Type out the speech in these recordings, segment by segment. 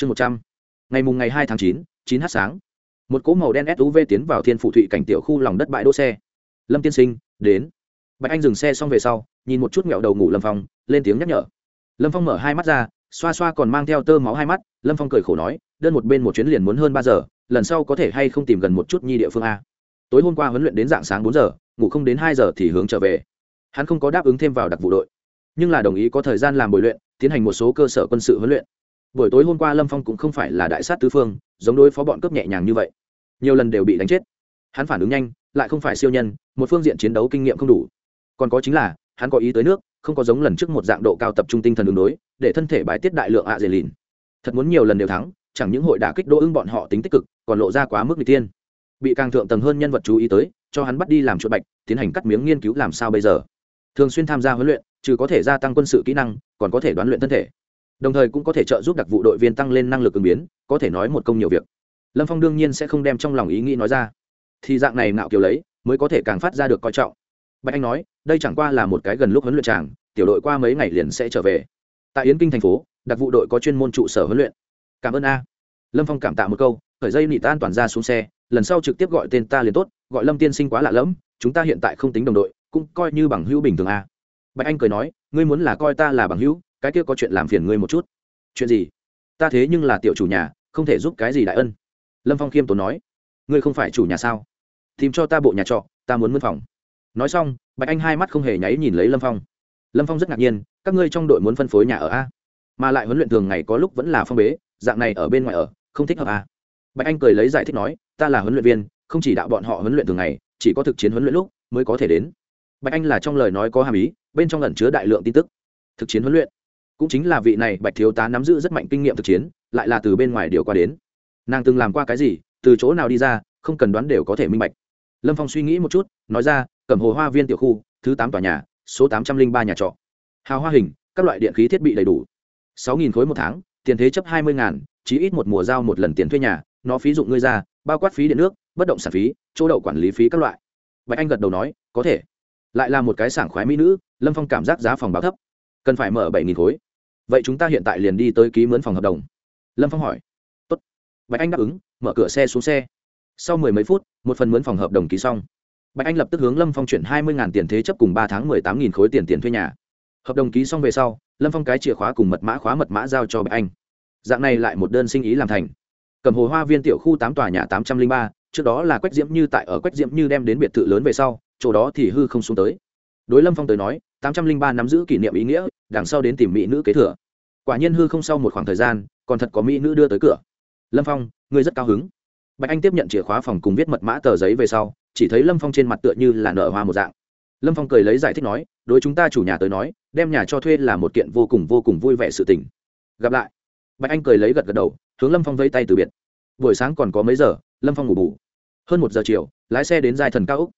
chương một trăm. Ngày mùng ngày hai tháng chín chín h sáng. Một cỗ màu đen suv tiến vào thiên phủ thụy cảnh tiểu khu lòng đất bãi đỗ xe. Lâm tiên sinh, đến. Bạch anh dừng xe xong về sau, nhìn một chút mẹo đầu ngủ lâm phong, lên tiếng nhắc nhở. Lâm phong mở hai mắt ra, xoa xoa còn mang theo tơ máu hai mắt, lâm phong cười khổ nói, đơn một bên một chuyến liền muốn hơn ba giờ, lần sau có thể hay không tìm gần một chút nhi địa phương a? Tối hôm qua huấn luyện đến dạng sáng bốn giờ, ngủ không đến hai giờ thì hướng trở về. Hắn không có đáp ứng thêm vào đặc vụ đội, nhưng là đồng ý có thời gian làm bồi luyện, tiến hành một số cơ sở quân sự huấn luyện buổi tối hôm qua lâm phong cũng không phải là đại sát tứ phương, giống đối phó bọn cướp nhẹ nhàng như vậy. Nhiều lần đều bị đánh chết. Hắn phản ứng nhanh, lại không phải siêu nhân, một phương diện chiến đấu kinh nghiệm không đủ. Còn có chính là, hắn có ý tới nước, không có giống lần trước một dạng độ cao tập trung tinh thần đường đối, để thân thể bài tiết đại lượng ạ dề lìn thật muốn nhiều lần đều thắng, chẳng những hội đả kích đỗ ưng bọn họ tính tích cực, còn lộ ra quá mức n tiên bị càng thượng tầng hơn nhân vật chú ý tới, cho hắn bắt đi làm chuột bạch, tiến hành cắt miếng nghiên cứu làm sao bây giờ. Thường xuyên tham gia huấn luyện, trừ có thể gia tăng quân sự kỹ năng, còn có thể đoán luyện thân thể đồng thời cũng có thể trợ giúp đặc vụ đội viên tăng lên năng lực ứng biến, có thể nói một công nhiều việc. Lâm phong đương nhiên sẽ không đem trong lòng ý nghĩ nói ra. Thì dạng này ngạo kiều lấy, mới có thể càng phát ra được coi trọng. Bạch anh nói, đây chẳng qua là một cái gần lúc huấn luyện tràng, tiểu đội qua mấy ngày liền sẽ trở về. Tại yến kinh thành phố, đặc vụ đội có chuyên môn trụ sở huấn luyện. Cảm ơn a. Lâm phong cảm tạ một câu, khởi dây nị tan toàn ra xuống xe, lần sau trực tiếp gọi tên ta liền tốt, gọi lâm tiên sinh quá lạ lẫm, chúng ta hiện tại không tính đồng đội, cũng coi như bằng hữu bình thường a. Bạch anh cười nói, ngươi muốn là coi ta là bằng hữu cái kia có chuyện làm phiền ngươi một chút. Chuyện gì? Ta thế nhưng là tiểu chủ nhà, không thể giúp cái gì đại ân. Lâm phong khiêm tốn nói. Ngươi không phải chủ nhà sao? Tìm cho ta bộ nhà trọ, ta muốn mướn phòng. Nói xong, bạch anh hai mắt không hề nháy nhìn lấy lâm phong. Lâm phong rất ngạc nhiên, các ngươi trong đội muốn phân phối nhà ở a? Mà lại huấn luyện thường ngày có lúc vẫn là phong bế, dạng này ở bên ngoài ở, không thích hợp a? Bạch anh cười lấy giải thích nói, ta là huấn luyện viên, không chỉ đạo bọn họ huấn luyện thường ngày, chỉ có thực chiến huấn luyện lúc mới có thể đến. Bạch anh là trong lời nói có hàm ý, bên trong ẩn chứa đại lượng tin tức. Thực chiến huấn luyện cũng chính là vị này bạch thiếu tá nắm giữ rất mạnh kinh nghiệm thực chiến, lại là từ bên ngoài điều qua đến. Nàng từng làm qua cái gì, từ chỗ nào đi ra, không cần đoán đều có thể minh bạch. Lâm phong suy nghĩ một chút, nói ra cầm hồ hoa viên tiểu khu, thứ tám tòa nhà, số tám trăm linh ba nhà trọ. Hào hoa hình, các loại điện khí thiết bị đầy đủ. Sáu nghìn khối một tháng, tiền thế chấp hai mươi ngàn, chí ít một mùa giao một lần tiền thuê nhà, nó phí dụng ngươi ra, bao quát phí điện nước, bất động sản phí, chỗ đậu quản lý phí các loại. Bạch anh gật đầu nói, có thể. Lại là một cái sảng khoái mỹ nữ, lâm phong cảm giác giá phòng báo thấp. Cần phải mở bảy nghìn khối vậy chúng ta hiện tại liền đi tới ký mướn phòng hợp đồng. Lâm phong hỏi. Tốt. bạch anh đáp ứng, mở cửa xe xuống xe. Sau mười mấy phút, một phần mướn phòng hợp đồng ký xong. Bạch anh lập tức hướng lâm phong chuyển hai mươi tiền thế chấp cùng ba tháng mười tám khối tiền tiền thuê nhà. Hợp đồng ký xong về sau, lâm phong cái chìa khóa cùng mật mã khóa mật mã giao cho bạch anh. Dạng này lại một đơn sinh ý làm thành. Cầm hồ hoa viên tiểu khu tám tòa nhà tám trăm linh ba, trước đó là quách diễm như tại ở quách diễm như đem đến biệt thự lớn về sau, chỗ đó thì hư không xuống tới. Đối lâm phong tới nói, tám trăm linh ba nắm giữ kỷ niệm ý nghĩa đằng sau đến tìm mỹ nữ kế thừa. Quả nhiên hư không sau một khoảng thời gian, còn thật có mỹ nữ đưa tới cửa. Lâm phong, ngươi rất cao hứng. Bạch anh tiếp nhận chìa khóa phòng cùng viết mật mã tờ giấy về sau, chỉ thấy lâm phong trên mặt tựa như là nở hoa một dạng. Lâm phong cười lấy giải thích nói, đối chúng ta chủ nhà tới nói, đem nhà cho thuê là một kiện vô cùng vô cùng vui vẻ sự tình. Gặp lại. Bạch anh cười lấy gật gật đầu, hướng lâm phong vây tay từ biệt. Buổi sáng còn có mấy giờ, lâm phong ngủ bù. Hơn một giờ chiều, lái xe đến giai thần cao úc.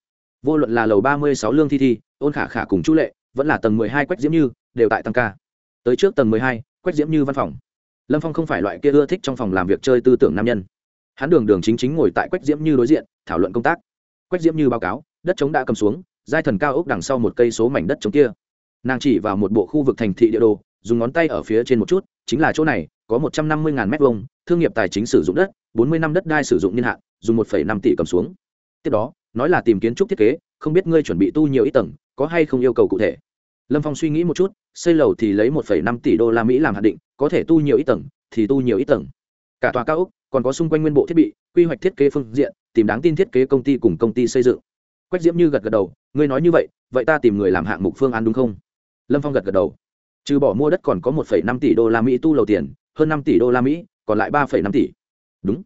Vô luận là lầu ba mươi sáu lương thi thi, ôn khả khả cùng chú lệ vẫn là tầng mười hai quách diễm như, đều tại tăng ca. Tới trước tầng mười hai, quách diễm như văn phòng. Lâm phong không phải loại kia ưa thích trong phòng làm việc chơi tư tưởng nam nhân. Hắn đường đường chính chính ngồi tại quách diễm như đối diện, thảo luận công tác. Quách diễm như báo cáo, đất trống đã cầm xuống, giai thần cao ốc đằng sau một cây số mảnh đất trống kia. Nàng chỉ vào một bộ khu vực thành thị địa đồ, dùng ngón tay ở phía trên một chút, chính là chỗ này, có một trăm năm mươi ngàn m hai thương nghiệp tài chính sử dụng đất, bốn mươi năm đất đai sử dụng niên hạn, dùng một năm tỷ cầm xuống. Tiếp đó, nói là tìm kiến trúc thiết kế, không biết ngươi chuẩn bị tu nhiều ít tầng, có hay không yêu cầu cụ thể? Lâm phong suy nghĩ một chút, xây lầu thì lấy một năm tỷ đô la mỹ làm hạn định, có thể tu nhiều ít tầng, thì tu nhiều ít tầng. Cả tòa cao ốc, còn có xung quanh nguyên bộ thiết bị, quy hoạch thiết kế phương diện, tìm đáng tin thiết kế công ty cùng công ty xây dựng. Quách diễm như gật gật đầu, ngươi nói như vậy vậy ta tìm người làm hạng mục phương án đúng không? Lâm phong gật gật đầu, trừ bỏ mua đất còn có một năm tỷ đô la mỹ tu lầu tiền, hơn năm tỷ đô la mỹ, còn lại ba năm tỷ. Đúng.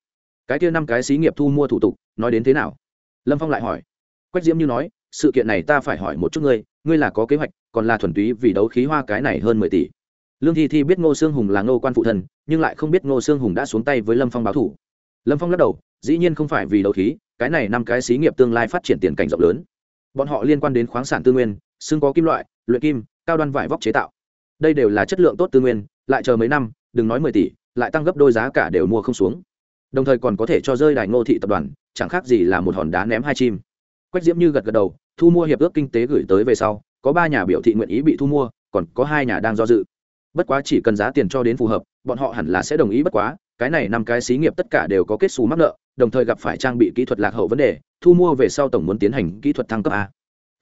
Cái kia năm cái xí nghiệp thu mua thủ tục, nói đến thế nào? Lâm phong lại hỏi. Quách diễm như nói sự kiện này ta phải hỏi một chút ngươi ngươi là có kế hoạch, còn là thuần túy vì đấu khí hoa cái này hơn mười tỷ. Lương thi thi biết ngô sương hùng là ngô quan phụ thần nhưng lại không biết ngô sương hùng đã xuống tay với lâm phong báo thủ. Lâm phong lắc đầu, dĩ nhiên không phải vì đấu khí, cái này năm cái xí nghiệp tương lai phát triển tiền cảnh rộng lớn. Bọn họ liên quan đến khoáng sản tư nguyên, xương có kim loại, luyện kim, cao đoan vải vóc chế tạo. Đây đều là chất lượng tốt tư nguyên, lại chờ mấy năm, đừng nói mười tỷ, lại tăng gấp đôi giá cả đều mua không xuống. Đồng thời còn có thể cho rơi đài ngô thị tập đoàn, chẳng khác gì là một hòn đá ném hai chim quách diễm như gật gật đầu, thu mua hiệp ước kinh tế gửi tới về sau, có ba nhà biểu thị nguyện ý bị thu mua, còn có hai nhà đang do dự. Bất quá chỉ cần giá tiền cho đến phù hợp, bọn họ hẳn là sẽ đồng ý bất quá, cái này năm cái xí nghiệp tất cả đều có kết xù mắc nợ, đồng thời gặp phải trang bị kỹ thuật lạc hậu vấn đề, thu mua về sau tổng muốn tiến hành kỹ thuật thăng cấp a.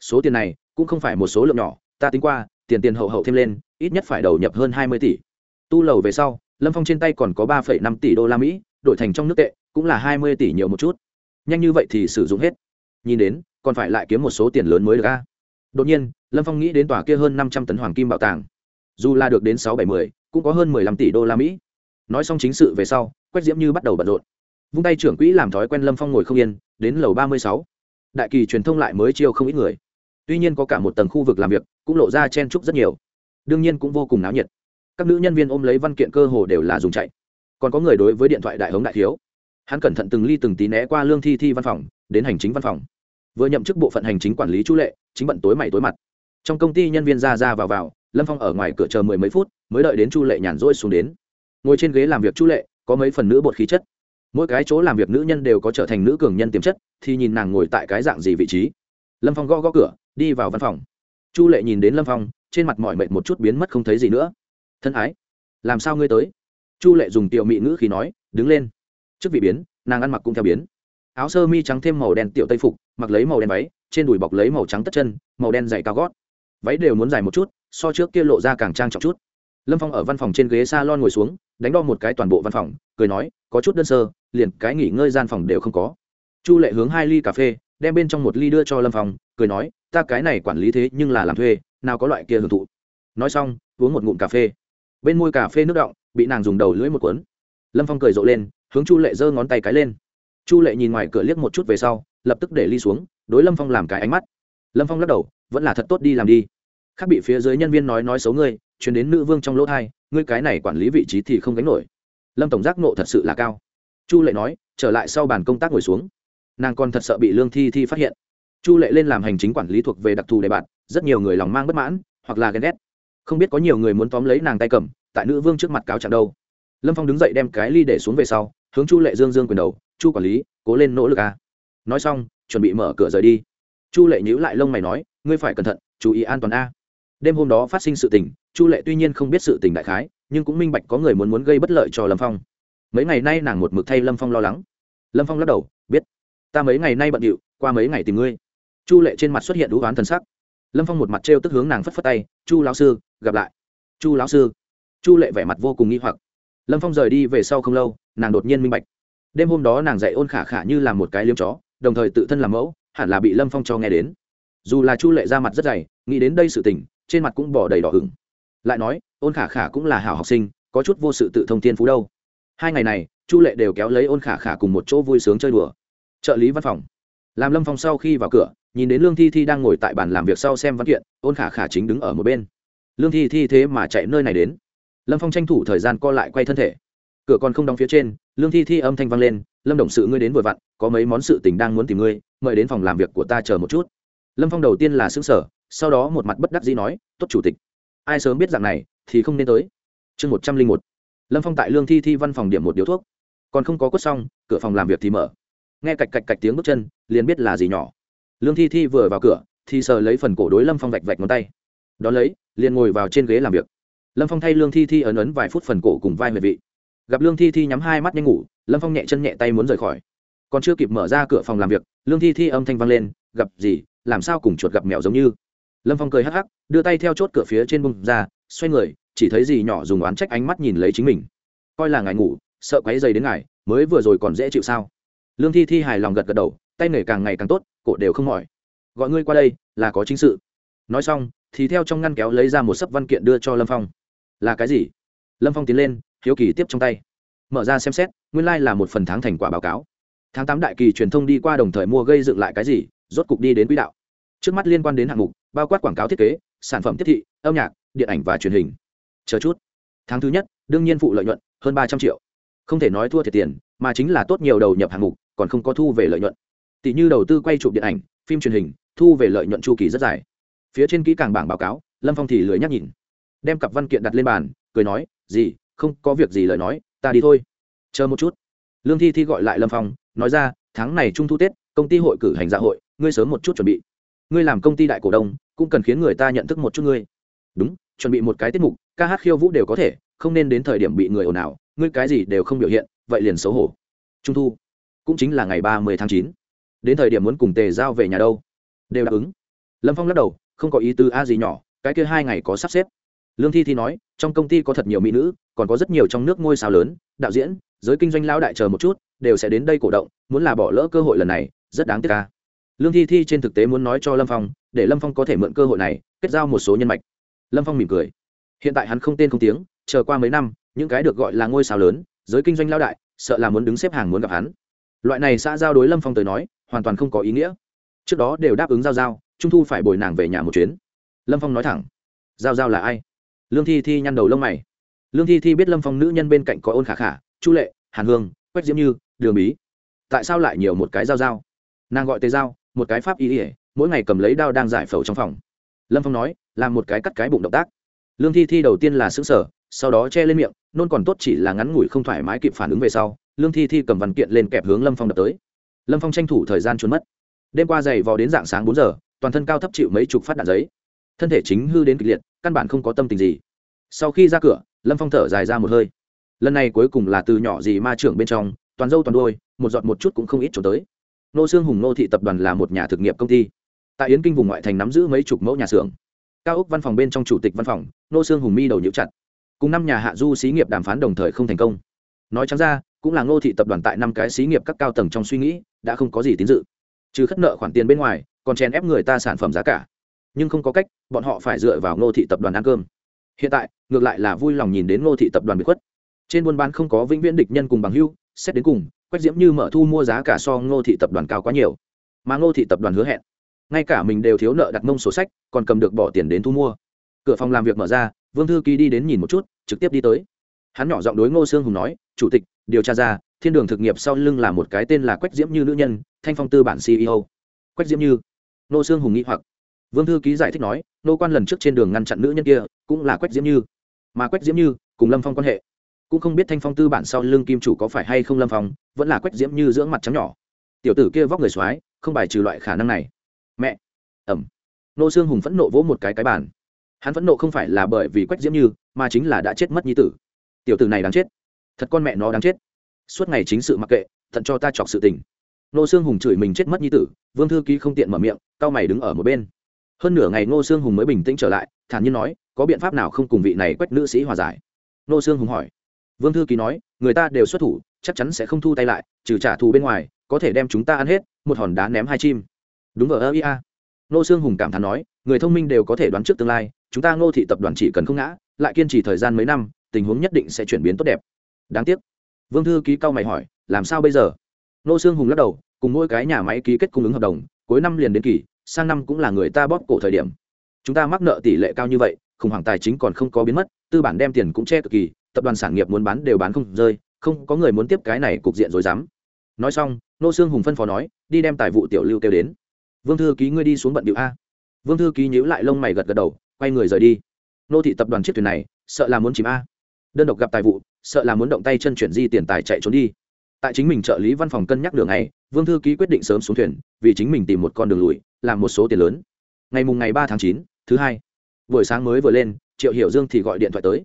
Số tiền này cũng không phải một số lượng nhỏ, ta tính qua, tiền tiền hậu hậu thêm lên, ít nhất phải đầu nhập hơn hai mươi tỷ. Tu lầu về sau, lâm phong trên tay còn có ba năm tỷ đô la mỹ, đổi thành trong nước tệ, cũng là hai mươi tỷ nhiều một chút. Nhanh như vậy thì sử dụng hết nhìn đến, còn phải lại kiếm một số tiền lớn mới được a. Đột nhiên, lâm phong nghĩ đến tòa kia hơn năm trăm tấn hoàng kim bảo tàng. Dù là được đến sáu bảy mươi cũng có hơn mười lăm tỷ đô la mỹ. Nói xong chính sự về sau, quách diễm như bắt đầu bận rộn. Vung tay trưởng quỹ làm thói quen lâm phong ngồi không yên, đến lầu ba mươi sáu. Đại kỳ truyền thông lại mới chiêu không ít người. Tuy nhiên có cả một tầng khu vực làm việc, cũng lộ ra chen trúc rất nhiều. Đương nhiên cũng vô cùng náo nhiệt. Các nữ nhân viên ôm lấy văn kiện cơ hồ đều là dùng chạy. Còn có người đối với điện thoại đại hống đại thiếu. Hắn cẩn thận từng ly từng tí né qua lương thi thi văn phòng đến hành chính văn phòng. Vừa nhậm chức bộ phận hành chính quản lý chu lệ, chính bận tối mày tối mặt. Trong công ty nhân viên ra ra vào vào, lâm phong ở ngoài cửa chờ mười mấy phút, mới đợi đến chu lệ nhàn rỗi xuống đến. Ngồi trên ghế làm việc chu lệ, có mấy phần nữ bột khí chất. Mỗi cái chỗ làm việc nữ nhân đều có trở thành nữ cường nhân tiềm chất, thì nhìn nàng ngồi tại cái dạng gì vị trí. Lâm phong gõ gõ cửa, đi vào văn phòng. Chu lệ nhìn đến lâm phong, trên mặt mọi mệt một chút biến mất không thấy gì nữa. Thân ái, làm sao ngươi tới? Chu lệ dùng tiểu mị ngữ khi nói, đứng lên. Trước vị biến, nàng ăn mặc cũng theo biến áo sơ mi trắng thêm màu đen tiểu tây phục, mặc lấy màu đen váy, trên đùi bọc lấy màu trắng tất chân, màu đen dày cao gót. Váy đều muốn dài một chút, so trước kia lộ ra càng trang trọng chút. Lâm phong ở văn phòng trên ghế s a lon ngồi xuống, đánh đo một cái toàn bộ văn phòng, cười nói, có chút đơn sơ, liền cái nghỉ ngơi gian phòng đều không có. Chu lệ hướng hai ly cà phê, đem bên trong một ly đưa cho lâm phong, cười nói, ta cái này quản lý thế nhưng là làm thuê, nào có loại kia hưởng thụ. Nói xong, uống một ngụm cà phê. Bên môi cà phê nước động bị nàng dùng đầu lưỡi một cuốn. Lâm phong cười rộ lên, hướng chu lệ giơ ngón tay cái lên chu lệ nhìn ngoài cửa liếc một chút về sau, lập tức để ly xuống, đối lâm phong làm cái ánh mắt. Lâm phong lắc đầu, vẫn là thật tốt đi làm đi. Khác bị phía dưới nhân viên nói nói xấu ngươi, chuyển đến nữ vương trong lỗ thai, ngươi cái này quản lý vị trí thì không gánh nổi. Lâm tổng giác nộ thật sự là cao. Chu lệ nói, trở lại sau bàn công tác ngồi xuống. Nàng còn thật sợ bị lương thi thi phát hiện. Chu lệ lên làm hành chính quản lý thuộc về đặc thù đề bạt, rất nhiều người lòng mang bất mãn, hoặc là ghen ghét. Không biết có nhiều người muốn tóm lấy nàng tay cầm, tại nữ vương trước mặt cáo trạng đâu. Lâm phong đứng dậy đem cái ly để xuống về sau, hướng chu lệ dương dương quyền đầu chu quản lý, cố lên nỗ lực a nói xong, chuẩn bị mở cửa rời đi. Chu lệ nhíu lại lông mày nói, ngươi phải cẩn thận, chú ý an toàn a. Đêm hôm đó phát sinh sự tình, chu lệ tuy nhiên không biết sự tình đại khái, nhưng cũng minh bạch có người muốn muốn gây bất lợi cho lâm phong. Mấy ngày nay nàng một mực thay lâm phong lo lắng. Lâm phong lắc đầu, biết, ta mấy ngày nay bận điệu, qua mấy ngày tìm ngươi. Chu lệ trên mặt xuất hiện đũ oán thần sắc. Lâm phong một mặt trêu tức hướng nàng phất phất tay, chu lão sư, gặp lại. Chu lão sư. Chu lệ vẻ mặt vô cùng nghi hoặc. Lâm phong rời đi về sau không lâu, nàng đột nhiên minh bạch đêm hôm đó nàng dạy ôn khả khả như là một cái liếm chó, đồng thời tự thân làm mẫu, hẳn là bị lâm phong cho nghe đến. Dù là chu lệ ra mặt rất dày, nghĩ đến đây sự tình, trên mặt cũng bỏ đầy đỏ hửng. Lại nói, ôn khả khả cũng là hảo học sinh, có chút vô sự tự thông tiên phú đâu. Hai ngày này, chu lệ đều kéo lấy ôn khả khả cùng một chỗ vui sướng chơi đùa. Trợ lý văn phòng. Làm lâm phong sau khi vào cửa, nhìn đến lương thi thi đang ngồi tại bàn làm việc sau xem văn kiện, ôn khả khả chính đứng ở một bên. Lương thi thi thế mà chạy nơi này đến. Lâm phong tranh thủ thời gian co lại quay thân thể cửa còn không đóng phía trên, lương thi thi âm thanh vang lên, lâm đồng sự ngươi đến vừa vặn, có mấy món sự tình đang muốn tìm ngươi, mời đến phòng làm việc của ta chờ một chút. Lâm phong đầu tiên là xứng sở sau đó một mặt bất đắc dĩ nói, tốt chủ tịch, ai sớm biết dạng này thì không nên tới. Chương một trăm linh một. Lâm phong tại lương thi thi văn phòng điểm một điếu thuốc. Còn không có quất xong, cửa phòng làm việc thì mở. Nghe cạch cạch cạch tiếng bước chân, liền biết là gì nhỏ. Lương thi thi vừa vào cửa, thì sờ lấy phần cổ đối lâm phong vạch vạch ngón tay. Đón lấy, liền ngồi vào trên ghế làm việc. Lâm phong thay lương thi thi ấn ấn vài phút phần cổ cùng vai mệt vị gặp lương thi thi nhắm hai mắt nhanh ngủ, lâm phong nhẹ chân nhẹ tay muốn rời khỏi. còn chưa kịp mở ra cửa phòng làm việc, lương thi thi âm thanh vang lên, gặp gì, làm sao cùng chuột gặp mèo giống như. lâm phong cười hắc hắc, đưa tay theo chốt cửa phía trên bông ra, xoay người, chỉ thấy gì nhỏ dùng oán trách ánh mắt nhìn lấy chính mình. coi là ngài ngủ, sợ quáy dày đến ngài, mới vừa rồi còn dễ chịu sao? lương thi thi hài lòng gật gật đầu, tay nghề càng ngày càng tốt, cổ đều không mỏi. gọi ngươi qua đây, là có chính sự. nói xong, thì theo trong ngăn kéo lấy ra một sấp văn kiện đưa cho lâm phong. là cái gì? lâm phong tiến lên hiếu kỳ tiếp trong tay. Mở ra xem xét, nguyên lai、like、là một phần tháng thành quả báo cáo. Tháng tám đại kỳ truyền thông đi qua đồng thời mua gây dựng lại cái gì, rốt cục đi đến quỹ đạo. Trước mắt liên quan đến hạng mục, bao quát quảng cáo thiết kế, sản phẩm tiếp thị, âm nhạc, điện ảnh và truyền hình. Chờ chút. Tháng thứ nhất, đương nhiên phụ lợi nhuận, hơn ba trăm triệu. Không thể nói thua thiệt tiền, mà chính là tốt nhiều đầu nhập hạng mục, còn không có thu về lợi nhuận. Tỷ như đầu tư quay chụp điện ảnh, phim truyền hình, thu về lợi nhuận chu kỳ rất dài. Phía trên kỹ càng bảng báo cáo, lâm phong thì lười nhắc nhìn. Đem cặp văn kiện đặt lên bàn, cười nói, gì không có việc gì lời nói, ta đi thôi. Chờ một chút. Lương thi thi gọi lại lâm phong, nói ra, tháng này trung thu tết, công ty hội cử hành dạ hội, ngươi sớm một chút chuẩn bị. Ngươi làm công ty đại cổ đông, cũng cần khiến người ta nhận thức một chút ngươi. Đúng, chuẩn bị một cái tiết mục, ca hát khiêu vũ đều có thể, không nên đến thời điểm bị người ồn ào, ngươi cái gì đều không biểu hiện, vậy liền xấu hổ. Trung thu, cũng chính là ngày ba mươi tháng chín. Đến thời điểm muốn cùng tề giao về nhà đâu? Đều đáp ứng. Lâm phong lắc đầu, không có ý tư a gì nhỏ, cái kia hai ngày có sắp xếp lương thi thi nói, trong công ty có thật nhiều mỹ nữ, còn có rất nhiều trong nước ngôi sao lớn, đạo diễn, giới kinh doanh lao đại chờ một chút, đều sẽ đến đây cổ động, muốn là bỏ lỡ cơ hội lần này, rất đáng tiếc ca lương thi thi trên thực tế muốn nói cho lâm phong, để lâm phong có thể mượn cơ hội này, kết giao một số nhân mạch. Lâm phong mỉm cười. Hiện tại hắn không tên không tiếng, chờ qua mấy năm, những cái được gọi là ngôi sao lớn, giới kinh doanh lao đại, sợ là muốn đứng xếp hàng muốn gặp hắn. Loại này xã giao đối lâm phong tới nói, hoàn toàn không có ý nghĩa. Trước đó đều đáp ứng giao giao, trung thu phải bồi nàng về nhà một chuyến. Lâm phong nói thẳng. Giao giao là ai? Lương thi thi nhăn đầu lông mày. Lương thi thi biết lâm phong nữ nhân bên cạnh có ôn khả khả chu lệ hàn hương quách diễm như đường bí. Tại sao lại nhiều một cái dao dao? nàng gọi tề dao, một cái pháp y ỉa mỗi ngày cầm lấy đao đang giải phẫu trong phòng. Lâm phong nói làm một cái cắt cái bụng động tác. Lương thi thi đầu tiên là xứng sở sau đó che lên miệng nôn còn tốt chỉ là ngắn ngủi không thoải mái kịp phản ứng về sau lương thi thi cầm văn kiện lên kẹp hướng lâm phong đập tới. Lâm phong tranh thủ thời gian trốn mất. Đêm qua dày vò đến dạng sáng bốn giờ toàn thân cao thấp chịu mấy chục phát đạn giấy thân thể chính hư đến kịch liệt, căn bản không có tâm tình gì. Sau khi ra cửa, lâm phong thở dài ra một hơi. Lần này cuối cùng là từ nhỏ gì ma trưởng bên trong, toàn dâu toàn đôi một giọt một chút cũng không ít trốn tới. Nô xương hùng nô thị tập đoàn là một nhà thực nghiệp công ty. Tại yến kinh vùng ngoại thành nắm giữ mấy chục mẫu nhà xưởng. Cao ốc văn phòng bên trong chủ tịch văn phòng, nô xương hùng mi đầu nhũ chặt. Cùng năm nhà hạ du xí nghiệp đàm phán đồng thời không thành công. Nói chắn ra, cũng là ngô thị tập đoàn tại năm cái xí nghiệp các cao tầng trong suy nghĩ, đã không có gì tín dự. Trừ khất nợ khoản tiền bên ngoài, còn chèn ép người ta sản phẩm giá cả nhưng không có cách, bọn họ phải dựa vào ngô thị tập đoàn ăn cơm. Hiện tại, ngược lại là vui lòng nhìn đến ngô thị tập đoàn bị khuất. Trên buôn bán không có vĩnh viễn địch nhân cùng bằng hưu xét đến cùng, quách diễm như mở thu mua giá cả so ngô thị tập đoàn cao quá nhiều. Mà ngô thị tập đoàn hứa hẹn, ngay cả mình đều thiếu nợ đặt mông sổ sách, còn cầm được bỏ tiền đến thu mua. Cửa phòng làm việc mở ra, vương thư ký đi đến nhìn một chút, trực tiếp đi tới. Hắn nhỏ giọng đối ngô sương hùng nói, chủ tịch, điều tra ra, thiên đường thực nghiệp sau lưng là một cái tên là quách diễm như nữ nhân, thanh phong tư bản ceo quách diễm như, ngô sương hùng nghĩ hoặc vương thư ký giải thích nói, nô quan lần trước trên đường ngăn chặn nữ nhân kia, cũng là quách diễm như. Mà quách diễm như cùng lâm phong quan hệ. Cũng không biết thanh phong tư bản sau lưng kim chủ có phải hay không lâm phong, vẫn là quách diễm như dưỡng mặt trắng nhỏ. Tiểu tử kia vóc người x không bài trừ loại khả năng này. Mẹ! Ẩm! Nô xương hùng phẫn nộ vỗ một cái cái bàn. Hắn phẫn nộ không phải là bởi vì quách diễm như, mà chính là đã chết mất nhi tử. Tiểu tử này đáng chết. Thật con mẹ nó đáng chết. Suốt ngày chính sự mặc kệ, thận cho ta chọc sự tình. Nô xương hùng chửi mình chết mất nhi tử, vương thư ký không tiện mở miệng cao mày đứng ở một bên hơn nửa ngày ngô sương hùng mới bình tĩnh trở lại, thản nhiên nói, có biện pháp nào không cùng vị này quách nữ sĩ hòa giải? Ngô sương hùng hỏi. Vương thư ký nói, người ta đều xuất thủ, chắc chắn sẽ không thu tay lại, trừ trả thù bên ngoài, có thể đem chúng ta ăn hết, một hòn đá ném hai chim. Đúng ở ơ, ia. Ngô sương hùng cảm thán nói, người thông minh đều có thể đoán trước tương lai, chúng ta ngô thị tập đoàn chỉ cần không ngã, lại kiên trì thời gian mấy năm, tình huống nhất định sẽ chuyển biến tốt đẹp. Đáng tiếc. Vương thư ký cao mày hỏi, làm sao bây giờ? Ngô sương hùng lắc đầu, cùng mỗi cái nhà máy ký kết cung ứng hợp đồng, cuối năm liền đến kỳ sang năm cũng là người ta bóp cổ thời điểm. Chúng ta mắc nợ tỷ lệ cao như vậy, khủng hoảng tài chính còn không có biến mất, tư bản đem tiền cũng che cực kỳ, tập đoàn sản nghiệp muốn bán đều bán không rơi, không có người muốn tiếp cái này cục diện rồi dám nói xong, nô xương hùng phân phó nói, đi đem tài vụ tiểu lưu kêu đến. Vương thư ký ngươi đi xuống bận điệu a. Vương thư ký nhíu lại lông mày gật gật đầu, quay người rời đi. Nô thị tập đoàn chiếc thuyền này, sợ là muốn chìm a. Đơn độc gặp tài vụ, sợ là muốn động tay chân chuyển di tiền tài chạy trốn đi tại chính mình trợ lý văn phòng cân nhắc đường này, vương thư ký quyết định sớm xuống thuyền, vì chính mình tìm một con đường lùi, làm một số tiền lớn. Ngày mùng ngày ba tháng chín, thứ hai. Buổi sáng mới vừa lên, triệu hiểu dương thì gọi điện thoại tới.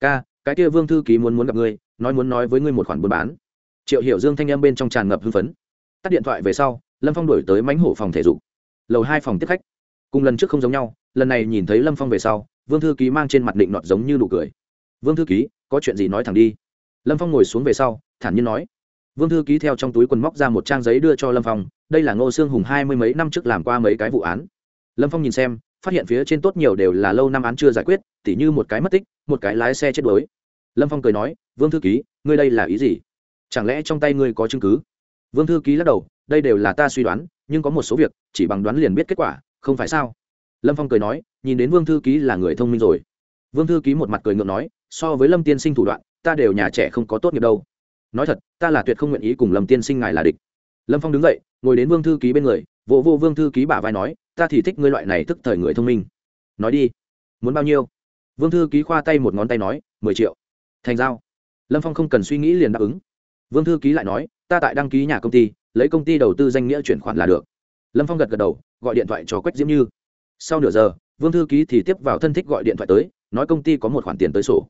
Ca, cái kia vương thư ký muốn muốn gặp ngươi, nói muốn nói với ngươi một khoản buôn bán. Triệu hiểu dương thanh em bên trong tràn ngập hưng phấn. Tắt điện thoại về sau, lâm phong đổi tới mánh hổ phòng thể dục. Lầu hai phòng tiếp khách. Cùng lần trước không giống nhau, lần này nhìn thấy lâm phong về sau, vương thư ký mang trên mặt định nọt giống như nụ cười. Vương thư ký, có chuyện gì nói thẳng đi. Lâm phong ngồi xuống về sau, thản nhiên nói vương thư ký theo trong túi quần móc ra một trang giấy đưa cho lâm phong, đây là ngô sương hùng hai mươi mấy năm trước làm qua mấy cái vụ án. Lâm phong nhìn xem, phát hiện phía trên tốt nhiều đều là lâu năm án chưa giải quyết, tỉ như một cái mất tích, một cái lái xe chết đuối. Lâm phong cười nói, vương thư ký, ngươi đây là ý gì? Chẳng lẽ trong tay ngươi có chứng cứ? Vương thư ký lắc đầu, đây đều là ta suy đoán, nhưng có một số việc, chỉ bằng đoán liền biết kết quả, không phải sao? Lâm phong cười nói, nhìn đến vương thư ký là người thông minh rồi. Vương thư ký một mặt cười ngượng nói, so với lâm tiên sinh thủ đoạn, ta đều nhà trẻ không có tốt nghiệp đâu nói thật ta là tuyệt không nguyện ý cùng lâm tiên sinh ngài là địch. Lâm phong đứng dậy ngồi đến vương thư ký bên người vỗ vô, vô vương thư ký bả vai nói ta thì thích ngươi loại này thức thời người thông minh. Nói đi muốn bao nhiêu? Vương thư ký khoa tay một ngón tay nói mười triệu. Thành giao. Lâm phong không cần suy nghĩ liền đáp ứng. Vương thư ký lại nói ta tại đăng ký nhà công ty lấy công ty đầu tư danh nghĩa chuyển khoản là được. Lâm phong gật gật đầu gọi điện thoại cho quách diễm như. Sau nửa giờ vương thư ký thì tiếp vào thân thích gọi điện thoại tới nói công ty có một khoản tiền tới sổ.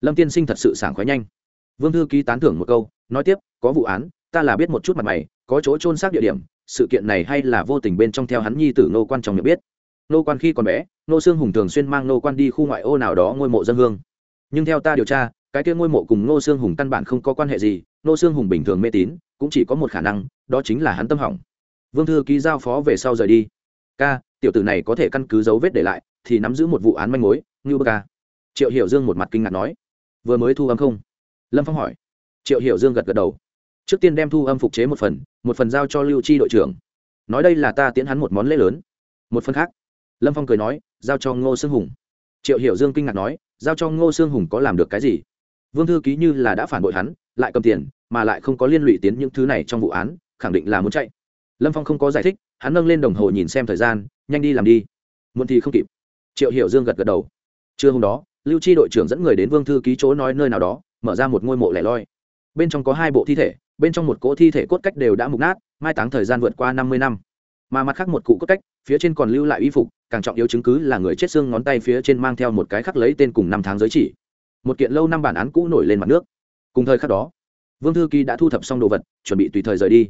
Lâm tiên sinh thật sự sảng khoái nhanh vương thư ký tán thưởng một câu, nói tiếp, có vụ án, ta là biết một chút mặt mày, có chỗ trôn xác địa điểm, sự kiện này hay là vô tình bên trong theo hắn nhi tử nô quan trong nhận biết. Nô quan khi còn bé nô xương hùng thường xuyên mang nô quan đi khu ngoại ô nào đó ngôi mộ dân hương. Nhưng theo ta điều tra, cái kia ngôi mộ cùng nô xương hùng căn bản không có quan hệ gì nô xương hùng bình thường mê tín, cũng chỉ có một khả năng, đó chính là hắn tâm hỏng. Vương thư ký giao phó về sau rời đi. Ca, tiểu tử này có thể căn cứ dấu vết để lại, thì nắm giữ một vụ án manh mối như bơ ca. Triệu hiểu dương một mặt kinh ngạc nói. Vừa mới thu âm không? Lâm phong hỏi. Triệu hiểu dương gật gật đầu. Trước tiên đem thu âm phục chế một phần một phần giao cho lưu chi đội trưởng. Nói đây là ta tiến hắn một món lễ lớn. Một phần khác. Lâm phong cười nói, giao cho ngô sương hùng. Triệu hiểu dương kinh ngạc nói, giao cho ngô sương hùng có làm được cái gì? Vương thư ký như là đã phản bội hắn, lại cầm tiền, mà lại không có liên lụy tiến những thứ này trong vụ án, khẳng định là muốn chạy. Lâm phong không có giải thích, hắn nâng lên đồng hồ nhìn xem thời gian, nhanh đi làm đi. Muộn thì không kịp. Triệu hiểu dương gật gật đầu. Trưa hôm đó, lưu chi đội trưởng dẫn người đến vương thư ký chỗ nói nơi nào đó mở ra một ngôi mộ lẻ loi. Bên trong có hai bộ thi thể, bên trong một cỗ thi thể cốt cách đều đã mục nát, mai táng thời gian vượt qua năm mươi năm. Mà mặt khác một cụ cốt cách, phía trên còn lưu lại y phục, càng trọng yếu chứng cứ là người chết xương ngón tay phía trên mang theo một cái khắc lấy tên cùng năm tháng giới chỉ. Một kiện lâu năm bản án cũ nổi lên mặt nước. Cùng thời khắc đó, vương thư ký đã thu thập xong đồ vật, chuẩn bị tùy thời rời đi.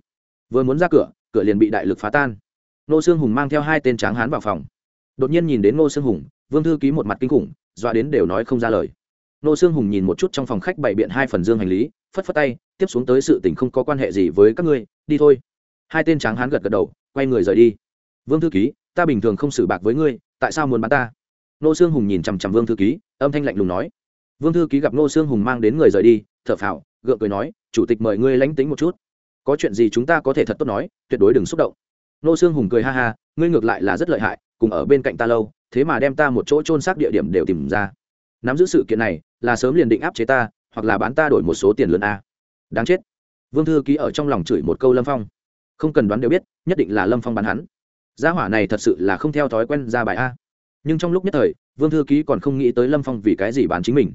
Vừa muốn ra cửa cửa liền bị đại lực phá tan. Nô sương hùng mang theo hai tên tráng hán vào phòng. Đột nhiên nhìn đến nô sương hùng, vương thư ký một mặt kinh khủng, dọa đến đều nói không ra lời nô sương hùng nhìn một chút trong phòng khách bày biện hai phần dương hành lý, phất phất tay, tiếp xuống tới sự tình không có quan hệ gì với các ngươi, đi thôi. Hai tên tráng hán gật gật đầu, quay người rời đi. Vương thư ký, ta bình thường không xử bạc với ngươi, tại sao muốn bán ta? Nô sương hùng nhìn chằm chằm vương thư ký, âm thanh lạnh lùng nói. Vương thư ký gặp nô sương hùng mang đến người rời đi, thở phào, gượng cười nói, chủ tịch mời ngươi lánh tính một chút. Có chuyện gì chúng ta có thể thật tốt nói, tuyệt đối đừng xúc động. Nô sương hùng cười ha ha, ngươi ngược lại là rất lợi hại, cùng ở bên cạnh ta lâu, thế mà đem ta một chỗ trôn xác địa điểm đều tìm ra nắm giữ sự kiện này, là sớm liền định áp chế ta, hoặc là bán ta đổi một số tiền lớn a. Đáng chết. Vương thư ký ở trong lòng chửi một câu lâm phong. Không cần đoán đều biết, nhất định là lâm phong bán hắn. Gia hỏa này thật sự là không theo thói quen ra bài a. Nhưng trong lúc nhất thời, vương thư ký còn không nghĩ tới lâm phong vì cái gì bán chính mình.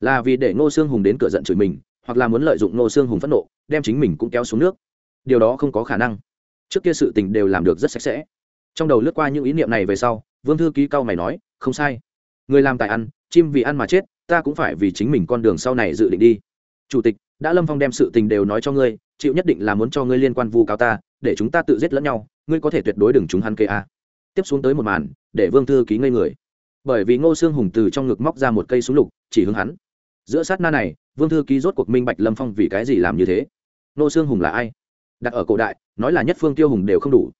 Là vì để ngô sương hùng đến cửa giận chửi mình, hoặc là muốn lợi dụng ngô sương hùng phẫn nộ, đem chính mình cũng kéo xuống nước. Điều đó không có khả năng. Trước kia sự tình đều làm được rất sạch sẽ. Trong đầu lướt qua những ý niệm này về sau, vương thư ký cao mày nói, không sai. Người làm tài ăn chim vì ăn mà chết, ta cũng phải vì chính mình con đường sau này dự định đi. Chủ tịch, đã lâm phong đem sự tình đều nói cho ngươi, chịu nhất định là muốn cho ngươi liên quan vu cáo ta, để chúng ta tự giết lẫn nhau, ngươi có thể tuyệt đối đừng chúng hắn kê a. Tiếp xuống tới một màn, để vương thư ký ngây người. Bởi vì ngô sương hùng từ trong ngực móc ra một cây súng lục, chỉ hướng hắn. Giữa sát na này, vương thư ký rốt cuộc minh bạch lâm phong vì cái gì làm như thế. Ngô sương hùng là ai? Đặt ở cổ đại, nói là nhất phương tiêu hùng đều không đủ.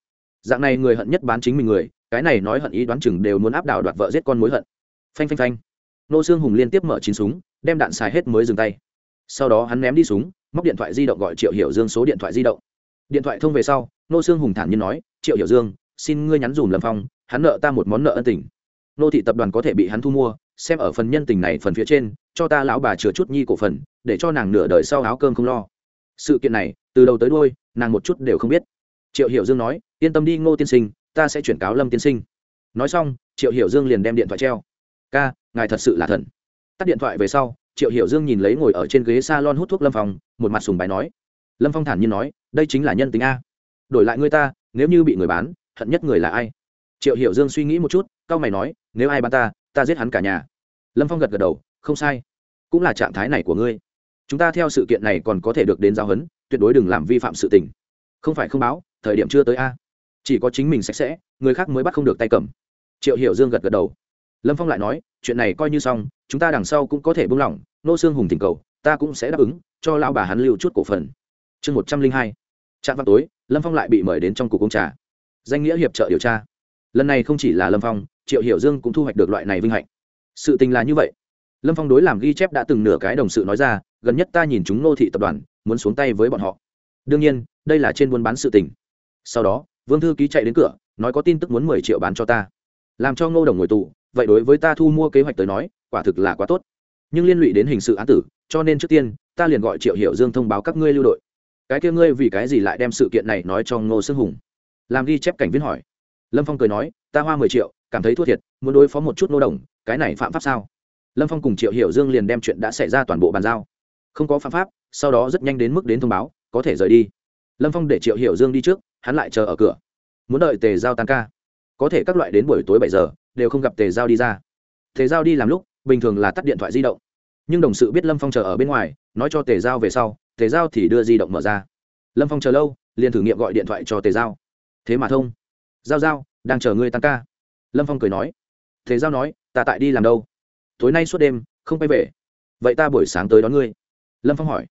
Dạng này người hận nhất bán chính mình người, cái này nói hận ý đoán chừng đều muốn áp đảo đoạt vợ giết con mối hận. Phanh phanh phanh nô xương hùng liên tiếp mở chín súng, đem đạn xài hết mới dừng tay. Sau đó hắn ném đi súng, móc điện thoại di động gọi triệu hiểu dương số điện thoại di động. Điện thoại thông về sau, nô xương hùng thản nhiên nói, triệu hiểu dương, xin ngươi nhắn dùm lâm phong, hắn nợ ta một món nợ ân tình. Nô thị tập đoàn có thể bị hắn thu mua, xem ở phần nhân tình này phần phía trên, cho ta lão bà chừa chút nhi cổ phần, để cho nàng nửa đời sau áo cơm không lo. Sự kiện này, từ đầu tới đôi nàng một chút đều không biết. Triệu hiểu dương nói, yên tâm đi, ngô tiên sinh, ta sẽ chuyển cáo lâm tiên sinh. Nói xong, triệu hiểu dương liền đem điện thoại treo. Ca ngài thật sự là thần. Tắt điện thoại về sau, triệu hiểu dương nhìn lấy ngồi ở trên ghế s a lon hút thuốc lâm phong, một mặt sùng bài nói. Lâm phong thản nhiên nói, đây chính là nhân tính a. Đổi lại người ta, nếu như bị người bán, hận nhất người là ai? Triệu hiểu dương suy nghĩ một chút c a o mày nói, nếu ai bán ta ta giết hắn cả nhà. Lâm phong gật gật đầu, không sai. Cũng là trạng thái này của ngươi. Chúng ta theo sự kiện này còn có thể được đến giao hấn tuyệt đối đừng làm vi phạm sự tình. Không phải không báo, thời điểm chưa tới a. Chỉ có chính mình sạch sẽ, người khác mới bắt không được tay cầm. Triệu hiểu dương gật gật đầu lâm phong lại nói, chuyện này coi như xong, chúng ta đằng sau cũng có thể buông lỏng, nô xương hùng thỉnh cầu, ta cũng sẽ đáp ứng, cho lao bà hắn lưu chút cổ phần. Chương một trăm linh hai. Trạm văn tối, lâm phong lại bị mời đến trong cục công trà. Danh nghĩa hiệp trợ điều tra. Lần này không chỉ là lâm phong, triệu hiểu dương cũng thu hoạch được loại này vinh hạnh. Sự tình là như vậy. Lâm phong đối làm ghi chép đã từng nửa cái đồng sự nói ra, gần nhất ta nhìn chúng nô thị tập đoàn, muốn xuống tay với bọn họ. Đương nhiên, đây là trên buôn bán sự tình. Sau đó, vương thư ký chạy đến cửa, nói có tin tức muốn mười triệu bán cho ta. Làm cho ngô đồng ngồi tù vậy đối với ta thu mua kế hoạch tới nói, quả thực là quá tốt. Nhưng liên lụy đến hình sự án tử, cho nên trước tiên, ta liền gọi triệu hiểu dương thông báo các ngươi lưu đội. Cái kia ngươi vì cái gì lại đem sự kiện này nói cho ngô sương hùng? Làm ghi chép cảnh viên hỏi. Lâm phong cười nói, ta hoa mười triệu, cảm thấy thua thiệt, muốn đối phó một chút nô đồng, cái này phạm pháp sao? Lâm phong cùng triệu hiểu dương liền đem chuyện đã xảy ra toàn bộ bàn giao. Không có phạm pháp, sau đó rất nhanh đến mức đến thông báo, có thể rời đi. Lâm phong để triệu hiểu dương đi trước, hắn lại chờ ở cửa. Muốn đợi tề giao tan ca. Có thể các loại đến buổi tối bảy giờ đều không gặp tề giao đi ra. Tề giao đi làm lúc, bình thường là tắt điện thoại di động. Nhưng đồng sự biết lâm phong chờ ở bên ngoài, nói cho tề giao về sau, tề giao thì đưa di động mở ra. Lâm phong chờ lâu, liền thử nghiệm gọi điện thoại cho tề giao. Thế mà thông. Giao giao, đang chờ ngươi tăng ca. Lâm phong cười nói. Tề giao nói, ta tại đi làm đâu? Tối nay suốt đêm, không quay về. Vậy ta buổi sáng tới đón ngươi. Lâm phong hỏi.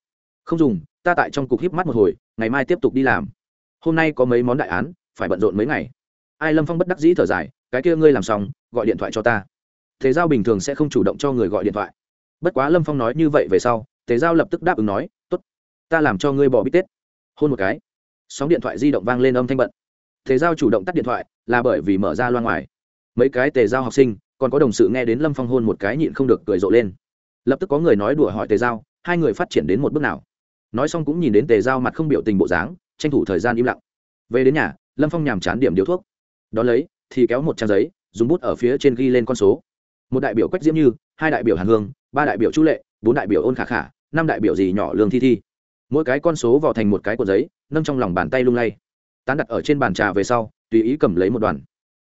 Không dùng, ta tại trong cục híp mắt một hồi, ngày mai tiếp tục đi làm. Hôm nay có mấy món đại án, phải bận rộn mấy ngày. Ai lâm phong bất đắc dĩ thở dài cái kia ngươi làm xong, gọi điện thoại cho ta. Thế giao bình thường sẽ không chủ động cho người gọi điện thoại. Bất quá lâm phong nói như vậy về sau, thế giao lập tức đáp ứng nói t ố t ta làm cho ngươi bỏ bít tết. Hôn một cái, sóng điện thoại di động vang lên âm thanh bận. Thế giao chủ động tắt điện thoại, là bởi vì mở ra loa ngoài. Mấy cái tề giao học sinh, còn có đồng sự nghe đến lâm phong hôn một cái nhịn không được cười rộ lên. Lập tức có người nói đùa hỏi tề giao, hai người phát triển đến một bước nào. Nói xong cũng nhìn đến tề giao mặt không biểu tình bộ dáng, tranh thủ thời gian im lặng. Về đến nhà, lâm phong nhàm chán điểm điếu thuốc. Đ ó lấy thì kéo một trang giấy, dùng bút ở phía trên ghi lên con số. Một đại biểu quách diễm như, hai đại biểu hàn hương, ba đại biểu chu lệ, bốn đại biểu ôn khả khả, năm đại biểu gì nhỏ lương thi thi. Mỗi cái con số vào thành một cái cuộn giấy, nâng trong lòng bàn tay lung lay. Tán đặt ở trên bàn trà về sau, tùy ý cầm lấy một đoàn.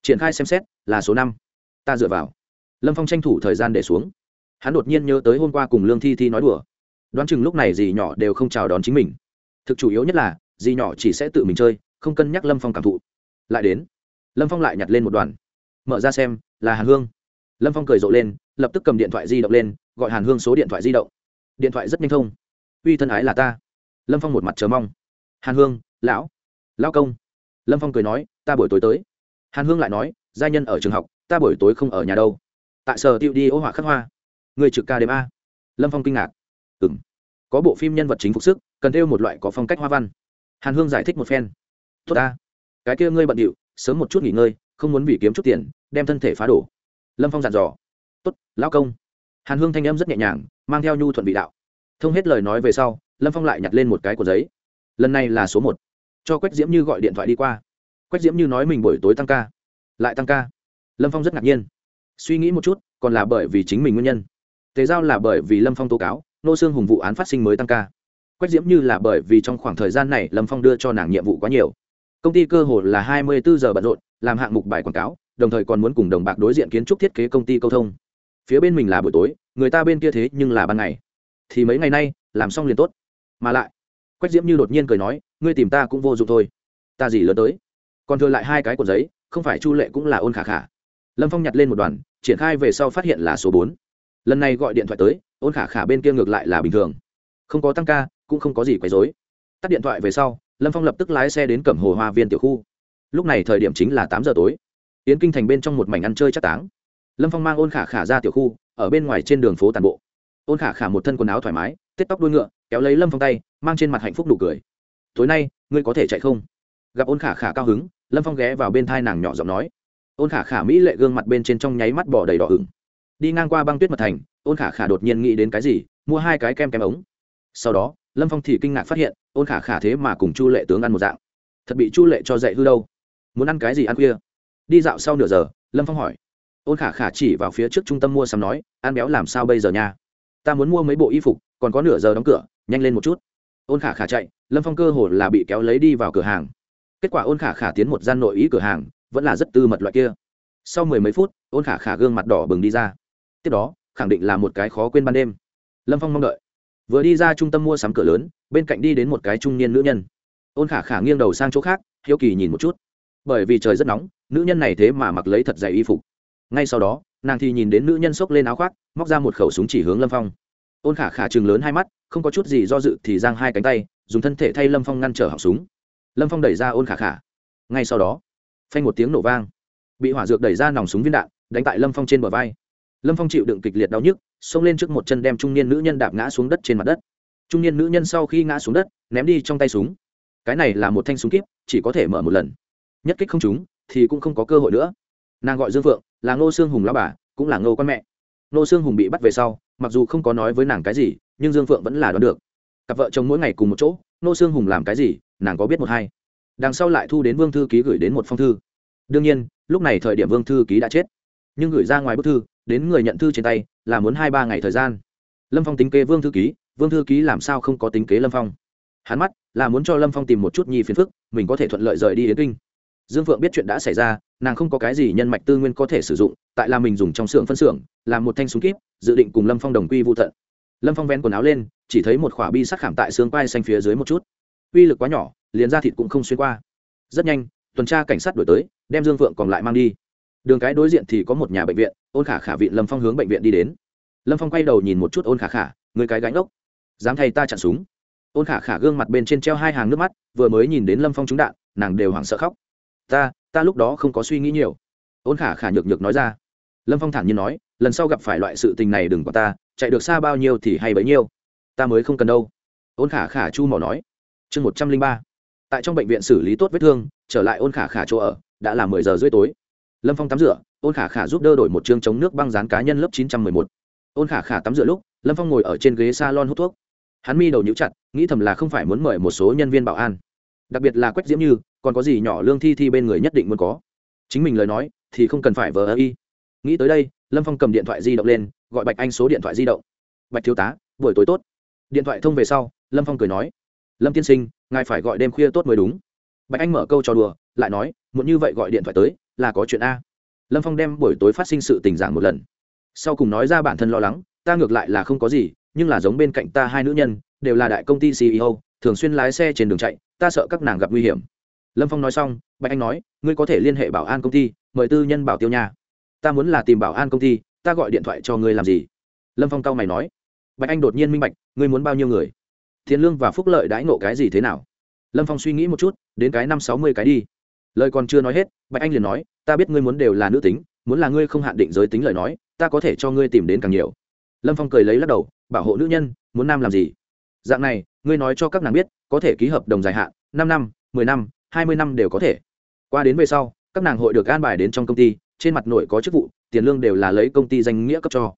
Triển khai xem xét, là số năm. Ta dựa vào. Lâm phong tranh thủ thời gian để xuống. Hắn đột nhiên nhớ tới hôm qua cùng lương thi thi nói đùa. Đoán chừng lúc này dì nhỏ đều không chào đón chính mình. Thực chủ yếu nhất là dì nhỏ chỉ sẽ tự mình chơi, không cân nhắc lâm phong cảm thụ. Lại đến lâm phong lại nhặt lên một đoàn. Mở ra xem, là hàn hương. Lâm phong cười rộ lên, lập tức cầm điện thoại di động lên, gọi hàn hương số điện thoại di động. Điện thoại rất nhanh thông. Uy thân ái là ta. Lâm phong một mặt chờ mong. Hàn hương, lão. Lão công. Lâm phong cười nói, ta buổi tối tới. Hàn hương lại nói, gia nhân ở trường học, ta buổi tối không ở nhà đâu. Tại sở tiệu đi ô họa khắc hoa. Người trực ca đêm a. Lâm phong kinh ngạc. Ừ m có bộ phim nhân vật chính phục sức, cần theo một loại có phong cách hoa văn. Hàn hương giải thích một phen. Tốt ta. Cái kia ngươi bận điệu sớm một chút nghỉ ngơi, không muốn bị kiếm chút tiền, đem thân thể phá đổ. Lâm phong dặn dò. Tốt, lão công. Hàn hương thanh em rất nhẹ nhàng, mang theo nhu thuận vị đạo. Thông hết lời nói về sau, lâm phong lại nhặt lên một cái của giấy. Lần này là số một. Cho quách diễm như gọi điện thoại đi qua. Quách diễm như nói mình buổi tối tăng ca. Lại tăng ca. Lâm phong rất ngạc nhiên. Suy nghĩ một chút, còn là bởi vì chính mình nguyên nhân. Thế giao là bởi vì lâm phong tố cáo, nô xương hùng vụ án phát sinh mới tăng ca. Quách diễm như là bởi vì trong khoảng thời gian này lâm phong đưa cho nàng nhiệm vụ quá nhiều công ty cơ hồ là hai mươi bốn giờ bận rộn, làm hạng mục bài quảng cáo, đồng thời còn muốn cùng đồng bạc đối diện kiến trúc thiết kế công ty câu thông. Phía bên mình là buổi tối, người ta bên kia thế nhưng là ban ngày. Thì mấy ngày nay, làm xong liền tốt. Mà lại, quách diễm như đột nhiên cười nói, ngươi tìm ta cũng vô dụng thôi. Ta gì lớn tới? Còn thừa lại hai cái cuộn giấy, không phải chu lệ cũng là ôn khả khả. Lâm phong nhặt lên một đoàn, triển khai về sau phát hiện là số bốn. Lần này gọi điện thoại tới, ôn khả khả bên kia ngược lại là bình thường. Không có tăng ca, cũng không có gì quấy dối tắt điện thoại về sau lâm phong lập tức lái xe đến cẩm hồ hoa viên tiểu khu. Lúc này thời điểm chính là tám giờ tối. Yến kinh thành bên trong một mảnh ăn chơi chắc táng. Lâm phong mang ôn khả khả ra tiểu khu, ở bên ngoài trên đường phố tàn bộ. Ôn khả khả một thân quần áo thoải mái, tết tóc đuôi ngựa, kéo lấy lâm phong tay, mang trên mặt hạnh phúc đủ cười. Tối nay, ngươi có thể chạy không? Gặp ôn khả khả cao hứng, lâm phong ghé vào bên thai nàng nhỏ giọng nói. Ôn khả khả mỹ lệ gương mặt bên trên trong nháy mắt bỏ đầy đỏ ửng. Đi ngang qua băng tuyết mật thành, ôn khả khả đột nhiên nghĩ đến cái gì, mua hai cái kem kem ống. Sau đó, lâm phong thì kinh ngạc phát hiện ôn khả khả thế mà cùng chu lệ tướng ăn một dạng. Thật bị chu lệ cho dạy hư đâu. Muốn ăn cái gì ăn khuya đi dạo sau nửa giờ, lâm phong hỏi. Ôn khả khả chỉ vào phía trước trung tâm mua sắm nói ăn béo làm sao bây giờ nha? Ta muốn mua mấy bộ y phục, còn có nửa giờ đóng cửa, nhanh lên một chút. Ôn khả khả chạy, lâm phong cơ hồ là bị kéo lấy đi vào cửa hàng. Kết quả ôn khả khả tiến một gian nội ý cửa hàng, vẫn là rất tư mật loại kia. Sau mười mấy phút, ôn khả khả gương mặt đỏ bừng đi ra. Tiếp đó, khẳng định là một cái khó quên ban đêm. Lâm phong mong đợi vừa đi ra trung tâm mua sắm cửa lớn, bên cạnh đi đến một cái trung niên nữ nhân. Ôn khả khả nghiêng đầu sang chỗ khác, hiếu kỳ nhìn một chút. Bởi vì trời rất nóng, nữ nhân này thế mà mặc lấy thật dày y phục. Ngay sau đó, nàng thì nhìn đến nữ nhân xốc lên áo khoác, móc ra một khẩu súng chỉ hướng lâm phong. Ôn khả khả chừng lớn hai mắt, không có chút gì do dự thì giang hai cánh tay, dùng thân thể thay lâm phong ngăn trở họng súng. Lâm phong đẩy ra ôn khả khả. Ngay sau đó, phanh một tiếng nổ vang. Bị hỏa dược đẩy ra nòng súng viên đạn, đánh tại lâm phong trên bờ vai. Lâm phong chịu đựng kịch liệt đau nhức xông lên trước một chân đem trung niên nữ nhân đạp ngã xuống đất trên mặt đất. Trung niên nữ nhân sau khi ngã xuống đất, ném đi trong tay súng. Cái này là một thanh súng kíp, chỉ có thể mở một lần. Nhất kích không trúng, thì cũng không có cơ hội nữa. Nàng gọi dương phượng, là ngô sương hùng lao bà, cũng là ngô con mẹ. Ngô sương hùng bị bắt về sau, mặc dù không có nói với nàng cái gì, nhưng dương phượng vẫn là đoán được. Cặp vợ chồng mỗi ngày cùng một chỗ, ngô sương hùng làm cái gì, nàng có biết một hai. Đằng sau lại thu đến vương thư ký gửi đến một phong thư. Đương nhiên, lúc này thời điểm vương thư ký đã chết. Nhưng gửi ra ngoài bức thư, đến người nhận thư trên tay là muốn hai ba ngày thời gian. Lâm phong tính kế vương thư ký, vương thư ký làm sao không có tính kế lâm phong? Hắn mắt là muốn cho lâm phong tìm một chút nhi phiền phức, mình có thể thuận lợi rời đi đến kinh. Dương phượng biết chuyện đã xảy ra, nàng không có cái gì nhân mạch tư nguyên có thể sử dụng, tại là mình dùng trong xưởng phân xưởng làm một thanh súng kíp, dự định cùng lâm phong đồng quy vô tận. Lâm phong vén quần áo lên, chỉ thấy một khỏa bi sắc khảm tại xương quai xanh phía dưới một chút. Uy lực quá nhỏ, liền ra thịt cũng không xuyên qua. Rất nhanh, tuần tra cảnh sát đổi tới, đem dương phượng còn lại mang đi đường cái đối diện thì có một nhà bệnh viện, ôn khả khả viện lâm phong hướng bệnh viện đi đến. Lâm phong quay đầu nhìn một chút ôn khả khả, người cái gánh ốc. Dám thay ta chặn súng. Ôn khả khả gương mặt bên trên treo hai hàng nước mắt, vừa mới nhìn đến lâm phong trúng đạn, nàng đều hoảng sợ khóc. Ta ta lúc đó không có suy nghĩ nhiều. Ôn khả khả nhược nhược nói ra. Lâm phong thản nhiên nói, lần sau gặp phải loại sự tình này đừng có ta, chạy được xa bao nhiêu thì hay bấy nhiêu. Ta mới không cần đâu. Ôn khả khả chu mỏ nói. Chương một trăm linh ba. Tại trong bệnh viện xử lý tốt vết thương, trở lại ôn khả khả chỗ ở, đã là mười giờ rưỡi tối lâm phong tắm rửa, ôn khả khả giúp đỡ đổi một chương chống nước băng dán cá nhân lớp chín trăm mười một. Ôn khả khả tắm rửa lúc, lâm phong ngồi ở trên ghế s a lon hút thuốc. Hắn mi đầu nhũ chặt, nghĩ thầm là không phải muốn mời một số nhân viên bảo an. Đặc biệt là quách diễm như, còn có gì nhỏ lương thi thi bên người nhất định muốn có. Chính mình lời nói, thì không cần phải vờ ơ y. Nghĩ tới đây, lâm phong cầm điện thoại di động lên, gọi bạch anh số điện thoại di động. Bạch thiếu tá, buổi tối tốt. Điện thoại thông về sau, lâm phong cười nói, lâm tiên sinh, ngài phải gọi đêm khuya tốt mới đúng. Bạch anh mở câu trò đùa, lại nói muốn như vậy gọi điện thoại tới là có chuyện a. Lâm phong đem buổi tối phát sinh sự tình giảng một lần. Sau cùng nói ra bản thân lo lắng, ta ngược lại là không có gì, nhưng là giống bên cạnh ta hai nữ nhân, đều là đại công ty ceo thường xuyên lái xe trên đường chạy, ta sợ các nàng gặp nguy hiểm. Lâm phong nói xong, bạch anh nói, ngươi có thể liên hệ bảo an công ty, mời tư nhân bảo tiêu nha. Ta muốn là tìm bảo an công ty, ta gọi điện thoại cho ngươi làm gì? Lâm phong cao mày nói. Bạch anh đột nhiên minh bạch, ngươi muốn bao nhiêu người? Tiền lương và phúc lợi đãi ngộ cái gì thế nào? Lâm phong suy nghĩ một chút, đến cái năm sáu mươi cái đi lời còn chưa nói hết, bạch anh liền nói, ta biết ngươi muốn đều là nữ tính, muốn là ngươi không hạn định giới tính lời nói, ta có thể cho ngươi tìm đến càng nhiều. Lâm phong cười lấy lắc đầu, bảo hộ nữ nhân, muốn nam làm gì? Dạng này, ngươi nói cho các nàng biết, có thể ký hợp đồng dài hạn, năm năm, mười năm, hai mươi năm đều có thể. Qua đến về sau, các nàng hội được an bài đến trong công ty, trên mặt nội có chức vụ, tiền lương đều là lấy công ty danh nghĩa cấp cho.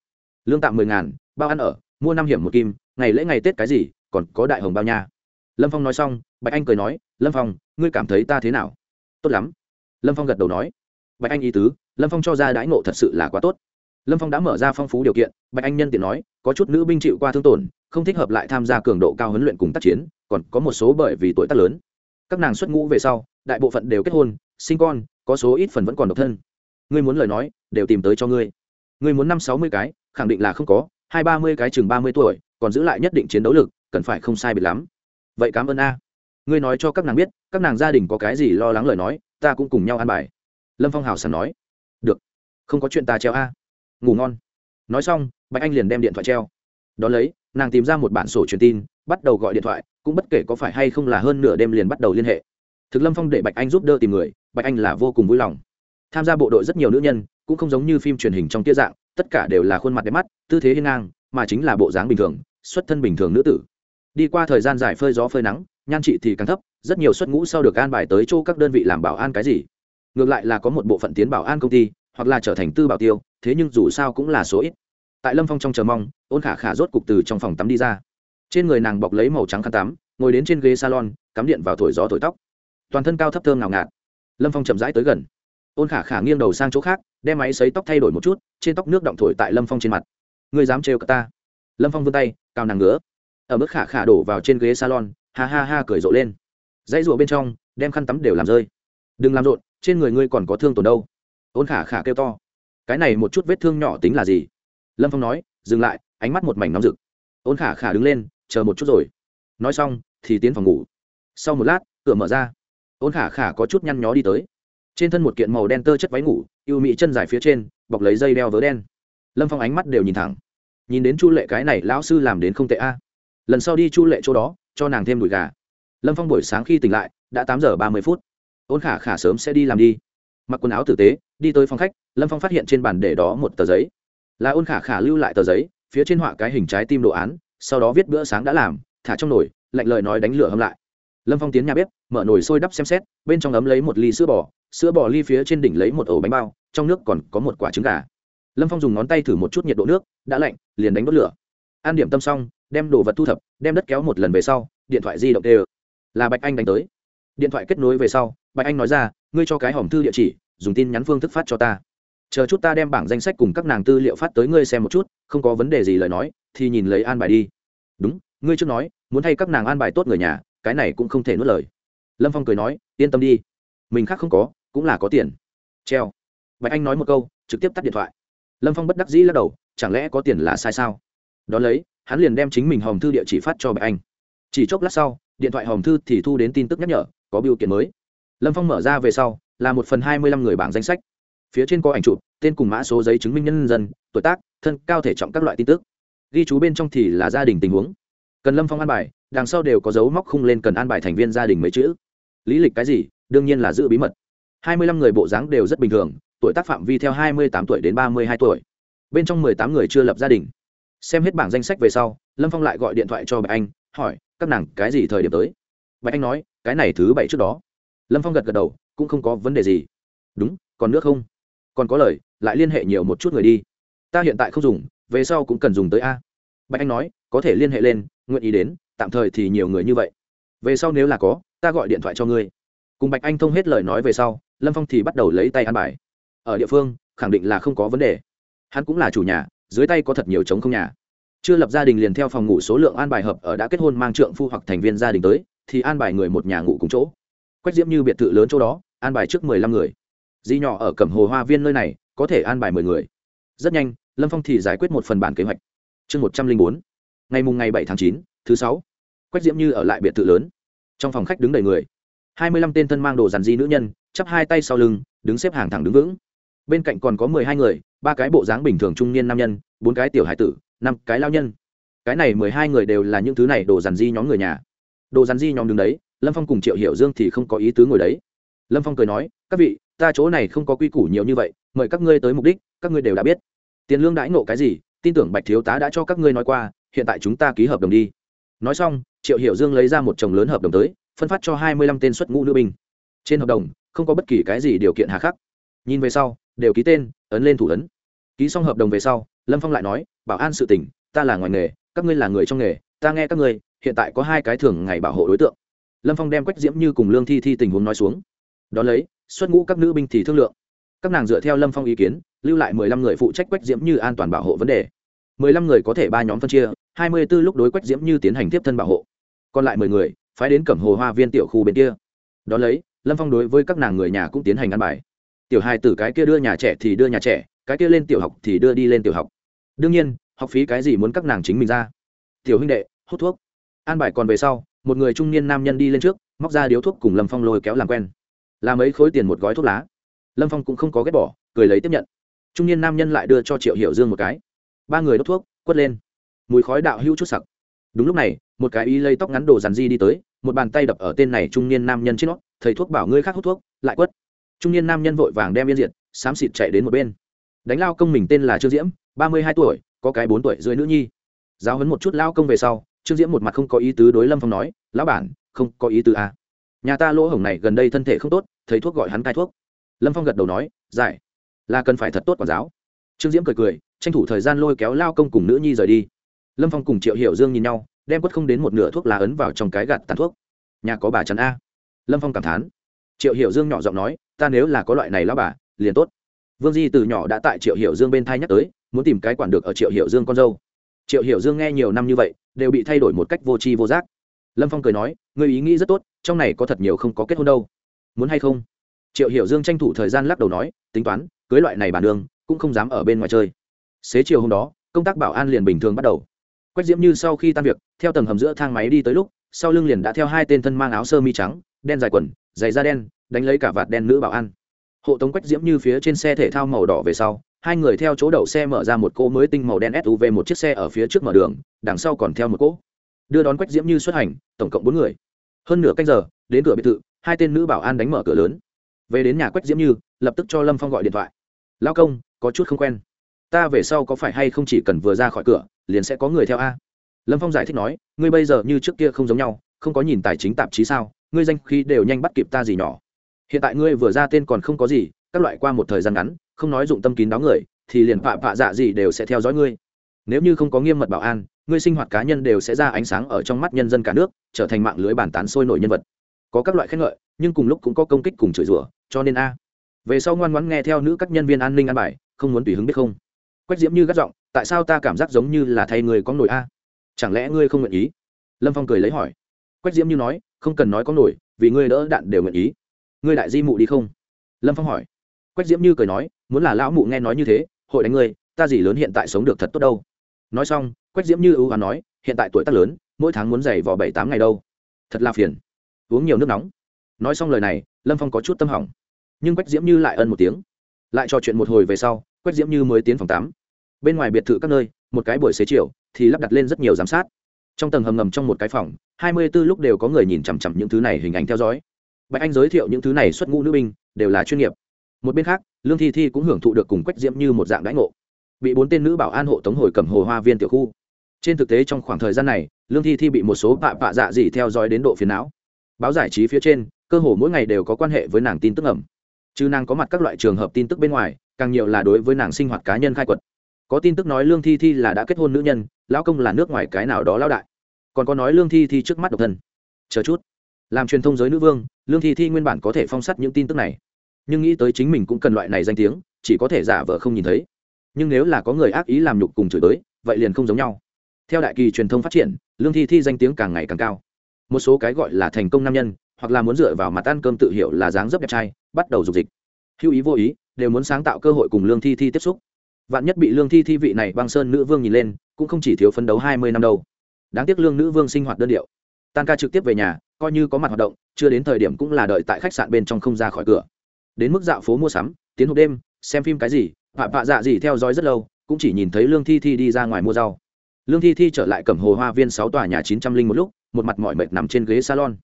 Lương tạm mười ngàn, bao ăn ở, mua năm hiểm một kim, ngày lễ ngày tết cái gì, còn có đại hồng bao nha. Lâm phong nói xong, bạch anh cười nói, lâm phong, ngươi cảm thấy ta thế nào? Tốt lắm. Lâm phong gật đầu nói. Bạch anh ý tứ, lâm phong cho ra đãi ngộ thật sự là quá tốt. Lâm phong đã mở ra phong phú điều kiện, bạch anh nhân tiện nói, có chút nữ binh chịu qua thương tổn, không thích hợp lại tham gia cường độ cao huấn luyện cùng tác chiến, còn có một số bởi vì tuổi tác lớn. Các nàng xuất ngũ về sau, đại bộ phận đều kết hôn, sinh con, có số ít phần vẫn còn độc thân. Ngươi muốn lời nói, đều tìm tới cho ngươi. Ngươi muốn năm sáu mươi cái, khẳng định là không có, hai ba mươi cái chừng ba mươi tuổi, còn giữ lại nhất định chiến đấu lực, cần phải không sai biệt lắm. Vậy cảm ơn a ngươi nói cho các nàng biết, các nàng gia đình có cái gì lo lắng lời nói, ta cũng cùng nhau ăn bài. Lâm phong hào sẵn nói. Được, không có chuyện ta treo a. Ngủ ngon. Nói xong, bạch anh liền đem điện thoại treo. Đón lấy, nàng tìm ra một bản sổ truyền tin, bắt đầu gọi điện thoại, cũng bất kể có phải hay không là hơn nửa đêm liền bắt đầu liên hệ. Thực lâm phong để bạch anh giúp đỡ tìm người, bạch anh là vô cùng vui lòng. Tham gia bộ đội rất nhiều nữ nhân, cũng không giống như phim truyền hình trong tia dạng, tất cả đều là khuôn mặt đẹp mắt, tư thế hiên ngang, mà chính là bộ dáng bình thường, xuất thân bình thường nữ tử. Đi qua thời gian dài phơi gió phơi nắng nhan trị thì càng thấp, rất nhiều xuất ngũ sau được an bài tới chỗ các đơn vị làm bảo an cái gì. Ngược lại là có một bộ phận tiến bảo an công ty, hoặc là trở thành tư bảo tiêu, thế nhưng dù sao cũng là số ít. Tại lâm phong trong chờ mong, ôn khả khả rốt cục từ trong phòng tắm đi ra. Trên người nàng bọc lấy màu trắng khăn tắm, ngồi đến trên ghế salon, cắm điện vào thổi gió thổi tóc. Toàn thân cao thấp thơm ngào ngạt. Lâm phong chậm rãi tới gần. Ôn khả khả nghiêng đầu sang chỗ khác, đem máy xấy tóc thay đổi một chút, trên tóc nước động thổi tại lâm phong trên mặt. Ngươi dám trêu cả ta? Lâm phong vươn tay, cao nàng ngứa. Ở mức khả khả đổ vào trên ghế salon ha ha ha cười rộ lên. Dãy rụa bên trong, đem khăn tắm đều làm rơi. Đừng làm rộn, trên người ngươi còn có thương tổn đâu. Ôn khả khả kêu to. Cái này một chút vết thương nhỏ tính là gì? Lâm phong nói, dừng lại, ánh mắt một mảnh nóng rực. Ôn khả khả đứng lên, chờ một chút rồi. Nói xong, thì tiến phòng ngủ. Sau một lát, cửa mở ra. Ôn khả khả có chút nhăn nhó đi tới. Trên thân một kiện màu đen tơ chất váy ngủ yêu mị chân dài phía trên, bọc lấy dây đeo vớ đen. Lâm phong ánh mắt đều nhìn thẳng. Nhìn đến chu lệ cái này, lão sư làm đến không tệ a lần sau đi chu lệ chỗ đó, cho nàng thêm đùi gà. Lâm phong buổi sáng khi tỉnh lại, đã tám giờ ba mươi phút. Ôn khả khả sớm sẽ đi làm đi. Mặc quần áo tử tế, đi tới phòng khách, lâm phong phát hiện trên bàn để đó một tờ giấy. Là ôn khả khả lưu lại tờ giấy, phía trên họa cái hình trái tim đồ án, sau đó viết bữa sáng đã làm, thả trong nồi, lạnh lời nói đánh lửa hâm lại. Lâm phong tiến nhà bếp, mở nồi sôi đắp xem xét, bên trong ấm lấy một ly sữa bò sữa bò ly phía trên đỉnh lấy một ổ bánh bao, trong nước còn có một quả trứng gà. Lâm phong dùng ngón tay thử một chút nhiệt độ nước, đã lạnh, liền đánh đốt lửa. An điểm tâm xong đem đồ vật thu thập, đem đất kéo một lần về sau, điện thoại di động tê là bạch anh đánh tới. Điện thoại kết nối về sau, bạch anh nói ra, ngươi cho cái hòm thư địa chỉ, dùng tin nhắn phương thức phát cho ta. Chờ chút ta đem bảng danh sách cùng các nàng tư liệu phát tới ngươi xem một chút, không có vấn đề gì lời nói, thì nhìn lấy an bài đi. Đúng, ngươi trước nói, muốn thay các nàng an bài tốt người nhà, cái này cũng không thể nuốt lời. Lâm phong cười nói, yên tâm đi, mình khác không có, cũng là có tiền. Treo. Bạch anh nói một câu, trực tiếp tắt điện thoại. Lâm phong bất đắc dĩ lắc đầu, chẳng lẽ có tiền là sai sao? Đón lấy hắn liền đem chính mình hòm thư địa chỉ phát cho bạch anh. Chỉ chốc lát sau, điện thoại hòm thư thì thu đến tin tức nhắc nhở, có biểu kiện mới. Lâm phong mở ra về sau, là một phần hai mươi lăm người bảng danh sách. Phía trên có ảnh chụp, tên cùng mã số giấy chứng minh nhân dân, tuổi tác, thân cao thể trọng các loại tin tức. Ghi chú bên trong thì là gia đình tình huống. Cần lâm phong an bài, đằng sau đều có dấu móc khung lên cần an bài thành viên gia đình mấy chữ. Lý lịch cái gì? Đương nhiên là giữ bí mật. Hai mươi lăm người bộ dáng đều rất bình thường, tuổi tác phạm vi theo hai mươi tám tuổi đến ba mươi hai tuổi. Bên trong mười tám người chưa lập gia đình xem hết bảng danh sách về sau, lâm phong lại gọi điện thoại cho bạch anh, hỏi, các nàng, cái gì thời điểm tới? Bạch anh nói, cái này thứ bảy trước đó. Lâm phong gật gật đầu, cũng không có vấn đề gì. Đúng, còn nước không? Còn có lời, lại liên hệ nhiều một chút người đi. Ta hiện tại không dùng, về sau cũng cần dùng tới a. Bạch anh nói, có thể liên hệ lên, nguyện ý đến, tạm thời thì nhiều người như vậy. Về sau nếu là có, ta gọi điện thoại cho ngươi. Cùng bạch anh thông hết lời nói về sau, lâm phong thì bắt đầu lấy tay ăn bài. Ở địa phương, khẳng định là không có vấn đề. Hắn cũng là chủ nhà dưới tay có thật nhiều trống không nhà. Chưa lập gia đình liền theo phòng ngủ số lượng an bài hợp ở đã kết hôn mang trượng phu hoặc thành viên gia đình tới, thì an bài người một nhà ngủ cùng chỗ. Quách diễm như biệt thự lớn chỗ đó, an bài trước mười lăm người. Di nhỏ ở cẩm hồ hoa viên nơi này, có thể an bài mười người. Rất nhanh, lâm phong thì giải quyết một phần bản kế hoạch. Chương một trăm linh bốn, ngày mùng ngày bảy tháng chín, thứ sáu. Quách diễm như ở lại biệt thự lớn. Trong phòng khách đứng đầy người. Hai mươi lăm tên thân mang đồ dàn di nữ nhân, chắp hai tay sau lưng, đứng xếp hàng thẳng đứng vững bên cạnh còn có mười hai người, ba cái bộ dáng bình thường trung niên nam nhân, bốn cái tiểu hải tử, năm cái lao nhân. Cái này mười hai người đều là những thứ này đồ dàn di nhóm người nhà. Đồ dàn di nhóm đứng đấy, lâm phong cùng triệu hiểu dương thì không có ý tứ ngồi đấy. Lâm phong cười nói, các vị, ta chỗ này không có quy củ nhiều như vậy, mời các ngươi tới mục đích, các ngươi đều đã biết. Tiền lương đãi nộ cái gì, tin tưởng bạch thiếu tá đã cho các ngươi nói qua, hiện tại chúng ta ký hợp đồng đi. Nói xong, triệu hiểu dương lấy ra một chồng lớn hợp đồng tới, phân phát cho hai mươi lăm tên xuất ngũ nữ binh. Trên hợp đồng, không có bất kỳ cái gì điều kiện hà khắc nhìn về sau, đều ký tên, ấn lên thủ ấn. Ký xong hợp đồng về sau, lâm phong lại nói, bảo an sự tỉnh ta là ngoài nghề, các ngươi là người trong nghề, ta nghe các ngươi, hiện tại có hai cái thường ngày bảo hộ đối tượng. Lâm phong đem quách diễm như cùng lương thi thi tình huống nói xuống. Đón lấy, xuất ngũ các nữ binh thì thương lượng. Các nàng dựa theo lâm phong ý kiến, lưu lại mười lăm người phụ trách quách diễm như an toàn bảo hộ vấn đề. mười lăm người có thể ba nhóm phân chia, hai mươi b ố lúc đối quách diễm như tiến hành tiếp thân bảo hộ. Còn lại mười người, phái đến cẩm hồ hoa viên tiểu khu bên kia. Đón lấy, lâm phong đối với các nàng người nhà cũng tiến hành ăn bài tiểu hai tử cái kia đưa nhà trẻ thì đưa nhà trẻ, cái kia lên tiểu học thì đưa đi lên tiểu học. Đương nhiên, học phí cái gì muốn các nàng chính mình ra. Tiểu huynh đệ, hút thuốc. An bài còn về sau, một người trung niên nam nhân đi lên trước, móc ra điếu thuốc cùng lâm phong lôi kéo làm quen. Làm mấy khối tiền một gói thuốc lá. Lâm phong cũng không có ghét bỏ, cười lấy tiếp nhận. Trung niên nam nhân lại đưa cho triệu hiểu dương một cái. Ba người đốt thuốc, quất lên. Mùi khói đạo hữu chút sặc. Đúng lúc này, một cái y lây tóc ngắn đồ dàn di đi tới, một bàn tay đập ở tên này trung niên nam nhân trên nó, thầy thuốc bảo ngươi khác hút thuốc, lại quất trung niên nam nhân vội vàng đem yên diệt xám xịt chạy đến một bên. Đánh lao công mình tên là trương diễm, ba mươi hai tuổi, có cái bốn tuổi dưới nữ nhi. Giáo hấn một chút lao công về sau, trương diễm một mặt không có ý tứ đối lâm phong nói, lão bản, không có ý tứ à. nhà ta lỗ hổng này gần đây thân thể không tốt, thấy thuốc gọi hắn cai thuốc. Lâm phong gật đầu nói, giải, là cần phải thật tốt quản giáo. Trương diễm cười cười, tranh thủ thời gian lôi kéo lao công cùng nữ nhi rời đi. Lâm phong cùng triệu hiểu dương nhìn nhau, đem quất không đến một nửa thuốc lá ấn vào trong cái gạt tàn thuốc. Nhà có bà chắn a. Lâm phong cảm thán. Triệu hiểu dương nhỏ giọng nói ta nếu là có loại này lao bà, liền tốt. Vương di từ nhỏ đã tại triệu hiểu dương bên thai nhắc tới, muốn tìm cái quản được ở triệu hiểu dương con dâu. Triệu hiểu dương nghe nhiều năm như vậy, đều bị thay đổi một cách vô tri vô giác. Lâm phong cười nói người ý nghĩ rất tốt, trong này có thật nhiều không có kết hôn đâu. Muốn hay không? Triệu hiểu dương tranh thủ thời gian lắc đầu nói, tính toán, cưới loại này bản đường cũng không dám ở bên ngoài chơi. Xế chiều hôm đó, công tác bảo an liền bình thường bắt đầu. Quách diễm như sau khi tan việc, theo tầng hầm giữa thang máy đi tới lúc, sau lưng liền đã theo hai tên thân mang áo sơ mi trắng, đen dài quần giày da đen, đánh lấy cả vạt đen nữ bảo an. Hộ tống quách diễm như phía trên xe thể thao màu đỏ về sau, hai người theo chỗ đậu xe mở ra một cỗ mới tinh màu đen suv một chiếc xe ở phía trước mở đường, đằng sau còn theo một cỗ. Đưa đón quách diễm như xuất hành, tổng cộng bốn người. Hơn nửa canh giờ, đến cửa biệt thự, hai tên nữ bảo an đánh mở cửa lớn. Về đến nhà quách diễm như, lập tức cho lâm phong gọi điện thoại. Lao công, có chút không quen. Ta về sau có phải hay không chỉ cần vừa ra khỏi cửa, liền sẽ có người theo a? Lâm phong giải thích nói, ngươi bây giờ như trước kia không giống nhau, không có nhìn tài chính tạp chí sao? Ngươi danh khí đều nhanh bắt kịp ta gì nhỏ. Hiện tại ngươi vừa ra tên còn không có gì, các loại qua một thời gian ngắn, không nói dụng tâm kín đáo người, thì liền phạ phạ dạ gì đều sẽ theo dõi ngươi. Nếu như không có nghiêm mật bảo an, ngươi sinh hoạt cá nhân đều sẽ ra ánh sáng ở trong mắt nhân dân cả nước, trở thành mạng lưới bàn tán sôi nổi nhân vật. Có các loại khen ngợi, nhưng cùng lúc cũng có công kích cùng chửi rủa, cho nên a, về sau ngoan ngoãn nghe theo nữ các nhân viên an ninh an bài, không muốn tùy hứng biết không. Quách diễm như gắt giọng, tại sao ta cảm giác giống như là thay người có nổi a? Chẳng lẽ ngươi không nguyện ý? Lâm phong cười lấy hỏi quách diễm như nói, không cần nói có nổi, vì ngươi đỡ đạn đều nguyện ý. Ngươi đại di mụ đi không? Lâm phong hỏi. Quách diễm như cười nói, muốn là lão mụ nghe nói như thế, hội đánh ngươi, ta gì lớn hiện tại sống được thật tốt đâu. Nói xong, quách diễm như ưu hoán nói, hiện tại tuổi tác lớn, mỗi tháng muốn giày vò bảy tám ngày đâu. Thật là phiền. Uống nhiều nước nóng. Nói xong lời này, lâm phong có chút tâm hỏng. Nhưng quách diễm như lại ân một tiếng. Lại trò chuyện một hồi về sau, quách diễm như mới tiến phòng tắm. bên ngoài biệt thự các nơi, một cái buổi xế chiều, thì lắp đặt lên rất nhiều giám sát trong tầng hầm ngầm trong một cái phòng, hai mươi b ố lúc đều có người nhìn chằm chằm những thứ này hình ảnh theo dõi. Bạch anh giới thiệu những thứ này xuất ngũ nữ binh, đều là chuyên nghiệp. Một bên khác, lương thi thi cũng hưởng thụ được cùng quách diễm như một dạng đãi ngộ. Bị bốn tên nữ bảo an hộ tống hồi cầm hồ hoa viên tiểu khu. Trên thực tế trong khoảng thời gian này, lương thi thi bị một số bạ bạ dạ dị theo dõi đến độ phiền não. Báo giải trí phía trên, cơ hồ mỗi ngày đều có quan hệ với nàng tin tức ẩm. Chứ nàng có mặt các loại trường hợp tin tức bên ngoài, càng nhiều là đối với nàng sinh hoạt cá nhân khai quật có tin tức nói lương thi thi là đã kết hôn nữ nhân lão công là nước ngoài cái nào đó lão đại còn có nói lương thi thi trước mắt độc thân chờ chút làm truyền thông giới nữ vương lương thi thi nguyên bản có thể phong sắt những tin tức này nhưng nghĩ tới chính mình cũng cần loại này danh tiếng chỉ có thể giả vờ không nhìn thấy nhưng nếu là có người ác ý làm nhục cùng chửi tới vậy liền không giống nhau theo đại kỳ truyền thông phát triển lương thi thi danh tiếng càng ngày càng cao một số cái gọi là thành công nam nhân hoặc là muốn dựa vào mặt ăn cơm tự hiểu là dáng dấp đẹp trai bắt đầu dục dịch hữu ý vô ý đều muốn sáng tạo cơ hội cùng lương thi thi tiếp xúc vạn nhất bị lương thi thi vị này băng sơn nữ vương nhìn lên, cũng không chỉ thiếu phấn đấu hai mươi năm đâu. Đáng tiếc lương nữ vương sinh hoạt đơn điệu. Tan ca trực tiếp về nhà, coi như có mặt hoạt động, chưa đến thời điểm cũng là đợi tại khách sạn bên trong không ra khỏi cửa. Đến mức dạo phố mua sắm, tiến hộp đêm, xem phim cái gì, vạ vạ dạ gì theo dõi rất lâu, cũng chỉ nhìn thấy lương thi thi đi ra ngoài mua rau. Lương thi thi trở lại cầm hồ hoa viên sáu tòa nhà chín trăm linh một lúc, một mặt mỏi mệt nằm trên ghế salon.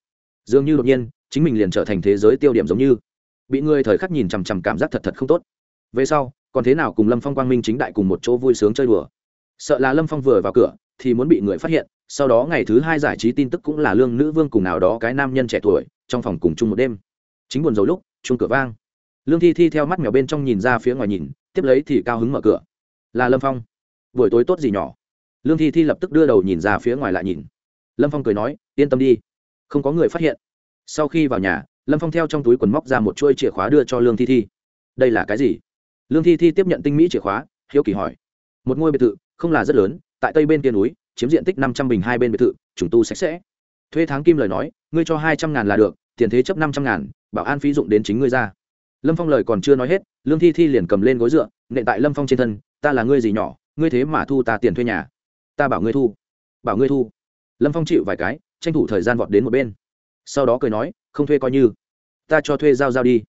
Dường như đột nhiên, chính mình liền trở thành thế giới tiêu điểm giống như. Bị người thời khắc nhìn chằm chằm cảm giác thật thật không tốt về sau, còn thế nào cùng lâm phong quang minh chính đại cùng một chỗ vui sướng chơi đùa? Sợ là lâm phong vừa vào cửa, thì muốn bị người phát hiện, sau đó ngày thứ hai giải trí tin tức cũng là lương nữ vương cùng nào đó cái nam nhân trẻ tuổi, trong phòng cùng chung một đêm. Chính buồn dầu lúc chung cửa vang. Lương thi thi theo mắt mèo bên trong nhìn ra phía ngoài nhìn, tiếp lấy thì cao hứng mở cửa. Là lâm phong. Buổi tối tốt gì nhỏ? Lương thi thi lập tức đưa đầu nhìn ra phía ngoài lại nhìn. Lâm phong cười nói, yên tâm đi. Không có người phát hiện. Sau khi vào nhà, lâm phong theo trong túi quần móc ra một chuôi chìa khóa đưa cho lương thi thi. Đây là cái gì? Lương thi thi tiếp nhận tinh mỹ chìa khóa, hiếu kỳ hỏi. Một ngôi biệt thự, không là rất lớn, tại tây bên kia núi, chiếm diện tích năm trăm bình hai bên biệt thự trùng tu sạch sẽ. Thuê tháng kim lời nói, ngươi cho hai trăm ngàn là được, tiền thế chấp năm trăm ngàn, bảo an phí dụng đến chính ngươi ra. Lâm phong lời còn chưa nói hết, lương thi thi liền cầm lên gối dựa, nện tại lâm phong trên thân, ta là ngươi gì nhỏ, ngươi thế mà thu ta tiền thuê nhà. Ta bảo ngươi thu, bảo ngươi thu. Lâm phong chịu vài cái, tranh thủ thời gian vọt đến một bên. Sau đó cười nói, không thuê coi như, ta cho thuê giao giao đi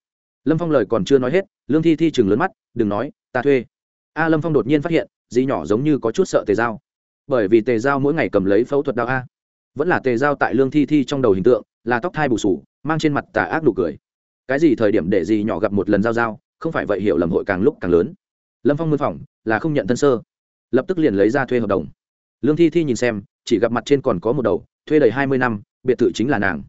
lâm phong lời còn chưa nói hết, lương thi thi chừng lớn mắt, đừng nói, ta thuê. A lâm phong đột nhiên phát hiện, dì nhỏ giống như có chút sợ tề giao bởi vì tề giao mỗi ngày cầm lấy phẫu thuật đạo a. Vẫn là tề giao tại lương thi thi trong đầu hình tượng, là tóc thai bù sù, mang trên mặt tà ác nụ cười. Cái gì thời điểm để dì nhỏ gặp một lần giao giao, không phải vậy hiểu lầm hội càng lúc càng lớn. Lâm phong mân phỏng, là không nhận thân sơ. Lập tức liền lấy ra thuê hợp đồng. Lương thi thi nhìn xem, chỉ gặp mặt trên còn có một đầu, thuê đầy hai mươi năm, biệt thự chính là nàng.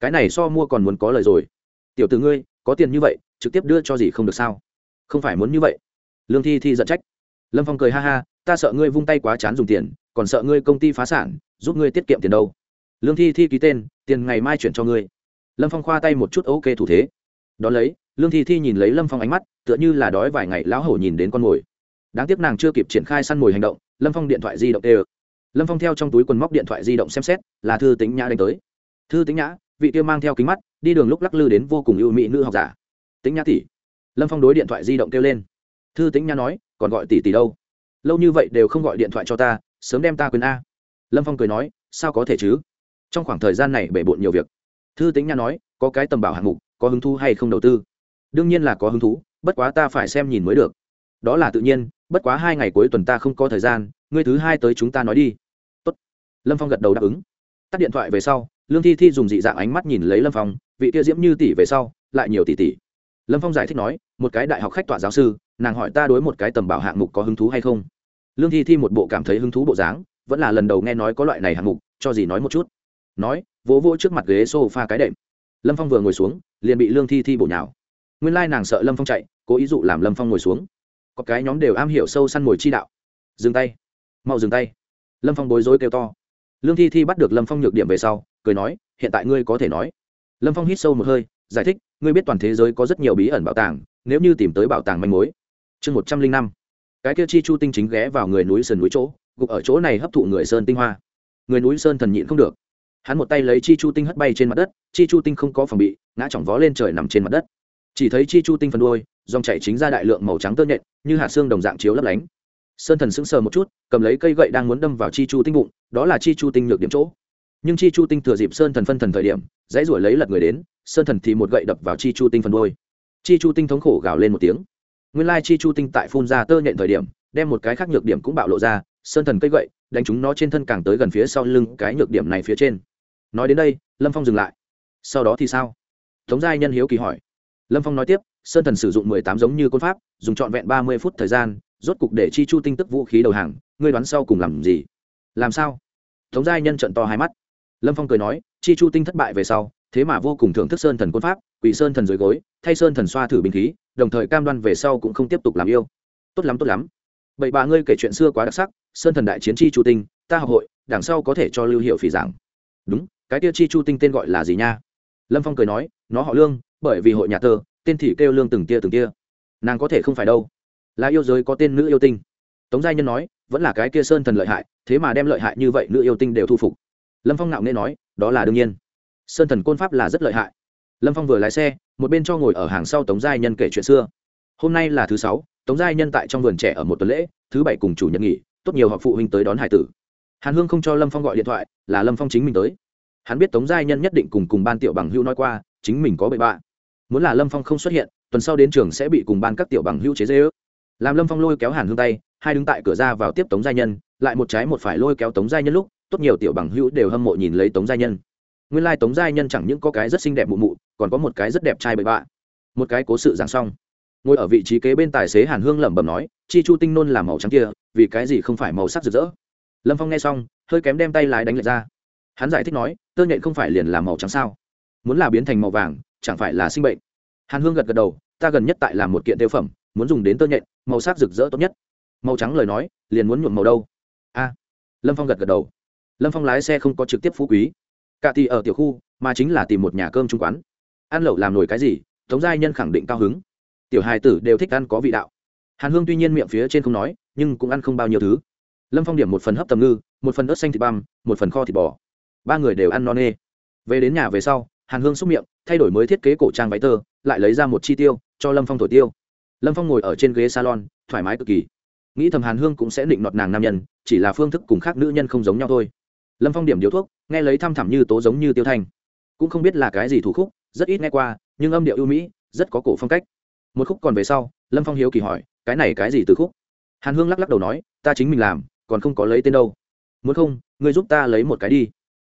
Cái này so mua còn muốn có lời rồi. Tiểu từ ngươi có tiền như vậy, trực tiếp đưa cho gì không được sao? Không phải muốn như vậy. Lương thi thi giận trách. Lâm phong cười ha ha, ta sợ ngươi vung tay quá chán dùng tiền, còn sợ ngươi công ty phá sản, giúp ngươi tiết kiệm tiền đâu. Lương thi thi ký tên, tiền ngày mai chuyển cho ngươi. Lâm phong khoa tay một chút ok thủ thế. Đón lấy, lương thi thi nhìn lấy lâm phong ánh mắt, tựa như là đói vài ngày lão hổ nhìn đến con mồi. Đáng tiếc nàng chưa kịp triển khai săn mồi hành động, lâm phong điện thoại di động tê ơ lâm phong theo trong túi quần móc điện thoại di động xem xét, là thư tính nhã đánh tới. Thư tính nhã, vị tiêu mang theo kính mắt đi đường lúc lắc lư đến vô cùng ưu mỹ nữ học giả. Tính nhã tỷ. Lâm phong đối điện thoại di động kêu lên. Thư tính nhã nói, còn gọi tỷ tỷ đâu? Lâu như vậy đều không gọi điện thoại cho ta, sớm đem ta quên a. Lâm phong cười nói, sao có thể chứ? Trong khoảng thời gian này bể bộn nhiều việc. Thư tính nhã nói, có cái tầm bảo hạng mục, có hứng thú hay không đầu tư? Đương nhiên là có hứng thú, bất quá ta phải xem nhìn mới được. Đó là tự nhiên, bất quá hai ngày cuối tuần ta không có thời gian, ngươi thứ hai tới chúng ta nói đi. Tốt. lâm phong gật đầu đáp ứng. Tắt điện thoại về sau lương thi thi dùng dị dạng ánh mắt nhìn lấy lâm phong, vị kia diễm như tỷ về sau, lại nhiều tỷ tỷ. Lâm phong giải thích nói, một cái đại học khách tọa giáo sư, nàng hỏi ta đối một cái tầm bảo hạng mục có hứng thú hay không? Lương thi thi một bộ cảm thấy hứng thú bộ dáng, vẫn là lần đầu nghe nói có loại này hạng mục, cho gì nói một chút. Nói, vỗ vỗ trước mặt ghế s o f a cái đệm. Lâm phong vừa ngồi xuống, liền bị lương thi thi bổ nhào. Nguyên lai nàng sợ lâm phong chạy, cố ý dụ làm lâm phong ngồi xuống. Có cái nhóm đều am hiểu sâu săn mồi chi đạo. Dừng tay, mau dừng tay. Lâm phong bối rối kêu to. Lương thi thi bắt được lâm phong nhược điểm về sau cười nói, hiện tại ngươi có thể nói. Lâm phong hít sâu một hơi, giải thích, ngươi biết toàn thế giới có rất nhiều bí ẩn bảo tàng, nếu như tìm tới bảo tàng manh mối. Chương một trăm linh năm. Cái kia chi chu tinh chính ghé vào người núi sơn núi chỗ, gục ở chỗ này hấp thụ người sơn tinh hoa. Người núi sơn thần nhịn không được. Hắn một tay lấy chi chu tinh hất bay trên mặt đất, chi chu tinh không có phòng bị, ngã chỏng vó lên trời nằm trên mặt đất. Chỉ thấy chi chu tinh phần đuôi, dòng chảy chính ra đại lượng màu trắng tơ nhện, như hạt xương đồng dạng chiếu lấp lánh. Sơn thần sững sờ một chút, cầm lấy cây gậy đang muốn đâm vào chi chu tinh bụng, đó là chi chu tinh nhược điểm chỗ nhưng chi chu tinh thừa dịp sơn thần phân thần thời điểm, dãy ruổi lấy lật người đến, sơn thần thì một gậy đập vào chi chu tinh phần đuôi. Chi chu tinh thống khổ gào lên một tiếng. Nguyên lai chi chu tinh tại phun ra tơ nhện thời điểm, đem một cái khác nhược điểm cũng bạo lộ ra, sơn thần cây gậy, đánh chúng nó trên thân càng tới gần phía sau lưng cái nhược điểm này phía trên. Nói đến đây, lâm phong dừng lại. Sau đó thì sao? Tống giai nhân hiếu kỳ hỏi. Lâm phong nói tiếp, sơn thần sử dụng mười tám giống như côn pháp, dùng trọn vẹn ba mươi phút thời gian, rốt cục để chi chu tinh tức vũ khí đầu hàng, ngươi đoán sau cùng làm gì? Làm sao? Tống giai nhân trận to hai mắt lâm phong cười nói, chi chu tinh thất bại về sau, thế mà vô cùng thưởng thức sơn thần côn pháp, quỷ sơn thần dưới gối, thay sơn thần xoa thử bình khí, đồng thời cam đoan về sau cũng không tiếp tục làm yêu. Tốt lắm tốt lắm. Bậy bà ngươi kể chuyện xưa quá đặc sắc, sơn thần đại chiến chi chu tinh, ta học hội, đằng sau có thể cho lưu hiệu phỉ giảng. Đúng, cái tiêu chi chu tinh tên gọi là gì nha? Lâm phong cười nói, nó họ lương, bởi vì hội nhà tơ, tên thì kêu lương từng tia từng tia. Nàng có thể không phải đâu. Là yêu giới có tên nữ yêu tinh. Tống giai nhân nói, vẫn là cái kia sơn thần lợi hại, thế mà đem lợi hại như vậy nữ yêu tinh đều thu phục lâm phong nạo nghe nói, đó là đương nhiên. Sơn thần côn pháp là rất lợi hại. Lâm phong vừa lái xe, một bên cho ngồi ở hàng sau tống giai nhân kể chuyện xưa. Hôm nay là thứ sáu, tống giai nhân tại trong vườn trẻ ở một tuần lễ, thứ bảy cùng chủ nhật nghỉ, tốt nhiều học phụ huynh tới đón hải tử. Hàn hương không cho lâm phong gọi điện thoại, là lâm phong chính mình tới. Hắn biết tống giai nhân nhất định cùng cùng ban tiểu bằng hữu nói qua, chính mình có bậy bạ. Muốn là lâm phong không xuất hiện, tuần sau đến trường sẽ bị cùng ban các tiểu bằng hữu chế dây ước làm lâm phong lôi kéo hàn hương tay, hai đứng tại cửa ra vào tiếp tống giai nhân, lại một trái một phải lôi kéo tống giai nhân lúc tốt nhiều tiểu bằng hữu đều hâm mộ nhìn lấy tống giai nhân. Nguyên lai、like、tống giai nhân chẳng những có cái rất xinh đẹp mụ mụ, còn có một cái rất đẹp trai bậy bạ. Một cái cố sự giảng xong, ngồi ở vị trí kế bên tài xế hàn hương lẩm bẩm nói, chi chu tinh nôn là màu trắng kia, vì cái gì không phải màu sắc rực rỡ? Lâm phong nghe xong, hơi kém đem tay lái đánh lệch ra. Hắn giải thích nói, tơ nhện không phải liền là màu trắng sao? Muốn là biến thành màu vàng, chẳng phải là sinh bệnh. Hàn hương gật gật đầu, ta gần nhất tại làm một kiện tiêu phẩm, muốn dùng đến tơ nhện, màu sắc rực rỡ tốt nhất. Màu trắng lời nói, liền muốn nhuộm màu đâu. A. Lâm phong gật gật đầu lâm phong lái xe không có trực tiếp phú quý cả thì ở tiểu khu mà chính là tìm một nhà cơm trung quán ăn lẩu làm nổi cái gì tống giai nhân khẳng định cao hứng tiểu hài tử đều thích ăn có vị đạo hàn hương tuy nhiên miệng phía trên không nói nhưng cũng ăn không bao nhiêu thứ lâm phong điểm một phần hấp tầm ngư một phần ớt xanh thịt băm một phần kho thịt bò ba người đều ăn no nê về đến nhà về sau hàn hương xúc miệng thay đổi mới thiết kế cổ trang váy tơ lại lấy ra một chi tiêu cho lâm phong thổi tiêu lâm phong ngồi ở trên ghế salon thoải mái cực kỳ nghĩ thầm hàn hương cũng sẽ định nọt nàng nam nhân chỉ là phương thức cùng khác nữ nhân không giống nhau thôi lâm phong điểm điếu thuốc, nghe lấy thăm thẳm như tố giống như tiêu thanh. Cũng không biết là cái gì thủ khúc, rất ít nghe qua, nhưng âm điệu ưu mỹ, rất có cổ phong cách. Một khúc còn về sau, lâm phong hiếu kỳ hỏi, cái này cái gì từ khúc? Hàn hương lắc lắc đầu nói, ta chính mình làm, còn không có lấy tên đâu. Muốn không, ngươi giúp ta lấy một cái đi.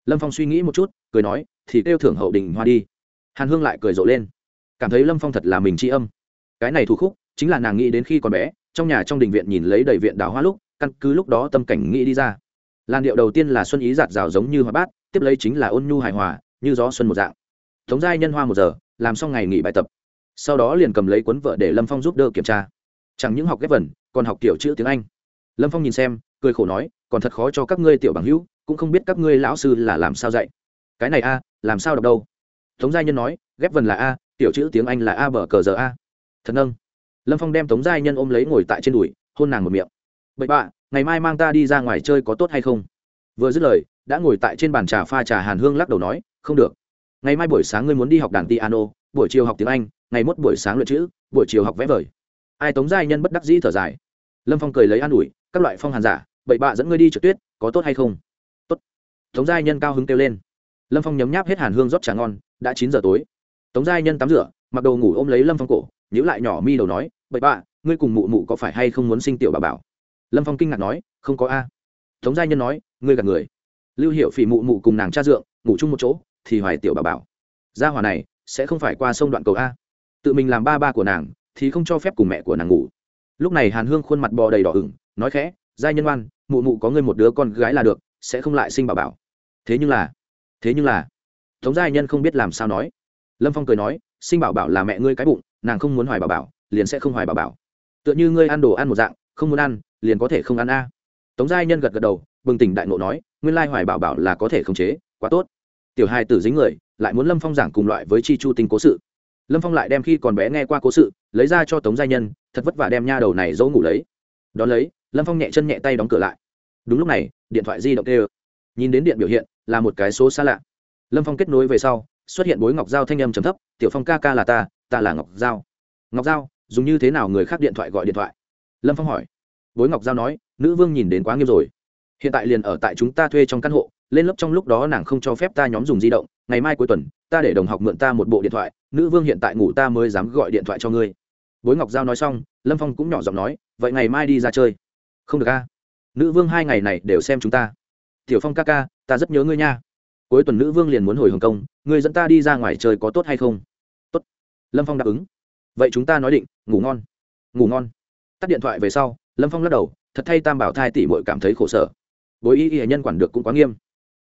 Lâm phong suy nghĩ một chút, cười nói, thì kêu thưởng hậu đình hoa đi. Hàn hương lại cười rộ lên. Cảm thấy lâm phong thật là mình tri âm. Cái này thủ khúc, chính là nàng nghĩ đến khi còn bé, trong nhà trong đình viện nhìn lấy đầy viện đào hoa lúc, căn cứ lúc đó tâm cảnh nghĩ đi ra làn điệu đầu tiên là xuân ý giạt rào giống như hoa bát, tiếp lấy chính là ôn nhu hài hòa, như gió xuân một dạng. Thống giai nhân hoa một giờ, làm xong ngày nghỉ bài tập. Sau đó liền cầm lấy cuốn vợ để lâm phong giúp đỡ kiểm tra. Chẳng những học ghép vần, còn học kiểu chữ tiếng anh. Lâm phong nhìn xem, cười khổ nói, còn thật khó cho các ngươi tiểu bằng hữu, cũng không biết các ngươi lão sư là làm sao dạy. Cái này a, làm sao đọc đâu? Tống giai nhân nói, ghép vần là a tiểu chữ tiếng anh là a bờ cờ giờ a. Thật nâng. Lâm phong đem tống giai nhân ôm lấy ngồi tại trên đùi, hôn nàng một miệng. Bậy bạ ngày mai mang ta đi ra ngoài chơi có tốt hay không? Vừa dứt lời, đã ngồi tại trên bàn trà pha trà hàn hương lắc đầu nói, không được. Ngày mai buổi sáng ngươi muốn đi học đàn piano, buổi chiều học tiếng anh, ngày mốt buổi sáng luyện chữ, buổi chiều học vẽ vời. Ai tống giai nhân bất đắc dĩ thở dài. Lâm phong cười lấy an ủi, các loại phong hàn giả, bậy bạ dẫn ngươi đi trượt tuyết, có tốt hay không? Tốt. Tống giai nhân cao hứng kêu lên. Lâm phong nhấm nháp hết hàn hương rót trà ngon, đã chín giờ tối. Tống giai nhân tắm rửa, mặc đồ ngủ ôm lấy lâm phong cổ nhữ lại nhỏ mi đầu nói, bậy bạ, ngươi cùng mụ mụ có phải hay không muốn sinh tiểu bà bảo? Lâm phong kinh ngạc nói, không có a. Tống giai nhân nói, ngươi gạt người. Lưu hiệu phỉ mụ mụ cùng nàng cha dượng, ngủ chung một chỗ, thì hoài tiểu bà bảo, gia hòa này sẽ không phải qua sông đoạn cầu a. Tự mình làm ba ba của nàng, thì không cho phép cùng mẹ của nàng ngủ. Lúc này hàn hương khuôn mặt bò đầy đỏ ửng, nói khẽ giai nhân oan, mụ mụ có ngươi một đứa con gái là được, sẽ không lại sinh bảo bảo. Thế nhưng là, thế nhưng là. Tống giai nhân không biết làm sao nói. Lâm phong cười nói, sinh bảo bảo là mẹ ngươi cái bụng, nàng không muốn hoài bảo bảo, liền sẽ không hoài bảo bảo. Tựa như ngươi ăn đồ ăn một dạng không muốn ăn, liền có thể không ăn a. Tống giai nhân gật gật đầu, bừng tỉnh đại ngộ nói, nguyên lai hoài bảo bảo là có thể khống chế, quá tốt. Tiểu hai tử dính người, lại muốn lâm phong giảng cùng loại với chi chu tinh cố sự. Lâm phong lại đem khi còn bé nghe qua cố sự, lấy ra cho tống giai nhân, thật vất vả đem nha đầu này dỗ ngủ lấy. Đón lấy, lâm phong nhẹ chân nhẹ tay đóng cửa lại. Đúng lúc này, điện thoại di động kêu. Nhìn đến điện biểu hiện, là một cái số xa lạ. Lâm phong kết nối về sau, xuất hiện bối ngọc giao thanh âm trầm thấp, tiểu phong ca ca là ta ta là ngọc giao. Ngọc giao, dùng như thế nào người khác điện thoại gọi điện thoại? Lâm phong hỏi. Bối ngọc giao nói, nữ vương nhìn đến quá nghiêm rồi. Hiện tại liền ở tại chúng ta thuê trong căn hộ, lên lớp trong lúc đó nàng không cho phép ta nhóm dùng di động, ngày mai cuối tuần, ta để đồng học mượn ta một bộ điện thoại, nữ vương hiện tại ngủ ta mới dám gọi điện thoại cho ngươi. Bối ngọc giao nói xong, lâm phong cũng nhỏ giọng nói, vậy ngày mai đi ra chơi. Không được a. Nữ vương hai ngày này đều xem chúng ta. Tiểu phong ca ca, ta rất nhớ ngươi nha. Cuối tuần nữ vương liền muốn hồi hồng kông người dẫn ta đi ra ngoài chơi có tốt hay không? Tốt. Lâm phong đáp ứng. Vậy chúng ta nói định, ngủ ngon. Ngủ ngon tắt điện thoại về sau, lâm phong lắc đầu, thật thay tam bảo thai tỷ bội cảm thấy khổ sở. Bối y y nhân quản được cũng quá nghiêm.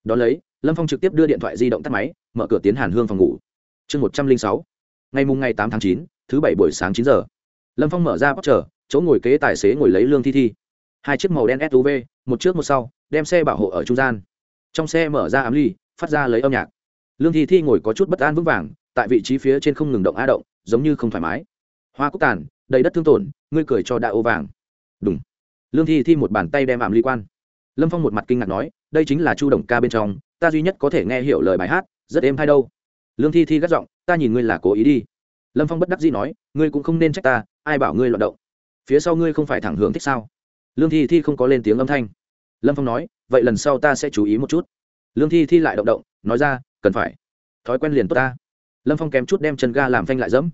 Đ ó lấy, lâm phong trực tiếp đưa điện thoại di động tắt máy, mở cửa tiến hàn hương phòng ngủ. Chương một trăm linh sáu. Ngày mùng ngày tám tháng chín, thứ bảy buổi sáng chín giờ. Lâm phong mở ra bóc chờ chỗ ngồi kế tài xế ngồi lấy lương thi thi. Hai chiếc màu đen suv một trước một sau, đem xe bảo hộ ở trung gian. Trong xe mở ra ám ly, phát ra lấy âm nhạc. Lương thi thi ngồi có chút bất an vững vàng, tại vị trí phía trên không ngừng động á động, giống như không thoải mái. Hoa cúc tàn đầy đất thương tổn, ngươi cười cho đã ô vàng. Đúng lương thi thi một bàn tay đem ảm ly quan. Lâm phong một mặt kinh ngạc nói, đây chính là chu đồng ca bên trong, ta duy nhất có thể nghe hiểu lời bài hát, rất êm hay đâu. Lương thi thi gắt giọng, ta nhìn ngươi là cố ý đi. Lâm phong bất đắc dĩ nói, ngươi cũng không nên trách ta, ai bảo ngươi loạt động. Phía sau ngươi không phải thẳng hướng thích sao? Lương thi thi không có lên tiếng âm thanh. Lâm phong nói, vậy lần sau ta sẽ chú ý một chút. Lương thi thi lại động động, nói ra, cần phải. Thói quen liền tốt ta. Lâm phong kém chút đem chân ga làm phanh lại dẫm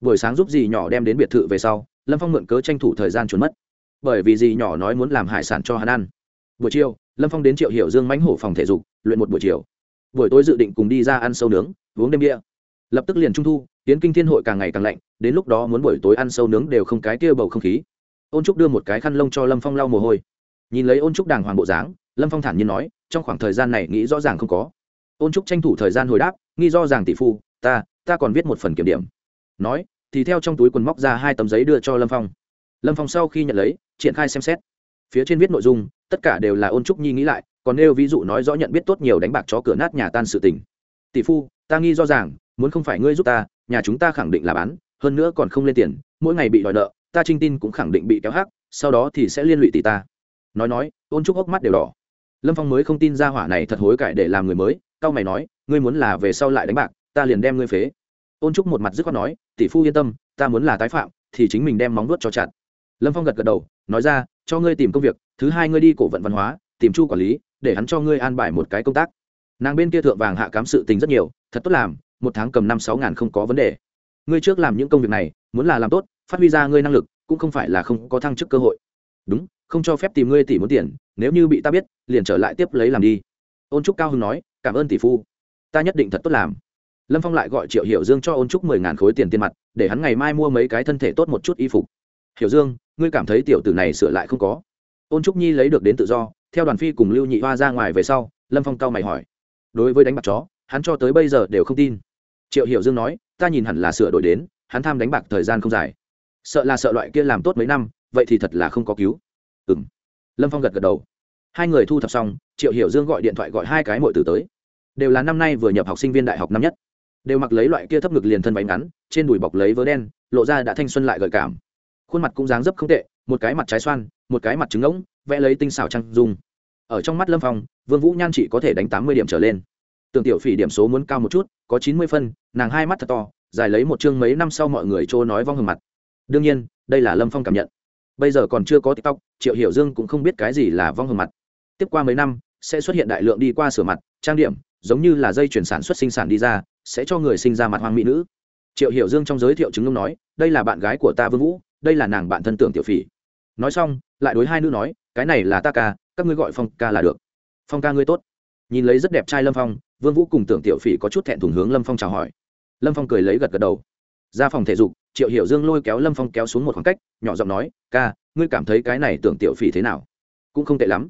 buổi sáng giúp dì nhỏ đem đến biệt thự về sau, lâm phong mượn cớ tranh thủ thời gian trốn mất. Bởi vì dì nhỏ nói muốn làm hải sản cho hắn ăn. Buổi chiều, lâm phong đến triệu hiểu dương mánh hổ phòng thể dục, luyện một buổi chiều. Buổi tối dự định cùng đi ra ăn sâu nướng, uống đêm bia. Lập tức liền trung thu, tiến kinh thiên hội càng ngày càng lạnh, đến lúc đó muốn buổi tối ăn sâu nướng đều không cái kia bầu không khí. Ôn trúc đưa một cái khăn lông cho lâm phong lau mồ hôi. Nhìn lấy ôn trúc đàng hoàng bộ dáng, lâm phong thản nhiên nói, trong khoảng thời gian này nghĩ rõ ràng không có. Ôn trúc tranh thủ thời gian hồi đáp, nghi do ràng tỷ phu, ta ta còn viết một phần kiểm điểm nói, thì theo trong túi quần móc ra hai tấm giấy đưa cho lâm phong. Lâm phong sau khi nhận lấy, triển khai xem xét. Phía trên viết nội dung, tất cả đều là ôn trúc nhi nghĩ lại, còn nêu ví dụ nói rõ nhận biết tốt nhiều đánh bạc chó cửa nát nhà tan sự tình. Tỷ phu, ta nghi do rằng, muốn không phải ngươi giúp ta, nhà chúng ta khẳng định là bán, hơn nữa còn không lên tiền, mỗi ngày bị đòi nợ, ta trinh tin cũng khẳng định bị kéo hắc, sau đó thì sẽ liên lụy tỷ ta. Nói nói, ôn trúc hốc mắt đều đỏ. Lâm phong mới không tin ra hỏa này thật hối cải để làm người mới cao mày nói, ngươi muốn là về sau lại đánh bạc, ta liền đem ngươi phế ôn trúc một mặt dứt khoát nói, tỷ phu yên tâm, ta muốn là tái phạm, thì chính mình đem móng nuốt cho chặt. Lâm phong gật gật đầu, nói ra, cho ngươi tìm công việc, thứ hai ngươi đi cổ vận văn hóa, tìm chu quản lý, để hắn cho ngươi an bài một cái công tác. Nàng bên kia thượng vàng hạ cám sự tình rất nhiều, thật tốt làm, một tháng cầm năm sáu ngàn không có vấn đề. Ngươi trước làm những công việc này, muốn là làm tốt, phát huy ra ngươi năng lực, cũng không phải là không có thăng chức cơ hội. Đúng, không cho phép tìm ngươi tỷ muốn tiền, nếu như bị ta biết, liền trở lại tiếp lấy làm đi. Ôn trúc cao hưng nói, cảm ơn tỷ phu, ta nhất định thật tốt làm lâm phong lại gọi triệu hiểu dương cho ôn trúc mười ngàn khối tiền tiền mặt, để hắn ngày mai mua mấy cái thân thể tốt một chút y phục. Hiểu dương, ngươi cảm thấy tiểu tử này sửa lại không có? Ôn trúc nhi lấy được đến tự do, theo đoàn phi cùng lưu nhị hoa ra ngoài về sau, lâm phong cao mày hỏi. Đối với đánh bạc chó, hắn cho tới bây giờ đều không tin. Triệu hiểu dương nói, ta nhìn hẳn là sửa đổi đến, hắn tham đánh bạc thời gian không dài. Sợ là sợ loại kia làm tốt mấy năm, vậy thì thật là không có cứu. Ừ m lâm phong gật gật đầu. Hai người thu thập xong, triệu hiểu dương gọi điện thoại gọi hai cái m tử tới. Đều là năm nay vừa nhập học sinh viên đại học năm nhất đều mặc lấy loại kia thấp ngực liền thân váy ngắn, trên đùi bọc lấy vớ đen, lộ ra đã thanh xuân lại gợi cảm. Khuôn mặt cũng dáng dấp không tệ, một cái mặt trái xoan, một cái mặt trứng ngỗng, vẽ lấy tinh xảo trăng dung. Ở trong mắt lâm phong, vương vũ nhan chỉ có thể đánh tám mươi điểm trở lên. Tưởng tiểu phỉ điểm số muốn cao một chút, có chín mươi phân, nàng hai mắt thật to, dài lấy một chương mấy năm sau mọi người trô nói vong hừng mặt. Đương nhiên, đây là lâm phong cảm nhận. Bây giờ còn chưa có tiktok, triệu hiểu dương cũng không biết cái gì là vong hừng mặt. Tiếp qua mấy năm, sẽ xuất hiện đại lượng đi qua sửa mặt, trang điểm giống như là dây chuyển sản xuất sinh sản đi ra, sẽ cho người sinh ra mặt hoang mỹ nữ. Triệu hiểu dương trong giới thiệu chứng ông nói, đây là bạn gái của ta vương vũ, đây là nàng bạn thân tưởng tiểu phỉ. Nói xong, lại đối hai nữ nói, cái này là ta ca, các ngươi gọi phong ca là được. Phong ca ngươi tốt. Nhìn lấy rất đẹp trai lâm phong, vương vũ cùng tưởng tiểu phỉ có chút thẹn thùng hướng lâm phong chào hỏi. Lâm phong cười lấy gật gật đầu. Ra phòng thể dục, triệu hiểu dương lôi kéo lâm phong kéo xuống một khoảng cách, nhỏ giọng nói, ca, ngươi cảm thấy cái này tưởng tiểu phỉ thế nào? Cũng không tệ lắm.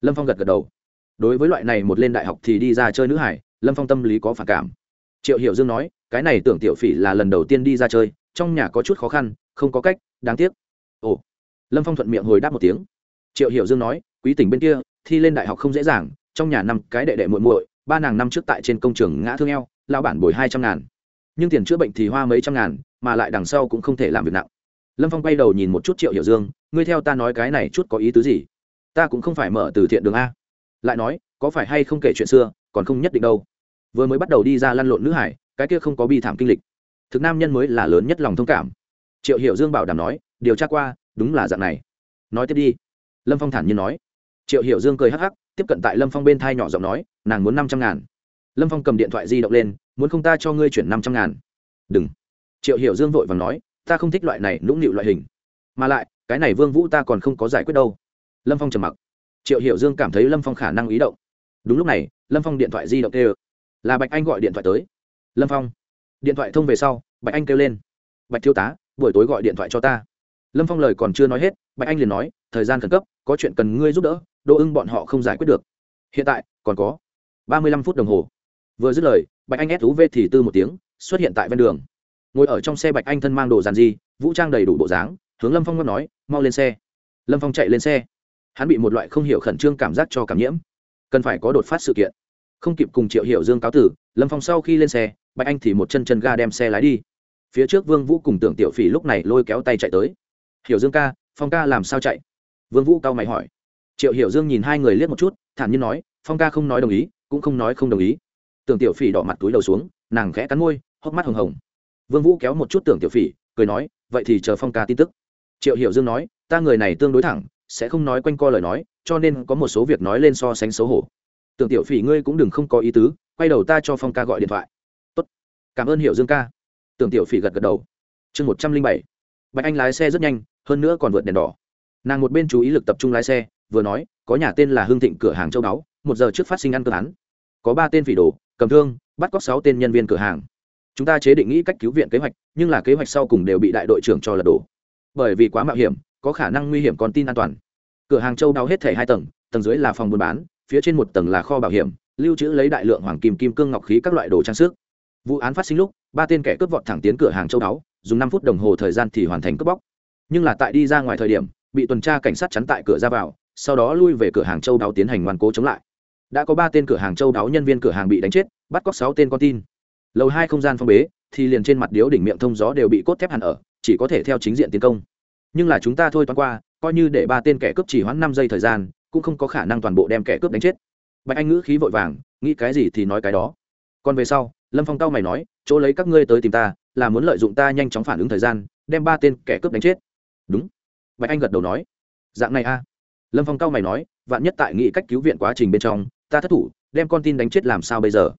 Lâm phong gật gật đầu đối với loại này một lên đại học thì đi ra chơi nữ hải, lâm phong tâm lý có phản cảm. Triệu hiểu dương nói, cái này tưởng tiểu phỉ là lần đầu tiên đi ra chơi, trong nhà có chút khó khăn, không có cách, đáng tiếc. Ồ. Lâm phong thuận miệng hồi đáp một tiếng. Triệu hiểu dương nói, quý tỉnh bên kia, thi lên đại học không dễ dàng, trong nhà năm cái đệ đệ muội muội, ba nàng năm trước tại trên công trường ngã thương eo lao bản bồi hai trăm ngàn. Nhưng tiền chữa bệnh thì hoa mấy trăm ngàn, mà lại đằng sau cũng không thể làm việc nặng. Lâm phong quay đầu nhìn một chút triệu hiểu dương, ngươi theo ta nói cái này chút có ý tứ gì? Ta cũng không phải mở từ thiện đường a lại nói, có phải hay không kể chuyện xưa, còn không nhất định đâu. Vừa mới bắt đầu đi ra lăn lộn nữ hải, cái kia không có bi thảm kinh lịch. Thực nam nhân mới là lớn nhất lòng thông cảm. Triệu hiệu dương bảo đảm nói, điều tra qua, đúng là dạng này. Nói tiếp đi. Lâm phong thản nhiên nói. Triệu hiểu dương cười hắc hắc, tiếp cận tại lâm phong bên thai nhỏ giọng nói, nàng muốn năm trăm ngàn. Lâm phong cầm điện thoại di động lên, muốn không ta cho ngươi chuyển năm trăm ngàn. Đừng. Triệu hiểu dương vội và nói, ta không thích loại này nũng nịu loại hình. Mà lại, cái này vương vũ ta còn không có giải quyết đâu. Lâm phong trầm mặc triệu hiểu dương cảm thấy lâm phong khả năng ý động. Đúng lúc này, lâm phong điện thoại di động kêu. Là bạch anh gọi điện thoại tới. Lâm phong. Điện thoại thông về sau, bạch anh kêu lên. Bạch thiếu tá, buổi tối gọi điện thoại cho ta. Lâm phong lời còn chưa nói hết, bạch anh liền nói, thời gian khẩn cấp, có chuyện cần ngươi giúp đỡ, đỗ ưng bọn họ không giải quyết được. Hiện tại, còn có ba mươi lăm phút đồng hồ. Vừa dứt lời, bạch anh ép thú vê thì tư một tiếng, xuất hiện tại ven đường. Ngồi ở trong xe bạch anh thân mang đồ dàn di vũ trang đầy đủ bộ dáng, hướng lâm phong ngâm nói, mau lên xe. Lâm phong chạy lên xe hắn bị một loại không hiểu khẩn trương cảm giác cho cảm nhiễm. Cần phải có đột phát sự kiện. Không kịp cùng triệu hiểu dương cáo tử, lâm phong sau khi lên xe, bạch anh thì một chân chân ga đem xe lái đi. Phía trước vương vũ cùng tưởng tiểu phỉ lúc này lôi kéo tay chạy tới. Hiểu dương ca, phong ca làm sao chạy? Vương vũ cao mày hỏi. Triệu hiểu dương nhìn hai người liếc một chút, thản nhiên nói, phong ca không nói đồng ý, cũng không nói không đồng ý. Tưởng tiểu phỉ đỏ mặt túi đầu xuống, nàng khẽ cắn môi, hốc mắt hồng hồng. Vương vũ kéo một chút tưởng tiểu phỉ, cười nói, vậy thì chờ phong ca tin tức. Triệu hiểu dương nói, ta người này tương đối thẳng sẽ không nói quanh co lời nói, cho nên có một số việc nói lên so sánh xấu hổ. Tưởng tiểu phỉ ngươi cũng đừng không có ý tứ, quay đầu ta cho phong ca gọi điện thoại. Tốt. Cảm ơn hiểu dương ca. Tưởng tiểu phỉ gật gật đầu. Chương một trăm linh bảy. Bạch anh lái xe rất nhanh, hơn nữa còn vượt đèn đỏ. Nàng một bên chú ý lực tập trung lái xe, vừa nói, có nhà tên là hương thịnh cửa hàng châu báu một giờ trước phát sinh ăn cơm án. Có ba tên phỉ đồ, cầm thương, bắt cóc sáu tên nhân viên cửa hàng. Chúng ta chế định nghĩ cách cứu viện kế hoạch, nhưng là kế hoạch sau cùng đều bị đại đội trưởng cho lật đổ. Bởi vì quá mạo hiểm có khả năng nguy hiểm con tin an toàn. Cửa hàng châu đáo hết thể hai tầng tầng dưới là phòng buôn bán, phía trên một tầng là kho bảo hiểm, lưu trữ lấy đại lượng hoàng kim kim cương ngọc khí các loại đồ trang sức. Vụ án phát sinh lúc, ba tên kẻ cướp vọt thẳng tiến cửa hàng châu đáo, dùng năm phút đồng hồ thời gian thì hoàn thành cướp bóc. Nhưng là tại đi ra ngoài thời điểm, bị tuần tra cảnh sát chắn tại cửa ra vào, sau đó lui về cửa hàng châu đáo tiến hành ngoan cố chống lại. Đã có ba tên cửa hàng châu đáo nhân viên cửa hàng bị đánh chết, bắt cóc sáu tên con tin. Lầu hai không gian phong bế, thì liền trên mặt điếu đỉnh miệng thông gió đều bị cốt thép hẳn ở, chỉ có thể theo chính diện tiến công nhưng là chúng ta thôi toán qua, coi như để ba tên kẻ cướp chỉ hoãn năm giây thời gian, cũng không có khả năng toàn bộ đem kẻ cướp đánh chết. Bạch anh ngữ khí vội vàng, nghĩ cái gì thì nói cái đó. Còn về sau, lâm phong cao mày nói, chỗ lấy các ngươi tới tìm ta, là muốn lợi dụng ta nhanh chóng phản ứng thời gian, đem ba tên kẻ cướp đánh chết. Đúng. Bạch anh gật đầu nói. Dạng này a lâm phong cao mày nói, vạn nhất tại nghĩ cách cứu viện quá trình bên trong, ta thất thủ, đem con tin đánh chết làm sao bây giờ?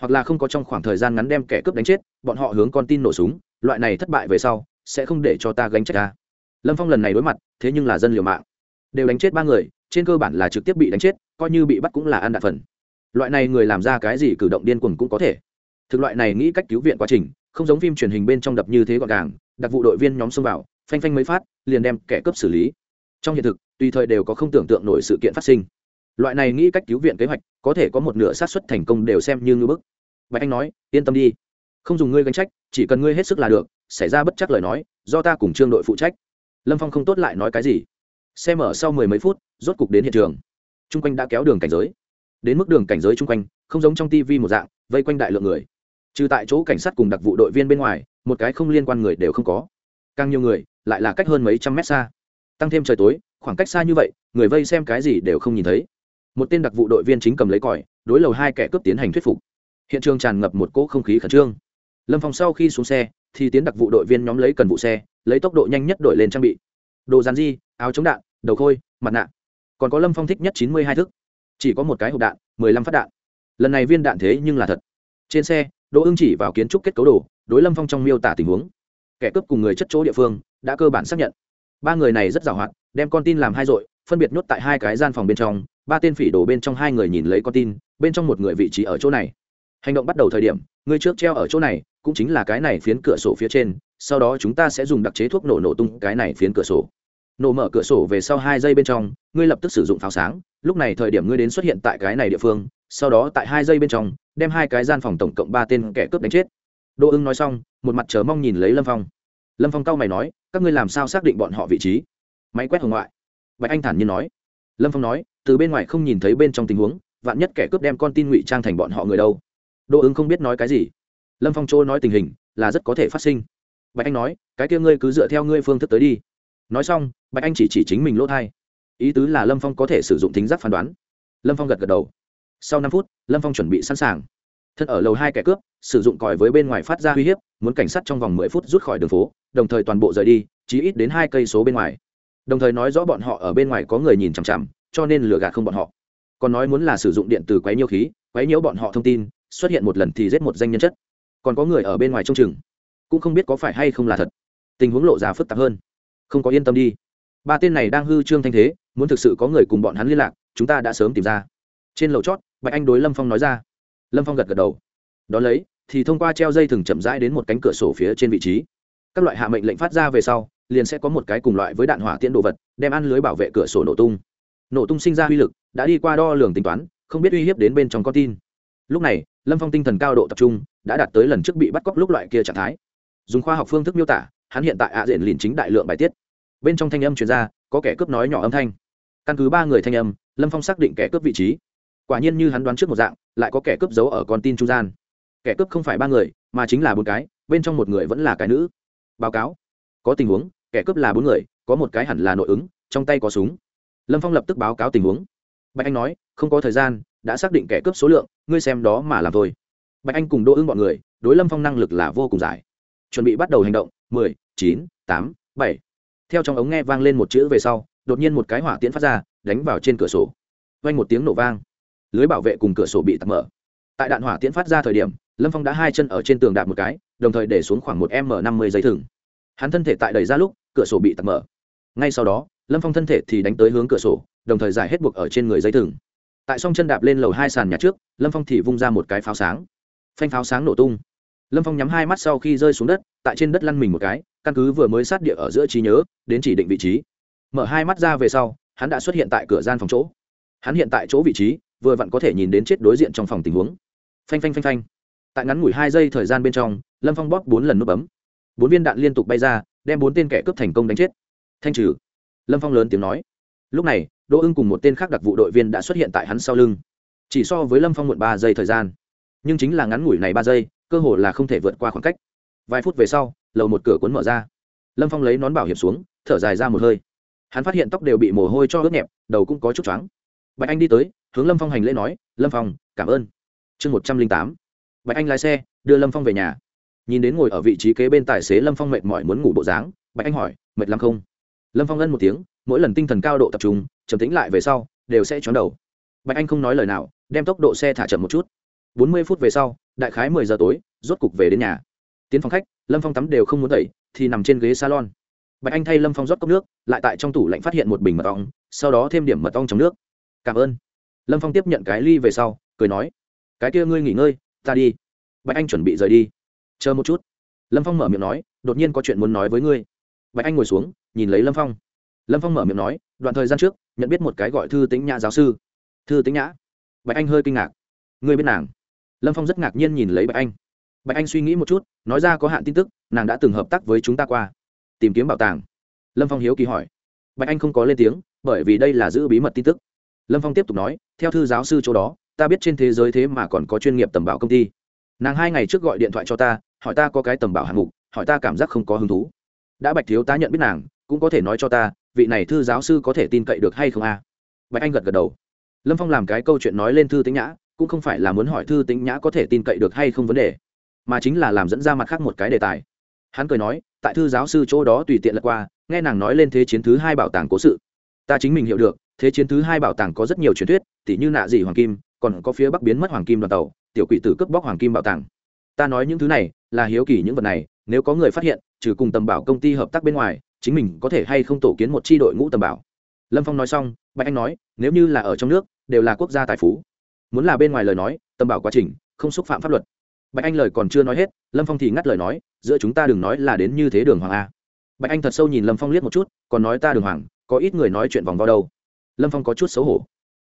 Hoặc là không có trong khoảng thời gian ngắn đem kẻ cướp đánh chết, bọn họ hướng con tin nổ súng, loại này thất bại về sau, sẽ không để cho ta gánh trách ta lâm phong lần này đối mặt, thế nhưng là dân liều mạng. Đều đánh chết ba người, trên cơ bản là trực tiếp bị đánh chết, coi như bị bắt cũng là ăn đạn phần. Loại này người làm ra cái gì cử động điên cuồng cũng có thể. Thực loại này nghĩ cách cứu viện quá trình, không giống phim truyền hình bên trong đập như thế gọn gàng, đặc vụ đội viên nhóm xông vào, phanh phanh mới phát, liền đem kẻ cướp xử lý. Trong hiện thực, tùy thời đều có không tưởng tượng nổi sự kiện phát sinh. Loại này nghĩ cách cứu viện kế hoạch, có thể có một nửa sát xuất thành công đều xem như ngưỡng bức. Bạch anh nói, yên tâm đi. Không dùng ngươi gánh trách, chỉ cần ngươi hết sức là được, xảy ra bất chắc lời nói, do ta cùng trương đội phụ trách lâm phong không tốt lại nói cái gì. Xe mở sau mười mấy phút, rốt cục đến hiện trường. T r u n g quanh đã kéo đường cảnh giới. Đến mức đường cảnh giới chung quanh, không giống trong tv một dạng, vây quanh đại lượng người. Trừ tại chỗ cảnh sát cùng đặc vụ đội viên bên ngoài, một cái không liên quan người đều không có. Càng nhiều người, lại là cách hơn mấy trăm mét xa. Tăng thêm trời tối, khoảng cách xa như vậy, người vây xem cái gì đều không nhìn thấy. Một tên đặc vụ đội viên chính cầm lấy còi, đối lầu hai kẻ cướp tiến hành thuyết phục. Hiện trường tràn ngập một cỗ không khí khẩn trương. Lâm phong sau khi xuống xe, thì tiến đặc vụ đội viên nhóm lấy cần vụ xe lấy tốc độ nhanh nhất đổi lên trang bị. Đồ dàn di, áo chống đạn, đầu khôi, mặt nạ. Còn có lâm phong thích nhất chín mươi hai thức. Chỉ có một cái hộp đạn, mười lăm phát đạn. Lần này viên đạn thế nhưng là thật. Trên xe, đỗ ưng chỉ vào kiến trúc kết cấu đồ, đối lâm phong trong miêu tả tình huống. Kẻ cướp cùng người chất chỗ địa phương, đã cơ bản xác nhận. Ba người này rất giàu hoạt, đem con tin làm hai dội phân biệt nhốt tại hai cái gian phòng bên trong, ba tên phỉ đổ bên trong hai người nhìn lấy con tin, bên trong một người vị trí ở chỗ này. Hành động bắt đầu thời điểm, người trước treo ở chỗ này, cũng chính là cái này phiến cửa sổ phía trên sau đó chúng ta sẽ dùng đặc chế thuốc nổ nổ tung cái này phiến cửa sổ. Nổ mở cửa sổ về sau hai giây bên trong, ngươi lập tức sử dụng pháo sáng. Lúc này thời điểm ngươi đến xuất hiện tại cái này địa phương, sau đó tại hai giây bên trong, đem hai cái gian phòng tổng cộng ba tên kẻ cướp đánh chết. Đỗ ưng nói xong, một mặt chờ mong nhìn lấy lâm phong. Lâm phong cau mày nói, các ngươi làm sao xác định bọn họ vị trí? Máy quét hồng ngoại. Bạch anh thản nhiên nói. Lâm phong nói, từ bên ngoài không nhìn thấy bên trong tình huống, vạn nhất kẻ cướp đem con tin ngụy trang thành bọn họ người đâu? Đỗ ứng không biết nói cái gì. Lâm phong chỗ nói tình hình là rất có thể phát sinh bạch anh nói, cái kia ngươi cứ dựa theo ngươi phương thức tới đi. Nói xong, bạch anh chỉ chỉ chính mình lỗ thai. Ý tứ là lâm phong có thể sử dụng thính giác phán đoán. Lâm phong gật gật đầu. Sau năm phút, lâm phong chuẩn bị sẵn sàng. Thân ở lầu hai kẻ cướp, sử dụng còi với bên ngoài phát ra uy hiếp, muốn cảnh sát trong vòng mười phút rút khỏi đường phố, đồng thời toàn bộ rời đi, chí ít đến hai cây số bên ngoài. Đồng thời nói rõ bọn họ ở bên ngoài có người nhìn chằm chằm, cho nên lừa gạt không bọn họ. Còn nói muốn là sử dụng điện từ quấy nhiêu khí, quấy nhiễu bọn họ thông tin, xuất hiện một lần thì giết một danh nhân chất. Còn có người ở bên ngoài trông chừng cũng không biết có phải hay không là thật. Tình huống lộ ra phức tạp hơn. Không có yên tâm đi. Ba tên này đang hư trương thanh thế, muốn thực sự có người cùng bọn hắn liên lạc, chúng ta đã sớm tìm ra. Trên lầu chót, bạch anh đối lâm phong nói ra. Lâm phong gật gật đầu. Đ ó lấy, thì thông qua treo dây thừng chậm rãi đến một cánh cửa sổ phía trên vị trí. Các loại hạ mệnh lệnh phát ra về sau, liền sẽ có một cái cùng loại với đạn hỏa tiễn đồ vật, đem ăn lưới bảo vệ cửa sổ nổ tung. Nổ tung sinh ra uy lực, đã đi qua đo lường tính toán, không biết uy hiếp đến bên trong con tin. Lúc này, lâm phong tinh thần cao độ tập trung, đã đạt tới lần trước bị bắt cóc lúc loại kia trạng thái dùng khoa học phương thức miêu tả, hắn hiện tại ạ diện liền chính đại lượng bài tiết. Bên trong thanh âm chuyển ra, có kẻ cướp nói nhỏ âm thanh. Căn cứ ba người thanh âm, lâm phong xác định kẻ cướp vị trí. Quả nhiên như hắn đoán trước một dạng, lại có kẻ cướp giấu ở con tin trung gian. Kẻ cướp không phải ba người, mà chính là bốn cái, bên trong một người vẫn là cái nữ. Báo cáo. Có tình huống, kẻ cướp là bốn người, có một cái hẳn là nội ứng, trong tay có súng. Lâm phong lập tức báo cáo tình huống. Bạch anh nói, không có thời gian, đã xác định kẻ cướp số lượng, ngươi xem đó mà làm thôi. Bạch anh cùng đỗ ứng bọn người, đối lâm phong năng lực là vô cùng giải chuẩn bị bắt đầu hành động, mười, chín, tám, bảy. Theo trong ống nghe vang lên một chữ về sau, đột nhiên một cái hỏa tiễn phát ra, đánh vào trên cửa sổ. Vang một tiếng nổ vang. Lưới bảo vệ cùng cửa sổ bị tắt mở. Tại đạn hỏa tiễn phát ra thời điểm, lâm phong đã hai chân ở trên tường đạp một cái, đồng thời để xuống khoảng một m năm mươi giấy thừng. Hắn thân thể tại đẩy ra lúc, cửa sổ bị tắt mở. Ngay sau đó, lâm phong thân thể thì đánh tới hướng cửa sổ, đồng thời giải hết buộc ở trên người giấy thừng. Tại song chân đạp lên lầu hai sàn nhà trước, lâm phong thì vung ra một cái pháo sáng. Phanh pháo sáng nổ tung lâm phong nhắm hai mắt sau khi rơi xuống đất, tại trên đất lăn mình một cái, căn cứ vừa mới sát địa ở giữa trí nhớ, đến chỉ định vị trí. Mở hai mắt ra về sau, hắn đã xuất hiện tại cửa gian phòng chỗ. Hắn hiện tại chỗ vị trí, vừa vặn có thể nhìn đến chết đối diện trong phòng tình huống. Phanh phanh phanh phanh. Tại ngắn ngủi hai giây thời gian bên trong, lâm phong bóp bốn lần nút bấm. Bốn viên đạn liên tục bay ra, đem bốn tên kẻ cướp thành công đánh chết. Thanh trừ. Lâm phong lớn tiếng nói. Lúc này, đỗ ưng cùng một tên khác đặc vụ đội viên đã xuất hiện tại hắn sau lưng. Chỉ so với lâm phong muộn ba giây thời gian. Nhưng chính là ngắn ngủi này ba giây cơ hồ là không thể vượt qua khoảng cách. Vài phút về sau, lầu một cửa cuốn mở ra. Lâm phong lấy nón bảo hiểm xuống, thở dài ra một hơi. Hắn phát hiện tóc đều bị mồ hôi cho ướt nhẹp, đầu cũng có chút choáng. Bạch anh đi tới, hướng lâm phong hành lễ nói, lâm phong, cảm ơn. Chương một trăm linh tám. Bạch anh lái xe, đưa lâm phong về nhà. Nhìn đến ngồi ở vị trí kế bên tài xế lâm phong mệt mỏi muốn ngủ bộ dáng, bạch anh hỏi, mệt lắm không? Lâm phong ân một tiếng, mỗi lần tinh thần cao độ tập trung, trầm tính lại về sau, đều sẽ chóng đầu. Bạch anh không nói lời nào, đem tốc độ xe thả chậm một chút. Bốn mươi phút về sau đại khái mười giờ tối, rốt cục về đến nhà. Tiến phòng khách, lâm phong tắm đều không muốn tẩy, thì nằm trên ghế salon. Bạch anh thay lâm phong rót cốc nước, lại tại trong tủ lạnh phát hiện một bình mật ong, sau đó thêm điểm mật ong trong nước. Cảm ơn. Lâm phong tiếp nhận cái ly về sau, cười nói, cái kia ngươi nghỉ ngơi, ta đi. Bạch anh chuẩn bị rời đi. Chờ một chút. Lâm phong mở miệng nói, đột nhiên có chuyện muốn nói với ngươi. Bạch anh ngồi xuống, nhìn lấy lâm phong. Lâm phong mở miệng nói, đoạn thời gian trước, nhận biết một cái gọi thư tính nhã giáo sư. Thư tính nhã? Bạch anh hơi kinh ngạc. Ngươi biết nàng? Lâm phong rất ngạc nhiên nhìn lấy bạch anh bạch anh suy nghĩ một chút nói ra có hạn tin tức nàng đã từng hợp tác với chúng ta qua tìm kiếm bảo tàng lâm phong hiếu kỳ hỏi bạch anh không có lên tiếng bởi vì đây là giữ bí mật tin tức lâm phong tiếp tục nói theo thư giáo sư chỗ đó ta biết trên thế giới thế mà còn có chuyên nghiệp tầm bảo công ty nàng hai ngày trước gọi điện thoại cho ta hỏi ta có cái tầm bảo hạng mục hỏi ta cảm giác không có hứng thú đã bạch thiếu ta nhận biết nàng cũng có thể nói cho ta vị này thư giáo sư có thể tin cậy được hay không a bạch anh gật gật đầu lâm phong làm cái câu chuyện nói lên thư tính nhã cũng không phải là muốn hỏi thư tính nhã có thể tin cậy được hay không vấn đề, mà chính là làm dẫn ra mặt khác một cái đề tài. Hắn cười nói, tại thư giáo sư chỗ đó tùy tiện lật qua, nghe nàng nói lên thế chiến thứ hai bảo tàng cố sự. Ta chính mình hiểu được, thế chiến thứ hai bảo tàng có rất nhiều truyền thuyết, tỉ như nạ dị hoàng kim, còn có phía bắc biến mất hoàng kim đoàn tàu, tiểu quỷ tử cướp bóc hoàng kim bảo tàng. Ta nói những thứ này là hiếu kỳ những vật này, nếu có người phát hiện, trừ cùng tầm bảo công ty hợp tác bên ngoài, chính mình có thể hay không tổ kiến một tri đội ngũ tầm bảo. Lâm phong nói xong, bạch anh nói, nếu như là ở trong nước, đều là quốc gia tài phú muốn là bên ngoài lời nói tầm bảo quá trình, không xúc phạm pháp luật. Bạch anh lời còn chưa nói hết, lâm phong thì ngắt lời nói, giữa chúng ta đừng nói là đến như thế đường hoàng a. Bạch anh thật sâu nhìn lâm phong liếc một chút, còn nói ta đường hoàng, có ít người nói chuyện vòng vào đâu. Lâm phong có chút xấu hổ.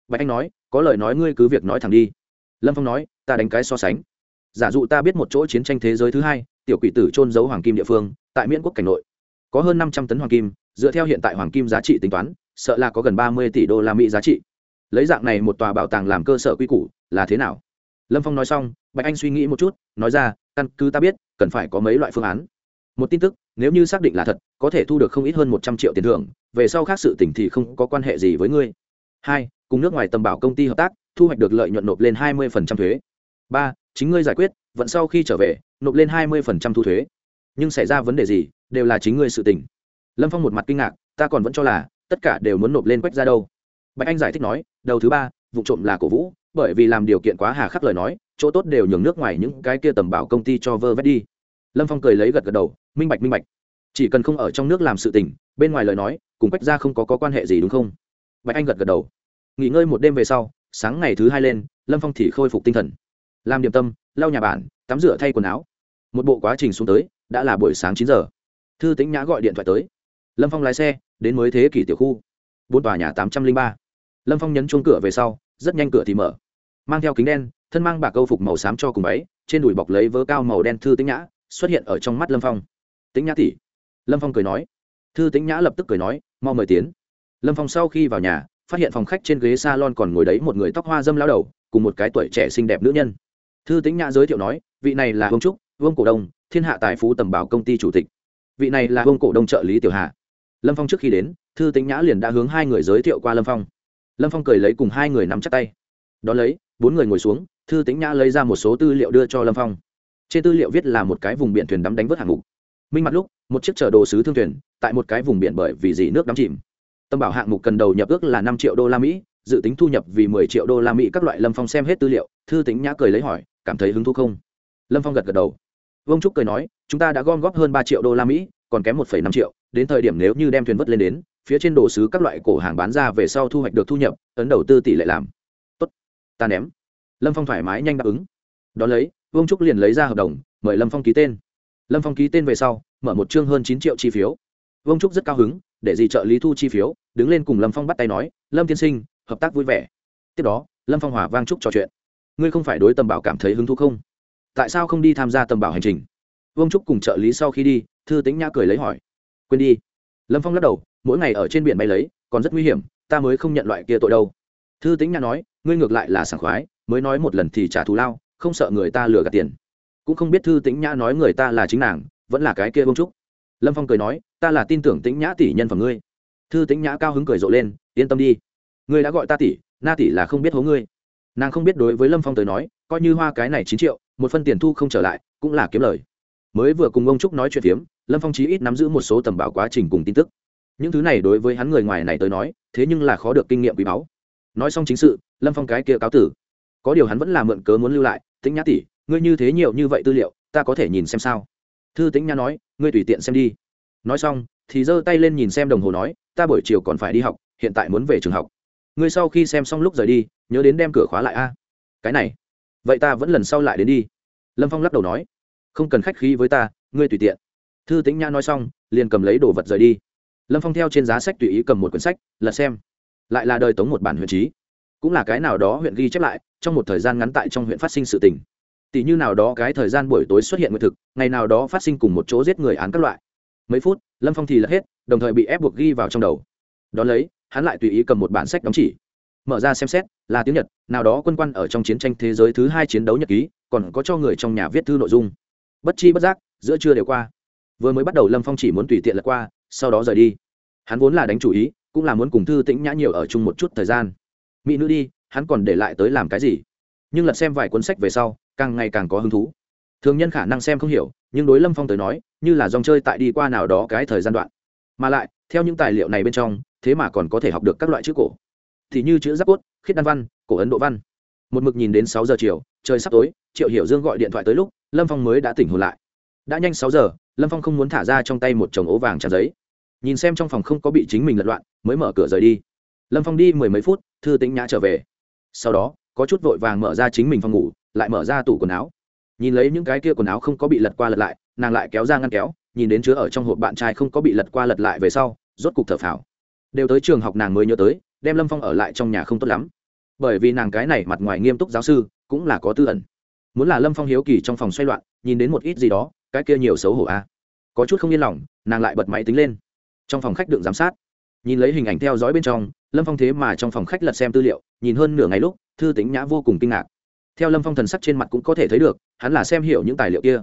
Bạch anh nói, có lời nói ngươi cứ việc nói thẳng đi. Lâm phong nói, ta đánh cái so sánh. Giả dụ ta biết một chỗ chiến tranh thế giới thứ hai, tiểu quỷ tử trôn giấu hoàng kim địa phương, tại miễn quốc cảnh nội. Có hơn năm trăm tấn hoàng kim, dựa theo hiện tại hoàng kim giá trị tính toán, sợ là có gần ba mươi tỷ đô la mỹ giá trị lấy dạng này một tòa bảo tàng làm cơ sở quy củ là thế nào? Lâm phong nói xong, bạch anh suy nghĩ một chút, nói ra, căn cứ ta biết, cần phải có mấy loại phương án. Một tin tức, nếu như xác định là thật, có thể thu được không ít hơn một trăm triệu tiền thưởng, về sau khác sự tỉnh thì không có quan hệ gì với ngươi. Hai, cùng nước ngoài tầm bảo công ty hợp tác, thu hoạch được lợi nhuận nộp lên hai mươi thuế. Ba, chính ngươi giải quyết vẫn sau khi trở về, nộp lên hai mươi thu thuế. Nhưng xảy ra vấn đề gì, đều là chính ngươi sự tình. Lâm phong một mặt kinh ngạc, ta còn vẫn cho là, tất cả đều muốn nộp lên quách ra đâu bạch anh giải thích nói đầu thứ ba vụ trộm là cổ vũ bởi vì làm điều kiện quá hà khắc lời nói chỗ tốt đều nhường nước ngoài những cái kia tầm bảo công ty cho vơ vét đi. Lâm phong cười lấy gật gật đầu minh bạch minh bạch. Chỉ cần không ở trong nước làm sự tình bên ngoài lời nói cùng quách ra không có, có quan hệ gì đúng không? Bạch anh gật gật đầu. Nghỉ ngơi một đêm về sau sáng ngày thứ hai lên lâm phong thì khôi phục tinh thần. Làm điểm tâm lau nhà bản tắm rửa thay quần áo. Một bộ quá trình xuống tới đã là buổi sáng chín giờ. Thư tính nhã gọi điện thoại tới. Lâm phong lái xe đến mới thế kỷ tiểu khu. Bốn tòa nhà tám trăm linh ba lâm phong nhấn chuông cửa về sau, rất nhanh cửa thì mở. Mang theo kính đen, thân mang bạc câu phục màu xám cho cùng váy trên đùi bọc lấy vớ cao màu đen thư tĩnh nhã, xuất hiện ở trong mắt lâm phong. Tĩnh nhã tỉ lâm phong cười nói. Thư tĩnh nhã lập tức cười nói, mau mời tiến. Lâm phong sau khi vào nhà, phát hiện phòng khách trên ghế s a lon còn ngồi đấy một người tóc hoa dâm lao đầu, cùng một cái tuổi trẻ xinh đẹp nữ nhân. Thư tĩnh nhã giới thiệu nói, vị này là vương trúc, vương cổ đông, thiên hạ tài phú tầm bảo công ty chủ tịch. Vị này là vương cổ đông trợ lý tiểu hạ lâm phong trước khi đến, thư tĩnh nhã liền đã hướng hai người giới thiệu qua lâm phong lâm phong cười lấy cùng hai người nắm chắc tay. Đón lấy, bốn người ngồi xuống, thư tính nhã lấy ra một số tư liệu đưa cho lâm phong. Trên tư liệu viết là một cái vùng biển thuyền đắm đánh vớt hạng mục. Minh mặt lúc, một chiếc chở đồ sứ thương thuyền, tại một cái vùng biển bởi vì dì nước đắm chìm. Tâm bảo hạng mục cần đầu nhập ước là năm triệu đô la mỹ, dự tính thu nhập vì mười triệu đô la mỹ các loại lâm phong xem hết tư liệu, thư tính nhã cười lấy hỏi, cảm thấy hứng thú không? Lâm phong gật gật đầu. Vương trúc cười nói, chúng ta đã gom góp hơn ba triệu đô la mỹ, còn kém một phẩy năm triệu, đến thời điểm nếu như đem thuyền vớt lên đến phía trên đồ sứ các loại cổ hàng bán ra về sau thu hoạch được thu nhập, ấn đầu tư tỷ lệ làm. Tốt, ta ném. Lâm phong thoải mái nhanh đáp ứng. Đón lấy, vương trúc liền lấy ra hợp đồng, mời lâm phong ký tên. Lâm phong ký tên về sau, mở một chương hơn chín triệu chi phiếu. Vương trúc rất cao hứng, để gì trợ lý thu chi phiếu, đứng lên cùng lâm phong bắt tay nói, lâm tiên sinh, hợp tác vui vẻ. Tiếp đó, lâm phong hòa vang trúc trò chuyện. Ngươi không phải đối tầm bảo cảm thấy hứng thú không? Tại sao không đi tham gia tầm bảo hành trình? Vương trúc cùng trợ lý sau khi đi, thư tính nhã cười lấy hỏi. Quên đi. Lâm phong lắc đầu mỗi ngày ở trên biển bay lấy, còn rất nguy hiểm, ta mới không nhận loại kia tội đâu. Thư tính nhã nói, ngươi ngược lại là sảng khoái, mới nói một lần thì trả thù lao, không sợ người ta lừa gạt tiền. Cũng không biết thư tính nhã nói người ta là chính nàng, vẫn là cái kia bông trúc. Lâm phong cười nói, ta là tin tưởng tính nhã tỷ nhân phẩm ngươi. Thư tính nhã cao hứng cười rộ lên, yên tâm đi. Ngươi đã gọi ta tỷ, na tỷ là không biết hố ngươi. Nàng không biết đối với lâm phong tới nói, coi như hoa cái này chín triệu, một phân tiền thu không trở lại, cũng là kiếm lời. Mới vừa cùng ông trúc nói chuyện phiếm, lâm phong chí ít nắm giữ một số tầm bảo quá trình cùng tin tức những thứ này đối với hắn người ngoài này tới nói, thế nhưng là khó được kinh nghiệm quý báu. Nói xong chính sự, lâm phong cái kia cáo tử. Có điều hắn vẫn là mượn cớ muốn lưu lại tính nhã tỷ, ngươi như thế nhiều như vậy tư liệu, ta có thể nhìn xem sao? Thư tính nhã nói, ngươi tùy tiện xem đi. Nói xong, thì giơ tay lên nhìn xem đồng hồ nói, ta buổi chiều còn phải đi học, hiện tại muốn về trường học. Ngươi sau khi xem xong lúc rời đi, nhớ đến đem cửa khóa lại a. Cái này, vậy ta vẫn lần sau lại đến đi. Lâm phong lắc đầu nói, không cần khách khí với ta, ngươi tùy tiện. Thư tính nhã nói xong, liền cầm lấy đồ vật rời đi lâm phong theo trên giá sách tùy ý cầm một quyển sách, lật xem. Lại là đời tống một bản huyện trí. Cũng là cái nào đó huyện ghi chép lại, trong một thời gian ngắn tại trong huyện phát sinh sự tình. Tỷ như nào đó cái thời gian buổi tối xuất hiện nguyệt thực, ngày nào đó phát sinh cùng một chỗ giết người án các loại. Mấy phút, lâm phong thì lật hết, đồng thời bị ép buộc ghi vào trong đầu. Đón lấy, hắn lại tùy ý cầm một bản sách đóng chỉ. Mở ra xem xét, là tiếng nhật, nào đó quân quan ở trong chiến tranh thế giới thứ hai chiến đấu nhật ký, còn có cho người trong nhà viết thư nội dung. Bất chi bất giác, giữa trưa đều qua. Vừa mới bắt đầu lâm phong chỉ muốn tùy tiện lật qua sau đó rời đi. Hắn vốn là đánh chủ ý, cũng là muốn cùng thư tĩnh nhã nhiều ở chung một chút thời gian. Mỹ nữ đi, hắn còn để lại tới làm cái gì? Nhưng lật xem vài cuốn sách về sau, càng ngày càng có hứng thú. Thường nhân khả năng xem không hiểu, nhưng đối lâm phong tới nói, như là dòng chơi tại đi qua nào đó cái thời gian đoạn. Mà lại, theo những tài liệu này bên trong, thế mà còn có thể học được các loại chữ cổ. Thì như chữ giáp cốt, khiết đan văn, cổ ấn độ văn. Một mực nhìn đến sáu giờ chiều, trời sắp tối, triệu hiểu dương gọi điện thoại tới lúc, lâm phong mới đã tỉnh hồn lại đã nhanh sáu giờ, lâm phong không muốn thả ra trong tay một chồng ố vàng tràn giấy. Nhìn xem trong phòng không có bị chính mình lật loạn, mới mở cửa rời đi. Lâm phong đi mười mấy phút, thư tĩnh nhã trở về. Sau đó, có chút vội vàng mở ra chính mình phòng ngủ, lại mở ra tủ quần áo. Nhìn lấy những cái kia quần áo không có bị lật qua lật lại, nàng lại kéo ra ngăn kéo, nhìn đến chứa ở trong hộp bạn trai không có bị lật qua lật lại về sau, rốt cục thở phào. Đều tới trường học nàng mới nhớ tới, đem lâm phong ở lại trong nhà không tốt lắm. Bởi vì nàng cái này mặt ngoài nghiêm túc giáo sư, cũng là có tư ẩn. Muốn là lâm phong hiếu kỳ trong phòng xoay loạn, nhìn đến một ít gì đó cái kia nhiều xấu hổ a có chút không yên lòng, nàng lại bật máy tính lên. Trong phòng khách đựng giám sát. Nhìn lấy hình ảnh theo dõi bên trong, lâm phong thế mà trong phòng khách lật xem tư liệu, nhìn hơn nửa ngày lúc, thư tính nhã vô cùng kinh ngạc. Theo lâm phong thần sắc trên mặt cũng có thể thấy được, hắn là xem hiểu những tài liệu kia.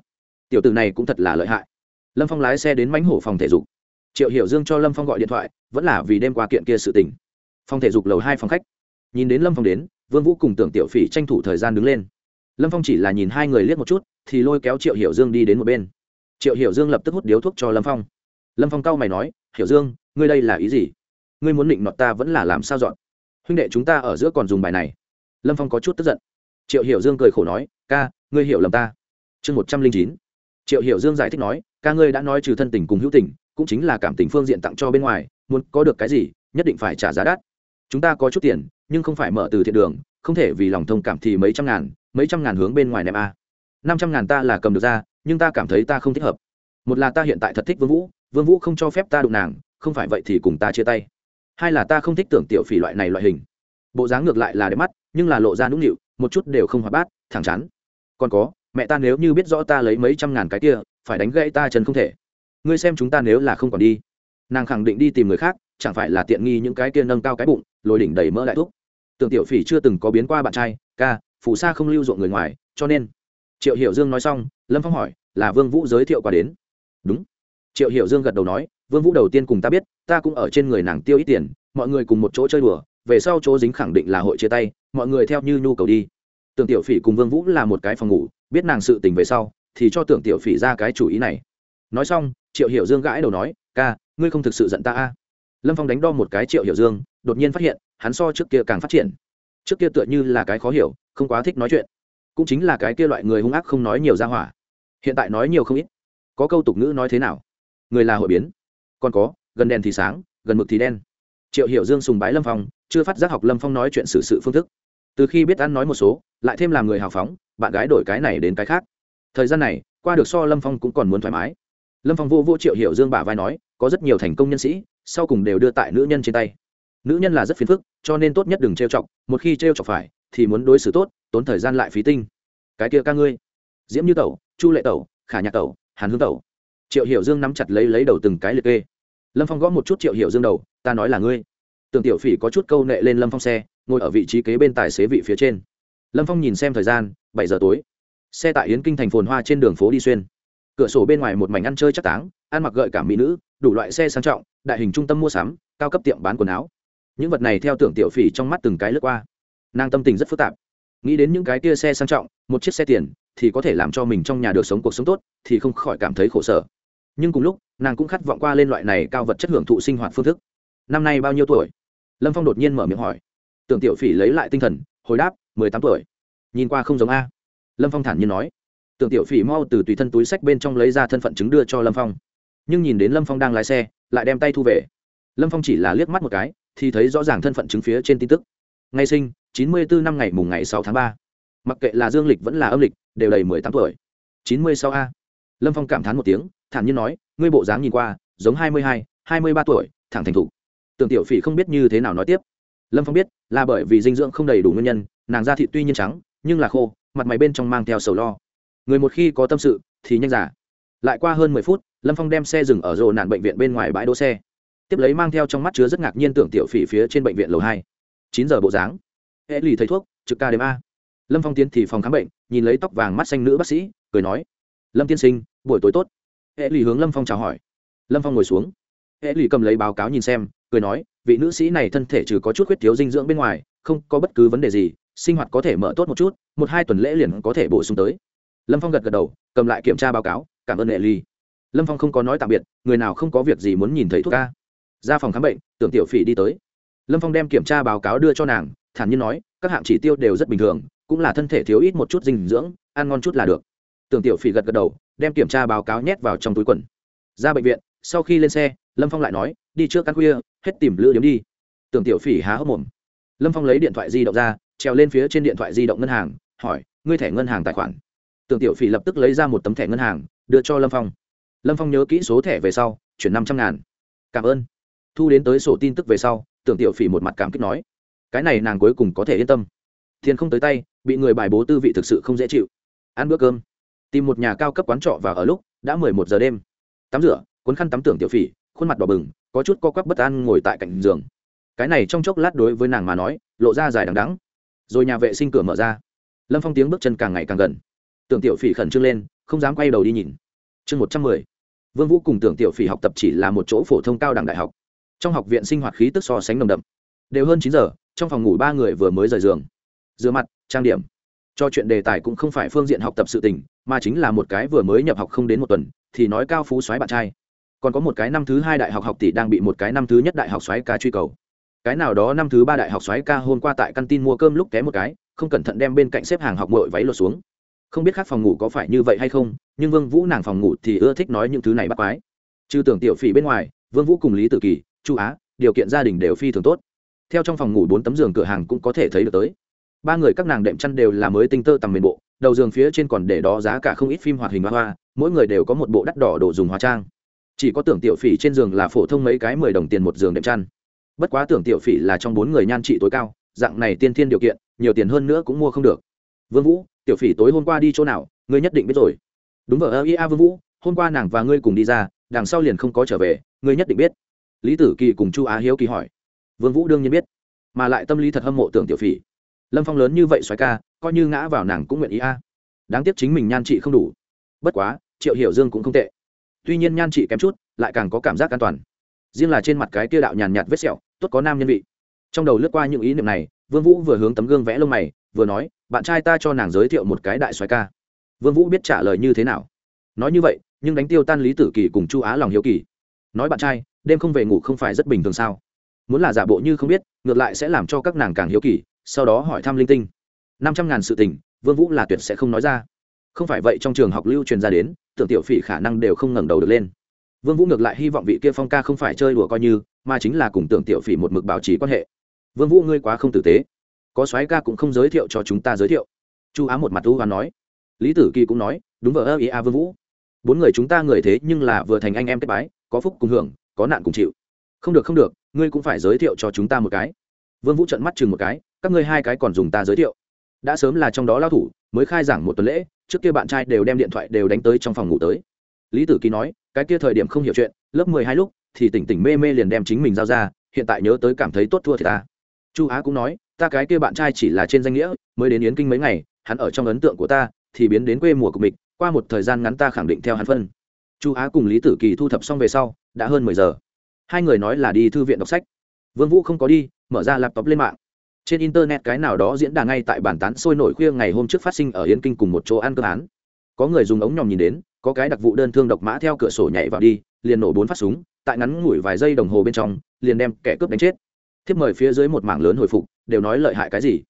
Tiểu từ này cũng thật là lợi hại. Lâm phong lái xe đến mánh hổ phòng thể dục. Triệu hiểu dương cho lâm phong gọi điện thoại, vẫn là vì đêm qua kiện kia sự tình. Phòng thể dục lầu hai phòng khách. Nhìn đến lâm phong đến, vương vũ cùng tưởng tiểu phỉ tranh thủ thời gian đứng lên. Lâm phong chỉ là nhìn hai người liếc một chút thì lôi kéo triệu hiểu dương đi đến một bên. Triệu hiểu dương lập tức hút điếu thuốc cho lâm phong. Lâm phong cau mày nói, hiểu dương, ngươi đây là ý gì? Ngươi muốn định nọt ta vẫn là làm sao dọn? Huynh đệ chúng ta ở giữa còn dùng bài này. Lâm phong có chút tức giận. Triệu hiểu dương cười khổ nói, ca, ngươi hiểu lầm ta. Chương một trăm linh chín. Triệu hiểu dương giải thích nói, ca ngươi đã nói trừ thân tình cùng hữu tình, cũng chính là cảm tình phương diện tặng cho bên ngoài, muốn có được cái gì, nhất định phải trả giá đắt. Chúng ta có chút tiền, nhưng không phải mở từ thiện đường, không thể vì lòng thông cảm thì mấy trăm ngàn, mấy trăm ngàn hướng bên ngoài ném a năm trăm ngàn ta là cầm được ra, nhưng ta cảm thấy ta không thích hợp. Một là ta hiện tại thật thích vương vũ vương vũ không cho phép ta đụng nàng, không phải vậy thì cùng ta chia tay. Hai là ta không thích tưởng tiểu phỉ loại này loại hình. Bộ dáng ngược lại là đẹp mắt, nhưng là lộ ra nũng nịu, một chút đều không hoạt bát, thẳng chắn còn có, mẹ ta nếu như biết rõ ta lấy mấy trăm ngàn cái kia, phải đánh gãy ta chân không thể. Ngươi xem chúng ta nếu là không còn đi. Nàng khẳng định đi tìm người khác, chẳng phải là tiện nghi những cái kia nâng cao cái bụng lồi đỉnh đầy mỡ đại thúc. Tưởng tiểu phỉ chưa từng có biến qua bạn trai, ca, phù sa không lưu ruộng người ngoài, cho nên triệu hiểu dương nói xong, lâm phong hỏi, là vương vũ giới thiệu qua đến? Đúng. Triệu hiểu dương gật đầu nói, vương vũ đầu tiên cùng ta biết, ta cũng ở trên người nàng tiêu ít tiền, mọi người cùng một chỗ chơi đùa, về sau chỗ dính khẳng định là hội chia tay, mọi người theo như nhu cầu đi. Tưởng tiểu phỉ cùng vương vũ là một cái phòng ngủ, biết nàng sự tình về sau, thì cho tưởng tiểu phỉ ra cái chủ ý này. Nói xong, triệu hiểu dương gãi đầu nói, ca, ngươi không thực sự giận ta a? À. lâm phong đánh đo một cái triệu hiểu dương, đột nhiên phát hiện, hắn so trước kia càng phát triển. Trước kia tựa như là cái khó hiểu, không quá thích nói chuyện cũng chính là cái kia loại người hung ác không nói nhiều ra hỏa. Hiện tại nói nhiều không ít. Có câu tục ngữ nói thế nào? Người là hội biến. Còn có, gần đèn thì sáng, gần mực thì đen. Triệu hiểu dương sùng bái lâm phong, chưa phát giác học lâm phong nói chuyện xử sự phương thức. Từ khi biết ăn nói một số, lại thêm làm người hào phóng, bạn gái đổi cái này đến cái khác. Thời gian này, qua được so lâm phong cũng còn muốn thoải mái. Lâm phong vô vô triệu hiểu dương bà vai nói, có rất nhiều thành công nhân sĩ, sau cùng đều đưa tại nữ nhân trên tay. Nữ nhân là rất phiền phức, cho nên tốt nhất đừng trêu chọc, một khi trêu chọc phải thì muốn đối xử tốt, tốn thời gian lại phí tinh. Cái kia ca ngươi, diễm như tẩu, chu lệ tẩu, khả nhạc tẩu, hàn hương tẩu. Triệu hiểu dương nắm chặt lấy lấy đầu từng cái liệt kê. Lâm phong gõ một chút triệu hiểu dương đầu, ta nói là ngươi. Tưởng tiểu phỉ có chút câu nệ lên lâm phong xe, ngồi ở vị trí kế bên tài xế vị phía trên. Lâm phong nhìn xem thời gian, bảy giờ tối. Xe tại yến kinh thành phồn hoa trên đường phố đi xuyên. Cửa sổ bên ngoài một mảnh ăn chơi chắc táng, ăn mặc gợi cả mỹ nữ, đủ loại xe sang trọng, đại hình trung tâm mua sắm, cao cấp tiệm bán quần áo. Những vật này theo tưởng tiểu phỉ trong mắt từng cái lướt qua nàng tâm tình rất phức tạp. Nghĩ đến những cái kia xe sang trọng, một chiếc xe tiền, thì có thể làm cho mình trong nhà được sống cuộc sống tốt, thì không khỏi cảm thấy khổ sở. Nhưng cùng lúc, nàng cũng khát vọng qua lên loại này cao vật chất hưởng thụ sinh hoạt phương thức. Năm nay bao nhiêu tuổi? Lâm phong đột nhiên mở miệng hỏi. Tưởng tiểu phỉ lấy lại tinh thần, hồi đáp, mười tám tuổi. Nhìn qua không giống a. Lâm phong thản nhiên nói. Tưởng tiểu phỉ mau từ tùy thân túi sách bên trong lấy ra thân phận chứng đưa cho lâm phong. Nhưng nhìn đến lâm phong đang lái xe, lại đem tay thu về. Lâm phong chỉ là liếc mắt một cái, thì thấy rõ ràng thân phận chứng phía trên tin tức. Ngày sinh chín mươi bốn năm ngày mùng ngày sáu tháng ba. Mặc kệ là dương lịch vẫn là âm lịch, đều đầy mười tám tuổi. Chín mươi sáu a. Lâm phong cảm thán một tiếng, thản nhiên nói, ngươi bộ dáng nhìn qua, giống hai mươi hai hai mươi ba tuổi, thẳng thành thủ. tưởng tiểu phỉ không biết như thế nào nói tiếp. Lâm phong biết, là bởi vì dinh dưỡng không đầy đủ nguyên nhân, nàng da thịt tuy nhiên trắng, nhưng là khô, mặt mày bên trong mang theo sầu lo. Người một khi có tâm sự, thì nhanh giả. Lại qua hơn mười phút, lâm phong đem xe dừng ở rồ nạn bệnh viện bên ngoài bãi đỗ xe. Tiếp lấy mang theo trong mắt chứa rất ngạc nhiên tưởng tiểu phỉ phía trên bệnh viện lầu hai. Chín giờ bộ dáng hệ lì thầy thuốc, trực ca đêm a. Lâm phong tiến thì phòng khám bệnh, nhìn lấy tóc vàng mắt xanh nữ bác sĩ, cười nói, lâm tiên sinh, buổi tối tốt. Hệ lì hướng lâm phong chào hỏi. Lâm phong ngồi xuống. Hệ lì cầm lấy báo cáo nhìn xem, cười nói, vị nữ sĩ này thân thể trừ có chút khuyết thiếu dinh dưỡng bên ngoài, không có bất cứ vấn đề gì, sinh hoạt có thể mở tốt một chút, một hai tuần lễ liền có thể bổ sung tới. Lâm phong gật gật đầu, cầm lại kiểm tra báo cáo, cảm ơn hệ ly lâm phong không có nói tạm biệt, người nào không có việc gì muốn nhìn thấy thuốc ca ra phòng khám bệnh, tưởng tiểu phỉ đi tới. Lâm phong đem kiểm tra báo cáo đưa cho nàng thản nhiên nói, các hạng chỉ tiêu đều rất bình thường, cũng là thân thể thiếu ít một chút dinh dưỡng, ăn ngon chút là được. Tưởng tiểu phỉ gật gật đầu, đem kiểm tra báo cáo nhét vào trong túi quần. Ra bệnh viện, sau khi lên xe, lâm phong lại nói, đi trước ăn khuya, hết tìm lữ điếm đi. Tưởng tiểu phỉ há hốc mồm. Lâm phong lấy điện thoại di động ra treo lên phía trên điện thoại di động ngân hàng, hỏi, ngươi thẻ ngân hàng tài khoản? Tưởng tiểu phỉ lập tức lấy ra một tấm thẻ ngân hàng, đưa cho lâm phong. Lâm phong nhớ kỹ số thẻ về sau, chuyển năm trăm ngàn. Cảm ơn. Thu đến tới sổ tin tức về sau, tưởng tiểu phỉ một mặt cảm kích nói cái này nàng cuối cùng có thể yên tâm. Tiền không tới tay, bị người bài bố tư vị thực sự không dễ chịu. Ăn bữa cơm. Tìm một nhà cao cấp quán trọ và ở lúc, đã mười một giờ đêm. Tắm rửa, cuốn khăn tắm tưởng tiểu phỉ, khuôn mặt đỏ bừng, có chút co quắp bất an ngồi tại cạnh giường. Cái này trong chốc lát đối với nàng mà nói, lộ ra dài đằng đắng rồi nhà vệ sinh cửa mở ra. Lâm phong tiếng bước chân càng ngày càng gần. Tưởng tiểu phỉ khẩn trương lên, không dám quay đầu đi nhìn. Chương một trăm mười. Vương vũ cùng tưởng tiểu phỉ học tập chỉ là một chỗ phổ thông cao đẳng đại học. Trong học viện sinh hoạt khí tức so sánh nồng đậm. Đều hơn chín giờ trong phòng ngủ ba người vừa mới rời giường. Rửa mặt, trang điểm. Cho chuyện đề tài cũng không phải phương diện học tập sự tình, mà chính là một cái vừa mới nhập học không đến một tuần, thì nói cao phú soái bạn trai. Còn có một cái năm thứ hai đại học học tỷ đang bị một cái năm thứ nhất đại học soái ca truy cầu. Cái nào đó năm thứ ba đại học soái ca hôm qua tại căn tin mua cơm lúc té một cái, không cẩn thận đem bên cạnh xếp hàng học mội váy lột xuống. Không biết khác phòng ngủ có phải như vậy hay không, nhưng vương vũ nàng phòng ngủ thì ưa thích nói những thứ này bắt quái. Trừ tưởng tiểu phỉ bên ngoài, vương vũ cùng lý tử kỳ, chu á, điều kiện gia đình đều phi thường tốt theo trong phòng ngủ bốn tấm giường cửa hàng cũng có thể thấy được tới. Ba người các nàng đệm chăn đều là mới tinh tơ tầm miền bộ, đầu giường phía trên còn để đó giá cả không ít phim hoạt hình hoa hoa, mỗi người đều có một bộ đắt đỏ đồ dùng hóa trang. Chỉ có tưởng tiểu phỉ trên giường là phổ thông mấy cái mười đồng tiền một giường đệm chăn. Bất quá tưởng tiểu phỉ là trong bốn người nhan trị tối cao, dạng này tiên thiên điều kiện, nhiều tiền hơn nữa cũng mua không được. Vương vũ, tiểu phỉ tối hôm qua đi chỗ nào, ngươi nhất định biết rồi. Đúng vợ ơ ia vương vũ, hôm qua nàng và ngươi cùng đi ra, đằng sau liền không có trở về, ngươi nhất định biết. Lý tử kỳ cùng chu á hiếu kỳ hỏi vương vũ đương nhiên biết, mà lại tâm lý thật hâm mộ tưởng tiểu phỉ. Lâm phong lớn như vậy xoáy ca, coi như ngã vào nàng cũng nguyện ý a. Đáng tiếc chính mình nhan trị không đủ. Bất quá, triệu hiểu dương cũng không tệ. Tuy nhiên nhan trị kém chút, lại càng có cảm giác an toàn. Riêng là trên mặt cái kia đạo nhàn nhạt vết sẹo, tốt có nam nhân vị. Trong đầu lướt qua những ý niệm này, vương vũ vừa hướng tấm gương vẽ lông mày, vừa nói, bạn trai ta cho nàng giới thiệu một cái đại xoáy ca. Vương vũ biết trả lời như thế nào. Nói như vậy, nhưng đánh tiêu tan lý tử kỳ cùng chu á lòng hiếu kỳ. Nói bạn trai, đêm không về ngủ không phải rất bình thường sao? Muốn là giả bộ như không biết, ngược lại sẽ làm cho các nàng càng hiếu kỳ, sau đó hỏi thăm linh tinh. Năm trăm ngàn sự tình, vương vũ là tuyệt sẽ không nói ra. Không phải vậy trong trường học lưu truyền ra đến, tưởng tiểu phỉ khả năng đều không ngẩng đầu được lên. Vương vũ ngược lại hy vọng vị kia phong ca không phải chơi đùa coi như, mà chính là cùng tưởng tiểu phỉ một mực bảo trì quan hệ. Vương vũ ngươi quá không tử tế. Có soái ca cũng không giới thiệu cho chúng ta giới thiệu. Chu á một mặt u và nói. Lý tử kỳ cũng nói, đúng vợ ơ, ý a vương vũ. Bốn người chúng ta người thế nhưng là vừa thành anh em kết bái, có phúc cùng hưởng, có nạn cùng chịu. Không được không được ngươi cũng phải giới thiệu cho chúng ta một cái. Vương vũ trận mắt chừng một cái, các ngươi hai cái còn dùng ta giới thiệu. Đã sớm là trong đó lao thủ, mới khai giảng một tuần lễ, trước kia bạn trai đều đem điện thoại đều đánh tới trong phòng ngủ tới. Lý tử kỳ nói, cái kia thời điểm không hiểu chuyện, lớp mười hai lúc, thì tỉnh tỉnh mê mê liền đem chính mình giao ra, hiện tại nhớ tới cảm thấy tốt thua thì ta. Chu á cũng nói, ta cái kia bạn trai chỉ là trên danh nghĩa, mới đến yến kinh mấy ngày, hắn ở trong ấn tượng của ta, thì biến đến quê mùa của mình, qua một thời gian ngắn ta khẳng định theo hắn phân. Chu á cùng lý tử kỳ thu thập xong về sau, đã hơn mười giờ hai người nói là đi thư viện đọc sách. Vương vũ không có đi, mở ra laptop lên mạng. Trên internet cái nào đó diễn đàn ngay tại bản tán sôi nổi khuya ngày hôm trước phát sinh ở yến kinh cùng một chỗ ăn cơm án. Có người dùng ống nhòm nhìn đến, có cái đặc vụ đơn thương độc mã theo cửa sổ nhảy vào đi, liền nổ bốn phát súng, tại ngắn ngủi vài giây đồng hồ bên trong, liền đem kẻ cướp đánh chết. Thiếp mời phía dưới một mảng lớn hồi phục, đều nói lợi hại cái gì.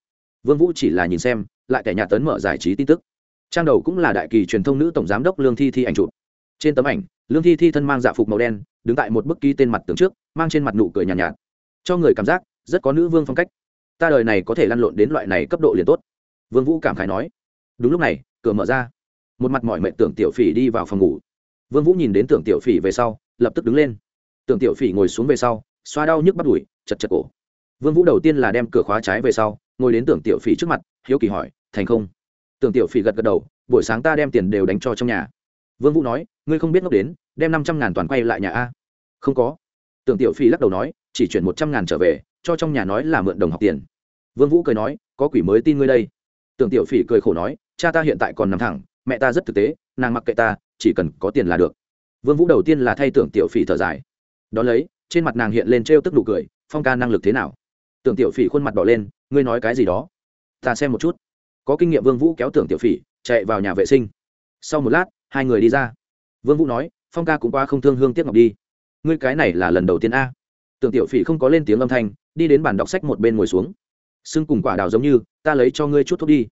Vương vũ chỉ là nhìn xem, lại kẻ nhà tấn mở giải trí tin tức. Trang đầu cũng là đại kỳ truyền thông nữ tổng giám đốc lương thi thi ảnh chụp trên tấm ảnh lương thi thi thân mang dạ phục màu đen đứng tại một bức ký tên mặt tường trước mang trên mặt nụ cười nhàn nhạt, nhạt. Cho người cảm giác rất có nữ vương phong cách. Ta đời này có thể lăn lộn đến loại này cấp độ liền tốt. Vương vũ cảm khái nói. Đúng lúc này cửa mở ra. Một mặt mỏi mệt tưởng tiểu phỉ đi vào phòng ngủ. Vương vũ nhìn đến tưởng tiểu phỉ về sau lập tức đứng lên. Tưởng tiểu phỉ ngồi xuống về sau xoa đau nhức bắt đùi chật chật cổ. Vương vũ đầu tiên là đem cửa khóa trái về sau ngồi đến tưởng tiểu phỉ trước mặt hiếu kỳ hỏi thành không? Tưởng tiểu phỉ gật gật đầu buổi sáng ta đem tiền đều đánh cho trong nhà vương vũ nói, ngươi không biết ngốc đến, đem năm trăm ngàn toàn quay lại nhà a. Không có. Tưởng tiểu Phi lắc đầu nói, chỉ chuyển một trăm ngàn trở về, cho trong nhà nói là mượn đồng học tiền. Vương vũ cười nói, có quỷ mới tin ngươi đây. Tưởng tiểu phỉ cười khổ nói, cha ta hiện tại còn nằm thẳng, mẹ ta rất thực tế, nàng mặc kệ ta, chỉ cần có tiền là được. Vương vũ đầu tiên là thay tưởng tiểu phỉ thở dài. Đó lấy, trên mặt nàng hiện lên trêu tức nụ cười, phong ca năng lực thế nào? Tưởng tiểu phỉ khuôn mặt đỏ lên, ngươi nói cái gì đó? Ta xem một chút. Có kinh nghiệm vương vũ kéo tưởng tiểu phỉ, chạy vào nhà vệ sinh. Sau một lát hai người đi ra. Vương vũ nói, phong ca cũng qua không thương hương tiếc ngọc đi. Ngươi cái này là lần đầu tiên a. Tưởng tiểu phỉ không có lên tiếng âm thanh, đi đến bàn đọc sách một bên ngồi xuống. Xương cùng quả đào giống như, ta lấy cho ngươi chút thuốc đi.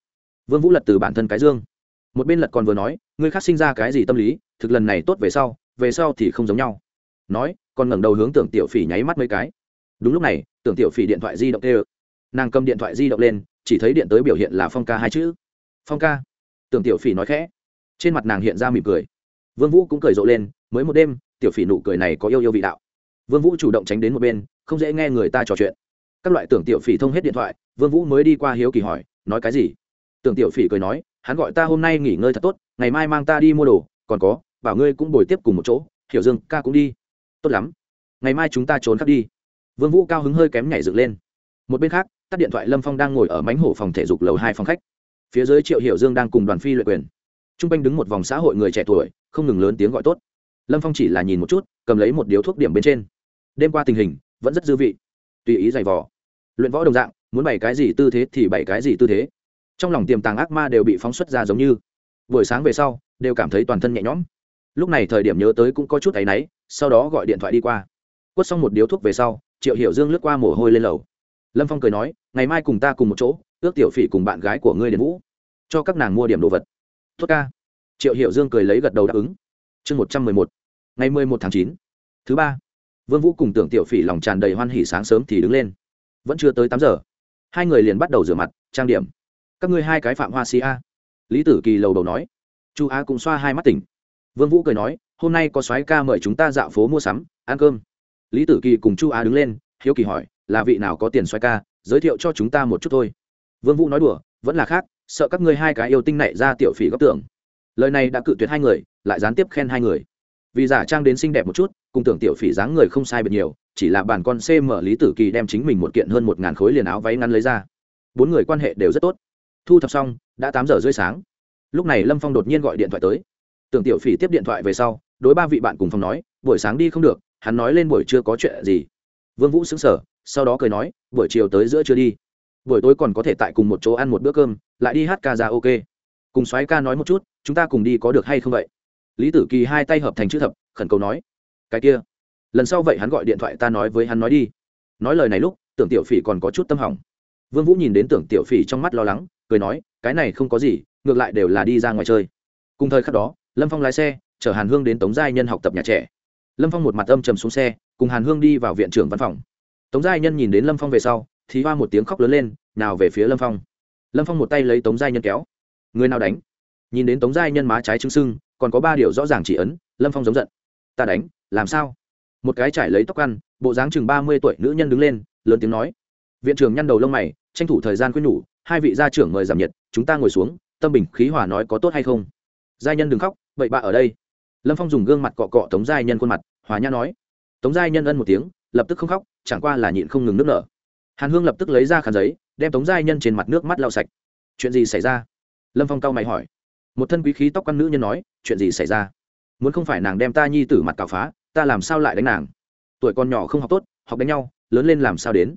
Vương vũ lật từ bản thân cái dương. Một bên lật còn vừa nói, ngươi khác sinh ra cái gì tâm lý, thực lần này tốt về sau về sau thì không giống nhau. Nói, còn ngẩng đầu hướng tưởng tiểu phỉ nháy mắt mấy cái. Đúng lúc này, tưởng tiểu phỉ điện thoại di động tê nàng cầm điện thoại di động lên, chỉ thấy điện tới biểu hiện là phong ca hai chữ. Phong ca. Tưởng tiểu phỉ nói khẽ trên mặt nàng hiện ra mỉm cười. Vương vũ cũng cười rộ lên, mới một đêm, tiểu phỉ nụ cười này có yêu yêu vị đạo. Vương vũ chủ động tránh đến một bên, không dễ nghe người ta trò chuyện. Các loại tưởng tiểu phỉ thông hết điện thoại, vương vũ mới đi qua hiếu kỳ hỏi, nói cái gì? Tưởng tiểu phỉ cười nói, hắn gọi ta hôm nay nghỉ ngơi thật tốt, ngày mai mang ta đi mua đồ, còn có, bảo ngươi cũng bồi tiếp cùng một chỗ, hiểu dương, ca cũng đi. Tốt lắm, ngày mai chúng ta trốn khắp đi. Vương vũ cao hứng hơi kém nhảy dựng lên. Một bên khác, tắt điện thoại lâm phong đang ngồi ở mánh hổ phòng thể dục lầu hai phòng khách. Phía dưới triệu hiểu dương đang cùng đoàn phi luyện quyền t r u n g quanh đứng một vòng xã hội người trẻ tuổi, không ngừng lớn tiếng gọi tốt. Lâm phong chỉ là nhìn một chút, cầm lấy một điếu thuốc điểm bên trên. Đêm qua tình hình, vẫn rất dư vị. Tùy ý giày vò. Luyện võ đồng dạng, muốn bày cái gì tư thế thì bày cái gì tư thế. Trong lòng tiềm tàng ác ma đều bị phóng xuất ra giống như. Buổi sáng về sau, đều cảm thấy toàn thân nhẹ nhõm. Lúc này thời điểm nhớ tới cũng có chút áy náy, sau đó gọi điện thoại đi qua. Quất xong một điếu thuốc về sau, triệu hiểu dương lướt qua mồ hôi lên lầu. Lâm phong cười nói, ngày mai cùng ta cùng một chỗ, ước tiểu phỉ cùng bạn gái của ngươi đến vũ. Cho các nàng mua điểm đồ vật tốt ca. Triệu hiểu dương cười lấy gật đầu đáp ứng. Chương một trăm mười một, ngày mười một tháng chín, thứ ba. Vương vũ cùng tưởng tiểu phỉ lòng tràn đầy hoan hỉ sáng sớm thì đứng lên. Vẫn chưa tới tám giờ. Hai người liền bắt đầu rửa mặt, trang điểm. Các ngươi hai cái phạm hoa si a. Lý tử kỳ lầu đầu nói. Chu á cũng xoa hai mắt tỉnh. Vương vũ cười nói, hôm nay có soái ca mời chúng ta dạo phố mua sắm, ăn cơm. Lý tử kỳ cùng chu á đứng lên, hiếu kỳ hỏi, là vị nào có tiền soái ca, giới thiệu cho chúng ta một chút thôi. Vương vũ nói đùa, vẫn là khác sợ các ngươi hai cái yêu tinh này ra tiểu phỉ góc tưởng lời này đã cự tuyệt hai người, lại gián tiếp khen hai người. Vì giả trang đến xinh đẹp một chút, cùng tưởng tiểu phỉ dáng người không sai biệt nhiều, chỉ là bản con cm lý tử kỳ đem chính mình một kiện hơn một ngàn khối liền áo váy ngắn lấy ra. Bốn người quan hệ đều rất tốt. Thu thập xong, đã tám giờ rưỡi sáng. Lúc này lâm phong đột nhiên gọi điện thoại tới. Tưởng tiểu phỉ tiếp điện thoại về sau, đối ba vị bạn cùng phòng nói, buổi sáng đi không được, hắn nói lên buổi trưa có chuyện gì. Vương vũ xứng sở sau đó cười nói, buổi chiều tới giữa chưa đi. Buổi tối còn có thể tại cùng một chỗ ăn một bữa cơm lại đi hát ca ra ok. Cùng soái ca nói một chút, chúng ta cùng đi có được hay không vậy? Lý tử kỳ hai tay hợp thành chữ thập, khẩn cầu nói. Cái kia. Lần sau vậy hắn gọi điện thoại ta nói với hắn nói đi. Nói lời này lúc, tưởng tiểu phỉ còn có chút tâm hỏng. Vương vũ nhìn đến tưởng tiểu phỉ trong mắt lo lắng, cười nói, cái này không có gì, ngược lại đều là đi ra ngoài chơi. Cùng thời khắc đó, lâm phong lái xe, chở hàn hương đến tống giai nhân học tập nhà trẻ. Lâm phong một mặt âm trầm xuống xe, cùng hàn hương đi vào viện trưởng văn phòng. Tống giai nhân nhìn đến lâm phong về sau, thì hoa một tiếng khóc lớn lên, nào về phía lâm phong lâm phong một tay lấy tống giai nhân kéo. Người nào đánh? Nhìn đến tống giai nhân má trái trứng sưng, còn có ba điều rõ ràng chỉ ấn, lâm phong giống giận. Ta đánh, làm sao? Một cái trải lấy tóc ăn, bộ dáng chừng ba mươi tuổi nữ nhân đứng lên, lớn tiếng nói. Viện trưởng nhăn đầu lông mày, tranh thủ thời gian khuyên nhủ, hai vị gia trưởng mời giảm nhiệt, chúng ta ngồi xuống, tâm bình khí hòa nói có tốt hay không? Giai nhân đừng khóc, vậy bà ở đây. Lâm phong dùng gương mặt cọ cọ tống giai nhân khuôn mặt, hòa nhã nói. Tống giai nhân ân một tiếng, lập tức không khóc, chẳng qua là nhịn không ngừng nước nở. Hàn hương lập tức lấy ra khăn giấy đem tống giai nhân trên mặt nước mắt lau sạch. Chuyện gì xảy ra? Lâm phong cao mày hỏi. Một thân quý khí tóc căn nữ nhân nói, chuyện gì xảy ra? Muốn không phải nàng đem ta nhi tử mặt cào phá, ta làm sao lại đánh nàng? Tuổi con nhỏ không học tốt, học đánh nhau, lớn lên làm sao đến?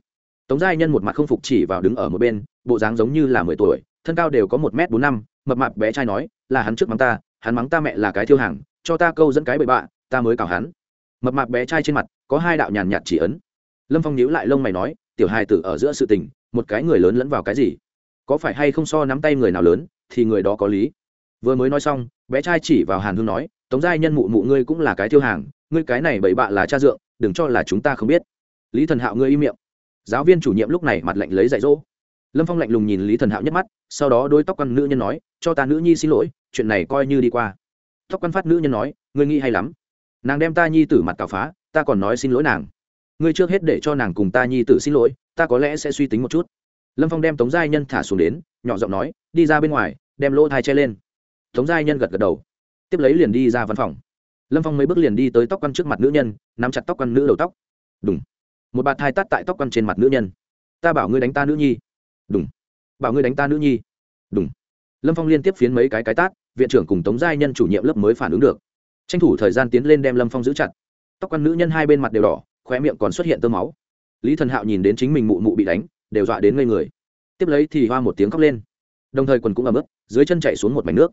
Tống giai nhân một mặt không phục chỉ vào đứng ở một bên, bộ dáng giống như là mười tuổi, thân cao đều có một m bốn năm, mập mạp bé trai nói, là hắn trước mắng ta, hắn mắng ta mẹ là cái thiêu hàng, cho ta câu dẫn cái bậy bạ, ta mới cào hắn. Mập mạp bé trai trên mặt có hai đạo nhàn nhạt chỉ ấn. Lâm phong nhíu lại lông mày nói, tiểu hài tử ở giữa sự tình một cái người lớn lẫn vào cái gì? Có phải hay không so nắm tay người nào lớn, thì người đó có lý. Vừa mới nói xong, bé trai chỉ vào hàn hương nói, tống giai nhân mụ mụ ngươi cũng là cái thiêu hàng, ngươi cái này bậy bạ là cha dượng, đừng cho là chúng ta không biết. Lý thần hạo ngươi im miệng. Giáo viên chủ nhiệm lúc này mặt lạnh lấy dạy dỗ. Lâm phong lạnh lùng nhìn lý thần hạo nhất mắt, sau đó đôi tóc quan nữ nhân nói, cho ta nữ nhi xin lỗi, chuyện này coi như đi qua. Tóc quan phát nữ nhân nói, ngươi nghĩ hay lắm. Nàng đem ta nhi tử mặt cào phá, ta còn nói xin lỗi nàng ngươi trước hết để cho nàng cùng ta nhi tử xin lỗi, ta có lẽ sẽ suy tính một chút. Lâm phong đem tống giai nhân thả xuống đến, nhỏ giọng nói, đi ra bên ngoài, đem lỗ thai che lên. Tống giai nhân gật gật đầu. Tiếp lấy liền đi ra văn phòng. Lâm phong mấy bước liền đi tới tóc quăn trước mặt nữ nhân, nắm chặt tóc quăn nữ đầu tóc. Đúng một bạt thai tắt tại tóc quăn trên mặt nữ nhân. Ta bảo ngươi đánh ta nữ nhi. Đúng bảo ngươi đánh ta nữ nhi. Đúng lâm phong liên tiếp phiến mấy cái cái tát, viện trưởng cùng tống giai nhân chủ nhiệm lớp mới phản ứng được. Tranh thủ thời gian tiến lên đem lâm phong giữ chặt. Tóc quăn nữ nhân hai bên mặt đều đỏ khóe miệng còn xuất hiện tơ máu. Lý thần hạo nhìn đến chính mình mụ mụ bị đánh, đều dọa đến ngây người. Tiếp lấy thì hoa một tiếng khóc lên. Đồng thời quần cũng ấm ướt, dưới chân chạy xuống một mảnh nước.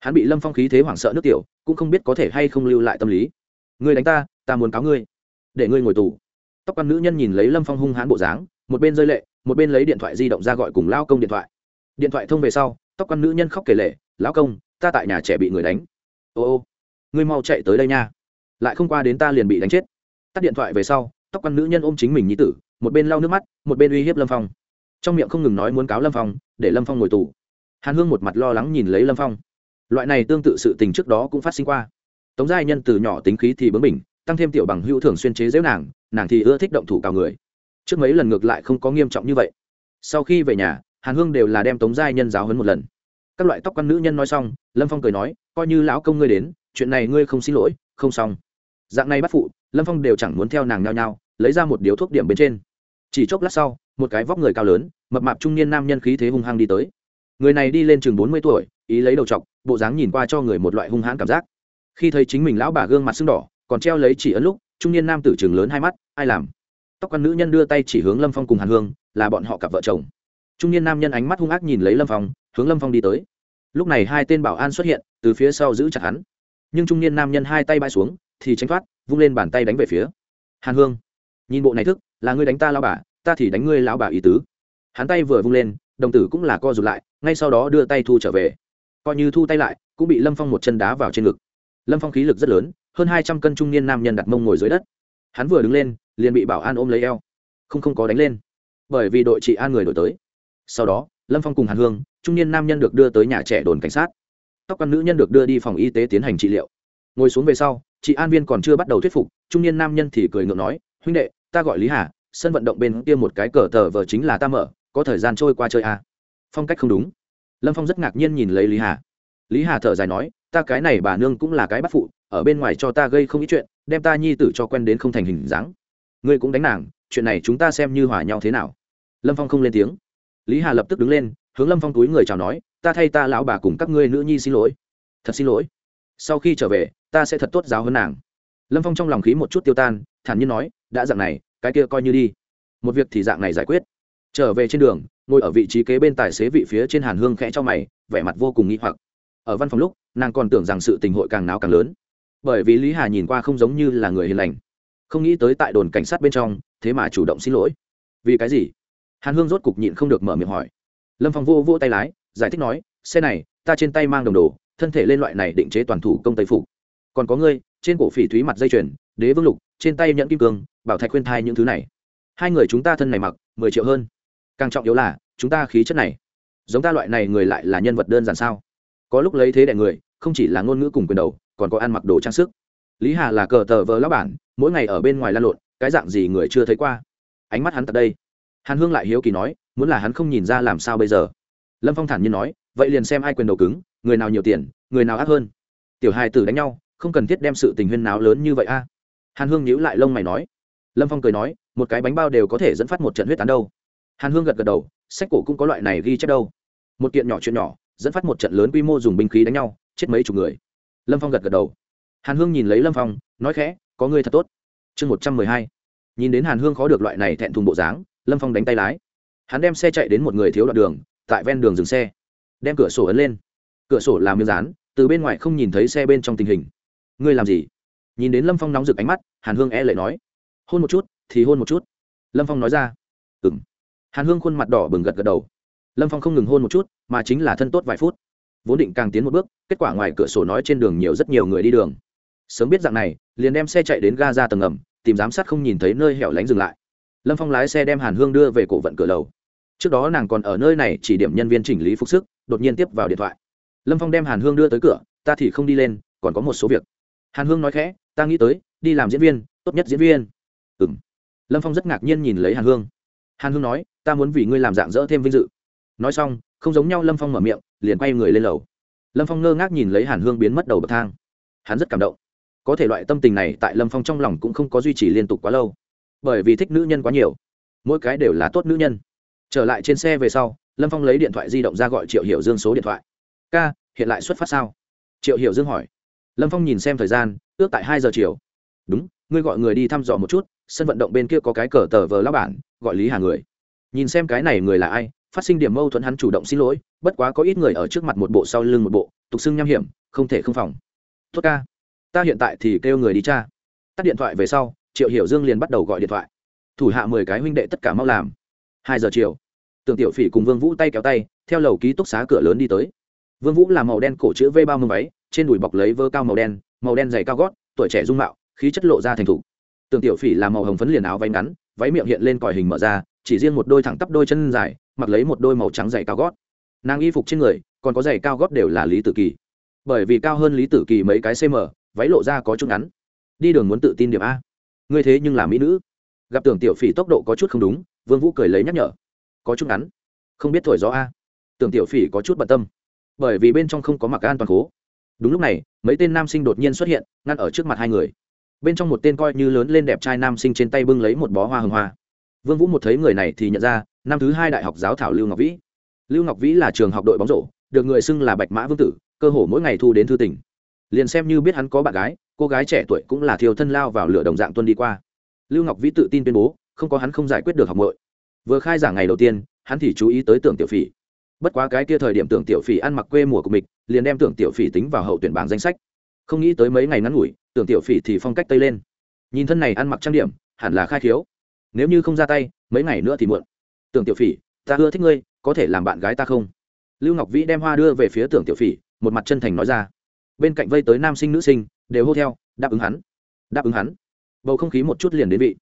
Hắn bị lâm phong khí thế hoảng sợ nước tiểu, cũng không biết có thể hay không lưu lại tâm lý. Ngươi đánh ta ta muốn cáo ngươi. Để ngươi ngồi tù. Tóc quan nữ nhân nhìn lấy lâm phong hung hãn bộ dáng, một bên rơi lệ, một bên lấy điện thoại di động ra gọi cùng lao công điện thoại. Điện thoại thông về sau, tóc quan nữ nhân khóc kể lệ lão công, ta tại nhà trẻ bị người đánh. Ô ô, ngươi mau chạy tới đây nha. Lại không qua đến ta liền bị đánh chết tắt điện thoại về sau, tóc quan nữ nhân ôm chính mình như tử, một bên lau nước mắt, một bên uy hiếp lâm phong. Trong miệng không ngừng nói muốn cáo lâm phong, để lâm phong ngồi tù. Hàn hương một mặt lo lắng nhìn lấy lâm phong. Loại này tương tự sự tình trước đó cũng phát sinh qua. Tống giai nhân từ nhỏ tính khí thì bướng bỉnh, tăng thêm tiểu bằng hữu thường xuyên chế giễu nàng nàng thì ưa thích động thủ cào người. Trước mấy lần ngược lại không có nghiêm trọng như vậy. Sau khi về nhà, hàn hương đều là đem tống giai nhân giáo hấn một lần. Các loại tóc quan nữ nhân nói xong, lâm phong cười nói, coi như lão công ngươi đến, chuyện này ngươi không xin lỗi, không xong. Dạng này bắt phụ lâm phong đều chẳng muốn theo nàng nhao nhao, lấy ra một điếu thuốc điểm bên trên. chỉ chốc lát sau, một cái vóc người cao lớn, mập mạp trung niên nam nhân khí thế hung hăng đi tới. người này đi lên chừng bốn mươi tuổi, ý lấy đầu t bộ dáng nhìn qua cho người một loại hung hãn cảm giác. khi thấy chính mình lão bà gương mặt sưng đỏ, còn treo lấy chỉ ấn lúc, trung niên nam tử chừng lớn hai mắt, ai làm? tóc con nữ nhân đưa tay chỉ hướng lâm phong cùng hàn hương, là bọn họ cặp vợ chồng. trung niên nam nhân ánh mắt hung ác nhìn lấy lâm phong, hướng lâm phong đi tới. lúc này hai tên bảo an xuất hiện, từ phía sau giữ chặt hắn. nhưng trung niên nam nhân hai tay bay xuống, thì tránh thoát vung lên bàn tay đánh về phía. Hàn hương, nhìn bộ này thức, là ngươi đánh ta lao bà, ta thì đánh ngươi lão bà ý tứ. Hắn tay vừa vung lên, đồng tử cũng là co rụt lại, ngay sau đó đưa tay thu trở về. Coi như thu tay lại, cũng bị lâm phong một chân đá vào trên ngực. Lâm phong khí lực rất lớn, hơn hai trăm cân trung niên nam nhân đặt mông ngồi dưới đất. Hắn vừa đứng lên, liền bị bảo an ôm lấy eo. Không không có đánh lên. Bởi vì đội trị an người đổi tới. Sau đó, lâm phong cùng hàn hương, trung niên nam nhân được đưa tới nhà trẻ đồn cảnh sát. Tóc con nữ nhân được đưa đi phòng y tế tiến hành trị liệu. Ngồi xuống về sau chị an viên còn chưa bắt đầu thuyết phục, trung niên nam nhân thì cười ngượng nói, huynh đệ, ta gọi lý hà, sân vận động bên kia một cái cờ tờ vờ chính là ta mở, có thời gian trôi qua chơi à. phong cách không đúng. Lâm phong rất ngạc nhiên nhìn lấy lý hà. Lý hà thở dài nói, ta cái này bà nương cũng là cái bắt phụ, ở bên ngoài cho ta gây không ít chuyện, đem ta nhi tử cho quen đến không thành hình dáng. Ngươi cũng đánh nàng, chuyện này chúng ta xem như hòa nhau thế nào. Lâm phong không lên tiếng. Lý hà lập tức đứng lên, hướng lâm phong túi người chào nói, ta thay ta lão bà cùng các ngươi nữ nhi xin lỗi. Thật xin lỗi sau khi trở về, ta sẽ thật tốt giáo hơn nàng. Lâm phong trong lòng khí một chút tiêu tan, thản nhiên nói, đã dạng này, cái kia coi như đi. Một việc thì dạng này giải quyết. Trở về trên đường, ngồi ở vị trí kế bên tài xế vị phía trên hàn hương khẽ cho mày, vẻ mặt vô cùng nghi hoặc. Ở văn phòng lúc, nàng còn tưởng rằng sự tình hội càng náo càng lớn. Bởi vì lý hà nhìn qua không giống như là người hiền lành. Không nghĩ tới tại đồn cảnh sát bên trong, thế mà chủ động xin lỗi. Vì cái gì? Hàn hương rốt cục nhịn không được mở miệng hỏi. Lâm phong vô vô tay lái, giải thích nói, xe này, ta trên tay mang đồng đồ thân thể lên loại này định chế toàn thủ công tây phục. Còn có ngươi, trên cổ phỉ thúy mặt dây chuyền, đế vương lục, trên tay nhẫn kim cương, bảo thạch khuyên thai những thứ này. Hai người chúng ta thân này mặc, mười triệu hơn. Càng trọng yếu là, chúng ta khí chất này. Giống ta loại này người lại là nhân vật đơn giản sao? Có lúc lấy thế đại người, không chỉ là ngôn ngữ cùng quyền đầu, còn có ăn mặc đồ trang sức. Lý hà là cờ tờ vờ lão bản, mỗi ngày ở bên ngoài lan lộn, cái dạng gì người chưa thấy qua? Ánh mắt hắn tại đây. Hàn hương lại hiếu kỳ nói, muốn là hắn không nhìn ra làm sao bây giờ? Lâm phong thản nhiên nói, vậy liền xem ai quyền đầu cứng người nào nhiều tiền, người nào ác hơn. Tiểu hai tử đánh nhau, không cần thiết đem sự tình huyên náo lớn như vậy a. Hàn hương nhíu lại lông mày nói. Lâm phong cười nói, một cái bánh bao đều có thể dẫn phát một trận huyết tán đâu. Hàn hương gật gật đầu, sách cổ cũng có loại này ghi chép đâu. Một kiện nhỏ chuyện nhỏ, dẫn phát một trận lớn quy mô dùng binh khí đánh nhau, chết mấy chục người. Lâm phong gật gật đầu. Hàn hương nhìn lấy lâm phong, nói khẽ, có người thật tốt. Chương một trăm mười hai. Nhìn đến hàn hương khó được loại này thẹn thùng bộ dáng, lâm phong đánh tay lái. Hắn đem xe chạy đến một người thiếu đoạn đường, tại ven đường dừng xe, đem cửa sổ ấn lên cửa sổ làm miếng rán từ bên ngoài không nhìn thấy xe bên trong tình hình. Ngươi làm gì? Nhìn đến lâm phong nóng rực ánh mắt, hàn hương e lệ nói. Hôn một chút, thì hôn một chút. Lâm phong nói ra. Ừng hàn hương khuôn mặt đỏ bừng gật gật đầu. Lâm phong không ngừng hôn một chút, mà chính là thân tốt vài phút. Vốn định càng tiến một bước, kết quả ngoài cửa sổ nói trên đường nhiều rất nhiều người đi đường. Sớm biết dạng này, liền đem xe chạy đến ga ra tầng ngầm, tìm giám sát không nhìn thấy nơi hẻo lánh dừng lại. Lâm phong lái xe đem hàn hương đưa về cổ vận cửa lầu. Trước đó nàng còn ở nơi này chỉ điểm nhân viên chỉnh lý phục sức, đột nhiên tiếp vào điện thoại lâm phong đem hàn hương đưa tới cửa, ta thì không đi lên, còn có một số việc. Hàn hương nói khẽ, ta nghĩ tới, đi làm diễn viên, tốt nhất diễn viên. Ừ m lâm phong rất ngạc nhiên nhìn lấy hàn hương. Hàn hương nói, ta muốn vì ngươi làm dạng dỡ thêm vinh dự. Nói xong, không giống nhau lâm phong mở miệng, liền quay người lên lầu. Lâm phong ngơ ngác nhìn lấy hàn hương biến mất đầu bậc thang. Hắn rất cảm động. Có thể loại tâm tình này tại lâm phong trong lòng cũng không có duy trì liên tục quá lâu. Bởi vì thích nữ nhân quá nhiều. Mỗi cái đều là tốt nữ nhân. Trở lại trên xe về sau, lâm phong lấy điện thoại di động ra gọi triệu hiểu dương số điện thoại ca, hiện lại xuất phát sao? Triệu hiểu dương hỏi. Lâm phong nhìn xem thời gian, ước tại hai giờ chiều. Đúng, ngươi gọi người đi thăm dò một chút, sân vận động bên kia có cái cờ tờ vờ lao bản, gọi lý hà người. Nhìn xem cái này người là ai, phát sinh điểm mâu thuẫn hắn chủ động xin lỗi, bất quá có ít người ở trước mặt một bộ sau lưng một bộ, tục xưng nham hiểm, không thể không phòng. Tốt ca, ta hiện tại thì kêu người đi cha tắt điện thoại về sau, triệu hiểu dương liền bắt đầu gọi điện thoại. Thủ hạ mười cái huynh đệ tất cả mau làm. Hai giờ chiều, tưởng tiểu phỉ cùng vương vũ tay kéo tay, theo lầu ký túc xá cửa lớn đi tới vương vũ là màu đen cổ chữ v bao mông váy, trên đùi bọc lấy vơ cao màu đen màu đen dày cao gót, tuổi trẻ dung mạo, khí chất lộ ra thành thủ. tưởng tiểu phỉ là màu hồng phấn liền áo váy ngắn, váy miệng hiện lên còi hình mở ra, chỉ riêng một đôi thẳng tắp đôi chân dài, mặc lấy một đôi màu trắng dày cao gót. Nàng y phục trên người, còn có giày cao gót đều là lý tử kỳ. Bởi vì cao hơn lý tử kỳ mấy cái cm váy lộ ra có chút ngắn. Đi đường muốn tự tin điểm a. Ngươi thế nhưng là mỹ nữ. Gặp tưởng tiểu phỉ tốc độ có chút không đúng, vương vũ cười lấy nhắc nhở. Có chút ngắn. Không biết thổi gió a. Tưởng tiểu phỉ có chút bận tâm bởi vì bên trong không có mặc an toàn cố đúng lúc này, mấy tên nam sinh đột nhiên xuất hiện, ngăn ở trước mặt hai người. Bên trong một tên coi như lớn lên đẹp trai nam sinh trên tay bưng lấy một bó hoa hồng hoa. Vương vũ một thấy người này thì nhận ra, năm thứ hai đại học giáo thảo lưu ngọc vĩ. Lưu ngọc vĩ là trường học đội bóng rổ, được người xưng là bạch mã vương tử, cơ hồ mỗi ngày thu đến thư tỉnh liền xem như biết hắn có bạn gái, cô gái trẻ tuổi cũng là thiêu thân lao vào lửa đồng dạng tuân đi qua. Lưu ngọc vĩ tự tin tuyên bố, không có hắn không giải quyết được học mội vừa khai giảng ngày đầu tiên, hắn thì chú ý tới tưởng tiểu phỉ bất quá cái kia thời điểm tưởng tiểu phỉ ăn mặc quê mùa của mình, liền đem tưởng tiểu phỉ tính vào hậu tuyển bảng danh sách. Không nghĩ tới mấy ngày ngắn ngủi, tưởng tiểu phỉ thì phong cách tây lên. Nhìn thân này ăn mặc trang điểm, hẳn là khai thiếu nếu như không ra tay, mấy ngày nữa thì muộn. Tưởng tiểu phỉ, ta ưa thích ngươi, có thể làm bạn gái ta không? Lưu ngọc vĩ đem hoa đưa về phía tưởng tiểu phỉ, một mặt chân thành nói ra. Bên cạnh vây tới nam sinh nữ sinh, đều hô theo, đáp ứng hắn. Đáp ứng hắn. Bầu không khí một chút liền đến vị.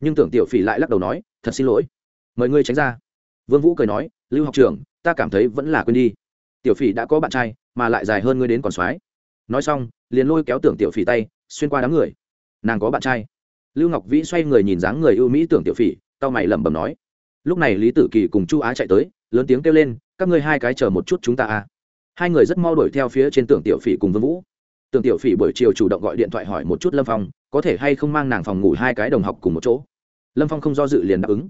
Nhưng tưởng tiểu phỉ lại lắc đầu nói, thật xin lỗi. Mời ngươi tránh ra vương vũ cười nói, lưu học trưởng, ta cảm thấy vẫn là quên đi. Tiểu phỉ đã có bạn trai, mà lại dài hơn ngươi đến còn soái. Nói xong, liền lôi kéo tưởng tiểu phỉ tay, xuyên qua đám người. Nàng có bạn trai. Lưu ngọc vĩ xoay người nhìn dáng người ưu mỹ tưởng tiểu phỉ tao mày lẩm bẩm nói, lúc này lý tử kỳ cùng chu á chạy tới, lớn tiếng kêu lên, các ngươi hai cái chờ một chút chúng ta à. Hai người rất mau đuổi theo phía trên tưởng tiểu phỉ cùng vương vũ. Tưởng tiểu phỉ buổi chiều chủ động gọi điện thoại hỏi một chút lâm phong, có thể hay không mang nàng phòng ngủ hai cái đồng học cùng một chỗ. Lâm phong không do dự liền đáp ứng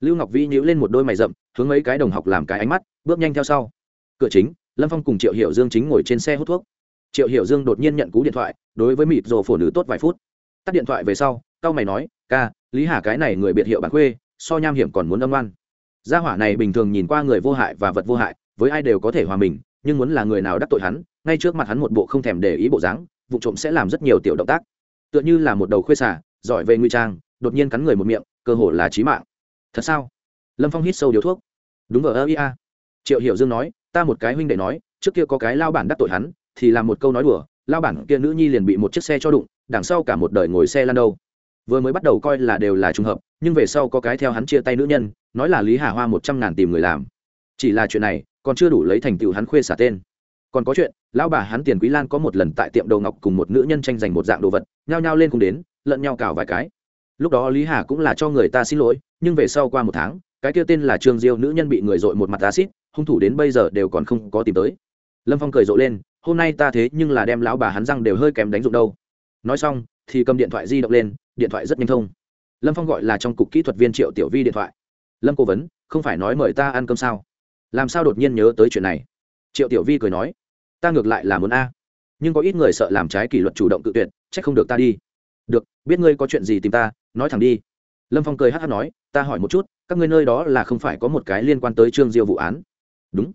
lưu ngọc vĩ nhíu lên một đôi mày rậm, hướng mấy cái đồng học làm cái ánh mắt, bước nhanh theo sau. Cửa chính, lâm phong cùng triệu hiểu dương chính ngồi trên xe hút thuốc. Triệu hiểu dương đột nhiên nhận cú điện thoại, đối với mịt rồ phổ nữ tốt vài phút. Tắt điện thoại về sau cao mày nói, ca, lý hà cái này người biệt hiệu bản khuê so nham hiểm còn muốn âm oan gia hỏa này bình thường nhìn qua người vô hại và vật vô hại, với ai đều có thể hòa mình, nhưng muốn là người nào đắc tội hắn, ngay trước mặt hắn một bộ không thèm để ý bộ dáng, vụ trộm sẽ làm rất nhiều tiểu động tác. Tựa như là một đầu khuê xả giỏi về nguy trang, đột nhiên cắn người một miệng, cơ hồ là trí mạng thật sao? Lâm phong hít sâu điếu thuốc. Đúng ở ơ ia triệu hiểu dương nói, ta một cái huynh đệ nói, trước kia có cái lao bản đắc tội hắn, thì làm một câu nói đùa, lao bản kia nữ nhi liền bị một chiếc xe cho đụng, đằng sau cả một đời ngồi xe lan đâu. Vừa mới bắt đầu coi là đều là trùng hợp, nhưng về sau có cái theo hắn chia tay nữ nhân, nói là lý hà hoa một trăm ngàn tìm người làm. Chỉ là chuyện này, còn chưa đủ lấy thành tựu hắn khuê xả tên. Còn có chuyện, lão bà hắn tiền quý lan có một lần tại tiệm đầu ngọc cùng một nữ nhân tranh giành một dạng đồ vật, nhao nhao lên cùng đến, lẫn nhau cào vài cái lúc đó lý hà cũng là cho người ta xin lỗi, nhưng về sau qua một tháng, cái kia tên là trương diêu nữ nhân bị người dội một mặt acid hung thủ đến bây giờ đều còn không có tìm tới. Lâm phong cười rộ lên, hôm nay ta thế nhưng là đem lão bà hắn răng đều hơi kém đánh dụng đâu. Nói xong, thì cầm điện thoại di động lên, điện thoại rất nhanh thông. Lâm phong gọi là trong cục kỹ thuật viên triệu tiểu vi điện thoại. Lâm cố vấn, không phải nói mời ta ăn cơm sao? Làm sao đột nhiên nhớ tới chuyện này? Triệu tiểu vi cười nói, ta ngược lại là muốn a, nhưng có ít người sợ làm trái kỷ luật chủ động tự tuyệt c h ắ c không được ta đi được, biết ngươi có chuyện gì tìm ta, nói thẳng đi. Lâm phong cười hát hát nói, ta hỏi một chút, các ngươi nơi đó là không phải có một cái liên quan tới trương diêu vụ án? Đúng.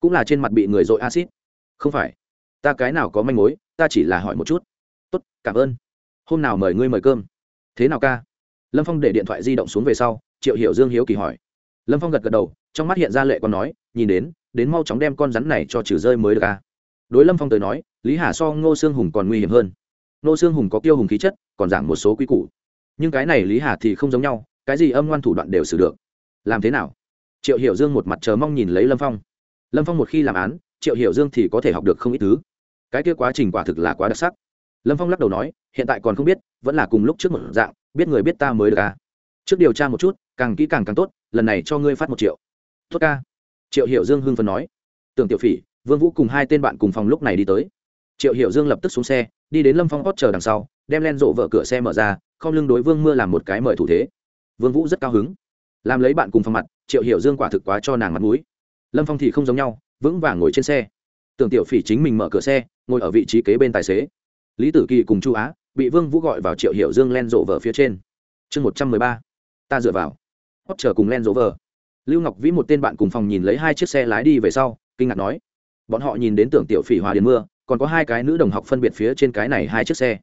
Cũng là trên mặt bị người dội acid không phải. Ta cái nào có manh mối, ta chỉ là hỏi một chút. Tốt, cảm ơn. Hôm nào mời ngươi mời cơm. Thế nào ca? Lâm phong để điện thoại di động xuống về sau, triệu hiểu dương hiếu kỳ hỏi. Lâm phong gật gật đầu, trong mắt hiện ra lệ còn nói, nhìn đến đến mau chóng đem con rắn này cho trừ rơi mới được ca đối lâm phong tới nói, lý hà so ngô sương hùng còn nguy hiểm hơn. Nô xương hùng có kiêu hùng khí chất, còn giảng một số quy củ. Nhưng cái này lý hà thì không giống nhau, cái gì âm ngoan thủ đoạn đều xử được. Làm thế nào? Triệu hiểu dương một mặt chờ mong nhìn lấy lâm phong. Lâm phong một khi làm án, triệu hiểu dương thì có thể học được không ít thứ. Cái kia quá trình quả thực là quá đặc sắc. Lâm phong lắc đầu nói, hiện tại còn không biết, vẫn là cùng lúc trước một dạng, biết người biết ta mới được ca trước điều tra một chút, càng kỹ càng càng tốt, lần này cho ngươi phát một triệu. Tốt ca. Triệu hiểu dương hưng phấn nói. Tưởng tiểu phỉ, vương vũ cùng hai tên bạn cùng phòng lúc này đi tới triệu hiểu dương lập tức xuống xe, đi đến lâm phong hót chờ đằng sau, đem len rộ vợ cửa xe mở ra, không lưng đối vương mưa làm một cái mời thủ thế. Vương vũ rất cao hứng. Làm lấy bạn cùng phòng mặt, triệu hiểu dương quả thực quá cho nàng mặt mũi. Lâm phong thì không giống nhau, vững vàng ngồi trên xe. Tưởng tiểu phỉ chính mình mở cửa xe, ngồi ở vị trí kế bên tài xế. Lý tử kỳ cùng chu á bị vương vũ gọi vào triệu hiệu dương len rộ vợ phía trên. Chương một trăm mười ba, ta dựa vào. Hót chờ cùng len rộ vợ. lưu ngọc vĩ một tên bạn cùng phòng nhìn lấy hai chiếc xe lái đi về sau, kinh ngạc nói. Bọn họ nhìn đến tưởng tiểu phỉ hòa điền mưa còn có hai cái nữ đồng học phân biệt phía trên cái này hai chiếc xe.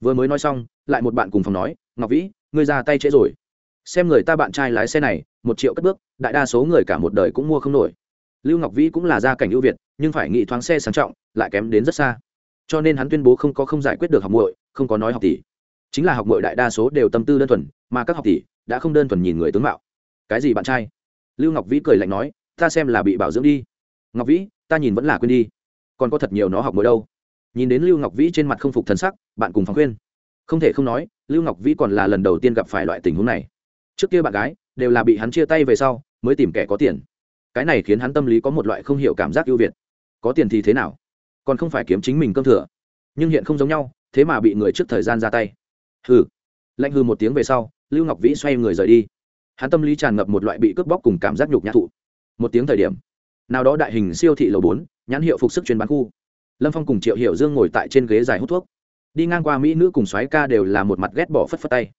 Vừa mới nói xong, lại một bạn cùng phòng nói, ngọc vĩ, ngươi ra tay trễ rồi. Xem người ta bạn trai lái xe này, một triệu cất bước, đại đa số người cả một đời cũng mua không nổi. Lưu ngọc vĩ cũng là gia cảnh ưu việt, nhưng phải nghĩ thoáng xe sang trọng, lại kém đến rất xa. Cho nên hắn tuyên bố không có không giải quyết được học muội, không có nói học tỷ. Chính là học muội đại đa số đều tâm tư đơn thuần, mà các học tỷ đã không đơn thuần nhìn người tướng mạo. Cái gì bạn trai? Lưu ngọc vĩ cười lạnh nói, ta xem là bị bảo dưỡng đi. Ngọc vĩ, ta nhìn vẫn là quên đi còn có thật nhiều nó học mỗi đâu. Nhìn đến lưu ngọc vĩ trên mặt không phục thân sắc, bạn cùng phóng khuyên. Không thể không nói, lưu ngọc vĩ còn là lần đầu tiên gặp phải loại tình huống này. Trước kia bạn gái, đều là bị hắn chia tay về sau, mới tìm kẻ có tiền. Cái này khiến hắn tâm lý có một loại không hiểu cảm giác ưu việt. Có tiền thì thế nào? Còn không phải kiếm chính mình cơm thừa. Nhưng hiện không giống nhau, thế mà bị người trước thời gian ra tay. Hừ. Lạnh hư một tiếng về sau, lưu ngọc vĩ xoay người rời đi. Hắn tâm lý tràn ngập một loại bị cướp bóc cùng cảm giác nhục nhã thụ. Một tiếng thời điểm, nào đó đại hình siêu thị lầu bốn nhãn hiệu phục sức chuyên bán khu. Lâm phong cùng triệu Hiểu dương ngồi tại trên ghế dài hút thuốc. Đi ngang qua mỹ nữ cùng soái ca đều là một mặt ghét bỏ phất phất tay.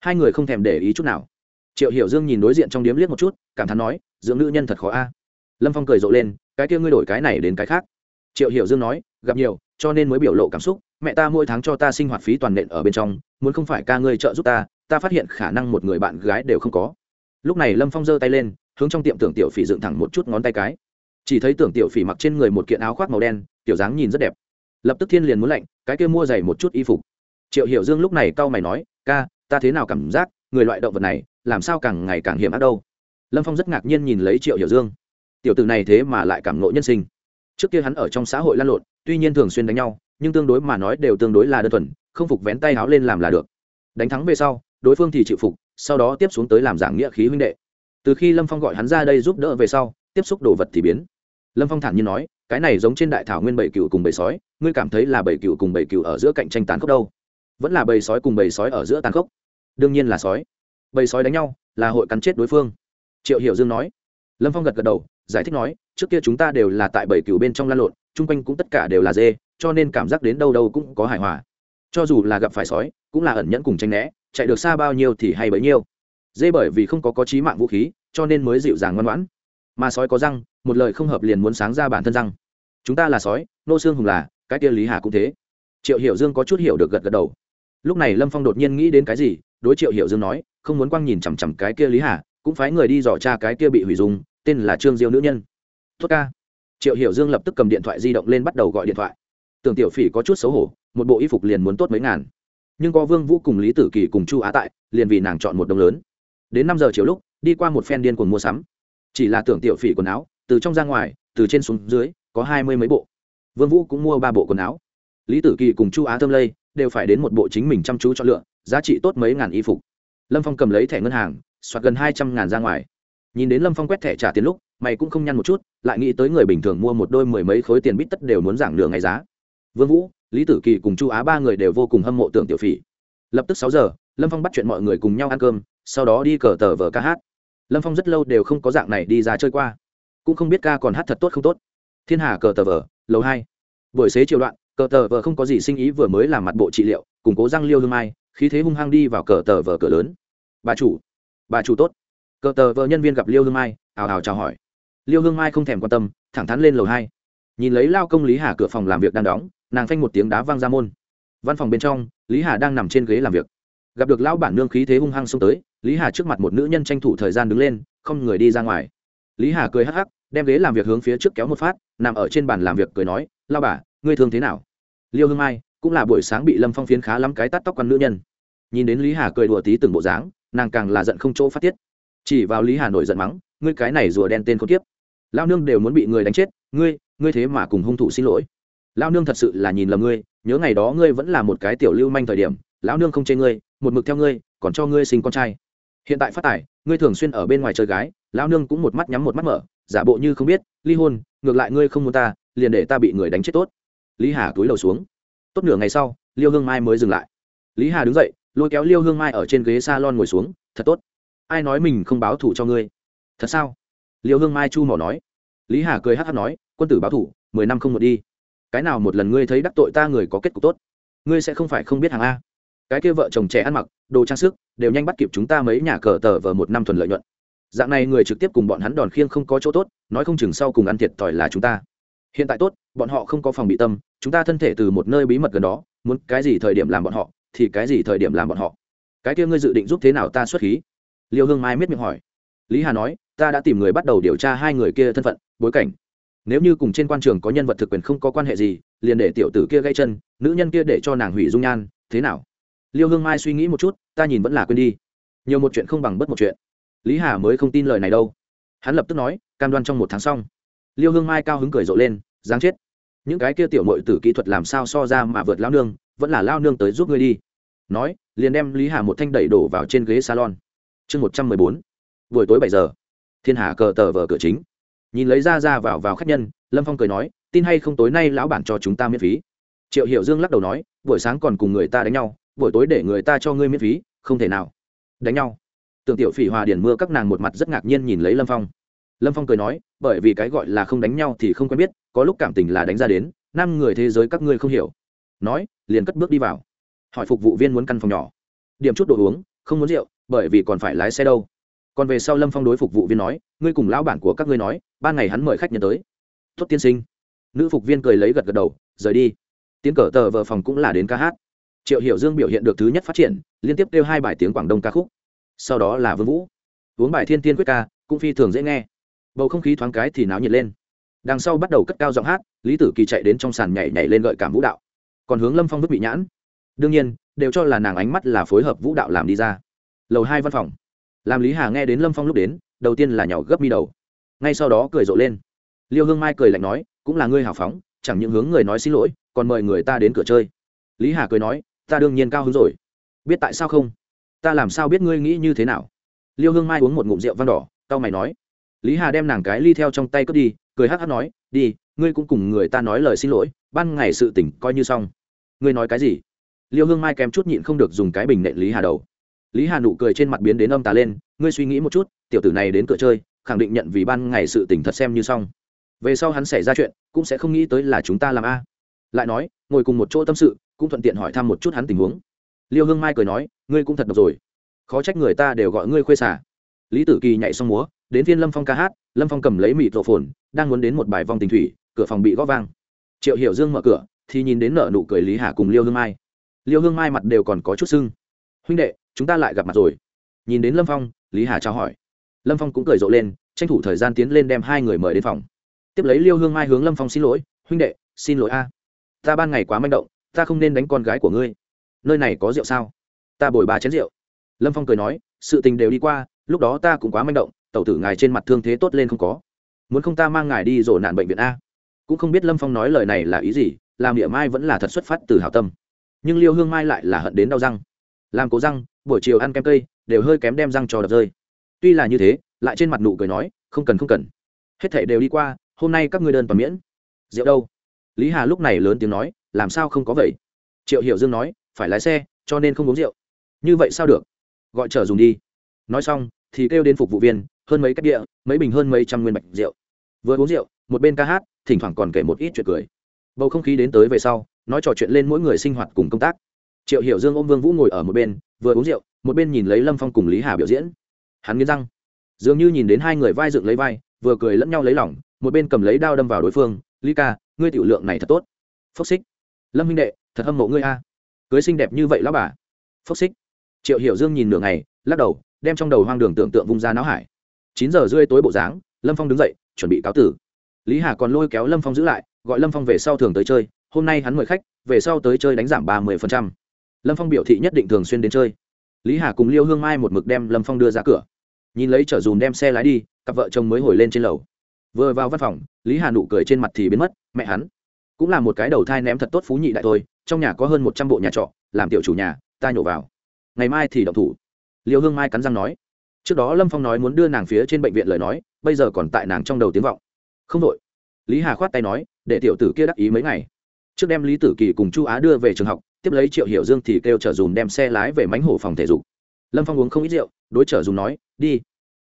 Hai người không thèm để ý chút nào. Triệu hiểu dương nhìn đối diện trong điếm liếc một chút, cảm thán nói, dưỡng nữ nhân thật khó a. Lâm phong cười rộ lên, cái kia ngươi đổi cái này đến cái khác. Triệu hiểu dương nói, gặp nhiều, cho nên mới biểu lộ cảm xúc. Mẹ ta mỗi tháng cho ta sinh hoạt phí toàn nện ở bên trong, muốn không phải ca ngươi trợ giúp ta ta phát hiện khả năng một người bạn gái đều không có. Lúc này lâm phong giơ tay lên, hướng trong tiệm tưởng tiểu phỉ dựng thẳng một chút ngón tay cái chỉ thấy tưởng tiểu phỉ mặc trên người một kiện áo khoác màu đen tiểu dáng nhìn rất đẹp. Lập tức thiên liền muốn lạnh, cái kia mua giày một chút y phục. Triệu hiểu dương lúc này cau mày nói, ca, ta thế nào cảm giác người loại động vật này, làm sao càng ngày càng hiểm ác đâu? Lâm phong rất ngạc nhiên nhìn lấy triệu hiểu dương. Tiểu t ử này thế mà lại cảm nộ nhân sinh. Trước kia hắn ở trong xã hội lan lộn, tuy nhiên thường xuyên đánh nhau, nhưng tương đối mà nói đều tương đối là đơn thuần, không phục vén tay háo lên làm là được. Đánh thắng về sau, đối phương thì chịu phục, sau đó tiếp xuống tới làm giảng nghĩa khí huynh đệ. Từ khi lâm phong gọi hắn ra đây giúp đỡ về sau tiếp xúc đồ vật thì biến. Lâm phong thản nhiên nói, cái này giống trên đại thảo nguyên bảy cựu cùng bầy sói, ngươi cảm thấy là bảy cựu cùng bảy cựu ở giữa cạnh tranh tàn khốc đâu? Vẫn là bầy sói cùng bầy sói ở giữa tàn khốc. Đương nhiên là sói. Bầy sói đánh nhau, là hội cắn chết đối phương. Triệu hiểu dương nói. Lâm phong gật gật đầu, giải thích nói, trước kia chúng ta đều là tại bảy cựu bên trong lan lộn, chung quanh cũng tất cả đều là dê, cho nên cảm giác đến đâu đâu cũng có hài hòa. Cho dù là gặp phải sói, cũng là ẩn nhẫn cùng tranh né, chạy được xa bao nhiêu thì hay bấy nhiêu. Dê bởi vì không có có trí mạng vũ khí, cho nên mới dịu dàng ngoan ngoãn mà sói có răng, một lời không hợp liền muốn sáng ra bản thân răng. Chúng ta là sói, nô xương hùng là, cái kia lý hà cũng thế. Triệu hiểu dương có chút hiểu được gật gật đầu. Lúc này lâm phong đột nhiên nghĩ đến cái gì, đối triệu hiểu dương nói, không muốn quăng nhìn chằm chằm cái kia lý hà, cũng phái người đi dò cha cái kia bị hủy dùng tên là trương diêu nữ nhân. Tốt ca. Triệu hiểu dương lập tức cầm điện thoại di động lên bắt đầu gọi điện thoại. Tưởng tiểu phỉ có chút xấu hổ, một bộ y phục liền muốn tốt mấy ngàn. Nhưng có vương vũ cùng lý tử kỳ cùng chu á tại, liền vì nàng chọn một đồng lớn. Đến năm giờ chiều lúc, đi qua một phen điên cuồng mua sắm chỉ là tưởng tiểu phỉ quần áo, từ trong ra ngoài, từ trên xuống dưới, có hai mươi mấy bộ. Vương vũ cũng mua ba bộ quần áo. Lý tử kỳ cùng chu á thơm lây đều phải đến một bộ chính mình chăm chú chọn lựa, giá trị tốt mấy ngàn y phục. Lâm phong cầm lấy thẻ ngân hàng, soạt gần hai trăm ngàn ra ngoài. Nhìn đến lâm phong quét thẻ trả tiền lúc, mày cũng không nhăn một chút, lại nghĩ tới người bình thường mua một đôi mười mấy khối tiền bít tất đều muốn giảm nửa ngày giá. Vương vũ, lý tử kỳ cùng chu á ba người đều vô cùng hâm mộ tưởng tiểu phỉ. Lập tức sáu giờ, lâm phong bắt chuyện mọi người cùng nhau ăn cơm, sau đó đi cờ tờ vờ ca hát lâm phong rất lâu đều không có dạng này đi ra chơi qua cũng không biết ca còn hát thật tốt không tốt thiên hà cờ tờ vờ, lầu hai. buổi xế chiều đoạn, cờ tờ vờ không có gì sinh ý vừa mới làm mặt bộ trị liệu củng cố răng liêu hương mai, khí thế hung hăng đi vào cờ tờ vờ cửa lớn. bà chủ bà chủ tốt. cờ tờ vờ nhân viên gặp liêu hương mai, ào ào chào hỏi. liêu hương mai không thèm quan tâm, thẳng thắn lên lầu hai. nhìn lấy lao công lý hà cửa phòng làm việc đang đóng, nàng phanh một tiếng đá văng ra môn. văn phòng bên trong, lý hà đang nằm trên ghế làm việc. gặp được lão bản nương khí thế hung hăng xông tới lý hà trước mặt một nữ nhân tranh thủ thời gian đứng lên, không người đi ra ngoài. Lý hà cười hắc hắc, đem ghế làm việc hướng phía trước kéo một phát, nằm ở trên bàn làm việc cười nói, lao bà, ngươi thương thế nào? Liêu hương mai, cũng là buổi sáng bị lâm phong phiến khá lắm cái tắt tóc con nữ nhân. Nhìn đến lý hà cười đùa tí từng bộ dáng, nàng càng là giận không chỗ phát tiết. Chỉ vào lý hà nổi giận mắng, ngươi cái này rùa đen tên con kiếp. Lao nương đều muốn bị người đánh chết, ngươi ngươi thế mà cùng hung thủ xin lỗi. Lao nương thật sự là nhìn lầm ngươi, nhớ ngày đó ngươi vẫn là một cái tiểu lưu manh thời điểm, lão nương không chê ngươi, một mực theo ngươi, còn cho ngươi sinh con trai hiện tại phát tài, ngươi thường xuyên ở bên ngoài chơi gái, lão nương cũng một mắt nhắm một mắt mở, giả bộ như không biết, ly hôn, ngược lại ngươi không muốn ta, liền để ta bị người đánh chết tốt. Lý hà túi đầu xuống. Tốt nửa ngày sau, liêu hương mai mới dừng lại. Lý hà đứng dậy, lôi kéo liêu hương mai ở trên ghế s a lon ngồi xuống, thật tốt. Ai nói mình không báo thủ cho ngươi? Thật sao? Liêu hương mai chu mỏ nói. Lý hà cười hát hát nói, quân tử báo thủ, mười năm không một đi. Cái nào một lần ngươi thấy đắc tội ta người có kết cục tốt? Ngươi sẽ không phải không biết hàng a cái kia vợ chồng trẻ ăn mặc, đồ trang sức, đều nhanh bắt kịp chúng ta mấy nhà cờ tờ vờ một năm thuần lợi nhuận. Dạng này người trực tiếp cùng bọn hắn đòn khiêng không có chỗ tốt, nói không chừng sau cùng ăn thiệt thòi là chúng ta. Hiện tại tốt, bọn họ không có phòng bị tâm, chúng ta thân thể từ một nơi bí mật gần đó, muốn cái gì thời điểm làm bọn họ, thì cái gì thời điểm làm bọn họ. Cái kia ngươi dự định giúp thế nào ta xuất khí? Liêu hương mai miết miệng hỏi. Lý hà nói, ta đã tìm người bắt đầu điều tra hai người kia thân phận, bối cảnh. Nếu như cùng trên quan trường có nhân vật thực quyền không có quan hệ gì, liền để tiểu tử kia gây chân, nữ nhân kia để cho nàng hủy dung nhan, thế nào? Liêu hương mai suy nghĩ một chút, ta nhìn vẫn là quên đi. Nhiều một chuyện không bằng bất một chuyện. Lý hà mới không tin lời này đâu. Hắn lập tức nói, cam đoan trong một tháng xong. Liêu hương mai cao hứng cười rộ lên, dáng chết. Những cái kia tiểu mội tử kỹ thuật làm sao so ra mà vượt lao nương, vẫn là lao nương tới giúp ngươi đi. Nói, liền đem lý hà một thanh đẩy đổ vào trên ghế salon. Chương một trăm mười bốn. Buổi tối bảy giờ. Thiên hà cờ tờ vờ cửa chính. Nhìn lấy ra ra vào vào khách nhân, lâm phong cười nói, tin hay không tối nay lão bản cho chúng ta miễn phí. Triệu hiểu dương lắc đầu nói, buổi sáng còn cùng người ta đánh nhau buổi tối để người ta cho ngươi miễn phí, không thể nào. Đánh nhau. Tưởng tiểu phỉ hòa điển mưa các nàng một mặt rất ngạc nhiên nhìn lấy lâm phong. Lâm phong cười nói, bởi vì cái gọi là không đánh nhau thì không quen biết, có lúc cảm tình là đánh ra đến, năm người thế giới các ngươi không hiểu. Nói, liền cất bước đi vào. Hỏi phục vụ viên muốn căn phòng nhỏ. Điểm chút đồ uống, không muốn rượu, bởi vì còn phải lái xe đâu. Còn về sau lâm phong đối phục vụ viên nói, ngươi cùng lão bản của các ngươi nói, ban ngày hắn mời khách nhân tới. Tuất tiên sinh. Nữ phục viên cười lấy gật gật đầu, rời đi. Tiến cờ tờ vợ phòng cũng là đến ca hát triệu hiểu dương biểu hiện được thứ nhất phát triển, liên tiếp kêu hai bài tiếng quảng đông ca khúc. Sau đó là vương vũ. Uống bài thiên tiên quyết ca, cũng phi thường dễ nghe. Bầu không khí thoáng cái thì náo nhiệt lên. Đằng sau bắt đầu cất cao giọng hát, lý tử kỳ chạy đến trong sàn nhảy nhảy lên gợi cảm vũ đạo. Còn hướng lâm phong vứt bị nhãn. Đương nhiên, đều cho là nàng ánh mắt là phối hợp vũ đạo làm đi ra. Lầu hai văn phòng. Làm lý hà nghe đến lâm phong lúc đến, đầu tiên là nhỏ gấp mi đầu. Ngay sau đó cười rộ lên. Liêu hương mai cười lạnh nói, cũng là ngươi hào phóng, chẳng những hướng người nói xin lỗi, còn mời người ta đến cửa chơi. Lý hà cười nói ta đương nhiên cao hứng rồi. Biết tại sao không? Ta làm sao biết ngươi nghĩ như thế nào? Liêu hương mai uống một ngụm rượu vang đỏ tao mày nói. Lý hà đem nàng cái ly theo trong tay cướp đi, cười hắc hắc nói, đi, ngươi cũng cùng người ta nói lời xin lỗi, ban ngày sự tỉnh coi như xong. Ngươi nói cái gì? Liêu hương mai kém chút nhịn không được dùng cái bình nện lý hà đầu. Lý hà nụ cười trên mặt biến đến âm tà lên, ngươi suy nghĩ một chút, tiểu tử này đến cửa chơi, khẳng định nhận vì ban ngày sự tỉnh thật xem như xong. Về sau hắn xảy ra chuyện, cũng sẽ không nghĩ tới là chúng ta làm a. Lại nói, ngồi cùng một chỗ tâm sự cũng thuận tiện hỏi thăm một chút hắn tình huống. Liêu hương mai cười nói, ngươi cũng thật độc rồi. Khó trách người ta đều gọi ngươi khuê xả lý tử kỳ nhảy xong múa, đến phiên lâm phong ca hát, lâm phong cầm lấy mịt rộ phồn, đang muốn đến một bài vòng tình thủy, cửa phòng bị g ó vang. Triệu hiểu dương mở cửa, thì nhìn đến nợ nụ cười lý hà cùng liêu hương mai. Liêu hương mai mặt đều còn có chút sưng. Huynh đệ, chúng ta lại gặp mặt rồi. Nhìn đến lâm phong, lý hà trao hỏi. Lâm phong cũng cười rộ lên, tranh thủ thời gian tiến lên đem hai người mời đến phòng. Tiếp lấy liêu hương mai hướng lâm phong xin lỗi, huynh đệ, xin lỗi a. Ta ban ngày quá manh động ta không nên đánh con gái của ngươi. Nơi này có rượu sao? Ta bồi bà chén rượu. Lâm phong cười nói, sự tình đều đi qua, lúc đó ta cũng quá manh động, tẩu tử ngài trên mặt thương thế tốt lên không có. Muốn không ta mang ngài đi rồi nạn bệnh viện a? Cũng không biết lâm phong nói lời này là ý gì, làm địa mai vẫn là thật xuất phát từ hảo tâm. Nhưng liêu hương mai lại là hận đến đau răng. Làm cố răng, buổi chiều ăn kem cây, đều hơi kém đem răng cho đập rơi. Tuy là như thế, lại trên mặt nụ cười nói, không cần không cần. Hết thảy đều đi qua, hôm nay các ngươi đơn toàn miễn. Rượu đâu? Lý hà lúc này lớn tiếng nói làm sao không có vậy? Triệu hiểu dương nói, phải lái xe, cho nên không uống rượu. Như vậy sao được? Gọi chờ dùng đi. Nói xong, thì kêu đến phục vụ viên, hơn mấy cách địa, mấy bình hơn mấy trăm nguyên bạch rượu. Vừa uống rượu, một bên ca hát, thỉnh thoảng còn kể một ít chuyện cười. Bầu không khí đến tới về sau, nói trò chuyện lên mỗi người sinh hoạt cùng công tác. Triệu hiểu dương ôm vương vũ ngồi ở một bên, vừa uống rượu, một bên nhìn lấy lâm phong cùng lý hà biểu diễn. Hắn nghiến răng. Dường như nhìn đến hai người vai dựng lấy vai, vừa cười lẫn nhau lấy lỏng một bên cầm lấy đao đâm vào đối phương. Lý ca, ngươi tiểu lượng này thật tốt. Phốc xích lâm minh đệ, thật hâm mộ ngươi a. Cưới xinh đẹp như vậy lão bà. Phốc xích. Triệu hiểu dương nhìn nửa ngày, lắc đầu, đem trong đầu hoang đường tưởng tượng vung ra não hải. Chín giờ rưỡi tối bộ dáng, lâm phong đứng dậy, chuẩn bị cáo tử. Lý hà còn lôi kéo lâm phong giữ lại, gọi lâm phong về sau thường tới chơi, hôm nay hắn mời khách, về sau tới chơi đánh giảm ba mươi lâm phong biểu thị nhất định thường xuyên đến chơi. Lý hà cùng liêu hương mai một mực đem lâm phong đưa ra cửa. Nhìn lấy chở dùm đem xe lái đi, cặp vợ chồng mới hồi lên trên lầu. Vừa vào văn phòng, lý hà nụ cười trên mặt thì biến mất, mẹ hắn cũng là một cái đầu thai ném thật tốt phú nhị đại thôi, trong nhà có hơn một trăm bộ nhà trọ, làm tiểu chủ nhà, ta nhổ vào. Ngày mai thì động thủ. Liêu hương mai cắn răng nói. Trước đó lâm phong nói muốn đưa nàng phía trên bệnh viện lời nói, bây giờ còn tại nàng trong đầu tiếng vọng. Không đội. Lý hà khoát tay nói, để tiểu tử kia đắc ý mấy ngày. Trước đem lý tử kỳ cùng chu á đưa về trường học, tiếp lấy triệu hiểu dương thì kêu chở dùm đem xe lái về mánh hổ phòng thể dục. Lâm phong uống không ít rượu, đối chở dùm nói, đi.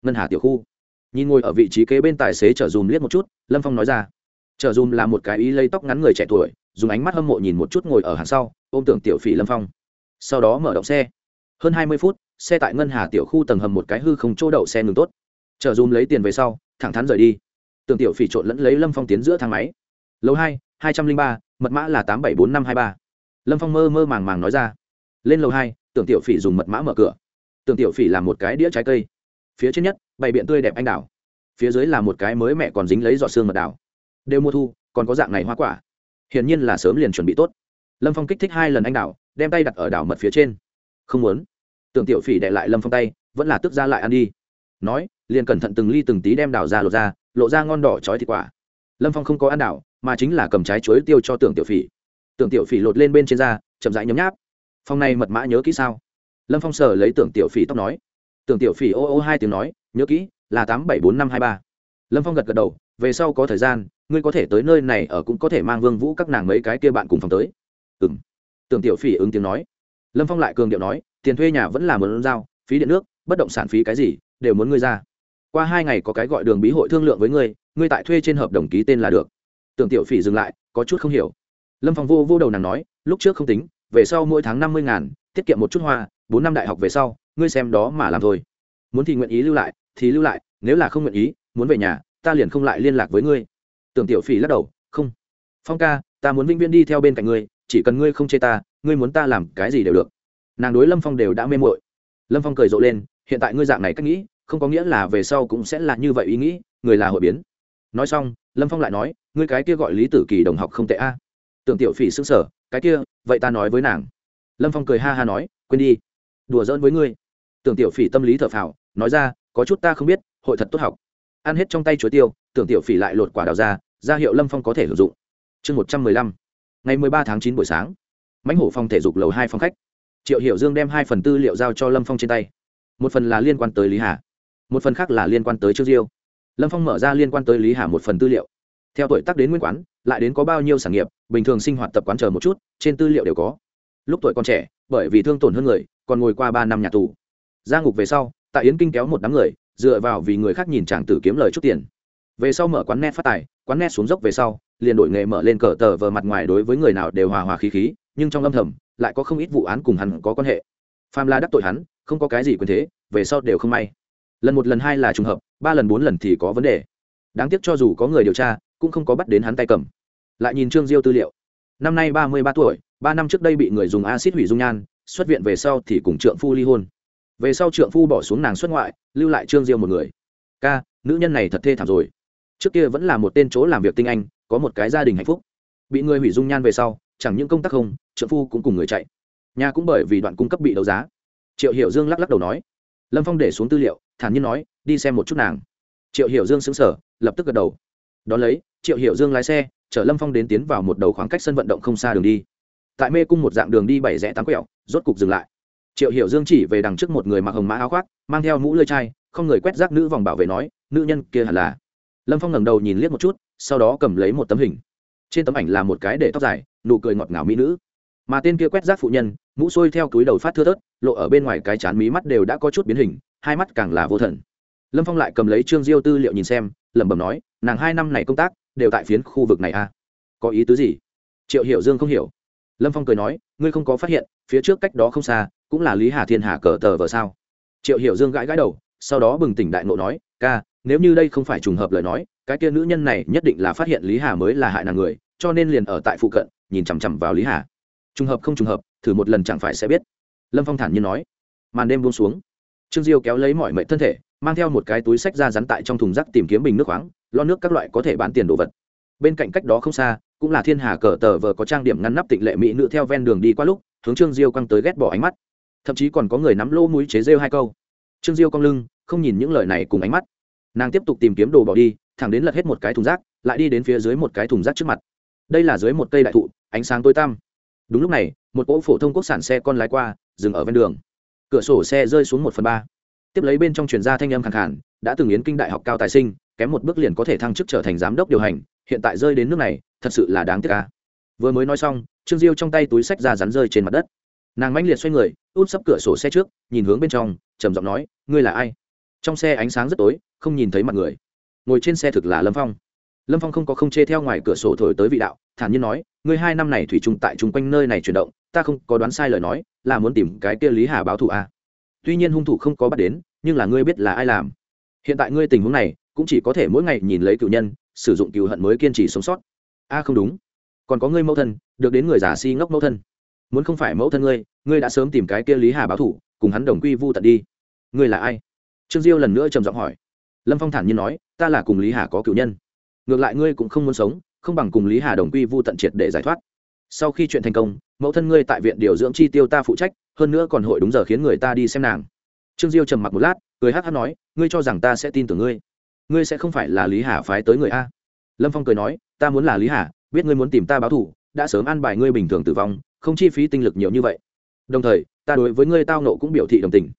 Ngân hà tiểu khu. Nhìn ngồi ở vị trí kế bên tài xế chở dùm liếc một chút, lâm phong nói ra Trở dùm là một cái ý lấy tóc ngắn người trẻ tuổi, dùng ánh mắt hâm mộ nhìn một chút ngồi ở hàng sau, ôm tưởng tiểu phỉ lâm phong. Sau đó mở động xe. Hơn hai mươi phút, xe tại ngân hà tiểu khu tầng hầm một cái hư không chỗ đậu xe ngừng tốt. Trở dùm lấy tiền về sau, thẳng thắn rời đi. Tưởng tiểu phỉ trộn lẫn lấy lâm phong tiến giữa thang máy. Lầu hai hai trăm linh ba, mật mã là tám bảy bốn năm hai ba. Lâm phong mơ mơ màng màng nói ra. Lên lầu hai, tưởng tiểu phỉ dùng mật mã mở cửa. Tưởng tiểu phỉ làm một cái đĩa trái cây. Phía trên nhất, bày biện tươi đẹp anh đào. Phía dưới là một cái mới mẹ còn dính lấy giọt xương mật đào đều mua thu, còn có dạng này hoa quả. Hiển nhiên là sớm liền chuẩn bị tốt. Lâm phong kích thích hai lần anh đào, đem tay đặt ở đảo mật phía trên. Không muốn. Tưởng tiểu phỉ đệ lại lâm phong tay, vẫn là tức ra lại ăn đi. Nói, liền cẩn thận từng ly từng tí đem đào ra lột ra, lộ ra ngon đỏ trói thịt quả. Lâm phong không có ăn đảo mà chính là cầm trái chuối tiêu cho tưởng tiểu phỉ. Tưởng tiểu phỉ lột lên bên trên da, chậm rãi nhấm nháp. Phong này mật mã nhớ kỹ sao? Lâm phong sờ lấy tưởng tiểu phỉ tóc nói. Tưởng tiểu phỉ ô ô hai tiếng nói, nhớ kỹ, là tám bảy bốn năm hai ba. Lâm phong gật gật đầu về sau có thời gian, ngươi có thể tới nơi này ở cũng có thể mang vương vũ các nàng mấy cái kia bạn cùng phòng tới. Ừ m tưởng tiểu phỉ ứng tiếng nói. Lâm phong lại cường điệu nói, tiền thuê nhà vẫn là muốn giao, phí điện nước, bất động sản phí cái gì, đều muốn ngươi ra. Qua hai ngày có cái gọi đường bí hội thương lượng với ngươi ngươi tại thuê trên hợp đồng ký tên là được. Tưởng tiểu phỉ dừng lại, có chút không hiểu. Lâm phong vô vô đầu nàng nói, lúc trước không tính, về sau mỗi tháng năm mươi ngàn, tiết kiệm một chút hoa, bốn năm đại học về sau, ngươi xem đó mà làm thôi. Muốn thì nguyện ý lưu lại, thì lưu lại, nếu là không nguyện ý, muốn về nhà ta liền không lại liên lạc với ngươi. Tưởng tiểu phỉ lắc đầu, không. Phong ca, ta muốn vĩnh viễn đi theo bên cạnh ngươi, chỉ cần ngươi không chê ta, ngươi muốn ta làm cái gì đều được. Nàng đối lâm phong đều đã mê mội lâm phong cười rộ lên, hiện tại ngươi dạng này cách nghĩ, không có nghĩa là về sau cũng sẽ là như vậy ý nghĩ, người là hội biến. Nói xong, lâm phong lại nói, ngươi cái kia gọi lý tử kỳ đồng học không tệ a. Tưởng tiểu phỉ xứng sở cái kia, vậy ta nói với nàng. Lâm phong cười ha ha nói, quên đi. Đùa giỡn với ngươi. Tưởng tiểu phỉ tâm lý thở phào, nói ra, có chút ta không biết, hội thật tốt học ăn hết trong tay chuối tiêu, tưởng tiểu phỉ lại lột quả đào ra ra hiệu lâm phong có thể sử dụng. Chương một trăm mười lăm, ngày mười ba tháng chín buổi sáng. Mãnh hổ phòng thể dục lầu hai phòng khách. Triệu hiểu dương đem hai phần tư liệu giao cho lâm phong trên tay. Một phần là liên quan tới lý hà, một phần khác là liên quan tới trương diêu. Lâm phong mở ra liên quan tới lý hà một phần tư liệu. Theo tuổi tác đến nguyên quán, lại đến có bao nhiêu sản nghiệp, bình thường sinh hoạt tập quán chờ một chút, trên tư liệu đều có. Lúc tuổi còn trẻ, bởi vì thương tổn hơn người, còn ngồi qua ba năm nhà tù. Ra ngục về sau, tại yến kinh kéo một đám người dựa vào vì người khác nhìn chàng tử kiếm lời chút tiền. Về sau mở quán net phát tài, quán net xuống dốc về sau, liền đổi nghề mở lên cờ tờ vờ mặt ngoài đối với người nào đều hòa hòa khí khí, nhưng trong âm thầm, lại có không ít vụ án cùng hắn có quan hệ. Phàm la đắc tội hắn, không có cái gì quyền thế, về sau đều không may. Lần một lần hai là trùng hợp, ba lần bốn lần thì có vấn đề. Đáng tiếc cho dù có người điều tra, cũng không có bắt đến hắn tay cầm. Lại nhìn trương diêu tư liệu. Năm nay ba mươi ba tuổi, ba năm trước đây bị người dùng acid hủy dung nhan, xuất viện về sau thì cùng trượng phu ly hôn về sau trượng phu bỏ xuống nàng xuất ngoại, lưu lại trương diêu một người. Ca, nữ nhân này thật thê thảm rồi. Trước kia vẫn là một tên chỗ làm việc tinh anh, có một cái gia đình hạnh phúc. Bị người hủy dung nhan về sau, chẳng những công tác không, trượng phu cũng cùng người chạy. Nhà cũng bởi vì đoạn cung cấp bị đấu giá. Triệu hiểu dương lắc lắc đầu nói. Lâm phong để xuống tư liệu, thản nhiên nói, đi xem một chút nàng. Triệu hiểu dương xứng sở lập tức gật đầu. Đón lấy, triệu hiểu dương lái xe, chở lâm phong đến tiến vào một đầu khoảng cách sân vận động không xa đường đi. Tại mê cung một dạng đường đi bảy rẽ tám quẹo, rốt cục dừng lại triệu hiểu dương chỉ về đằng trước một người mặc hồng mã áo khoác, mang theo mũ lơi chai, không người quét rác nữ vòng bảo vệ nói, nữ nhân kia hẳn là. Lâm phong ngẩng đầu nhìn liếc một chút, sau đó cầm lấy một tấm hình. Trên tấm ảnh là một cái để tóc dài, nụ cười ngọt ngào mỹ nữ. Mà tên kia quét rác phụ nhân, mũ xôi theo túi đầu phát thưa thớt, lộ ở bên ngoài cái chán mí mắt đều đã có chút biến hình, hai mắt càng là vô thần. Lâm phong lại cầm lấy trương diêu tư liệu nhìn xem, lẩm bẩm nói, nàng hai năm này công tác đều tại phiến khu vực này à? Có ý tứ gì? Triệu hiểu dương không hiểu lâm phong cười nói, ngươi không có phát hiện, phía trước cách đó không xa, cũng là lý hà thiên hà cờ tờ vờ sao? Triệu hiểu dương gãi gãi đầu, sau đó bừng tỉnh đại ngộ nói, ca, nếu như đây không phải trùng hợp lời nói, cái kia nữ nhân này nhất định là phát hiện lý hà mới là hại nàng người, cho nên liền ở tại phụ cận, nhìn chằm chằm vào lý hà. Trùng hợp không trùng hợp, thử một lần chẳng phải sẽ biết. Lâm phong thản nhiên nói. Màn đêm buông xuống. Trương diêu kéo lấy mọi mệnh thân thể, mang theo một cái túi sách ra rắn tại trong thùng rác tìm kiếm bình nước khoáng lo nước các loại có thể bán tiền đồ vật bên cạnh cách đó không xa, cũng là thiên hà cờ tờ vờ có trang điểm ngăn nắp tịnh lệ mỹ nữ theo ven đường đi qua lúc, hướng trương diêu căng tới ghét bỏ ánh mắt. Thậm chí còn có người nắm lỗ mũi chế rêu hai câu. Trương diêu cong lưng, không nhìn những lời này cùng ánh mắt. Nàng tiếp tục tìm kiếm đồ bỏ đi, thẳng đến lật hết một cái thùng rác, lại đi đến phía dưới một cái thùng rác trước mặt. Đây là dưới một cây đại thụ, ánh sáng tối tăm. Đúng lúc này, một cỗ phổ thông quốc sản xe con lái qua, dừng ở ven đường. Cửa sổ xe rơi xuống một phần ba. Tiếp lấy bên trong truyền gia thanh âm khẳng khản đã từng yến kinh đại học cao tài sinh, kém một bước liền có thể thăng chức trở thành giám đốc điều hành hiện tại rơi đến nước này, thật sự là đáng tiếc ca vừa mới nói xong, trương diêu trong tay túi sách ra rắn rơi trên mặt đất. Nàng mãnh liệt xoay người út sấp cửa sổ xe trước, nhìn hướng bên trong, trầm giọng nói, ngươi là ai? Trong xe ánh sáng rất tối, không nhìn thấy mặt người. Ngồi trên xe thực là lâm phong. Lâm phong không có không chê theo ngoài cửa sổ thổi tới vị đạo, thản nhiên nói, ngươi hai năm này thủy chung tại chung quanh nơi này chuyển động, ta không có đoán sai lời nói, là muốn tìm cái kia lý hà báo thù à. tuy nhiên hung thủ không có bắt đến, nhưng là ngươi biết là ai làm. Hiện tại ngươi tình huống này, cũng chỉ có thể mỗi ngày nhìn lấy cựu nhân sử dụng cựu hận mới kiên trì sống sót. A, không đúng. Còn có ngươi mẫu thân, được đến người giả si ngốc mẫu thân. Muốn không phải mẫu thân ngươi ngươi đã sớm tìm cái kia lý hà báo thủ, cùng hắn đồng quy vu tận đi. Ngươi là ai? Trương diêu lần nữa trầm giọng hỏi. Lâm phong thản nhiên nói, ta là cùng lý hà có cựu nhân. Ngược lại ngươi cũng không muốn sống, không bằng cùng lý hà đồng quy vu tận triệt để giải thoát. Sau khi chuyện thành công, mẫu thân ngươi tại viện điều dưỡng chi tiêu ta phụ trách, hơn nữa còn hội đúng giờ khiến người ta đi xem nàng. Trương diêu trầm mặc một lát, cười hát hát nói, ngươi cho rằng ta sẽ tin tưởng ngươi ngươi sẽ không phải là lý hà phái tới người a. Lâm phong cười nói, ta muốn là lý hà, biết ngươi muốn tìm ta báo thù, đã sớm ăn bài ngươi bình thường tử vong, không chi phí tinh lực nhiều như vậy. Đồng thời, ta đối với ngươi tao nộ cũng biểu thị đồng tình.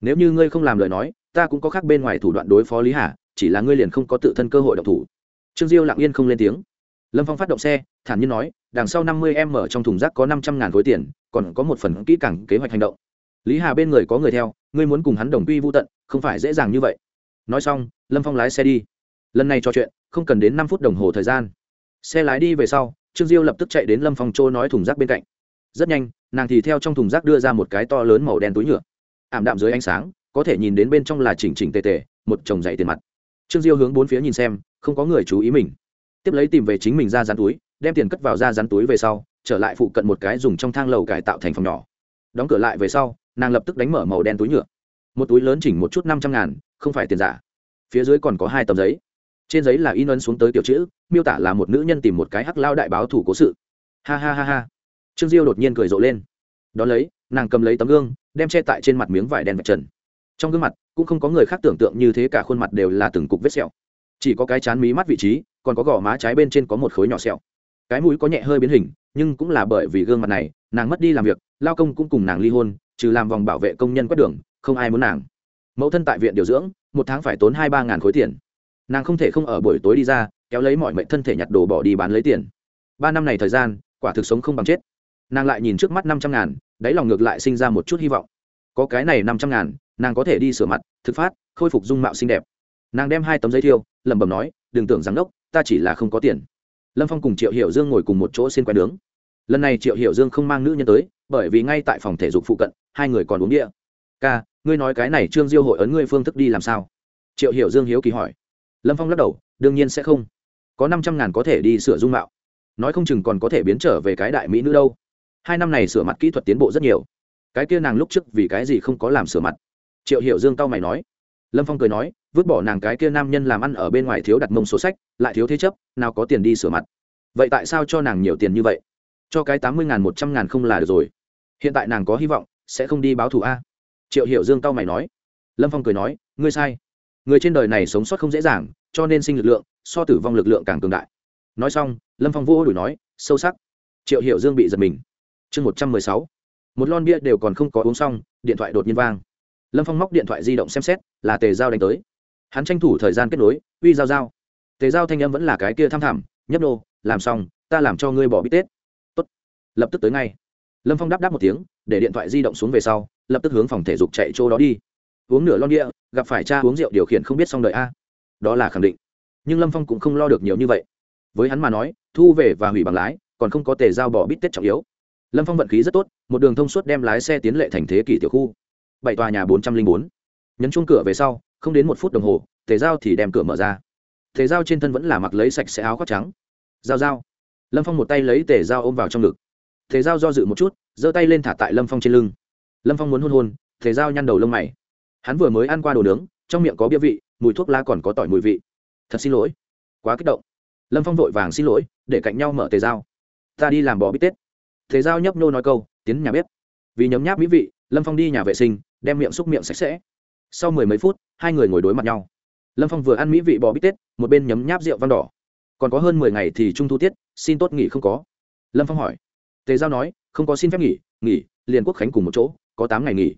Nếu như ngươi không làm lời nói, ta cũng có khác bên ngoài thủ đoạn đối phó lý hà, chỉ là ngươi liền không có tự thân cơ hội độc thủ. Trương diêu lặng yên không lên tiếng. Lâm phong phát động xe, thản nhiên nói, đằng sau năm mươi em ở trong thùng rác có năm trăm ngàn khối tiền, còn có một phần kỹ càng kế hoạch hành động. Lý hà bên người có người theo, ngươi muốn cùng hắn đồng quy vô tận, không phải dễ dàng như vậy nói xong, lâm phong lái xe đi. Lần này trò chuyện, không cần đến năm phút đồng hồ thời gian. Xe lái đi về sau, trương diêu lập tức chạy đến lâm phong chỗ nói thùng rác bên cạnh. Rất nhanh, nàng thì theo trong thùng rác đưa ra một cái to lớn màu đen túi nhựa. Ảm đạm dưới ánh sáng, có thể nhìn đến bên trong là chỉnh chỉnh tề tề, một chồng dạy tiền mặt. Trương diêu hướng bốn phía nhìn xem, không có người chú ý mình. Tiếp lấy tìm về chính mình ra rán túi, đem tiền cất vào ra rán túi về sau, trở lại phụ cận một cái dùng trong thang lầu cải tạo thành phòng nhỏ. Đóng cửa lại về sau, nàng lập tức đánh mở màu đen túi nhựa. Một túi lớn chỉnh một chút năm trăm ngàn không phải tiền giả. Phía dưới còn có hai tấm giấy. Trên giấy là in ấn xuống tới kiểu chữ, miêu tả là một nữ nhân tìm một cái hắc lao đại báo thủ cố sự. Ha ha ha ha. Trương diêu đột nhiên cười rộ lên. Đón lấy, nàng cầm lấy tấm gương, đem che tại trên mặt miếng vải đen vạch trần. Trong gương mặt, cũng không có người khác tưởng tượng như thế cả khuôn mặt đều là từng cục vết sẹo. Chỉ có cái chán mí mắt vị trí, còn có gò má trái bên trên có một khối nhỏ sẹo. Cái mũi có nhẹ hơi biến hình, nhưng cũng là bởi vì gương mặt này, nàng mất đi làm việc, lao công cũng cùng nàng ly hôn, trừ làm vòng bảo vệ công nhân quét đường, không ai muốn nàng mẫu thân tại viện điều dưỡng, một tháng phải tốn hai ba ngàn khối tiền. Nàng không thể không ở buổi tối đi ra, kéo lấy mọi mệnh thân thể nhặt đồ bỏ đi bán lấy tiền. Ba năm này thời gian, quả thực sống không bằng chết. Nàng lại nhìn trước mắt năm trăm ngàn, đáy lòng ngược lại sinh ra một chút hy vọng. Có cái này năm trăm ngàn, nàng có thể đi sửa mặt, thực phát, khôi phục dung mạo xinh đẹp. Nàng đem hai tấm giấy thiêu, lẩm bẩm nói, đừng tưởng rằng đốc, ta chỉ là không có tiền. Lâm phong cùng triệu hiểu dương ngồi cùng một chỗ xin quay nướng. Lần này triệu hiểu dương không mang nữ nhân tới, bởi vì ngay tại phòng thể dục phụ cận, hai người còn uống địa ca ngươi nói cái này trương diêu hội ấn ngươi phương thức đi làm sao? Triệu hiểu dương hiếu kỳ hỏi. Lâm phong lắc đầu, đương nhiên sẽ không. Có năm trăm ngàn có thể đi sửa dung mạo. Nói không chừng còn có thể biến trở về cái đại mỹ nữ đâu. Hai năm này sửa mặt kỹ thuật tiến bộ rất nhiều. Cái kia nàng lúc trước vì cái gì không có làm sửa mặt? Triệu hiểu dương cao mày nói. Lâm phong cười nói, vứt bỏ nàng cái kia nam nhân làm ăn ở bên ngoài thiếu đặt mông số sách, lại thiếu thế chấp, nào có tiền đi sửa mặt. Vậy tại sao cho nàng nhiều tiền như vậy? Cho cái tám mươi ngàn, một trăm ngàn không là được rồi. Hiện tại nàng có hy vọng, sẽ không đi báo thù a triệu hiểu dương cao mày nói. Lâm phong cười nói, ngươi sai. Người trên đời này sống sót không dễ dàng, cho nên sinh lực lượng, so tử vong lực lượng càng cường đại. Nói xong, lâm phong vô đuổi nói, sâu sắc. Triệu hiểu dương bị giật mình. Chương một trăm mười sáu. Một lon bia đều còn không có uống xong, điện thoại đột nhiên vang. Lâm phong móc điện thoại di động xem xét, là tề giao đánh tới. Hắn tranh thủ thời gian kết nối, uy giao giao. Tề giao thanh âm vẫn là cái kia tham thảm nhấp nô, làm xong, ta làm cho ngươi bỏ bít tết. Tốt. lập tức tới ngay lâm phong đáp đáp một tiếng, để điện thoại di động xuống về sau, lập tức hướng phòng thể dục chạy chỗ đó đi. Uống nửa lon địa gặp phải cha uống rượu điều khiển không biết xong đời a. Đó là khẳng định. Nhưng lâm phong cũng không lo được nhiều như vậy. Với hắn mà nói, thu về và hủy bằng lái, còn không có tề giao bỏ bít tết trọng yếu. Lâm phong vận khí rất tốt, một đường thông suốt đem lái xe tiến lệ thành thế kỷ tiểu khu. Bảy tòa nhà bốn trăm linh bốn. Nhấn chuông cửa về sau, không đến một phút đồng hồ, tề giao thì đem cửa mở ra. Tề giao trên thân vẫn là mặc lấy sạch sẽ áo khoác trắng. Giao giao. Lâm phong một tay lấy tề giao ôm vào trong ngực thế giao do dự một chút, giơ tay lên thả tại lâm phong trên lưng. Lâm phong muốn hôn hôn, thế giao nhăn đầu lông mày. Hắn vừa mới ăn qua đồ nướng, trong miệng có bia vị, mùi thuốc lá còn có tỏi mùi vị. Thật xin lỗi. Quá kích động. Lâm phong vội vàng xin lỗi, để cạnh nhau mở tề giao. Ta đi làm bò bít tết. Thế giao nhấp nô nói câu, tiến nhà bếp. Vì nhấm nháp mỹ vị, lâm phong đi nhà vệ sinh, đem miệng xúc miệng sạch sẽ. Sau mười mấy phút, hai người ngồi đối mặt nhau. Lâm phong vừa ăn mỹ vị bò bít tết, một bên nhấm nháp rượu văn đỏ. Còn có hơn mười ngày thì trung thu tiết, xin tốt nghỉ không có. Lâm phong hỏi tề giao nói, không có xin phép nghỉ nghỉ, liền quốc khánh cùng một chỗ, có tám ngày nghỉ.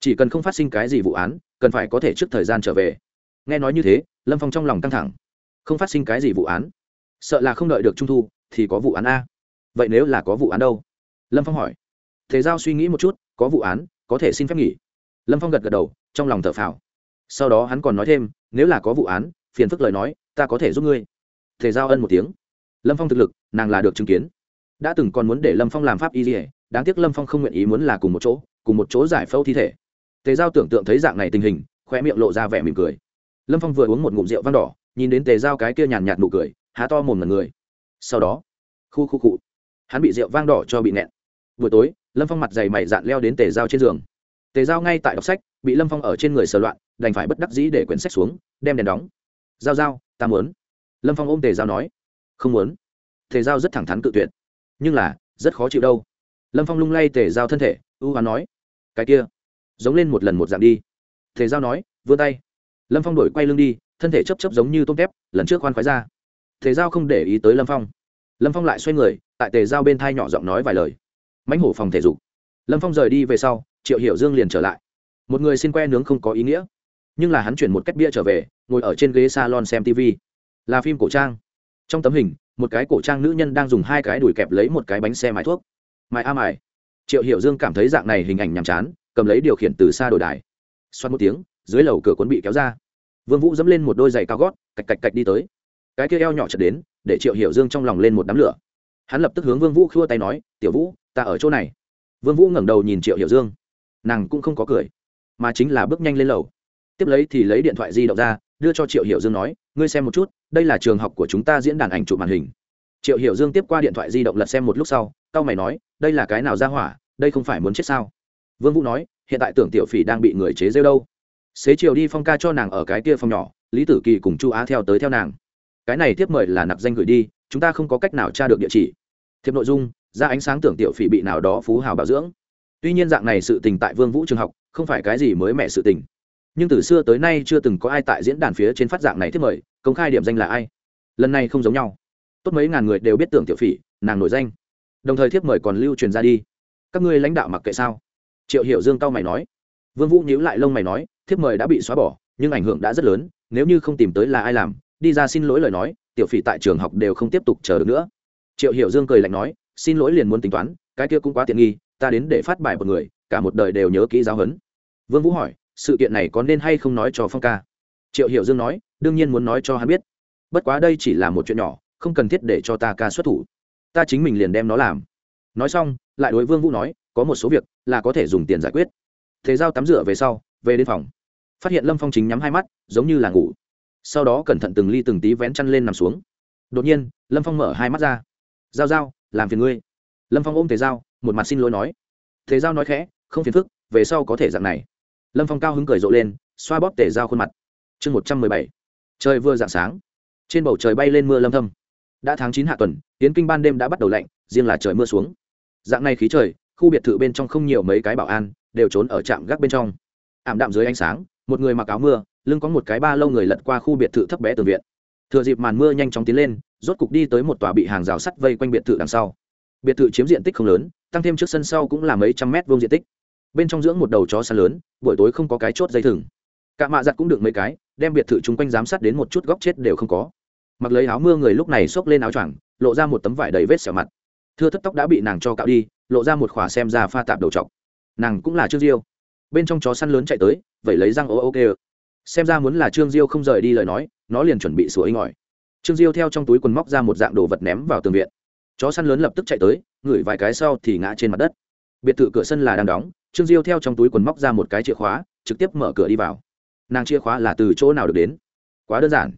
Chỉ cần không phát sinh cái gì vụ án, cần phải có thể trước thời gian trở về. Nghe nói như thế, lâm phong trong lòng căng thẳng. Không phát sinh cái gì vụ án. Sợ là không đợi được trung thu, thì có vụ án a. Vậy nếu là có vụ án đâu? Lâm phong hỏi. Thế giao suy nghĩ một chút, có vụ án, có thể xin phép nghỉ. Lâm phong gật gật đầu, trong lòng thở phào. Sau đó hắn còn nói thêm, nếu là có vụ án, phiền phức lời nói, ta có thể giúp ngươi. Thế giao ân một tiếng. Lâm phong thực lực, nàng là được chứng kiến đã từng còn muốn để lâm phong làm pháp y dỉa đáng tiếc lâm phong không nguyện ý muốn là cùng một chỗ, cùng một chỗ giải phẫu thi thể. Tề giao tưởng tượng thấy dạng này tình hình khoe miệng lộ ra vẻ mỉm cười. Lâm phong vừa uống một ngụm rượu vang đỏ, nhìn đến tề giao cái kia nhàn nhạt nụ cười, há to mồm mật người. Sau đó, khu khu cụ hắn bị rượu vang đỏ cho bị nẹn buổi tối, lâm phong mặt dày mày dạn leo đến tề giao trên giường. Tề giao ngay tại đọc sách, bị lâm phong ở trên người sờ loạn, đành phải bất đắc dĩ để quyển sách xuống, đem đèn đóng. Giao giao, ta muốn. Lâm phong ôm tề giao nói. Không muốn. Tề giao rất thẳng thắn cự tuyệt nhưng là, rất khó chịu đâu. Lâm phong lung lay tề giao thân thể, ưu hoán nói, cái kia, giống lên một lần một dạng đi. Tề giao nói, vươn tay. Lâm phong đổi quay lưng đi, thân thể chấp chấp giống như tôm tép, lần trước khoan khoái ra. Tề giao không để ý tới lâm phong. Lâm phong lại xoay người, tại tề giao bên thai nhỏ giọng nói vài lời. Mãnh hổ phòng thể dục. Lâm phong rời đi về sau, triệu hiểu dương liền trở lại. Một người xin que nướng không có ý nghĩa. Nhưng là hắn chuyển một cách bia trở về, ngồi ở trên ghế salon xem tv là phim cổ trang. Trong tấm hình một cái cổ trang nữ nhân đang dùng hai cái đùi kẹp lấy một cái bánh xe mái thuốc. Mài a à mài. Triệu hiểu dương cảm thấy dạng này hình ảnh nhàm chán, cầm lấy điều khiển từ xa đổi đài. Xoát một tiếng, dưới lầu cửa cuốn bị kéo ra. Vương vũ dẫm lên một đôi giày cao gót, cạch cạch cạch đi tới. Cái kia eo nhỏ chợt đến, để triệu hiểu dương trong lòng lên một đám lửa. Hắn lập tức hướng vương vũ khua tay nói, tiểu vũ, ta ở chỗ này. Vương vũ ngẩng đầu nhìn triệu hiểu dương. Nàng cũng không có cười, mà chính là bước nhanh lên lầu. Tiếp lấy thì lấy điện thoại di động ra đưa cho triệu hiểu dương nói, ngươi xem một chút, đây là trường học của chúng ta diễn đàn ảnh chụp màn hình. Triệu hiểu dương tiếp qua điện thoại di động lật xem một lúc sau cao mày nói, đây là cái nào ra hỏa, đây không phải muốn chết sao? Vương vũ nói, hiện tại tưởng tiểu phỉ đang bị người chế rêu đâu. Xế chiều đi phong ca cho nàng ở cái kia phòng nhỏ, lý tử kỳ cùng chu á theo tới theo nàng. Cái này tiếp mời là nặc danh gửi đi, chúng ta không có cách nào tra được địa chỉ. Thiệp nội dung, ra ánh sáng tưởng tiểu phỉ bị nào đó phú hào bảo dưỡng. Tuy nhiên dạng này sự tình tại vương vũ trường học, không phải cái gì mới mẻ sự tình nhưng từ xưa tới nay chưa từng có ai tại diễn đàn phía trên phát dạng này thiết mời, công khai điểm danh là ai. Lần này không giống nhau. Tốt mấy ngàn người đều biết tưởng tiểu phỉ, nàng nổi danh. Đồng thời thiếp mời còn lưu truyền ra đi. Các ngươi lãnh đạo mặc kệ sao? Triệu hiểu dương cao mày nói. Vương vũ nhíu lại lông mày nói, thiếp mời đã bị xóa bỏ, nhưng ảnh hưởng đã rất lớn, nếu như không tìm tới là ai làm, đi ra xin lỗi lời nói, tiểu phỉ tại trường học đều không tiếp tục chờ được nữa. Triệu hiểu dương cười lạnh nói, xin lỗi liền muốn tính toán, cái kia cũng quá tiện nghi, ta đến để phát bài một người, cả một đời đều nhớ kỹ giáo huấn. Vương vũ hỏi sự kiện này có nên hay không nói cho phong ca? Triệu hiểu dương nói, đương nhiên muốn nói cho hắn biết. Bất quá đây chỉ là một chuyện nhỏ, không cần thiết để cho ta ca xuất thủ. Ta chính mình liền đem nó làm. Nói xong, lại đối vương vũ nói, có một số việc là có thể dùng tiền giải quyết. Thế giao tắm rửa về sau, về đến phòng. Phát hiện lâm phong chính nhắm hai mắt, giống như là ngủ. Sau đó cẩn thận từng ly từng tí vén chăn lên nằm xuống. Đột nhiên, lâm phong mở hai mắt ra. Giao giao, làm phiền ngươi. Lâm phong ôm thế giao, một mặt xin lỗi nói. Thế giao nói khẽ, không phiền phức, về sau có thể dạng này lâm phong cao hứng cười rộ lên, xoa bóp tể dao khuôn mặt. Chương một trăm mười bảy. Trời vừa dạng sáng, trên bầu trời bay lên mưa lâm thâm. Đã tháng chín hạ tuần tiến kinh ban đêm đã bắt đầu lạnh, riêng là trời mưa xuống. Dạng này khí trời, khu biệt thự bên trong không nhiều mấy cái bảo an, đều trốn ở trạm gác bên trong. Ảm đạm dưới ánh sáng, một người mặc áo mưa, lưng có một cái ba lâu người lật qua khu biệt thự thấp bé tường viện. Thừa dịp màn mưa nhanh chóng tiến lên, rốt cục đi tới một tòa bị hàng rào sắt vây quanh biệt thự đằng sau. Biệt thự chiếm diện tích không lớn, tăng thêm trước sân sau cũng là mấy trăm mét vuông diện tích bên trong dưỡng một đầu chó săn lớn, buổi tối không có cái chốt dây thừng. Cả mạ giặt cũng được mấy cái, đem biệt thự chung quanh giám sát đến một chút góc chết đều không có. Mặc lấy áo mưa người lúc này xốc lên áo choàng, lộ ra một tấm vải đầy vết xẻo mặt. Thưa thất tóc đã bị nàng cho cạo đi, lộ ra một khỏa xem ra pha tạp đầu t nàng cũng là trương diêu. Bên trong chó săn lớn chạy tới vậy lấy răng ô ok xem ra muốn là trương diêu không rời đi lời nói, nó liền chuẩn bị sủa inh ỏi. Trương diêu theo trong túi quần móc ra một dạng đồ vật ném vào tường viện. Chó săn lớn lập tức chạy tới, ngửi vài cái sau thì ngã trên mặt đất. Biệt thự cửa sân là đang đóng trương diêu theo trong túi quần móc ra một cái chìa khóa, trực tiếp mở cửa đi vào. Nàng chìa khóa là từ chỗ nào được đến? Quá đơn giản.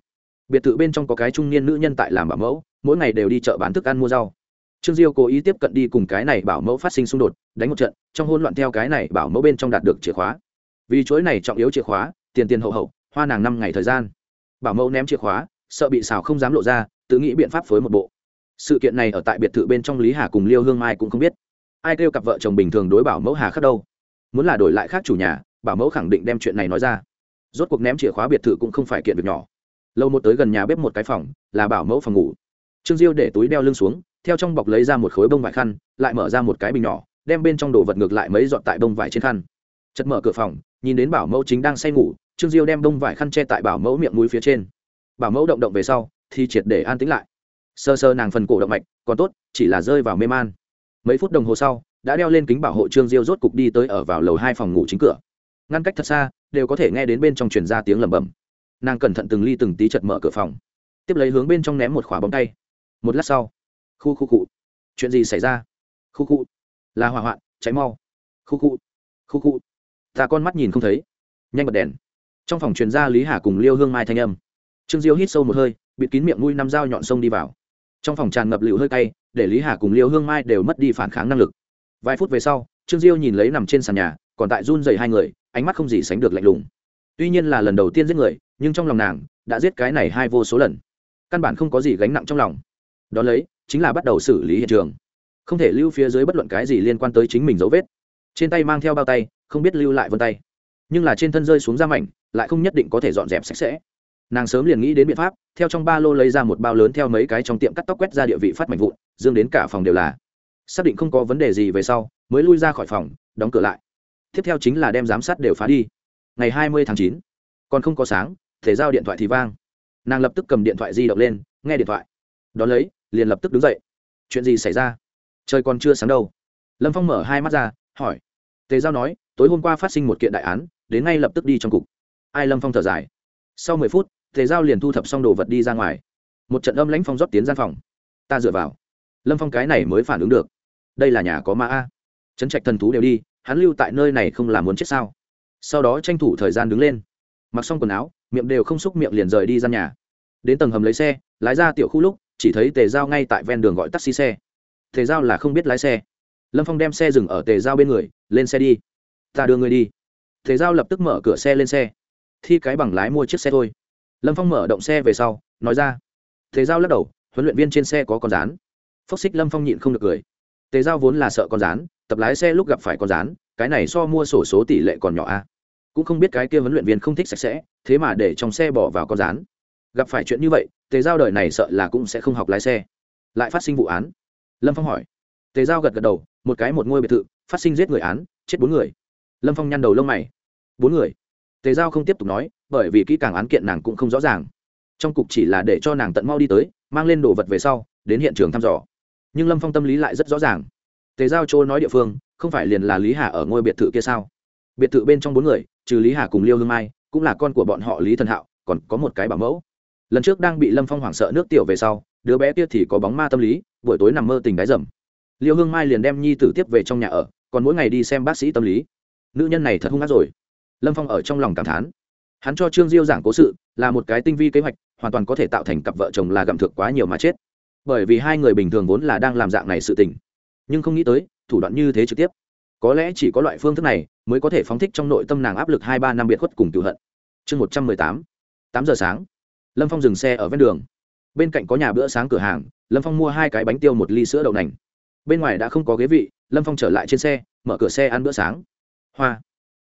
Biệt thự bên trong có cái trung niên nữ nhân tại làm bảo mẫu, mỗi ngày đều đi chợ bán thức ăn mua rau. Trương diêu cố ý tiếp cận đi cùng cái này bảo mẫu phát sinh xung đột, đánh một trận, trong hôn loạn theo cái này bảo mẫu bên trong đạt được chìa khóa. Vì chuỗi này trọng yếu chìa khóa, tiền tiền hậu hậu, hoa nàng năm ngày thời gian. Bảo mẫu ném chìa khóa, sợ bị xào không dám lộ ra, tự nghĩ biện pháp phối một bộ. Sự kiện này ở tại biệt thự bên trong lý hà cùng liêu hương mai cũng không biết ai kêu cặp vợ chồng bình thường đối bảo mẫu hà khắc đâu? Muốn là đổi lại khác chủ nhà, bảo mẫu khẳng định đem chuyện này nói ra. Rốt cuộc ném chìa khóa biệt thự cũng không phải kiện việc nhỏ. Lâu một tới gần nhà bếp một cái phòng, là bảo mẫu phòng ngủ. Trương diêu để túi đeo lưng xuống, theo trong bọc lấy ra một khối bông vải khăn, lại mở ra một cái bình nhỏ, đem bên trong đồ vật ngược lại mấy dọn tại bông vải trên khăn. Chật mở cửa phòng, nhìn đến bảo mẫu chính đang say ngủ, trương diêu đem bông vải khăn che tại bảo mẫu miệng mũi phía trên. Bảo mẫu động động về sau, thì triệt để an tĩnh lại. Sơ sơ nàng phần cổ động mạch, còn tốt, chỉ là rơi vào mê man mấy phút đồng hồ sau, đã đeo lên kính bảo hộ trương diêu rốt cục đi tới ở vào lầu hai phòng ngủ chính cửa. Ngăn cách thật xa, đều có thể nghe đến bên trong truyền ra tiếng lẩm bẩm. Nàng cẩn thận từng ly từng tí chật mở cửa phòng. Tiếp lấy hướng bên trong ném một khỏa bóng tay. Một lát sau, khu khu cụ chuyện gì xảy ra? Khu cụ là hỏa hoạn, cháy mau. Khu cụ khu cụ ta con mắt nhìn không thấy. Nhanh bật đèn. Trong phòng truyền ra lý hà cùng liêu hương mai thanh âm. Trương diêu hít sâu một hơi, bịt kín miệng mũi năm dao nhọn sông đi vào trong phòng tràn ngập lựu hơi cay, để lý hà cùng liêu hương mai đều mất đi phản kháng năng lực. Vài phút về sau, trương diêu nhìn lấy nằm trên sàn nhà, còn tại run dày hai người, ánh mắt không gì sánh được lạnh lùng. Tuy nhiên là lần đầu tiên giết người, nhưng trong lòng nàng đã giết cái này hai vô số lần. Căn bản không có gì gánh nặng trong lòng. Đ ó lấy, chính là bắt đầu xử lý hiện trường. Không thể lưu phía dưới bất luận cái gì liên quan tới chính mình dấu vết. Trên tay mang theo bao tay, không biết lưu lại vân tay. Nhưng là trên thân rơi xuống da mảnh, lại không nhất định có thể dọn dẹp sạch sẽ nàng sớm liền nghĩ đến biện pháp, theo trong ba lô lấy ra một bao lớn theo mấy cái trong tiệm cắt tóc quét ra địa vị phát mạnh vụn, dương đến cả phòng đều là. Xác định không có vấn đề gì về sau, mới lui ra khỏi phòng, đóng cửa lại. Tiếp theo chính là đem giám sát đều phá đi. Ngày hai mươi tháng chín, còn không có sáng thể giao điện thoại thì vang. Nàng lập tức cầm điện thoại di động lên, nghe điện thoại. Đón lấy, liền lập tức đứng dậy. Chuyện gì xảy ra? Trời còn chưa sáng đâu. Lâm phong mở hai mắt ra, hỏi. Tề giao nói, tối hôm qua phát sinh một kiện đại án, đến ngay lập tức đi trong cục. Ai lâm phong thở dài. Sau mười phút tề giao liền thu thập xong đồ vật đi ra ngoài. Một trận âm lãnh phong rót tiến gian phòng. Ta dựa vào. Lâm phong cái này mới phản ứng được. Đây là nhà có ma a. Trấn trạch thần thú đều đi, hắn lưu tại nơi này không làm muốn chết sao? Sau đó tranh thủ thời gian đứng lên. Mặc xong quần áo, miệng đều không xúc miệng liền rời đi ra nhà. Đến tầng hầm lấy xe, lái ra tiểu khu lúc, chỉ thấy tề giao ngay tại ven đường gọi taxi xe. Tề giao là không biết lái xe. Lâm phong đem xe dừng ở tề giao bên người, lên xe đi. Ta đưa người đi. Tề giao lập tức mở cửa xe lên xe. Thi cái bằng lái mua chiếc xe thôi lâm phong mở động xe về sau, nói ra. Tề giao lắc đầu, huấn luyện viên trên xe có con rán. Phốc xích lâm phong nhịn không được cười. Tề giao vốn là sợ con rán, tập lái xe lúc gặp phải con rán, cái này so mua sổ số tỷ lệ còn nhỏ a. Cũng không biết cái kia huấn luyện viên không thích sạch sẽ, thế mà để trong xe bỏ vào con rán. Gặp phải chuyện như vậy, tề giao đời này sợ là cũng sẽ không học lái xe. Lại phát sinh vụ án. Lâm phong hỏi. Tề giao gật gật đầu, một cái một ngôi biệt thự, phát sinh giết người án, chết bốn người. Lâm phong nhăn đầu lông mày. Bốn người? Tề giao không tiếp tục nói, bởi vì kỹ càng án kiện nàng cũng không rõ ràng. Trong cục chỉ là để cho nàng tận mau đi tới, mang lên đồ vật về sau, đến hiện trường thăm dò. Nhưng lâm phong tâm lý lại rất rõ ràng. Tề giao chỗ nói địa phương, không phải liền là lý hà ở ngôi biệt thự kia sao? Biệt thự bên trong bốn người, trừ lý hà cùng liêu hương mai, cũng là con của bọn họ lý thần hạo, còn có một cái bảo mẫu. Lần trước đang bị lâm phong hoảng sợ nước tiểu về sau, đứa bé kia thì có bóng ma tâm lý, buổi tối nằm mơ tình đáy dầm. Liêu hương mai liền đem nhi tử tiếp về trong nhà ở, còn mỗi ngày đi xem bác sĩ tâm lý. Nữ nhân này thật hung hát rồi lâm phong ở trong lòng cảm thán. Hắn cho trương diêu giảng cố sự, là một cái tinh vi kế hoạch, hoàn toàn có thể tạo thành cặp vợ chồng là gặm thực quá nhiều mà chết. Bởi vì hai người bình thường vốn là đang làm dạng này sự tình. Nhưng không nghĩ tới, thủ đoạn như thế trực tiếp. Có lẽ chỉ có loại phương thức này mới có thể phóng thích trong nội tâm nàng áp lực hai ba năm biệt khuất cùng cựu hận. Chương một trăm mười tám tám giờ sáng. Lâm phong dừng xe ở ven đường. Bên cạnh có nhà bữa sáng cửa hàng, lâm phong mua hai cái bánh tiêu một ly sữa đậu nành. Bên ngoài đã không có ghế vị, lâm phong trở lại trên xe, mở cửa xe ăn bữa sáng. Hoa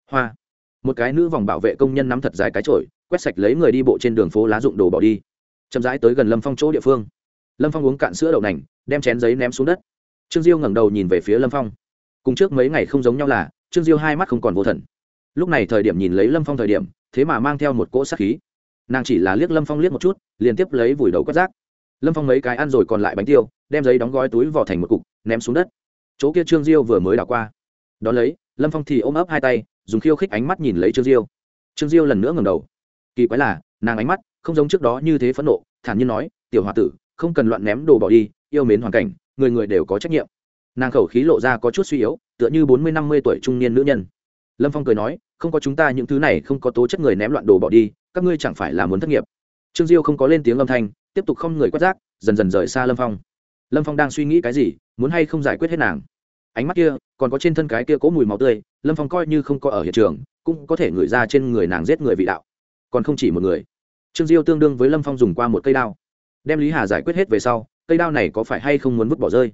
hoa một cái nữ vòng bảo vệ công nhân nắm thật dài cái trội quét sạch lấy người đi bộ trên đường phố lá dụng đồ bỏ đi. Chậm rãi tới gần lâm phong chỗ địa phương. Lâm phong uống cạn sữa đậu nành, đem chén giấy ném xuống đất. Trương diêu ngẩng đầu nhìn về phía lâm phong. Cùng trước mấy ngày không giống nhau là, trương diêu hai mắt không còn vô thần. Lúc này thời điểm nhìn lấy lâm phong thời điểm, thế mà mang theo một cỗ sát khí. Nàng chỉ là liếc lâm phong liếc một chút, liền tiếp lấy vùi đầu quét rác. Lâm phong mấy cái ăn rồi còn lại bánh tiêu, đem giấy đóng gói túi vỏ thành một cục, ném xuống đất. Chỗ kia trương diêu vừa mới đảo qua. Đón lấy, lâm phong thì ôm ấp hai tay dùng khiêu khích ánh mắt nhìn lấy trương diêu. Trương diêu lần nữa ngầm đầu. Kỳ quái là, nàng ánh mắt không giống trước đó như thế phẫn nộ, thản nhiên nói, tiểu h o a tử, không cần loạn ném đồ bỏ đi, yêu mến hoàn cảnh, người người đều có trách nhiệm. Nàng khẩu khí lộ ra có chút suy yếu, tựa như bốn mươi năm mươi tuổi trung niên nữ nhân. Lâm phong cười nói, không có chúng ta những thứ này, không có tố chất người ném loạn đồ bỏ đi, các ngươi chẳng phải là muốn thất nghiệp. Trương diêu không có lên tiếng âm thanh, tiếp tục không người quát rác, dần dần rời xa lâm phong. Lâm phong đang suy nghĩ cái gì, muốn hay không giải quyết hết nàng. Ánh mắt kia còn có trên thân cái kia cố mùi máu tươi, lâm phong coi như không có ở hiện trường, cũng có thể ngửi ra trên người nàng giết người vị đạo. Còn không chỉ một người. Trương diêu tương đương với lâm phong dùng qua một cây đao. Đem lý hà giải quyết hết về sau, cây đao này có phải hay không muốn vứt bỏ rơi?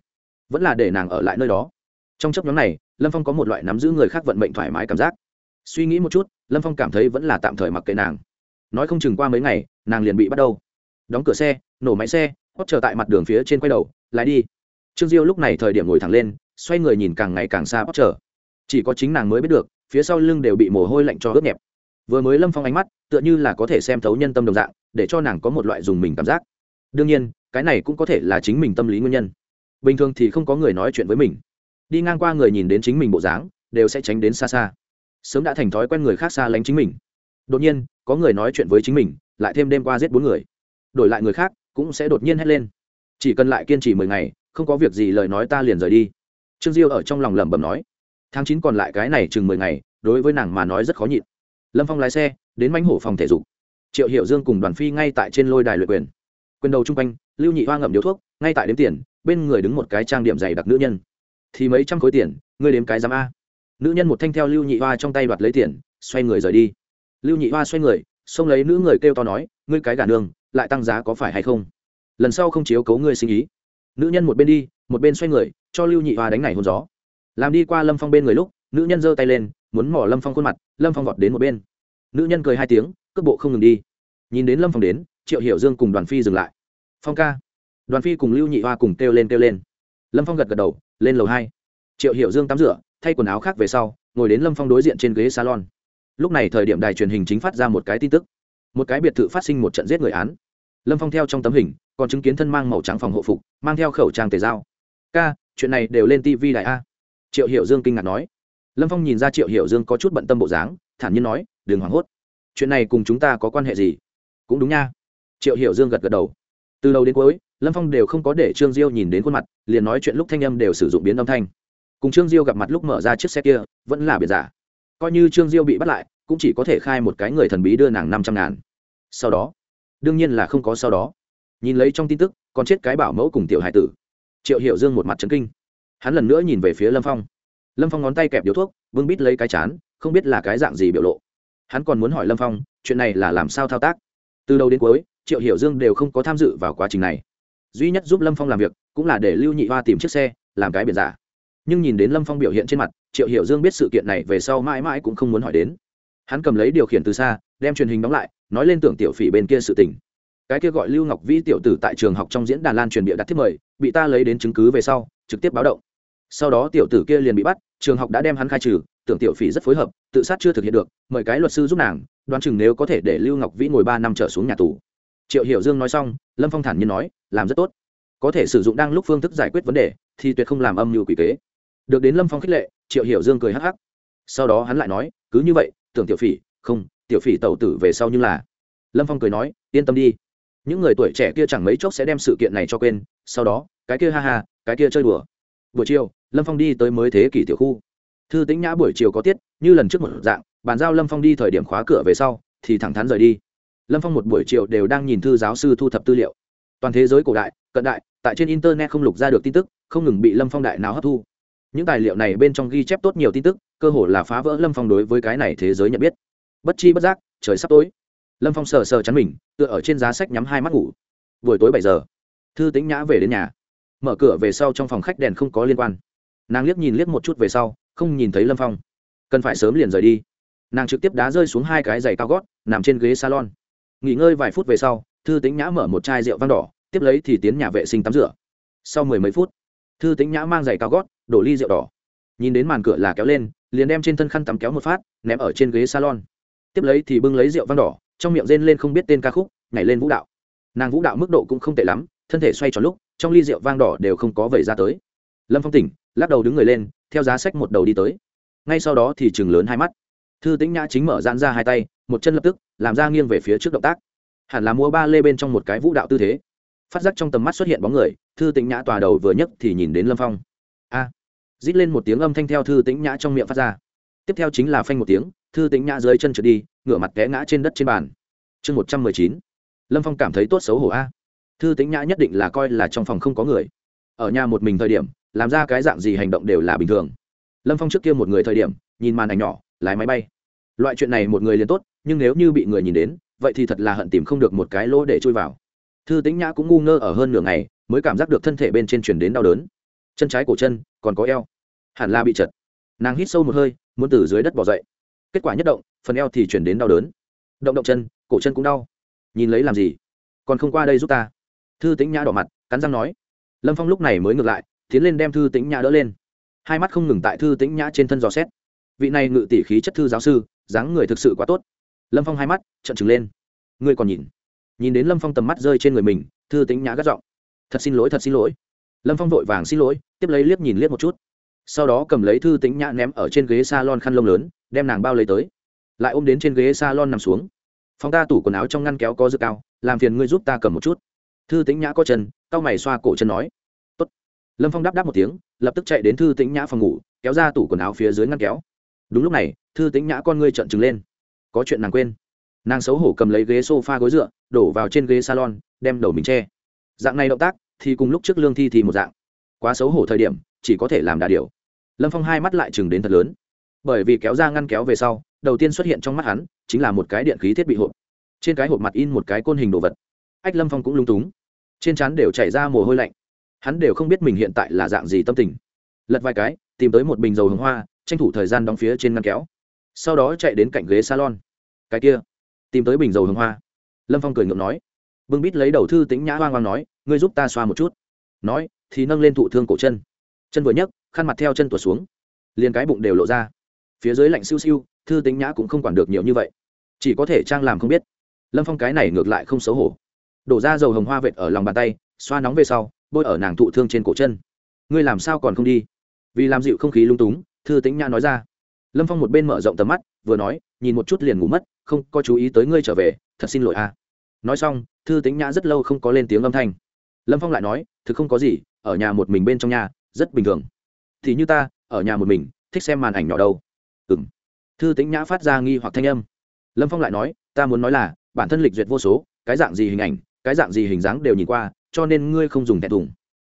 Vẫn là để nàng ở lại nơi đó. Trong chấp nhóm này, lâm phong có một loại nắm giữ người khác vận mệnh thoải mái cảm giác. Suy nghĩ một chút, lâm phong cảm thấy vẫn là tạm thời mặc kệ nàng. Nói không chừng qua mấy ngày, nàng liền bị bắt đầu. Đóng cửa xe, nổ máy xe hót chờ tại mặt đường phía trên quay đầu, lái đi. Trương diêu lúc này thời điểm ngồi thẳng lên xoay người nhìn càng ngày càng xa hót chờ chỉ có chính nàng mới biết được, phía sau lưng đều bị mồ hôi lạnh cho ướt nhẹp. Vừa mới lâm phong ánh mắt, tựa như là có thể xem thấu nhân tâm đồng dạng, để cho nàng có một loại dùng mình cảm giác. Đương nhiên, cái này cũng có thể là chính mình tâm lý nguyên nhân. Bình thường thì không có người nói chuyện với mình. Đi ngang qua người nhìn đến chính mình bộ dáng, đều sẽ tránh đến xa xa. Sớm đã thành thói quen người khác xa lánh chính mình. Đột nhiên, có người nói chuyện với chính mình, lại thêm đêm qua giết bốn người. Đổi lại người khác, cũng sẽ đột nhiên hét lên. Chỉ cần lại kiên trì mười ngày, không có việc gì lời nói ta liền rời đi trương diêu ở trong lòng lẩm bẩm nói, tháng chín còn lại cái này chừng mười ngày, đối với nàng mà nói rất khó nhịn. Lâm phong lái xe, đến mánh hổ phòng thể dục. Triệu hiệu dương cùng đoàn phi ngay tại trên lôi đài luyện quyền. Quyền đầu chung quanh, lưu nhị hoa ngậm điếu thuốc, ngay tại đếm tiền, bên người đứng một cái trang điểm dày đặc nữ nhân. Thì mấy trăm khối tiền, ngươi đếm cái giám a. Nữ nhân một thanh theo lưu nhị hoa trong tay đoạt lấy tiền, xoay người rời đi. Lưu nhị hoa xoay người, xông lấy nữ người kêu to nói, ngươi cái gà nương, lại tăng giá có phải hay không? Lần sau không chiếu cấu ngươi sinh ý. Nữ nhân một bên đi một bên xoay người, cho lưu nhị hoa đánh này hôn gió. Làm đi qua lâm phong bên người lúc, nữ nhân giơ tay lên, muốn mỏ lâm phong khuôn mặt, lâm phong vọt đến một bên. Nữ nhân cười hai tiếng, cước bộ không ngừng đi. Nhìn đến lâm phong đến, triệu hiểu dương cùng đoàn phi dừng lại. Phong ca. Đoàn phi cùng lưu nhị hoa cùng kêu lên kêu lên. Lâm phong gật gật đầu, lên lầu hai. Triệu hiểu dương tắm rửa, thay quần áo khác về sau, ngồi đến lâm phong đối diện trên ghế salon. Lúc này thời điểm đài truyền hình chính phát ra một cái tin tức. Một cái biệt thự phát sinh một trận giết người án. Lâm phong theo trong tấm hình, còn chứng kiến thân mang màu trắng phòng hộ phục, mang theo khẩu trang tề dao ca, chuyện này đều lên tv đại a. Triệu hiểu dương kinh ngạc nói. Lâm phong nhìn ra triệu hiểu dương có chút bận tâm bộ dáng, thản nhiên nói, đừng hoảng hốt. Chuyện này cùng chúng ta có quan hệ gì? Cũng đúng nha. Triệu hiểu dương gật gật đầu. Từ đầu đến cuối, lâm phong đều không có để trương diêu nhìn đến khuôn mặt, liền nói chuyện lúc thanh âm đều sử dụng biến âm thanh. Cùng trương diêu gặp mặt lúc mở ra chiếc xe kia, vẫn là biệt giả. Coi như trương diêu bị bắt lại, cũng chỉ có thể khai một cái người thần bí đưa nàng năm trăm ngàn. Sau đó, đương nhiên là không có sau đó. Nhìn lấy trong tin tức, còn chết cái bảo mẫu cùng tiểu hải tử triệu hiệu dương một mặt trấn kinh. Hắn lần nữa nhìn về phía lâm phong. Lâm phong ngón tay kẹp điếu thuốc, vương bít lấy cái chán, không biết là cái dạng gì biểu lộ. Hắn còn muốn hỏi lâm phong, chuyện này là làm sao thao tác? Từ đầu đến cuối, triệu hiểu dương đều không có tham dự vào quá trình này. Duy nhất giúp lâm phong làm việc, cũng là để lưu nhị hoa tìm chiếc xe, làm cái biển giả. Nhưng nhìn đến lâm phong biểu hiện trên mặt, triệu hiểu dương biết sự kiện này về sau mãi mãi cũng không muốn hỏi đến. Hắn cầm lấy điều khiển từ xa, đem truyền hình đóng lại, nói lên tưởng tiểu phỉ bên kia sự tình cái kia gọi lưu ngọc vĩ tiểu tử tại trường học trong diễn đàn lan truyền bịa đặt thiết mời, bị ta lấy đến chứng cứ về sau, trực tiếp báo động. Sau đó tiểu tử kia liền bị bắt, trường học đã đem hắn khai trừ, tưởng tiểu phỉ rất phối hợp, tự sát chưa thực hiện được, mời cái luật sư giúp nàng, đoán chừng nếu có thể để lưu ngọc vĩ ngồi ba năm trở xuống nhà tù. Triệu hiểu dương nói xong, lâm phong thản nhiên nói, làm rất tốt. Có thể sử dụng đang lúc phương thức giải quyết vấn đề, thì tuyệt không làm âm mưu quỷ kế. Được đến lâm phong khích lệ, triệu hiểu dương cười hắc hắc. Sau đó hắn lại nói, cứ như vậy, tưởng tiểu phỉ, không, tiểu phỉ tẩu tử về sau nhưng là. Lâm phong cười nói, yên tâm đi những người tuổi trẻ kia chẳng mấy chốc sẽ đem sự kiện này cho quên, sau đó, cái kia ha ha, cái kia chơi đùa. Buổi chiều, lâm phong đi tới mới thế kỷ tiểu khu. Thư tính nhã buổi chiều có tiết, như lần trước một dạng, bàn giao lâm phong đi thời điểm khóa cửa về sau, thì thẳng thắn rời đi. Lâm phong một buổi chiều đều đang nhìn thư giáo sư thu thập tư liệu. Toàn thế giới cổ đại, cận đại, tại trên internet không lục ra được tin tức, không ngừng bị lâm phong đại nào hấp thu. Những tài liệu này bên trong ghi chép tốt nhiều tin tức, cơ hồ là phá vỡ lâm phong đối với cái này thế giới nhận biết. Bất chi bất giác, trời sắp tối lâm phong sờ sờ chắn mình, tựa ở trên giá sách nhắm hai mắt ngủ. Buổi tối bảy giờ, thư tính nhã về đến nhà. Mở cửa về sau trong phòng khách đèn không có liên quan. Nàng liếc nhìn liếc một chút về sau, không nhìn thấy lâm phong. Cần phải sớm liền rời đi. Nàng trực tiếp đá rơi xuống hai cái giày cao gót, nằm trên ghế salon. Nghỉ ngơi vài phút về sau, thư tính nhã mở một chai rượu vang đỏ, tiếp lấy thì tiến nhà vệ sinh tắm rửa. Sau mười mấy phút, thư tính nhã mang giày cao gót, đổ ly rượu đỏ. Nhìn đến màn cửa là kéo lên, liền đem trên thân khăn tắm kéo một phát, ném ở trên ghế salon. Tiếp lấy thì bưng lấy rượu vang đỏ trong miệng rên lên không biết tên ca khúc nhảy lên vũ đạo. Nàng vũ đạo mức độ cũng không tệ lắm thân thể xoay tròn lúc trong ly rượu vang đỏ đều không có vẩy ra tới. Lâm phong tỉnh lắc đầu đứng người lên theo giá sách một đầu đi tới. Ngay sau đó thì chừng lớn hai mắt. Thư tĩnh nhã chính mở dán ra hai tay một chân lập tức làm ra nghiêng về phía trước động tác. Hẳn là mua ba lê bên trong một cái vũ đạo tư thế. Phát giác trong tầm mắt xuất hiện bóng người thư tĩnh nhã tòa đầu vừa nhấc thì nhìn đến lâm phong. A! À, rít lên một tiếng âm thanh theo thư tĩnh nhã trong miệng phát ra. Tiếp theo chính là phanh một tiếng thư tĩnh nhã dưới chân trượt đi, ngửa mặt té ngã trên đất trên bàn. Chương một trăm mười chín. Lâm phong cảm thấy tốt xấu hổ a. Thư tĩnh nhã nhất định là coi là trong phòng không có người. Ở nhà một mình thời điểm, làm ra cái dạng gì hành động đều là bình thường. Lâm phong trước kia một người thời điểm, nhìn màn ảnh nhỏ, lái máy bay. Loại chuyện này một người liền tốt, nhưng nếu như bị người nhìn đến, vậy thì thật là hận tìm không được một cái lỗ để chui vào. Thư tĩnh nhã cũng ngu ngơ ở hơn nửa ngày, mới cảm giác được thân thể bên trên chuyển đến đau đớn. Chân trái cổ chân còn có eo. Hẳn là bị chật. Nàng hít sâu một hơi, muốn từ dưới đất bỏ dậy kết quả nhất động, phần eo thì chuyển đến đau đớn. Động động chân, cổ chân cũng đau. Nhìn lấy làm gì? Còn không qua đây giúp ta. Thư tĩnh nhã đỏ mặt, cắn răng nói. Lâm phong lúc này mới ngược lại, tiến lên đem thư tĩnh nhã đỡ lên. Hai mắt không ngừng tại thư tĩnh nhã trên thân dò xét. Vị này ngự tỷ khí chất thư giáo sư, dáng người thực sự quá tốt. Lâm phong hai mắt trận trừng lên. Ngươi còn nhìn? Nhìn đến lâm phong tầm mắt rơi trên người mình, thư tĩnh nhã gắt giọng. Thật xin lỗi, thật xin lỗi. Lâm phong vội vàng xin lỗi, tiếp lấy liếc nhìn liếc một chút sau đó cầm lấy thư tĩnh nhã ném ở trên ghế s a lon khăn lông lớn, đem nàng bao lấy tới. Lại ôm đến trên ghế s a lon nằm xuống. Phong ta tủ quần áo trong ngăn kéo có dư cao, làm phiền ngươi giúp ta cầm một chút. Thư tĩnh nhã có chân c mày xoa cổ chân nói. Tốt. lâm phong đáp đáp một tiếng, lập tức chạy đến thư tĩnh nhã phòng ngủ, kéo ra tủ quần áo phía dưới ngăn kéo. Đúng lúc này, thư tĩnh nhã con ngươi trợn trừng lên. Có chuyện nàng quên. Nàng xấu hổ cầm lấy ghế s o f a gối dựa, đổ vào trên ghế salon, đem đầu mình che. Dạng này động tác thì cùng lúc trước lương thi thì một dạng. Quá xấu hổ thời điểm, chỉ có thể làm đà điều lâm phong hai mắt lại chừng đến thật lớn. Bởi vì kéo ra ngăn kéo về sau, đầu tiên xuất hiện trong mắt hắn chính là một cái điện khí thiết bị hộp. Trên cái hộp mặt in một cái côn hình đồ vật. Ách, lâm phong cũng lung túng. Trên trán đều chảy ra mồ hôi lạnh. Hắn đều không biết mình hiện tại là dạng gì tâm tình. Lật vài cái, tìm tới một bình dầu hướng hoa, tranh thủ thời gian đóng phía trên ngăn kéo. Sau đó chạy đến cạnh ghế salon. Cái kia, tìm tới bình dầu hướng hoa. Lâm phong cười ngượng nói. Bưng bít lấy đầu thư tính nhã hoang hoang nói, ngươi giúp ta xoa một chút. Nói, thì nâng lên thụ thương cổ chân. Chân vừa nhấc khăn mặt theo chân tuột xuống. Liền cái bụng đều lộ ra. Phía dưới lạnh siêu siêu, thư tính nhã cũng không quản được nhiều như vậy. Chỉ có thể trang làm không biết. Lâm phong cái này ngược lại không xấu hổ. Đổ ra dầu hồng hoa vệt ở lòng bàn tay, xoa nóng về sau, bôi ở nàng thụ thương trên cổ chân. Ngươi làm sao còn không đi? Vì làm dịu không khí lung túng, thư tính nhã nói ra. Lâm phong một bên mở rộng tầm mắt, vừa nói, nhìn một chút liền ngủ mất, không có chú ý tới ngươi trở về, thật xin lỗi a nói xong, thư tính nhã rất lâu không có lên tiếng âm thanh. Lâm phong lại nói, thực không có gì, ở nhà một mình bên trong nhà, rất bình thường thì như ta, ở nhà một mình, thích xem màn ảnh nhỏ đâu. Ừ m thư tính nhã phát ra nghi hoặc thanh âm. Lâm phong lại nói, ta muốn nói là, bản thân lịch duyệt vô số, cái dạng gì hình ảnh, cái dạng gì hình dáng đều nhìn qua, cho nên ngươi không dùng thẹn thùng.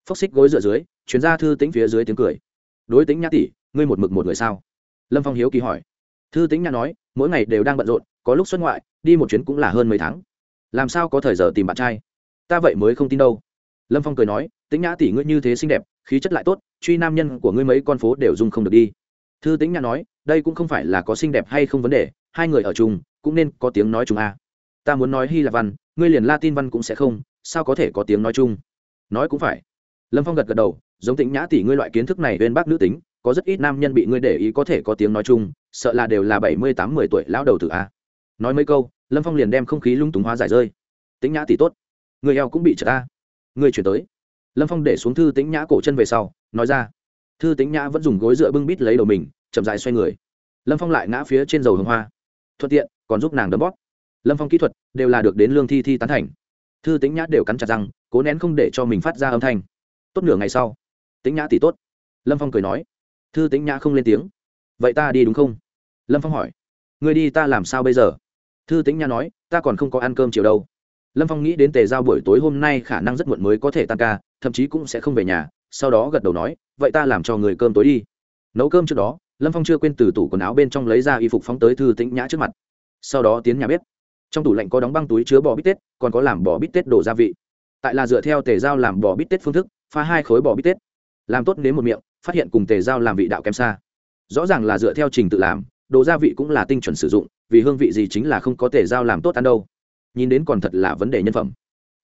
Phốc xích gối dựa dưới chuyến ra thư tính phía dưới tiếng cười. Đối tính nhã tỷ, ngươi một mực một người sao? Lâm phong hiếu kỳ hỏi. Thư tính nhã nói, mỗi ngày đều đang bận rộn, có lúc xuất ngoại, đi một chuyến cũng là hơn mấy tháng. Làm sao có thời giờ tìm bạn trai? Ta vậy mới không tin đâu. Lâm phong cười nói tính nhã tỷ ngươi như thế xinh đẹp khí chất lại tốt, truy nam nhân của ngươi mấy con phố đều dung không được đi. Thư tính nhã nói, đây cũng không phải là có xinh đẹp hay không vấn đề, hai người ở chung, cũng nên có tiếng nói chung a. Ta muốn nói hy lạp văn, ngươi liền latin văn cũng sẽ không, sao có thể có tiếng nói chung? Nói cũng phải. Lâm phong gật gật đầu, giống tĩnh nhã tỷ ngươi loại kiến thức này bên bác nữ tính, có rất ít nam nhân bị ngươi để ý có thể có tiếng nói chung, sợ là đều là bảy mươi tám mươi tuổi lão đầu tử a. Nói mấy câu, lâm phong liền đem không khí lung túng hóa giải rơi. Tĩnh nhã tỷ tốt, người eo cũng bị trở ta người chuyển tới lâm phong để xuống thư tính nhã cổ chân về sau, nói ra, thư tính nhã vẫn dùng gối dựa bưng bít lấy đầu mình, chậm dài xoay người. Lâm phong lại ngã phía trên dầu hương hoa. Thuận tiện, còn giúp nàng đấm bóp. Lâm phong kỹ thuật đều là được đến lương thi thi tán thành. Thư tính nhã đều cắn chặt răng, cố nén không để cho mình phát ra âm thanh. Tốt nửa ngày sau tính nhã tỷ tốt. Lâm phong cười nói, thư tính nhã không lên tiếng. Vậy ta đi đúng không? Lâm phong hỏi người đi ta làm sao bây giờ? Thư tính nhã nói, ta còn không có ăn cơm chiều đâu lâm phong nghĩ đến tề giao buổi tối hôm nay khả năng rất muộn mới có thể tan ca, thậm chí cũng sẽ không về nhà, sau đó gật đầu nói, vậy ta làm cho người cơm tối đi. Nấu cơm trước đó, lâm phong chưa quên từ tủ quần áo bên trong lấy ra y phục phóng tới thư tĩnh nhã trước mặt. Sau đó tiến nhà bếp. Trong tủ lạnh có đóng băng túi chứa bò bít tết, còn có làm bò bít tết đổ gia vị. Tại là dựa theo tề giao làm bò bít tết phương thức, pha hai khối bò bít tết. Làm tốt đến một miệng, phát hiện cùng tề giao làm vị đạo kém xa. Rõ ràng là dựa theo trình tự làm, đồ gia vị cũng là tinh chuẩn sử dụng, vì hương vị gì chính là không có tề giao làm tốt ăn đâu nhìn đến còn thật là vấn đề nhân phẩm.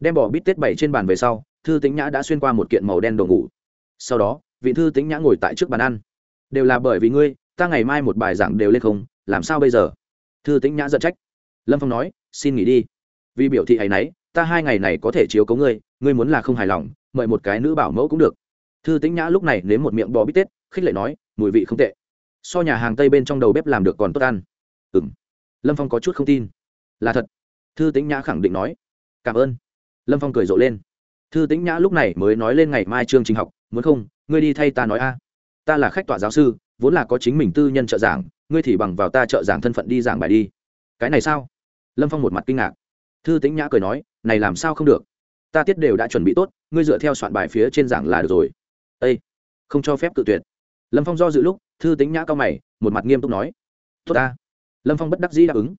Đem bỏ bít tết bày trên bàn về sau, thư tính nhã đã xuyên qua một kiện màu đen đồ ngủ. Sau đó, vị thư tính nhã ngồi tại trước bàn ăn. Đều là bởi vì ngươi, ta ngày mai một bài giảng đều lên không, làm sao bây giờ? Thư tính nhã giận trách. Lâm phong nói, xin nghỉ đi. Vì biểu thị ấ y n ấ y ta hai ngày này có thể chiếu cấu ngươi ngươi muốn là không hài lòng, mời một cái nữ bảo mẫu cũng được. Thư tính nhã lúc này nếm một miệng bò bít tết, khích lệ nói, mùi vị không tệ. So nhà hàng tây bên trong đầu bếp làm được còn tốt ăn. Ừ m lâm phong có chút không tin. Là thật thư Tĩnh nhã khẳng định nói. Cảm ơn. Lâm phong cười rộ lên. Thư Tĩnh nhã lúc này mới nói lên ngày mai chương trình học, muốn không, ngươi đi thay ta nói a. Ta là khách tọa giáo sư, vốn là có chính mình tư nhân trợ giảng, ngươi thì bằng vào ta trợ giảng thân phận đi giảng bài đi. Cái này sao? Lâm phong một mặt kinh ngạc. Thư Tĩnh nhã cười nói, này làm sao không được? Ta tiết đều đã chuẩn bị tốt, ngươi dựa theo soạn bài phía trên giảng là được rồi. Â không cho phép cự tuyệt. Lâm phong do dự lúc, thư Tĩnh nhã cao mày, một mặt nghiêm túc nói. Tốt ta. Lâm phong bất đắc dĩ đáp ứng.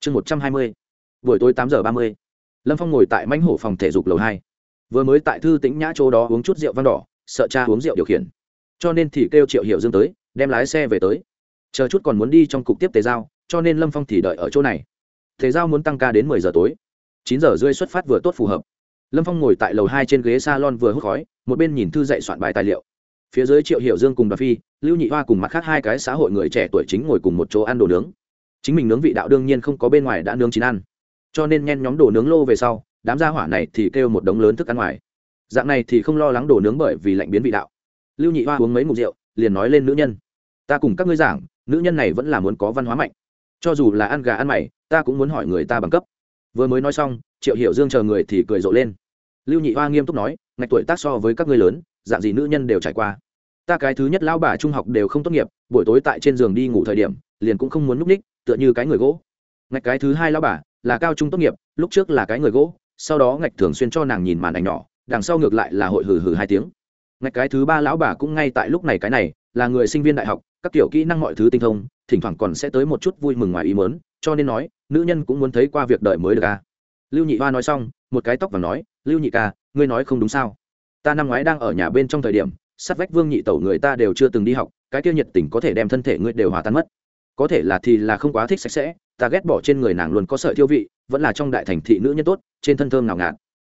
Chương một trăm hai mươi buổi tối tám giờ ba mươi, lâm phong ngồi tại mãnh hổ phòng thể dục lầu hai. Vừa mới tại thư tĩnh nhã chỗ đó uống chút rượu vang đỏ, sợ cha uống rượu điều khiển. Cho nên thì kêu triệu hiệu dương tới, đem lái xe về tới. Chờ chút còn muốn đi trong cục tiếp tế giao, cho nên lâm phong thì đợi ở chỗ này. Tề giao muốn tăng ca đến mười giờ tối. Chín giờ rưỡi xuất phát vừa tốt phù hợp. Lâm phong ngồi tại lầu hai trên ghế s a lon vừa hút khói, một bên nhìn thư dạy soạn bài tài liệu. Phía dưới triệu hiệu dương cùng bà phi, lưu nhị hoa cùng mặt khác hai cái xã hội người trẻ tuổi chính ngồi cùng một chỗ ăn đồ nướng. Chính mình nướng vị đạo đương nhiên không có bên ngoài đã nướng chín ăn cho nên nhen nhóm đồ nướng lô về sau, đám gia hỏa này thì kêu một đống lớn thức ăn ngoài. Dạng này thì không lo lắng đồ nướng bởi vì lạnh biến vị đạo. Lưu nhị hoa uống mấy mục rượu, liền nói lên nữ nhân. Ta cùng các ngươi giảng, nữ nhân này vẫn là muốn có văn hóa mạnh. Cho dù là ăn gà ăn mày, ta cũng muốn hỏi người ta bằng cấp. Vừa mới nói xong, triệu hiểu dương chờ người thì cười rộ lên. Lưu nhị hoa nghiêm túc nói, ngạch tuổi tác so với các ngươi lớn, dạng gì nữ nhân đều trải qua. Ta cái thứ nhất lão bà trung học đều không tốt nghiệp, buổi tối tại trên giường đi ngủ thời điểm, liền cũng không muốn núp ních tựa như cái người gỗ. Ngạch cái thứ hai lão bà là cao trung tốt nghiệp, lúc trước là cái người gỗ, sau đó ngạch thường xuyên cho nàng nhìn màn ảnh nhỏ, đằng sau ngược lại là hội hừ hừ hai tiếng. Ngạch cái thứ ba lão bà cũng ngay tại lúc này cái này, là người sinh viên đại học, các kiểu kỹ năng mọi thứ tinh thông, thỉnh thoảng còn sẽ tới một chút vui mừng ngoài ý mớn cho nên nói, nữ nhân cũng muốn thấy qua việc đợi mới được ca lưu nhị hoa nói xong, một cái tóc và nói, lưu nhị ca, ngươi nói không đúng sao? Ta năm ngoái đang ở nhà bên trong thời điểm, sát vách vương nhị tẩu người ta đều chưa từng đi học, cái tiêu nhiệt tình có thể đem thân thể ngươi đều hòa tan mất có thể là thì là không quá thích sạch sẽ, ta ghét bỏ trên người nàng luôn có sợi thiêu vị, vẫn là trong đại thành thị nữ nhân tốt, trên thân thơm nào ngạt.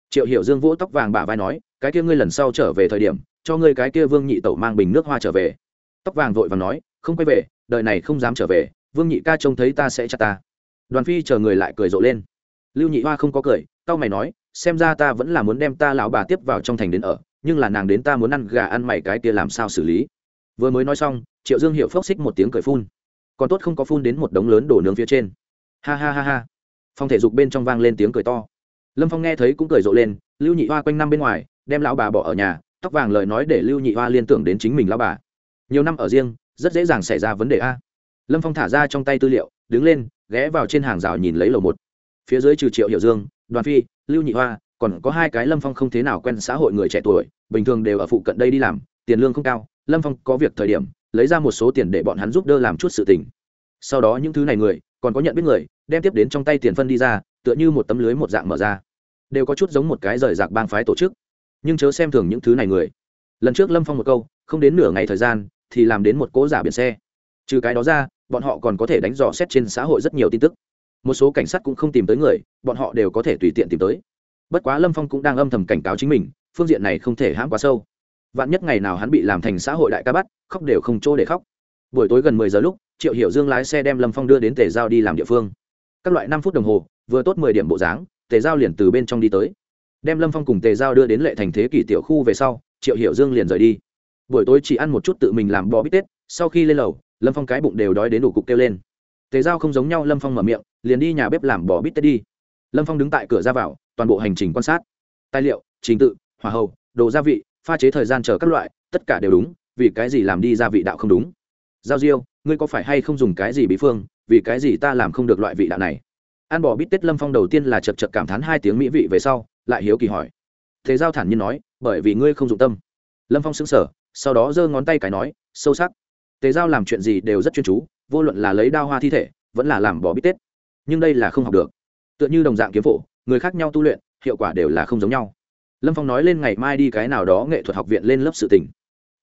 Triệu hiểu dương vỗ tóc vàng bả vai nói, cái kia ngươi lần sau trở về thời điểm, cho ngươi cái kia vương nhị tẩu mang bình nước hoa trở về. Tóc vàng vội và nói, không quay về, đời này không dám trở về, vương nhị ca trông thấy ta sẽ chặt ta. Đoàn phi chờ người lại cười rộ lên. Lưu nhị hoa không có cười tao mày nói, xem ra ta vẫn là muốn đem ta lão bà tiếp vào trong thành đến ở, nhưng là nàng đến ta muốn ăn gà ăn mày cái kia làm sao xử lý? Vừa mới nói xong, triệu dương hiệu phốc xích một tiếng cười phun còn tốt không có phun đến một đống lớn đổ nướng phía trên. Ha ha ha ha. Phong thể dục bên trong vang lên tiếng cười to. Lâm phong nghe thấy cũng cười rộ lên, lưu nhị hoa quanh năm bên ngoài, đem lão bà bỏ ở nhà, tóc vàng lời nói để lưu nhị hoa liên tưởng đến chính mình lão bà. Nhiều năm ở riêng, rất dễ dàng xảy ra vấn đề a. Lâm phong thả ra trong tay tư liệu, đứng lên, ghé vào trên hàng rào nhìn lấy lầu một. Phía dưới trừ triệu hiểu dương, đoàn phi, lưu nhị hoa, còn có hai cái lâm phong không thế nào quen xã hội người trẻ tuổi, bình thường đều ở phụ cận đây đi làm, tiền lương không cao, lâm phong có việc thời điểm lấy ra một số tiền để bọn hắn giúp đỡ làm chút sự tình. Sau đó những thứ này người, còn có nhận biết người, đem tiếp đến trong tay tiền phân đi ra, tựa như một tấm lưới một dạng mở ra. Đều có chút giống một cái rời rạc bang phái tổ chức. Nhưng chớ xem thường những thứ này người. Lần trước lâm phong một câu, không đến nửa ngày thời gian, thì làm đến một cố giả biển xe. Trừ cái đó ra, bọn họ còn có thể đánh dò xét trên xã hội rất nhiều tin tức. Một số cảnh sát cũng không tìm tới người, bọn họ đều có thể tùy tiện tìm tới. Bất quá lâm phong cũng đang âm thầm cảnh cáo chính mình, phương diện này không thể hãm quá sâu. Vạn nhất ngày nào hắn bị làm thành xã hội đại ca bắt khóc đều không chỗ để khóc. Buổi tối gần mười giờ lúc, triệu hiểu dương lái xe đem lâm phong đưa đến tề giao đi làm địa phương. Các loại năm phút đồng hồ, vừa tốt mười điểm bộ dáng, tề giao liền từ bên trong đi tới. Đem lâm phong cùng tề giao đưa đến lệ thành thế kỷ tiểu khu về sau, triệu hiểu dương liền rời đi. Buổi tối chỉ ăn một chút tự mình làm bò bít tết, sau khi lên lầu, lâm phong cái bụng đều đói đến đủ cục kêu lên. Tề giao không giống nhau, lâm phong mở miệng, liền đi nhà bếp làm bò bít tết đi. Lâm phong đứng tại cửa ra vào, toàn bộ hành trình quan sát. Tài liệu, trình tự, hỏa hậu, đồ gia vị, pha chế thời gian chờ các loại, tất cả đều đúng vì cái gì làm đi ra vị đạo không đúng? Giao diêu, ngươi có phải hay không dùng cái gì bí phương, vì cái gì ta làm không được loại vị đạo này? Ăn bỏ bít tết lâm phong đầu tiên là chật chật cảm thán hai tiếng mỹ vị về sau, lại hiếu kỳ hỏi. Thế giao thản nhiên nói, bởi vì ngươi không dụng tâm. Lâm phong xứng sở sau đó giơ ngón tay cái nói, sâu sắc. Tề giao làm chuyện gì đều rất chuyên chú, vô luận là lấy đao hoa thi thể, vẫn là làm bỏ bít tết. Nhưng đây là không học được. Tựa như đồng dạng kiếm phổ, người khác nhau tu luyện, hiệu quả đều là không giống nhau. Lâm phong nói lên ngày mai đi cái nào đó nghệ thuật học viện lên lớp sự tình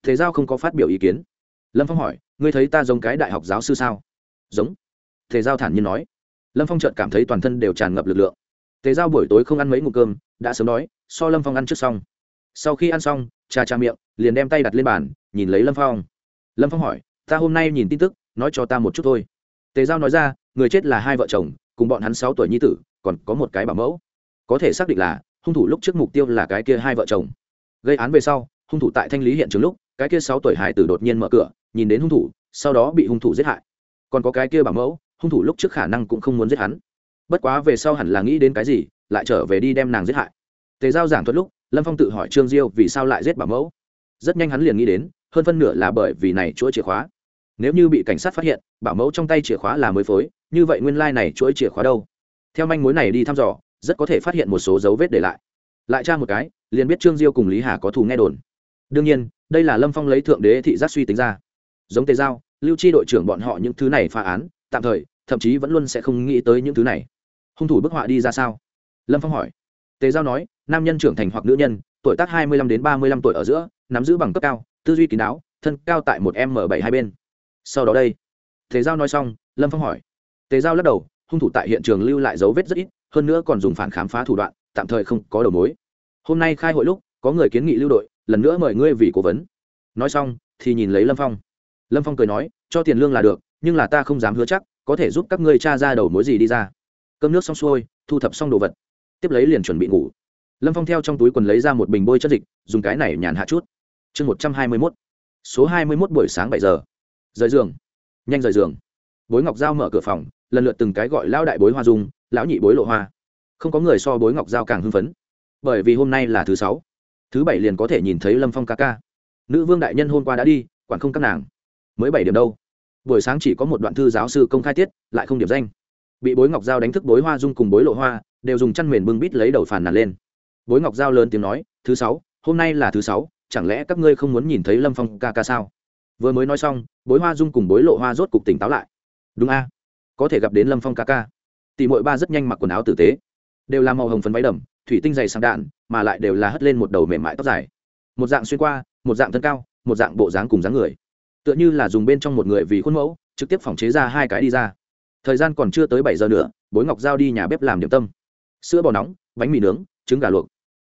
thế giao không có phát biểu ý kiến. Lâm phong hỏi, ngươi thấy ta giống cái đại học giáo sư sao? Giống. Thế giao thản nhiên nói. Lâm phong chợt cảm thấy toàn thân đều tràn ngập lực lượng. Thế giao buổi tối không ăn mấy ngụm cơm, đã sớm đói, so lâm phong ăn trước xong. Sau khi ăn xong, cha cha miệng, liền đem tay đặt lên bàn, nhìn lấy lâm phong. Lâm phong hỏi, ta hôm nay nhìn tin tức, nói cho ta một chút thôi. Tề giao nói ra, người chết là hai vợ chồng, cùng bọn hắn sáu tuổi nhi tử, còn có một cái bảo mẫu. Có thể xác định là, hung thủ lúc trước mục tiêu là cái kia hai vợ chồng. Gây án về sau, hung thủ tại thanh lý hiện trường lúc cái kia sáu tuổi hải tử đột nhiên mở cửa, nhìn đến hung thủ, sau đó bị hung thủ giết hại. Còn có cái kia bảo mẫu, hung thủ lúc trước khả năng cũng không muốn giết hắn. Bất quá về sau hẳn là nghĩ đến cái gì, lại trở về đi đem nàng giết hại. Tề giao giảng thuật lúc, lâm phong tự hỏi trương diêu vì sao lại giết bảo mẫu. Rất nhanh hắn liền nghĩ đến, hơn phân nửa là bởi vì này chuỗi chìa khóa. Nếu như bị cảnh sát phát hiện, bảo mẫu trong tay chìa khóa là mới phối, như vậy nguyên lai、like、này chuỗi chìa khóa đâu? Theo manh mối này đi thăm dò, rất có thể phát hiện một số dấu vết để lại. Lại tra một cái, liền biết trương diêu cùng lý hà có thù nghe đồn đương nhiên, đây là lâm phong lấy thượng đế thị giác suy tính ra. Giống tề giao, lưu chi đội trưởng bọn họ những thứ này phá án, tạm thời, thậm chí vẫn luôn sẽ không nghĩ tới những thứ này. Hung thủ bức họa đi ra sao? Lâm phong hỏi. Tề giao nói, nam nhân trưởng thành hoặc nữ nhân, tuổi tác hai mươi lăm đến ba mươi lăm tuổi ở giữa, nắm giữ bằng cấp cao, tư duy kín đáo, thân cao tại một m bảy hai bên. Sau đó đây. Tề giao nói xong, lâm phong hỏi. Tề giao lắc đầu, hung thủ tại hiện trường lưu lại dấu vết rất ít, hơn nữa còn dùng phản khám phá thủ đoạn, tạm thời không có đầu mối. Hôm nay khai hội lúc, có người kiến nghị lưu đội lần nữa mời ngươi vì cố vấn. Nói xong, thì nhìn lấy lâm phong. Lâm phong cười nói, cho tiền lương là được, nhưng là ta không dám hứa chắc, có thể giúp các ngươi t r a ra đầu mối gì đi ra. Cơm nước xong xuôi, thu thập xong đồ vật. Tiếp lấy liền chuẩn bị ngủ. Lâm phong theo trong túi quần lấy ra một bình bôi chất dịch, dùng cái này nhàn hạ chút. Chương một trăm hai mươi mốt. Số hai mươi mốt buổi sáng bảy giờ. Rời giường. Nhanh rời giường. Bối ngọc giao mở cửa phòng, lần lượt từng cái gọi lão đại bối hoa dung, lão nhị bối lộ hoa. Không có người so bối ngọc giao càng hưng phấn. Bởi vì hôm nay là thứ sáu thứ bảy liền có thể nhìn thấy lâm phong ca ca nữ vương đại nhân hôm qua đã đi quản không các nàng mới bảy điểm đâu buổi sáng chỉ có một đoạn thư giáo sư công khai tiết lại không điểm danh bị bối ngọc giao đánh thức bối hoa dung cùng bối lộ hoa đều dùng chăn mền bưng bít lấy đầu phàn nàn lên bối ngọc giao lớn tiếng nói thứ sáu hôm nay là thứ sáu chẳng lẽ các ngươi không muốn nhìn thấy lâm phong ca ca sao vừa mới nói xong bối hoa dung cùng bối lộ hoa rốt cục tỉnh táo lại đúng a à? có thể gặp đến lâm phong ca ca tỷ mội ba rất nhanh mặc quần áo tử tế đều là màu hồng phấn váy đầm thủy tinh dày sáng đạn, mà lại đều là hất lên một đầu mềm mại tóc dài. Một dạng xuyên qua, một dạng thân cao, một dạng bộ dáng cùng dáng người. Tựa như là dùng bên trong một người vì khuôn mẫu, trực tiếp phòng chế ra hai cái đi ra. Thời gian còn chưa tới bảy giờ nữa, bối ngọc giao đi nhà bếp làm điểm tâm. Sữa bò nóng, bánh mì nướng, trứng gà luộc.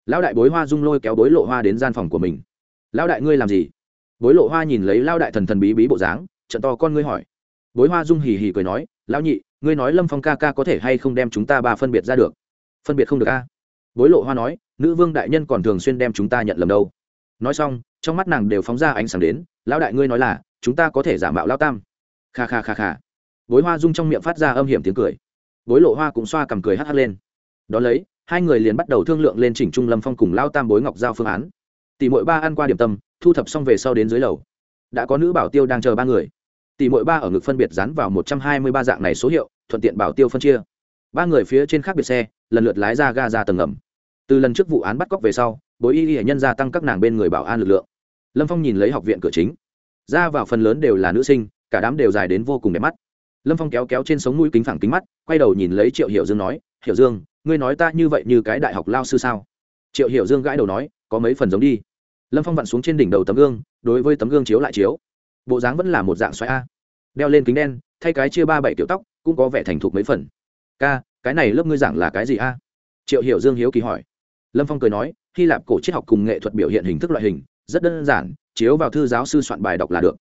Lão đại bối hoa dung lôi kéo bối lộ hoa đến gian phòng của mình. Lão đại ngươi làm gì? Bối lộ hoa nhìn lấy lão đại thần thần bí bí bộ dáng trận to con ngươi hỏi. Bối hoa dung hì hì cười nói, lão nhị, ngươi nói lâm phong ca ca có thể hay không đem chúng ta ba phân biệt ra được? Phân biệt không được a bối lộ hoa nói, nữ vương đại nhân còn thường xuyên đem chúng ta nhận lầm đâu. Nói xong, trong mắt nàng đều phóng ra ánh sáng đến, lão đại ngươi nói là, chúng ta có thể giả mạo lao tam. Kha kha kha kha. Bối hoa rung trong miệng phát ra âm hiểm tiếng cười. Bối lộ hoa cũng xoa cầm cười hắt hắt lên. Đ ó lấy, hai người liền bắt đầu thương lượng lên chỉnh trung lâm phong cùng lao tam bối ngọc giao phương án. Tỷ mỗi ba ăn qua điểm tâm, thu thập xong về sau đến dưới lầu. Đã có nữ bảo tiêu đang chờ ba người. Tỷ mỗi ba ở ngực phân biệt dán vào một trăm hai mươi ba dạng này số hiệu, thuận tiện bảo tiêu phân chia ba người phía trên khác biệt xe lần lượt lái ra ga ra tầng ngầm từ lần trước vụ án bắt cóc về sau bối y y nhân gia tăng các nàng bên người bảo an lực lượng lâm phong nhìn lấy học viện cửa chính ra vào phần lớn đều là nữ sinh cả đám đều dài đến vô cùng đẹp mắt lâm phong kéo kéo trên sống mũi kính phẳng kính mắt quay đầu nhìn lấy triệu hiểu dương nói hiểu dương ngươi nói ta như vậy như cái đại học lao sư sao triệu hiểu dương gãi đầu nói có mấy phần giống đi lâm phong vặn xuống trên đỉnh đầu tấm gương đối với tấm gương chiếu lại chiếu bộ dáng vẫn là một dạng xoáy a đeo lên kính đen thay cái chia ba bảy kiểu tóc cũng có vẻ thành thục mấy phần ca, cái này lớp ngươi giảng là cái gì a? Triệu hiểu dương hiếu kỳ hỏi. Lâm phong cười nói, hy lạp cổ triết học cùng nghệ thuật biểu hiện hình thức loại hình, rất đơn giản, chiếu vào thư giáo sư soạn bài đọc là được.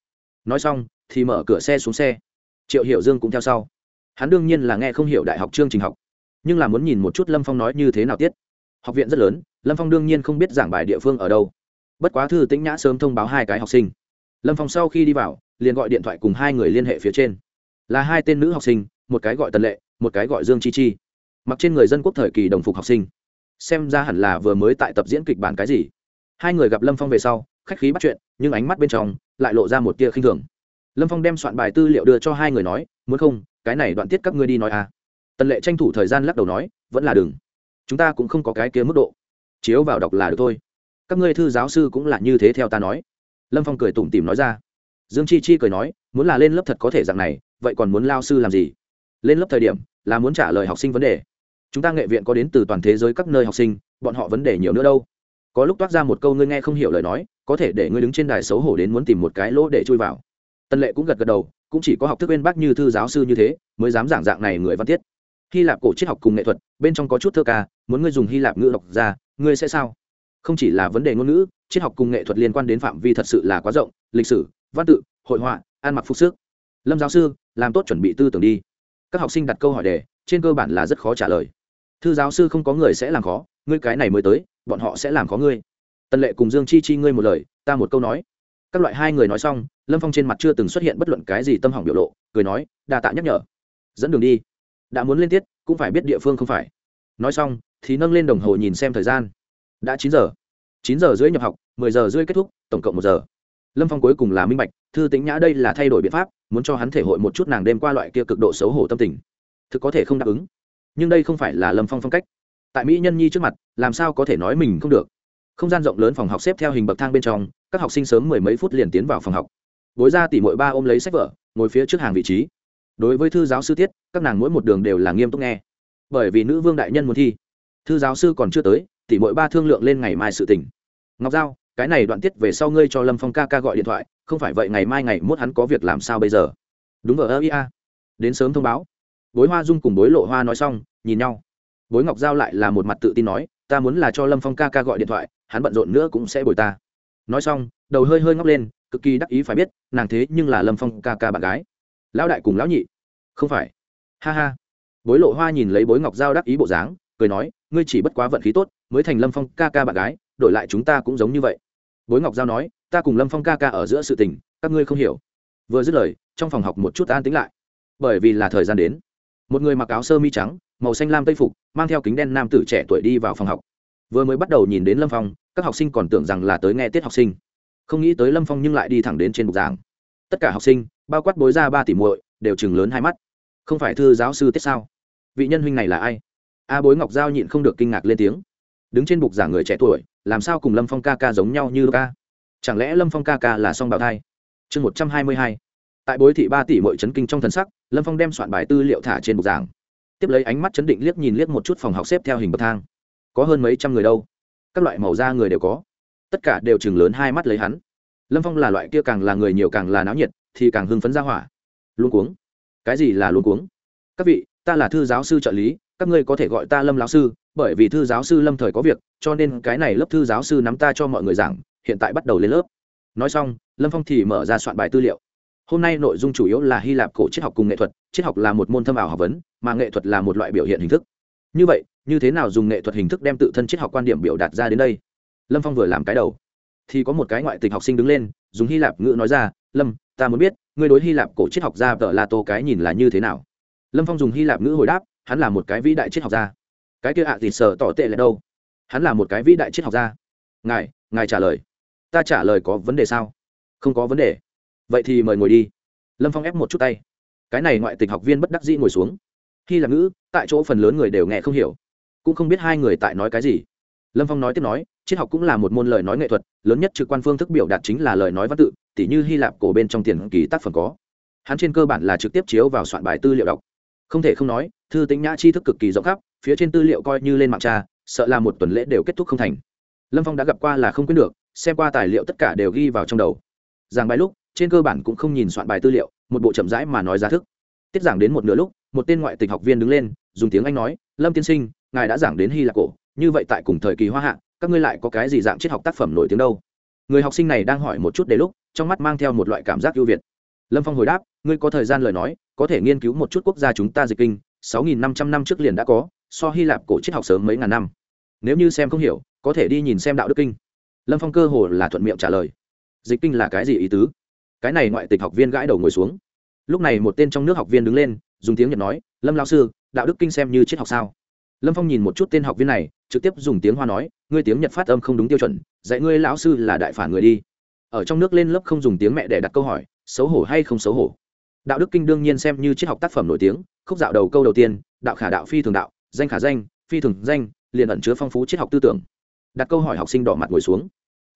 Nói xong, thì mở cửa xe xuống xe. Triệu hiểu dương cũng theo sau. Hắn đương nhiên là nghe không hiểu đại học chương trình học, nhưng là muốn nhìn một chút lâm phong nói như thế nào tiết. Học viện rất lớn, lâm phong đương nhiên không biết giảng bài địa phương ở đâu. Bất quá thư tĩnh nhã sớm thông báo hai cái học sinh. Lâm phong sau khi đi vào, liền gọi điện thoại cùng hai người liên hệ phía trên. Là hai tên nữ học sinh, một cái gọi tần lệ một cái gọi dương chi chi. Mặc trên người dân quốc thời kỳ đồng phục học sinh. Xem ra hẳn là vừa mới tại tập diễn kịch bản cái gì. Hai người gặp lâm phong về sau, khách khí bắt chuyện, nhưng ánh mắt bên trong lại lộ ra một tia khinh thường. Lâm phong đem soạn bài tư liệu đưa cho hai người nói, muốn không, cái này đoạn tiết các ngươi đi nói à tần lệ tranh thủ thời gian lắc đầu nói, vẫn là đừng. Chúng ta cũng không có cái kia mức độ. Chiếu vào đọc là được thôi. Các ngươi thư giáo sư cũng là như thế theo ta nói. Lâm phong cười tủm tỉm nói ra. Dương chi chi cười nói, muốn là lên lớp thật có thể dạng này, vậy còn muốn lao sư làm gì? Lên lớp thời điểm là muốn trả lời học sinh vấn đề. Chúng ta nghệ viện có đến từ toàn thế giới các nơi học sinh, bọn họ vấn đề nhiều nữa đâu. Có lúc toát ra một câu ngươi nghe không hiểu lời nói, có thể để ngươi đứng trên đài xấu hổ đến muốn tìm một cái lỗ để chui vào. Tân lệ cũng gật gật đầu, cũng chỉ có học thức bên bác như thư giáo sư như thế, mới dám giảng dạng này người văn tiết. Hy lạp cổ triết học cùng nghệ thuật, bên trong có chút thơ ca, muốn ngươi dùng hy lạp ngữ đọc ra, ngươi sẽ sao? Không chỉ là vấn đề ngôn ngữ, triết học cùng nghệ thuật liên quan đến phạm vi thật sự là quá rộng, lịch sử, văn tự, hội họa, ăn mặc phục sức. Lâm giáo sư, làm tốt chuẩn bị tư tưởng đi các học sinh đặt câu hỏi đề, trên cơ bản là rất khó trả lời. Thư giáo sư không có người sẽ làm khó, ngươi cái này mới tới, bọn họ sẽ làm khó ngươi. Tần lệ cùng dương chi chi ngươi một lời, ta một câu nói. Các loại hai người nói xong, lâm phong trên mặt chưa từng xuất hiện bất luận cái gì tâm hỏng biểu lộ, cười nói, đa tạ nhắc nhở. Dẫn đường đi. Đã muốn lên tiết, cũng phải biết địa phương không phải. Nói xong, thì nâng lên đồng hồ nhìn xem thời gian. Đã chín giờ. Chín giờ rưỡi nhập học, mười giờ rưỡi kết thúc, tổng cộng một giờ. Lâm phong cuối cùng là minh bạch, thư tính nhã đây là thay đổi biện pháp muốn cho hắn thể hội một chút nàng đêm qua loại kia cực độ xấu hổ tâm tình. Thực có thể không đáp ứng. Nhưng đây không phải là lâm phong phong cách. Tại mỹ nhân nhi trước mặt, làm sao có thể nói mình không được? Không gian rộng lớn phòng học xếp theo hình bậc thang bên trong, các học sinh sớm mười mấy phút liền tiến vào phòng học. Bối ra tỉ mỗi ba ôm lấy sách vở, ngồi phía trước hàng vị trí. Đối với thư giáo sư tiết, các nàng mỗi một đường đều là nghiêm túc nghe. Bởi vì nữ vương đại nhân muốn thi. Thư giáo sư còn chưa tới, tỉ mỗi ba thương lượng lên ngày mai sự tỉnh ngọc giao, cái này đoạn tiết về sau ngươi cho lâm phong ca ca gọi điện thoại không phải vậy ngày mai ngày mốt hắn có việc làm sao bây giờ? Đúng vờ ơ ia đến sớm thông báo. Bối hoa dung cùng bối lộ hoa nói xong, nhìn nhau. Bối ngọc giao lại là một mặt tự tin nói, ta muốn là cho lâm phong ca ca gọi điện thoại, hắn bận rộn nữa cũng sẽ bồi ta. Nói xong, đầu hơi hơi ngóc lên, cực kỳ đắc ý phải biết, nàng thế nhưng là lâm phong ca ca bạn gái. Lão đại cùng lão nhị. Không phải. Ha ha. Bối lộ hoa nhìn lấy bối ngọc giao đắc ý bộ dáng, cười nói, ngươi chỉ bất quá vận khí tốt, mới thành lâm phong ca ca bạn gái, đổi lại chúng ta cũng giống như vậy. Bối ngọc giao nói ta cùng lâm phong ca ca ở giữa sự tình, các ngươi không hiểu. Vừa dứt lời, trong phòng học một chút an tính lại. Bởi vì là thời gian đến. Một người mặc áo sơ mi trắng, màu xanh lam tây phục, mang theo kính đen nam tử trẻ tuổi đi vào phòng học. Vừa mới bắt đầu nhìn đến lâm phong, các học sinh còn tưởng rằng là tới nghe tiết học sinh. Không nghĩ tới lâm phong nhưng lại đi thẳng đến trên bục giảng. Tất cả học sinh, bao quát bối ra ba tỷ muội, đều chừng lớn hai mắt. Không phải thư giáo sư tiết sao? Vị nhân huynh này là ai? A bối ngọc giao nhịn không được kinh ngạc lên tiếng. Đứng trên bục giảng người trẻ tuổi, làm sao cùng lâm phong ca ca giống nhau như ca chẳng lẽ lâm phong ca ca là song bào thai? Chương một trăm hai mươi hai. Tại bối thị ba tỷ mọi chấn kinh trong thần sắc, lâm phong đem soạn bài tư liệu thả trên bục giảng. Tiếp lấy ánh mắt chấn định liếc nhìn liếc một chút phòng học xếp theo hình bậc thang. Có hơn mấy trăm người đâu? Các loại màu da người đều có. Tất cả đều chừng lớn hai mắt lấy hắn. Lâm phong là loại kia càng là người nhiều càng là náo nhiệt, thì càng hưng phấn ra hỏa. Luôn cuống. Cái gì là luôn cuống? Các vị, ta là thư giáo sư trợ lý, các ngươi có thể gọi ta lâm lão sư, bởi vì thư giáo sư lâm thời có việc, cho nên cái này lớp thư giáo sư nắm ta cho mọi người giảng hiện tại bắt đầu lên lớp. Nói xong, lâm phong thì mở ra soạn bài tư liệu. Hôm nay nội dung chủ yếu là hy lạp cổ triết học cùng nghệ thuật, triết học là một môn thâm ảo học vấn, mà nghệ thuật là một loại biểu hiện hình thức. Như vậy, như thế nào dùng nghệ thuật hình thức đem tự thân triết học quan điểm biểu đạt ra đến đây? Lâm phong vừa làm cái đầu. Thì có một cái ngoại tình học sinh đứng lên, dùng hy lạp ngữ nói ra, lâm, ta muốn biết, ngươi đối hy lạp cổ triết học gia vợ la tô cái nhìn là như thế nào? Lâm phong dùng hy lạp ngữ hồi đáp, hắn là một cái vĩ đại triết học gia. Cái kia ạ, thì sợ tỏ tệ là đâu? Hắn là một cái vĩ đại triết học gia. Ngài ngài trả lời ta trả lời có vấn đề sao? Không có vấn đề. Vậy thì mời ngồi đi. Lâm phong ép một chút tay. Cái này ngoại tịch học viên bất đắc dĩ ngồi xuống. Khi là ngữ, tại chỗ phần lớn người đều nghe không hiểu. Cũng không biết hai người tại nói cái gì. Lâm phong nói tiếp nói, triết học cũng là một môn lời nói nghệ thuật, lớn nhất trực quan phương thức biểu đạt chính là lời nói văn tự, tỉ như hy lạp cổ bên trong tiền kỳ tác phẩm có. Hắn trên cơ bản là trực tiếp chiếu vào soạn bài tư liệu đọc. Không thể không nói, thư tính nhã tri thức cực kỳ rộng khắp, phía trên tư liệu coi như lên mạng trà sợ là một tuần lễ đều kết thúc không thành. Lâm phong đã gặp qua là không quyết được xem qua tài liệu tất cả đều ghi vào trong đầu. Giảng bài lúc, trên cơ bản cũng không nhìn soạn bài tư liệu, một bộ chậm rãi mà nói giá thức. Tiết giảng đến một nửa lúc, một tên ngoại tịch học viên đứng lên, dùng tiếng anh nói, lâm tiên sinh, ngài đã giảng đến hy lạp cổ, như vậy tại cùng thời kỳ hoa hạ, các ngươi lại có cái gì dạng triết học tác phẩm nổi tiếng đâu? Người học sinh này đang hỏi một chút để lúc, trong mắt mang theo một loại cảm giác ưu việt. Lâm phong hồi đáp, ngươi có thời gian lời nói, có thể nghiên cứu một chút quốc gia chúng ta dịch kinh, sáu nghìn năm trăm năm trước liền đã có, so hy lạp cổ triết học sớm mấy ngàn năm. Nếu như xem không hiểu, có thể đi nhìn xem đạo đức kinh lâm phong cơ hồ là thuận miệng trả lời. Dịch kinh là cái gì ý tứ? Cái này ngoại tịch học viên gãi đầu ngồi xuống. Lúc này một tên trong nước học viên đứng lên, dùng tiếng nhật nói, lâm lao sư, đạo đức kinh xem như triết học sao? Lâm phong nhìn một chút tên học viên này, trực tiếp dùng tiếng hoa nói, ngươi tiếng nhật phát âm không đúng tiêu chuẩn, dạy ngươi lão sư là đại phản người đi. Ở trong nước lên lớp không dùng tiếng mẹ để đặt câu hỏi, xấu hổ hay không xấu hổ? Đạo đức kinh đương nhiên xem như triết học tác phẩm nổi tiếng, khúc dạo đầu câu đầu tiên, đạo khả đạo phi thường đạo, danh khả danh, phi thường danh, liền ẩn chứa phong phú triết học tư tưởng. Đặt câu hỏi học sinh đỏ mặt ngồi xuống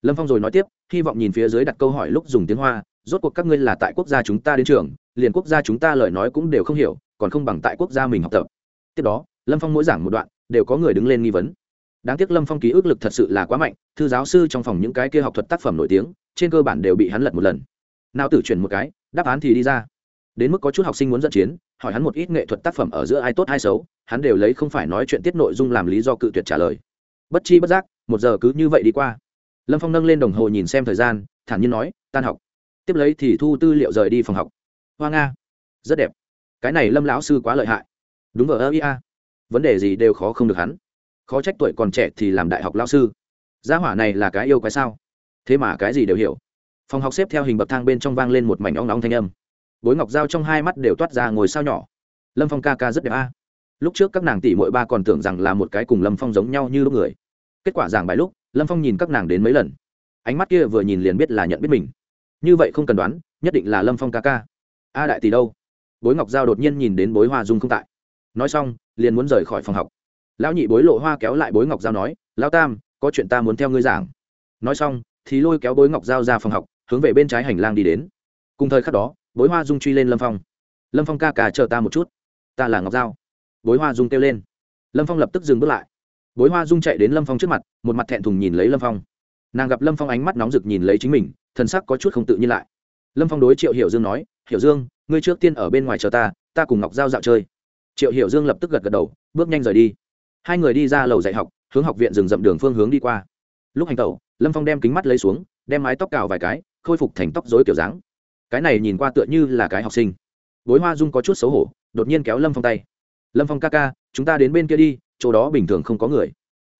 lâm phong rồi nói tiếp, hy vọng nhìn phía dưới đặt câu hỏi lúc dùng tiếng hoa, rốt cuộc các ngươi là tại quốc gia chúng ta đến trường, liền quốc gia chúng ta lời nói cũng đều không hiểu, còn không bằng tại quốc gia mình học tập. Tiếp đó, lâm phong mỗi giảng một đoạn, đều có người đứng lên nghi vấn. Đáng tiếc lâm phong ký ức lực thật sự là quá mạnh, thư giáo sư trong phòng những cái kia học thuật tác phẩm nổi tiếng, trên cơ bản đều bị hắn lật một lần. Nào tử chuyển một cái, đáp án thì đi ra. Đến mức có chút học sinh muốn dẫn chiến, hỏi hắn một ít nghệ thuật tác phẩm ở giữa ai tốt ai xấu, hắn đều lấy không phải nói chuyện tiết nội dung làm lý do cự tuyệt trả lời. Bất chi bất giác, một giờ cứ như vậy đi qua lâm phong nâng lên đồng hồ nhìn xem thời gian, thản nhiên nói, tan học. Tiếp lấy thì thu tư liệu rời đi phòng học. Hoa nga. Rất đẹp. Cái này lâm lão sư quá lợi hại. Đúng ở ơ ia vấn đề gì đều khó không được hắn. Khó trách tuổi còn trẻ thì làm đại học lao sư. Gia hỏa này là cái yêu cái sao? Thế mà cái gì đều hiểu. Phòng học xếp theo hình bậc thang bên trong vang lên một mảnh óng nóng thanh âm. Bối ngọc dao trong hai mắt đều toát ra ngồi sao nhỏ. Lâm phong ca ca rất đẹp, a. Lúc trước các nàng tỷ mỗi ba còn tưởng rằng là một cái cùng lâm phong giống nhau như lúc người. Kết quả giảng bài lúc lâm phong nhìn các nàng đến mấy lần. Ánh mắt kia vừa nhìn liền biết là nhận biết mình. Như vậy không cần đoán, nhất định là lâm phong ca ca. A đại tỷ đâu? Bối ngọc giao đột nhiên nhìn đến bối hoa dung không tại. Nói xong, liền muốn rời khỏi phòng học. Lão nhị bối lộ hoa kéo lại bối ngọc giao nói, lão tam, có chuyện ta muốn theo ngươi giảng. Nói xong, thì lôi kéo bối ngọc giao ra phòng học, hướng về bên trái hành lang đi đến. Cùng thời khắc đó, bối hoa dung truy lên lâm phong. Lâm phong ca ca, chờ ta một chút. Ta là ngọc giao. Bối hoa dung kêu lên. Lâm phong lập tức dừng bước lại bối hoa dung chạy đến lâm phong trước mặt, một mặt thẹn thùng nhìn lấy lâm phong. Nàng gặp lâm phong ánh mắt nóng rực nhìn lấy chính mình, thần sắc có chút không tự nhiên lại. Lâm phong đối triệu hiểu dương nói, hiểu dương, ngươi trước tiên ở bên ngoài chờ ta ta cùng ngọc giao dạo chơi. Triệu hiểu dương lập tức gật gật đầu, bước nhanh rời đi. Hai người đi ra lầu dạy học, hướng học viện rừng rậm đường phương hướng đi qua. Lúc hành tẩu, lâm phong đem kính mắt lấy xuống, đem mái tóc cào vài cái, khôi phục thành tóc dối kiểu dáng. Cái này nhìn qua tựa như là cái học sinh. Bối hoa dung có chút xấu hổ, đột nhiên kéo lâm phong tay. Lâm phong ca ca, chúng ta đến bên kia đi chỗ đó bình thường không có người.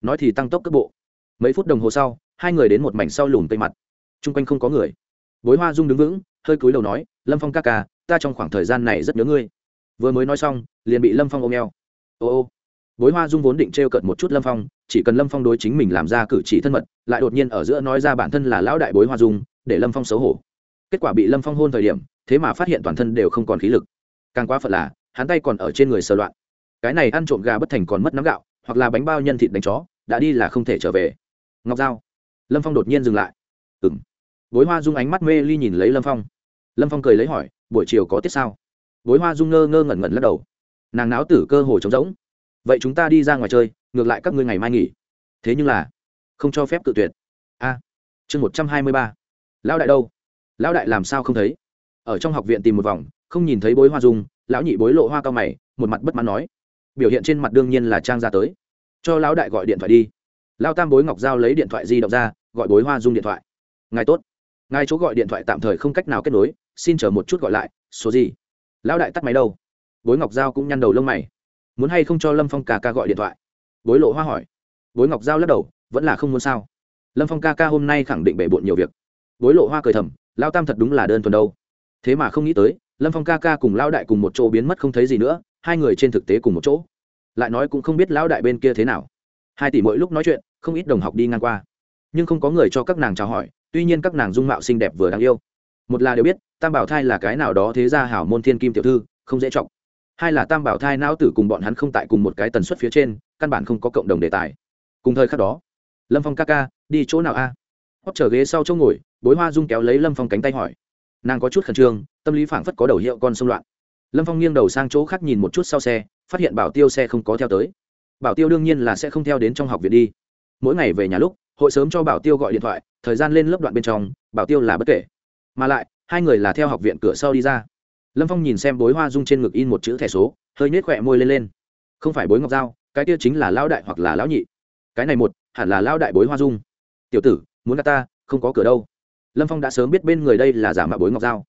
Nói thì tăng tốc cấp bộ. Mấy phút đồng hồ sau, hai người đến một mảnh sau lùm tây mặt. Chung quanh không có người. Bối hoa dung đứng vững, hơi cúi đầu nói, lâm phong ca ca, ta trong khoảng thời gian này rất nhớ ngươi. Vừa mới nói xong, liền bị lâm phong ôm eo. Ô ô. Bối hoa dung vốn định t r e o cận một chút lâm phong, chỉ cần lâm phong đối chính mình làm ra cử chỉ thân mật, lại đột nhiên ở giữa nói ra bản thân là lão đại bối hoa dung để lâm phong xấu hổ. Kết quả bị lâm phong hôn thời điểm, thế mà phát hiện toàn thân đều không còn khí lực. Càng quá phật là, hắn tay còn ở trên người sờ loạn cái này ăn trộm gà bất thành còn mất nắm gạo, hoặc là bánh bao nhân thịt đánh chó, đã đi là không thể trở về. Ngọc giao. Lâm phong đột nhiên dừng lại. Ừ bối hoa dung ánh mắt mê ly nhìn lấy lâm phong. Lâm phong cười lấy hỏi, buổi chiều có tiết sao? Bối hoa dung ngơ ngơ ngẩn ngẩn lắc đầu. Nàng náo tử cơ hồ trống rỗng. Vậy chúng ta đi ra ngoài chơi, ngược lại các ngươi ngày mai nghỉ. Thế nhưng là, không cho phép cự tuyệt. A. Chương một trăm hai mươi ba. Lão đại đâu? Lão đại làm sao không thấy? Ở trong học viện tìm một vòng, không nhìn thấy bối hoa dung, lão nhị bối lộ hoa cao mày, một mặt bất mãn nói biểu hiện trên mặt đương nhiên là trang ra tới. Cho lão đại gọi điện thoại đi. Lao tam bối ngọc giao lấy điện thoại di động ra, gọi bối hoa dung điện thoại. Ngài tốt. Ngài chỗ gọi điện thoại tạm thời không cách nào kết nối, xin chờ một chút gọi lại, số gì? Lão đại tắt máy đâu? Bối ngọc giao cũng nhăn đầu lông mày. Muốn hay không cho lâm phong ca ca gọi điện thoại? Bối lộ hoa hỏi. Bối ngọc giao lắc đầu, vẫn là không muốn sao? Lâm phong ca ca hôm nay khẳng định bể bộn nhiều việc. Bối lộ hoa cười thầm, lao tam thật đúng là đơn thuần đâu. Thế mà không nghĩ tới lâm phong ca ca cùng Lão đại cùng một chỗ biến mất không thấy gì nữa, hai người trên thực tế cùng một chỗ. Lại nói cũng không biết lão đại bên kia thế nào. Hai tỷ mỗi lúc nói chuyện, không ít đồng học đi ngang qua. Nhưng không có người cho các nàng chào hỏi, tuy nhiên các nàng dung mạo xinh đẹp vừa đáng yêu. Một là đều biết, tam bảo thai là cái nào đó thế ra hảo môn thiên kim tiểu thư, không dễ chọc. Hai là tam bảo thai não tử cùng bọn hắn không tại cùng một cái tần suất phía trên, căn bản không có cộng đồng đề tài. Cùng thời khắc đó, lâm phong ca ca, đi chỗ nào a? À? hót trở ghế sau chỗ ngồi, bối hoa dung kéo lấy lâm phong cánh tay hỏi nàng có chút khẩn trương, tâm lý phảng phất có đầu hiệu con xung loạn. Lâm phong nghiêng đầu sang chỗ khác nhìn một chút sau xe, phát hiện bảo tiêu xe không có theo tới. Bảo tiêu đương nhiên là sẽ không theo đến trong học viện đi. Mỗi ngày về nhà lúc, hội sớm cho bảo tiêu gọi điện thoại, thời gian lên lớp đoạn bên trong, bảo tiêu là bất kể. Mà lại, hai người là theo học viện cửa sau đi ra. Lâm phong nhìn xem bối hoa dung trên ngực in một chữ thẻ số, hơi nhếch khỏe môi lên lên. Không phải bối ngọc dao cái kia chính là lão đại hoặc là lão nhị. Cái này một, hẳn là lão đại bối hoa dung. Tiểu tử, muốn gà ta, không có cửa đâu lâm phong đã sớm biết bên người đây là giả mạo bối ngọc dao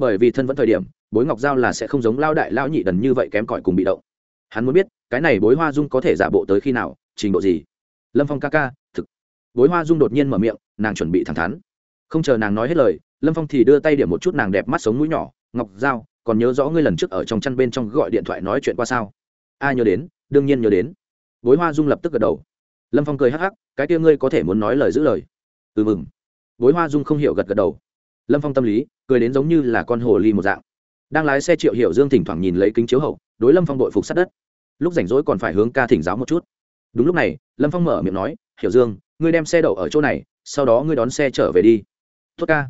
bởi vì thân vẫn thời điểm, bối ngọc giao là sẽ không giống lao đại lao nhị đần như vậy kém cỏi cùng bị động. Hắn muốn biết, cái này bối hoa dung có thể giả bộ tới khi nào, trình độ gì? Lâm phong ca ca, thực. Bối hoa dung đột nhiên mở miệng, nàng chuẩn bị thẳng thắn. Không chờ nàng nói hết lời, lâm phong thì đưa tay điểm một chút nàng đẹp mắt sống mũi nhỏ, ngọc giao, còn nhớ rõ ngươi lần trước ở trong chăn bên trong gọi điện thoại nói chuyện qua sao? A, nhớ đến, đương nhiên nhớ đến. Bối hoa dung lập tức gật đầu. Lâm phong cười hắc hắc, cái kia ngươi có thể muốn nói lời giữ lời. Ừ mừng bối hoa dung không hiểu gật gật đầu. Lâm phong tâm lý, cười đến giống như là con hồ ly một dạng. Đang lái xe triệu hiểu dương thỉnh thoảng nhìn lấy kính chiếu hậu, đối lâm phong đội phục sát đất. Lúc rảnh rỗi còn phải hướng ca thỉnh giáo một chút. Đúng lúc này, lâm phong mở miệng nói, hiểu dương, ngươi đem xe đậu ở chỗ này, sau đó ngươi đón xe trở về đi. Tốt ca.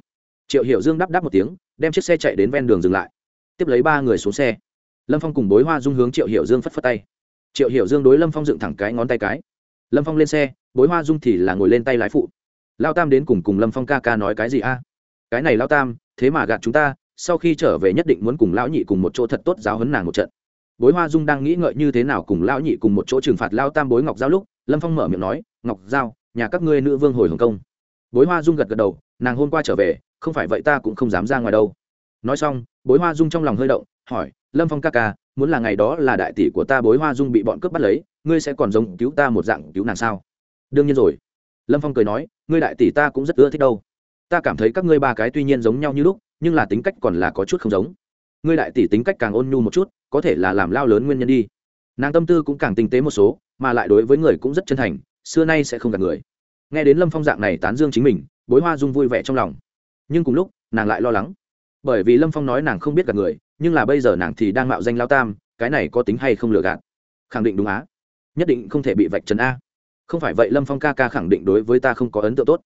Triệu hiểu dương đáp đáp một tiếng, đem chiếc xe chạy đến ven đường dừng lại. Tiếp lấy ba người xuống xe. Lâm phong cùng bối hoa dung hướng triệu hiểu dương phất phất tay. Triệu hiểu dương đối lâm phong dựng thẳng cái ngón tay cái. Lâm phong lên xe, bối hoa dung thì là ngồi lên tay lái phụ lao tam đến cùng cùng lâm phong ca ca nói cái gì a? Cái này lao tam, thế mà gạt chúng ta, sau khi trở về nhất định muốn cùng lão nhị cùng một chỗ thật tốt giáo hấn nàng một trận. Bối hoa dung đang nghĩ ngợi như thế nào cùng lão nhị cùng một chỗ trừng phạt lao tam bối ngọc giao lúc, lâm phong mở miệng nói, ngọc giao, nhà các ngươi nữ vương hồi hồng công. Bối hoa dung gật gật đầu, nàng hôm qua trở về, không phải vậy ta cũng không dám ra ngoài đâu. Nói xong, bối hoa dung trong lòng hơi động, hỏi, lâm phong ca ca, muốn là ngày đó là đại tỷ của ta bối hoa dung bị bọn cướp bắt lấy, ngươi sẽ còn giống cứu ta một dạng cứu nàng sao? Đương nhiên rồi lâm phong cười nói, ngươi đại tỷ ta cũng rất ưa thích đâu. Ta cảm thấy các ngươi ba cái tuy nhiên giống nhau như lúc, nhưng là tính cách còn là có chút không giống. Ngươi đại tỷ tính cách càng ôn nhu một chút, có thể là làm lao lớn nguyên nhân đi. Nàng tâm tư cũng càng tinh tế một số, mà lại đối với người cũng rất chân thành, xưa nay sẽ không gặp người. Nghe đến lâm phong dạng này tán dương chính mình, bối hoa dung vui vẻ trong lòng. Nhưng cùng lúc, nàng lại lo lắng. Bởi vì lâm phong nói nàng không biết gặp người, nhưng là bây giờ nàng thì đang mạo danh lao tam, cái này có tính hay không lừa gạt? Khẳng định đúng á. Nhất định không thể bị vạch trần a không phải vậy lâm phong ca ca khẳng định đối với ta không có ấn tượng tốt.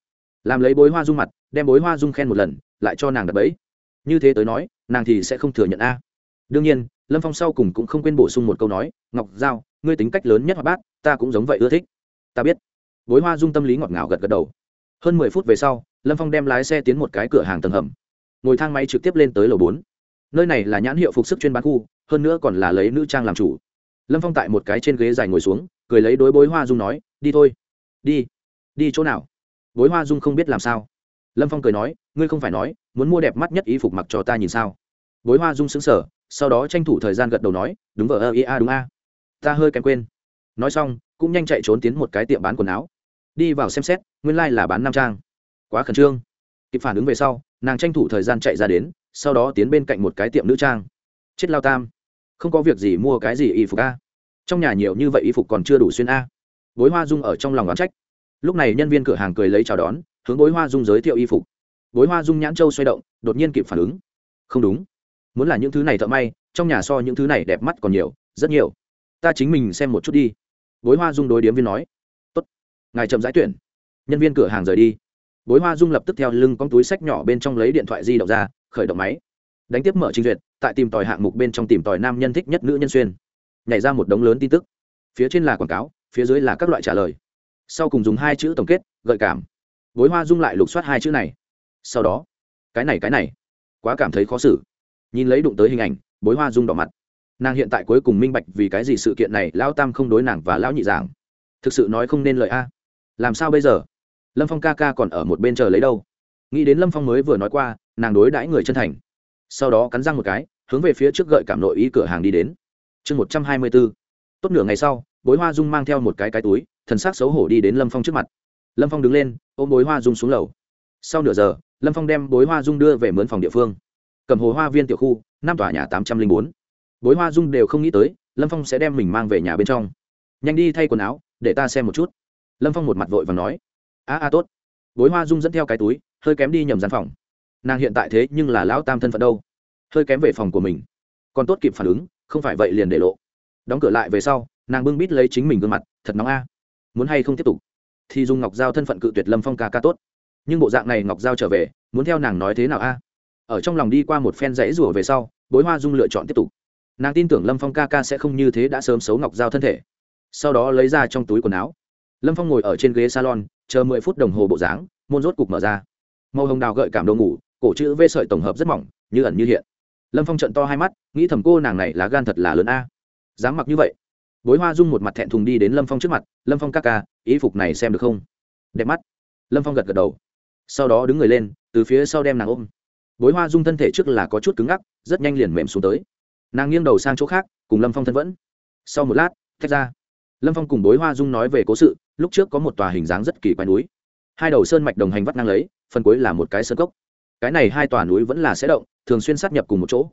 Làm lấy bối hoa dung mặt, đem bối hoa dung khen một lần, lại cho nàng đập ấy. như thế tới nói, nàng thì sẽ không thừa nhận a. Đương nhiên, lâm phong sau cùng cũng không quên bổ sung một câu nói, ngọc giao, ngươi tính cách lớn nhất hoạt bát, ta cũng giống vậy ưa thích. Ta biết. Bối hoa dung tâm lý ngọt ngào gật gật đầu. Hơn mười phút về sau, lâm phong đem lái xe tiến một cái cửa hàng tầng hầm. Ngồi thang máy trực tiếp lên tới lầu bốn. Nơi này là nhãn hiệu phục sức chuyên bán khu, hơn nữa còn là lấy nữ trang làm chủ. Lâm phong tại một cái trên ghế dài ngồi xuống, cười lấy đối bối hoa dung nói đi thôi. Đi. Đi chỗ nào? Bối hoa dung không biết làm sao. Lâm phong cười nói, ngươi không phải nói, muốn mua đẹp mắt nhất y phục mặc cho ta nhìn sao? Bối hoa dung xứng sở sau đó tranh thủ thời gian gật đầu nói, đúng vợ ơ a, đúng a. Ta hơi kém quên. Nói xong, cũng nhanh chạy trốn tiến một cái tiệm bán quần áo. Đi vào xem xét, nguyên lai、like、là bán nam trang. Quá khẩn trương. Kịp phản ứng về sau, nàng tranh thủ thời gian chạy ra đến, sau đó tiến bên cạnh một cái tiệm nữ trang. Chết lao tam. Không có việc gì mua cái gì y phục a. Trong nhà nhiều như vậy y phục còn chưa đủ xuyên a bối hoa dung ở trong lòng oán trách. Lúc này nhân viên cửa hàng cười lấy chào đón, hướng bối hoa dung giới thiệu y phục. Bối hoa dung nhãn châu xoay động, đột nhiên kịp phản ứng. Không đúng. Muốn là những thứ này thợ may, trong nhà so những thứ này đẹp mắt còn nhiều, rất nhiều. Ta chính mình xem một chút đi. Bối hoa dung đối điếm viên nói. Tốt. Ngài chậm giải tuyển. Nhân viên cửa hàng rời đi. Bối hoa dung lập tức theo lưng con túi sách nhỏ bên trong lấy điện thoại di động ra, khởi động máy. Đánh tiếp mở trình duyệt, tại tìm tòi hạng mục bên trong tìm tòi nam nhân thích nhất nữ nhân xuyên. Nhảy ra một đống lớn tin tức. Phía trên là quảng cáo phía dưới là các loại trả lời. Sau cùng dùng hai chữ tổng kết, gợi cảm. Bối hoa dung lại lục soát hai chữ này. Sau đó, cái này cái này. Quá cảm thấy khó xử. Nhìn lấy đụng tới hình ảnh, bối hoa dung đỏ mặt. Nàng hiện tại cuối cùng minh bạch vì cái gì sự kiện này lão tam không đối nàng và lão nhị giảng. Thực sự nói không nên lời a. Làm sao bây giờ? Lâm phong ca ca còn ở một bên chờ lấy đâu? Nghĩ đến lâm phong mới vừa nói qua, nàng đối đãi người chân thành. Sau đó cắn răng một cái, hướng về phía trước gợi cảm nội ý cửa hàng đi đến. Chương một trăm hai mươi b ố tốt nửa ngày sau bối hoa dung mang theo một cái cái túi, thần s ắ c xấu hổ đi đến lâm phong trước mặt. Lâm phong đứng lên, ôm bối hoa dung xuống lầu. Sau nửa giờ, lâm phong đem bối hoa dung đưa về mướn phòng địa phương. Cầm hồ hoa viên tiểu khu, năm tòa nhà tám trăm linh bốn. Bối hoa dung đều không nghĩ tới, lâm phong sẽ đem mình mang về nhà bên trong. Nhanh đi thay quần áo, để ta xem một chút. Lâm phong một mặt vội và nói. A a, tốt. Bối hoa dung dẫn theo cái túi, hơi kém đi nhầm gian phòng. Nàng hiện tại thế nhưng là lão tam thân phận đâu. Hơi kém về phòng của mình. Còn tốt kịp phản ứng, không phải vậy liền để lộ. Đóng cửa lại về sau nàng bưng bít lấy chính mình gương mặt, thật nóng a. Muốn hay không tiếp tục? Thì dùng ngọc giao thân phận cự tuyệt lâm phong ca ca tốt. Nhưng bộ dạng này ngọc giao trở về, muốn theo nàng nói thế nào a? Ở trong lòng đi qua một phen rẫy rủa về sau, bối hoa dung lựa chọn tiếp tục. Nàng tin tưởng lâm phong ca ca sẽ không như thế đã sớm xấu ngọc giao thân thể. Sau đó lấy ra trong túi quần áo. Lâm phong ngồi ở trên ghế salon, chờ mười phút đồng hồ bộ dáng, môn rốt cục mở ra. Màu hồng đào gợi cảm đồ ngủ, cổ chữ vê sợi tổng hợp rất mỏng, như ẩn như hiện. Lâm phong trận to hai mắt, nghĩ thầm cô nàng này là gan thật là lớn a. Dám mặc như vậy bối hoa dung một mặt thẹn thùng đi đến lâm phong trước mặt, lâm phong ca ca, ý phục này xem được không? Đẹp mắt. Lâm phong gật gật đầu. Sau đó đứng người lên, từ phía sau đem nàng ôm. Bối hoa dung thân thể trước là có chút cứng ngắc, rất nhanh liền mềm xuống tới. Nàng nghiêng đầu sang chỗ khác, cùng lâm phong thân vẫn. Sau một lát thách ra. Lâm phong cùng bối hoa dung nói về cố sự, lúc trước có một tòa hình dáng rất kỳ quái núi. Hai đầu sơn mạch đồng hành vắt ngang lấy, phần cuối là một cái sơn cốc. Cái này hai tòa núi vẫn là sẽ động, thường xuyên sát nhập cùng một chỗ.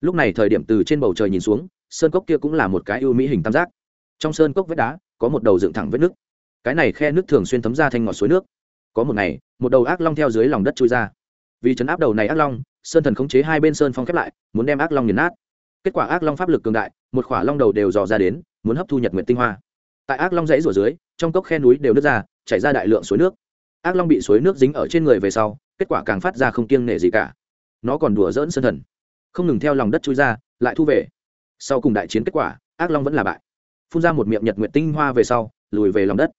Lúc này thời điểm từ trên bầu trời nhìn xuống sơn cốc kia cũng là một cái ưu mỹ hình tam giác. Trong sơn cốc vết đá, có một đầu dựng thẳng vết nước. Cái này khe nước thường xuyên thấm ra thanh ngọt suối nước. Có một ngày, một đầu ác long theo dưới lòng đất trôi ra. Vì chấn áp đầu này ác long, sơn thần khống chế hai bên sơn phong khép lại, muốn đem ác long nghiền nát. Kết quả ác long pháp lực cường đại, một khỏa long đầu đều dò ra đến, muốn hấp thu nhật nguyện tinh hoa. Tại ác long dãy rủa dưới, trong cốc khe núi đều nước ra, chảy ra đại lượng suối nước. Ác long bị suối nước dính ở trên người về sau, kết quả càng phát ra không kiêng nể gì cả. Nó còn đùa dỡn sơn thần. Không ngừng theo lòng đất chui ra, lại thu về sau cùng đại chiến kết quả, ác long vẫn là bại. Phun ra một miệng nhật nguyện tinh hoa về sau, lùi về lòng đất.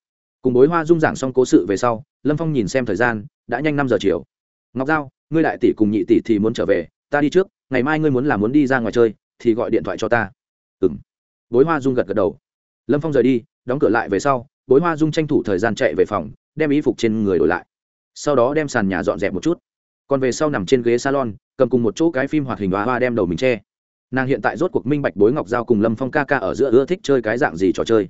Cùng bối hoa dung giảng xong cố sự về sau, lâm phong nhìn xem thời gian, đã nhanh năm giờ chiều. Ngọc giao, ngươi đại tỷ cùng nhị tỷ thì muốn trở về, ta đi trước, ngày mai ngươi muốn làm muốn đi ra ngoài chơi, thì gọi điện thoại cho ta. Ừ m bối hoa dung gật gật đầu. Lâm phong rời đi, đóng cửa lại về sau, bối hoa dung tranh thủ thời gian chạy về phòng, đem y phục trên người đổi lại. Sau đó đem sàn nhà dọn dẹp một chút. Còn về sau nằm trên ghế salon, cầm cùng một chỗ cái phim hoạt hình hoa hoa đem đầu mình che nàng hiện tại rốt cuộc minh bạch bối ngọc giao cùng lâm phong ca ca ở giữa ưa thích chơi cái dạng gì trò chơi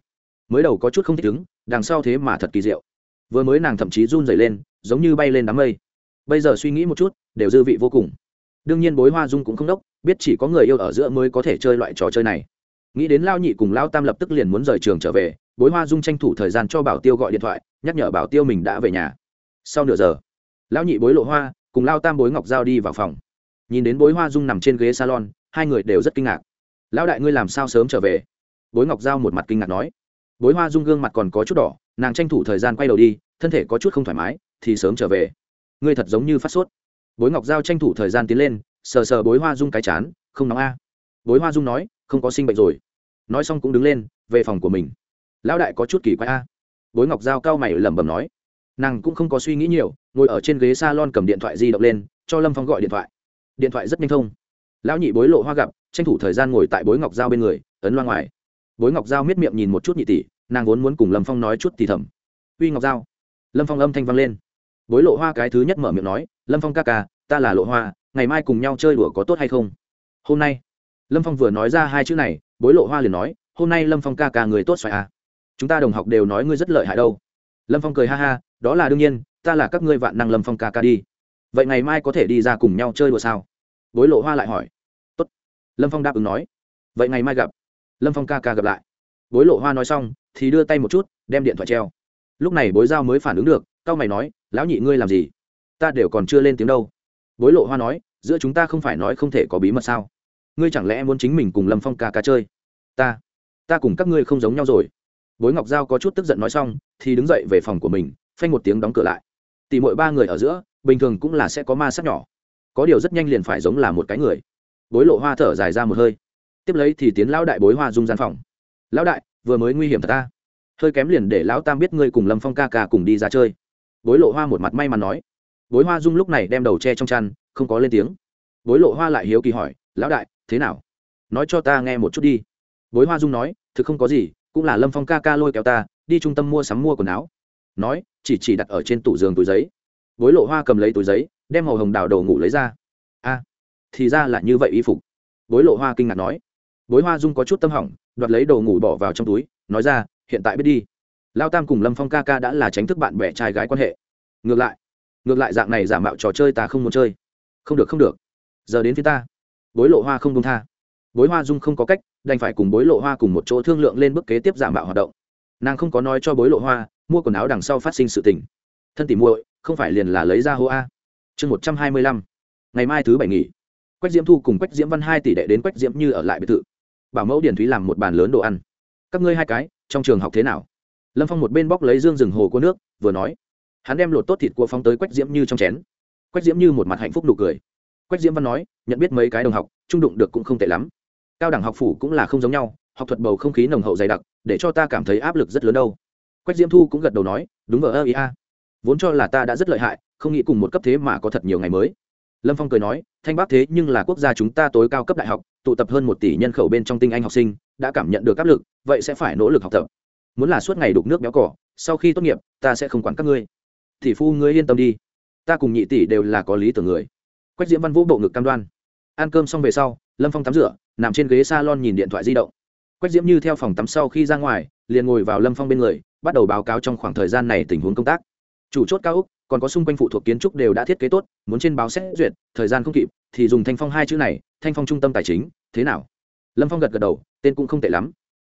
mới đầu có chút không thích ứng đằng sau thế mà thật kỳ diệu vừa mới nàng thậm chí run dày lên giống như bay lên đám mây bây giờ suy nghĩ một chút đều dư vị vô cùng đương nhiên bối hoa dung cũng không đốc, biết chỉ có người yêu ở giữa mới có thể chơi loại trò chơi này nghĩ đến lao nhị cùng lao tam lập tức liền muốn rời trường trở về bối hoa dung tranh thủ thời gian cho bảo tiêu gọi điện thoại nhắc nhở bảo tiêu mình đã về nhà sau nửa giờ lão nhị bối lộ hoa cùng lao tam bối ngọc giao đi vào phòng nhìn đến bối hoa dung nằm trên ghế salon hai người đều rất kinh ngạc. Lão đại, ngươi làm sao sớm trở về? Bối ngọc giao một mặt kinh ngạc nói. Bối hoa dung gương mặt còn có chút đỏ, nàng tranh thủ thời gian quay đầu đi, thân thể có chút không thoải mái, thì sớm trở về. Ngươi thật giống như phát sốt. Bối ngọc giao tranh thủ thời gian tiến lên, sờ sờ bối hoa dung cái chán, không nóng a. Bối hoa dung nói, không có sinh bệnh rồi. Nói xong cũng đứng lên, về phòng của mình. Lão đại có chút kỳ quái a. Bối ngọc giao cao mày lẩm bẩm nói. Nàng cũng không có suy nghĩ nhiều, ngồi ở trên ghế s a lon cầm điện thoại di động lên, cho lâm phong gọi điện thoại. Điện thoại rất nhanh thông lão nhị bối lộ hoa gặp, tranh thủ thời gian ngồi tại bối ngọc giao bên người, ấn loa ngoài. Bối ngọc giao miết miệng nhìn một chút nhị tỷ, nàng vốn muốn cùng lâm phong nói chút thì thầm. Uy ngọc giao. Lâm phong âm thanh vang lên. Bối lộ hoa cái thứ nhất mở miệng nói, lâm phong ca ca, ta là lộ hoa, ngày mai cùng nhau chơi đùa có tốt hay không? Hôm nay. Lâm phong vừa nói ra hai chữ này, bối lộ hoa liền nói, hôm nay lâm phong ca ca người tốt xoài à. chúng ta đồng học đều nói ngươi rất lợi hại đâu. Lâm phong cười ha ha, đó là đương nhiên, ta là các ngươi vạn năng lâm phong ca ca đi. Vậy ngày mai có thể đi ra cùng nhau chơi đùa sao? Bối lộ hoa lại hỏi lâm phong đáp ứng nói, vậy ngày mai gặp. Lâm phong ca ca gặp lại. Bối lộ hoa nói xong, thì đưa tay một chút, đem điện thoại treo. Lúc này bối giao mới phản ứng được c a o mày nói, lão nhị ngươi làm gì? Ta đều còn chưa lên tiếng đâu. Bối lộ hoa nói, giữa chúng ta không phải nói không thể có bí mật sao? Ngươi chẳng lẽ muốn chính mình cùng lâm phong ca ca chơi? Ta ta cùng các ngươi không giống nhau rồi. Bối ngọc giao có chút tức giận nói xong, thì đứng dậy về phòng của mình, phanh một tiếng đóng cửa lại. Tỉ mỗi ba người ở giữa, bình thường cũng là sẽ có ma sát nhỏ. Có điều rất nhanh liền phải giống là một cái người bối lộ hoa thở dài ra một hơi. Tiếp lấy thì tiến lão đại bối hoa dung gian phòng. Lão đại, vừa mới nguy hiểm thật ta. Hơi kém liền để lão tam biết ngươi cùng lâm phong ca ca cùng đi ra chơi. Bối lộ hoa một mặt may mắn nói. Bối hoa dung lúc này đem đầu che trong chăn, không có lên tiếng. Bối lộ hoa lại hiếu kỳ hỏi, lão đại, thế nào? Nói cho ta nghe một chút đi. Bối hoa dung nói, thực không có gì, cũng là lâm phong ca ca lôi kéo ta, đi trung tâm mua sắm mua quần áo. Nói, chỉ chỉ đặt ở trên tủ giường túi giấy. Bối lộ hoa cầm lấy túi giấy, đem màu hồng đào đầu ngủ lấy ra. A thì ra là như vậy y phục. Bối lộ hoa kinh ngạc nói. Bối hoa dung có chút tâm hỏng, đoạt lấy đồ ngủ bỏ vào trong túi, nói ra, hiện tại biết đi. Lao tam cùng lâm phong ca ca đã là tránh thức bạn bè trai gái quan hệ. Ngược lại ngược lại dạng này giả mạo trò chơi ta không muốn chơi. Không được không được. Giờ đến phía ta. Bối lộ hoa không đông tha. Bối hoa dung không có cách, đành phải cùng bối lộ hoa cùng một chỗ thương lượng lên bước kế tiếp giả mạo hoạt động. Nàng không có nói cho bối lộ hoa, mua quần áo đằng sau phát sinh sự tình. Thân tỉ muội, không phải liền là lấy ra hô a. Chương một trăm hai mươi lăm. Ngày mai thứ bảy nghỉ quách diễm thu cùng quách diễm văn hai tỷ đệ đến quách diễm như ở lại biệt thự. Bảo mẫu điển thúy làm một bàn lớn đồ ăn. Các ngươi hai cái, trong trường học thế nào? Lâm phong một bên bóc lấy dương rừng hồ của nước, vừa nói. Hắn đem lột tốt thịt cua Phong tới quách diễm như trong chén. Quách diễm như một mặt hạnh phúc nụ cười. Quách diễm văn nói, nhận biết mấy cái đồng học, trung đụng được cũng không tệ lắm. Cao đẳng học phủ cũng là không giống nhau, học thuật bầu không khí nồng hậu dày đặc, để cho ta cảm thấy áp lực rất lớn đâu. Quách diễm thu cũng gật đầu nói, đúng vờ ơ ý a. Vốn cho là ta đã rất lợi hại, không nghĩ cùng một cấp thế mà có thật nhiều ngày mới lâm phong cười nói, thanh bắc thế nhưng là quốc gia chúng ta tối cao cấp đại học, tụ tập hơn một tỷ nhân khẩu bên trong tinh anh học sinh, đã cảm nhận được áp lực, vậy sẽ phải nỗ lực học tập. Muốn là suốt ngày đục nước béo cỏ, sau khi tốt nghiệp, ta sẽ không quản các ngươi. Tỷ phu ngươi yên tâm đi, ta cùng nhị tỷ đều là có lý tưởng người. Quách diễm văn vũ bộ ngực cam đoan. Ăn cơm xong về sau, lâm phong tắm rửa, nằm trên ghế s a lon nhìn điện thoại di động. Quách diễm như theo phòng tắm sau khi ra ngoài, liền ngồi vào lâm phong bên người, bắt đầu báo cáo trong khoảng thời gian này tình huống công tác. Chủ chốt cao úc còn có xung quanh phụ thuộc kiến trúc đều đã thiết kế tốt, muốn trên báo xét duyệt, thời gian không kịp, thì dùng thanh phong hai chữ này, thanh phong trung tâm tài chính, thế nào? Lâm phong gật gật đầu, tên cũng không tệ lắm.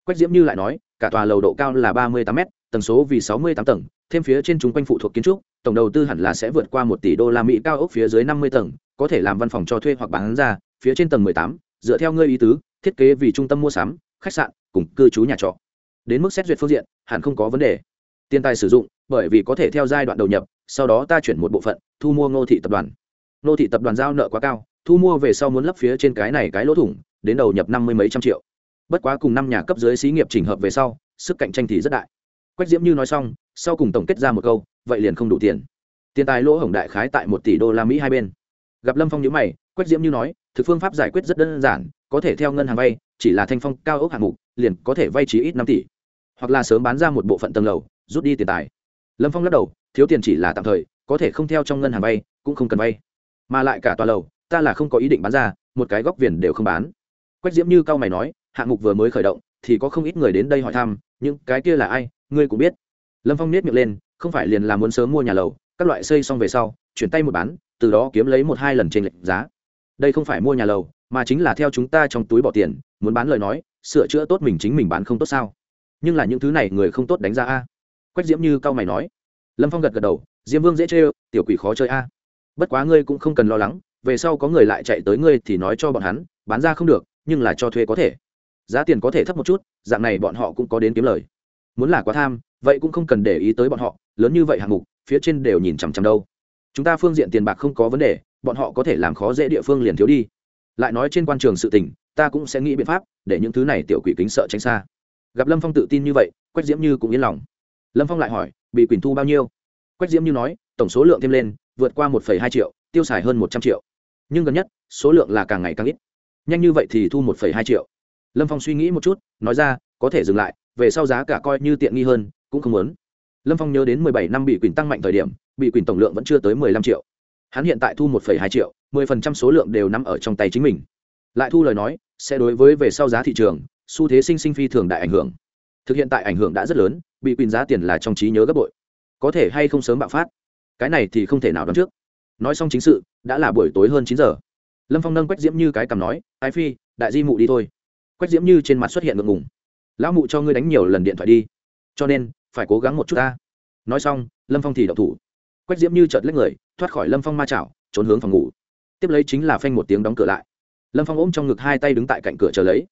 Quách diễm như lại nói, cả tòa lầu độ cao là ba mươi tám m tầng số vì sáu mươi tám tầng, thêm phía trên chung quanh phụ thuộc kiến trúc, tổng đầu tư hẳn là sẽ vượt qua một tỷ đô la mỹ cao ốc phía dưới năm mươi tầng, có thể làm văn phòng cho thuê hoặc bán ra, phía trên tầng mười tám, dựa theo ngươi ý tứ, thiết kế vì trung tâm mua sắm, khách sạn, cùng cư trú nhà trọ. Đến mức xét duyệt phương diện, hẳn không có vấn đề. Tiền tài sử dụng, bởi vì có thể theo giai đoạn đầu nhập sau đó ta chuyển một bộ phận, thu mua ngô thị tập đoàn. Ngô thị tập đoàn giao nợ quá cao, thu mua về sau muốn lấp phía trên cái này cái lỗ thủng, đến đầu nhập năm mươi mấy trăm triệu. Bất quá cùng năm nhà cấp dưới xí nghiệp trình hợp về sau, sức cạnh tranh thì rất đại. Quách diễm như nói xong, sau cùng tổng kết ra một câu, vậy liền không đủ tiền. Tiền tài lỗ hổng đại khái tại một tỷ đô la mỹ hai bên. Gặp lâm phong nhữ mày, quách diễm như nói, thực phương pháp giải quyết rất đơn giản, có thể theo ngân hàng vay, chỉ là thanh phong cao ốc hạng mục, liền có thể vay trí ít năm tỷ. Hoặc là sớm bán ra một bộ phận tầng lầu, rút đi tiền tài. Lâm phong lắc đầu thiếu tiền chỉ là tạm thời, có thể không theo trong ngân hàng vay, cũng không cần vay. Mà lại cả tòa lầu, ta là không có ý định bán ra, một cái góc viền đều không bán. Quách diễm như cao mày nói, hạng mục vừa mới khởi động, thì có không ít người đến đây hỏi thăm, những cái kia là ai, ngươi cũng biết. Lâm phong nết miệng lên, không phải liền là muốn sớm mua nhà lầu, các loại xây xong về sau, chuyển tay một bán, từ đó kiếm lấy một hai lần trên lệnh giá. Đây không phải mua nhà lầu, mà chính là theo chúng ta trong túi bỏ tiền, muốn bán lời nói, sửa chữa tốt mình chính mình bán không tốt sao? Nhưng là những thứ này người không tốt đánh ra a. Quách diễm như cao mày nói lâm phong gật gật đầu, diêm vương dễ chơi tiểu quỷ khó chơi a. Bất quá ngươi cũng không cần lo lắng, về sau có người lại chạy tới ngươi thì nói cho bọn hắn, bán ra không được, nhưng là cho thuê có thể. Giá tiền có thể thấp một chút, dạng này bọn họ cũng có đến kiếm lời. Muốn là quá tham, vậy cũng không cần để ý tới bọn họ, lớn như vậy hạng mục, phía trên đều nhìn chằm chằm đâu. Chúng ta phương diện tiền bạc không có vấn đề, bọn họ có thể làm khó dễ địa phương liền thiếu đi. Lại nói trên quan trường sự tình, ta cũng sẽ nghĩ biện pháp, để những thứ này tiểu quỷ kính sợ tránh xa. Gặp lâm phong tự tin như vậy, quách diễm như cũng yên lòng lâm phong lại hỏi, bị quỳnh thu bao nhiêu? Quách diễm như nói, tổng số lượng thêm lên, vượt qua một hai triệu, tiêu xài hơn một trăm triệu. Nhưng gần nhất, số lượng là càng ngày càng ít. Nhanh như vậy thì thu một hai triệu. Lâm phong suy nghĩ một chút, nói ra, có thể dừng lại, về sau giá cả coi như tiện nghi hơn, cũng không muốn. Lâm phong nhớ đến mười bảy năm bị quỳnh tăng mạnh thời điểm, bị quỳnh tổng lượng vẫn chưa tới mười lăm triệu. Hắn hiện tại thu một hai triệu, mười phần trăm số lượng đều nằm ở trong tay chính mình. Lại thu lời nói, sẽ đối với về sau giá thị trường, xu thế sinh sinh phi thường đại ảnh hưởng. Thực hiện tại ảnh hưởng đã rất lớn bị quyền giá tiền là trong trí nhớ gấp bội. Có thể hay không sớm bạo phát, cái này thì không thể nào đoán trước. Nói xong chính sự, đã là buổi tối hơn chín giờ. Lâm phong nâng quách diễm như cái cằm nói ái phi, đại di mụ đi thôi. Quách diễm như trên mặt xuất hiện ngượng ngùng. Lão mụ cho ngươi đánh nhiều lần điện thoại đi, cho nên phải cố gắng một chút ta. Nói xong, lâm phong thì đậu thủ. Quách diễm như chợt lấy người, thoát khỏi lâm phong ma chảo, trốn hướng phòng ngủ. Tiếp lấy chính là phanh một tiếng đóng cửa lại. Lâm phong ôm trong ngực hai tay đứng tại cạnh cửa chờ lấy.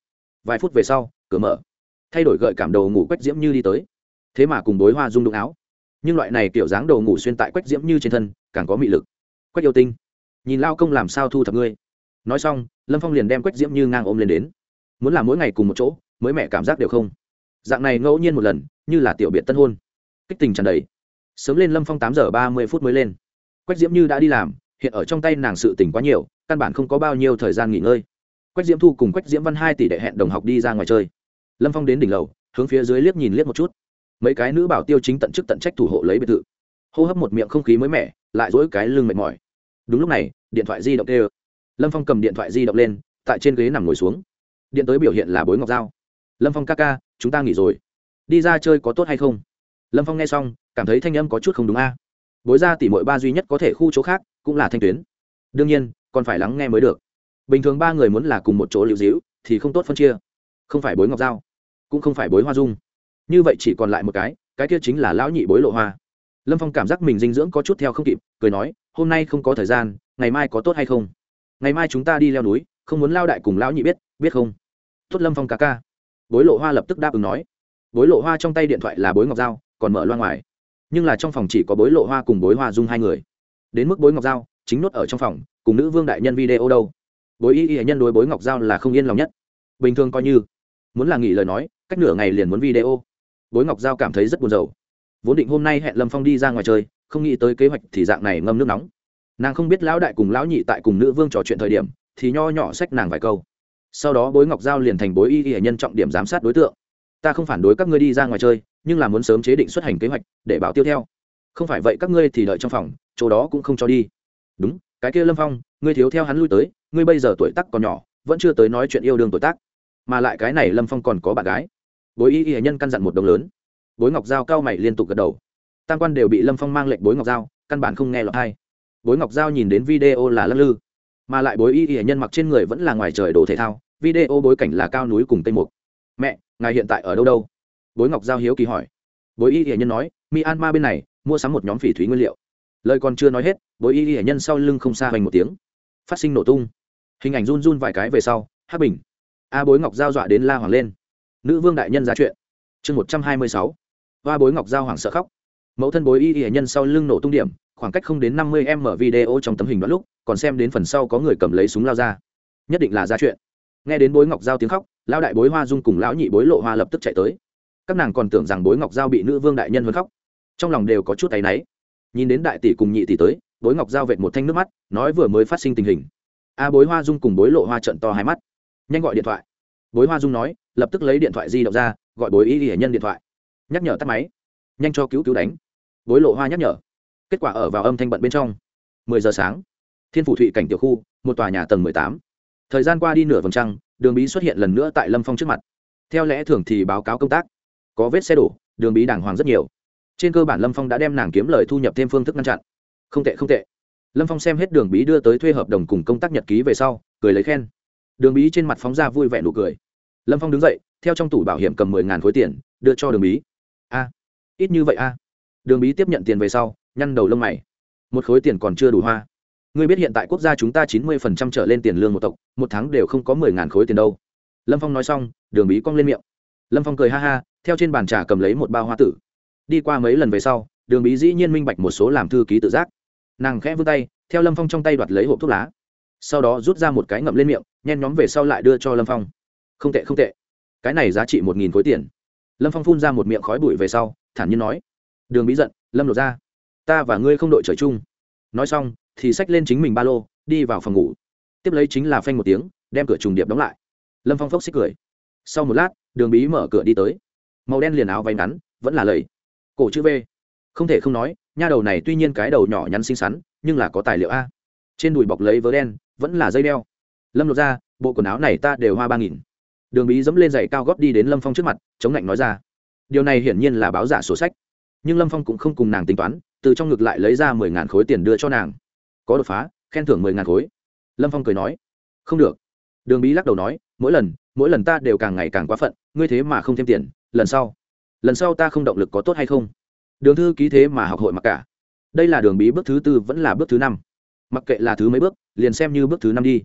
Vài phút về sau, cửa mở. Thay đổi gợi cảm đầu ngủ quách diễm như đi tới thế mà cùng đối hoa dung đụng áo. Nhưng loại này kiểu dáng đồ ngủ xuyên tại quách diễm như trên thân, càng có mị lực. Quách yêu tinh, nhìn lao công làm sao thu thập ngươi? Nói xong, lâm phong liền đem quách diễm như ngang ôm lên đến. Muốn làm mỗi ngày cùng một chỗ, mới mẹ cảm giác đều không. Dạng này ngẫu nhiên một lần, như là tiểu biệt tân hôn. Kích tình tràn đầy. Sớm lên lâm phong tám giờ ba mươi phút mới lên. Quách diễm như đã đi làm, hiện ở trong tay nàng sự tỉnh quá nhiều, căn bản không có bao nhiêu thời gian nghỉ ngơi. Quách diễm thu cùng quách diễm văn hai tỷ đệ hẹn đồng học đi ra ngoài chơi. Lâm phong đến đỉnh lầu, hướng phía dưới liếc nhìn liếc một chút mấy cái nữ bảo tiêu chính tận chức tận trách thủ hộ lấy biệt thự. Hô hấp một miệng không khí mới mẻ, lại dỗi cái lưng mệt mỏi. Đúng lúc này, điện thoại di động kêu. Lâm phong cầm điện thoại di động lên, tại trên ghế nằm ngồi xuống. Điện tới biểu hiện là bối ngọc dao lâm phong ca ca, chúng ta nghỉ rồi. Đi ra chơi có tốt hay không? Lâm phong nghe xong, cảm thấy thanh âm có chút không đúng a. Bối ra tỉ mỗi ba duy nhất có thể khu chỗ khác, cũng là thanh tuyến. Đương nhiên, còn phải lắng nghe mới được. Bình thường ba người muốn là cùng một chỗ lưu dĩu, thì không tốt phân chia. Không phải bối ngọc dao cũng không phải bối hoa dung như vậy chỉ còn lại một cái cái kia chính là lão nhị bối lộ hoa. Lâm phong cảm giác mình dinh dưỡng có chút theo không kịp, cười nói, hôm nay không có thời gian, ngày mai có tốt hay không? Ngày mai chúng ta đi leo núi, không muốn lao đại cùng lão nhị biết biết không? Tốt lâm phong ca ca. Bối lộ hoa lập tức đáp ứng nói. Bối lộ hoa trong tay điện thoại là bối ngọc dao, còn mở loa ngoài. Nhưng là trong phòng chỉ có bối lộ hoa cùng bối hoa dung hai người. Đến mức bối ngọc dao, chính nốt ở trong phòng, cùng nữ vương đại nhân video đâu. Bối y y nhân đối bối ngọc dao là không yên lòng nhất. Bình thường coi như. Muốn là nghỉ lời nói, cách nửa ngày liền muốn video bối ngọc giao cảm thấy rất buồn rầu. Vốn định hôm nay hẹn lâm phong đi ra ngoài chơi, không nghĩ tới kế hoạch thì dạng này ngâm nước nóng. Nàng không biết lão đại cùng lão nhị tại cùng nữ vương trò chuyện thời điểm, thì nho nhỏ xách nàng vài câu. Sau đó bối ngọc giao liền thành bối y y nhân trọng điểm giám sát đối tượng. Ta không phản đối các ngươi đi ra ngoài chơi, nhưng là muốn sớm chế định xuất hành kế hoạch, để bảo tiêu theo. Không phải vậy các ngươi thì đợi trong phòng, chỗ đó cũng không cho đi. Đúng, cái kia lâm phong, ngươi thiếu theo hắn lui tới, ngươi bây giờ tuổi tác còn nhỏ, vẫn chưa tới nói chuyện yêu đương tuổi tác. Mà lại cái này lâm phong còn có bạn gái bối y y nhân căn dặn một đồng lớn. Bối ngọc giao cao mày liên tục gật đầu. Tam quan đều bị lâm phong mang lệnh bối ngọc giao, căn bản không nghe lọt hay bối ngọc giao nhìn đến video là lắc lư, mà lại bối y y nhân mặc trên người vẫn là ngoài trời đồ thể thao, video bối cảnh là cao núi cùng tây mục. Mẹ, ngài hiện tại ở đâu đâu? Bối ngọc giao hiếu kỳ hỏi. Bối y y nhân nói, myanmar bên này, mua sắm một nhóm phỉ thúy nguyên liệu. Lời còn chưa nói hết, bối y y nhân sau lưng không xa hoành một tiếng. Phát sinh nổ tung. Hình ảnh run run vài cái về sau, hắc bình. A bối ngọc giao dọa đến la hoàng lên nữ vương đại nhân ra chuyện. Chương một trăm hai mươi sáu. Hoa bối ngọc giao hoàng sợ khóc. Mẫu thân bối y y nhân sau lưng nổ tung điểm, khoảng cách không đến năm mươi m video trong tấm hình đoạn lúc, còn xem đến phần sau có người cầm lấy súng lao ra. Nhất định là ra chuyện. Nghe đến bối ngọc giao tiếng khóc, lão đại bối hoa dung cùng lão nhị bối lộ hoa lập tức chạy tới. Các nàng còn tưởng rằng bối ngọc giao bị nữ vương đại nhân hơn khóc. Trong lòng đều có chút tay náy. Nhìn đến đại tỷ cùng nhị tỷ tới, bối ngọc giao vệt một thanh nước mắt, nói vừa mới phát sinh tình hình. A bối hoa dung cùng bối lộ hoa trận to hai mắt. Nhanh gọi điện thoại bối hoa dung nói, lập tức lấy điện thoại di động ra, gọi bối y y nhân điện thoại. Nhắc nhở tắt máy. Nhanh cho cứu cứu đánh. Bối lộ hoa nhắc nhở. Kết quả ở vào âm thanh bận bên trong. Mười giờ sáng. Thiên phủ thụy cảnh tiểu khu, một tòa nhà tầng mười tám. Thời gian qua đi nửa vòng trăng, đường bí xuất hiện lần nữa tại lâm phong trước mặt. Theo lẽ thường thì báo cáo công tác. Có vết xe đổ, đường bí đàng hoàng rất nhiều. Trên cơ bản lâm phong đã đem nàng kiếm lời thu nhập thêm phương thức ngăn chặn. Không tệ không tệ. Lâm phong xem hết đường bí đưa tới thuê hợp đồng cùng công tác nhật ký về sau, cười lấy khen. Đường bí trên mặt phóng ra vui vẻ nụ cười lâm phong đứng dậy, theo trong tủ bảo hiểm cầm mười ngàn khối tiền, đưa cho đường bí. A, ít như vậy a. Đường bí tiếp nhận tiền về sau, nhăn đầu lông mày. Một khối tiền còn chưa đủ hoa. Ngươi biết hiện tại quốc gia chúng ta chín mươi phần trăm trở lên tiền lương một tộc, một tháng đều không có mười ngàn khối tiền đâu. Lâm phong nói xong, đường bí cong lên miệng. Lâm phong cười ha ha, theo trên bàn trà cầm lấy một bao hoa tử. Đi qua mấy lần về sau, đường bí dĩ nhiên minh bạch một số làm thư ký tự giác. Nàng khẽ vươn tay, theo lâm phong trong tay đoạt lấy hộp thuốc lá. Sau đó rút ra một cái ngậm lên miệng, nhen nhóm về sau lại đưa cho lâm phong không tệ không tệ. Cái này giá trị một nghìn khối tiền. Lâm phong phun ra một miệng khói bụi về sau, thản nhiên nói, đường bí giận, lâm lột ra. Ta và ngươi không đội trời chung. Nói xong, thì xách lên chính mình ba lô, đi vào phòng ngủ. Tiếp lấy chính là phanh một tiếng, đem cửa trùng điệp đóng lại. Lâm phong phốc xích cười. Sau một lát, đường bí mở cửa đi tới. Màu đen liền áo váy ngắn, vẫn là lầy. Cổ chữ v. Không thể không nói, nha đầu này tuy nhiên cái đầu nhỏ nhắn xinh xắn, nhưng là có tài liệu a. Trên đùi bọc lấy vớ đen, vẫn là dây đeo. Lâm lột ra, bộ quần áo này ta đều hoa ba nghìn đường bí dẫm lên giày cao góp đi đến lâm phong trước mặt, chống lạnh nói ra. Điều này hiển nhiên là báo giả sổ sách. Nhưng lâm phong cũng không cùng nàng tính toán, từ trong ngực lại lấy ra mười ngàn khối tiền đưa cho nàng. Có đột phá, khen thưởng mười ngàn khối. Lâm phong cười nói, không được. Đường bí lắc đầu nói, mỗi lần mỗi lần ta đều càng ngày càng quá phận, ngươi thế mà không thêm tiền, lần sau lần sau ta không động lực có tốt hay không? Đường thư ký thế mà học hội mặc cả. Đây là đường bí bước thứ tư vẫn là bước thứ năm. Mặc kệ là thứ mấy bước, liền xem như bước thứ năm đi.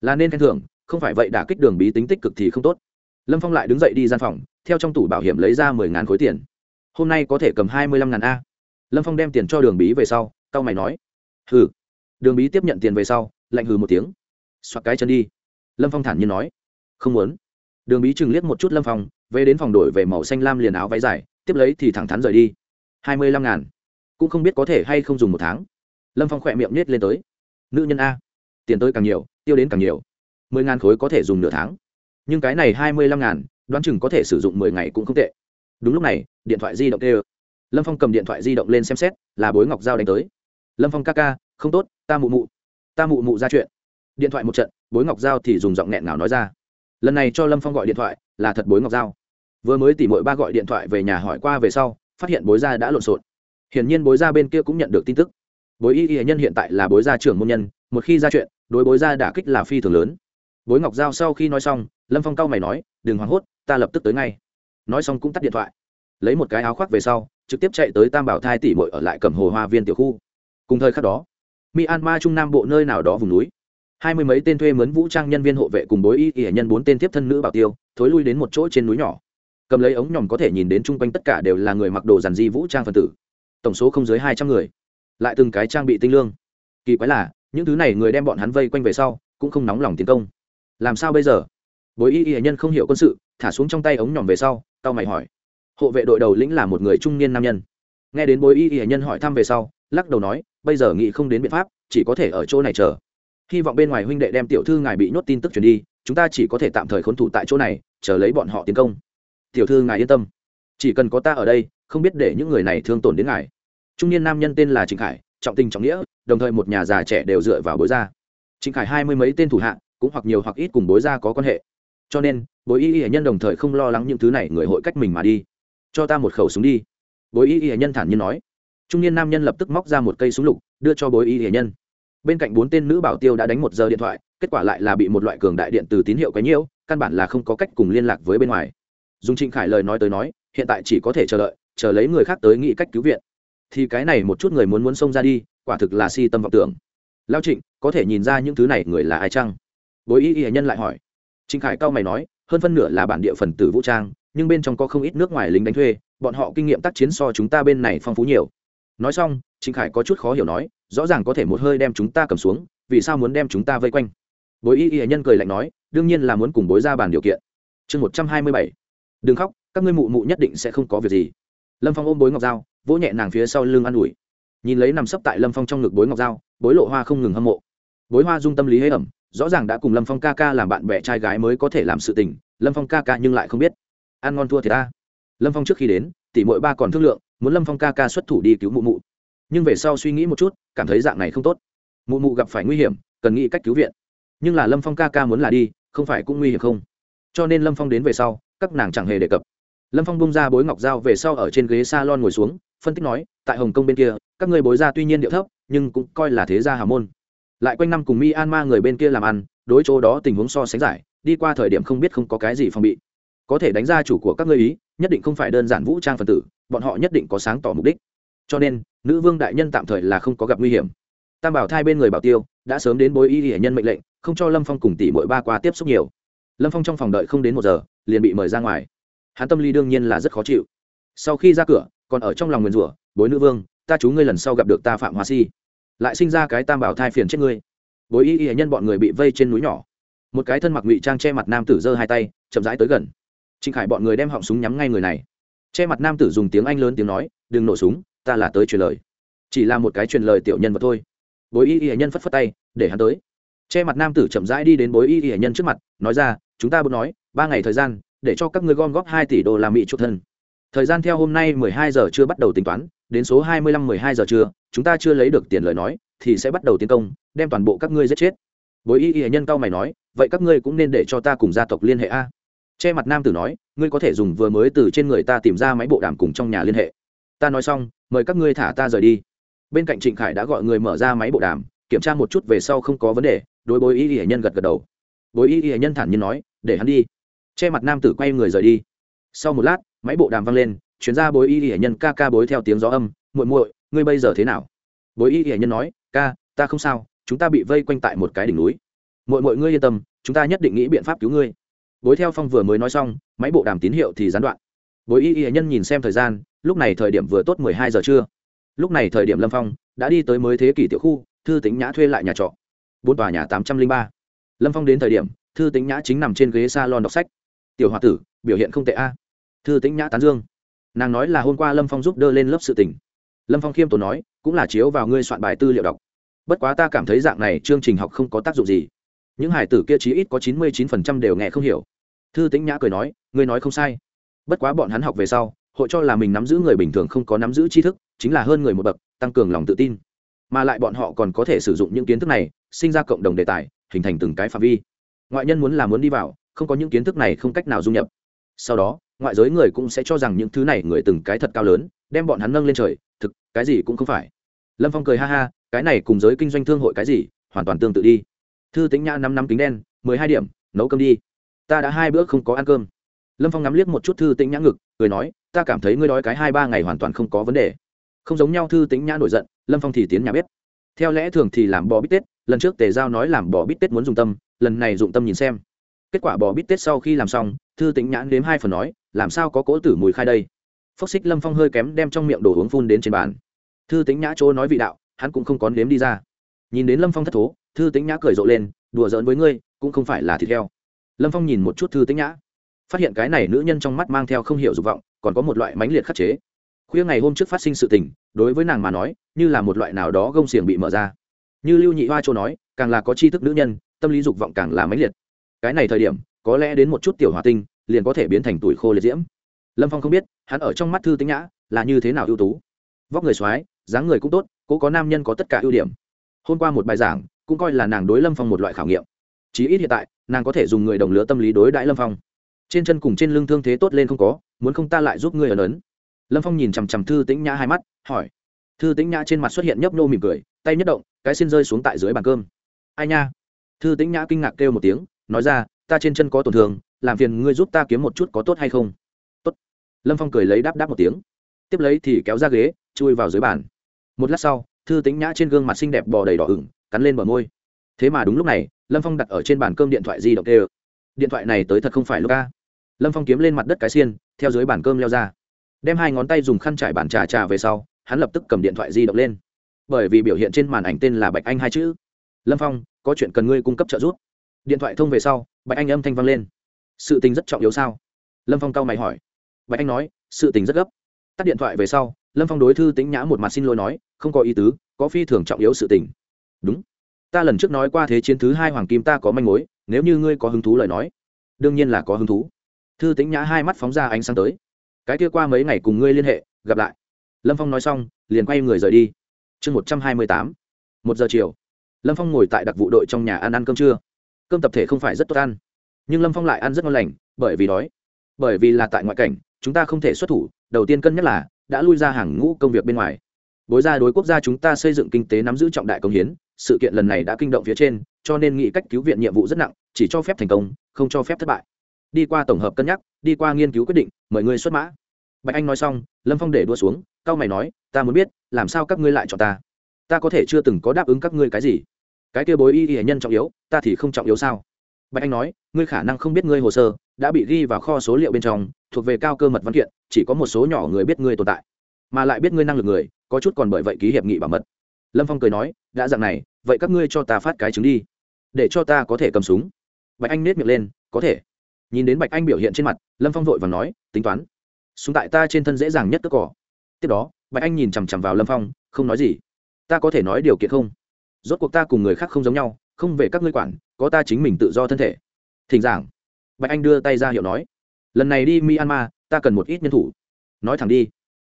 Là nên khen thưởng không phải vậy đả kích đường bí tính tích cực thì không tốt. Lâm phong lại đứng dậy đi gian phòng, theo trong tủ bảo hiểm lấy ra mười ngàn khối tiền. Hôm nay có thể cầm hai mươi lăm ngàn a. Lâm phong đem tiền cho đường bí về sau c a o mày nói, hừ. Đường bí tiếp nhận tiền về sau, lạnh hừ một tiếng. Xoạc cái chân đi. Lâm phong thản nhiên nói, không muốn. Đường bí chừng liếc một chút lâm phong, về đến phòng đổi về màu xanh lam liền áo váy dài, tiếp lấy thì thẳng thắn rời đi. Hai mươi lăm ngàn. Cũng không biết có thể hay không dùng một tháng. Lâm phong khỏe miệng nết lên tới, nữ nhân a, tiền tới càng nhiều, tiêu đến càng nhiều mười ngàn khối có thể dùng nửa tháng. Nhưng cái này hai mươi lăm ngàn, đoán chừng có thể sử dụng mười ngày cũng không tệ. Đúng lúc này, điện thoại di động tê lâm phong cầm điện thoại di động lên xem xét, là bối ngọc giao đánh tới. Lâm phong ca ca, không tốt, ta mụ mụ, ta mụ mụ ra chuyện. Điện thoại một trận, bối ngọc giao thì dùng giọng nghẹn ngào nói ra. Lần này cho lâm phong gọi điện thoại, là thật bối ngọc giao. Vừa mới tỉ mỗi ba gọi điện thoại về nhà hỏi qua về sau, phát hiện bối gia đã lộn xộn. Hiển nhiên bối gia bên kia cũng nhận được tin tức. Bối y y nhân hiện tại là bối gia trưởng môn nhân, một khi ra chuyện, đối bối gia đả kích là phi thường lớn bối ngọc giao sau khi nói xong, lâm phong cao mày nói, đừng hoảng hốt, ta lập tức tới ngay. Nói xong cũng tắt điện thoại. Lấy một cái áo khoác về sau, trực tiếp chạy tới tam bảo thai tỷ mội ở lại cầm hồ hoa viên tiểu khu. Cùng thời khắc đó, myanmar trung nam bộ nơi nào đó vùng núi, hai mươi mấy tên thuê mướn vũ trang nhân viên hộ vệ cùng bối y y nhân bốn tên tiếp thân nữ bảo tiêu, thối lui đến một chỗ trên núi nhỏ. Cầm lấy ống nhòm có thể nhìn đến chung quanh tất cả đều là người mặc đồ giàn di vũ trang phần tử. Tổng số không dưới hai trăm người. Lại từng cái trang bị tinh lương. Kỳ quái là, những thứ này người đem bọn hắn vây quanh về sau, cũng không nóng lòng tiến công làm sao bây giờ? Bối y y nhân không hiểu quân sự, thả xuống trong tay ống nhòm về sau tao mày hỏi. Hộ vệ đội đầu lĩnh là một người trung niên nam nhân. Nghe đến bối y y nhân hỏi thăm về sau, lắc đầu nói, bây giờ nghĩ không đến biện pháp, chỉ có thể ở chỗ này chờ. Hy vọng bên ngoài huynh đệ đem tiểu thư ngài bị nhốt tin tức truyền đi, chúng ta chỉ có thể tạm thời khốn thủ tại chỗ này, chờ lấy bọn họ tiến công. Tiểu thư ngài yên tâm. Chỉ cần có ta ở đây, không biết để những người này thương tổn đến ngài. Trung niên nam nhân tên là trịnh khải, trọng tình trọng nghĩa, đồng thời một nhà già trẻ đều dựa vào bối gia. Trịnh khải hai mươi mấy tên thủ hạ cũng hoặc nhiều hoặc ít cùng bối gia có quan hệ. Cho nên, bối y y nhân đồng thời không lo lắng những thứ này người hội cách mình mà đi. Cho ta một khẩu súng đi. Bối y y nhân thản nhiên nói. Trung niên nam nhân lập tức móc ra một cây súng lục, đưa cho bối y y nhân. Bên cạnh bốn tên nữ bảo tiêu đã đánh một giờ điện thoại, kết quả lại là bị một loại cường đại điện từ tín hiệu quấy nhiễu, căn bản là không có cách cùng liên lạc với bên ngoài. Dùng trịnh khải lời nói tới nói, hiện tại chỉ có thể chờ đợi, chờ lấy người khác tới nghĩ cách cứu viện. Thì cái này một chút người muốn muốn xông ra đi, quả thực là si tâm vọng tưởng. Lao trịnh, có thể nhìn ra những thứ này người là ai chăng? Bối y y nhân lại hỏi. Trịnh khải cao mày nói, hơn phân nửa là bản địa phần tử vũ trang, nhưng bên trong có không ít nước ngoài lính đánh thuê, bọn họ kinh nghiệm tác chiến so chúng ta bên này phong phú nhiều. Nói xong trịnh khải có chút khó hiểu nói, rõ ràng có thể một hơi đem chúng ta cầm xuống, vì sao muốn đem chúng ta vây quanh? Bối y y nhân cười lạnh nói, đương nhiên là muốn cùng bối ra bàn điều kiện. Chương một trăm hai mươi bảy. Đừng khóc, các ngươi mụ mụ nhất định sẽ không có việc gì. Lâm phong ôm bối ngọc dao vỗ nhẹ nàng phía sau lưng an ủi. Nhìn lấy nằm sấp tại lâm phong trong ngực bối ngọc dao bối lộ hoa không ngừng hâm mộ. Bối hoa dung tâm lý hế ẩm rõ ràng đã cùng lâm phong ca ca làm bạn bè trai gái mới có thể làm sự tình, lâm phong ca ca nhưng lại không biết. Ăn ngon thua thì ta. Lâm phong trước khi đến tỷ mỗi ba còn thương lượng, muốn lâm phong ca ca xuất thủ đi cứu mụ mụ. Nhưng về sau suy nghĩ một chút, cảm thấy dạng này không tốt. Mụ mụ gặp phải nguy hiểm, cần nghĩ cách cứu viện. Nhưng là lâm phong ca ca muốn là đi, không phải cũng nguy hiểm không? Cho nên lâm phong đến về sau, các nàng chẳng hề đề cập. Lâm phong bung ra bối ngọc dao về sau ở trên ghế s a lon ngồi xuống, phân tích nói, tại hồng kông bên kia, các người bối ra tuy nhiên điệu thấp, nhưng cũng coi là thế gia hào môn lại quanh năm cùng myanmar người bên kia làm ăn, đối chỗ đó tình huống so sánh giải, đi qua thời điểm không biết không có cái gì phòng bị. Có thể đánh ra chủ của các ngươi ý, nhất định không phải đơn giản vũ trang phần tử, bọn họ nhất định có sáng tỏ mục đích. Cho nên, nữ vương đại nhân tạm thời là không có gặp nguy hiểm. Tam bảo thai bên người bảo tiêu, đã sớm đến bối y hệ nhân mệnh lệnh, không cho lâm phong cùng tỷ mỗi ba qua tiếp xúc nhiều. Lâm phong trong phòng đợi không đến một giờ, liền bị mời ra ngoài. Hắn tâm lý đương nhiên là rất khó chịu. Sau khi ra cửa, còn ở trong lòng nguyền rủa, bối nữ vương, ta chú ngươi lần sau gặp được ta phạm hoa si lại sinh ra cái tam bảo thai phiền chết ngươi. Bối y y nhân bọn người bị vây trên núi nhỏ. Một cái thân mặc ngụy trang che mặt nam tử giơ hai tay, chậm rãi tới gần. Trịnh khải bọn người đem họng súng nhắm ngay người này. Che mặt nam tử dùng tiếng anh lớn tiếng nói, đừng nổ súng, ta là tới truyền lời. Chỉ là một cái truyền lời tiểu nhân vật thôi. Bối y y nhân phất phất tay, để hắn tới. Che mặt nam tử chậm rãi đi đến bối y y nhân trước mặt, nói ra, chúng ta muốn nói, ba ngày thời gian, để cho các ngươi gom góp hai tỷ đô la mỹ chuộc thân. Thời gian theo hôm nay mười hai giờ chưa bắt đầu tính toán đến số hai mươi lăm mười hai giờ trưa, chúng ta chưa lấy được tiền lời nói, thì sẽ bắt đầu tiến công, đem toàn bộ các ngươi giết chết. Bối y y nhân cao mày nói, vậy các ngươi cũng nên để cho ta cùng gia tộc liên hệ a. Che mặt nam tử nói, ngươi có thể dùng vừa mới từ trên người ta tìm ra máy bộ đàm cùng trong nhà liên hệ. Ta nói xong, mời các ngươi thả ta rời đi. Bên cạnh trịnh khải đã gọi người mở ra máy bộ đàm, kiểm tra một chút về sau không có vấn đề, đối bối y y nhân gật gật đầu. Bối y y nhân thản nhiên nói, để hắn đi. Che mặt nam tử quay người rời đi. Sau một lát, máy bộ đàm vang lên chuyến ra bối y y nhân ca ca bối theo tiếng gió âm, muội muội, ngươi bây giờ thế nào? Bối y y nhân nói, ca, ta không sao, chúng ta bị vây quanh tại một cái đỉnh núi. Muội muội ngươi yên tâm, chúng ta nhất định nghĩ biện pháp cứu ngươi. Bối theo phong vừa mới nói xong, máy bộ đàm tín hiệu thì gián đoạn. Bối y y nhân nhìn xem thời gian, lúc này thời điểm vừa tốt mười hai giờ trưa. Lúc này thời điểm lâm phong đã đi tới mới thế kỷ tiểu khu, thư tính nhã thuê lại nhà trọ. Bốn tòa nhà tám trăm linh ba. Lâm phong đến thời điểm, thư tính nhã chính nằm trên ghế s a lon đọc sách. Tiểu h o a tử, biểu hiện không tệ a. Thư tính nhã tán dương nàng nói là hôm qua lâm phong giúp đỡ lên lớp sự tình. lâm phong khiêm tốn nói cũng là chiếu vào ngươi soạn bài tư liệu đọc bất quá ta cảm thấy dạng này chương trình học không có tác dụng gì những hải tử kia chí ít có chín mươi chín phần trăm đều nghe không hiểu thư tĩnh nhã cười nói ngươi nói không sai bất quá bọn hắn học về sau hội cho là mình nắm giữ người bình thường không có nắm giữ tri thức chính là hơn người một bậc tăng cường lòng tự tin mà lại bọn họ còn có thể sử dụng những kiến thức này sinh ra cộng đồng đề tài hình thành từng cái phạm vi ngoại nhân muốn là muốn đi vào không có những kiến thức này không cách nào dung nhập sau đó ngoại giới người cũng sẽ cho rằng những thứ này người từng cái thật cao lớn, đem bọn hắn nâng lên trời, thực, cái gì cũng không phải. Lâm phong cười ha ha, cái này cùng giới kinh doanh thương hội cái gì, hoàn toàn tương tự đi. Thư tính nhã năm năm kính đen, mười hai điểm, nấu cơm đi. Ta đã hai bữa không có ăn cơm. Lâm phong ngắm liếc một chút thư tính nhã ngực, cười nói, ta cảm thấy ngươi đói cái hai ba ngày hoàn toàn không có vấn đề. Không giống nhau thư tính nhã nổi giận, lâm phong thì tiến nhà bếp. Theo lẽ thường thì làm bò bít tết, lần trước tề giao nói làm bò bít tết muốn dùng tâm, lần này dụng tâm nhìn xem. Kết quả bò bít tết sau khi làm xong, thư tính nhãn đếm hai phần nói làm sao có cỗ tử mùi khai đây? Phốc xích lâm phong hơi kém đem trong miệng đồ uống phun đến trên bàn. Thư tính nhã chỗ nói vị đạo, hắn cũng không có nếm đi ra. Nhìn đến lâm phong thất thố, thư tính nhã cười rộ lên, đùa giỡn với ngươi, cũng không phải là thịt heo. Lâm phong nhìn một chút thư tính nhã, phát hiện cái này nữ nhân trong mắt mang theo không hiểu dục vọng, còn có một loại mãnh liệt khắc chế. Khuya ngày hôm trước phát sinh sự tình, đối với nàng mà nói, như là một loại nào đó gông xiềng bị mở ra. Như lưu nhị hoa châu nói, càng là có tri thức nữ nhân, tâm lý dục vọng càng là mãnh liệt. Cái này thời điểm, có lẽ đến một chút tiểu hòa tinh liền có thể biến thành tuổi khô liệt diễm. Lâm phong không biết, hắn ở trong mắt thư tính nhã là như thế nào ưu tú. Vóc người x dáng người cũng tốt, cố có nam nhân có tất cả ưu điểm. Hôm qua một bài giảng, cũng coi là nàng đối lâm phong một loại khảo nghiệm. Chí ít hiện tại, nàng có thể dùng người đồng lứa tâm lý đối đãi lâm phong. Trên chân cùng trên lưng thương thế tốt lên không có, muốn không ta lại giúp ngươi ở lớn. lâm phong nhìn chằm chằm thư tĩnh nhã hai mắt, hỏi. Thư tĩnh nhã trên mặt xuất hiện nhấp nô mỉm cười, tay nhất động, cái xin rơi xuống tại dưới bàn cơm. Ai nha? Thư tĩnh nhã kinh ngạc kêu một tiếng, nói ra ta trên chân có tổn thương, làm phiền ngươi giúp ta kiếm một chút có tốt hay không? Tốt. Lâm phong cười lấy đáp đáp một tiếng. Tiếp lấy thì kéo ra ghế, chui vào dưới bàn. Một lát sau, thư tĩnh nhã trên gương mặt xinh đẹp bò đầy đỏ ửng, cắn lên bờ môi. Thế mà đúng lúc này, lâm phong đặt ở trên bàn cơm điện thoại di động kêu điện thoại này tới thật không phải lúc ca lâm phong kiếm lên mặt đất cái xiên, theo dưới bàn cơm leo ra. Đem hai ngón tay dùng khăn trải bàn trà trà về sau, hắn lập tức cầm điện thoại di động lên. Bởi vì biểu hiện trên màn ảnh tên là bạch anh hai chữ. Lâm phong, có chuyện cần ngươi cung cấp trợ giúp. Điện thoại thông về sau bạch anh âm thanh vang lên. Sự tình rất trọng yếu sao? Lâm phong cao mày hỏi. Bạch anh nói, sự tình rất gấp. Tắt điện thoại về sau, lâm phong đối thư tính nhã một mặt xin lỗi nói, không có ý tứ, có phi thường trọng yếu sự tình. Đúng. Ta lần trước nói qua thế chiến thứ hai hoàng kim ta có manh mối, nếu như ngươi có hứng thú lời nói, đương nhiên là có hứng thú. Thư tính nhã hai mắt phóng ra ánh sáng tới. Cái kia qua mấy ngày cùng ngươi liên hệ, gặp lại. Lâm phong nói xong, liền quay người rời đi. Chương một trăm hai mươi tám. Một giờ chiều. Lâm phong ngồi tại đặc vụ đội trong nhà ăn ăn cơm trưa cơm tập thể không phải rất tốt ăn. Nhưng lâm phong lại ăn rất ngon lành, bởi vì đói. Bởi vì là tại ngoại cảnh, chúng ta không thể xuất thủ, đầu tiên cân nhắc là, đã lui ra hàng ngũ công việc bên ngoài. Bối ra đối quốc gia chúng ta xây dựng kinh tế nắm giữ trọng đại công hiến, sự kiện lần này đã kinh động phía trên, cho nên nghị cách cứu viện nhiệm vụ rất nặng, chỉ cho phép thành công, không cho phép thất bại. Đi qua tổng hợp cân nhắc, đi qua nghiên cứu quyết định, mời ngươi xuất mã. Bạch anh nói xong, lâm phong để đua xuống cao mày nói, ta muốn biết, làm sao các ngươi lại chọn ta? Ta có thể chưa từng có đáp ứng các ngươi cái gì? Cái kia bối y y nhân trọng yếu, ta thì không trọng yếu sao? Bạch anh nói, ngươi khả năng không biết ngươi hồ sơ, đã bị ghi vào kho số liệu bên trong, thuộc về cao cơ mật văn kiện, chỉ có một số nhỏ người biết ngươi tồn tại, mà lại biết ngươi năng lực người, có chút còn bởi vậy ký hiệp nghị bảo mật. Lâm phong cười nói, đã dặn này, vậy các ngươi cho ta phát cái chứng đi, để cho ta có thể cầm súng. Bạch anh nết miệng lên, có thể. Nhìn đến bạch anh biểu hiện trên mặt, lâm phong vội và nói, tính toán. Súng tại ta trên thân dễ dàng nhất tức cỏ. Tiếp đó, bạch anh nhìn chằm chằm vào lâm phong, không nói gì. Ta có thể nói điều kiện không? Rốt cuộc ta cùng người khác không giống nhau, không về các ngươi quản, có ta chính mình tự do thân thể. Thỉnh giảng. Bạch anh đưa tay ra hiệu nói, lần này đi myanmar, ta cần một ít nhân thủ. Nói thẳng đi,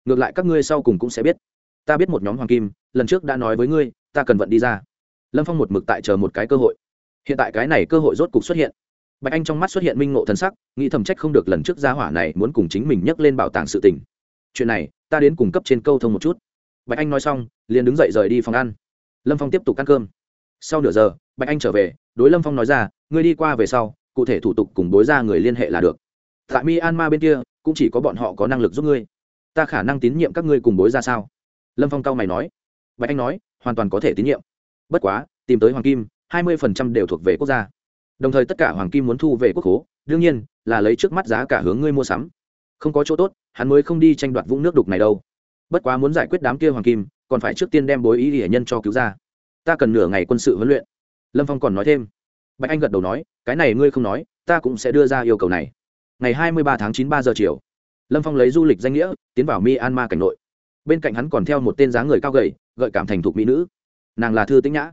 ngược lại các ngươi sau cùng cũng sẽ biết. Ta biết một nhóm hoàng kim, lần trước đã nói với ngươi, ta cần vận đi ra. Lâm phong một mực tại chờ một cái cơ hội. Hiện tại cái này cơ hội rốt cục xuất hiện. Bạch anh trong mắt xuất hiện minh ngộ thần sắc, nghĩ thầm trách không được lần trước gia hỏa này muốn cùng chính mình nhắc lên bảo tàng sự tình. Chuyện này, ta đến cung cấp trên câu thông một chút. Bạch anh nói xong, liền đứng dậy rời đi phòng ăn lâm phong tiếp tục ăn cơm. Sau nửa giờ, bạch anh trở về, đối lâm phong nói ra, ngươi đi qua về sau, cụ thể thủ tục cùng bối ra người liên hệ là được. Tại myanmar bên kia, cũng chỉ có bọn họ có năng lực giúp ngươi. Ta khả năng tín nhiệm các ngươi cùng bối ra sao? Lâm phong cao mày nói. Bạch anh nói, hoàn toàn có thể tín nhiệm. Bất quá, tìm tới hoàng kim, hai mươi phần trăm đều thuộc về quốc gia. Đồng thời tất cả hoàng kim muốn thu về quốc hố đương nhiên, là lấy trước mắt giá cả hướng ngươi mua sắm. Không có chỗ tốt, hắn mới không đi tranh đoạt vũng nước đục này đâu. Bất quá muốn giải quyết đám kia hoàng kim còn phải trước tiên đem bối ý hiển nhân cho cứu ra. Ta cần nửa ngày quân sự huấn luyện. Lâm phong còn nói thêm. Bạch anh gật đầu nói, cái này ngươi không nói, ta cũng sẽ đưa ra yêu cầu này. Ngày hai mươi ba tháng chín ba giờ chiều, lâm phong lấy du lịch danh nghĩa, tiến vào myanmar cảnh nội. Bên cạnh hắn còn theo một tên dáng người cao gầy, gợi cảm thành thục mỹ nữ. Nàng là thư tĩnh nhã.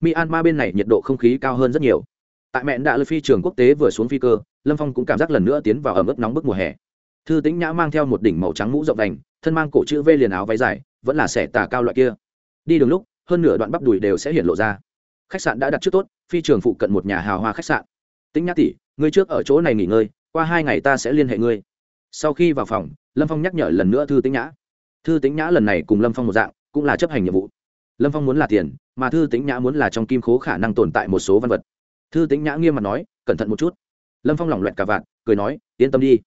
Myanmar bên này nhiệt độ không khí cao hơn rất nhiều. Tại mẹn đã lơi phi trường quốc tế vừa xuống phi cơ, lâm phong cũng cảm giác lần nữa tiến vào ẩm ướt nóng bức mùa hè. Thư tĩnh nhã mang theo một đỉnh màu trắng mũ rộng đành, thân mang cổ chữ v liền áo váy dài vẫn là xẻ tà cao loại kia. Đi đường lúc, hơn nửa đoạn bắp đùi đều sẽ hiện lộ ra. Khách sạn đã đặt trước tốt, phi trường phụ cận một nhà hào hoa khách sạn. Tính nhã tỷ, ngươi trước ở chỗ này nghỉ ngơi, qua hai ngày ta sẽ liên hệ ngươi. Sau khi vào phòng, lâm phong nhắc nhở lần nữa thư tính nhã. Thư tính nhã lần này cùng lâm phong một dạng, cũng là chấp hành nhiệm vụ. Lâm phong muốn là tiền, mà thư tính nhã muốn là trong kim khố khả năng tồn tại một số văn vật. Thư tính nhã nghiêm mặt nói, cẩn thận một chút. Lâm phong lỏng loẹt cả vạn cười nói, yên tâm đi.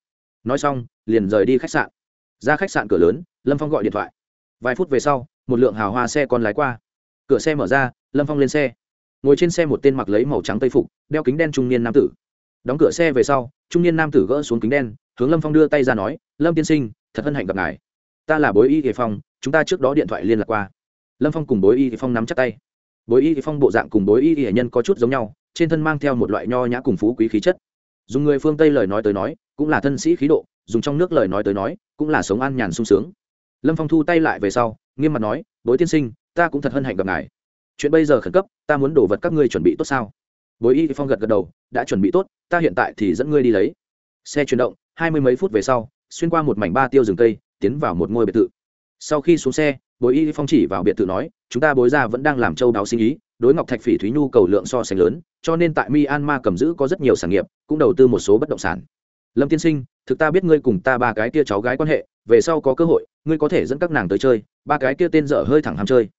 Nói xong, liền rời đi khách sạn. Ra khách sạn cửa lớn, lâm phong gọi điện thoại vài phút về sau, một lượng hào hoa xe con lái qua. Cửa xe mở ra, lâm phong lên xe. Ngồi trên xe một tên mặc lấy màu trắng tây phục, đeo kính đen trung niên nam tử. Đóng cửa xe về sau, trung niên nam tử gỡ xuống kính đen, hướng lâm phong đưa tay ra nói, lâm tiên sinh, thật hân hạnh gặp ngài. Ta là bối y kỳ phong, chúng ta trước đó điện thoại liên lạc qua. Lâm phong cùng bối y kỳ phong nắm chắc tay. Bối y kỳ phong bộ dạng cùng bối y kỳ nhân có chút giống nhau, trên thân mang theo một loại nho nhã cùng phú quý khí chất. Dùng người phương tây lời nói tới nói, cũng là thân sĩ khí độ, dùng trong nước lời nói tới nói, cũng là sống an nhàn sung sướng lâm phong thu tay lại về sau, nghiêm mặt nói, bối tiên sinh, ta cũng thật hân hạnh gặp ngài. Chuyện bây giờ khẩn cấp, ta muốn đổ vật các ngươi chuẩn bị tốt sao? Bối y phong gật gật đầu, đã chuẩn bị tốt, ta hiện tại thì dẫn ngươi đi lấy. Xe chuyển động, hai mươi mấy phút về sau, xuyên qua một mảnh ba tiêu rừng cây, tiến vào một ngôi biệt thự. Sau khi xuống xe, bối y phong chỉ vào biệt thự nói, chúng ta bối ra vẫn đang làm châu đáo sinh ý, đối ngọc thạch phỉ thúy nhu cầu lượng so sánh lớn, cho nên tại myanmar cầm giữ có rất nhiều sản nghiệp, cũng đầu tư một số bất động sản. Lâm tiên sinh thực ta biết ngươi cùng ta ba cái kia cháu gái quan hệ, về sau có cơ hội, ngươi có thể dẫn các nàng tới chơi, ba cái kia tên dở hơi thẳng ham chơi.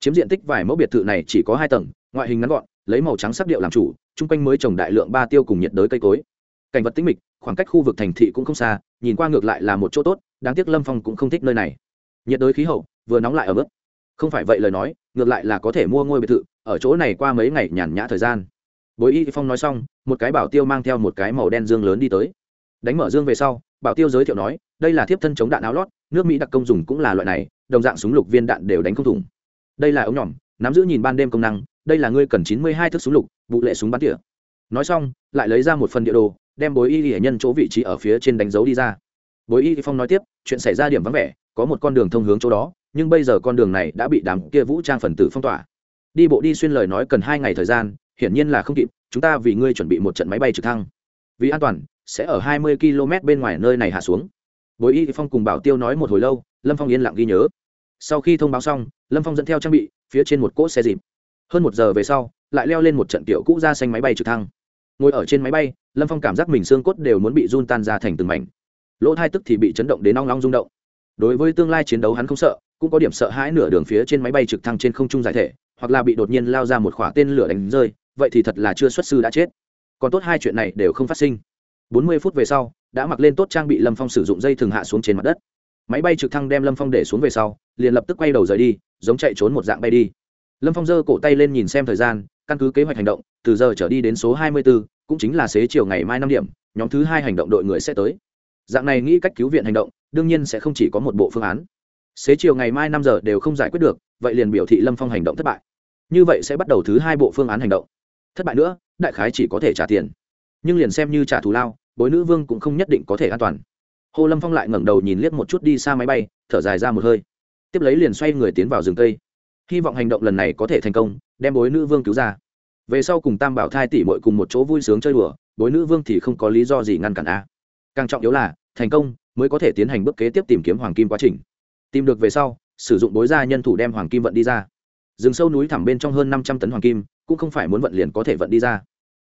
Chiếm diện tích vài mẫu biệt thự này chỉ có hai tầng, ngoại hình ngắn gọn, lấy màu trắng sắc điệu làm chủ, chung quanh mới trồng đại lượng ba tiêu cùng nhiệt đới cây cối. Cảnh vật tĩnh mịch, khoảng cách khu vực thành thị cũng không xa, nhìn qua ngược lại là một chỗ tốt, đáng tiếc lâm phong cũng không thích nơi này. Nhiệt đới khí hậu, vừa nóng lại ở mức. Không phải vậy lời nói, ngược lại là có thể mua ngôi biệt thự, ở chỗ này qua mấy ngày nhàn nhã thời gian. Bối y phong nói xong, một cái bảo tiêu mang theo một cái màu đen dương lớn đi tới đánh mở dương về sau, bảo tiêu giới thiệu nói, đây là thiếp thân chống đạn áo lót, nước mỹ đặc công dùng cũng là loại này, đồng dạng súng lục viên đạn đều đánh không thủng. Đây là ống nhỏm nắm giữ nhìn ban đêm công năng, đây là ngươi cần chín mươi hai thước súng lục vụ lệ súng bắn tỉa. Nói xong, lại lấy ra một phần địa đồ, đem bối y hệ nhân chỗ vị trí ở phía trên đánh dấu đi ra. Bối y phong nói tiếp, chuyện xảy ra điểm vắng vẻ, có một con đường thông hướng chỗ đó, nhưng bây giờ con đường này đã bị đám kia vũ trang phần tử phong tỏa. Đi bộ đi xuyên lời nói cần hai ngày thời gian, hiển nhiên là không kịp, chúng ta vì ngươi chuẩn bị một trận máy bay trực thăng. Vì an toàn sẽ ở hai mươi km bên ngoài nơi này hạ xuống. Bối y phong cùng bảo tiêu nói một hồi lâu, lâm phong yên lặng ghi nhớ. Sau khi thông báo xong, lâm phong dẫn theo trang bị, phía trên một cỗ xe dịp. Hơn một giờ về sau, lại leo lên một trận tiểu cũ ra xanh máy bay trực thăng. Ngồi ở trên máy bay, lâm phong cảm giác mình xương cốt đều muốn bị run tan ra thành từng mảnh. Lỗ hai tức thì bị chấn động đến nong long rung động. Đối với tương lai chiến đấu hắn không sợ, cũng có điểm sợ hãi nửa đường phía trên máy bay trực thăng trên không trung giải thể, hoặc là bị đột nhiên lao ra một khỏa tên lửa đánh rơi, vậy thì thật là chưa xuất sư đã chết. Còn tốt hai chuyện này đều không phát sinh bốn mươi phút về sau đã mặc lên tốt trang bị lâm phong sử dụng dây thường hạ xuống trên mặt đất. Máy bay trực thăng đem lâm phong để xuống về sau liền lập tức quay đầu rời đi giống chạy trốn một dạng bay đi. Lâm phong giơ cổ tay lên nhìn xem thời gian căn cứ kế hoạch hành động từ giờ trở đi đến số hai mươi 24, cũng chính là xế chiều ngày mai năm điểm nhóm thứ hai hành động đội người sẽ tới. Dạng này nghĩ cách cứu viện hành động đương nhiên sẽ không chỉ có một bộ phương án. Xế chiều ngày mai năm giờ đều không giải quyết được vậy liền biểu thị lâm phong hành động thất bại. Như vậy sẽ bắt đầu thứ hai bộ phương án hành động. Thất bại nữa đại khái chỉ có thể trả tiền. Nhưng liền xem như trả thù lao bối nữ vương cũng không nhất định có thể an toàn. Hồ lâm phong lại ngẩng đầu nhìn liếc một chút đi xa máy bay, thở dài ra một hơi. Tiếp lấy liền xoay người tiến vào rừng cây. Hy vọng hành động lần này có thể thành công, đem bối nữ vương cứu ra. Về sau cùng tam bảo thai tỷ mội cùng một chỗ vui sướng chơi đùa, bối nữ vương thì không có lý do gì ngăn cản a. Càng trọng yếu là, thành công mới có thể tiến hành bước kế tiếp tìm kiếm hoàng kim quá trình. Tìm được về sau, sử dụng bối gia nhân thủ đem hoàng kim vận đi ra. Rừng sâu núi thẳm bên trong hơn năm trăm tấn hoàng kim, cũng không phải muốn vận liền có thể vận đi ra.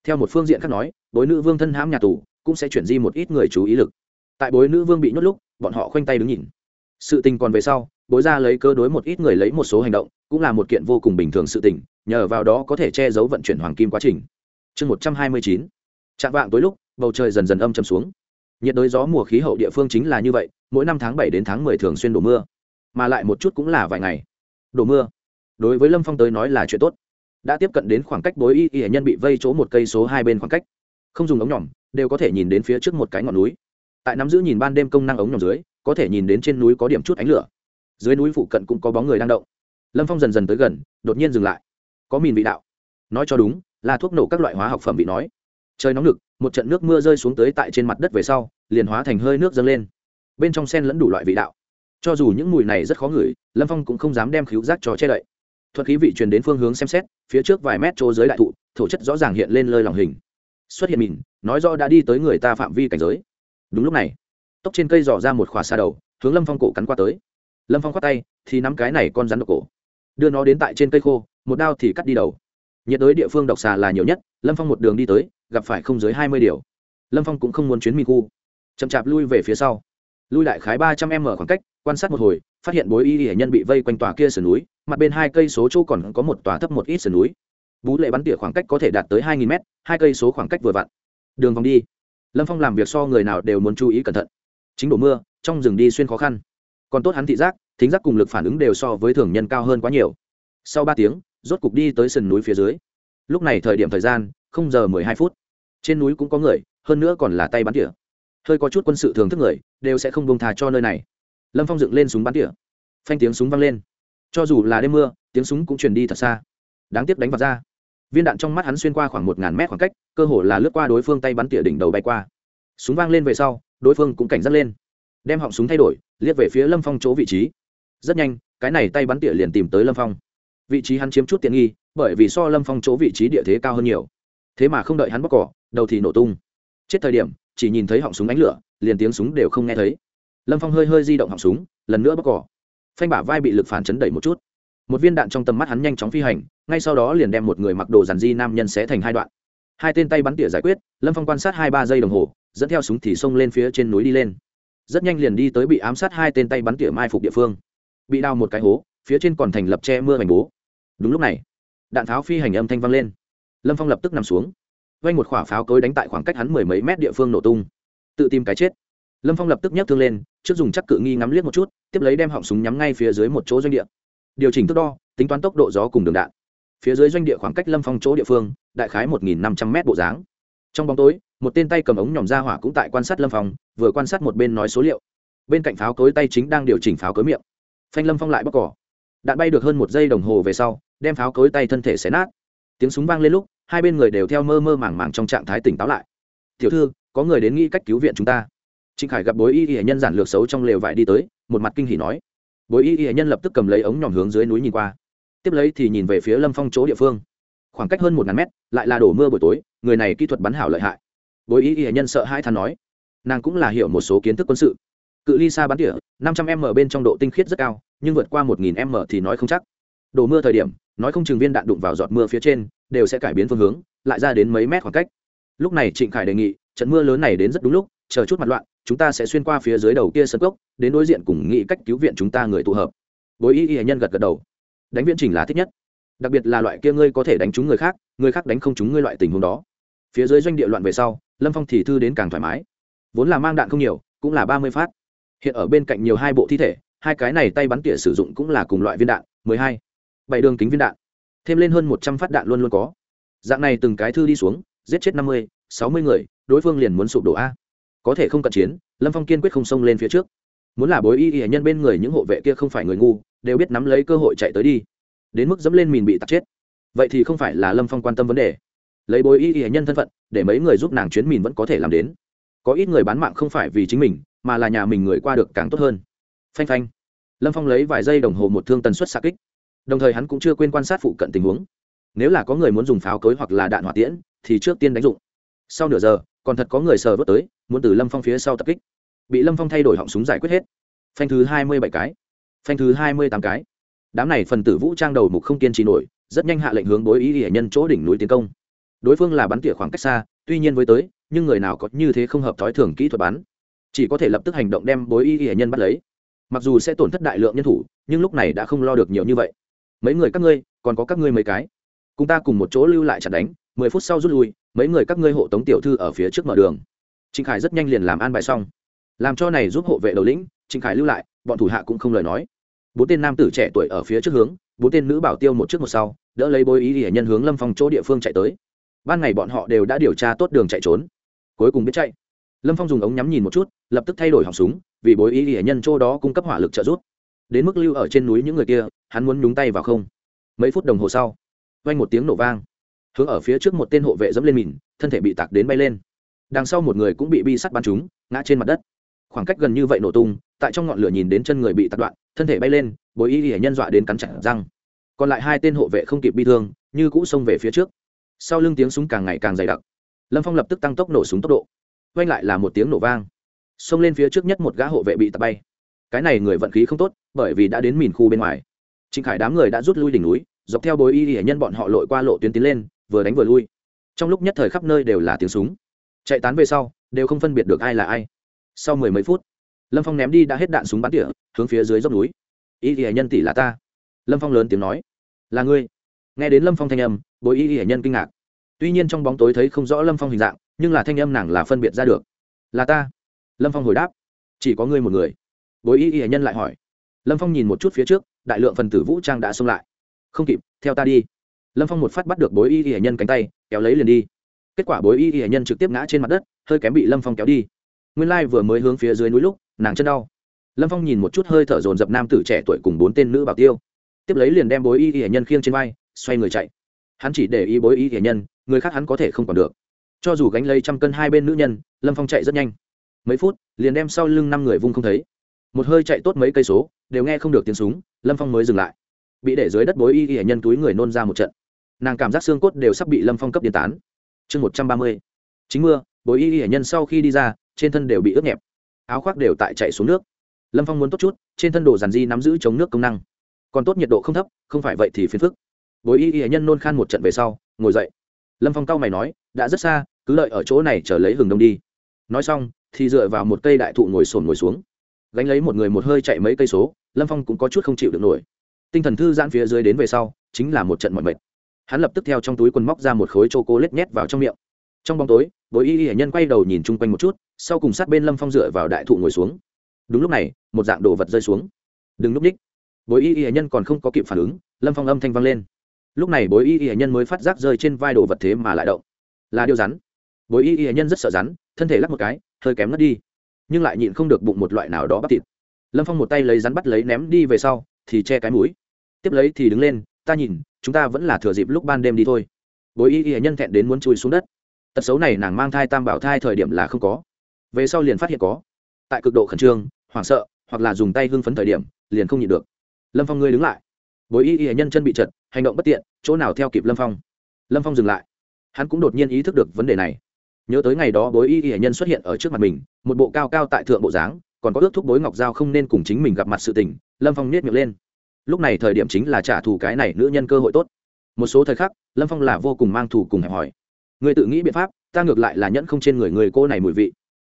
Theo một phương diện khác nói, bối nữ vương thân hãm nhà tù cũng sẽ chuyển di một ít người chú ý lực. Tại bối nữ vương bị nhốt lúc, bọn họ khoanh tay đứng nhìn. Sự tình còn về sau, bối ra lấy cơ đối một ít người lấy một số hành động, cũng là một kiện vô cùng bình thường sự tình, nhờ vào đó có thể che giấu vận chuyển hoàng kim quá trình. Chương một trăm hai mươi chín. Chạm vạng tối lúc, bầu trời dần dần âm chầm xuống. Nhiệt đới gió mùa khí hậu địa phương chính là như vậy, mỗi năm tháng bảy đến tháng mười thường xuyên đổ mưa. Mà lại một chút cũng là vài ngày. Đổ mưa. Đối với lâm phong tới nói là chuyện tốt. Đã tiếp cận đến khoảng cách bối y y nhân bị vây chỗ một cây số hai bên khoảng cách. Không dùng ống nhỏm đều có thể nhìn đến phía trước một cái ngọn núi. Tại nắm giữ nhìn ban đêm công năng ống nhỏ dưới, có thể nhìn đến trên núi có điểm chút ánh lửa. Dưới núi phụ cận cũng có bóng người đang động. Lâm phong dần dần tới gần, đột nhiên dừng lại. Có mìn vị đạo. Nói cho đúng, là thuốc nổ các loại hóa học phẩm bị nói. Trời nóng lực một trận nước mưa rơi xuống tới tại trên mặt đất về sau, liền hóa thành hơi nước dâng lên. Bên trong sen lẫn đủ loại vị đạo. Cho dù những mùi này rất khó ngửi, lâm phong cũng không dám đem khíu rác cho che đậy. Thuật khí vị truyền đến phương hướng xem xét, phía trước vài mét chỗ dưới đại thụ, thổ chất rõ ràng hiện lên lơi lòng hình xuất hiện mìn, nói do đã đi tới người ta phạm vi cảnh giới. Đúng lúc này, tóc trên cây dò ra một khỏa xa đầu, hướng lâm phong cổ cắn qua tới. Lâm phong khoát tay, thì nắm cái này con rắn độc cổ. Đưa nó đến tại trên cây khô, một đao thì cắt đi đầu. Nhiệt đới địa phương độc xà là nhiều nhất, lâm phong một đường đi tới, gặp phải không dưới hai mươi điều. Lâm phong cũng không muốn chuyến mì khu. Chậm chạp lui về phía sau. Lui lại khái ba trăm m khoảng cách, quan sát một hồi, phát hiện bối y hệ nhân bị vây quanh tòa kia sườn núi, mặt bên hai cây số chỗ còn có một tòa thấp một ít sườn núi bú lệ bắn tỉa khoảng cách có thể đạt tới hai nghìn m hai cây số khoảng cách vừa vặn. Đường vòng đi. Lâm phong làm việc so người nào đều muốn chú ý cẩn thận. Chính đổ mưa, trong rừng đi xuyên khó khăn. Còn tốt hắn thị giác, thính giác cùng lực phản ứng đều so với thường nhân cao hơn quá nhiều. Sau ba tiếng, rốt cục đi tới sườn núi phía dưới. Lúc này thời điểm thời gian, không giờ mười hai phút. Trên núi cũng có người, hơn nữa còn là tay bắn tỉa. Hơi có chút quân sự thường thức người, đều sẽ không bông thà cho nơi này. Lâm phong dựng lên súng bắn tỉa. Phanh tiếng súng vang lên. Cho dù là đêm mưa, tiếng súng cũng truyền đi thật xa. Đáng tiếc đánh vào ra viên đạn trong mắt hắn xuyên qua khoảng một ngàn mét khoảng cách, cơ hồ là lướt qua đối phương tay bắn tỉa đỉnh đầu bay qua. Súng vang lên về sau, đối phương cũng cảnh giác lên. Đem họng súng thay đổi, liếc về phía lâm phong chỗ vị trí. Rất nhanh, cái này tay bắn tỉa liền tìm tới lâm phong. Vị trí hắn chiếm chút tiện nghi, bởi vì so lâm phong chỗ vị trí địa thế cao hơn nhiều. Thế mà không đợi hắn bóc cỏ, đầu thì nổ tung. Chết thời điểm, chỉ nhìn thấy họng súng ánh lửa, liền tiếng súng đều không nghe thấy. Lâm phong hơi hơi di động họng súng, lần nữa bóc cỏ. Phanh bả vai bị lực phản chấn đẩy một chút một viên đạn trong tầm mắt hắn nhanh chóng phi hành, ngay sau đó liền đem một người mặc đồ giản di nam nhân xé thành hai đoạn. Hai tên tay bắn tỉa giải quyết, lâm phong quan sát hai ba giây đồng hồ, dẫn theo súng thì xông lên phía trên núi đi lên. Rất nhanh liền đi tới bị ám sát hai tên tay bắn tỉa mai phục địa phương. Bị đào một cái hố, phía trên còn thành lập che mưa hoành bố. Đúng lúc này, đạn pháo phi hành âm thanh vang lên. Lâm phong lập tức nằm xuống vay một khỏa pháo cối đánh tại khoảng cách hắn mười mấy mét địa phương nổ tung. Tự tìm cái chết. Lâm phong lập tức nhấc thương lên, trước dùng chắc cự nghi ngắm liếc một chút, tiếp lấy đem họng súng nhắm ngay phía dưới một chỗ doanh địa điều chỉnh tốc đo, tính toán tốc độ gió cùng đường đạn. Phía dưới doanh địa khoảng cách lâm phong chỗ địa phương, đại khái một nghìn năm trăm m bộ dáng. Trong bóng tối, một tên tay cầm ống nhòm ra hỏa cũng tại quan sát lâm phong, vừa quan sát một bên nói số liệu. Bên cạnh pháo cối tay chính đang điều chỉnh pháo cối miệng. Phanh lâm phong lại bóc cỏ. Đạn bay được hơn một giây đồng hồ về sau, đem pháo cối tay thân thể xé nát. Tiếng súng vang lên lúc, hai bên người đều theo mơ mơ màng màng trong trạng thái tỉnh táo lại. Tiểu thư, có người đến nghĩ cách cứu viện chúng ta. Trịnh khải gặp bối y y nhân giản lược xấu trong lều vải đi tới, một mặt kinh hỉ nói bối y y nhân lập tức cầm lấy ống nhòm hướng dưới núi nhìn qua. Tiếp lấy thì nhìn về phía lâm phong chỗ địa phương. Khoảng cách hơn một ngàn mét, lại là đổ mưa buổi tối, người này kỹ thuật bắn hảo lợi hại. Bối y y nhân sợ hai than nói, nàng cũng là hiểu một số kiến thức quân sự. Cự ly xa bắn tỉa, năm trăm m bên trong độ tinh khiết rất cao, nhưng vượt qua một nghìn m thì nói không chắc. Đổ mưa thời điểm, nói không chừng viên đạn đụng vào giọt mưa phía trên, đều sẽ cải biến phương hướng, lại ra đến mấy mét khoảng cách. Lúc này trịnh khải đề nghị, trận mưa lớn này đến rất đúng lúc, chờ chút mặt loạn chúng ta sẽ xuyên qua phía dưới đầu kia sân cốc, đến đối diện cùng nghĩ cách cứu viện chúng ta người tụ hợp. Bối y y nhân gật gật đầu. Đánh viễn trình là thích nhất. Đặc biệt là loại kia ngươi có thể đánh trúng người khác người khác đánh không trúng ngươi loại tình huống đó. Phía dưới doanh địa loạn về sau, lâm phong thì thư đến càng thoải mái. Vốn là mang đạn không nhiều, cũng là ba mươi phát. Hiện ở bên cạnh nhiều hai bộ thi thể, hai cái này tay bắn tỉa sử dụng cũng là cùng loại viên đạn, mười hai, bảy đường kính viên đạn. Thêm lên hơn một trăm phát đạn luôn luôn có. Dạng này từng cái thư đi xuống, giết chết năm mươi, sáu mươi người, đối phương liền muốn sụp đổ a có thể không cận chiến, lâm phong kiên quyết không xông lên phía trước. Muốn là bối y y nhân bên người những hộ vệ kia không phải người ngu, đều biết nắm lấy cơ hội chạy tới đi. Đến mức dẫm lên mìn bị tạt chết. Vậy thì không phải là lâm phong quan tâm vấn đề. Lấy bối y y nhân thân phận, để mấy người giúp nàng chuyến mìn vẫn có thể làm đến. Có ít người bán mạng không phải vì chính mình, mà là nhà mình người qua được càng tốt hơn. Phanh phanh. Lâm phong lấy vài giây đồng hồ một thương tần suất xạ kích. Đồng thời hắn cũng chưa quên quan sát phụ cận tình huống. Nếu là có người muốn dùng pháo cối hoặc là đạn hỏa tiễn, thì trước tiên đánh dụng. Sau nửa giờ, còn thật có người sờ vớt tới muốn từ lâm phong phía sau tập kích. Bị lâm phong thay đổi họng súng giải quyết hết. Phanh thứ hai mươi bảy cái. Phanh thứ hai mươi tám cái. Đám này phần tử vũ trang đầu mục không kiên trì nổi, rất nhanh hạ lệnh hướng bối ý hệ nhân chỗ đỉnh núi tiến công. Đối phương là bắn tỉa khoảng cách xa, tuy nhiên với tới, nhưng người nào có như thế không hợp thói thường kỹ thuật bắn. Chỉ có thể lập tức hành động đem bối y hệ nhân bắt lấy. Mặc dù sẽ tổn thất đại lượng nhân thủ, nhưng lúc này đã không lo được nhiều như vậy. Mấy người các ngươi, còn có các ngươi mấy cái. Cùng ta cùng một chỗ lưu lại chặt đánh, mười phút sau rút lui, mấy người các ngươi hộ tống tiểu thư ở phía trước mở đường trịnh khải rất nhanh liền làm an bài xong. Làm cho này giúp hộ vệ đầu lĩnh trịnh khải lưu lại, bọn thủ hạ cũng không lời nói. Bốn tên nam tử trẻ tuổi ở phía trước hướng, bốn tên nữ bảo tiêu một trước một sau, đỡ lấy bối ý để nhân hướng lâm phong chỗ địa phương chạy tới. Ban ngày bọn họ đều đã điều tra tốt đường chạy trốn. Cuối cùng biết chạy. Lâm phong dùng ống nhắm nhìn một chút, lập tức thay đổi họng súng, vì bối ý để nhân chỗ đó cung cấp hỏa lực trợ giúp. Đến mức lưu ở trên núi những người kia, hắn muốn nhúng tay vào không. Mấy phút đồng hồ sau, vang một tiếng nổ vang. Hướng ở phía trước một tên hộ vệ dẫm lên mìn, thân thể bị tạc đến bay lên đằng sau một người cũng bị bi sắt bắn trúng, ngã trên mặt đất. Khoảng cách gần như vậy nổ tung, tại trong ngọn lửa nhìn đến chân người bị tạc đoạn, thân thể bay lên, bối y hiển nhân dọa đến cắn chặt răng. Còn lại hai tên hộ vệ không kịp bi thương, như cũ xông về phía trước. Sau lưng tiếng súng càng ngày càng dày đặc. Lâm phong lập tức tăng tốc nổ súng tốc độ. Quanh lại là một tiếng nổ vang. Xông lên phía trước nhất một gã hộ vệ bị tạt bay. Cái này người vận khí không tốt, bởi vì đã đến mìn khu bên ngoài. Trịnh khải đám người đã rút lui đỉnh núi, dọc theo bối y hiển nhân bọn họ lội qua lộ tuyến tiến lên, vừa đánh vừa lui. Trong lúc nhất thời khắp nơi đều là tiếng súng chạy tán về sau, đều không phân biệt được ai là ai. Sau mười mấy phút, lâm phong ném đi đã hết đạn súng bắn tỉa, hướng phía dưới dốc núi. Y y hải nhân tỷ là ta. Lâm phong lớn tiếng nói. Là ngươi. Nghe đến lâm phong thanh âm, bối y y hải nhân kinh ngạc. Tuy nhiên trong bóng tối thấy không rõ lâm phong hình dạng, nhưng là thanh âm nàng là phân biệt ra được. Là ta. Lâm phong hồi đáp. Chỉ có ngươi một người. Bối y y nhân lại hỏi. Lâm phong nhìn một chút phía trước, đại lượng phần tử vũ trang đã xông lại. Không kịp, theo ta đi. Lâm phong một phát bắt được bối y y nhân cánh tay, kéo lấy liền đi kết quả bối y y nhân trực tiếp ngã trên mặt đất, hơi kém bị lâm phong kéo đi. Nguyên lai vừa mới hướng phía dưới núi lúc, nàng chân đau. Lâm phong nhìn một chút hơi thở dồn dập nam tử trẻ tuổi cùng bốn tên nữ bảo tiêu. Tiếp lấy liền đem bối y y nhân khiêng trên vai, xoay người chạy. Hắn chỉ để ý bối y y nhân, người khác hắn có thể không còn được. Cho dù gánh lấy trăm cân hai bên nữ nhân, lâm phong chạy rất nhanh. Mấy phút, liền đem sau lưng năm người vung không thấy. Một hơi chạy tốt mấy cây số, đều nghe không được tiếng súng, lâm phong mới dừng lại. Bị để dưới đất bối y y nhân túi người nôn ra một trận. Nàng cảm giác xương cốt đều sắp bị lâm phong cấp điện tán chương một trăm ba mươi. Chính mưa, bối y y nhân sau khi đi ra, trên thân đều bị ướt nhẹp. Áo khoác đều tại chạy xuống nước. Lâm phong muốn tốt chút, trên thân đồ giàn di nắm giữ chống nước công năng. Còn tốt nhiệt độ không thấp, không phải vậy thì phiền phức. Bối y y nhân nôn khan một trận về sau, ngồi dậy. Lâm phong cau mày nói, đã rất xa, cứ lợi ở chỗ này chờ lấy hừng đông đi. Nói xong, thì dựa vào một cây đại thụ ngồi sồn ngồi xuống. Gánh lấy một người một hơi chạy mấy cây số, lâm phong cũng có chút không chịu được nổi. Tinh thần thư giãn phía dưới đến về sau, chính là một trận mọi mệt hắn lập tức theo trong túi quần móc ra một khối chô cô lết nhét vào trong miệng. Trong bóng tối, bối y y nhân quay đầu nhìn chung quanh một chút, sau cùng sát bên lâm phong dựa vào đại thụ ngồi xuống. Đúng lúc này, một dạng đồ vật rơi xuống. Đừng núp ních. Bối y y nhân còn không có kịp phản ứng, lâm phong âm thanh vang lên. Lúc này bối y y nhân mới phát giác rơi trên vai đồ vật thế mà lại động. Là điều rắn. Bối y y nhân rất sợ rắn, thân thể lắc một cái, hơi kém ngất đi. Nhưng lại nhịn không được bụng một loại nào đó bắp thịt. Lâm phong một tay lấy rắn bắt lấy ném đi về sau, thì che cái mũi. Tiếp lấy thì đứng lên, ta nhìn chúng ta vẫn là thừa dịp lúc ban đêm đi thôi. Bối y y nhân thẹn đến muốn chui xuống đất. Tật xấu này nàng mang thai tam bảo thai thời điểm là không có. Về sau liền phát hiện có. Tại cực độ khẩn trương, hoảng sợ, hoặc là dùng tay hưng phấn thời điểm, liền không nhịn được. Lâm phong ngươi đứng lại. Bối y y nhân chân bị chật, hành động bất tiện, chỗ nào theo kịp lâm phong? Lâm phong dừng lại. Hắn cũng đột nhiên ý thức được vấn đề này. Nhớ tới ngày đó bối y y nhân xuất hiện ở trước mặt mình, một bộ cao cao tại thượng bộ dáng, còn có ước thúc bối ngọc giao không nên cùng chính mình gặp mặt sự tình, lâm phong nết miệng lên lúc này thời điểm chính là trả thù cái này nữ nhân cơ hội tốt. Một số thời khắc, lâm phong là vô cùng mang thù cùng hẹp hỏi người tự nghĩ biện pháp, ta ngược lại là nhẫn không trên người người cô này mùi vị.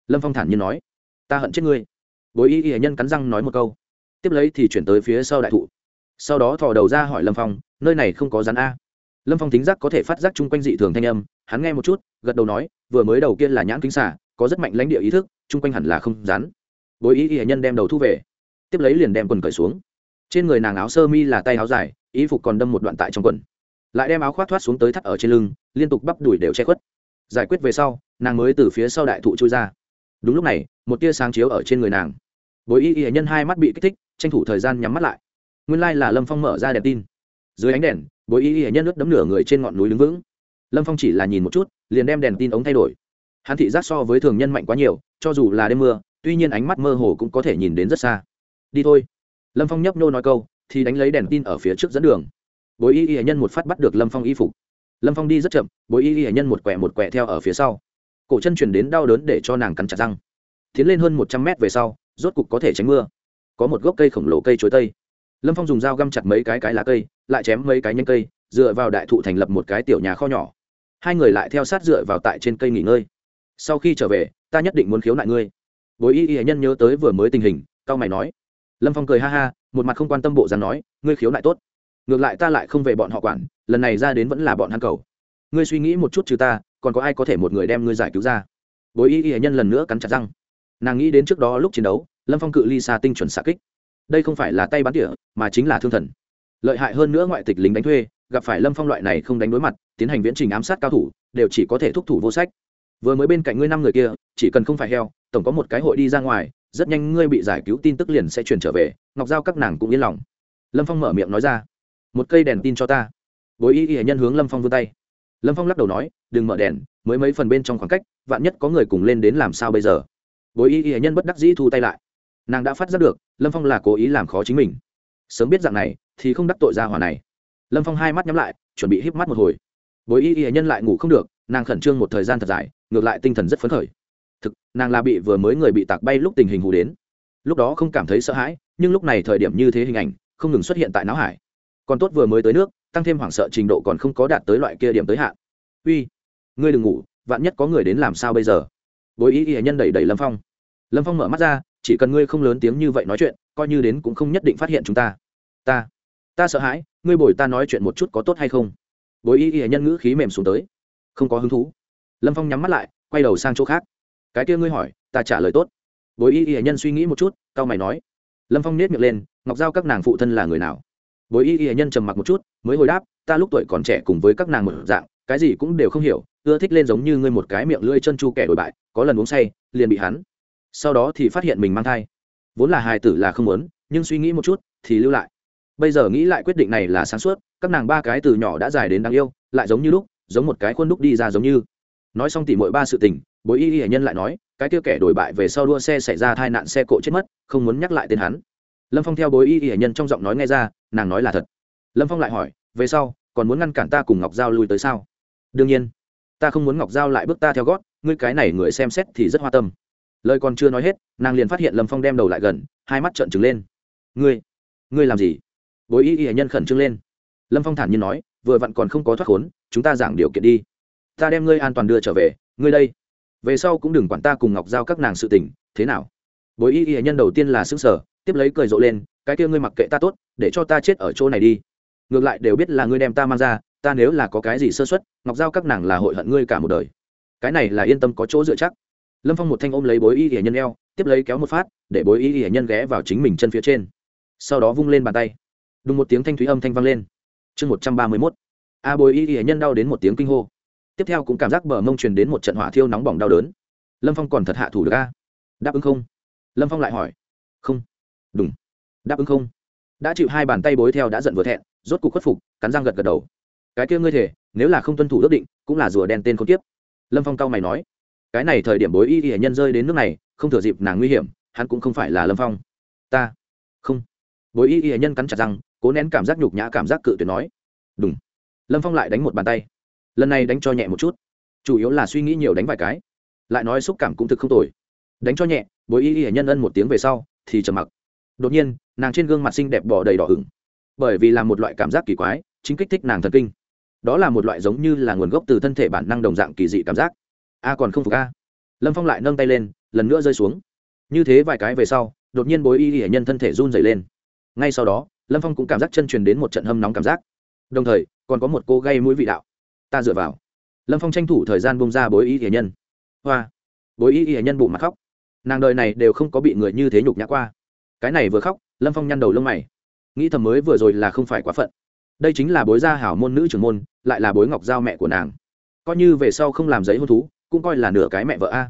Lâm phong thản nhiên nói, ta hận chết ngươi. Bối y y nhân cắn răng nói một câu. Tiếp lấy thì chuyển tới phía sau đại thụ. Sau đó thò đầu ra hỏi lâm phong, nơi này không có rắn a. Lâm phong thính giác có thể phát giác chung quanh dị thường thanh âm, hắn nghe một chút, gật đầu nói, vừa mới đầu kia là nhãn kính xả, có rất mạnh lãnh địa ý thức, chung quanh hẳn là không rắn. Bối y y nhân đem đầu thu về. Tiếp lấy liền đem quần cởi xuống trên người nàng áo sơ mi là tay áo dài, y phục còn đâm một đoạn tại trong quần. Lại đem áo khoác thoát xuống tới thắt ở trên lưng, liên tục bắp đùi đều che khuất. Giải quyết về sau, nàng mới từ phía sau đại thụ trôi ra. Đúng lúc này, một tia sáng chiếu ở trên người nàng. Bối y y nhân hai mắt bị kích thích, tranh thủ thời gian nhắm mắt lại. Nguyên lai là lâm phong mở ra đèn tin. Dưới ánh đèn, bối y y nhân lướt đấm nửa người trên ngọn núi đứng vững. Lâm phong chỉ là nhìn một chút, liền đem đèn tin ống thay đổi. Hắn thị giác so với thường nhân mạnh quá nhiều, cho dù là đêm mưa, tuy nhiên ánh mắt mơ hồ cũng có thể nhìn đến rất xa. Đi thôi lâm phong nhấp nô nói câu, thì đánh lấy đèn tin ở phía trước dẫn đường. Bối y y nhân một phát bắt được lâm phong y phục. Lâm phong đi rất chậm, bối y y nhân một quẹ một quẹ theo ở phía sau. Cổ chân chuyển đến đau đớn để cho nàng cắn chặt răng. Tiến lên hơn một trăm mét về sau, rốt cục có thể tránh mưa. Có một gốc cây khổng lồ cây chuối tây. Lâm phong dùng dao găm chặt mấy cái cái lá cây, lại chém mấy cái nhanh cây, dựa vào đại thụ thành lập một cái tiểu nhà kho nhỏ. Hai người lại theo sát dựa vào tại trên cây nghỉ ngơi. Sau khi trở về, ta nhất định muốn khiếu nại ngươi. Bối y y nhân nhớ tới vừa mới tình hình, cao mày nói lâm phong cười ha ha, một mặt không quan tâm bộ dáng nói, ngươi khiếu nại tốt. Ngược lại ta lại không về bọn họ quản, lần này ra đến vẫn là bọn hắn cầu. Ngươi suy nghĩ một chút trừ ta, còn có ai có thể một người đem ngươi giải cứu ra? Bối y y nhân lần nữa cắn chặt răng. Nàng nghĩ đến trước đó lúc chiến đấu, lâm phong cự ly xa tinh chuẩn xạ kích. Đây không phải là tay bắn tỉa, mà chính là thương thần. Lợi hại hơn nữa ngoại tịch lính đánh thuê, gặp phải lâm phong loại này không đánh đối mặt, tiến hành viễn trình ám sát cao thủ, đều chỉ có thể thúc thủ vô sách vừa mới bên cạnh ngươi năm người kia, chỉ cần không phải heo, tổng có một cái hội đi ra ngoài, rất nhanh ngươi bị giải cứu tin tức liền sẽ chuyển trở về, ngọc giao các nàng cũng yên lòng. Lâm phong mở miệng nói ra. Một cây đèn tin cho ta. Bối y y nhân hướng lâm phong vươn tay. Lâm phong lắc đầu nói, đừng mở đèn, mới mấy phần bên trong khoảng cách, vạn nhất có người cùng lên đến làm sao bây giờ? Bối y y nhân bất đắc dĩ thu tay lại. Nàng đã phát giác được, lâm phong là cố ý làm khó chính mình. Sớm biết dạng này, thì không đắc tội ra hòa này. Lâm phong hai mắt nhắm lại, chuẩn bị híp mắt một hồi. Bối y y nhân lại ngủ không được nàng khẩn trương một thời gian thật dài, ngược lại tinh thần rất phấn khởi. Thực, nàng là bị vừa mới người bị tạc bay lúc tình hình hù đến. Lúc đó không cảm thấy sợ hãi, nhưng lúc này thời điểm như thế hình ảnh, không ngừng xuất hiện tại não hải. Còn tốt vừa mới tới nước, tăng thêm hoảng sợ trình độ còn không có đạt tới loại kia điểm tới hạn. Uy, ngươi đừng ngủ, vạn nhất có người đến làm sao bây giờ? Bối ý y nhân đẩy đẩy lâm phong. Lâm phong mở mắt ra, chỉ cần ngươi không lớn tiếng như vậy nói chuyện, coi như đến cũng không nhất định phát hiện chúng ta. Ta ta sợ hãi, ngươi bồi ta nói chuyện một chút có tốt hay không? Bối y y nhân ngữ khí mềm xuống tới không có hứng thú. Lâm phong nhắm mắt lại, quay đầu sang chỗ khác. Cái kia ngươi hỏi, ta trả lời tốt. Bối y y nhân suy nghĩ một chút c a o mày nói. Lâm phong nết miệng lên, ngọc giao các nàng phụ thân là người nào? Bối y y nhân trầm mặc một chút, mới hồi đáp, ta lúc tuổi còn trẻ cùng với các nàng một dạng, cái gì cũng đều không hiểu, ưa thích lên giống như ngươi một cái miệng lưỡi chân chu kẻ đổi bại, có lần uống say, liền bị hắn. Sau đó thì phát hiện mình mang thai. Vốn là hài tử là không muốn, nhưng suy nghĩ một chút, thì lưu lại. Bây giờ nghĩ lại quyết định này là sáng suốt, các nàng ba cái từ nhỏ đã dài đến đáng yêu, lại giống như lúc giống một cái khuôn đúc đi ra giống như. Nói xong tỉ mỗi ba sự tình, bối y y nhân lại nói, cái kia kẻ đổi bại về sau đua xe xảy ra tai nạn xe cộ chết mất, không muốn nhắc lại tên hắn. Lâm phong theo bối y y nhân trong giọng nói nghe ra, nàng nói là thật. Lâm phong lại hỏi, về sau, còn muốn ngăn cản ta cùng ngọc giao lui tới sao? Đương nhiên, ta không muốn ngọc giao lại bước ta theo gót, ngươi cái này người xem xét thì rất hoa tâm. Lời còn chưa nói hết, nàng liền phát hiện lâm phong đem đầu lại gần, hai mắt trợn trừng lên. Ngươi ngươi làm gì? Bối y y nhân khẩn trương lên. Lâm phong thản nhiên nói vừa vặn còn không có thoát khốn, chúng ta giảng điều kiện đi. Ta đem ngươi an toàn đưa trở về, ngươi đây. Về sau cũng đừng quản ta cùng ngọc giao các nàng sự tình, thế nào? Bối y y nhân đầu tiên là xứng sở tiếp lấy cười rộ lên, cái kia ngươi mặc kệ ta tốt, để cho ta chết ở chỗ này đi. Ngược lại đều biết là ngươi đem ta mang ra, ta nếu là có cái gì sơ xuất ngọc giao các nàng là hội hận ngươi cả một đời. Cái này là yên tâm có chỗ dựa chắc. Lâm phong một thanh ôm lấy bối y Y nhân eo, tiếp lấy kéo một phát, để bối y Y nhân ghé vào chính mình chân phía trên. Sau đó vung lên bàn tay. Đùng một tiếng thanh thúy âm thanh vang lên chương một trăm ba mươi mốt. A bối y hệ nhân đau đến một tiếng kinh hô. Tiếp theo cũng cảm giác bờ mông truyền đến một trận hỏa thiêu nóng bỏng đau đớn. Lâm phong còn thật hạ thủ được a? Đáp ứng không? Lâm phong lại hỏi. Không. Đúng đáp ứng không? Đã chịu hai bàn tay bối theo đã giận vừa thẹn, rốt cuộc khuất phục, cắn răng gật gật đầu. Cái kia ngươi thể, nếu là không tuân thủ ước định, cũng là rùa đen tên không tiếp lâm phong cao mày nói. Cái này thời điểm bối y y nhân rơi đến nước này, không thừa dịp nàng nguy hiểm, hắn cũng không phải là lâm phong. Ta. Không. Bối y y nhân cắn chặt răng cố nén cảm giác nhục nhã, cảm giác cự tuyệt nói đúng lâm phong lại đánh một bàn tay. Lần này đánh cho nhẹ một chút. Chủ yếu là suy nghĩ nhiều đánh vài cái. Lại nói xúc cảm cũng thực không tồi. Đánh cho nhẹ, bối y y nhân ân một tiếng về sau, thì trầm mặc. Đột nhiên, nàng trên gương mặt xinh đẹp bỏ đầy đỏ ửng. Bởi vì là một loại cảm giác kỳ quái, chính kích thích nàng thần kinh. Đó là một loại giống như là nguồn gốc từ thân thể bản năng đồng dạng kỳ dị cảm giác. A còn không phục a. Lâm phong lại nâng tay lên, lần nữa rơi xuống. Như thế vài cái về sau, đột nhiên bối y hệ nhân thân thể run dày lên. Ngay sau đó lâm phong cũng cảm giác chân truyền đến một trận hâm nóng cảm giác đồng thời còn có một cô gây mũi vị đạo ta dựa vào lâm phong tranh thủ thời gian bông ra bối y hiền nhân hoa bối y hiền nhân bụng mặt khóc nàng đời này đều không có bị người như thế nhục nhã qua cái này vừa khóc lâm phong nhăn đầu lông mày nghĩ thầm mới vừa rồi là không phải quá phận đây chính là bối gia hảo môn nữ trưởng môn lại là bối ngọc giao mẹ của nàng coi như về sau không làm giấy hôn thú cũng coi là nửa cái mẹ vợ a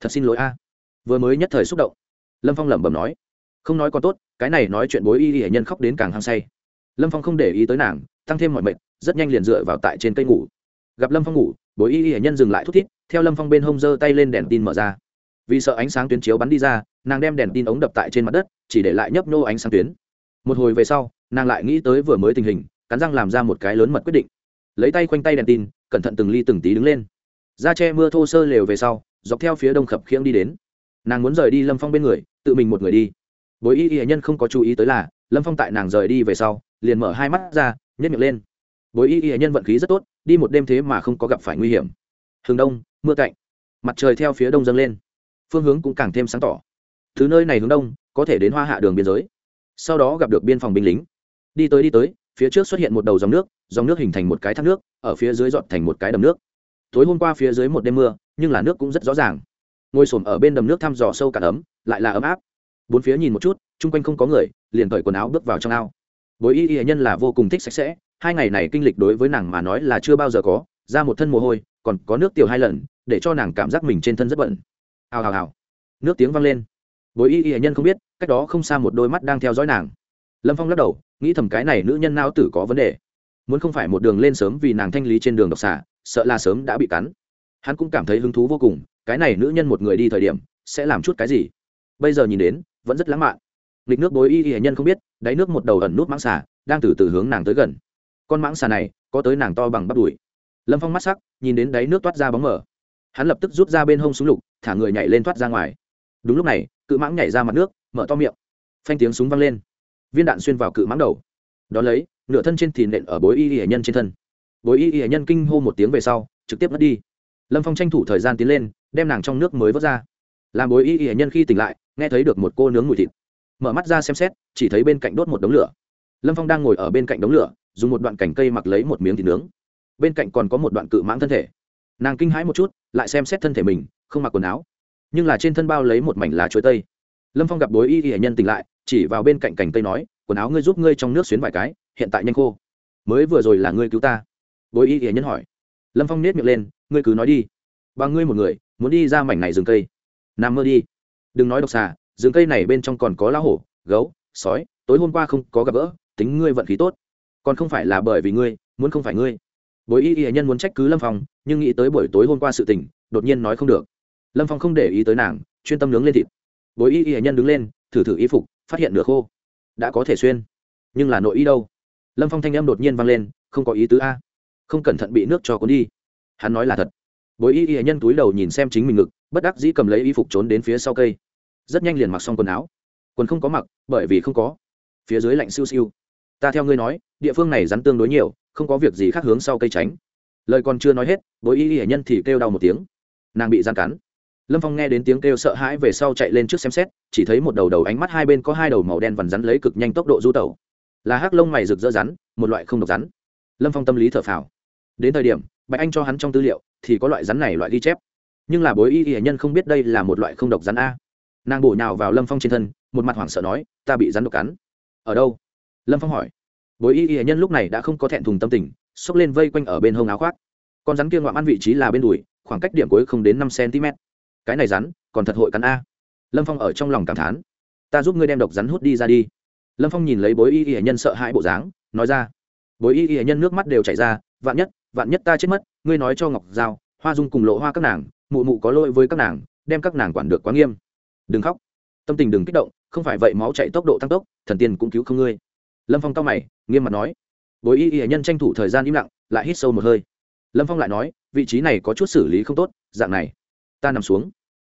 thật xin lỗi a vừa mới nhất thời xúc động lâm phong lẩm bẩm nói không nói còn tốt, cái này nói chuyện bối y hệ nhân khóc đến càng hăng say. Lâm phong không để ý tới nàng, tăng thêm mọi mệnh rất nhanh liền dựa vào tại trên cây ngủ. Gặp lâm phong ngủ, bối y hệ nhân dừng lại thút thít, theo lâm phong bên hông giơ tay lên đèn tin mở ra. Vì sợ ánh sáng tuyến chiếu bắn đi ra, nàng đem đèn tin ống đập tại trên mặt đất, chỉ để lại nhấp nô ánh sáng tuyến. Một hồi về sau, nàng lại nghĩ tới vừa mới tình hình, cắn răng làm ra một cái lớn mật quyết định. Lấy tay khoanh tay đèn tin, cẩn thận từng ly từng tí đứng lên. Ra che mưa thô sơ lều về sau, dọc theo phía đông khập khiễng đi đến. Nàng muốn rời đi lâm phong bên người, tự mình một người đi bối y y nhân không có chú ý tới là, lâm phong tại nàng rời đi về sau, liền mở hai mắt ra nhét miệng lên. Bối y y nhân vận khí rất tốt, đi một đêm thế mà không có gặp phải nguy hiểm. Hướng đông, mưa cạnh. Mặt trời theo phía đông dâng lên. Phương hướng cũng càng thêm sáng tỏ. Thứ nơi này hướng đông, có thể đến hoa hạ đường biên giới. Sau đó gặp được biên phòng binh lính. Đi tới đi tới, phía trước xuất hiện một đầu dòng nước dòng nước hình thành một cái thác nước, ở phía dưới dọn thành một cái đầm nước. Tối hôm qua phía dưới một đêm mưa, nhưng là nước cũng rất rõ ràng. Ngồi s ở bên đầm nước thăm dò sâu cả ấm, lại là ấm áp bốn phía nhìn một chút, chung quanh không có người, liền cởi quần áo bước vào trong ao. Bối y y nhân là vô cùng thích sạch sẽ, hai ngày này kinh lịch đối với nàng mà nói là chưa bao giờ có, ra một thân mồ hôi, còn có nước tiểu hai lần, để cho nàng cảm giác mình trên thân rất bận hào hào hào. Nước tiếng vang lên. Bối y y nhân không biết, cách đó không xa một đôi mắt đang theo dõi nàng. Lâm phong lắc đầu, nghĩ thầm cái này nữ nhân nao tử có vấn đề. Muốn không phải một đường lên sớm vì nàng thanh lý trên đường độc xả sợ là sớm đã bị cắn. Hắn cũng cảm thấy hứng thú vô cùng, cái này nữ nhân một người đi thời điểm, sẽ làm chút cái gì? Bây giờ nhìn đến vẫn rất lãng mạn. Nghịch nước bối y y nhân không biết, đáy nước một đầu ẩn nút mãng xà đang từ từ hướng nàng tới gần. Con mãng xà này có tới nàng to bằng bắp đùi. Lâm phong mắt sắc, nhìn đến đáy nước toát ra bóng mở hắn lập tức rút ra bên hông súng lục, thả người nhảy lên thoát ra ngoài. Đúng lúc này, cự mãng nhảy ra mặt nước, mở to miệng. Phanh tiếng súng văng lên. Viên đạn xuyên vào cự mãng đầu. Đón lấy, nửa thân trên thì nện ở bối y y nhân trên thân. Bối y y nhân kinh hô một tiếng về sau, trực tiếp mất đi. Lâm phong tranh thủ thời gian tiến lên, đem nàng trong nước mới vớt ra. Làm bối y y nhân khi tỉnh lại nghe thấy được một cô nướng mùi thịt. Mở mắt ra xem xét, chỉ thấy bên cạnh đốt một đống lửa. Lâm phong đang ngồi ở bên cạnh đống lửa, dùng một đoạn cành cây mặc lấy một miếng thịt nướng. Bên cạnh còn có một đoạn cự mãng thân thể. Nàng kinh hãi một chút, lại xem xét thân thể mình, không mặc quần áo, nhưng là trên thân bao lấy một mảnh lá chuối tây. Lâm phong gặp đối y y nhân tỉnh lại, chỉ vào bên cạnh cành cây nói, quần áo ngươi giúp ngươi trong nước xuyến vài cái, hiện tại nhanh khô. Mới vừa rồi là ngươi cứu ta. Bối y hiển nhân hỏi. Lâm phong nết miệng lên, ngươi cứ nói đi. Bằng ngươi một người, muốn đi ra mảnh này rừng cây. Nằm mơ đi đừng nói độc xà, rừng cây này bên trong còn có lá hổ, gấu, sói, tối hôm qua không có gặp gỡ, tính ngươi vận khí tốt. Còn không phải là bởi vì ngươi, muốn không phải ngươi. Bối y y nhân muốn trách cứ lâm phong, nhưng nghĩ tới buổi tối hôm qua sự tình, đột nhiên nói không được. Lâm phong không để ý tới nàng, chuyên tâm nướng lên thịt. Bối y y nhân đứng lên, thử thử y phục, phát hiện nửa khô. Đã có thể xuyên. Nhưng là nội y đâu? Lâm phong thanh âm đột nhiên vang lên, không có ý tứ a. Không cẩn thận bị nước cho cuốn đi. Hắn nói là thật. Bối y y nhân túi đầu nhìn xem chính mình ngực bất đắc dĩ cầm lấy y phục trốn đến phía sau cây. Rất nhanh liền mặc xong quần áo. Quần không có mặc, bởi vì không có. Phía dưới lạnh siêu siêu. Ta theo ngươi nói, địa phương này rắn tương đối nhiều, không có việc gì khác hướng sau cây tránh. Lời còn chưa nói hết, bối y y nhân thì kêu đau một tiếng. Nàng bị gian cắn. Lâm phong nghe đến tiếng kêu sợ hãi về sau chạy lên trước xem xét, chỉ thấy một đầu đầu ánh mắt hai bên có hai đầu màu đen vằn rắn lấy cực nhanh tốc độ du tẩu. Là hắc lông mày rực rỡ rắn, một loại không độc rắn. Lâm phong tâm lý thở phào. Đến thời điểm, bạch anh cho hắn trong tư liệu, thì có loại rắn này loại ghi chép nhưng là bối y y nhân không biết đây là một loại không độc rắn a. Nàng bổ nhào vào lâm phong trên thân, một mặt hoảng sợ nói, ta bị rắn độc cắn. Ở đâu? Lâm phong hỏi. Bối y y nhân lúc này đã không có thẹn thùng tâm tình, xốc lên vây quanh ở bên hông áo khoác. Con rắn kia ngoạm ăn vị trí là bên đùi, khoảng cách điểm cuối không đến năm cm cái này rắn, còn thật hội cắn a. Lâm phong ở trong lòng cảm thán. Ta giúp ngươi đem độc rắn hút đi ra đi. Lâm phong nhìn lấy bối y y nhân sợ hãi bộ dáng, nói ra. Bối y y nhân nước mắt đều chảy ra, vạn nhất vạn nhất ta chết mất, ngươi nói cho ngọc giao, hoa dung cùng lộ hoa các nàng mụ mụ có lỗi với các nàng, đem các nàng quản được quá nghiêm. Đừng khóc. Tâm tình đừng kích động, không phải vậy máu chạy tốc độ tăng tốc, thần tiên cũng cứu không ngươi. Lâm phong cao mày, nghiêm mặt nói. Bối y y nhân tranh thủ thời gian im lặng, lại hít sâu một hơi. Lâm phong lại nói, vị trí này có chút xử lý không tốt, dạng này. Ta nằm xuống.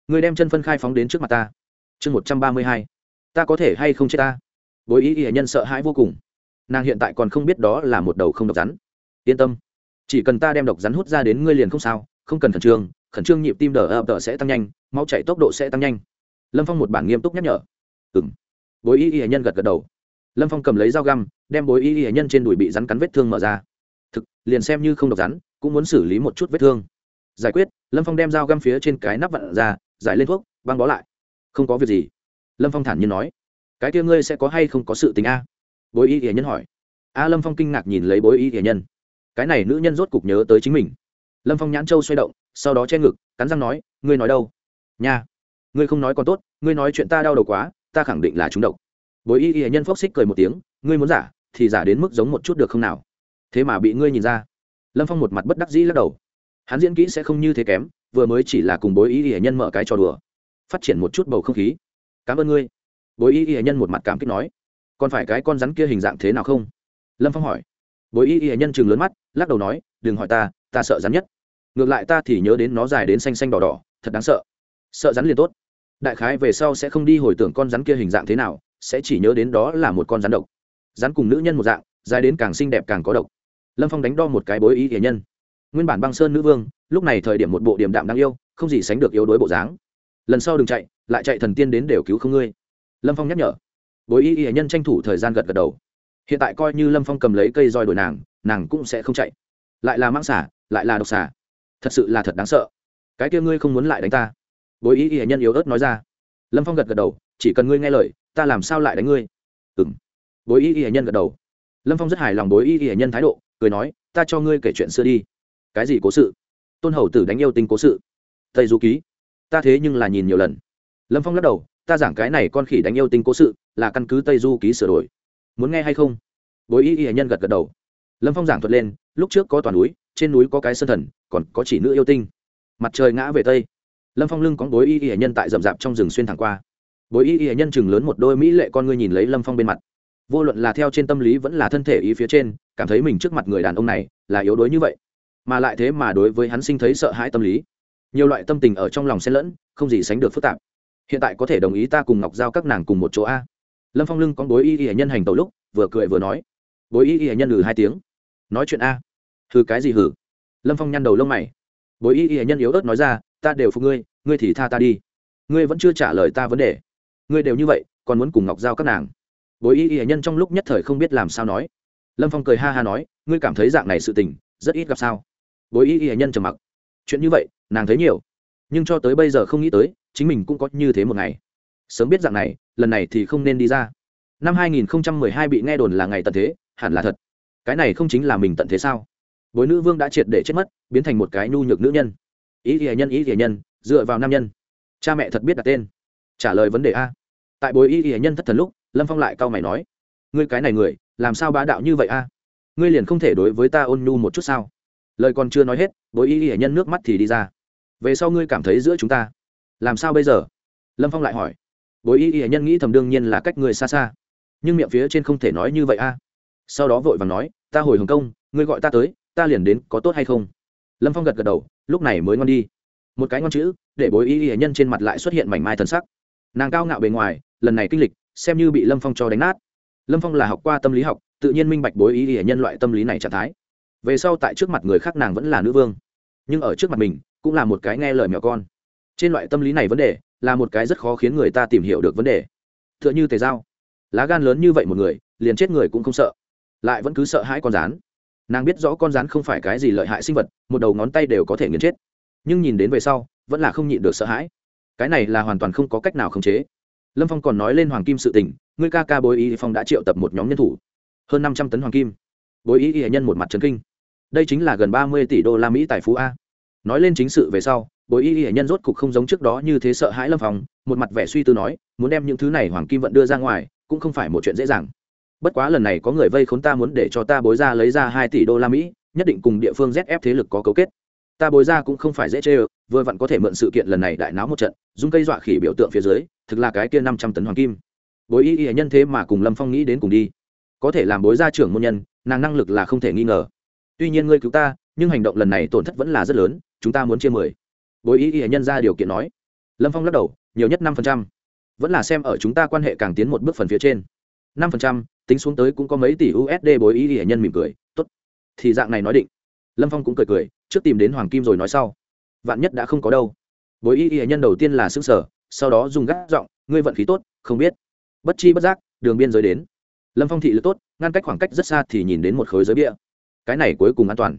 Người đem chân phân khai phóng đến trước mặt ta. Chương một trăm ba mươi hai. Ta có thể hay không chết ta? Bối y y nhân sợ hãi vô cùng. Nàng hiện tại còn không biết đó là một đầu không độc rắn. Yên tâm. Chỉ cần ta đem độc rắn hút ra đến ngươi liền không sao, không cần khẩn trương khẩn trương nhịp tim đờ ập đờ sẽ tăng nhanh, máu chạy tốc độ sẽ tăng nhanh. Lâm phong một bản nghiêm túc nhắc nhở. Ừ m bối y y nhân gật gật đầu. Lâm phong cầm lấy dao găm, đem bối y y nhân trên đùi bị rắn cắn vết thương mở ra. Thực, liền xem như không độc rắn, cũng muốn xử lý một chút vết thương. Giải quyết, lâm phong đem dao găm phía trên cái nắp vặn ra, giải lên thuốc, băng bó lại. Không có việc gì. Lâm phong thản nhiên nói. Cái kia ngươi sẽ có hay không có sự tình a? Bối y y nhân hỏi. A lâm phong kinh ngạc nhìn lấy bối y y nhân. Cái này nữ nhân rốt cục nhớ tới chính mình lâm phong nhãn châu xoay động, sau đó che ngực, cắn răng nói, ngươi nói đâu? Nha, ngươi không nói còn tốt, ngươi nói chuyện ta đau đầu quá, ta khẳng định là trúng độc. Bối y y nhân phốc xích cười một tiếng, ngươi muốn giả, thì giả đến mức giống một chút được không nào? Thế mà bị ngươi nhìn ra. Lâm phong một mặt bất đắc dĩ lắc đầu. Hắn diễn kỹ sẽ không như thế kém, vừa mới chỉ là cùng bối y y nhân mở cái trò đùa. Phát triển một chút bầu không khí. Cảm ơn ngươi. Bối y y nhân một mặt cảm kích nói. Còn phải cái con rắn kia hình dạng thế nào không? Lâm phong hỏi. Bối y y nhân chừng lớn mắt, lắc đầu nói, đừng hỏi ta ta sợ rắn nhất ngược lại ta thì nhớ đến nó dài đến xanh xanh đỏ đỏ, thật đáng sợ. Sợ rắn liền tốt. Đại khái về sau sẽ không đi hồi tưởng con rắn kia hình dạng thế nào, sẽ chỉ nhớ đến đó là một con rắn độc. Rắn cùng nữ nhân một dạng, dài đến càng xinh đẹp càng có độc. Lâm phong đánh đo một cái bối ý hiền nhân. Nguyên bản băng sơn nữ vương, lúc này thời điểm một bộ điểm đạm đáng yêu, không gì sánh được yếu đuối bộ dáng. Lần sau đừng chạy, lại chạy thần tiên đến đều cứu không ngươi. Lâm phong nhắc nhở. Bối ý hiền nhân tranh thủ thời gian gật gật đầu. Hiện tại coi như lâm phong cầm lấy cây roi đổi nàng nàng cũng sẽ không chạy. Lại là mang xả lại là độc xả thật sự là thật đáng sợ. Cái kia ngươi không muốn lại đánh ta. Bối ý hiển nhân yếu ớt nói ra. Lâm phong gật gật đầu, chỉ cần ngươi nghe lời, ta làm sao lại đánh ngươi? Ừ m bối y y hệ nhân gật đầu. Lâm phong rất hài lòng bối y y hệ nhân thái độ, cười nói, ta cho ngươi kể chuyện xưa đi. Cái gì cố sự? Tôn hầu tử đánh yêu tinh cố sự. Tây du ký. Ta thế nhưng là nhìn nhiều lần. Lâm phong lắc đầu, ta giảng cái này con khỉ đánh yêu tinh cố sự, là căn cứ tây du ký sửa đổi. Muốn nghe hay không? Bối y y hệ nhân gật gật đầu. Lâm phong giảng thuật lên, lúc trước có toàn núi trên núi có cái sơn thần, còn có chỉ nữ yêu tinh. Mặt trời ngã về tây. Lâm phong lưng có bối y y hệ nhân tại rậm rạp trong rừng xuyên thẳng qua. Bối y y nhân chừng lớn một đôi mỹ lệ con ngươi nhìn lấy lâm phong bên mặt. Vô luận là theo trên tâm lý vẫn là thân thể ý phía trên, cảm thấy mình trước mặt người đàn ông này là yếu đuối như vậy, mà lại thế mà đối với hắn sinh thấy sợ hãi tâm lý. Nhiều loại tâm tình ở trong lòng xen lẫn, không gì sánh được phức tạp. Hiện tại có thể đồng ý ta cùng ngọc giao các nàng cùng một chỗ a? Lâm phong lưng con bối y y nhân hành tàu lúc, vừa cười vừa nói. Bối y y nhân lừ hai tiếng. Nói chuyện a hừ, cái gì hừ? Lâm phong nhăn đầu lông mày. Bối y y nhân yếu ớt nói ra, ta đều phục ngươi ngươi thì tha ta đi. Ngươi vẫn chưa trả lời ta vấn đề. Ngươi đều như vậy, còn muốn cùng ngọc giao các nàng? Bối y y nhân trong lúc nhất thời không biết làm sao nói. Lâm phong cười ha ha nói, ngươi cảm thấy dạng này sự tình, rất ít gặp sao? Bối y y nhân trầm mặc. Chuyện như vậy, nàng thấy nhiều. Nhưng cho tới bây giờ không nghĩ tới, chính mình cũng có như thế một ngày. Sớm biết dạng này, lần này thì không nên đi ra. Năm 2012 bị nghe đồn là ngày tận thế, hẳn là thật. Cái này không chính là mình tận thế sao? Bối nữ vương đã triệt để chết mất, biến thành một cái nhu nhược nữ nhân. Ý nghĩa nhân, ý nghĩa nhân, dựa vào nam nhân. Cha mẹ thật biết đặt tên. Trả lời vấn đề a. Tại bối ý nghĩa nhân thất thần lúc, lâm phong lại cau mày nói, ngươi cái này người, làm sao bá đạo như vậy a? Ngươi liền không thể đối với ta ôn nhu một chút sao? Lời còn chưa nói hết, bối ý nghĩa nhân nước mắt thì đi ra. Về sau ngươi cảm thấy giữa chúng ta, làm sao bây giờ? Lâm phong lại hỏi. Bối ý ý nhân nghĩ thầm đương nhiên là cách người xa xa. Nhưng miệng phía trên không thể nói như vậy a. Sau đó vội và nói, ta hồi hồng kông, ngươi gọi ta tới ta liền đến có tốt hay không? Lâm phong gật gật đầu, lúc này mới ngon đi. Một cái ngon chữ, để bối y ý nhân trên mặt lại xuất hiện mảnh mai thần sắc. Nàng cao ngạo bề ngoài, lần này kinh lịch, xem như bị lâm phong cho đánh nát. Lâm phong là học qua tâm lý học, tự nhiên minh bạch bối y ý nhân loại tâm lý này trạng thái. Về sau tại trước mặt người khác nàng vẫn là nữ vương, nhưng ở trước mặt mình, cũng là một cái nghe lời mèo con. Trên loại tâm lý này vấn đề, là một cái rất khó khiến người ta tìm hiểu được vấn đề. T h ư ợ n h ư tề dao, lá gan lớn như vậy một người, liền chết người cũng không sợ, lại vẫn cứ sợ hãi con rán nàng biết rõ con rắn không phải cái gì lợi hại sinh vật một đầu ngón tay đều có thể nghiền chết. Nhưng nhìn đến về sau vẫn là không nhịn được sợ hãi. Cái này là hoàn toàn không có cách nào khống chế. Lâm phong còn nói lên hoàng kim sự tình ngươi ca ca bối y phong đã triệu tập một nhóm nhân thủ. Hơn năm trăm tấn hoàng kim. Bối y y nhân một mặt trấn kinh. Đây chính là gần ba mươi tỷ đô la mỹ tài phú a. Nói lên chính sự về sau bối y hệ nhân rốt cục không giống trước đó như thế sợ hãi lâm Phong, một mặt vẻ suy tư nói muốn đem những thứ này hoàng kim vận đưa ra ngoài cũng không phải một chuyện dễ dàng bất quá lần này có người vây khốn ta muốn để cho ta bối ra lấy ra hai tỷ đô la mỹ, nhất định cùng địa phương zf thế lực có cấu kết. Ta bối ra cũng không phải dễ chê ơ, vừa vặn có thể mượn sự kiện lần này đại náo một trận dung cây dọa khỉ biểu tượng phía dưới, thực là cái kia năm trăm tấn hoàng kim. Bối y y nhân thế mà cùng lâm phong nghĩ đến cùng đi. Có thể làm bối ra trưởng môn nhân, nàng năng lực là không thể nghi ngờ. Tuy nhiên ngươi cứu ta, nhưng hành động lần này tổn thất vẫn là rất lớn, chúng ta muốn chia mười. Bối Y y nhân ra điều kiện nói. Lâm phong lắc đầu, nhiều nhất năm phần trăm. Vẫn là xem ở chúng ta quan hệ càng tiến một bước phần phía trên. Năm phần trăm tính xuống tới cũng có mấy tỷ usd bối ý hệ nhân mỉm cười, tốt. Thì dạng này nói định. Lâm phong cũng cười cười, trước tìm đến hoàng kim rồi nói sau. Vạn nhất đã không có đâu. Bối ý hệ nhân đầu tiên là xứng sở sau đó dùng gác giọng, ngươi vận khí tốt, không biết. Bất chi bất giác, đường biên giới đến. Lâm phong thị lực tốt, ngăn cách khoảng cách rất xa thì nhìn đến một khối giới bia. Cái này cuối cùng an toàn.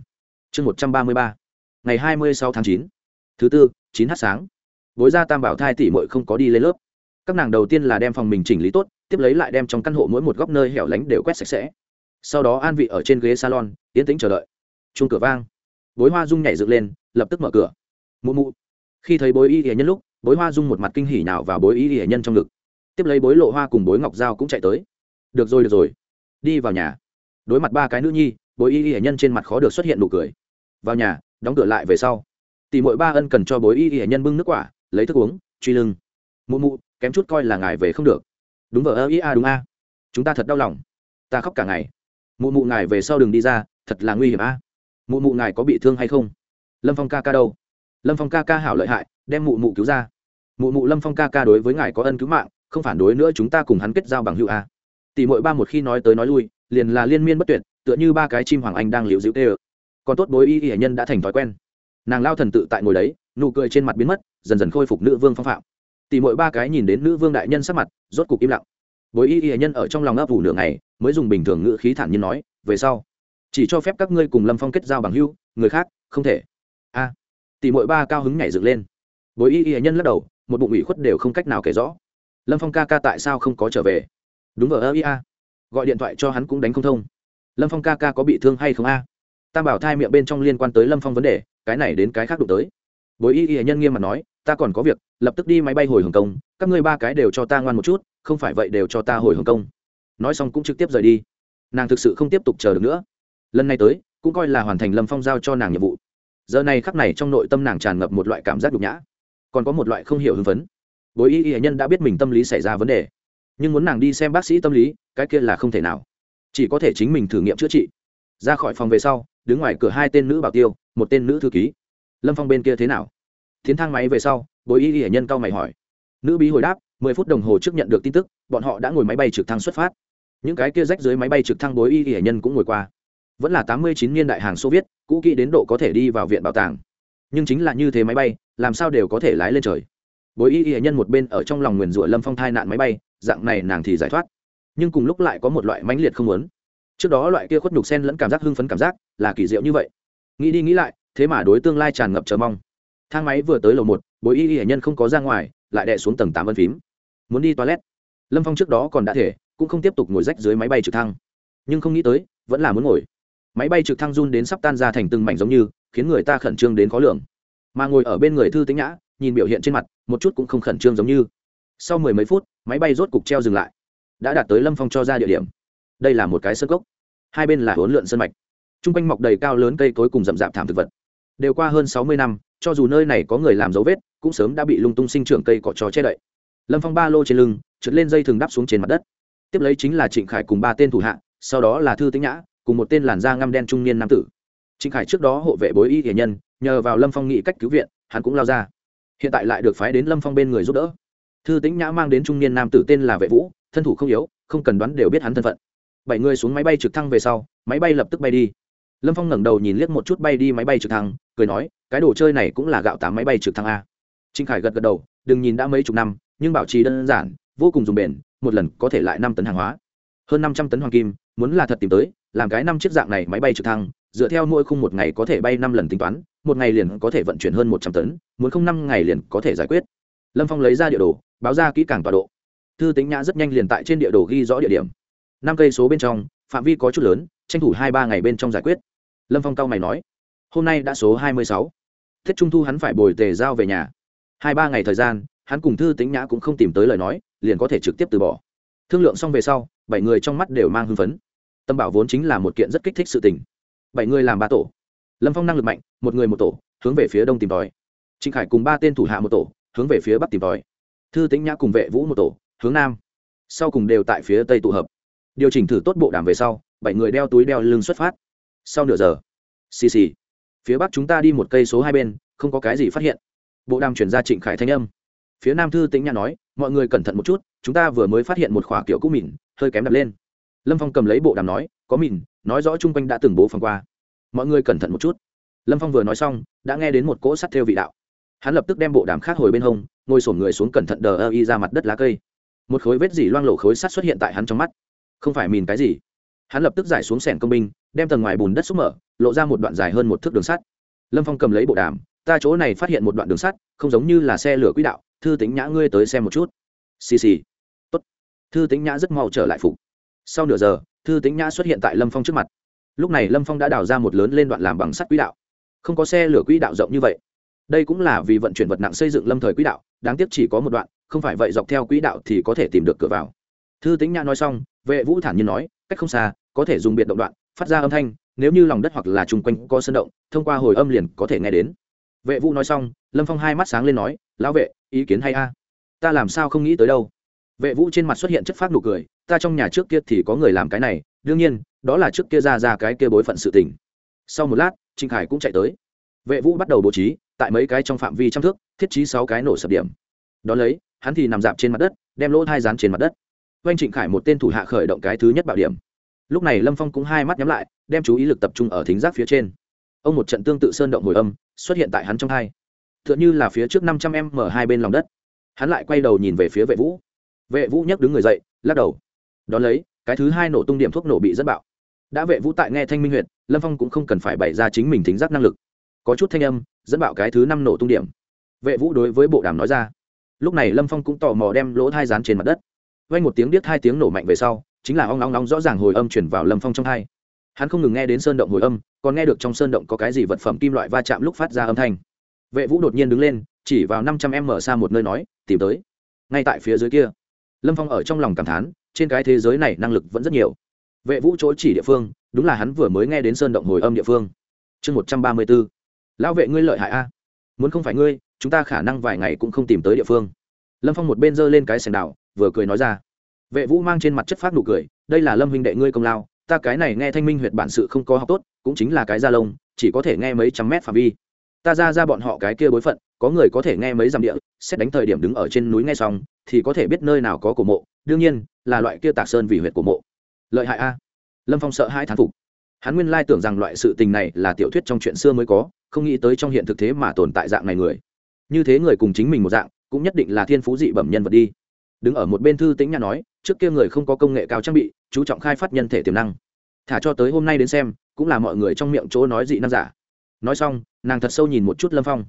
Chương một trăm ba mươi ba, ngày hai mươi sáu tháng chín, thứ tư, chín h sáng. Bối ra tam bảo thai tỷ mội không có đi lên lớp. Các nàng đầu tiên là đem phòng mình chỉnh lý tốt tiếp lấy lại đem trong căn hộ mỗi một góc nơi hẻo lánh đều quét sạch sẽ. Sau đó an vị ở trên ghế salon tiến tĩnh chờ đợi. Chung cửa vang. Bối hoa dung nhảy dựng lên, lập tức mở cửa. Mụ mụ. Khi thấy bối y hiển nhân lúc, bối hoa dung một mặt kinh hỉ nào vào bối y hiển nhân trong ngực. Tiếp lấy bối lộ hoa cùng bối ngọc dao cũng chạy tới. Được rồi được rồi. Đi vào nhà. Đối mặt ba cái nữ nhi, bối y hiển nhân trên mặt khó được xuất hiện nụ cười. Vào nhà, đóng cửa lại về sau. Tỷ mỗi ba ân cần cho bối y y nhân bưng nước quả, lấy thức uống, truy lưng. Mụ mụ, kém chút coi là ngài về không được đúng vợ ơ, ý a, đúng a. Chúng ta thật đau lòng. Ta khóc cả ngày. Mụ mụ ngài về sau đừng đi ra, thật là nguy hiểm a. Mụ mụ ngài có bị thương hay không? Lâm phong ca ca đâu? Lâm phong ca ca hảo lợi hại, đem mụ mụ cứu ra. Mụ mụ lâm phong ca ca đối với ngài có ân cứu mạng, không phản đối nữa chúng ta cùng hắn kết giao bằng hữu a. Tỷ mỗi ba một khi nói tới nói lui, liền là liên miên bất tuyệt, tựa như ba cái chim hoàng anh đang liễu dịu tê ơ. Còn tốt bối y y nhân đã thành thói quen. Nàng lao thần tự tại ngồi đấy, nụ cười trên mặt biến mất, dần dần khôi phục nữ vương phong phạm tỷ mỗi ba cái nhìn đến nữ vương đại nhân sắc mặt rốt cục im lặng. Bối y y nhân ở trong lòng ấp ủ nửa ngày mới dùng bình thường ngữ khí thản nhiên nói về sau chỉ cho phép các ngươi cùng lâm phong kết giao bằng hưu người khác không thể. A à, tỷ mỗi ba cao hứng nhảy dựng lên. Bối y y nhân lắc đầu một bụng ủy khuất đều không cách nào kể rõ. Lâm phong ca ca tại sao không có trở về? Đúng ở ơ ia gọi điện thoại cho hắn cũng đánh không thông. Lâm phong ca ca có bị thương hay không a? Tam bảo thai miệng bên trong liên quan tới lâm phong vấn đề cái này đến cái khác đụng tới. Bối y y nhân nghiêm mặt nói ta còn có việc, lập tức đi máy bay hồi hồng kông, các ngươi ba cái đều cho ta ngoan một chút, không phải vậy đều cho ta hồi hồng kông. Nói xong cũng trực tiếp rời đi. Nàng thực sự không tiếp tục chờ được nữa. Lần này tới, cũng coi là hoàn thành lâm phong giao cho nàng nhiệm vụ. Giờ này khắc này trong nội tâm nàng tràn ngập một loại cảm giác nhục nhã, còn có một loại không hiểu hưng phấn. Bối y y nhân đã biết mình tâm lý xảy ra vấn đề, nhưng muốn nàng đi xem bác sĩ tâm lý, cái kia là không thể nào. Chỉ có thể chính mình thử nghiệm chữa trị. Ra khỏi phòng về sau, đứng ngoài cửa hai tên nữ bảo tiêu, một tên nữ thư ký. Lâm phong bên kia thế nào? Tiến thang máy về sau, bối y y nhân cao mày hỏi. Nữ bí hồi đáp, mười phút đồng hồ trước nhận được tin tức, bọn họ đã ngồi máy bay trực thăng xuất phát. Những cái kia rách dưới máy bay trực thăng bối y y nhân cũng ngồi qua. Vẫn là tám mươi chín niên đại hàng soviet cũ kỹ đến độ có thể đi vào viện bảo tàng. Nhưng chính là như thế máy bay, làm sao đều có thể lái lên trời. Bối y y nhân một bên ở trong lòng nguyền rủa lâm phong thai nạn máy bay, dạng này nàng thì giải thoát. Nhưng cùng lúc lại có một loại mãnh liệt không muốn. Trước đó loại kia khuất nhục sen lẫn cảm giác hưng phấn cảm giác là kỳ diệu như vậy. Nghĩ đi nghĩ lại, thế mà đối tương lai tràn ngập chờ mong thang máy vừa tới lầu một, bối y y hệ nhân không có ra ngoài, lại đè xuống tầng tám ân phím. Muốn đi toilet. Lâm phong trước đó còn đã thể, cũng không tiếp tục ngồi rách dưới máy bay trực thăng. Nhưng không nghĩ tới, vẫn là muốn ngồi. Máy bay trực thăng run đến sắp tan ra thành từng mảnh giống như, khiến người ta khẩn trương đến khó lường. Mà ngồi ở bên người thư tĩnh nhã, nhìn biểu hiện trên mặt, một chút cũng không khẩn trương giống như. Sau mười mấy phút, máy bay rốt cục treo dừng lại. Đã đạt tới lâm phong cho ra địa điểm. Đây là một cái sân gốc hai bên là huấn lượn sân mạch. T r u n g quanh mọc đầy cao lớn cây cối cùng rậm rạp thảm thực vật. Đều qua hơn sáu mươi năm cho dù nơi này có người làm dấu vết, cũng sớm đã bị lung tung sinh trưởng cây cỏ trò che đậy. Lâm phong ba lô trên lưng, trượt lên dây thường đắp xuống trên mặt đất. Tiếp lấy chính là trịnh khải cùng ba tên thủ hạ, sau đó là thư tĩnh nhã, cùng một tên làn da ngăm đen trung niên nam tử. Trịnh khải trước đó hộ vệ bối y thể nhân, nhờ vào lâm phong nghị cách cứu viện, hắn cũng lao ra. Hiện tại lại được phái đến lâm phong bên người giúp đỡ. Thư tĩnh nhã mang đến trung niên nam tử tên là vệ vũ, thân thủ không yếu, không cần đoán đều biết hắn thân phận. Bảy người xuống máy bay trực thăng về sau, máy bay lập tức bay đi. Lâm phong ngẩng đầu nhìn liếc một chút bay đi máy bay trực thăng cười nói, cái đồ chơi này cũng là gạo tám máy bay trực thăng a. Trinh khải gật gật đầu, đừng nhìn đã mấy chục năm, nhưng bảo trì đơn giản, vô cùng dùng bền, một lần có thể lại năm tấn hàng hóa. Hơn năm trăm tấn hoàng kim, muốn là thật tìm tới, làm cái năm chiếc dạng này máy bay trực thăng, dựa theo mỗi khung một ngày có thể bay năm lần tính toán, một ngày liền có thể vận chuyển hơn một trăm tấn, muốn không năm ngày liền có thể giải quyết. Lâm phong lấy ra địa đồ, báo ra kỹ càng tọa độ. Thư tính nhã rất nhanh liền tại trên địa đồ ghi rõ địa điểm. Năm cây số bên trong, phạm vi có chút lớn, tranh thủ hai ba ngày bên trong giải quyết. Lâm phong cao mày nói hôm nay đã số hai mươi sáu. Thiết trung thu hắn phải bồi tề giao về nhà. Hai ba ngày thời gian, hắn cùng thư tính nhã cũng không tìm tới lời nói, liền có thể trực tiếp từ bỏ. Thương lượng xong về sau, bảy người trong mắt đều mang hưng phấn. Tâm bảo vốn chính là một kiện rất kích thích sự tình. Bảy người làm ba tổ. Lâm phong năng lực mạnh, một người một tổ, hướng về phía đông tìm tòi. Trịnh khải cùng ba tên thủ hạ một tổ, hướng về phía bắc tìm tòi. Thư tĩnh nhã cùng vệ vũ một tổ, hướng nam. Sau cùng đều tại phía tây tụ hợp. Điều chỉnh thử tốt bộ đàm về sau, bảy người đeo túi đeo lưng xuất phát. Sau nửa giờ, xì xì phía bắc chúng ta đi một cây số hai bên, không có cái gì phát hiện. Bộ đàm chuyển ra trịnh khải thanh âm. Phía nam thư tĩnh nhã nói, mọi người cẩn thận một chút, chúng ta vừa mới phát hiện một khỏa kiểu cũ mìn hơi kém đặt lên. Lâm phong cầm lấy bộ đàm nói, có mìn nói rõ chung quanh đã từng bố phần qua. Mọi người cẩn thận một chút. Lâm phong vừa nói xong, đã nghe đến một cỗ sắt theo vị đạo. Hắn lập tức đem bộ đàm khác hồi bên hông, ngồi sổm người xuống cẩn thận đờ ơ y ra mặt đất lá cây. Một khối vết dỉ loang lộ khối sắt xuất hiện tại hắn trong mắt. Không phải mìn cái gì. Hắn lập tức giải xuống sẻn công binh đem tầng ngoài bùn đất xúc mở, lộ ra một đoạn dài hơn một thước đường sắt. Lâm phong cầm lấy bộ đàm, ta chỗ này phát hiện một đoạn đường sắt, không giống như là xe lửa quỹ đạo, thư tính nhã ngươi tới xem một chút. Xì xì. Tốt. Thư tính nhã rất mau trở lại phục. Sau nửa giờ, thư tính nhã xuất hiện tại lâm phong trước mặt. Lúc này lâm phong đã đào ra một lớn lên đoạn làm bằng sắt quỹ đạo. Không có xe lửa quỹ đạo rộng như vậy. Đây cũng là vì vận chuyển vật nặng xây dựng lâm thời quỹ đạo, đáng tiếc chỉ có một đoạn, không phải vậy dọc theo quỹ đạo thì có thể tìm được cửa vào. Thư tính nhã nói xong, vệ vũ thản nhiên nói, cách không xa, có thể dùng biệt động đoạn phát ra âm thanh, nếu như lòng đất hoặc là chung quanh có sân động, thông qua hồi âm liền có thể nghe đến. Vệ vũ nói xong, lâm phong hai mắt sáng lên nói, lão vệ, ý kiến hay a? Ta làm sao không nghĩ tới đâu? Vệ vũ trên mặt xuất hiện chất phát nụ cười, ta trong nhà trước kia thì có người làm cái này, đương nhiên, đó là trước kia ra ra cái kia bối phận sự tình. Sau một lát trịnh khải cũng chạy tới. Vệ vũ bắt đầu bố trí, tại mấy cái trong phạm vi trăm thước, thiết trí sáu cái nổ sập điểm. Đó lấy, hắn thì nằm dạp trên mặt đất, đem lỗ hai rán trên mặt đất. Oanh trịnh khải một tên thủ hạ khởi động cái thứ nhất bảo điểm lúc này lâm phong cũng hai mắt nhắm lại, đem chú ý lực tập trung ở thính giác phía trên. Ông một trận tương tự sơn động hồi âm, xuất hiện tại hắn trong hai. T h ư ợ n h ư là phía trước năm trăm em mở hai bên lòng đất. Hắn lại quay đầu nhìn về phía vệ vũ. Vệ vũ nhấc đứng người dậy, lắc đầu. Đón lấy, cái thứ hai nổ tung điểm thuốc nổ bị rất bạo. Đã vệ vũ tại nghe thanh minh huyện lâm phong cũng không cần phải bày ra chính mình thính giác năng lực. Có chút thanh âm, dẫn bạo cái thứ năm nổ tung điểm. Vệ vũ đối với bộ đàm nói ra. Lúc này lâm phong cũng tò mò đem lỗ thai rán trên mặt đất. Vay một tiếng điếc hai tiếng nổ mạnh về sau chính là ong nóng nóng rõ ràng hồi âm chuyển vào lâm phong trong hai. Hắn không ngừng nghe đến sơn động hồi âm, còn nghe được trong sơn động có cái gì vật phẩm kim loại va chạm lúc phát ra âm thanh. Vệ vũ đột nhiên đứng lên, chỉ vào năm trăm em mở xa một nơi nói, tìm tới. Ngay tại phía dưới kia, lâm phong ở trong lòng cảm thán, trên cái thế giới này năng lực vẫn rất nhiều. Vệ vũ chỗ chỉ địa phương, đúng là hắn vừa mới nghe đến sơn động hồi âm địa phương. Chương một trăm ba mươi b ố lão vệ ngươi lợi hại a. Muốn không phải ngươi, chúng ta khả năng vài ngày cũng không tìm tới địa phương. Lâm phong một bên giơ lên cái sành đảo vừa cười nói ra vệ vũ mang trên mặt chất phát nụ cười, đây là lâm huynh đệ ngươi công lao, ta cái này nghe thanh minh huyệt bản sự không có học tốt, cũng chính là cái da lông, chỉ có thể nghe mấy trăm mét phạm vi. Ta ra ra bọn họ cái kia bối phận, có người có thể nghe mấy dặm địa, xét đánh thời điểm đứng ở trên núi nghe xong, thì có thể biết nơi nào có cổ mộ, đương nhiên, là loại kia tạc sơn vì huyệt cổ mộ. Lợi hại a. Lâm phong sợ hai thán phục. Hắn nguyên lai tưởng rằng loại sự tình này là tiểu thuyết trong chuyện xưa mới có, không nghĩ tới trong hiện thực thế mà tồn tại dạng này người. Như thế người cùng chính mình một dạng, cũng nhất định là thiên phú dị bẩm nhân vật đi. Đứng ở một bên thư tĩnh nhã nói trước kia người không có công nghệ cao trang bị, chú trọng khai phát nhân thể tiềm năng. Thả cho tới hôm nay đến xem, cũng là mọi người trong miệng chỗ nói dị năng giả. Nói xong, nàng thật sâu nhìn một chút lâm phong.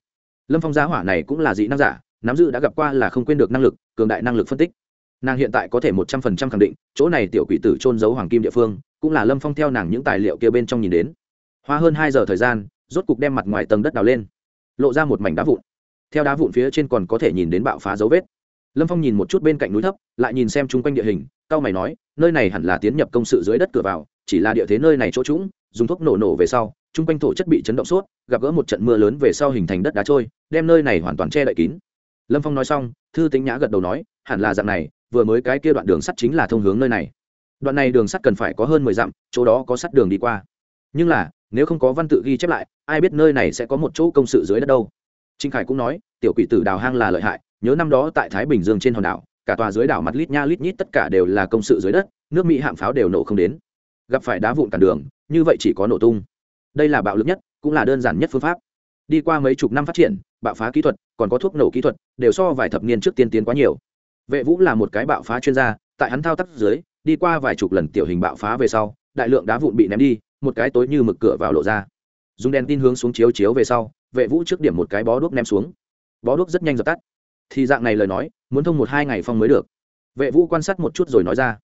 Lâm phong giá hỏa này cũng là dị năng giả, nắm giữ đã gặp qua là không quên được năng lực, cường đại năng lực phân tích. Nàng hiện tại có thể một trăm phần trăm khẳng định, chỗ này tiểu quỷ tử trôn giấu hoàng kim địa phương, cũng là lâm phong theo nàng những tài liệu kia bên trong nhìn đến. Hoa hơn hai giờ thời gian, rốt cục đem mặt ngoài tầng đất đào lên, lộ ra một mảnh đá vụn. Theo đá vụn phía trên còn có thể nhìn đến bạo phá dấu vết lâm phong nhìn một chút bên cạnh núi thấp, lại nhìn xem chung quanh địa hình cao mày nói, nơi này hẳn là tiến nhập công sự dưới đất cửa vào, chỉ là địa thế nơi này chỗ trũng, dùng thuốc nổ nổ về sau, chung quanh thổ chất bị chấn động suốt, gặp gỡ một trận mưa lớn về sau hình thành đất đá trôi, đem nơi này hoàn toàn che đậy kín. Lâm phong nói xong, thư tính nhã gật đầu nói, hẳn là dạng này, vừa mới cái kia đoạn đường sắt chính là thông hướng nơi này. Đoạn này đường sắt cần phải có hơn mười dặm, chỗ đó có sắt đường đi qua. Nhưng là, nếu không có văn tự ghi chép lại, ai biết nơi này sẽ có một chỗ công sự dưới đất đâu? Trinh khải cũng nói tiểu quỷ tử đào hang là lợi hại, nhớ năm đó tại thái bình dương trên hòn đảo, cả tòa dưới đảo mặt lít nha lít nhít tất cả đều là công sự dưới đất, nước mỹ hạm pháo đều nổ không đến. Gặp phải đá vụn cản đường, như vậy chỉ có nổ tung. Đây là bạo lực nhất, cũng là đơn giản nhất phương pháp. Đi qua mấy chục năm phát triển, bạo phá kỹ thuật, còn có thuốc nổ kỹ thuật, đều so vài thập niên trước tiên tiến quá nhiều. Vệ vũ là một cái bạo phá chuyên gia, tại hắn thao tác dưới, đi qua vài chục lần tiểu hình bạo phá về sau, đại lượng đá vụn bị ném đi, một cái tối như mực cửa vào lộ ra. Dùng đèn tin hướng xuống chiếu chiếu về sau, vệ vũ trước điểm một cái bó đuốc ném xuống bó đuốc rất nhanh dập tắt. Thì dạng này lời nói, muốn thông một hai ngày phong mới được. Vệ vũ quan sát một chút rồi nói ra.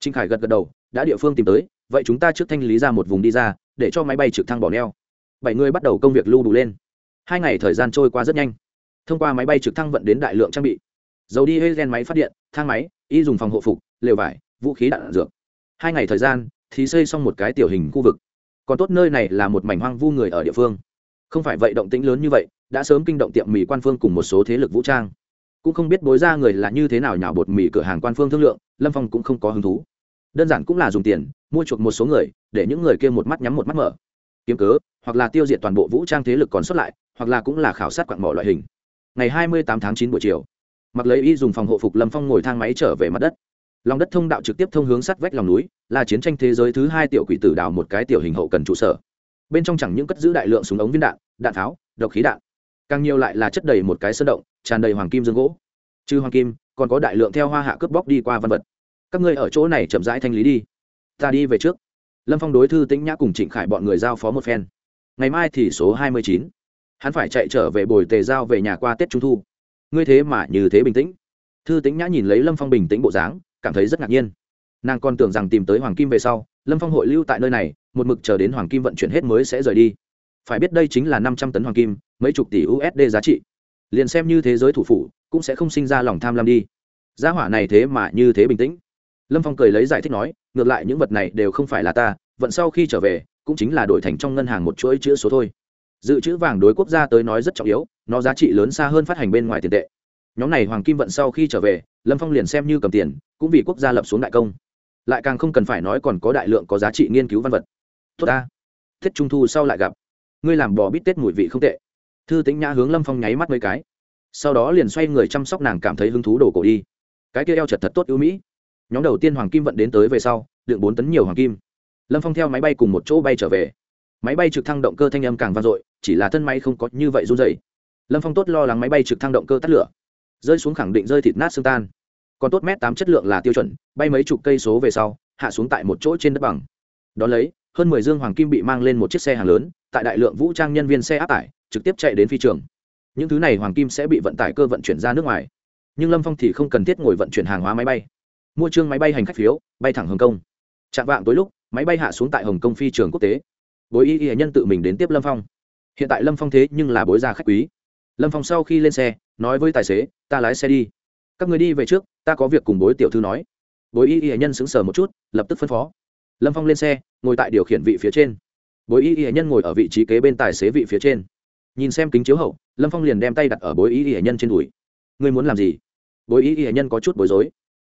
Trinh khải gật gật đầu, đã địa phương tìm tới, vậy chúng ta trước thanh lý ra một vùng đi ra, để cho máy bay trực thăng bỏ neo. Bảy người bắt đầu công việc lưu đủ lên. Hai ngày thời gian trôi qua rất nhanh. Thông qua máy bay trực thăng vận đến đại lượng trang bị. Dầu đi hơi gen máy phát điện, thang máy, y dùng phòng hộ phục, lều vải, vũ khí đạn dược. Hai ngày thời gian thì xây xong một cái tiểu hình khu vực. Còn tốt nơi này là một mảnh hoang vu người ở địa phương. Không phải vậy động tĩnh lớn như vậy đã sớm kinh động tiệm mì quan phương cùng một số thế lực vũ trang. Cũng không biết bối ra người là như thế nào nhào bột mì cửa hàng quan phương thương lượng, lâm phong cũng không có hứng thú. Đơn giản cũng là dùng tiền, mua chuộc một số người, để những người kia một mắt nhắm một mắt mở. Kiếm cớ, hoặc là tiêu diệt toàn bộ vũ trang thế lực còn xuất lại, hoặc là cũng là khảo sát quặng mỏ loại hình. Ngày hai mươi tám tháng chín buổi chiều, mặc lấy y dùng phòng hộ phục lâm phong ngồi thang máy trở về mặt đất. Lòng đất thông đạo trực tiếp thông hướng sắt vách lòng núi, là chiến tranh thế giới thứ hai tiểu quỷ tử đào một cái tiểu hình hậu cần trụ sở. Bên trong chẳng những cất giữ đại lượng súng ống viên đạn đạn pháo độc khí đạn càng nhiều lại là chất đầy một cái sơn động, tràn đầy hoàng kim dương gỗ. Trừ hoàng kim, còn có đại lượng theo hoa hạ cướp bóc đi qua văn vật. Các ngươi ở chỗ này chậm rãi thanh lý đi. Ta đi về trước. Lâm phong đối thư tĩnh nhã cùng trịnh khải bọn người giao phó một phen. Ngày mai thì số hai mươi chín. Hắn phải chạy trở về bồi tề giao về nhà qua tết trung thu. Ngươi thế mà như thế bình tĩnh. Thư tĩnh nhã nhìn lấy lâm phong bình tĩnh bộ dáng, cảm thấy rất ngạc nhiên. Nàng còn tưởng rằng tìm tới hoàng kim về sau, lâm phong hội lưu tại nơi này, một mực chờ đến hoàng kim vận chuyển hết mới sẽ rời đi phải biết đây chính là năm trăm tấn hoàng kim, mấy chục tỷ usd giá trị. Liền xem như thế giới thủ phủ, cũng sẽ không sinh ra lòng tham lam đi. Gia hỏa này thế mà như thế bình tĩnh. Lâm phong cười lấy giải thích nói, ngược lại những vật này đều không phải là ta, vận sau khi trở về, cũng chính là đổi thành trong ngân hàng một chuỗi chữ số thôi. Dự trữ vàng đối quốc gia tới nói rất trọng yếu, nó giá trị lớn xa hơn phát hành bên ngoài tiền tệ. Nhóm này hoàng kim vận sau khi trở về, lâm phong liền xem như cầm tiền, cũng vì quốc gia lập xuống đại công. Lại càng không cần phải nói còn có đại lượng có giá trị nghiên cứu văn vật. Tốt ta. Tết trung thu sau lại gặp ngươi làm bò bít tết mùi vị không tệ. Thư tính nhã hướng lâm phong nháy mắt mấy cái. Sau đó liền xoay người chăm sóc nàng cảm thấy hứng thú đổ cổ đi. Cái kia eo chật thật tốt ưu mỹ. Nhóm đầu tiên hoàng kim vận đến tới về sau, đựng bốn tấn nhiều hoàng kim. Lâm phong theo máy bay cùng một chỗ bay trở về. Máy bay trực thăng động cơ thanh âm càng vang dội, chỉ là thân máy không có như vậy run dày lâm phong tốt lo lắng máy bay trực thăng động cơ tắt lửa. Rơi xuống khẳng định rơi thịt nát xương tan. Còn tốt mét tám chất lượng là tiêu chuẩn, bay mấy chục cây số về sau, hạ xuống tại một chỗ trên đất bằng. Đón lấy hơn mười dương hoàng kim bị mang lên một chiếc xe hàng lớn, tại đại lượng vũ trang nhân viên xe áp tải, trực tiếp chạy đến phi trường. Những thứ này hoàng kim sẽ bị vận tải cơ vận chuyển ra nước ngoài. Nhưng lâm phong thì không cần thiết ngồi vận chuyển hàng hóa máy bay. Mua chương máy bay hành khách phiếu, bay thẳng hồng kông. Chạm vạng tối lúc, máy bay hạ xuống tại hồng kông phi trường quốc tế. Bối y y nhân tự mình đến tiếp lâm phong. Hiện tại lâm phong thế nhưng là bối gia khách quý. Lâm phong sau khi lên xe, nói với tài xế, ta lái xe đi. Các người đi về trước, ta có việc cùng bối tiểu thư nói. Bối y y nhân sững sờ một chút, lập tức phân phó lâm phong lên xe ngồi tại điều khiển vị phía trên bối y y nhân ngồi ở vị trí kế bên tài xế vị phía trên nhìn xem kính chiếu hậu lâm phong liền đem tay đặt ở bối y y nhân trên đùi ngươi muốn làm gì bối y y nhân có chút bối rối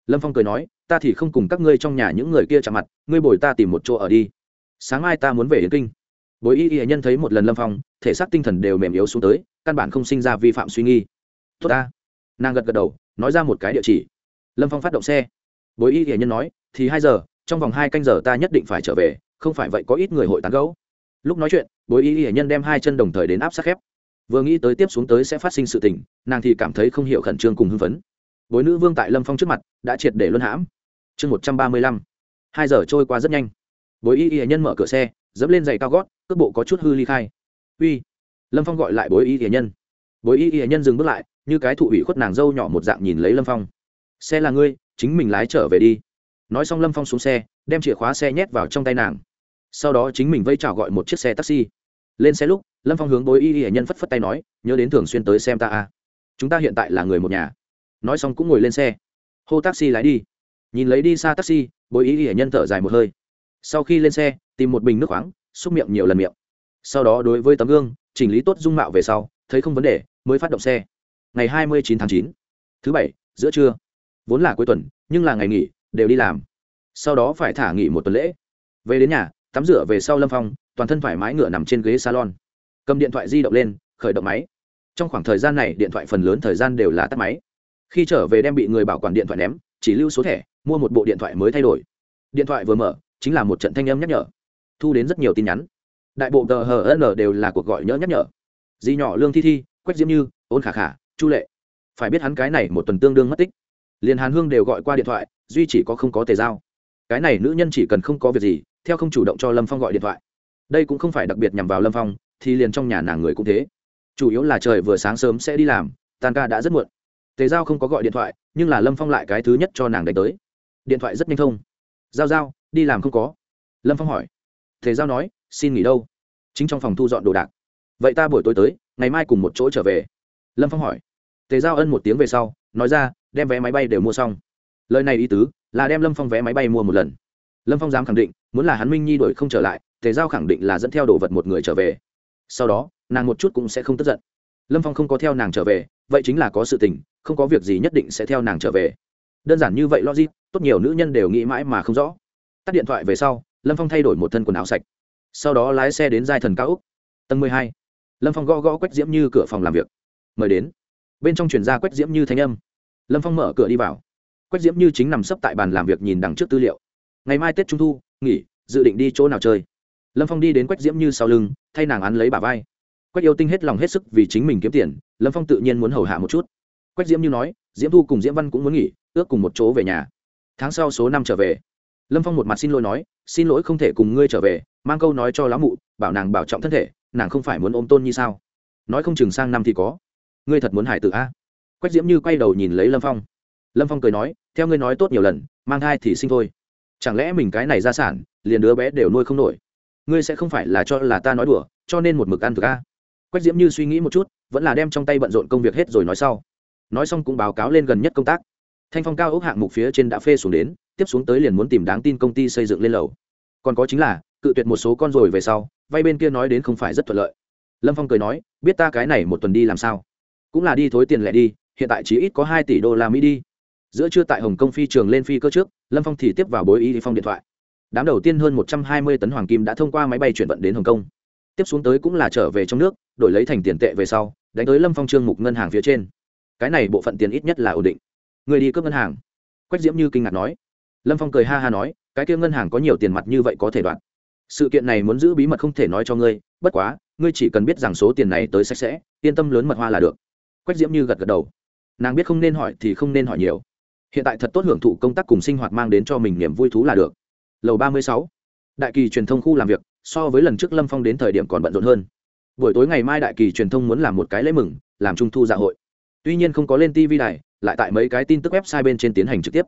lâm phong cười nói ta thì không cùng các ngươi trong nhà những người kia chạm mặt ngươi bồi ta tìm một chỗ ở đi sáng mai ta muốn về yến kinh bối y y nhân thấy một lần lâm phong thể xác tinh thần đều mềm yếu xuống tới căn bản không sinh ra vi phạm suy nghi tốt ta nàng gật gật đầu nói ra một cái địa chỉ lâm phong phát động xe bối y y nhân nói thì hai giờ trong vòng hai canh giờ ta nhất định phải trở về, không phải vậy có ít người hội tán gấu lúc nói chuyện, bối y y nhân đem hai chân đồng thời đến áp sát khép. Vừa nghĩ tới tiếp xuống tới sẽ phát sinh sự tình, nàng thì cảm thấy không hiểu khẩn trương cùng hưng phấn. Bối nữ vương tại lâm phong trước mặt đã triệt để luân hãm. Chương một trăm ba mươi lăm. Hai giờ trôi qua rất nhanh. Bối y y nhân mở cửa xe, dẫm lên giày cao gót, cước bộ có chút hư ly khai. Uy. Lâm phong gọi lại bối y y nhân. Bối y y nhân dừng bước lại, như cái thụ ủy khuất nàng dâu nhỏ một dạng nhìn lấy lâm phong. Xe là ngươi, chính mình lái trở về đi nói xong lâm phong xuống xe đem chìa khóa xe nhét vào trong tay nàng sau đó chính mình vây chào gọi một chiếc xe taxi lên xe lúc lâm phong hướng bối y y hệ nhân phất phất tay nói nhớ đến thường xuyên tới xem ta à. chúng ta hiện tại là người một nhà nói xong cũng ngồi lên xe hô taxi lái đi nhìn lấy đi xa taxi bối y y hệ nhân thở dài một hơi sau khi lên xe tìm một bình nước khoáng xúc miệng nhiều lần miệng sau đó đối với tấm gương chỉnh lý tốt dung mạo về sau thấy không vấn đề mới phát động xe ngày hai mươi chín tháng chín thứ bảy giữa trưa vốn là cuối tuần nhưng là ngày nghỉ đều đi làm. Sau đó phải thả nghỉ một tuần lễ. Về đến nhà, tắm rửa về sau lâm phong, toàn thân thoải mái ngựa nằm trên ghế salon. Cầm điện thoại di động lên, khởi động máy. Trong khoảng thời gian này, điện thoại phần lớn thời gian đều là tắt máy. Khi trở về đem bị người bảo quản điện thoại ném, chỉ lưu số thẻ, mua một bộ điện thoại mới thay đổi. Điện thoại vừa mở, chính là một trận thanh âm nhắc nhở. Thu đến rất nhiều tin nhắn. Đại bộ tờ hn đều là cuộc gọi nhớ nhắc nhở. Di nhỏ lương thi thi, quách diễm như, ôn khả khả, chu lệ. Phải biết hắn cái này một tuần tương đương mất tích liền hàn hương đều gọi qua điện thoại duy chỉ có không có tề giao cái này nữ nhân chỉ cần không có việc gì theo không chủ động cho lâm phong gọi điện thoại đây cũng không phải đặc biệt nhằm vào lâm phong thì liền trong nhà nàng người cũng thế chủ yếu là trời vừa sáng sớm sẽ đi làm tan ca đã rất muộn tề giao không có gọi điện thoại nhưng là lâm phong lại cái thứ nhất cho nàng đánh tới điện thoại rất nhanh thông giao giao đi làm không có lâm phong hỏi tề giao nói xin nghỉ đâu chính trong phòng thu dọn đồ đạc vậy ta buổi tối tới ngày mai cùng một chỗ trở về lâm phong hỏi tề giao ân một tiếng về sau nói ra đem vé máy bay đều mua xong. Lời này ý tứ là đem lâm phong vé máy bay mua một lần. Lâm phong dám khẳng định, muốn là hắn minh nhi đổi không trở lại, tề giao khẳng định là dẫn theo đồ vật một người trở về. Sau đó, nàng một chút cũng sẽ không tức giận. Lâm phong không có theo nàng trở về, vậy chính là có sự tình, không có việc gì nhất định sẽ theo nàng trở về. Đơn giản như vậy logic, tốt nhiều nữ nhân đều nghĩ mãi mà không rõ. Tắt điện thoại về sau, lâm phong thay đổi một thân quần áo sạch. Sau đó lái xe đến giai thần cao úc, tầng mười hai. Lâm phong gõ gõ quách diễm như cửa phòng làm việc. Mời đến. Bên trong chuyển ra quách diễm như thanh âm lâm phong mở cửa đi vào. Quách diễm như chính nằm sấp tại bàn làm việc nhìn đằng trước tư liệu. Ngày mai tết trung thu, nghỉ, dự định đi chỗ nào chơi? Lâm phong đi đến quách diễm như sau lưng, thay nàng án lấy bà vai. Quách yêu tinh hết lòng hết sức vì chính mình kiếm tiền, lâm phong tự nhiên muốn hầu hạ một chút. Quách diễm như nói, diễm thu cùng diễm văn cũng muốn nghỉ, ước cùng một chỗ về nhà. Tháng sau số năm trở về. Lâm phong một mặt xin lỗi nói, xin lỗi không thể cùng ngươi trở về, mang câu nói cho lão mụ, bảo nàng bảo trọng thân thể, nàng không phải muốn ôm tôn như sao? Nói không chừng sang năm thì có. Ngươi thật muốn hải tử a? Quách diễm như quay đầu nhìn lấy lâm phong. Lâm phong cười nói, theo ngươi nói tốt nhiều lần, mang thai thì sinh thôi. Chẳng lẽ mình cái này ra sản, liền đứa bé đều nuôi không nổi? Ngươi sẽ không phải là cho là ta nói đùa, cho nên một mực ăn thực a. Quách diễm như suy nghĩ một chút, vẫn là đem trong tay bận rộn công việc hết rồi nói sau. Nói xong cũng báo cáo lên gần nhất công tác. Thanh phong cao ốc hạng mục phía trên đã phê xuống đến, tiếp xuống tới liền muốn tìm đáng tin công ty xây dựng lên lầu. Còn có chính là, cự tuyệt một số con rồi về sau, vay bên kia nói đến không phải rất thuận lợi. Lâm phong cười nói, biết ta cái này một tuần đi làm sao? Cũng là đi thối tiền lẻ đi hiện tại chỉ ít có hai tỷ đô la mỹ đi. Giữa trưa tại hồng kông phi trường lên phi cơ trước, lâm phong thì tiếp vào bối y phong điện thoại. Đám đầu tiên hơn một trăm hai mươi tấn hoàng kim đã thông qua máy bay chuyển vận đến hồng kông. Tiếp xuống tới cũng là trở về trong nước, đổi lấy thành tiền tệ về sau, đánh tới lâm phong trương mục ngân hàng phía trên. Cái này bộ phận tiền ít nhất là ổn định. Người đi cướp ngân hàng. Quách diễm như kinh ngạc nói. Lâm phong cười ha ha nói, cái kia ngân hàng có nhiều tiền mặt như vậy có thể đoạt. Sự kiện này muốn giữ bí mật không thể nói cho ngươi, bất quá, ngươi chỉ cần biết rằng số tiền này tới sạch sẽ, yên tâm lớn mật hoa là được. Quách diễm như gật gật đầu nàng biết không nên hỏi thì không nên hỏi nhiều. Hiện tại thật tốt hưởng thụ công tác cùng sinh hoạt mang đến cho mình niềm vui thú là được. Lầu ba mươi sáu. Đại kỳ truyền thông khu làm việc, so với lần trước lâm phong đến thời điểm còn bận rộn hơn. Buổi tối ngày mai đại kỳ truyền thông muốn làm một cái lễ mừng, làm trung thu dạ hội. Tuy nhiên không có lên tv này lại tại mấy cái tin tức website bên trên tiến hành trực tiếp.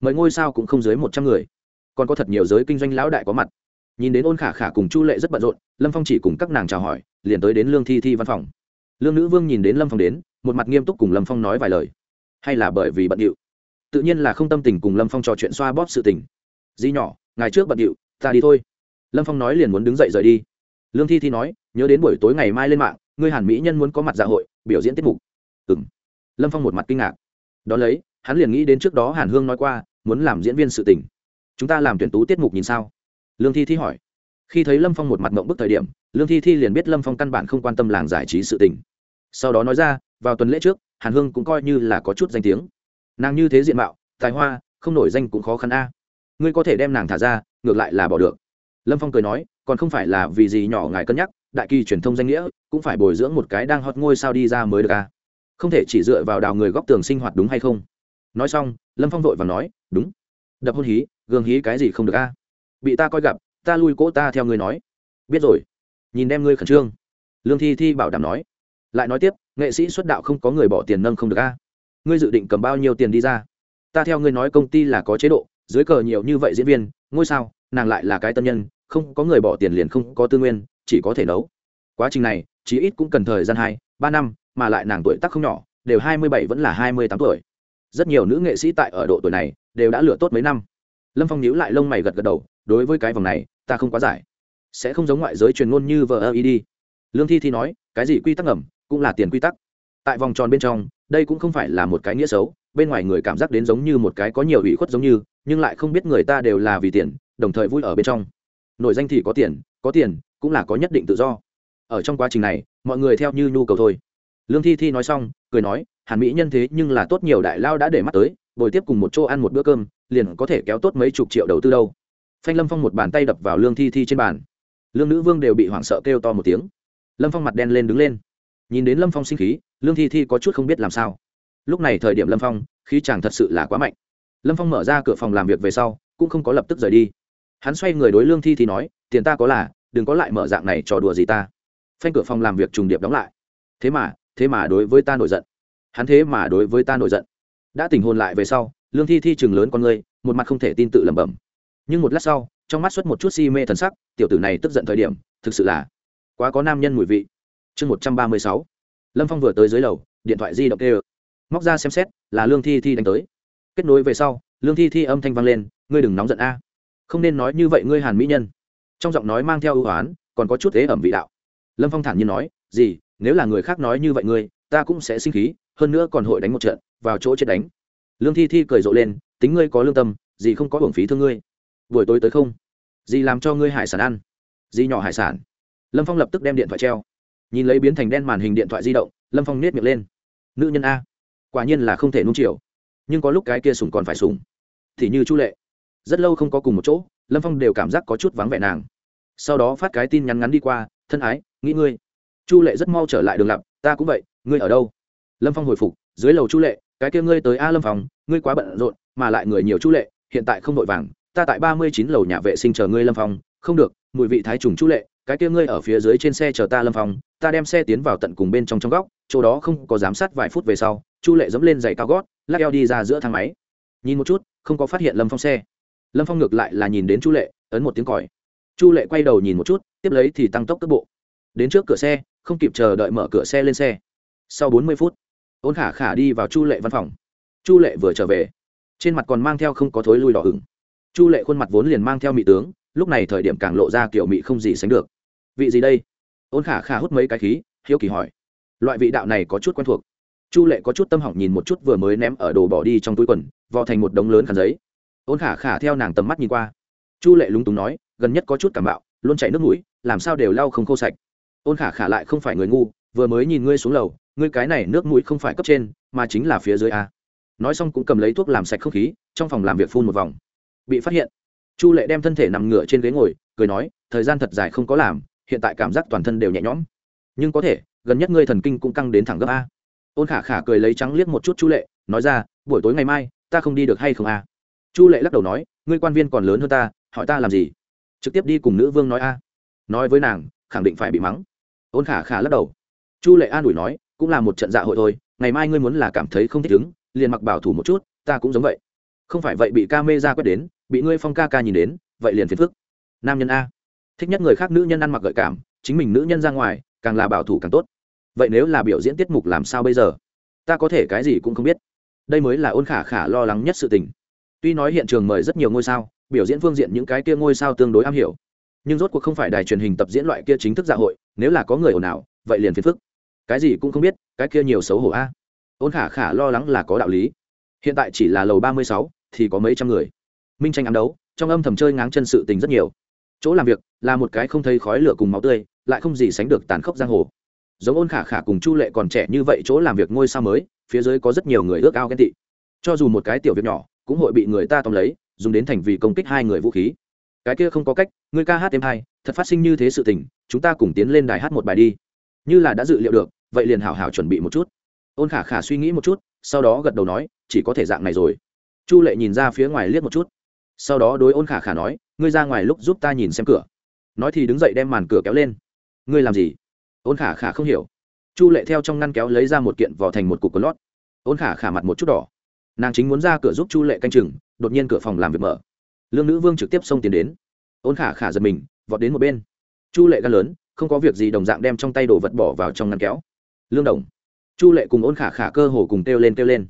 Mời ngôi sao cũng không dưới một trăm người. Còn có thật nhiều giới kinh doanh lão đại có mặt. Nhìn đến ôn khả khả cùng chu lệ rất bận rộn, lâm phong chỉ cùng các nàng chào hỏi, liền tới đến lương thi thi văn phòng. Lương nữ vương nhìn đến lâm phong đến một mặt nghiêm túc cùng lâm phong nói vài lời hay là bởi vì bận điệu tự nhiên là không tâm tình cùng lâm phong trò chuyện xoa bóp sự tình di nhỏ ngày trước bận điệu ta đi thôi lâm phong nói liền muốn đứng dậy rời đi lương thi thi nói nhớ đến buổi tối ngày mai lên mạng ngươi hàn mỹ nhân muốn có mặt dạ hội biểu diễn tiết mục ừ m lâm phong một mặt kinh ngạc đón lấy hắn liền nghĩ đến trước đó hàn hương nói qua muốn làm diễn viên sự tình chúng ta làm tuyển tú tiết mục nhìn sao lương thi thi hỏi khi thấy lâm phong một mặt mộng bức thời điểm lương thi thi liền biết lâm phong căn bản không quan tâm làng giải trí sự tình sau đó nói ra vào tuần lễ trước, hàn hương cũng coi như là có chút danh tiếng. Nàng như thế diện mạo, tài hoa, không nổi danh cũng khó khăn a. Ngươi có thể đem nàng thả ra, ngược lại là bỏ được. Lâm phong cười nói, còn không phải là vì gì nhỏ ngài cân nhắc, đại kỳ truyền thông danh nghĩa, cũng phải bồi dưỡng một cái đang hot ngôi sao đi ra mới được a. Không thể chỉ dựa vào đào người góc tường sinh hoạt đúng hay không? Nói xong, lâm phong vội và nói, đúng. Đập hôn hí, gương hí cái gì không được a? Bị ta coi gặp, ta lui cỗ ta theo ngươi nói. Biết rồi. Nhìn đem ngươi khẩn trương. Lương thi thi bảo đảm nói. Lại nói tiếp nghệ sĩ xuất đạo không có người bỏ tiền nâng không được a. Ngươi dự định cầm bao nhiêu tiền đi ra? Ta theo ngươi nói công ty là có chế độ, dưới cờ nhiều như vậy diễn viên, ngôi sao, nàng lại là cái tân nhân, không có người bỏ tiền liền không có tư nguyên, chỉ có thể nấu. Quá trình này, chí ít cũng cần thời gian hai, ba năm, mà lại nàng tuổi tác không nhỏ, đều hai mươi bảy vẫn là hai mươi tám tuổi. Rất nhiều nữ nghệ sĩ tại ở độ tuổi này, đều đã lựa tốt mấy năm. Lâm phong nhíu lại lông mày gật gật đầu, đối với cái vòng này, ta không quá giải. Sẽ không giống ngoại giới truyền ngôn như vờ ơ ý đi lương thi thi nói, cái gì quy tắc ngầm cũng là tiền quy tắc. Tại vòng tròn bên trong, đây cũng không phải là một cái nghĩa xấu, bên ngoài người cảm giác đến giống như một cái có nhiều ủy khuất giống như, nhưng lại không biết người ta đều là vì tiền, đồng thời vui ở bên trong. Nội danh thì có tiền có tiền, cũng là có nhất định tự do. Ở trong quá trình này, mọi người theo như nhu cầu thôi. Lương thi thi nói xong, cười nói, hàn mỹ nhân thế nhưng là tốt nhiều đại lao đã để mắt tới, bồi tiếp cùng một chỗ ăn một bữa cơm, liền có thể kéo tốt mấy chục triệu đầu tư đâu. Phanh lâm phong một bàn tay đập vào lương thi thi trên bàn. Lương nữ vương đều bị hoảng sợ kêu to một tiếng. Lâm phong mặt đen lên đứng lên nhìn đến lâm phong sinh khí lương thi thi có chút không biết làm sao. Lúc này thời điểm lâm phong khí chàng thật sự là quá mạnh. Lâm phong mở ra cửa phòng làm việc về sau cũng không có lập tức rời đi. Hắn xoay người đối lương thi thi nói tiền ta có là đừng có lại mở dạng này trò đùa gì ta. Phanh cửa phòng làm việc trùng điệp đóng lại. Thế mà thế mà đối với ta nổi giận. Hắn thế mà đối với ta nổi giận. Đã tình hồn lại về sau lương thi thi chừng lớn con người, một mặt không thể tin tự lẩm bẩm. Nhưng một lát sau trong mắt xuất một chút si mê thần sắc tiểu tử này tức giận thời điểm thực sự là quá có nam nhân mùi vị chương một trăm ba mươi sáu. Lâm phong vừa tới dưới lầu, điện thoại di động kêu. Móc ra xem xét, là lương thi thi đánh tới. Kết nối về sau, lương thi thi âm thanh vang lên, ngươi đừng nóng giận a. Không nên nói như vậy ngươi hàn mỹ nhân. Trong giọng nói mang theo ưu hoán còn có chút thế ẩm vị đạo. Lâm phong thản nhiên nói, gì, nếu là người khác nói như vậy ngươi, ta cũng sẽ sinh khí, hơn nữa còn hội đánh một trận, vào chỗ chết đánh. Lương thi thi cười rộ lên, tính ngươi có lương tâm, gì không có hưởng phí thương ngươi. Buổi tối tới không? Gì làm cho ngươi hải sản ăn? Gì nhỏ hải sản? Lâm phong lập tức đem điện thoại treo nhìn lấy biến thành đen màn hình điện thoại di động, lâm phong nết miệng lên. Nữ nhân a. Quả nhiên là không thể nung chiều. Nhưng có lúc cái kia sùng còn phải sùng thì như chu lệ. Rất lâu không có cùng một chỗ, lâm phong đều cảm giác có chút vắng vẻ nàng. Sau đó phát cái tin nhắn ngắn đi qua, thân ái, nghĩ ngươi. Chu lệ rất mau trở lại đường lặp, ta cũng vậy, ngươi ở đâu? Lâm phong hồi phục, dưới lầu chu lệ, cái kia ngươi tới a lâm phòng ngươi quá bận rộn, mà lại người nhiều chu lệ, hiện tại không vội vàng, ta tại ba mươi chín lầu nhà vệ sinh chờ ngươi lâm phong, không được, mùi vị thái trùng chu lệ cái kia ngươi ở phía dưới trên xe chờ ta lâm phong, ta đem xe tiến vào tận cùng bên trong trong góc, chỗ đó không có giám sát vài phút về sau, chu lệ dẫm lên giày cao gót, lắc eo đi ra giữa thang máy. Nhìn một chút, không có phát hiện lâm phong xe. Lâm phong ngược lại là nhìn đến chu lệ, ấn một tiếng còi. Chu lệ quay đầu nhìn một chút, tiếp lấy thì tăng tốc tốc bộ. Đến trước cửa xe, không kịp chờ đợi mở cửa xe lên xe. Sau bốn mươi phút, ôn khả khả đi vào chu lệ văn phòng. Chu lệ vừa trở về, trên mặt còn mang theo không có thối lui đỏ hửng. chu lệ khuôn mặt vốn liền mang theo mị tướng, lúc này thời điểm càng lộ ra kiểu mị không gì sánh được vị gì đây? Ôn khả khả hút mấy cái khí, hiếu kỳ hỏi. Loại vị đạo này có chút quen thuộc. Chu lệ có chút tâm hỏng nhìn một chút vừa mới ném ở đồ bỏ đi trong túi quần, vò thành một đống lớn khăn giấy. Ôn khả khả theo nàng tầm mắt nhìn qua. Chu lệ lúng túng nói, gần nhất có chút cảm bạo, luôn chảy nước mũi, làm sao đều lau không khô sạch. Ôn khả khả lại không phải người ngu, vừa mới nhìn ngươi xuống lầu, ngươi cái này nước mũi không phải cấp trên, mà chính là phía dưới a. Nói xong cũng cầm lấy thuốc làm sạch không khí, trong phòng làm việc phun một vòng. Bị phát hiện, chu lệ đem thân thể nằm ngửa trên ghế ngồi, cười nói, thời gian thật dài không có làm hiện tại cảm giác toàn thân đều nhẹ nhõm. Nhưng có thể, gần nhất ngươi thần kinh cũng căng đến thẳng gấp a. Ôn khả khả cười lấy trắng liếc một chút chu lệ, nói ra, buổi tối ngày mai, ta không đi được hay không a? Chu lệ lắc đầu nói, ngươi quan viên còn lớn hơn ta, hỏi ta làm gì? Trực tiếp đi cùng nữ vương nói a. Nói với nàng, khẳng định phải bị mắng. Ôn khả khả lắc đầu. Chu lệ an ủi nói, cũng là một trận dạ hội thôi, ngày mai ngươi muốn là cảm thấy không thích ứng, liền mặc bảo thủ một chút, ta cũng giống vậy. Không phải vậy bị ca mê ra quét đến, bị ngươi phong ca ca nhìn đến, vậy liền phiền phức. Nam nhân a thích nhất người khác nữ nhân ăn mặc gợi cảm, chính mình nữ nhân ra ngoài, càng là bảo thủ càng tốt. Vậy nếu là biểu diễn tiết mục làm sao bây giờ? Ta có thể cái gì cũng không biết. Đây mới là ôn khả khả lo lắng nhất sự tình. Tuy nói hiện trường mời rất nhiều ngôi sao, biểu diễn phương diện những cái kia ngôi sao tương đối am hiểu. Nhưng rốt cuộc không phải đài truyền hình tập diễn loại kia chính thức dạ hội, nếu là có người ồn ào, vậy liền phiền phức. Cái gì cũng không biết, cái kia nhiều xấu hổ a. Ôn khả khả lo lắng là có đạo lý. Hiện tại chỉ là lầu ba mươi sáu, thì có mấy trăm người. Minh tranh ám đấu, trong âm thầm chơi ngáng chân sự tình rất nhiều chỗ làm việc là một cái không thấy khói lửa cùng máu tươi, lại không gì sánh được tàn khốc giang hồ. Giống ôn khả khả cùng chu lệ còn trẻ như vậy chỗ làm việc ngôi sao mới, phía dưới có rất nhiều người ước ao ghen tị. Cho dù một cái tiểu việc nhỏ, cũng hội bị người ta tóm lấy, dùng đến thành vì công kích hai người vũ khí. Cái kia không có cách người ca hát thêm hai, thật phát sinh như thế sự tình, chúng ta cùng tiến lên đài hát một bài đi. Như là đã dự liệu được, vậy liền hảo hảo chuẩn bị một chút. Ôn khả khả suy nghĩ một chút, sau đó gật đầu nói, chỉ có thể dạng này rồi. Chu lệ nhìn ra phía ngoài liếc một chút sau đó đối ôn khả khả nói, ngươi ra ngoài lúc giúp ta nhìn xem cửa. Nói thì đứng dậy đem màn cửa kéo lên. Ngươi làm gì? Ôn khả khả không hiểu. Chu lệ theo trong ngăn kéo lấy ra một kiện vỏ thành một cục có lót. Ôn khả khả mặt một chút đỏ. Nàng chính muốn ra cửa giúp chu lệ canh chừng, đột nhiên cửa phòng làm việc mở. Lương nữ vương trực tiếp xông tiến đến. Ôn khả khả giật mình, vọt đến một bên. Chu lệ gan lớn, không có việc gì đồng dạng đem trong tay đồ vật bỏ vào trong ngăn kéo. Lương đồng. Chu lệ cùng ôn khả khả cơ hồ cùng kêu lên kêu lên.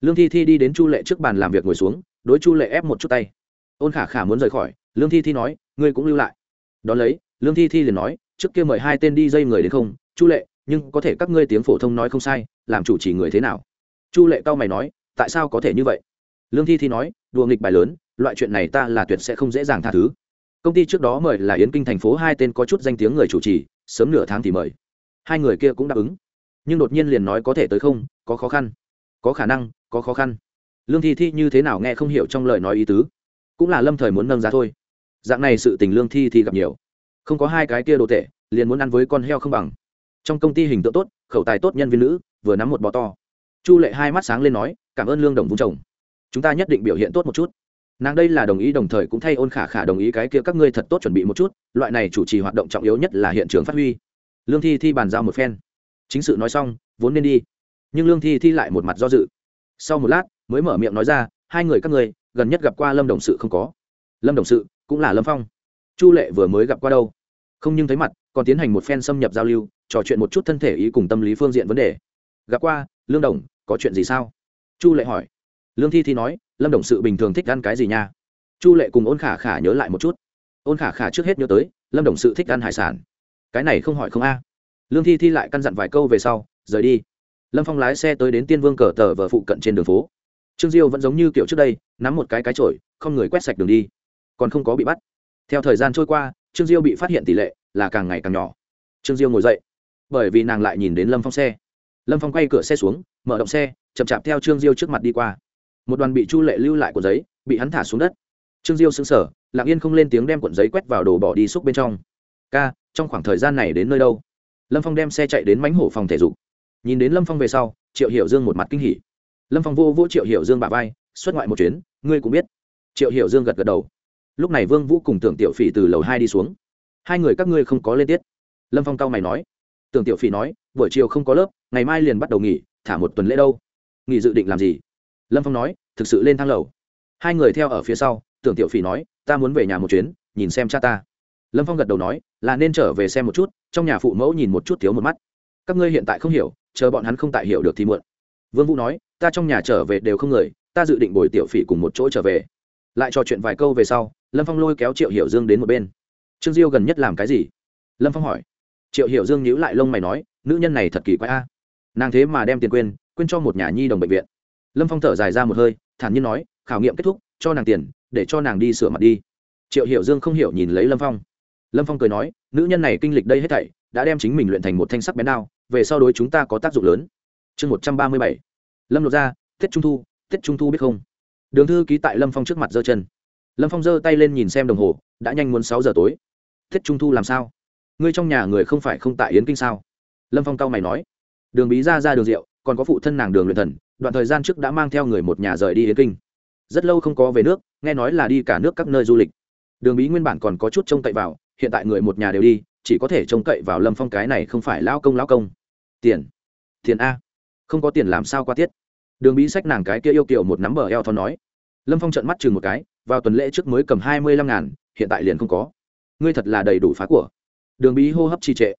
Lương thi thi đi đến chu lệ trước bàn làm việc ngồi xuống, đối chu lệ ép một chút tay ôn khả khả muốn rời khỏi, lương thi thi nói, ngươi cũng lưu lại. Đón lấy, lương thi thi liền nói, trước kia mời hai tên đi dây người đến không, chu lệ, nhưng có thể các ngươi tiếng phổ thông nói không sai, làm chủ chỉ người thế nào? Chu lệ cao mày nói, tại sao có thể như vậy? Lương thi thi nói, đùa nghịch bài lớn, loại chuyện này ta là tuyệt sẽ không dễ dàng tha thứ. Công ty trước đó mời là yến kinh thành phố hai tên có chút danh tiếng người chủ trì, sớm nửa tháng thì mời. Hai người kia cũng đáp ứng. Nhưng đột nhiên liền nói có thể tới không, có khó khăn. Có khả năng, có khó khăn. Lương thi thi như thế nào nghe không hiểu trong lời nói ý tứ cũng là lâm thời muốn nâng giá thôi. Dạng này sự tình lương thi thì gặp nhiều. Không có hai cái kia đồ tệ, liền muốn ăn với con heo không bằng. Trong công ty hình tượng tốt, khẩu tài tốt nhân viên nữ, vừa nắm một bò to. Chu lệ hai mắt sáng lên nói, cảm ơn lương đồng vung chồng. Chúng ta nhất định biểu hiện tốt một chút. Nàng đây là đồng ý đồng thời cũng thay ôn khả khả đồng ý cái kia các ngươi thật tốt chuẩn bị một chút, loại này chủ trì hoạt động trọng yếu nhất là hiện trường phát huy. Lương thi thi bàn giao một phen. Chính sự nói xong, vốn nên đi. Nhưng lương thi thi lại một mặt do dự. Sau một lát, mới mở miệng nói ra, hai người các ngươi gần nhất gặp qua lâm đồng sự không có. Lâm đồng sự cũng là lâm phong. Chu lệ vừa mới gặp qua đâu? Không nhưng thấy mặt, còn tiến hành một phen xâm nhập giao lưu, trò chuyện một chút thân thể ý cùng tâm lý phương diện vấn đề. Gặp qua, lương đồng, có chuyện gì sao? Chu lệ hỏi. Lương thi thi nói, lâm đồng sự bình thường thích ăn cái gì nha? Chu lệ cùng ôn khả khả nhớ lại một chút. Ôn khả khả trước hết nhớ tới, lâm đồng sự thích ăn hải sản. Cái này không hỏi không a. Lương thi thi lại căn dặn vài câu về sau, rời đi. Lâm phong lái xe tới đến tiên vương cờ tờ vờ phụ cận trên đường phố trương diêu vẫn giống như kiểu trước đây nắm một cái cái trội không người quét sạch đường đi. Còn không có bị bắt. Theo thời gian trôi qua trương diêu bị phát hiện tỷ lệ là càng ngày càng nhỏ. Trương diêu ngồi dậy bởi vì nàng lại nhìn đến lâm phong xe. Lâm phong quay cửa xe xuống mở động xe chậm chạp theo trương diêu trước mặt đi qua. Một đoàn bị chu lệ lưu lại cuộn giấy bị hắn thả xuống đất. Trương diêu sững sờ, lặng yên không lên tiếng đem cuộn giấy quét vào đồ bỏ đi xúc bên trong. Ca trong khoảng thời gian này đến nơi đâu? Lâm phong đem xe chạy đến mánh hổ phòng thể dục. Nhìn đến lâm phong về sau triệu hiểu dương một mặt kinh hỉ lâm phong vô vô triệu hiểu dương bà vai, xuất ngoại một chuyến, ngươi cũng biết. Triệu hiểu dương gật gật đầu. Lúc này vương vũ cùng tưởng tiểu phỉ từ lầu hai đi xuống. Hai người các ngươi không có lên tiết. Lâm phong cao mày nói. Tưởng tiểu phỉ nói, buổi chiều không có lớp, ngày mai liền bắt đầu nghỉ, thả một tuần lễ đâu. Nghỉ dự định làm gì? Lâm phong nói, thực sự lên thang lầu. Hai người theo ở phía sau, tưởng tiểu phỉ nói, ta muốn về nhà một chuyến, nhìn xem cha ta. Lâm phong gật đầu nói, là nên trở về xem một chút, trong nhà phụ mẫu nhìn một chút thiếu một mắt. Các ngươi hiện tại không hiểu, chờ bọn hắn không tại hiểu được thì muộn vương vũ nói, ta trong nhà trở về đều không người, ta dự định bồi tiểu phỉ cùng một chỗ trở về. Lại trò chuyện vài câu về sau, lâm phong lôi kéo triệu hiểu dương đến một bên. Trương diêu gần nhất làm cái gì? Lâm phong hỏi. Triệu hiểu dương nhíu lại lông mày nói, nữ nhân này thật kỳ quái a. Nàng thế mà đem tiền quên quên cho một nhà nhi đồng bệnh viện. Lâm phong thở dài ra một hơi, thản nhiên nói, khảo nghiệm kết thúc, cho nàng tiền, để cho nàng đi sửa mặt đi. Triệu hiểu dương không hiểu nhìn lấy lâm phong. Lâm phong cười nói, nữ nhân này kinh lịch đây hết thảy, đã đem chính mình luyện thành một thanh sắc bén đao, về sau đối chúng ta có tác dụng lớn chương một trăm ba mươi bảy. Lâm lột ra tết trung thu, tết trung thu biết không? Đường thư ký tại lâm phong trước mặt giơ chân. Lâm phong giơ tay lên nhìn xem đồng hồ, đã nhanh muốn sáu giờ tối. Tết trung thu làm sao? Ngươi trong nhà người không phải không tại yến kinh sao? Lâm phong cao mày nói. Đường bí ra ra đường rượu, còn có phụ thân nàng đường luyện thần, đoạn thời gian trước đã mang theo người một nhà rời đi yến kinh. Rất lâu không có về nước, nghe nói là đi cả nước các nơi du lịch. Đường bí nguyên bản còn có chút trông cậy vào, hiện tại người một nhà đều đi, chỉ có thể trông cậy vào lâm phong cái này không phải lao công lao công. Tiền. Tiền a không có tiền làm sao qua tiết. Đường bí sách nàng cái kia yêu kiểu một nắm bờ eo thon nói. Lâm phong trận mắt chừng một cái, vào tuần lễ trước mới cầm hai mươi lăm ngàn, hiện tại liền không có. Ngươi thật là đầy đủ phá của. Đường bí hô hấp trì trệ.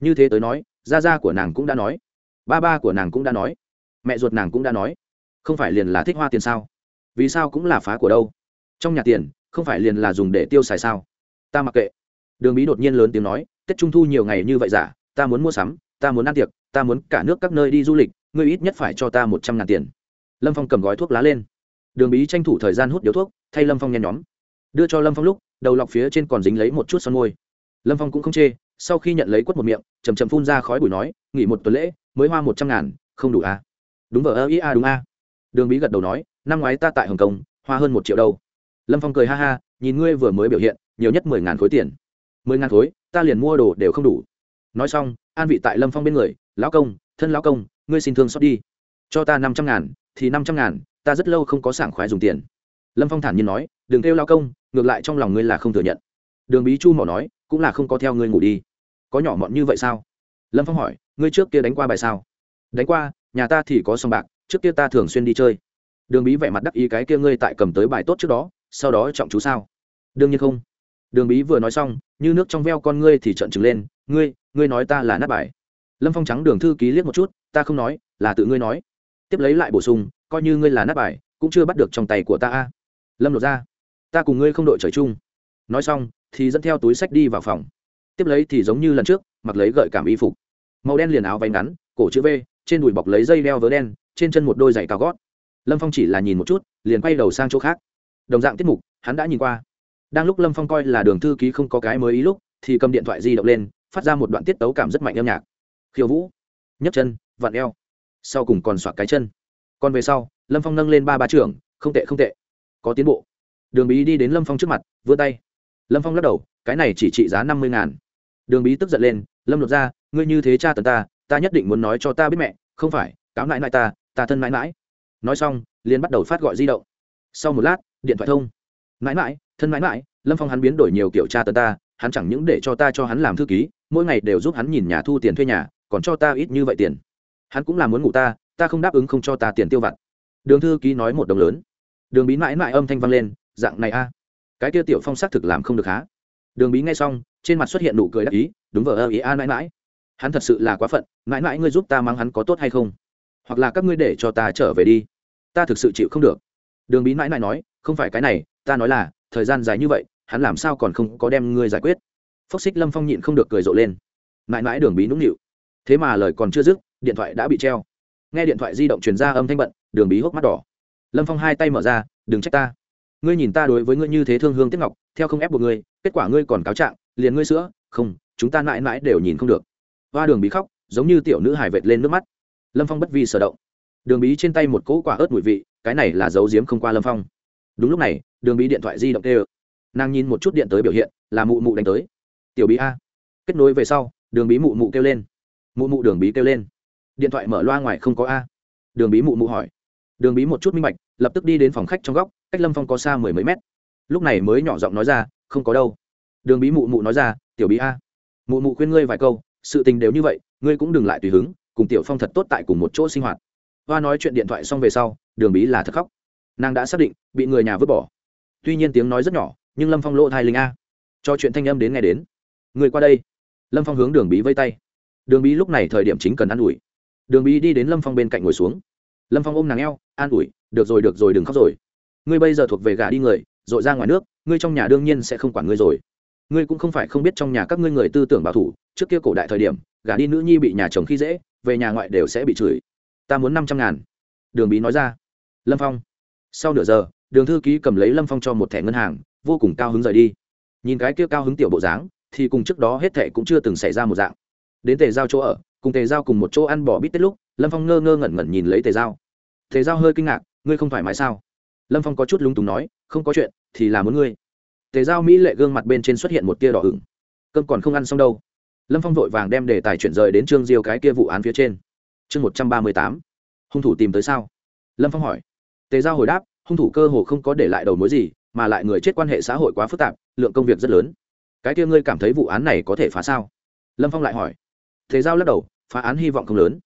Như thế tới nói, gia gia của nàng cũng đã nói. Ba ba của nàng cũng đã nói. Mẹ ruột nàng cũng đã nói. Không phải liền là thích hoa tiền sao? Vì sao cũng là phá của đâu? Trong nhà tiền, không phải liền là dùng để tiêu xài sao? Ta mặc kệ. Đường bí đột nhiên lớn tiếng nói, tết trung thu nhiều ngày như vậy giả, ta muốn mua sắm, ta muốn ăn tiệc, ta muốn cả nước các nơi đi du lịch ngươi ít nhất phải cho ta một trăm ngàn tiền. Lâm phong cầm gói thuốc lá lên. Đường bí tranh thủ thời gian hút điếu thuốc, thay lâm phong nhen nhóm. Đưa cho lâm phong lúc, đầu lọc phía trên còn dính lấy một chút son môi. Lâm phong cũng không chê, sau khi nhận lấy quất một miệng chầm chầm phun ra khói bụi nói, nghỉ một tuần lễ, mới hoa một trăm ngàn, không đủ à? đúng vờ ơ ý a đúng a đường bí gật đầu nói, năm ngoái ta tại hồng kông, hoa hơn một triệu đâu. Lâm phong cười ha ha, nhìn ngươi vừa mới biểu hiện, nhiều nhất mười ngàn khối tiền. Mười ngàn khối, ta liền mua đồ đều không đủ. Nói xong, an vị tại lâm phong bên người, lão công, thân lão công ngươi xin thương xót đi. Cho ta năm trăm ngàn, thì năm trăm ngàn, ta rất lâu không có sảng khoái dùng tiền. Lâm phong thản nhiên nói, đừng kêu lao công, ngược lại trong lòng ngươi là không thừa nhận. Đường bí chu mỏ nói, cũng là không có theo ngươi ngủ đi. Có nhỏ mọn như vậy sao? Lâm phong hỏi, ngươi trước kia đánh qua bài sao? Đánh qua, nhà ta thì có sòng bạc, trước kia ta thường xuyên đi chơi. Đường bí vẻ mặt đắc ý cái kia ngươi tại cầm tới bài tốt trước đó, sau đó trọng chú sao? Đương nhiên không. Đường bí vừa nói xong, như nước trong veo con ngươi thì trợn trừng lên, ngươi ngươi nói ta là nát bài lâm phong trắng đường thư ký liếc một chút, ta không nói, là tự ngươi nói. Tiếp lấy lại bổ sung, coi như ngươi là nát bài, cũng chưa bắt được trong tay của ta a. Lâm lột ra, ta cùng ngươi không đội trời chung. Nói xong, thì dẫn theo túi sách đi vào phòng. Tiếp lấy thì giống như lần trước, mặc lấy gợi cảm y phục. Màu đen liền áo váy ngắn, cổ chữ v, trên đùi bọc lấy dây đeo vớ đen, trên chân một đôi giày cao gót. Lâm phong chỉ là nhìn một chút, liền quay đầu sang chỗ khác. Đồng dạng tiết mục, hắn đã nhìn qua. Đang lúc lâm phong coi là đường thư ký không có cái mới ý lúc, thì cầm điện thoại di động lên, phát ra một đoạn tiết tấu cảm rất mạnh âm nhạc khiêu vũ, nhấc chân, vặn eo, sau cùng còn soạt cái chân. Còn về sau, lâm phong nâng lên ba ba trưởng, không tệ không tệ. Có tiến bộ. Đường bí đi đến lâm phong trước mặt, vươn tay. Lâm phong lắc đầu, cái này chỉ trị giá năm mươi ngàn. Đường bí tức giận lên, lâm lột ra ngươi như thế cha tần ta ta nhất định muốn nói cho ta biết mẹ, không phải, cáo nãi nãi ta ta thân mãi mãi. Nói xong, liền bắt đầu phát gọi di động. Sau một lát, điện thoại thông. Mãi mãi, thân mãi mãi, lâm phong hắn biến đổi nhiều kiểu cha tần ta, hắn chẳng những để cho ta cho hắn làm thư ký, mỗi ngày đều giúp hắn nhìn nhà thu tiền thuê nhà còn cho ta ít như vậy tiền. Hắn cũng là muốn ngủ ta ta không đáp ứng không cho ta tiền tiêu vặt. Đường thư ký nói một đồng lớn. Đường bí mãi mãi âm thanh vang lên, dạng này a. Cái kia tiểu phong xác thực làm không được há. Đường bí nghe xong, trên mặt xuất hiện nụ cười đắc ý, đúng vờ ơ ý a mãi mãi. Hắn thật sự là quá phận, mãi mãi ngươi giúp ta mang hắn có tốt hay không? Hoặc là các ngươi để cho ta trở về đi. Ta thực sự chịu không được. Đường bí mãi mãi nói, không phải cái này, ta nói là, thời gian dài như vậy, hắn làm sao còn không có đem ngươi giải quyết. Phốc xích lâm phong nhịn không được cười rộ lên. Mãi mãi đường bí nũng nịu thế mà lời còn chưa dứt, điện thoại đã bị treo. Nghe điện thoại di động truyền ra âm thanh bận, đường bí hốc mắt đỏ. Lâm phong hai tay mở ra, đừng trách ta. Ngươi nhìn ta đối với ngươi như thế thương hương tiếc ngọc, theo không ép buộc ngươi, kết quả ngươi còn cáo trạng, liền ngươi sữa, không, chúng ta mãi mãi đều nhìn không được. Hoa đường bí khóc, giống như tiểu nữ hải vệt lên nước mắt. Lâm phong bất vi sở động. Đường bí trên tay một cỗ quả ớt mùi vị, cái này là dấu diếm không qua lâm phong. Đúng lúc này, đường bí điện thoại di động tê ơ nàng nhìn một chút điện tới biểu hiện, là mụ mụ đánh tới. Tiểu bí a. Kết nối về sau, đường bí mụ mụ kêu lên mụ mụ đường bí kêu lên. Điện thoại mở loa ngoài không có a. Đường bí mụ mụ hỏi. Đường bí một chút minh bạch, lập tức đi đến phòng khách trong góc, cách lâm phong có xa mười mấy mét. Lúc này mới nhỏ giọng nói ra, không có đâu. Đường bí mụ mụ nói ra, tiểu bí a, mụ mụ khuyên ngươi vài câu, sự tình đều như vậy, ngươi cũng đừng lại tùy hứng, cùng tiểu phong thật tốt tại cùng một chỗ sinh hoạt. Hoa nói chuyện điện thoại xong về sau, đường bí là thật khóc. Nàng đã xác định, bị người nhà vứt bỏ. Tuy nhiên tiếng nói rất nhỏ, nhưng lâm phong lỗ thai linh a. Cho chuyện thanh âm đến nghe đến. Người qua đây. Lâm phong hướng đường bí vây tay đường bí lúc này thời điểm chính cần ă n ủi. Đường bí đi đến lâm phong bên cạnh ngồi xuống. Lâm phong ôm nàng eo, an ủi, được rồi được rồi, đừng khóc rồi. Ngươi bây giờ thuộc về gà đi người r ộ i ra ngoài nước, ngươi trong nhà đương nhiên sẽ không quản ngươi rồi. Ngươi cũng không phải không biết trong nhà các ngươi người tư tưởng bảo thủ, trước kia cổ đại thời điểm, gà đi nữ nhi bị nhà chồng khi dễ, về nhà ngoại đều sẽ bị chửi. Ta muốn năm trăm ngàn. Đường bí nói ra. Lâm phong. Sau nửa giờ, đường thư ký cầm lấy lâm phong cho một thẻ ngân hàng, vô cùng cao hứng rời đi. Nhìn cái kia cao hứng tiểu bộ dáng, thì cùng trước đó hết thẻ cũng chưa từng xảy ra một dạng đến tề giao chỗ ở, cùng tề giao cùng một chỗ ăn bỏ bít tết lúc, lâm phong ngơ ngơ ngẩn ngẩn nhìn lấy tề giao. Tề giao hơi kinh ngạc, ngươi không thoải mái sao? Lâm phong có chút lúng túng nói, không có chuyện, thì là muốn ngươi. Tề giao mỹ lệ gương mặt bên trên xuất hiện một tia đỏ ửng. Cơm còn không ăn xong đâu. Lâm phong vội vàng đem đề tài chuyển rời đến trương diêu cái kia vụ án phía trên. Chương một trăm ba mươi tám. Hung thủ tìm tới sao? Lâm phong hỏi. Tề giao hồi đáp, hung thủ cơ hồ không có để lại đầu mối gì, mà lại người chết quan hệ xã hội quá phức tạp, lượng công việc rất lớn. Cái kia ngươi cảm thấy vụ án này có thể phá sao? Lâm phong lại hỏi thế giao lắc đầu, phá án hy vọng không lớn.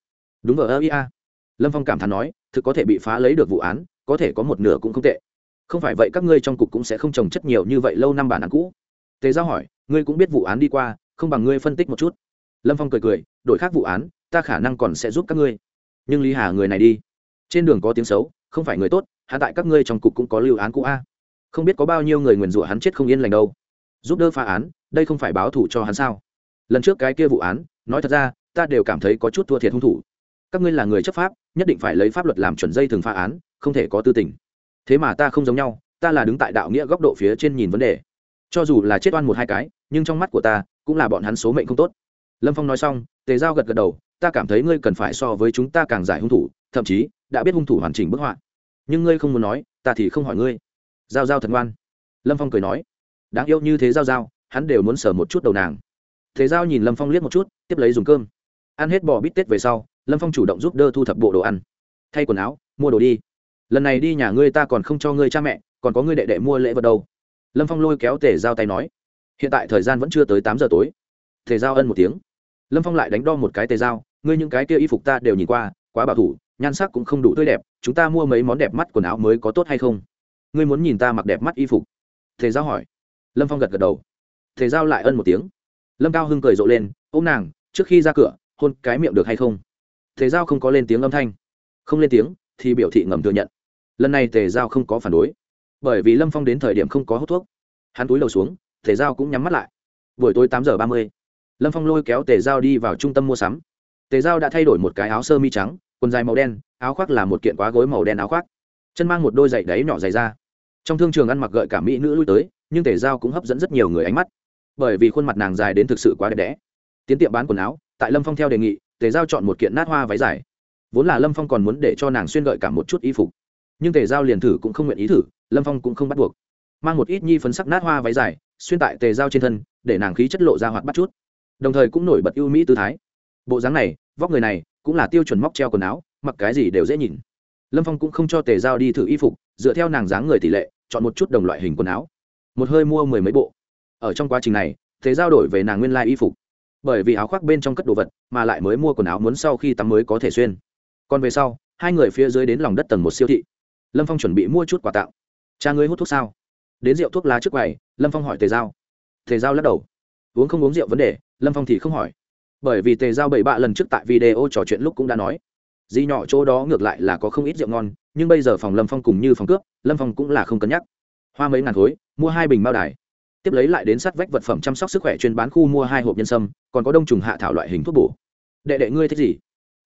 Đúng ở ơ ia lâm phong cảm thán nói, thực có thể bị phá lấy được vụ án, có thể có một nửa cũng không tệ. Không phải vậy các ngươi trong cục cũng sẽ không trồng chất nhiều như vậy lâu năm bản án cũ. Thế giao hỏi, ngươi cũng biết vụ án đi qua, không bằng ngươi phân tích một chút. Lâm phong cười cười, đổi khác vụ án, ta khả năng còn sẽ giúp các ngươi. Nhưng lý hà người này đi. Trên đường có tiếng xấu, không phải người tốt, hạ tại các ngươi trong cục cũng có lưu án cũ a. Không biết có bao nhiêu người nguyền rủa hắn chết không yên lành đâu. Giúp đỡ phá án, đây không phải báo thủ cho hắn sao? Lần trước cái kia vụ án nói thật ra, ta đều cảm thấy có chút thua thiệt hung thủ. Các ngươi là người chấp pháp, nhất định phải lấy pháp luật làm chuẩn dây thường phá án, không thể có tư tình. Thế mà ta không giống nhau, ta là đứng tại đạo nghĩa góc độ phía trên nhìn vấn đề. Cho dù là chết oan một hai cái, nhưng trong mắt của ta, cũng là bọn hắn số mệnh không tốt. Lâm phong nói xong, tề giao gật gật đầu, ta cảm thấy ngươi cần phải so với chúng ta càng giải hung thủ, thậm chí, đã biết hung thủ hoàn chỉnh bức họa. Nhưng ngươi không muốn nói, ta thì không hỏi ngươi. Giao giao thật ngoan. Lâm phong cười nói, đáng yêu như thế giao giao, hắn đều muốn sờ một chút đầu nàng thế giao nhìn lâm phong liếc một chút, tiếp lấy dùng cơm. Ăn hết bò bít tết về sau, lâm phong chủ động giúp đỡ thu thập bộ đồ ăn. Thay quần áo, mua đồ đi. Lần này đi nhà ngươi ta còn không cho ngươi cha mẹ, còn có ngươi đệ đệ mua lễ vật đâu. Lâm phong lôi kéo tề giao tay nói. Hiện tại thời gian vẫn chưa tới tám giờ tối. Tề giao ân một tiếng. Lâm phong lại đánh đo một cái tề giao, ngươi những cái kia y phục ta đều nhìn qua, quá bảo thủ, nhan sắc cũng không đủ tươi đẹp, chúng ta mua mấy món đẹp mắt quần áo mới có tốt hay không? Ngươi muốn nhìn ta mặc đẹp mắt y phục? Thế giao hỏi. Lâm phong gật gật đầu. Thế giao lại ân một tiếng lâm cao hưng cười rộ lên ô m nàng, trước khi ra cửa, hôn cái miệng được hay không? Thế giao không có lên tiếng âm thanh. Không lên tiếng, thì biểu thị ngầm thừa nhận. Lần này tề giao không có phản đối. Bởi vì lâm phong đến thời điểm không có hút thuốc. Hắn túi đầu xuống, tề giao cũng nhắm mắt lại. Buổi tối tám giờ ba mươi, lâm phong lôi kéo tề giao đi vào trung tâm mua sắm. Tề giao đã thay đổi một cái áo sơ mi trắng, quần dài màu đen, áo khoác là một kiện quá gối màu đen áo khoác. Chân mang một đôi giày đáy nhỏ dày ra trong thương trường ăn mặc gợi cả mỹ nữ lui tới, nhưng tề giao cũng hấp dẫn rất nhiều người ánh mắt bởi vì khuôn mặt nàng dài đến thực sự quá đẹp đẽ. Tiến tiệm bán quần áo, tại lâm phong theo đề nghị, tề giao chọn một kiện nát hoa váy dài. Vốn là lâm phong còn muốn để cho nàng xuyên gợi cả một chút y phục. Nhưng tề giao liền thử cũng không nguyện ý thử, lâm phong cũng không bắt buộc. Mang một ít nhi phấn sắc nát hoa váy dài, xuyên tại tề giao trên thân, để nàng khí chất lộ ra hoạt bắt chút. Đồng thời cũng nổi bật ưu mỹ tư thái. Bộ dáng này, vóc người này, cũng là tiêu chuẩn móc treo quần áo, mặc cái gì đều dễ nhìn. Lâm phong cũng không cho tề giao đi thử y phục, dựa theo nàng dáng người tỷ lệ, chọn một chút đồng loại hình quần áo. Một hơi mua mười mấy bộ ở trong quá trình này tề giao đổi về nàng nguyên lai y phục. Bởi vì áo khoác bên trong cất đồ vật, mà lại mới mua quần áo muốn sau khi tắm mới có thể xuyên. Còn về sau, hai người phía dưới đến lòng đất tầng một siêu thị. Lâm phong chuẩn bị mua chút quà tặng. Cha ngươi hút thuốc sao? Đến rượu thuốc lá trước quầy, lâm phong hỏi tề giao. Tề giao lắc đầu. Uống không uống rượu vấn đề? Lâm phong thì không hỏi. Bởi vì tề giao bảy bạ lần trước tại video trò chuyện lúc cũng đã nói, di nhỏ chỗ đó ngược lại là có không ít rượu ngon, nhưng bây giờ phòng lâm phong cùng như phòng cướp, lâm phong cũng là không cân nhắc. Hoa mấy ngàn khối, mua hai bình bao đài tiếp lấy lại đến sát vách vật phẩm chăm sóc sức khỏe chuyên bán khu mua hai hộp nhân sâm, còn có đông trùng hạ thảo loại hình thuốc bổ. Đệ đệ ngươi thích gì?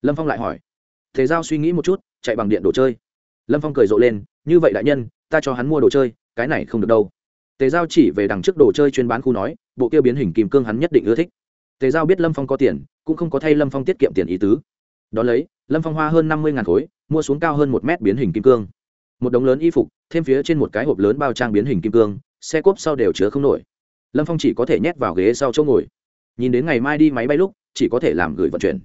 Lâm phong lại hỏi. Thế giao suy nghĩ một chút, chạy bằng điện đồ chơi. Lâm phong cười rộ lên, như vậy đại nhân, ta cho hắn mua đồ chơi, cái này không được đâu. Tề giao chỉ về đằng trước đồ chơi chuyên bán khu nói, bộ kia biến hình kim cương hắn nhất định ưa thích. Tề giao biết lâm phong có tiền, cũng không có thay lâm phong tiết kiệm tiền ý tứ. Đón lấy, lâm phong hoa hơn năm mươi ngàn khối, mua xuống cao hơn một mét biến hình kim cương. Một đống lớn y phục, thêm phía trên một cái hộp lớn bao trang biến hình kim cương xe cốp sau đều chứa không nổi. Lâm phong chỉ có thể nhét vào ghế sau chỗ ngồi. Nhìn đến ngày mai đi máy bay lúc, chỉ có thể làm gửi vận chuyển.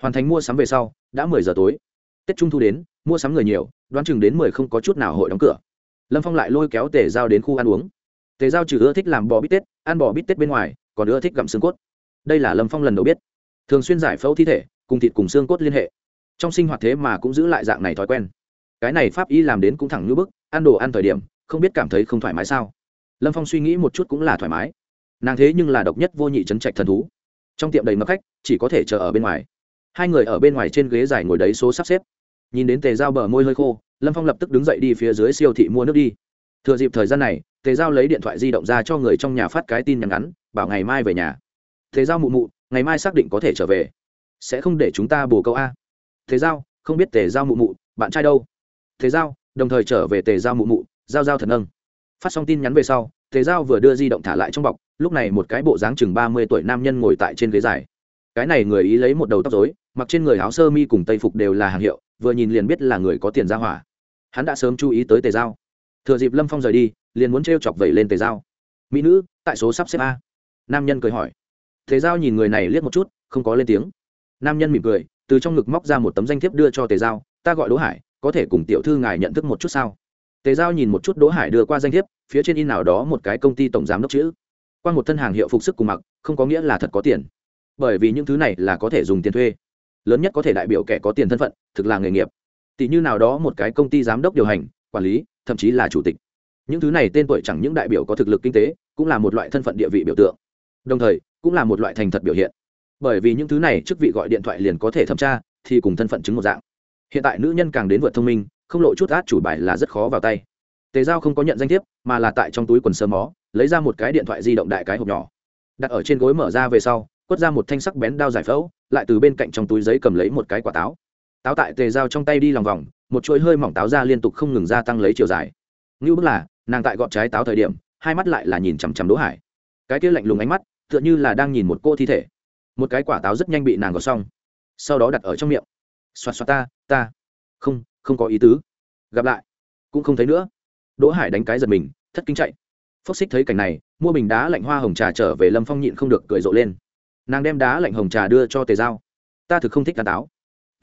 Hoàn thành mua sắm về sau, đã mười giờ tối. Tết trung thu đến, mua sắm người nhiều, đoán chừng đến mười không có chút nào hội đóng cửa. Lâm phong lại lôi kéo tề giao đến khu ăn uống. Tề giao trừ ưa thích làm bò bít tết, ăn bò bít tết bên ngoài, còn ưa thích gặm xương cốt. Đây là lâm phong lần đầu biết. Thường xuyên giải phẫu thi thể, cùng thịt cùng xương cốt liên hệ. Trong sinh hoạt thế mà cũng giữ lại dạng này thói quen. Cái này pháp y làm đến cũng thẳng như bức, ăn đồ ăn thời điểm, không biết cảm thấy không thoải mái sao lâm phong suy nghĩ một chút cũng là thoải mái nàng thế nhưng là độc nhất vô nhị trấn trạch thần thú trong tiệm đầy mập khách chỉ có thể chờ ở bên ngoài hai người ở bên ngoài trên ghế dài ngồi đấy số sắp xếp nhìn đến tề dao bờ môi hơi khô lâm phong lập tức đứng dậy đi phía dưới siêu thị mua nước đi thừa dịp thời gian này tề giao lấy điện thoại di động ra cho người trong nhà phát cái tin nhắn ngắn bảo ngày mai về nhà tề giao mụ mụ ngày mai xác định có thể trở về sẽ không để chúng ta bù câu a thế giao không biết tề giao mụ mụ bạn trai đâu thế giao đồng thời trở về tề giao mụ mụ giao giao thần nâng phát xong tin nhắn về sau, tề giao vừa đưa di động thả lại trong bọc, lúc này một cái bộ dáng chừng ba mươi tuổi nam nhân ngồi tại trên ghế dài. Cái này người ý lấy một đầu tóc dối mặc trên người áo sơ mi cùng tây phục đều là hàng hiệu, vừa nhìn liền biết là người có tiền ra hỏa. Hắn đã sớm chú ý tới tề giao. Thừa dịp lâm phong rời đi, liền muốn t r e o chọc vẩy lên tề giao. Mỹ nữ, tại số sắp xếp a. Nam nhân cười hỏi. Tề giao nhìn người này liếc một chút, không có lên tiếng. Nam nhân mỉm cười, từ trong ngực móc ra một tấm danh thiếp đưa cho tề giao, ta gọi đỗ hải, có thể cùng tiểu thư ngài nhận thức một chút sao? Tề giao nhìn một chút đỗ hải đưa qua danh thiếp phía trên in nào đó một cái công ty tổng giám đốc chữ. Qua một thân hàng hiệu phục sức cùng mặc, không có nghĩa là thật có tiền. Bởi vì những thứ này là có thể dùng tiền thuê. Lớn nhất có thể đại biểu kẻ có tiền thân phận, thực là nghề nghiệp. Tỷ như nào đó một cái công ty giám đốc điều hành, quản lý, thậm chí là chủ tịch. Những thứ này tên tuổi chẳng những đại biểu có thực lực kinh tế, cũng là một loại thân phận địa vị biểu tượng. Đồng thời, cũng là một loại thành thật biểu hiện. Bởi vì những thứ này chức vị gọi điện thoại liền có thể thẩm tra, thì cùng thân phận chứng một dạng. Hiện tại nữ nhân càng đến vượt thông minh, không lộ chút át chủ bài là rất khó vào tay tề giao không có nhận danh thiếp, mà là tại trong túi quần sơ mó, lấy ra một cái điện thoại di động đại cái hộp nhỏ. Đặt ở trên gối mở ra về sau, quất ra một thanh sắc bén đao giải phẫu, lại từ bên cạnh trong túi giấy cầm lấy một cái quả táo. Táo tại tề giao trong tay đi lòng vòng, một chuỗi hơi mỏng táo ra liên tục không ngừng gia tăng lấy chiều dài. Ngưu bức là, nàng tại gọt trái táo thời điểm, hai mắt lại là nhìn chằm chằm đỗ hải. Cái kia lạnh lùng ánh mắt, tựa như là đang nhìn một cô thi thể. Một cái quả táo rất nhanh bị nàng gọt xong, sau đó đặt ở trong miệng. Xoạt xoạt ta ta. Không không có ý tứ. Gặp lại. Cũng không thấy nữa đỗ hải đánh cái giật mình, thất kinh chạy. Phốc xích thấy cảnh này, mua bình đá lạnh hoa hồng trà trở về lâm phong nhịn không được cười rộ lên. Nàng đem đá lạnh hồng trà đưa cho tề giao. Ta thực không thích cắn táo.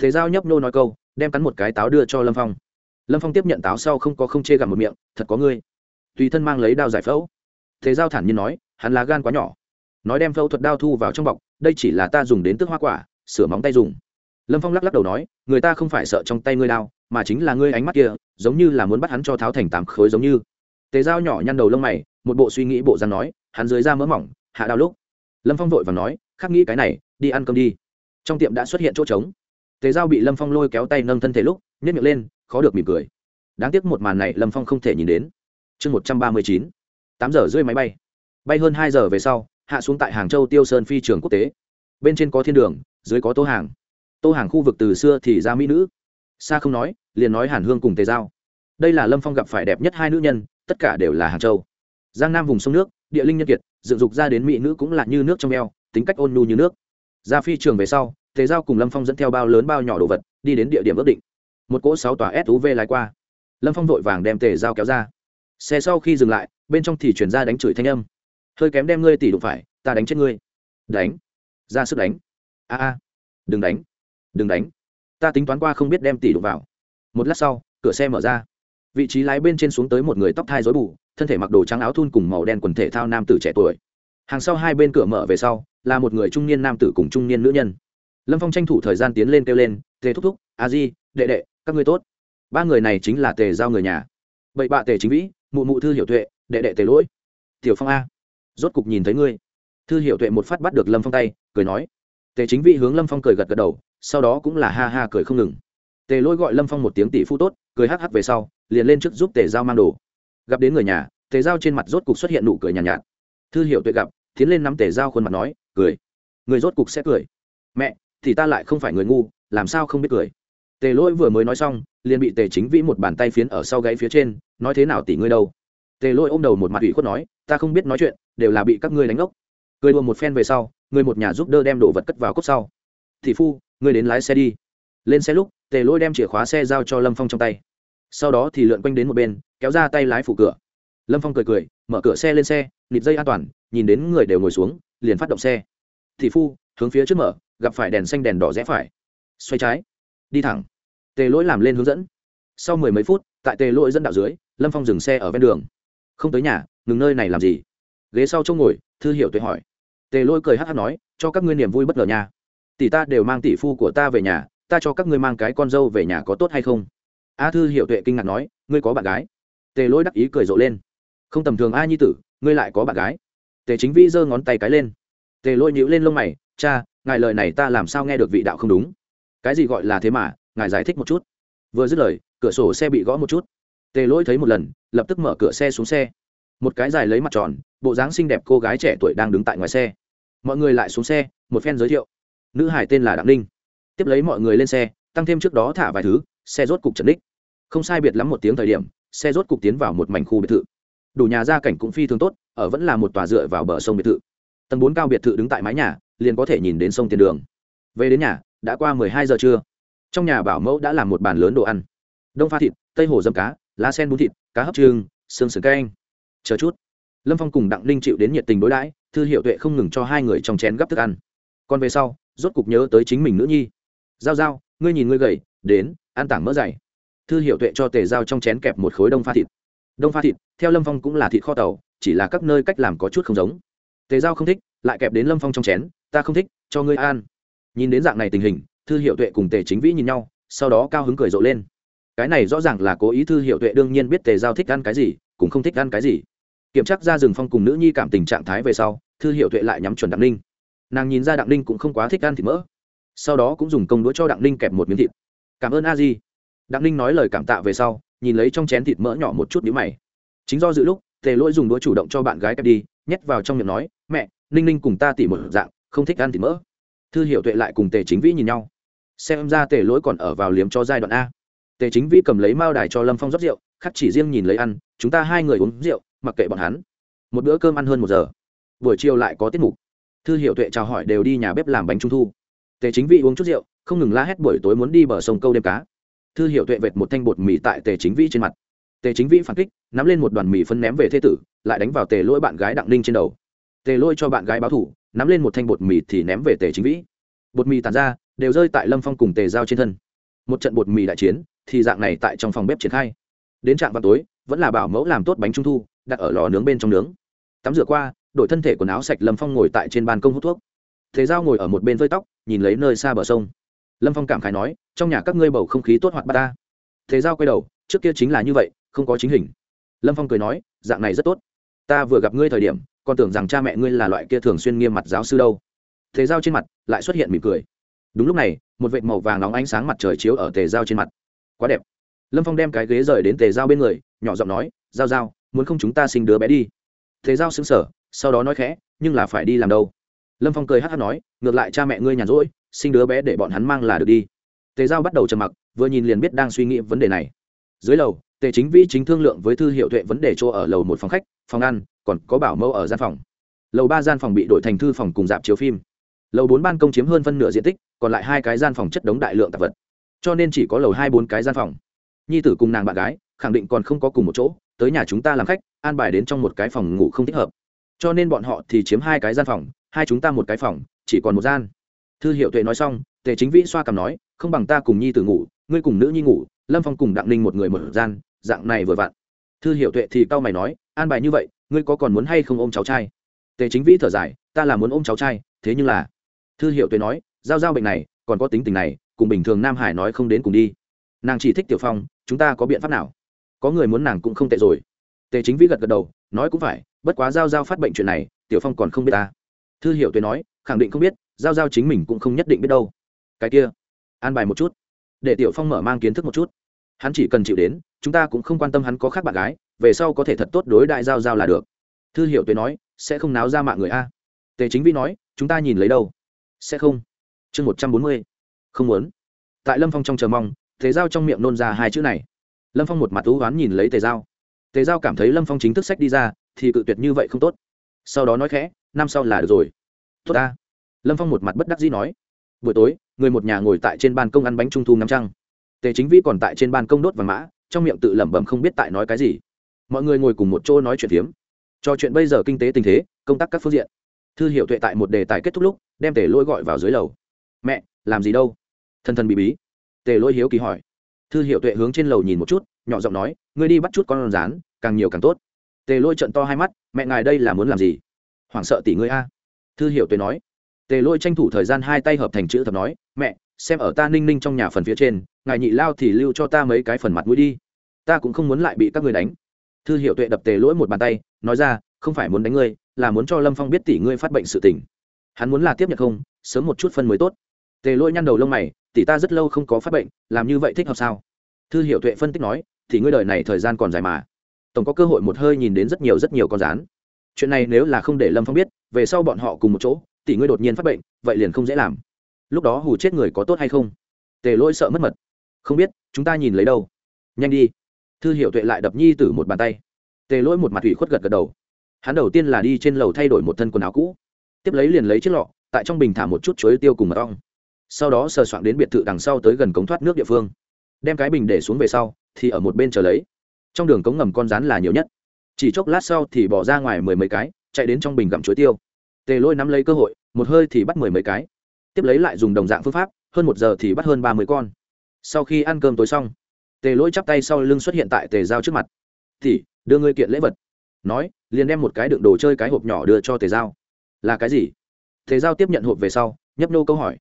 Tề giao nhấp nô nói câu, đem cắn một cái táo đưa cho lâm phong. Lâm phong tiếp nhận táo sau không có không chê gặm một miệng, thật có ngươi. Tùy thân mang lấy đao giải phẫu. Tề giao thản nhiên nói, hắn lá gan quá nhỏ. Nói đem phẫu thuật đao thu vào trong bọc, đây chỉ là ta dùng đến tước hoa quả, sửa móng tay dùng. Lâm phong lắc lắc đầu nói, người ta không phải sợ trong tay ngươi đao mà chính là ngươi ánh mắt kia, giống như là muốn bắt hắn cho tháo thành tám khối giống như. Tề dao nhỏ nhăn đầu lông mày, một bộ suy nghĩ bộ răng nói, hắn dưới da mỡ mỏng, hạ đau lúc. Lâm phong vội và nói, khắc nghĩ cái này, đi ăn cơm đi. Trong tiệm đã xuất hiện chỗ trống. Tề dao bị lâm phong lôi kéo tay nâng thân thể lúc nhét miệng lên, khó được mỉm cười. Đáng tiếc một màn này lâm phong không thể nhìn đến. Chương một trăm ba mươi chín, tám giờ rơi máy bay. Bay hơn hai giờ về sau, hạ xuống tại hàng châu tiêu sơn phi trường quốc tế. Bên trên có thiên đường, dưới có tô hàng. Tô hàng khu vực từ xưa thì ra mỹ nữ xa không nói, liền nói hàn hương cùng tề giao. Đây là lâm phong gặp phải đẹp nhất hai nữ nhân, tất cả đều là hàng châu. Giang nam vùng sông nước, địa linh nhân kiệt, dựng dục ra đến mỹ nữ cũng là như nước trong eo, tính cách ôn nhu như nước. Ra phi trường về sau, tề giao cùng lâm phong dẫn theo bao lớn bao nhỏ đồ vật, đi đến địa điểm ước định. Một cỗ sáu tòa suv lái qua. Lâm phong vội vàng đem tề giao kéo ra. Xe sau khi dừng lại, bên trong thì chuyển ra đánh chửi thanh âm. Hơi kém đem ngươi tỷ đụng phải, ta đánh chết ngươi. Đánh. Ra sức đánh. A a. Đừng đánh. Đừng đánh ta tính toán qua không biết đem tỷ đụng vào. Một lát sau, cửa xe mở ra. Vị trí lái bên trên xuống tới một người tóc thai dối bù, thân thể mặc đồ trắng áo thun cùng màu đen quần thể thao nam tử trẻ tuổi. Hàng sau hai bên cửa mở về sau, là một người trung niên nam tử cùng trung niên nữ nhân. Lâm phong tranh thủ thời gian tiến lên kêu lên, tề thúc thúc, a di, đệ đệ, các ngươi tốt. Ba người này chính là tề giao người nhà. Bậy bạ tề chính vĩ, mụ mụ thư hiểu tuệ, đệ đệ tề lỗi. Tiểu phong a. Rốt cục nhìn thấy ngươi. Thư hiểu tuệ một phát bắt được lâm phong tay, cười nói. Tề chính vĩ hướng lâm phong cười gật gật đầu sau đó cũng là ha ha cười không ngừng. Tề lỗi gọi lâm phong một tiếng tỷ phu tốt cười hắc hắc về sau liền lên trước giúp tề giao mang đồ. Gặp đến người nhà tề giao trên mặt rốt cục xuất hiện nụ cười nhàn nhạt, nhạt. Thư hiệu tuệ gặp tiến lên nắm tề giao khuôn mặt nói cười. Người rốt cục sẽ cười. Mẹ thì ta lại không phải người ngu làm sao không biết cười? Tề lỗi vừa mới nói xong liền bị tề chính vĩ một bàn tay phiến ở sau gáy phía trên nói thế nào tỷ ngươi đâu? Tề lỗi ôm đầu một mặt ủy khuất nói ta không biết nói chuyện đều là bị các ngươi đánh ốc cười đùa một phen về sau người một nhà giúp đỡ đem đồ vật cất vào cốc sau. Thị phu ngươi đến lái xe đi. Lên xe lúc, tề lỗi đem chìa khóa xe giao cho lâm phong trong tay. Sau đó thì lượn quanh đến một bên, kéo ra tay lái phủ cửa. Lâm phong cười cười, mở cửa xe lên xe, nịt dây an toàn, nhìn đến người đều ngồi xuống, liền phát động xe. Thị phu, hướng phía trước mở, gặp phải đèn xanh đèn đỏ rẽ phải. Xoay trái, đi thẳng. Tề lỗi làm lên hướng dẫn. Sau mười mấy phút, tại tề lỗi dẫn đạo dưới, lâm phong dừng xe ở ven đường. Không tới nhà, ngừng nơi này làm gì? Ghế sau chỗ ngồi, thư hiểu tuệ hỏi. Tề lỗi cười hát hát nói, cho các ngươi niềm vui bất ngờ nhà tỷ ta đều mang tỷ phu của ta về nhà, ta cho các ngươi mang cái con dâu về nhà có tốt hay không? A thư hiểu tuệ kinh ngạc nói, ngươi có bạn gái? Tề lỗi đắc ý cười rộ lên. Không tầm thường a nhi tử, ngươi lại có bạn gái? Tề chính vĩ giơ ngón tay cái lên. Tề lỗi nhíu lên lông mày, cha, ngài lời này ta làm sao nghe được vị đạo không đúng? Cái gì gọi là thế mà, ngài giải thích một chút. Vừa dứt lời, cửa sổ xe bị gõ một chút. Tề lỗi thấy một lần, lập tức mở cửa xe xuống xe. Một cái dài lấy mặt tròn, bộ dáng xinh đẹp cô gái trẻ tuổi đang đứng tại ngoài xe. Mọi người lại xuống xe, một phen giới thiệu nữ hải tên là đặng ninh tiếp lấy mọi người lên xe tăng thêm trước đó thả vài thứ xe rốt cục trần đích không sai biệt lắm một tiếng thời điểm xe rốt cục tiến vào một mảnh khu biệt thự đủ nhà gia cảnh cũng phi thường tốt ở vẫn là một tòa dựa vào bờ sông biệt thự tầng bốn cao biệt thự đứng tại mái nhà liền có thể nhìn đến sông tiền đường về đến nhà đã qua mười hai giờ trưa trong nhà bảo mẫu đã làm một bàn lớn đồ ăn đông pha thịt tây hồ dâm cá lá sen bún thịt cá hấp trương xương sườn canh chờ chút lâm phong cùng đặng ninh chịu đến nhiệt tình đối đãi thư hiệu tuệ không ngừng cho hai người trong chén gắp thức ăn còn về sau rốt cục nhớ tới chính mình nữ nhi. Giao giao, ngươi nhìn ngươi gầy, đến ăn tảng mỡ dày. Thư hiệu tuệ cho tề giao trong chén kẹp một khối đông pha thịt. Đông pha thịt, theo lâm phong cũng là thịt kho tàu, chỉ là các nơi cách làm có chút không giống. Tề giao không thích, lại kẹp đến lâm phong trong chén, ta không thích, cho ngươi ăn. Nhìn đến dạng này tình hình, thư hiệu tuệ cùng tề chính vĩ nhìn nhau, sau đó cao hứng cười rộ lên. Cái này rõ ràng là cố ý, thư hiệu tuệ đương nhiên biết tề giao thích ăn cái gì, cũng không thích ăn cái gì. Kiểm tra ra rừng phong cùng nữ nhi cảm tình trạng thái về sau, thư hiệu tuệ lại nhắm chuẩn đặng ninh nàng nhìn ra đặng ninh cũng không quá thích ăn thịt mỡ sau đó cũng dùng công đũa cho đặng ninh kẹp một miếng thịt cảm ơn a di đặng ninh nói lời cảm tạ về sau nhìn lấy trong chén thịt mỡ nhỏ một chút nhữ mày chính do dự lúc tề lỗi dùng đũa chủ động cho bạn gái kẹp đi nhét vào trong miệng nói mẹ ninh ninh cùng ta tỉ một dạng không thích ăn thịt mỡ thư hiệu tuệ lại cùng tề chính vĩ nhìn nhau xem ra tề lỗi còn ở vào liếm cho giai đoạn a tề chính vĩ cầm lấy mao đài cho lâm phong rót rượu khắc chỉ riêng nhìn lấy ăn chúng ta hai người uống rượu mặc kệ bọn hắn một bữa cơm ăn hơn một giờ buổi chiều lại có tiết mục thư hiệu tuệ chào hỏi đều đi nhà bếp làm bánh trung thu. Tề chính vĩ uống chút rượu, không ngừng la hét buổi tối muốn đi bờ sông câu đêm cá. Thư hiệu tuệ vệt một thanh bột mì tại tề chính vĩ trên mặt. Tề chính vĩ phản kích, nắm lên một đoàn mì phân ném về thế tử, lại đánh vào tề lỗi bạn gái đặng ninh trên đầu. Tề lỗi cho bạn gái báo thủ, nắm lên một thanh bột mì thì ném về tề chính vĩ. Bột mì tàn ra, đều rơi tại lâm phong cùng tề giao trên thân. Một trận bột mì đại chiến, thì dạng này tại trong phòng bếp triển khai. Đến trạm vào tối, vẫn là bảo mẫu làm tốt bánh trung thu, đặt ở lò nướng bên trong nướng. Tắm rửa qua đổi thân thể quần áo sạch lâm phong ngồi tại trên ban công hút thuốc. Thế giao ngồi ở một bên vơi tóc, nhìn lấy nơi xa bờ sông. Lâm phong cảm khái nói, trong nhà các ngươi bầu không khí tốt hoạt bát ta. Thế giao quay đầu, trước kia chính là như vậy, không có chính hình. Lâm phong cười nói, dạng này rất tốt. Ta vừa gặp ngươi thời điểm, còn tưởng rằng cha mẹ ngươi là loại kia thường xuyên nghiêm mặt giáo sư đâu. Thế giao trên mặt lại xuất hiện mỉm cười. Đúng lúc này, một vệt màu vàng nóng ánh sáng mặt trời chiếu ở tề giao trên mặt. Quá đẹp. Lâm phong đem cái ghế rời đến tề giao bên người, nhỏ giọng nói, giao giao, muốn không chúng ta sinh đứa bé đi? Thế giao xứng sở sau đó nói khẽ, nhưng là phải đi làm đâu? Lâm phong cười hát hát nói, ngược lại cha mẹ ngươi nhàn rỗi, sinh đứa bé để bọn hắn mang là được đi. Tề giao bắt đầu trầm mặc, vừa nhìn liền biết đang suy nghĩ vấn đề này. Dưới lầu, tề chính vĩ chính thương lượng với thư hiệu tuệ vấn đề chỗ ở lầu một phòng khách, phòng ăn, còn có bảo mẫu ở gian phòng. Lầu ba gian phòng bị đổi thành thư phòng cùng dạp chiếu phim. Lầu bốn ban công chiếm hơn phân nửa diện tích, còn lại hai cái gian phòng chất đống đại lượng tạp vật. Cho nên chỉ có lầu hai bốn cái gian phòng. Nhi tử cùng nàng bạn gái, khẳng định còn không có cùng một chỗ, tới nhà chúng ta làm khách, an bài đến trong một cái phòng ngủ không thích hợp cho nên bọn họ thì chiếm hai cái gian phòng, hai chúng ta một cái phòng, chỉ còn một gian. Thư hiệu tuệ nói xong, tề chính vĩ xoa cằm nói, không bằng ta cùng nhi tử ngủ, ngươi cùng nữ nhi ngủ, lâm phong cùng đặng ninh một người một gian, dạng này vừa vặn. Thư hiệu tuệ thì cau mày nói, an bài như vậy, ngươi có còn muốn hay không ôm cháu trai? Tề chính vĩ thở dài, ta là muốn ôm cháu trai, thế nhưng là thư hiệu tuệ nói, giao giao bệnh này, còn có tính tình này, cùng bình thường nam hải nói không đến cùng đi. Nàng chỉ thích tiểu phong, chúng ta có biện pháp nào? Có người muốn nàng cũng không tệ rồi. Tề chính vĩ gật gật đầu, nói, cũng phải bất quá giao giao phát bệnh chuyện này, tiểu phong còn không biết ta. Thư hiệu tuyệt nói, khẳng định không biết, giao giao chính mình cũng không nhất định biết đâu. Cái kia, an bài một chút. Để tiểu phong mở mang kiến thức một chút. Hắn chỉ cần chịu đến, chúng ta cũng không quan tâm hắn có khác bạn gái, về sau có thể thật tốt đối đại giao giao là được. Thư hiệu tuyệt nói, sẽ không náo ra mạng người a. Tề chính vĩ nói, chúng ta nhìn lấy đâu? Sẽ không. Chương một trăm bốn mươi. Không muốn. Tại lâm phong trong chờ mong thế giao trong miệng nôn ra hai chữ này. Lâm phong một mặt thú oán nhìn lấy tề giao. Tề giao cảm thấy lâm phong chính thức sách đi ra thì cự tuyệt như vậy không tốt. Sau đó nói khẽ, năm sau là được rồi. Tốt ta. Lâm phong một mặt bất đắc dĩ nói. Buổi tối, người một nhà ngồi tại trên ban công ăn bánh trung thu ngắm trăng. Tề chính vĩ còn tại trên ban công đốt và mã, trong miệng tự lẩm bẩm không biết tại nói cái gì. Mọi người ngồi cùng một chỗ nói chuyện phiếm. Cho chuyện bây giờ kinh tế tình thế, công tác các phương diện. Thư hiệu tuệ tại một đề tài kết thúc lúc, đem tề lôi gọi vào dưới lầu. Mẹ, làm gì đâu? Thân thân bị bí tề lôi hiếu kỳ hỏi. Thư hiệu tuệ hướng trên lầu nhìn một chút, nhỏ giọng nói, ngươi đi bắt chút con rán, càng nhiều càng tốt tề lôi trận to hai mắt, mẹ ngài đây là muốn làm gì? Hoảng sợ tỷ ngươi a. Thư Hiểu tuệ nói. Tề lôi tranh thủ thời gian hai tay hợp thành chữ thập nói, mẹ, xem ở ta ninh ninh trong nhà phần phía trên, ngài nhị lao thì lưu cho ta mấy cái phần mặt mũi đi. Ta cũng không muốn lại bị các người đánh. Thư hiệu tuệ đập tề lỗi một bàn tay, nói ra, không phải muốn đánh ngươi, là muốn cho lâm phong biết tỷ ngươi phát bệnh sự tình. Hắn muốn là tiếp nhận không, sớm một chút phân mới tốt. Tề lỗi nhăn đầu lông mày tỷ ta rất lâu không có phát bệnh, làm như vậy thích hợp sao? Thư hiệu tuệ phân tích nói thì ngươi đời này thời gian còn dài mà tổng có cơ hội một hơi nhìn đến rất nhiều rất nhiều con rán. Chuyện này nếu là không để lâm phong biết, về sau bọn họ cùng một chỗ, tỷ ngươi đột nhiên phát bệnh, vậy liền không dễ làm. Lúc đó hù chết người có tốt hay không? Tề lỗi sợ mất mật. Không biết, chúng ta nhìn lấy đâu? Nhanh đi. Thư hiệu tuệ lại đập nhi tử một bàn tay. Tề lỗi một mặt ủy khuất gật gật đầu. Hắn đầu tiên là đi trên lầu thay đổi một thân quần áo cũ. Tiếp lấy liền lấy chiếc lọ, tại trong bình thả một chút chuối tiêu cùng mật ong. Sau đó sờ soạn đến biệt thự đằng sau tới gần cống thoát nước địa phương. Đem cái bình để xuống về sau, thì ở một bên chờ lấy trong đường cống ngầm con rán là nhiều nhất. Chỉ chốc lát sau thì bỏ ra ngoài mười mấy cái, chạy đến trong bình gặm chuối tiêu. Tề lôi nắm lấy cơ hội, một hơi thì bắt mười mấy cái. Tiếp lấy lại dùng đồng dạng phương pháp, hơn một giờ thì bắt hơn ba mươi con. Sau khi ăn cơm tối xong, tề lỗi chắp tay sau lưng xuất hiện tại tề giao trước mặt. Thì đưa ngươi kiện lễ vật. Nói, liền đem một cái đựng đồ chơi cái hộp nhỏ đưa cho tề giao. Là cái gì? Tề giao tiếp nhận hộp về sau, nhấp nô câu hỏi.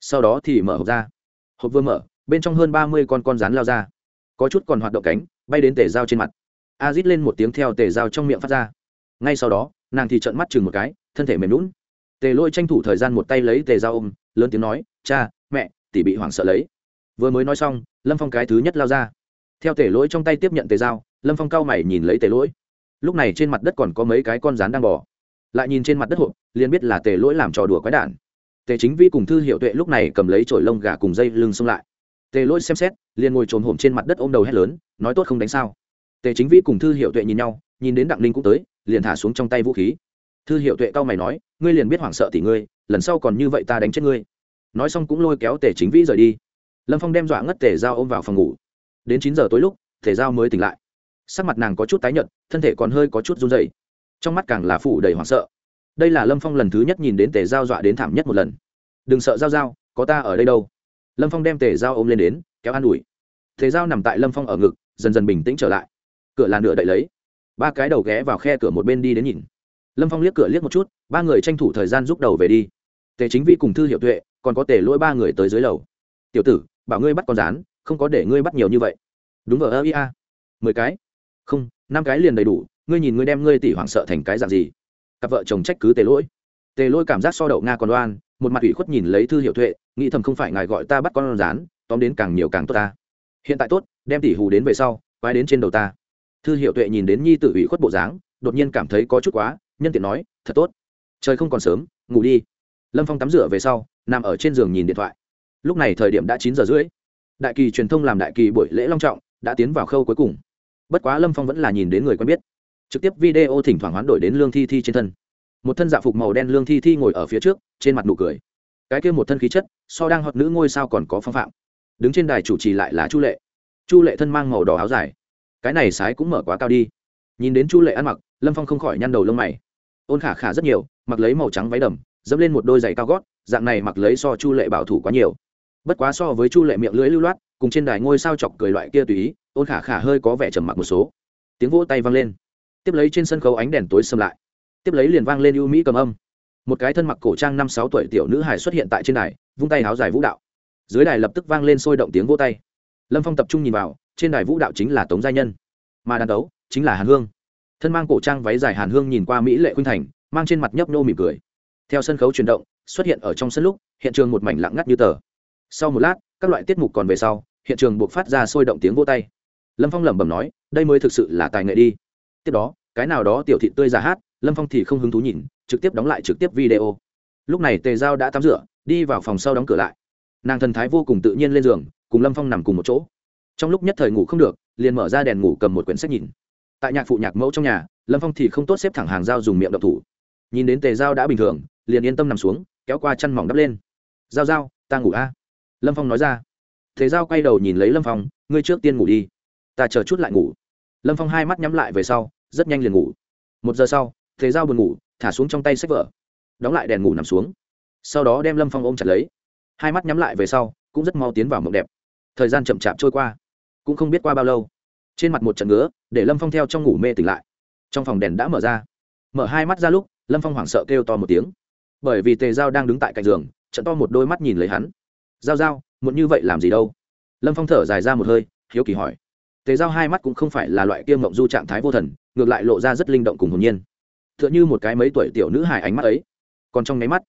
Sau đó thì mở hộp ra. Hộp vừa mở, bên trong hơn ba mươi con con rán lao ra. Có chút còn hoạt động cánh bay đến tề dao trên mặt. A rít lên một tiếng theo tề dao trong miệng phát ra. Ngay sau đó nàng thì trợn mắt chừng một cái thân thể mềm lún tề lôi tranh thủ thời gian một tay lấy tề dao ôm lớn tiếng nói cha mẹ tỷ bị hoảng sợ lấy. Vừa mới nói xong lâm phong cái thứ nhất lao ra. Theo tề lỗi trong tay tiếp nhận tề dao, lâm phong cao mày nhìn lấy tề lỗi. Lúc này trên mặt đất còn có mấy cái con rán đang bỏ lại nhìn trên mặt đất hộp liền biết là tề lỗi làm trò đùa quái đản. Tề chính vi cùng thư hiệu tuệ lúc này cầm lấy chổi lông gà cùng dây lưng xông lại tề lỗi xem xét, liền ngồi trồn hổm trên mặt đất ôm đầu hét lớn, nói tốt không đánh sao. Tề chính vi cùng thư hiệu tuệ nhìn nhau, nhìn đến đặng ninh cũng tới, liền thả xuống trong tay vũ khí. Thư hiệu tuệ cao mày nói, ngươi liền biết hoảng sợ tỷ ngươi, lần sau còn như vậy ta đánh chết ngươi. Nói xong cũng lôi kéo tề chính vĩ rời đi. Lâm phong đem dọa ngất tề dao ôm vào phòng ngủ. Đến chín giờ tối lúc, tề dao mới tỉnh lại. Sắc mặt nàng có chút tái nhợt, thân thể còn hơi có chút run dày trong mắt càng là phủ đầy hoảng sợ. Đây là lâm phong lần thứ nhất nhìn đến tề dao dọa đến thảm nhất một lần. Đừng sợ dao dao có ta ở đây đâu lâm phong đem tề dao ôm lên đến, kéo an ủi. Tề dao nằm tại lâm phong ở ngực, dần dần bình tĩnh trở lại. Cửa là nửa đậy lấy. Ba cái đầu ghé vào khe cửa một bên đi đến nhìn. Lâm phong liếc cửa liếc một chút, ba người tranh thủ thời gian rút đầu về đi. Tề chính vi cùng thư hiệu tuệ, còn có tề lỗi ba người tới dưới lầu. Tiểu tử, bảo ngươi bắt con rán, không có để ngươi bắt nhiều như vậy. Đúng vờ ơ ia mười cái. Không, năm cái liền đầy đủ, ngươi nhìn ngươi đem ngươi tỷ hoảng sợ thành cái dạng gì? Cặp vợ chồng trách cứ tề lỗi. Tề lỗi cảm giác so đậu nga còn đoan một mặt ủy khuất nhìn lấy thư hiệu tuệ nghĩ thầm không phải ngài gọi ta bắt con rán, tóm đến càng nhiều càng tốt ta. Hiện tại tốt, đem tỷ hù đến về sau quay đến trên đầu ta. Thư hiệu tuệ nhìn đến nhi tử ủy khuất bộ dáng, đột nhiên cảm thấy có chút quá, nhân tiện nói, thật tốt. Trời không còn sớm, ngủ đi. Lâm phong tắm rửa về sau, nằm ở trên giường nhìn điện thoại. Lúc này thời điểm đã chín giờ rưỡi. Đại kỳ truyền thông làm đại kỳ buổi lễ long trọng, đã tiến vào khâu cuối cùng. Bất quá lâm phong vẫn là nhìn đến người quen biết. Trực tiếp video thỉnh thoảng hoán đổi đến lương thi thi trên thân một thân dạ phục màu đen lương thi thi ngồi ở phía trước, trên mặt nụ cười. Cái kia một thân khí chất, so đang hoặc nữ ngôi sao còn có phong phạm. Đứng trên đài chủ trì lại là chu lệ. Chu lệ thân mang màu đỏ áo dài. Cái này sái cũng mở quá cao đi. Nhìn đến chu lệ ăn mặc, lâm phong không khỏi nhăn đầu lông mày. Ôn khả khả rất nhiều, mặc lấy màu trắng váy đầm, dẫm lên một đôi giày cao gót, dạng này mặc lấy so chu lệ bảo thủ quá nhiều. Bất quá so với chu lệ miệng lưỡi lưu loát, cùng trên đài ngôi sao chọc cười loại kia tùy ý, ôn khả khả hơi có vẻ trầm mặc một số. Tiếng vỗ tay vang lên. Tiếp lấy trên sân khấu ánh đèn tối xâm lại tiếp lấy liền vang lên ưu mỹ cầm âm. Một cái thân mặc cổ trang năm sáu tuổi tiểu nữ hải xuất hiện tại trên đài, vung tay áo dài vũ đạo. Dưới đài lập tức vang lên sôi động tiếng vô tay. Lâm phong tập trung nhìn vào, trên đài vũ đạo chính là tống gia nhân. Mà đàn đấu chính là hàn hương. Thân mang cổ trang váy dài hàn hương nhìn qua mỹ lệ khuynh thành, mang trên mặt nhấp nhô mỉm cười. Theo sân khấu chuyển động, xuất hiện ở trong sân lúc, hiện trường một mảnh lặng ngắt như tờ. Sau một lát, các loại tiết mục còn về sau, hiện trường buộc phát ra sôi động tiếng vô tay. Lâm phong lẩm bẩm nói, đây mới thực sự là tài nghệ đi. Tiếp đó, cái nào đó tiểu thị tươi ra hát lâm phong thì không hứng thú nhìn, trực tiếp đóng lại trực tiếp video. Lúc này tề giao đã tắm rửa, đi vào phòng sau đóng cửa lại. Nàng thần thái vô cùng tự nhiên lên giường, cùng lâm phong nằm cùng một chỗ. Trong lúc nhất thời ngủ không được, liền mở ra đèn ngủ cầm một quyển sách nhìn. Tại nhạc phụ nhạc mẫu trong nhà, lâm phong thì không tốt xếp thẳng hàng dao dùng miệng độc thủ. Nhìn đến tề dao đã bình thường, liền yên tâm nằm xuống, kéo qua chăn mỏng đắp lên. Dao dao ta ngủ a. Lâm phong nói ra. Thế dao quay đầu nhìn lấy lâm phong, ngươi trước tiên ngủ đi, ta chờ chút lại ngủ. Lâm phong hai mắt nhắm lại về sau, rất nhanh liền ngủ. Một giờ sau thế dao buồn ngủ, thả xuống trong tay sách vở. Đóng lại đèn ngủ nằm xuống. Sau đó đem lâm phong ôm chặt lấy. Hai mắt nhắm lại về sau, cũng rất mau tiến vào mộng đẹp. Thời gian chậm chạp trôi qua, cũng không biết qua bao lâu. Trên mặt một trận ngứa, để lâm phong theo trong ngủ mê tỉnh lại. Trong phòng đèn đã mở ra. Mở hai mắt ra lúc, lâm phong hoảng sợ kêu to một tiếng. Bởi vì tề giao đang đứng tại cạnh giường, trận to một đôi mắt nhìn lấy hắn. Giao giao muốn như vậy làm gì đâu? Lâm phong thở dài ra một hơi, hiếu kỳ hỏi. Tề giao hai mắt cũng không phải là loại kiêm mộng du trạng thái vô thần, ngược lại lộ ra rất linh động cùng hồn nhiên t h ư ợ n h ư một cái mấy tuổi tiểu nữ hài ánh mắt ấy. Còn trong nháy mắt,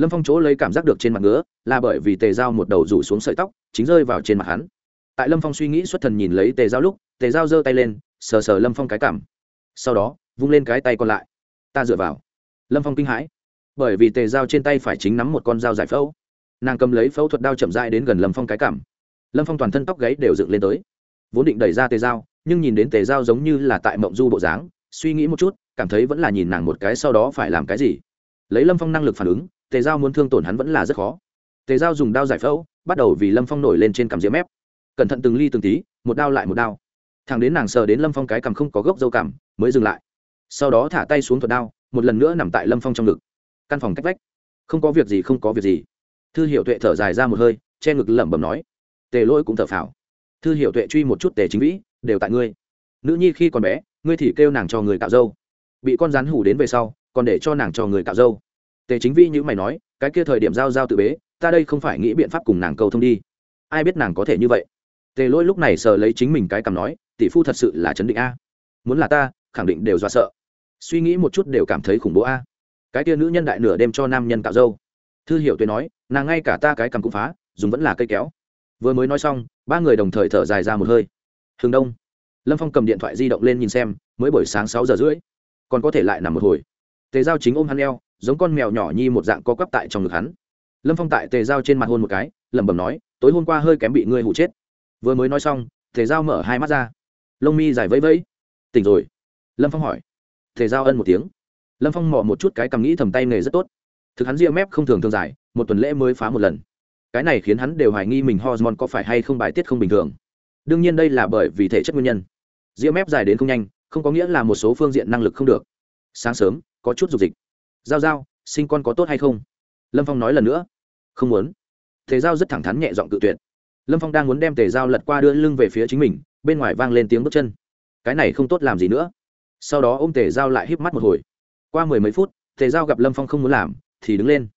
lâm phong chỗ lấy cảm giác được trên mặt ngứa, là bởi vì tề giao một đầu rủ xuống sợi tóc, chính rơi vào trên mặt hắn. Tại lâm phong suy nghĩ xuất thần nhìn lấy tề giao lúc, tề giao giơ tay lên, sờ sờ lâm phong cái cảm. Sau đó, vung lên cái tay còn lại. Ta dựa vào. Lâm phong kinh hãi. Bởi vì tề dao trên tay phải chính nắm một con dao giải phẫu. Nàng cầm lấy phẫu thuật đao chậm dại đến gần lâm phong cái cảm. Lâm phong toàn thân tóc gáy đều dựng lên tới. Vốn định đẩy ra tề dao, nhưng nhìn đến tề dao giống như là tại mộng du bộ dáng, suy nghĩ một chút cảm thấy vẫn là nhìn nàng một cái sau đó phải làm cái gì? Lấy lâm phong năng lực phản ứng, tề Giao muốn thương tổn hắn vẫn là rất khó. Tề Giao dùng đao giải phẫu, bắt đầu vì lâm phong nổi lên trên cằm diễm mép. Cẩn thận từng ly từng tí, một đao lại một đao. Thằng đến nàng sờ đến lâm phong cái cằm không có gốc dâu cằm, mới dừng lại. Sau đó thả tay xuống thuật đao, một lần nữa nằm tại lâm phong trong ngực. Căn phòng cách vách. Không có việc gì, không có việc gì. Thư hiệu tuệ thở dài ra một hơi, che ngực lẩm bẩm nói, tề lỗi cũng thở phào. Thư hiệu tuệ truy một chút tề chính vĩ, đều tại ngươi. Nữ nhi khi còn bé, ngươi thì kêu nàng cho người cạo dâu bị con rắn hủ đến về sau, còn để cho nàng cho người cạo dâu tề chính vi như mày nói, cái kia thời điểm giao giao tự bế, ta đây không phải nghĩ biện pháp cùng nàng cầu thông đi. Ai biết nàng có thể như vậy? Tề lỗi lúc này sờ lấy chính mình cái cằm nói, tỷ phu thật sự là chấn định a. Muốn là ta, khẳng định đều do sợ. Suy nghĩ một chút đều cảm thấy khủng bố a. Cái kia nữ nhân đại nửa đêm cho nam nhân cạo dâu thư hiệu tuyệt nói, nàng ngay cả ta cái cầm cũng phá, dùng vẫn là cây kéo. Vừa mới nói xong, ba người đồng thời thở dài ra một hơi. Hướng đông. Lâm phong cầm điện thoại di động lên nhìn xem, mới buổi sáng sáu giờ rưỡi còn có thể lại nằm một hồi. Tề giao chính ôm hắn eo, giống con mèo nhỏ nhi một dạng co quắp tại trong ngực hắn. Lâm phong tại tề giao trên mặt hôn một cái, lẩm bẩm nói, tối hôm qua hơi kém bị ngươi hụ chết. Vừa mới nói xong, tề giao mở hai mắt ra. Lông mi dài vẫy vẫy. Tỉnh rồi. Lâm phong hỏi. Tề giao ân một tiếng. Lâm phong mò một chút cái cầm nghĩ thầm tay nghề rất tốt. Thực hắn ria mép không thường thường dài, một tuần lễ mới phá một lần. Cái này khiến hắn đều hoài nghi mình hormone có phải hay không bài tiết không bình thường. Đương nhiên đây là bởi vì thể chất nguyên nhân. Ria mép dài đến không nhanh không có nghĩa là một số phương diện năng lực không được. Sáng sớm, có chút dục dịch. Giao giao, sinh con có tốt hay không? Lâm phong nói lần nữa. Không muốn. Thể giao rất thẳng thắn nhẹ giọng cự tuyệt. Lâm phong đang muốn đem tề giao lật qua đưa lưng về phía chính mình, bên ngoài vang lên tiếng bước chân. Cái này không tốt làm gì nữa. Sau đó ôm tề giao lại híp mắt một hồi. Qua mười mấy phút, tề giao gặp lâm phong không muốn làm, thì đứng lên.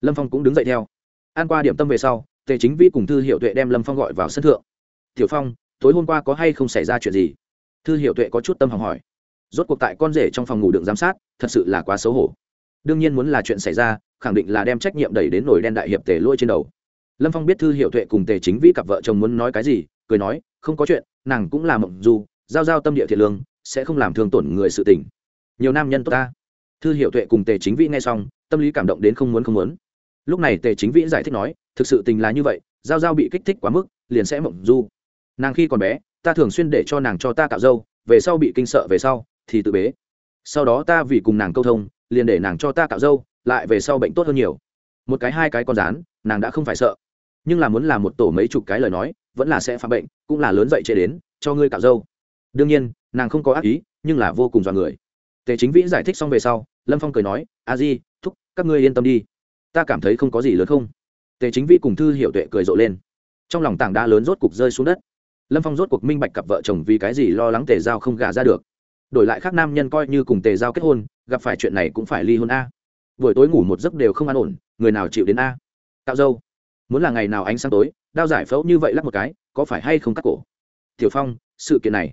Lâm phong cũng đứng dậy theo. An qua điểm tâm về sau, tề chính vi cùng thư hiệu tuệ đem lâm phong gọi vào sân thượng. Tiểu phong, tối hôm qua có hay không xảy ra chuyện gì? Thư hiệu tuệ có chút tâm hỏng hỏi rốt cuộc tại con rể trong phòng ngủ đựng giám sát thật sự là quá xấu hổ. Đương nhiên muốn là chuyện xảy ra khẳng định là đem trách nhiệm đẩy đến nổi đen đại hiệp tề lôi trên đầu. Lâm phong biết thư hiệu tuệ cùng tề chính vĩ cặp vợ chồng muốn nói cái gì cười nói không có chuyện nàng cũng là mộng du, giao giao tâm địa thiện lương sẽ không làm thương tổn người sự tình. Nhiều nam nhân tốt ta. Thư hiệu tuệ cùng tề chính vĩ nghe xong tâm lý cảm động đến không muốn không muốn. Lúc này tề chính vĩ giải thích nói thực sự tình là như vậy giao giao bị kích thích quá mức liền sẽ mộng du. Nàng khi còn bé ta thường xuyên để cho nàng cho ta cạo dâu, về sau bị kinh sợ về sau thì tự bế. Sau đó ta vì cùng nàng câu thông, liền để nàng cho ta cạo dâu, lại về sau bệnh tốt hơn nhiều. Một cái hai cái con rán, nàng đã không phải sợ. Nhưng là muốn làm một tổ mấy chục cái lời nói, vẫn là sẽ phạm bệnh, cũng là lớn dậy chế đến, cho ngươi cạo dâu. Đương nhiên, nàng không có ác ý, nhưng là vô cùng dọa người. Tề chính vĩ giải thích xong về sau, lâm phong cười nói, a di, thúc, các ngươi yên tâm đi. Ta cảm thấy không có gì lớn không? Tề chính vĩ cùng thư hiệu tuệ cười rộ lên. Trong lòng tảng đá lớn rốt cục rơi xuống đất lâm phong rốt cuộc minh bạch cặp vợ chồng vì cái gì lo lắng tề giao không gả ra được. Đổi lại khác nam nhân coi như cùng tề giao kết hôn, gặp phải chuyện này cũng phải ly hôn a. Buổi tối ngủ một giấc đều không an ổn, người nào chịu đến a? Tạo dâu, muốn là ngày nào ánh sáng tối, đao giải phẫu như vậy lắc một cái, có phải hay không cắt cổ? Tiểu phong, sự kiện này.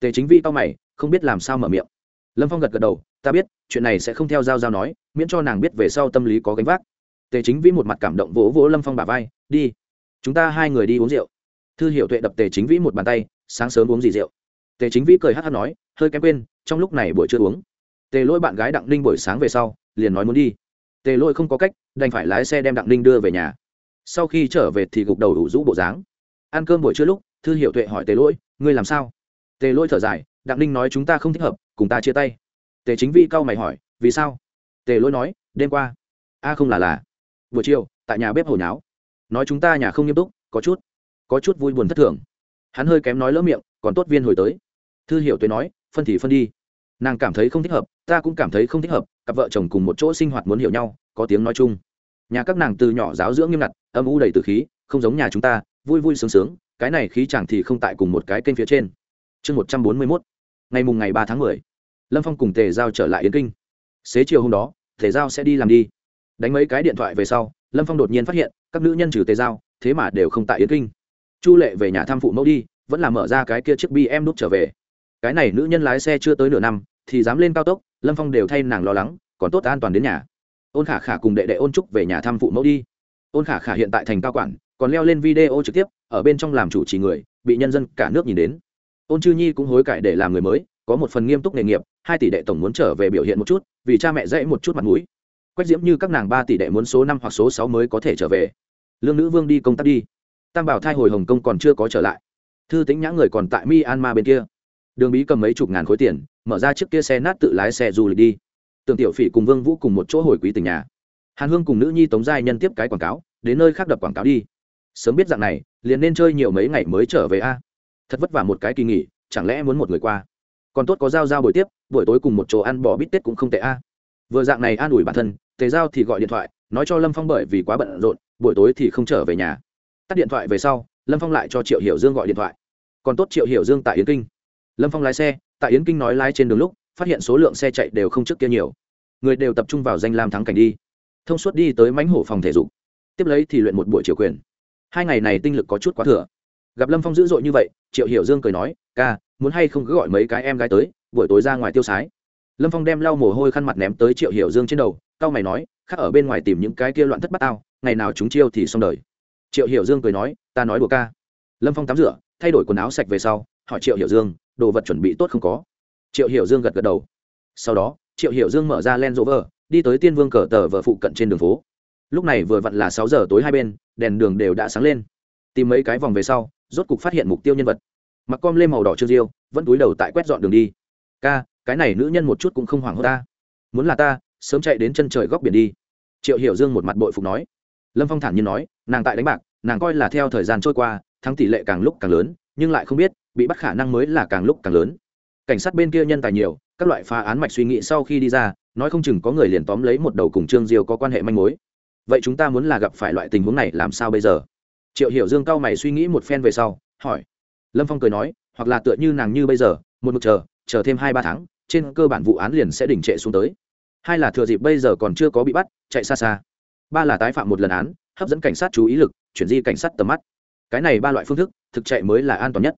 Tề chính vi to mày, không biết làm sao mở miệng. Lâm phong gật gật đầu, ta biết, chuyện này sẽ không theo giao giao nói, miễn cho nàng biết về sau tâm lý có gánh vác. Tề chính vĩ một mặt cảm động vỗ vỗ lâm phong bà vai, đi, chúng ta hai người đi uống rượu thư hiệu tuệ đập tề chính vĩ một bàn tay, sáng sớm uống gì rượu. Tề chính vĩ cười hát hát nói, hơi kém quên, trong lúc này buổi chưa uống. Tề lỗi bạn gái đặng ninh buổi sáng về sau, liền nói muốn đi. Tề lỗi không có cách, đành phải lái xe đem đặng ninh đưa về nhà. Sau khi trở về thì gục đầu đủ rũ bộ dáng. Ăn cơm buổi trưa lúc, thư hiệu tuệ hỏi tề lỗi, ngươi làm sao? Tề lỗi thở dài, đặng ninh nói chúng ta không thích hợp, cùng ta chia tay. Tề chính vi cau mày hỏi, vì sao? Tề lỗi nói, đêm qua. A, không là là. Buổi chiều, tại nhà bếp hồi nháo. Nói chúng ta nhà không nghiêm túc, có chút có chút vui buồn thất thường. Hắn hơi kém nói lỡ miệng, còn tốt viên hồi tới. Thư Hiểu tuệ nói, phân thì phân đi. Nàng cảm thấy không thích hợp, ta cũng cảm thấy không thích hợp, cặp vợ chồng cùng một chỗ sinh hoạt muốn hiểu nhau, có tiếng nói chung. Nhà các nàng từ nhỏ giáo dưỡng nghiêm ngặt, âm u đầy từ khí, không giống nhà chúng ta, vui vui sướng sướng, cái này khí chẳng thì không tại cùng một cái kênh phía trên. Chương một trăm bốn mươi mốt, ngày mùng ngày ba tháng mười, lâm phong cùng tề giao trở lại yến kinh. Xế chiều hôm đó, tề giao sẽ đi làm đi. Đánh mấy cái điện thoại về sau, lâm phong đột nhiên phát hiện, các nữ nhân trừ tề giao, thế mà đều không tại yến kinh chu lệ về nhà thăm phụ mẫu đi, vẫn là mở ra cái kia chiếc bi em đút trở về. Cái này nữ nhân lái xe chưa tới nửa năm, thì dám lên cao tốc, lâm phong đều thay nàng lo lắng, còn tốt an toàn đến nhà. Ôn khả khả cùng đệ đệ ôn trúc về nhà thăm phụ mẫu đi. Ôn khả khả hiện tại thành cao quản, còn leo lên video trực tiếp, ở bên trong làm chủ trì người, bị nhân dân cả nước nhìn đến. Ôn chư nhi cũng hối cải để làm người mới, có một phần nghiêm túc nghề nghiệp, hai tỷ đệ tổng muốn trở về biểu hiện một chút, vì cha mẹ dễ một chút mặt mũi. Quách diễm như các nàng ba tỷ đệ muốn số năm hoặc số sáu mới có thể trở về. Lương nữ vương đi công tác đi tam bảo thai hồi hồng kông còn chưa có trở lại. Thư tính nhã người còn tại myanmar bên kia. Đường bí cầm mấy chục ngàn khối tiền, mở ra chiếc kia xe nát tự lái xe du lịch đi. Tường tiểu phỉ cùng vương vũ cùng một chỗ hồi quý tỉnh nhà. Hàn hương cùng nữ nhi tống giai nhân tiếp cái quảng cáo, đến nơi khác đập quảng cáo đi. Sớm biết dạng này, liền nên chơi nhiều mấy ngày mới trở về a. Thật vất vả một cái kỳ nghỉ, chẳng lẽ muốn một người qua? Còn tốt có giao giao buổi tiếp, buổi tối cùng một chỗ ăn bò bít tết cũng không tệ a. Vừa dạng này an ủi bản thân, tề giao thì gọi điện thoại, nói cho lâm phong bởi vì quá bận rộn, buổi tối thì không trở về nhà tắt điện thoại về sau, lâm phong lại cho triệu hiểu dương gọi điện thoại. Còn tốt triệu hiểu dương tại yến kinh. Lâm phong lái xe, tại yến kinh nói lái trên đường lúc, phát hiện số lượng xe chạy đều không trước kia nhiều. Người đều tập trung vào danh lam thắng cảnh đi. Thông suốt đi tới mánh hổ phòng thể dục. Tiếp lấy thì luyện một buổi chiều quyền. Hai ngày này tinh lực có chút quá thừa. Gặp lâm phong dữ dội như vậy, triệu hiểu dương cười nói, ca, muốn hay không cứ gọi mấy cái em gái tới, buổi tối ra ngoài tiêu sái. Lâm phong đem lau mồ hôi khăn mặt ném tới triệu hiểu dương trên đầu c mày nói, khác ở bên ngoài tìm những cái kia loạn thất bát tao, ngày nào chúng chiêu thì xong đời triệu hiểu dương cười nói, ta nói đùa ca. Lâm phong tắm rửa, thay đổi quần áo sạch về sau, hỏi triệu hiểu dương, đồ vật chuẩn bị tốt không có? Triệu hiểu dương gật gật đầu. Sau đó, triệu hiểu dương mở ra len rỗ vờ đi tới tiên vương cờ tờ vợ phụ cận trên đường phố. Lúc này vừa vặn là sáu giờ tối hai bên, đèn đường đều đã sáng lên. Tìm mấy cái vòng về sau, rốt cục phát hiện mục tiêu nhân vật. Mặc com lên màu đỏ trương diêu, vẫn túi đầu tại quét dọn đường đi. Ca, cái này nữ nhân một chút cũng không hoảng hốt ta. Muốn là ta, sớm chạy đến chân trời góc biển đi. Triệu hiểu dương một mặt bội phục nói lâm phong thản nhiên nói, nàng tại đánh bạc, nàng coi là theo thời gian trôi qua, thắng tỷ lệ càng lúc càng lớn, nhưng lại không biết, bị bắt khả năng mới là càng lúc càng lớn. Cảnh sát bên kia nhân tài nhiều, các loại phá án mạch suy nghĩ sau khi đi ra, nói không chừng có người liền tóm lấy một đầu cùng trương diêu có quan hệ manh mối. Vậy chúng ta muốn là gặp phải loại tình huống này làm sao bây giờ? Triệu hiểu dương cao mày suy nghĩ một phen về sau, hỏi. Lâm phong cười nói, hoặc là tựa như nàng như bây giờ, một mực chờ chờ thêm hai ba tháng, trên cơ bản vụ án liền sẽ đỉnh trệ xuống tới. Hai là thừa dịp bây giờ còn chưa có bị bắt, chạy xa xa ba là tái phạm một lần án, hấp dẫn cảnh sát chú ý lực, chuyển di cảnh sát tầm mắt. Cái này ba loại phương thức, thực chạy mới là an toàn nhất.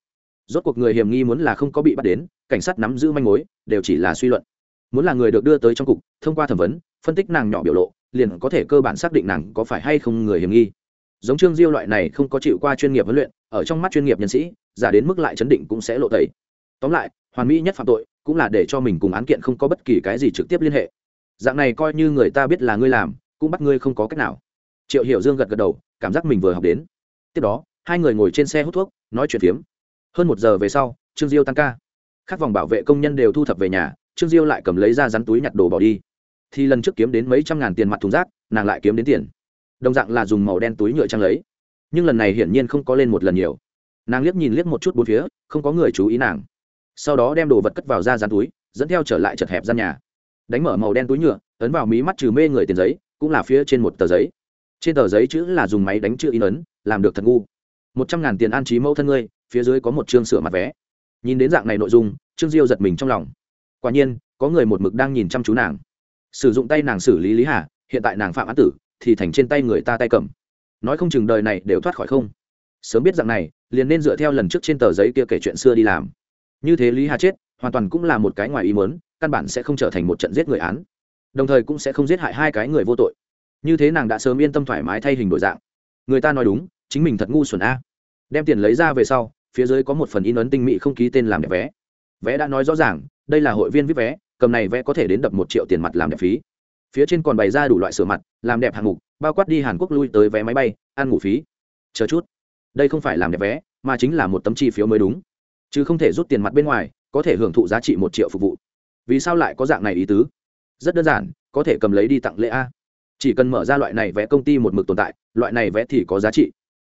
Rốt cuộc người hiểm nghi muốn là không có bị bắt đến, cảnh sát nắm giữ manh mối, đều chỉ là suy luận. Muốn là người được đưa tới trong cục, thông qua thẩm vấn, phân tích nàng nhỏ biểu lộ, liền có thể cơ bản xác định nàng có phải hay không người hiểm nghi. Giống trương diêu loại này không có chịu qua chuyên nghiệp huấn luyện, ở trong mắt chuyên nghiệp nhân sĩ, giả đến mức lại chấn định cũng sẽ lộ tẩy. Tóm lại, hoàn mỹ nhất phạm tội, cũng là để cho mình cùng án kiện không có bất kỳ cái gì trực tiếp liên hệ. Dạng này coi như người ta biết là ngươi làm cũng bắt ngươi không có cách nào. Triệu hiểu dương gật gật đầu, cảm giác mình vừa học đến. Tiếp đó, hai người ngồi trên xe hút thuốc, nói chuyện phiếm. Hơn một giờ về sau, trương diêu tăng ca. Các vòng bảo vệ công nhân đều thu thập về nhà, trương diêu lại cầm lấy ra rắn túi nhặt đồ bỏ đi. Thì lần trước kiếm đến mấy trăm ngàn tiền mặt thùng rác, nàng lại kiếm đến tiền. Đồng dạng là dùng màu đen túi nhựa trang lấy. Nhưng lần này hiển nhiên không có lên một lần nhiều. Nàng liếc nhìn liếc một chút bốn phía, không có người chú ý nàng. Sau đó đem đồ vật cất vào ra rán túi, dẫn theo trở lại chật hẹp gian nhà. Đánh mở màu đen túi nhựa, ấn vào mí mắt trừ mê người tiền giấy cũng là phía trên một tờ giấy. Trên tờ giấy chữ là dùng máy đánh chữ in ấn, làm được thật ngu. Một trăm ngàn tiền an trí mẫu thân ngươi, phía dưới có một chương sửa mặt vé. Nhìn đến dạng này nội dung, trương diêu giật mình trong lòng. Quả nhiên, có người một mực đang nhìn chăm chú nàng. Sử dụng tay nàng xử lý lý hà, hiện tại nàng phạm án tử, thì thành trên tay người ta tay cầm. Nói không chừng đời này đều thoát khỏi không. Sớm biết dạng này, liền nên dựa theo lần trước trên tờ giấy kia kể chuyện xưa đi làm. Như thế lý hà chết, hoàn toàn cũng là một cái ngoài ý mớn căn bản sẽ không trở thành một trận giết người án đồng thời cũng sẽ không giết hại hai cái người vô tội. Như thế nàng đã sớm yên tâm thoải mái thay hình đổi dạng. Người ta nói đúng, chính mình thật ngu xuẩn a. Đem tiền lấy ra về sau, phía dưới có một phần in ấn tinh mỹ không ký tên làm đẹp vé. Vé đã nói rõ ràng, đây là hội viên viết vé, cầm này vé có thể đến đập một triệu tiền mặt làm đẹp phí. Phía trên còn bày ra đủ loại sửa mặt, làm đẹp hạng mục, bao quát đi hàn quốc lui tới vé máy bay, ăn ngủ phí. Chờ chút. Đây không phải làm đẹp vé, mà chính là một tấm chi phiếu mới đúng. Chứ không thể rút tiền mặt bên ngoài, có thể hưởng thụ giá trị một triệu phục vụ. Vì sao lại có dạng này ý tứ? Rất đơn giản, có thể cầm lấy đi tặng lễ a. Chỉ cần mở ra loại này vé công ty một mực tồn tại, loại này vé thì có giá trị.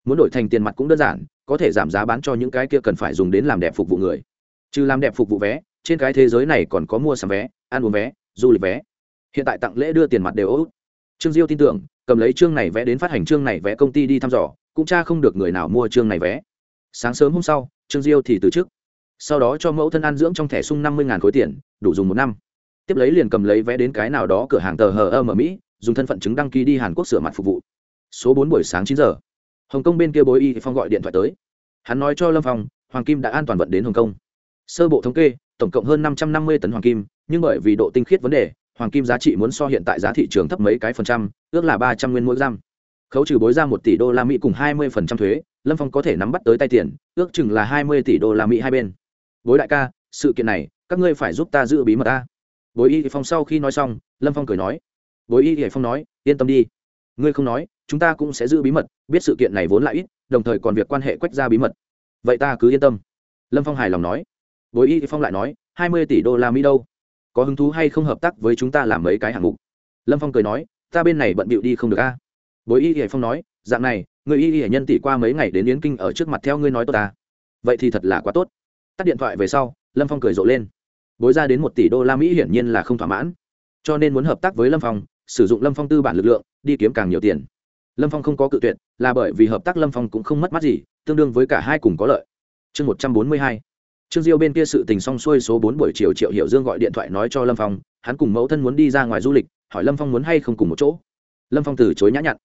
Muốn đổi thành tiền mặt cũng đơn giản, có thể giảm giá bán cho những cái kia cần phải dùng đến làm đẹp phục vụ người. Trừ làm đẹp phục vụ vé, trên cái thế giới này còn có mua sắm vé, ăn uống vé, du lịch vé. Hiện tại tặng lễ đưa tiền mặt đều ốt trương diêu tin tưởng, cầm lấy chương này vé đến phát hành chương này vé công ty đi thăm dò, cũng cha không được người nào mua chương này vé. Sáng sớm hôm sau, trương diêu thì từ chức. Sau đó cho mẫu thân ăn dưỡng trong thẻ sung năm mươi khối tiền, đủ dùng một năm tiếp lấy liền cầm lấy vé đến cái nào đó cửa hàng tờ hờ ở mỹ, dùng thân phận chứng đăng ký đi hàn quốc sửa mặt phục vụ. Số bốn buổi sáng chín giờ. Hồng kông bên kia bối y phong gọi điện thoại tới. Hắn nói cho lâm phong, hoàng kim đã an toàn vận đến hồng kông. Sơ bộ thống kê, tổng cộng hơn năm trăm năm mươi tấn hoàng kim, nhưng bởi vì độ tinh khiết vấn đề, hoàng kim giá trị muốn so hiện tại giá thị trường thấp mấy cái phần trăm, ước là ba trăm nguyên mỗi gram. Khấu trừ bối ra một tỷ đô la mỹ cùng hai mươi phần trăm thuế, lâm phong có thể nắm bắt tới tay tiền, ước chừng là hai mươi tỷ đô la mỹ hai bên. Bối đại ca, sự kiện này, các ngươi phải giúp ta giữ bí mật ta bối y phong sau khi nói xong, lâm phong cười nói, bối y hải phong nói, yên tâm đi. Ngươi không nói, chúng ta cũng sẽ giữ bí mật, biết sự kiện này vốn là ít, đồng thời còn việc quan hệ quách ra bí mật. Vậy ta cứ yên tâm. Lâm phong hài lòng nói. Bối y phong lại nói, hai mươi tỷ đô la mỹ đâu? Có hứng thú hay không hợp tác với chúng ta làm mấy cái hạng mục? Lâm phong cười nói, ta bên này bận bịu đi không được a. Bối y hải phong nói, dạng này, người y hải nhân tỷ qua mấy ngày đến yến kinh ở trước mặt theo ngươi nói tốt ta. Vậy thì thật là quá tốt. Tắt điện thoại về sau, lâm phong cười rộ lên bối ra đến một tỷ đô la mỹ hiển nhiên là không thỏa mãn. Cho nên muốn hợp tác với lâm phong, sử dụng lâm phong tư bản lực lượng, đi kiếm càng nhiều tiền. Lâm phong không có cự tuyệt, là bởi vì hợp tác lâm phong cũng không mất mát gì, tương đương với cả hai cùng có lợi. Chương một trăm bốn mươi hai. Trương diêu bên kia sự tình xong xuôi số bốn buổi chiều triệu hiệu dương gọi điện thoại nói cho lâm phong, hắn cùng mẫu thân muốn đi ra ngoài du lịch, hỏi lâm phong muốn hay không cùng một chỗ. Lâm phong từ chối nhã nhặn.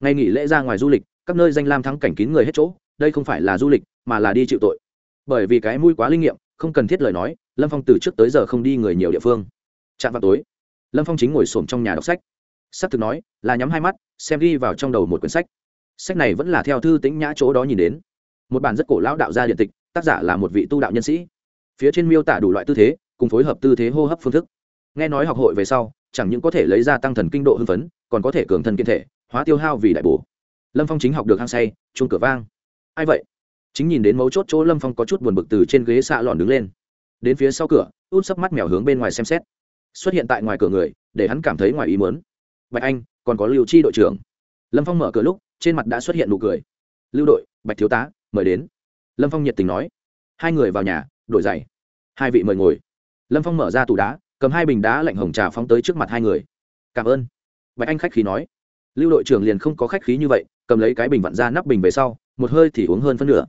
Ngày nghỉ lễ ra ngoài du lịch, các nơi danh lam thắng cảnh kín người hết chỗ, đây không phải là du lịch, mà là đi chịu tội. Bởi vì cái mũi quá linh nghiệm, không cần thiết lời nói lâm phong từ trước tới giờ không đi người nhiều địa phương. Chạm vào tối, lâm phong chính ngồi s trong nhà đọc sách. S ắ c thực nói, là nhắm hai mắt, xem đi vào trong đầu một quyển sách. Sách này vẫn là theo thư tĩnh nhã chỗ đó nhìn đến. Một bản rất cổ lão đạo gia điện tịch, tác giả là một vị tu đạo nhân sĩ. Phía trên miêu tả đủ loại tư thế, cùng phối hợp tư thế hô hấp phương thức. Nghe nói học hội về sau, chẳng những có thể lấy ra tăng thần kinh độ hưng phấn, còn có thể cường thân kiên thể, hóa tiêu hao vì đại bổ. Lâm phong chính học được hăng say, chuông cửa vang. Ai vậy? Chính nhìn đến mấu chốt chỗ lâm phong có chút buồn bực từ trên ghế xạ lòn đứng lên đến phía sau cửa, út sấp mắt mèo hướng bên ngoài xem xét. Xuất hiện tại ngoài cửa người, để hắn cảm thấy ngoài ý mớn bạch anh, còn có lưu chi đội trưởng. Lâm phong mở cửa lúc, trên mặt đã xuất hiện nụ cười. Lưu đội, bạch thiếu tá, mời đến. Lâm phong nhiệt tình nói. Hai người vào nhà, đổi giày. Hai vị mời ngồi. Lâm phong mở ra tủ đá, cầm hai bình đá lạnh hồng trà phóng tới trước mặt hai người. Cảm ơn. Bạch anh khách khí nói. Lưu đội trưởng liền không có khách khí như vậy, cầm lấy cái bình vặn ra nắp bình về sau, một hơi thì uống hơn phân nửa.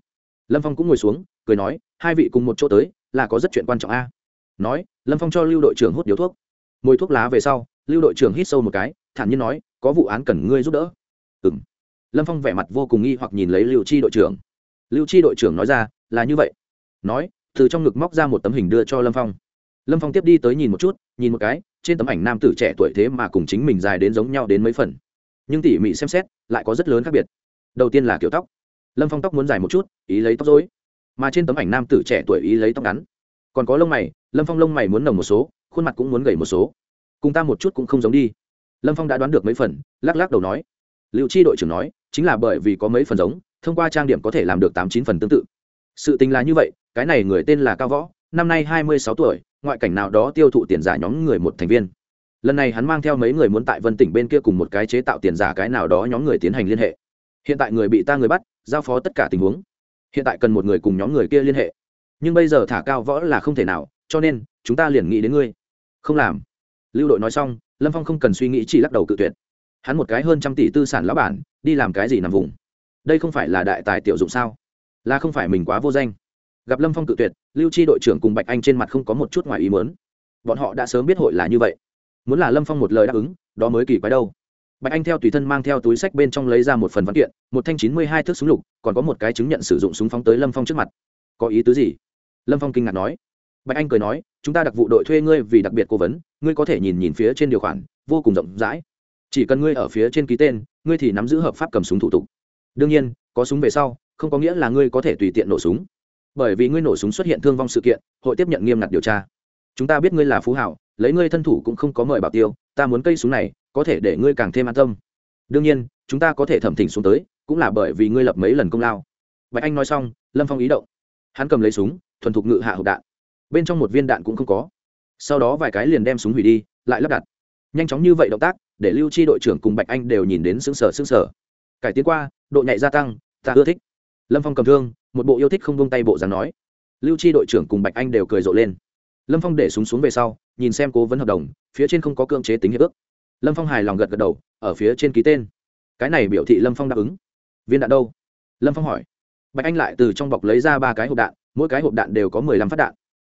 Lâm phong cũng ngồi xuống, cười nói, hai vị cùng một chỗ tới là có rất chuyện quan trọng a. Nói, lâm phong cho lưu đội trưởng hút điếu thuốc. Mồi thuốc lá về sau, lưu đội trưởng hít sâu một cái, thản nhiên nói, có vụ án cần ngươi giúp đỡ. Ừ m lâm phong vẻ mặt vô cùng nghi hoặc nhìn lấy lưu chi đội trưởng. Lưu chi đội trưởng nói ra, là như vậy. Nói, từ trong ngực móc ra một tấm hình đưa cho lâm phong. Lâm phong tiếp đi tới nhìn một chút, nhìn một cái, trên tấm ảnh nam tử trẻ tuổi thế mà cùng chính mình dài đến giống nhau đến mấy phần. Nhưng tỉ mỉ xem xét, lại có rất lớn khác biệt. Đầu tiên là kiểu tóc. Lâm phong tóc muốn dài một chút, ý lấy tóc dối mà trên tấm ảnh nam tử trẻ tuổi ý lấy tóc ngắn. Còn có lông mày, lâm phong lông mày muốn nồng một số, khuôn mặt cũng muốn gầy một số. Cùng ta một chút cũng không giống đi. Lâm phong đã đoán được mấy phần, lắc lắc đầu nói. Liệu chi đội trưởng nói, chính là bởi vì có mấy phần giống, thông qua trang điểm có thể làm được tám chín phần tương tự. Sự tình là như vậy, cái này người tên là cao võ, năm nay hai mươi sáu tuổi, ngoại cảnh nào đó tiêu thụ tiền giả nhóm người một thành viên. Lần này hắn mang theo mấy người muốn tại vân tỉnh bên kia cùng một cái chế tạo tiền giả cái nào đó nhóm người tiến hành liên hệ. Hiện tại người bị ta người bắt, giao phó tất cả tình huống hiện tại cần một người cùng nhóm người kia liên hệ. Nhưng bây giờ thả cao võ là không thể nào, cho nên, chúng ta liền nghĩ đến ngươi. Không làm. Lưu đội nói xong, lâm phong không cần suy nghĩ chỉ lắc đầu cự tuyệt. Hắn một cái hơn trăm tỷ tư sản lão bản, đi làm cái gì nằm vùng? Đây không phải là đại tài tiểu dụng sao? Là không phải mình quá vô danh. Gặp lâm phong cự tuyệt, lưu chi đội trưởng cùng bạch anh trên mặt không có một chút ngoài ý mớn bọn họ đã sớm biết hội là như vậy. Muốn là lâm phong một lời đáp ứng, đó mới kỳ quái đâu bạch anh theo tùy thân mang theo túi sách bên trong lấy ra một phần văn kiện, một thanh chín mươi hai thước súng lục, còn có một cái chứng nhận sử dụng súng phóng tới lâm phong trước mặt. Có ý tứ gì? Lâm phong kinh ngạc nói. Bạch anh cười nói, chúng ta đặc vụ đội thuê ngươi vì đặc biệt cố vấn, ngươi có thể nhìn nhìn phía trên điều khoản, vô cùng rộng rãi. Chỉ cần ngươi ở phía trên ký tên, ngươi thì nắm giữ hợp pháp cầm súng thủ tục. Đương nhiên, có súng về sau, không có nghĩa là ngươi có thể tùy tiện nổ súng. Bởi vì ngươi nổ súng xuất hiện thương vong sự kiện, hội tiếp nhận nghiêm ngặt điều tra. Chúng ta biết ngươi là phú hảo, lấy ngươi thân thủ cũng không có mời bảo tiêu ta muốn cây súng này, có thể để ngươi càng thêm an tâm. Đương nhiên, chúng ta có thể thẩm thỉnh xuống tới, cũng là bởi vì ngươi lập mấy lần công lao. Bạch anh nói xong, lâm phong ý động. Hắn cầm lấy súng, thuần thục ngự hạ hộp đạn. Bên trong một viên đạn cũng không có. Sau đó vài cái liền đem súng hủy đi, lại lắp đặt. Nhanh chóng như vậy động tác, để lưu chi đội trưởng cùng bạch anh đều nhìn đến xứng sở xứng sở cải tiến qua, độ nhạy gia tăng, ta ưa thích. Lâm phong cầm thương, một bộ yêu thích không buông tay bộ dáng nói. Lưu chi đội trưởng cùng bạch anh đều cười rộ lên. Lâm phong để súng xuống về sau nhìn xem cố vấn hợp đồng, phía trên không có cưỡng chế tính hiệp ước. Lâm phong hài lòng gật gật đầu, ở phía trên ký tên. Cái này biểu thị lâm phong đáp ứng. Viên đạn đâu? Lâm phong hỏi. Bạch anh lại từ trong bọc lấy ra ba cái hộp đạn, mỗi cái hộp đạn đều có mười lăm phát đạn.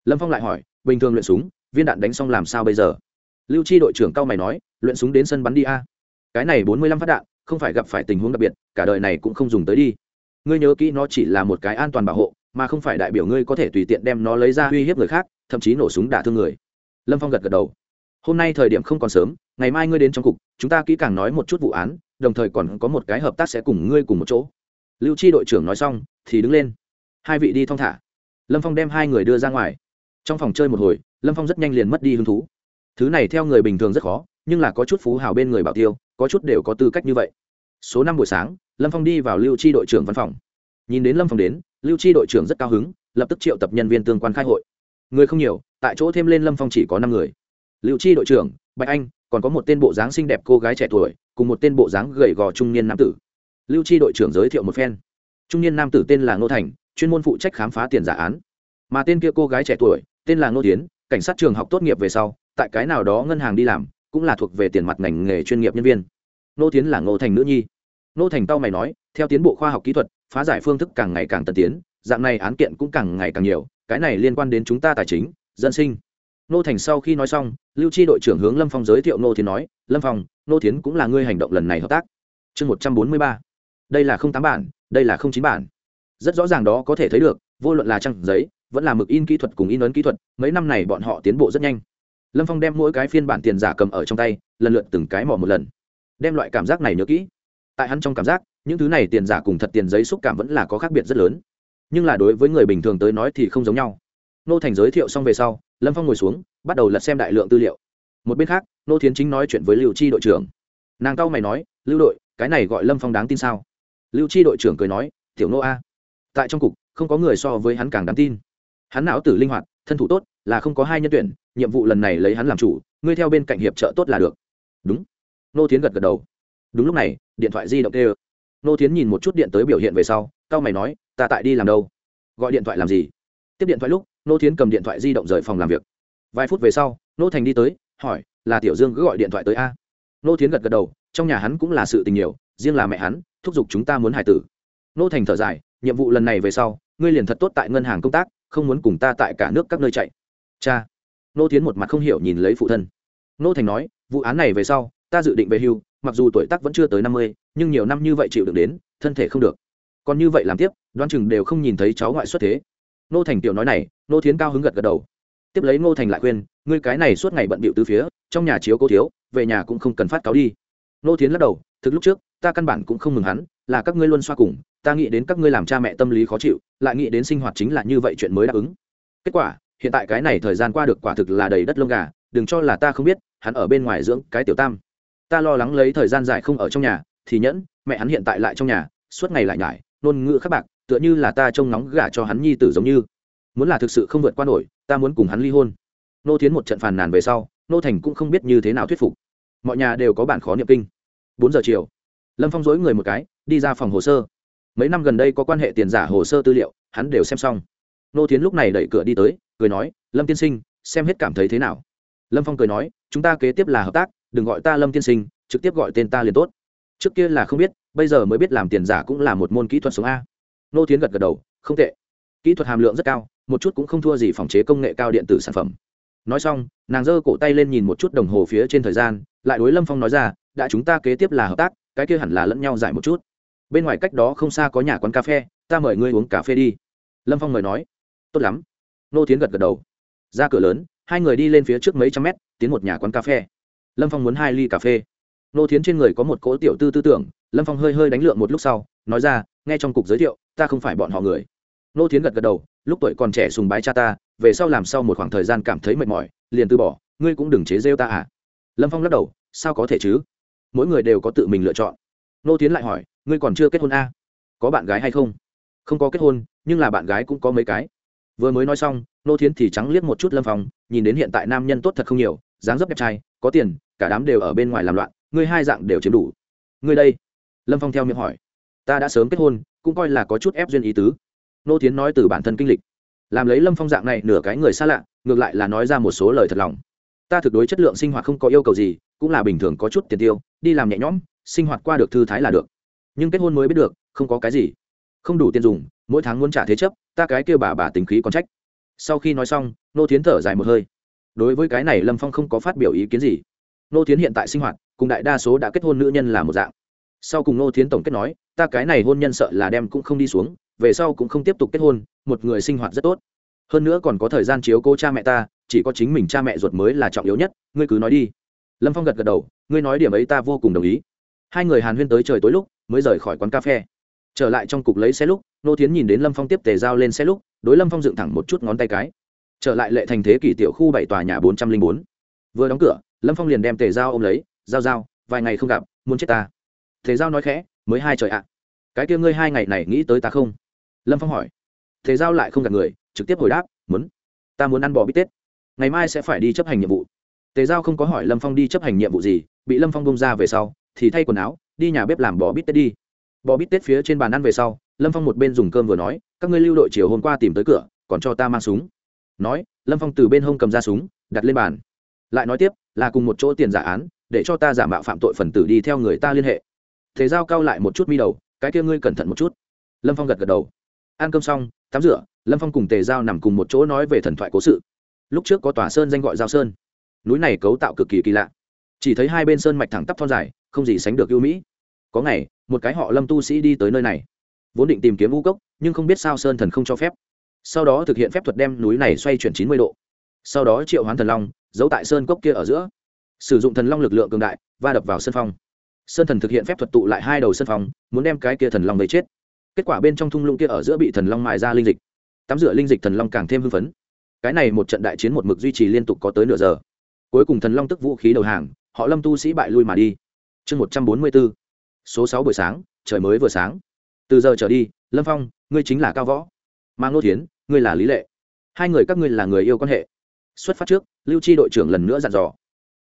Lâm phong lại hỏi, bình thường luyện súng, viên đạn đánh xong làm sao bây giờ? Lưu chi đội trưởng cao mày nói, luyện súng đến sân bắn đi a. Cái này bốn mươi lăm phát đạn, không phải gặp phải tình huống đặc biệt, cả đời này cũng không dùng tới đi. Ngươi nhớ kỹ nó chỉ là một cái an toàn bảo hộ, mà không phải đại biểu ngươi có thể tùy tiện đem nó lấy ra uy hiếp người khác, thậm chí nổ súng đả thương người lâm phong gật gật đầu. Hôm nay thời điểm không còn sớm, ngày mai ngươi đến trong cục, chúng ta kỹ càng nói một chút vụ án, đồng thời còn có một cái hợp tác sẽ cùng ngươi cùng một chỗ. Lưu chi đội trưởng nói xong, thì đứng lên. Hai vị đi thong thả. Lâm phong đem hai người đưa ra ngoài. Trong phòng chơi một hồi, lâm phong rất nhanh liền mất đi hứng thú. Thứ này theo người bình thường rất khó, nhưng là có chút phú hào bên người bảo tiêu, có chút đều có tư cách như vậy. Số năm buổi sáng, lâm phong đi vào lưu chi đội trưởng văn phòng. Nhìn đến lâm phong đến, lưu chi đội trưởng rất cao hứng, lập tức triệu tập nhân viên tương quan khai hội. Người không nhiều tại chỗ thêm lên lâm phong chỉ có năm người. Liệu chi đội trưởng, bạch anh, còn có một tên bộ dáng xinh đẹp cô gái trẻ tuổi, cùng một tên bộ dáng gầy gò trung niên nam tử. Lưu chi đội trưởng giới thiệu một phen. Trung niên nam tử tên là ngô thành, chuyên môn phụ trách khám phá tiền giả án. Mà tên kia cô gái trẻ tuổi, tên là ngô tiến, cảnh sát trường học tốt nghiệp về sau, tại cái nào đó ngân hàng đi làm, cũng là thuộc về tiền mặt ngành nghề chuyên nghiệp nhân viên. Ngô tiến là ngô thành nữ nhi. Ngô thành tao mày nói, theo tiến bộ khoa học kỹ thuật, phá giải phương thức càng ngày càng tân tiến, dạng này án kiện cũng càng ngày càng nhiều, cái này liên quan đến chúng ta tài chính dân sinh. Nô thành sau khi nói xong, lưu chi đội trưởng hướng lâm phong giới thiệu nô thiến nói, lâm phong, nô thiến cũng là ngươi hành động lần này hợp tác. Chương một trăm bốn mươi ba. Đây là không tám bản, đây là không chín bản. Rất rõ ràng đó có thể thấy được, vô luận là trang giấy, vẫn là mực in kỹ thuật cùng in ấn kỹ thuật, mấy năm này bọn họ tiến bộ rất nhanh. Lâm phong đem mỗi cái phiên bản tiền giả cầm ở trong tay, lần lượt từng cái mỏ một lần. Đem loại cảm giác này nhớ kỹ. Tại hắn trong cảm giác, những thứ này tiền giả cùng thật tiền giấy xúc cảm vẫn là có khác biệt rất lớn. Nhưng là đối với người bình thường tới nói thì không giống nhau nô thành giới thiệu xong về sau, lâm phong ngồi xuống, bắt đầu lật xem đại lượng tư liệu. Một bên khác, nô thiến chính nói chuyện với lưu chi đội trưởng. Nàng cao mày nói, lưu đội, cái này gọi lâm phong đáng tin sao? Lưu chi đội trưởng cười nói, tiểu nô a, tại trong cục, không có người so với hắn càng đáng tin. Hắn não tử linh hoạt, thân thủ tốt, là không có hai nhân tuyển, nhiệm vụ lần này lấy hắn làm chủ, ngươi theo bên cạnh hiệp trợ tốt là được. Đúng. Nô thiến gật gật đầu. Đúng lúc này, điện thoại di động kêu. Nô thiến nhìn một chút điện tới biểu hiện về sau cao mày nói, ta tại đi làm đâu? Gọi điện thoại làm gì? Tiếp điện thoại lúc nô thiến cầm điện thoại di động rời phòng làm việc. Vài phút về sau, nô thành đi tới, hỏi, là tiểu dương cứ gọi điện thoại tới a? Nô thiến gật gật đầu, trong nhà hắn cũng là sự tình nhiều, riêng là mẹ hắn, thúc giục chúng ta muốn hải tử. Nô thành thở dài, nhiệm vụ lần này về sau, ngươi liền thật tốt tại ngân hàng công tác, không muốn cùng ta tại cả nước các nơi chạy. Cha. Nô tiến một mặt không hiểu nhìn lấy phụ thân. Nô thành nói, vụ án này về sau, ta dự định về hưu, mặc dù tuổi tác vẫn chưa tới năm mươi, nhưng nhiều năm như vậy chịu được đến, thân thể không được. Còn như vậy làm tiếp, đoán chừng đều không nhìn thấy cháu ngoại xuất thế nô thành tiểu nói này nô thiến cao hứng gật gật đầu. Tiếp lấy nô thành lại khuyên, ngươi cái này suốt ngày bận bịu từ phía, trong nhà chiếu cố thiếu, về nhà cũng không cần phát cáo đi. Nô thiến lắc đầu, thực lúc trước, ta căn bản cũng không mừng hắn, là các ngươi luôn xoa cùng, ta nghĩ đến các ngươi làm cha mẹ tâm lý khó chịu, lại nghĩ đến sinh hoạt chính là như vậy chuyện mới đáp ứng. Kết quả, hiện tại cái này thời gian qua được quả thực là đầy đất lông gà, đừng cho là ta không biết, hắn ở bên ngoài dưỡng cái tiểu tam. Ta lo lắng lấy thời gian dài không ở trong nhà, thì nhẫn, mẹ hắn hiện tại lại trong nhà, suốt ngày lại nhải luôn ngữ khắc bạc tựa như là ta trông nóng gả cho hắn nhi tử giống như. Muốn là thực sự không vượt qua nổi, ta muốn cùng hắn ly hôn. Nô tiến một trận phàn nàn về sau, nô thành cũng không biết như thế nào thuyết phục. Mọi nhà đều có bản khó niệm kinh. Bốn giờ chiều, lâm phong dối người một cái, đi ra phòng hồ sơ. Mấy năm gần đây có quan hệ tiền giả hồ sơ tư liệu, hắn đều xem xong. Nô tiến lúc này đẩy cửa đi tới, cười nói, lâm tiên sinh, xem hết cảm thấy thế nào? Lâm phong cười nói, chúng ta kế tiếp là hợp tác, đừng gọi ta lâm tiên sinh, trực tiếp gọi tên ta liền tốt. Trước kia là không biết, bây giờ mới biết làm tiền giả cũng là một môn kỹ thuật sống a nô tiến gật gật đầu, không tệ. Kỹ thuật hàm lượng rất cao, một chút cũng không thua gì phòng chế công nghệ cao điện tử sản phẩm. Nói xong, nàng giơ cổ tay lên nhìn một chút đồng hồ phía trên thời gian, lại đối lâm phong nói ra, đã chúng ta kế tiếp là hợp tác, cái kia hẳn là lẫn nhau giải một chút. Bên ngoài cách đó không xa có nhà quán cà phê, ta mời ngươi uống cà phê đi. Lâm phong mời nói, tốt lắm. Nô tiến gật gật đầu. Ra cửa lớn, hai người đi lên phía trước mấy trăm mét, tiến một nhà quán cà phê. Lâm phong muốn hai ly cà phê. Nô tiến trên người có một cỗ tiểu tư tư tưởng, lâm phong hơi hơi đánh lượng một lúc sau, nói ra nghe trong cục giới thiệu, ta không phải bọn họ người. Nô tiến gật gật đầu, lúc tuổi còn trẻ sùng bái cha ta, về sau làm sau một khoảng thời gian cảm thấy mệt mỏi, liền từ bỏ, ngươi cũng đừng chế rêu ta à. Lâm phong lắc đầu, sao có thể chứ? Mỗi người đều có tự mình lựa chọn. Nô tiến lại hỏi, ngươi còn chưa kết hôn a à? có bạn gái hay không? Không có kết hôn, nhưng là bạn gái cũng có mấy cái. Vừa mới nói xong, nô thiến thì trắng liếc một chút lâm phong, nhìn đến hiện tại nam nhân tốt thật không nhiều, dáng dấp đẹp trai, có tiền, cả đám đều ở bên ngoài làm loạn, ngươi hai dạng đều chiếm đủ. Ngươi đây. Lâm phong theo miệng hỏi ta đã sớm kết hôn, cũng coi là có chút ép duyên ý tứ. Nô tiến nói từ bản thân kinh lịch. Làm lấy lâm phong dạng này nửa cái người xa lạ, ngược lại là nói ra một số lời thật lòng. Ta thực đối chất lượng sinh hoạt không có yêu cầu gì, cũng là bình thường có chút tiền tiêu, đi làm nhẹ nhõm, sinh hoạt qua được thư thái là được. Nhưng kết hôn mới biết được, không có cái gì. Không đủ tiền dùng, mỗi tháng muốn trả thế chấp, ta cái kêu bà bà tính khí còn trách. Sau khi nói xong, nô tiến thở dài một hơi. Đối với cái này lâm phong không có phát biểu ý kiến gì. Nô tiến hiện tại sinh hoạt, cùng đại đa số đã kết hôn nữ nhân là một dạng sau cùng nô thiến tổng kết nói, ta cái này hôn nhân sợ là đem cũng không đi xuống, về sau cũng không tiếp tục kết hôn, một người sinh hoạt rất tốt. Hơn nữa còn có thời gian chiếu cô cha mẹ ta, chỉ có chính mình cha mẹ ruột mới là trọng yếu nhất, ngươi cứ nói đi. Lâm phong gật gật đầu, ngươi nói điểm ấy ta vô cùng đồng ý. Hai người hàn huyên tới trời tối lúc, mới rời khỏi quán cà phê. Trở lại trong cục lấy xe lúc nô tiến nhìn đến lâm phong tiếp tề giao lên xe lúc, đối lâm phong dựng thẳng một chút ngón tay cái. Trở lại lệ thành thế kỷ tiểu khu bảy tòa nhà bốn trăm linh bốn. Vừa đóng cửa, lâm phong liền đem tề giao ôm lấy, giao giao, vài ngày không gặp, muốn chết ta thế giao nói khẽ, mới hai trời ạ. Cái kia ngươi hai ngày này nghĩ tới ta không? Lâm phong hỏi. Thế giao lại không gặp người, trực tiếp hồi đáp, muốn. Ta muốn ăn bò bít tết. Ngày mai sẽ phải đi chấp hành nhiệm vụ. Tề giao không có hỏi lâm phong đi chấp hành nhiệm vụ gì, bị lâm phong bông ra về sau, thì thay quần áo, đi nhà bếp làm bò bít tết đi. Bò bít tết phía trên bàn ăn về sau, lâm phong một bên dùng cơm vừa nói, các ngươi lưu đội chiều hôm qua tìm tới cửa, còn cho ta mang súng. Nói, lâm phong từ bên hông cầm ra súng, đặt lên bàn. Lại nói tiếp, là cùng một chỗ tiền giả án, để cho ta giả mạo phạm tội phần tử đi theo người ta liên hệ thế giao cao lại một chút mi đầu, cái kia ngươi cẩn thận một chút. Lâm phong gật gật đầu. Ăn cơm xong, tắm rửa, lâm phong cùng tề giao nằm cùng một chỗ nói về thần thoại cố sự. Lúc trước có tòa sơn danh gọi giao sơn. Núi này cấu tạo cực kỳ kỳ lạ. Chỉ thấy hai bên sơn mạch thẳng tắp thon dài, không gì sánh được ưu mỹ. Có ngày, một cái họ lâm tu sĩ đi tới nơi này. Vốn định tìm kiếm u cốc, nhưng không biết sao sơn thần không cho phép. Sau đó thực hiện phép thuật đem núi này xoay chuyển chín mươi độ. Sau đó triệu hoán thần long, giấu tại sơn cốc kia ở giữa. Sử dụng thần long lực lượng cường đại và đập vào sân phong sơn thần thực hiện phép thuật tụ lại hai đầu sân phong, muốn đem cái kia thần long lấy chết. Kết quả bên trong thung lũng kia ở giữa bị thần long mài ra linh dịch. Tắm rửa linh dịch thần long càng thêm hưng phấn. Cái này một trận đại chiến một mực duy trì liên tục có tới nửa giờ. Cuối cùng thần long tức vũ khí đầu hàng, họ lâm tu sĩ bại lui mà đi. Chương một trăm bốn mươi bốn. Số sáu buổi sáng, trời mới vừa sáng. Từ giờ trở đi, lâm phong, ngươi chính là cao võ. Mang nốt thiến, ngươi là lý lệ. Hai người các ngươi là người yêu quan hệ. Xuất phát trước, lưu chi đội trưởng lần nữa dặn dò.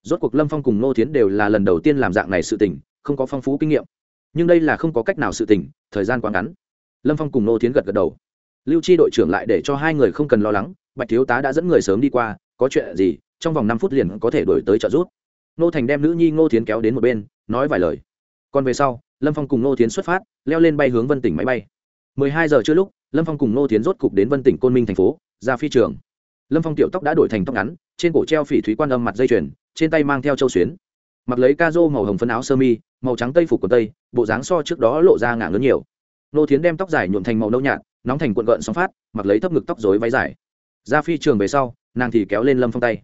Rốt cuộc lâm phong cùng Nô thiến đều là lần đầu tiên làm dạng này sự tình không có phong phú kinh nghiệm. Nhưng đây là không có cách nào sự tình, thời gian quá ngắn. Lâm phong cùng nô tiến gật gật đầu. Lưu chi đội trưởng lại để cho hai người không cần lo lắng, bạch thiếu tá đã dẫn người sớm đi qua, có chuyện gì, trong vòng năm phút liền có thể đổi tới trợ giúp. Nô thành đem nữ nhi ngô thiến kéo đến một bên, nói vài lời. Còn về sau, lâm phong cùng ngô thiến xuất phát, leo lên bay hướng vân tỉnh máy bay. Mười hai giờ trước lúc, lâm phong cùng ngô thiến rốt cục đến vân tỉnh côn minh thành phố, ra phi trường. Lâm phong tiểu tóc đã đổi thành tóc ngắn, trên cổ treo phỉ thúy quan âm mặt dây chuyền, trên tay mang theo châu xuyến mặc lấy ca rô màu hồng phấn áo sơ mi, màu trắng tây phục của tây, bộ dáng so trước đó lộ ra ngả lớn nhiều. Nô thiến đem tóc dài nhuộm thành màu nâu nhạt, nóng thành cuộn gợn sóng phát, mặc lấy thấp ngực tóc dối váy dài. Ra phi trường về sau, nàng thì kéo lên lâm phong tay.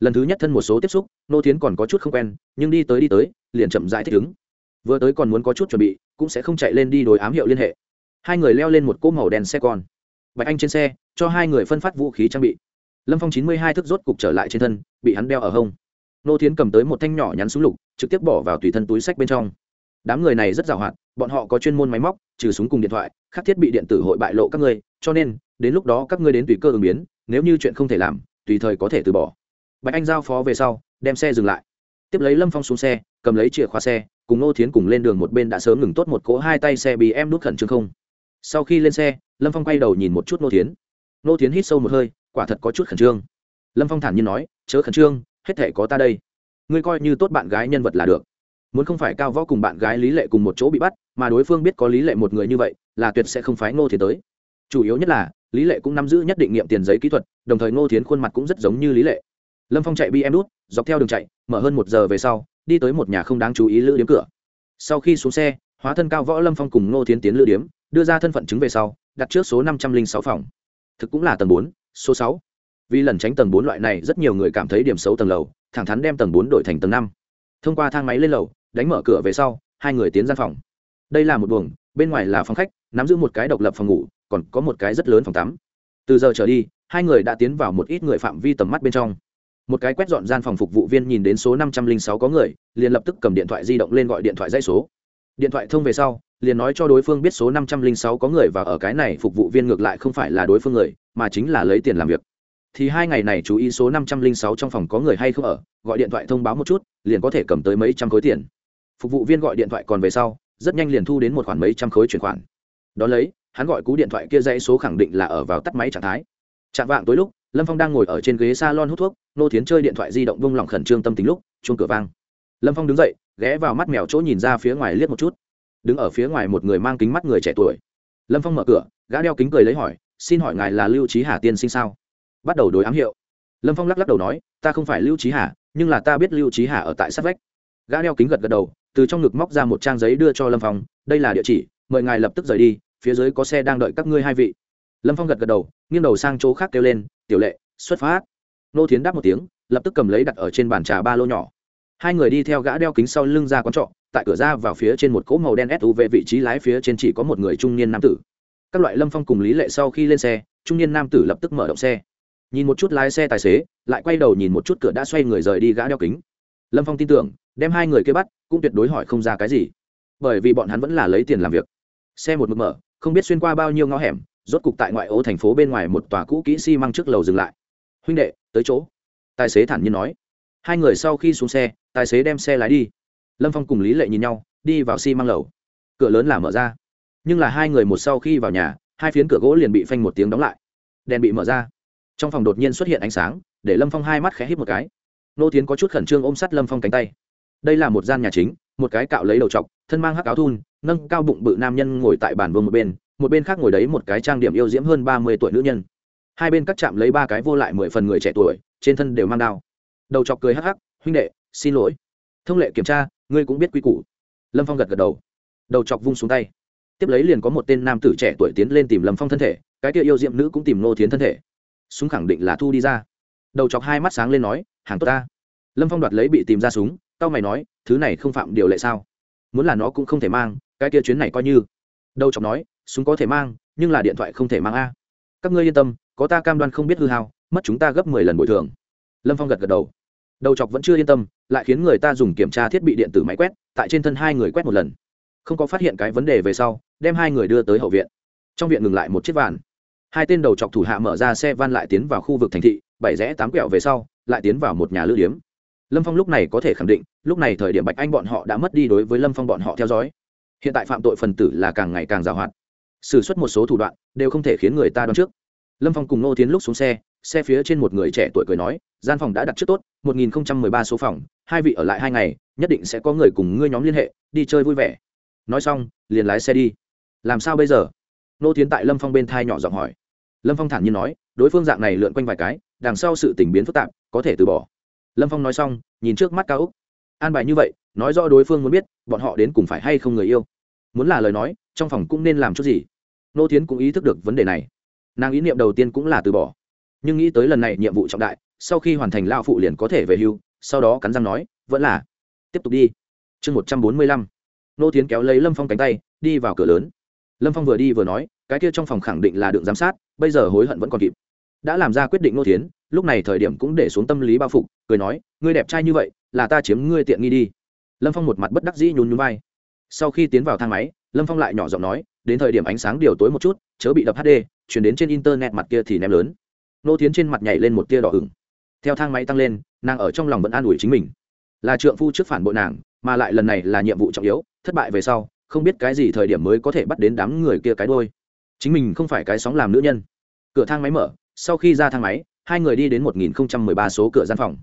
Lần thứ nhất thân một số tiếp xúc, nô thiến còn có chút không quen, nhưng đi tới đi tới, liền chậm dãi thích ứng. Vừa tới còn muốn có chút chuẩn bị, cũng sẽ không chạy lên đi đổi ám hiệu liên hệ. Hai người leo lên một cỗ màu đen xe con. Bạch anh trên xe, cho hai người phân phát vũ khí trang bị. Lâm phong chín mươi hai thức rốt cục trở lại trên thân, bị hắn đeo ở hông nô thiến cầm tới một thanh nhỏ nhắn súng lục, trực tiếp bỏ vào tùy thân túi sách bên trong. Đám người này rất giàu hạn, bọn họ có chuyên môn máy móc, trừ súng cùng điện thoại các thiết bị điện tử hội bại lộ các ngươi, cho nên, đến lúc đó các ngươi đến tùy cơ ứng biến, nếu như chuyện không thể làm, tùy thời có thể từ bỏ. Bạch anh giao phó về sau, đem xe dừng lại. Tiếp lấy lâm phong xuống xe, cầm lấy chìa khóa xe, cùng nô thiến cùng lên đường một bên đã sớm ngừng tốt một cỗ hai tay xe bị em nút khẩn trương không. Sau khi lên xe, lâm phong quay đầu nhìn một chút nô thiến. Nô thiến hít sâu một hơi, quả thật có chút khẩn trương. Lâm phong thản nhiên nói, chớ khẩn trương hết thể có ta đây. Ngươi coi như tốt bạn gái nhân vật là được. Muốn không phải cao võ cùng bạn gái lý lệ cùng một chỗ bị bắt, mà đối phương biết có lý lệ một người như vậy, là tuyệt sẽ không phái ngô thiến tới. Chủ yếu nhất là, lý lệ cũng nắm giữ nhất định nghiệm tiền giấy kỹ thuật, đồng thời ngô thiến khuôn mặt cũng rất giống như lý lệ. Lâm phong chạy bi em đút dọc theo đường chạy, mở hơn một giờ về sau, đi tới một nhà không đáng chú ý lữ điếm cửa. Sau khi xuống xe, hóa thân cao võ lâm phong cùng ngô thiến tiến lữ điếm, đưa ra thân phận chứng về sau, đặt trước số năm trăm linh sáu phòng. Thực cũng là tầng bốn, số sáu vì lần tránh tầng bốn loại này rất nhiều người cảm thấy điểm xấu tầng lầu, thẳng thắn đem tầng bốn đổi thành tầng năm. Thông qua thang máy lên lầu, đánh mở cửa về sau, hai người tiến gian phòng. Đây là một buồng, bên ngoài là phòng khách, nắm giữ một cái độc lập phòng ngủ, còn có một cái rất lớn phòng tắm. Từ giờ trở đi, hai người đã tiến vào một ít người phạm vi tầm mắt bên trong. Một cái quét dọn gian phòng phục vụ viên nhìn đến số năm trăm linh sáu có người, liền lập tức cầm điện thoại di động lên gọi điện thoại dây số. Điện thoại thông về sau, liền nói cho đối phương biết số năm trăm linh sáu có người và ở cái này phục vụ viên ngược lại không phải là đối phương người, mà chính là lấy tiền làm việc thì hai ngày này chú ý số năm trăm linh sáu trong phòng có người hay không ở, gọi điện thoại thông báo một chút, liền có thể cầm tới mấy trăm khối tiền. Phục vụ viên gọi điện thoại còn về sau, rất nhanh liền thu đến một khoản mấy trăm khối chuyển khoản. Đ ó lấy, hắn gọi cú điện thoại kia dãy số khẳng định là ở vào tắt máy trạng thái. Chạm vạng tối lúc, lâm phong đang ngồi ở trên ghế s a lon hút thuốc, nô thiến chơi điện thoại di động vung lòng khẩn trương tâm tính lúc, chuông cửa vang. Lâm phong đứng dậy, ghé vào mắt mèo chỗ nhìn ra phía ngoài liếc một chút. Đứng ở phía ngoài một người mang kính mắt người trẻ tuổi. Lâm phong mở cửa, gã đeo kính cười lấy hỏi, xin hỏi ngài là lưu trí hà tiên sinh sao? Bắt đầu đối ám hiệu. Lâm phong lắc lắc đầu nói, ta không phải lưu trí hà, nhưng là ta biết lưu trí hà ở tại sát vách. Gã đeo kính gật gật đầu, từ trong ngực móc ra một trang giấy đưa cho lâm phong, đây là địa chỉ, mời ngài lập tức rời đi, phía dưới có xe đang đợi các ngươi hai vị. Lâm phong gật gật đầu, nghiêng đầu sang chỗ khác kêu lên, tiểu lệ, xuất phát. Nô thiến đáp một tiếng, lập tức cầm lấy đặt ở trên bàn trà ba lô nhỏ. Hai người đi theo gã đeo kính sau lưng ra quán trọ, tại cửa ra vào phía trên một cỗ màu đen suv vị trí lái phía trên chỉ có một người trung niên nam tử. Các loại lâm phong cùng lý lệ sau khi lên xe, trung niên nam tử lập tức mở động xe nhìn một chút lái xe tài xế, lại quay đầu nhìn một chút cửa đã xoay người rời đi gã đeo kính. Lâm phong tin tưởng, đem hai người kia bắt, cũng tuyệt đối hỏi không ra cái gì. Bởi vì bọn hắn vẫn là lấy tiền làm việc. Xe một mực mở, không biết xuyên qua bao nhiêu ngõ hẻm, rốt cục tại ngoại ô thành phố bên ngoài một tòa cũ kỹ xi、si、măng trước lầu dừng lại. Huynh đệ, tới chỗ. Tài xế thản nhiên nói. Hai người sau khi xuống xe, tài xế đem xe lái đi. Lâm phong cùng lý lệ nhìn nhau, đi vào xi、si、măng lầu. Cửa lớn là mở ra. Nhưng là hai người một sau khi vào nhà, hai phiến cửa gỗ liền bị phanh một tiếng đóng lại. Đèn bị mở ra trong phòng đột nhiên xuất hiện ánh sáng, để lâm phong hai mắt khẽ hít một cái. Nô tiến có chút khẩn trương ôm sát lâm phong cánh tay. Đây là một gian nhà chính, một cái cạo lấy đầu t thân mang hắc áo thun, nâng cao bụng bự nam nhân ngồi tại bàn vương một bên một bên khác ngồi đấy một cái trang điểm yêu diễm hơn ba mươi tuổi nữ nhân. Hai bên cắt chạm lấy ba cái vô lại mười phần người trẻ tuổi, trên thân đều mang đao. Đầu chọc cười hắc hắc, huynh đệ, xin lỗi. Thông lệ kiểm tra, ngươi cũng biết quy củ. Lâm phong gật gật đầu. Đầu chọc vung xuống tay. Tiếp lấy liền có một tên nam tử trẻ tuổi tiến lên tìm lâm phong thân thể, cái kia yêu diệm nữ cũng tìm nô thiến thân thể súng khẳng định là thu đi ra. Đầu chọc hai mắt sáng lên nói, hàng tốt ta. Lâm phong đoạt lấy bị tìm ra súng tao mày nói, thứ này không phạm điều lệ sao? Muốn là nó cũng không thể mang, cái kia chuyến này coi như. Đầu chọc nói, súng có thể mang, nhưng là điện thoại không thể mang a. Các ngươi yên tâm, có ta cam đoan không biết hư hao, mất chúng ta gấp mười lần bồi thường. Lâm phong gật gật đầu. Đầu chọc vẫn chưa yên tâm, lại khiến người ta dùng kiểm tra thiết bị điện tử máy quét, tại trên thân hai người quét một lần. Không có phát hiện cái vấn đề về sau, đem hai người đưa tới hậu viện. Trong viện ngừng lại một chiếc vàn hai tên đầu chọc thủ hạ mở ra xe van lại tiến vào khu vực thành thị, bảy rẽ tám quẹo về sau, lại tiến vào một nhà lữ điếm. Lâm phong lúc này có thể khẳng định, lúc này thời điểm bạch anh bọn họ đã mất đi đối với lâm phong bọn họ theo dõi. Hiện tại phạm tội phần tử là càng ngày càng g à o hoạt. S ử suất một số thủ đoạn đều không thể khiến người ta đoán trước. Lâm phong cùng nô tiến lúc xuống xe xe phía trên một người trẻ tuổi cười nói, gian phòng đã đặt trước tốt, một nghìn ba số phòng, hai vị ở lại hai ngày, nhất định sẽ có người cùng ngươi nhóm liên hệ, đi chơi vui vẻ. Nói xong, liền lái xe đi. Làm sao bây giờ? Nô tiến tại lâm phong bên thai nhỏ giọng hỏi. Lâm phong thản nhiên nói, đối phương dạng này lượn quanh vài cái, đằng sau sự tình biến phức tạp, có thể từ bỏ. Lâm phong nói xong, nhìn trước mắt cao úc. An bài như vậy, nói rõ đối phương muốn biết, bọn họ đến cùng phải hay không người yêu. Muốn là lời nói, trong phòng cũng nên làm chút gì. Nô tiến cũng ý thức được vấn đề này. Nàng ý niệm đầu tiên cũng là từ bỏ. Nhưng nghĩ tới lần này nhiệm vụ trọng đại, sau khi hoàn thành lao phụ liền có thể về hưu, sau đó cắn răng nói, vẫn là. Tiếp tục đi. Chương một trăm bốn mươi lăm. Nô tiến kéo lấy lâm phong cánh tay, đi vào cửa lớn lâm phong vừa đi vừa nói, cái kia trong phòng khẳng định là được giám sát, bây giờ hối hận vẫn còn kịp. Đã làm ra quyết định nô tiến lúc này thời điểm cũng để xuống tâm lý bao phục, cười nói, ngươi đẹp trai như vậy, là ta chiếm ngươi tiện nghi đi. Lâm phong một mặt bất đắc dĩ nhún nhún vai. Sau khi tiến vào thang máy, lâm phong lại nhỏ giọng nói, đến thời điểm ánh sáng điều tối một chút, chớ bị đập hd chuyển đến trên internet mặt kia thì ném lớn. Nô tiến trên mặt nhảy lên một tia đỏ ửng. Theo thang máy tăng lên, nàng ở trong lòng vẫn an ủi chính mình. Là trượng phu trước phản bội nàng, mà lại lần này là nhiệm vụ trọng yếu, thất bại về sau không biết cái gì thời điểm mới có thể bắt đến đám người kia cái đôi. Chính mình không phải cái sóng làm nữ nhân. Cửa thang máy mở, sau khi ra thang máy, hai người đi đến một nghìn ba số cửa gian phòng.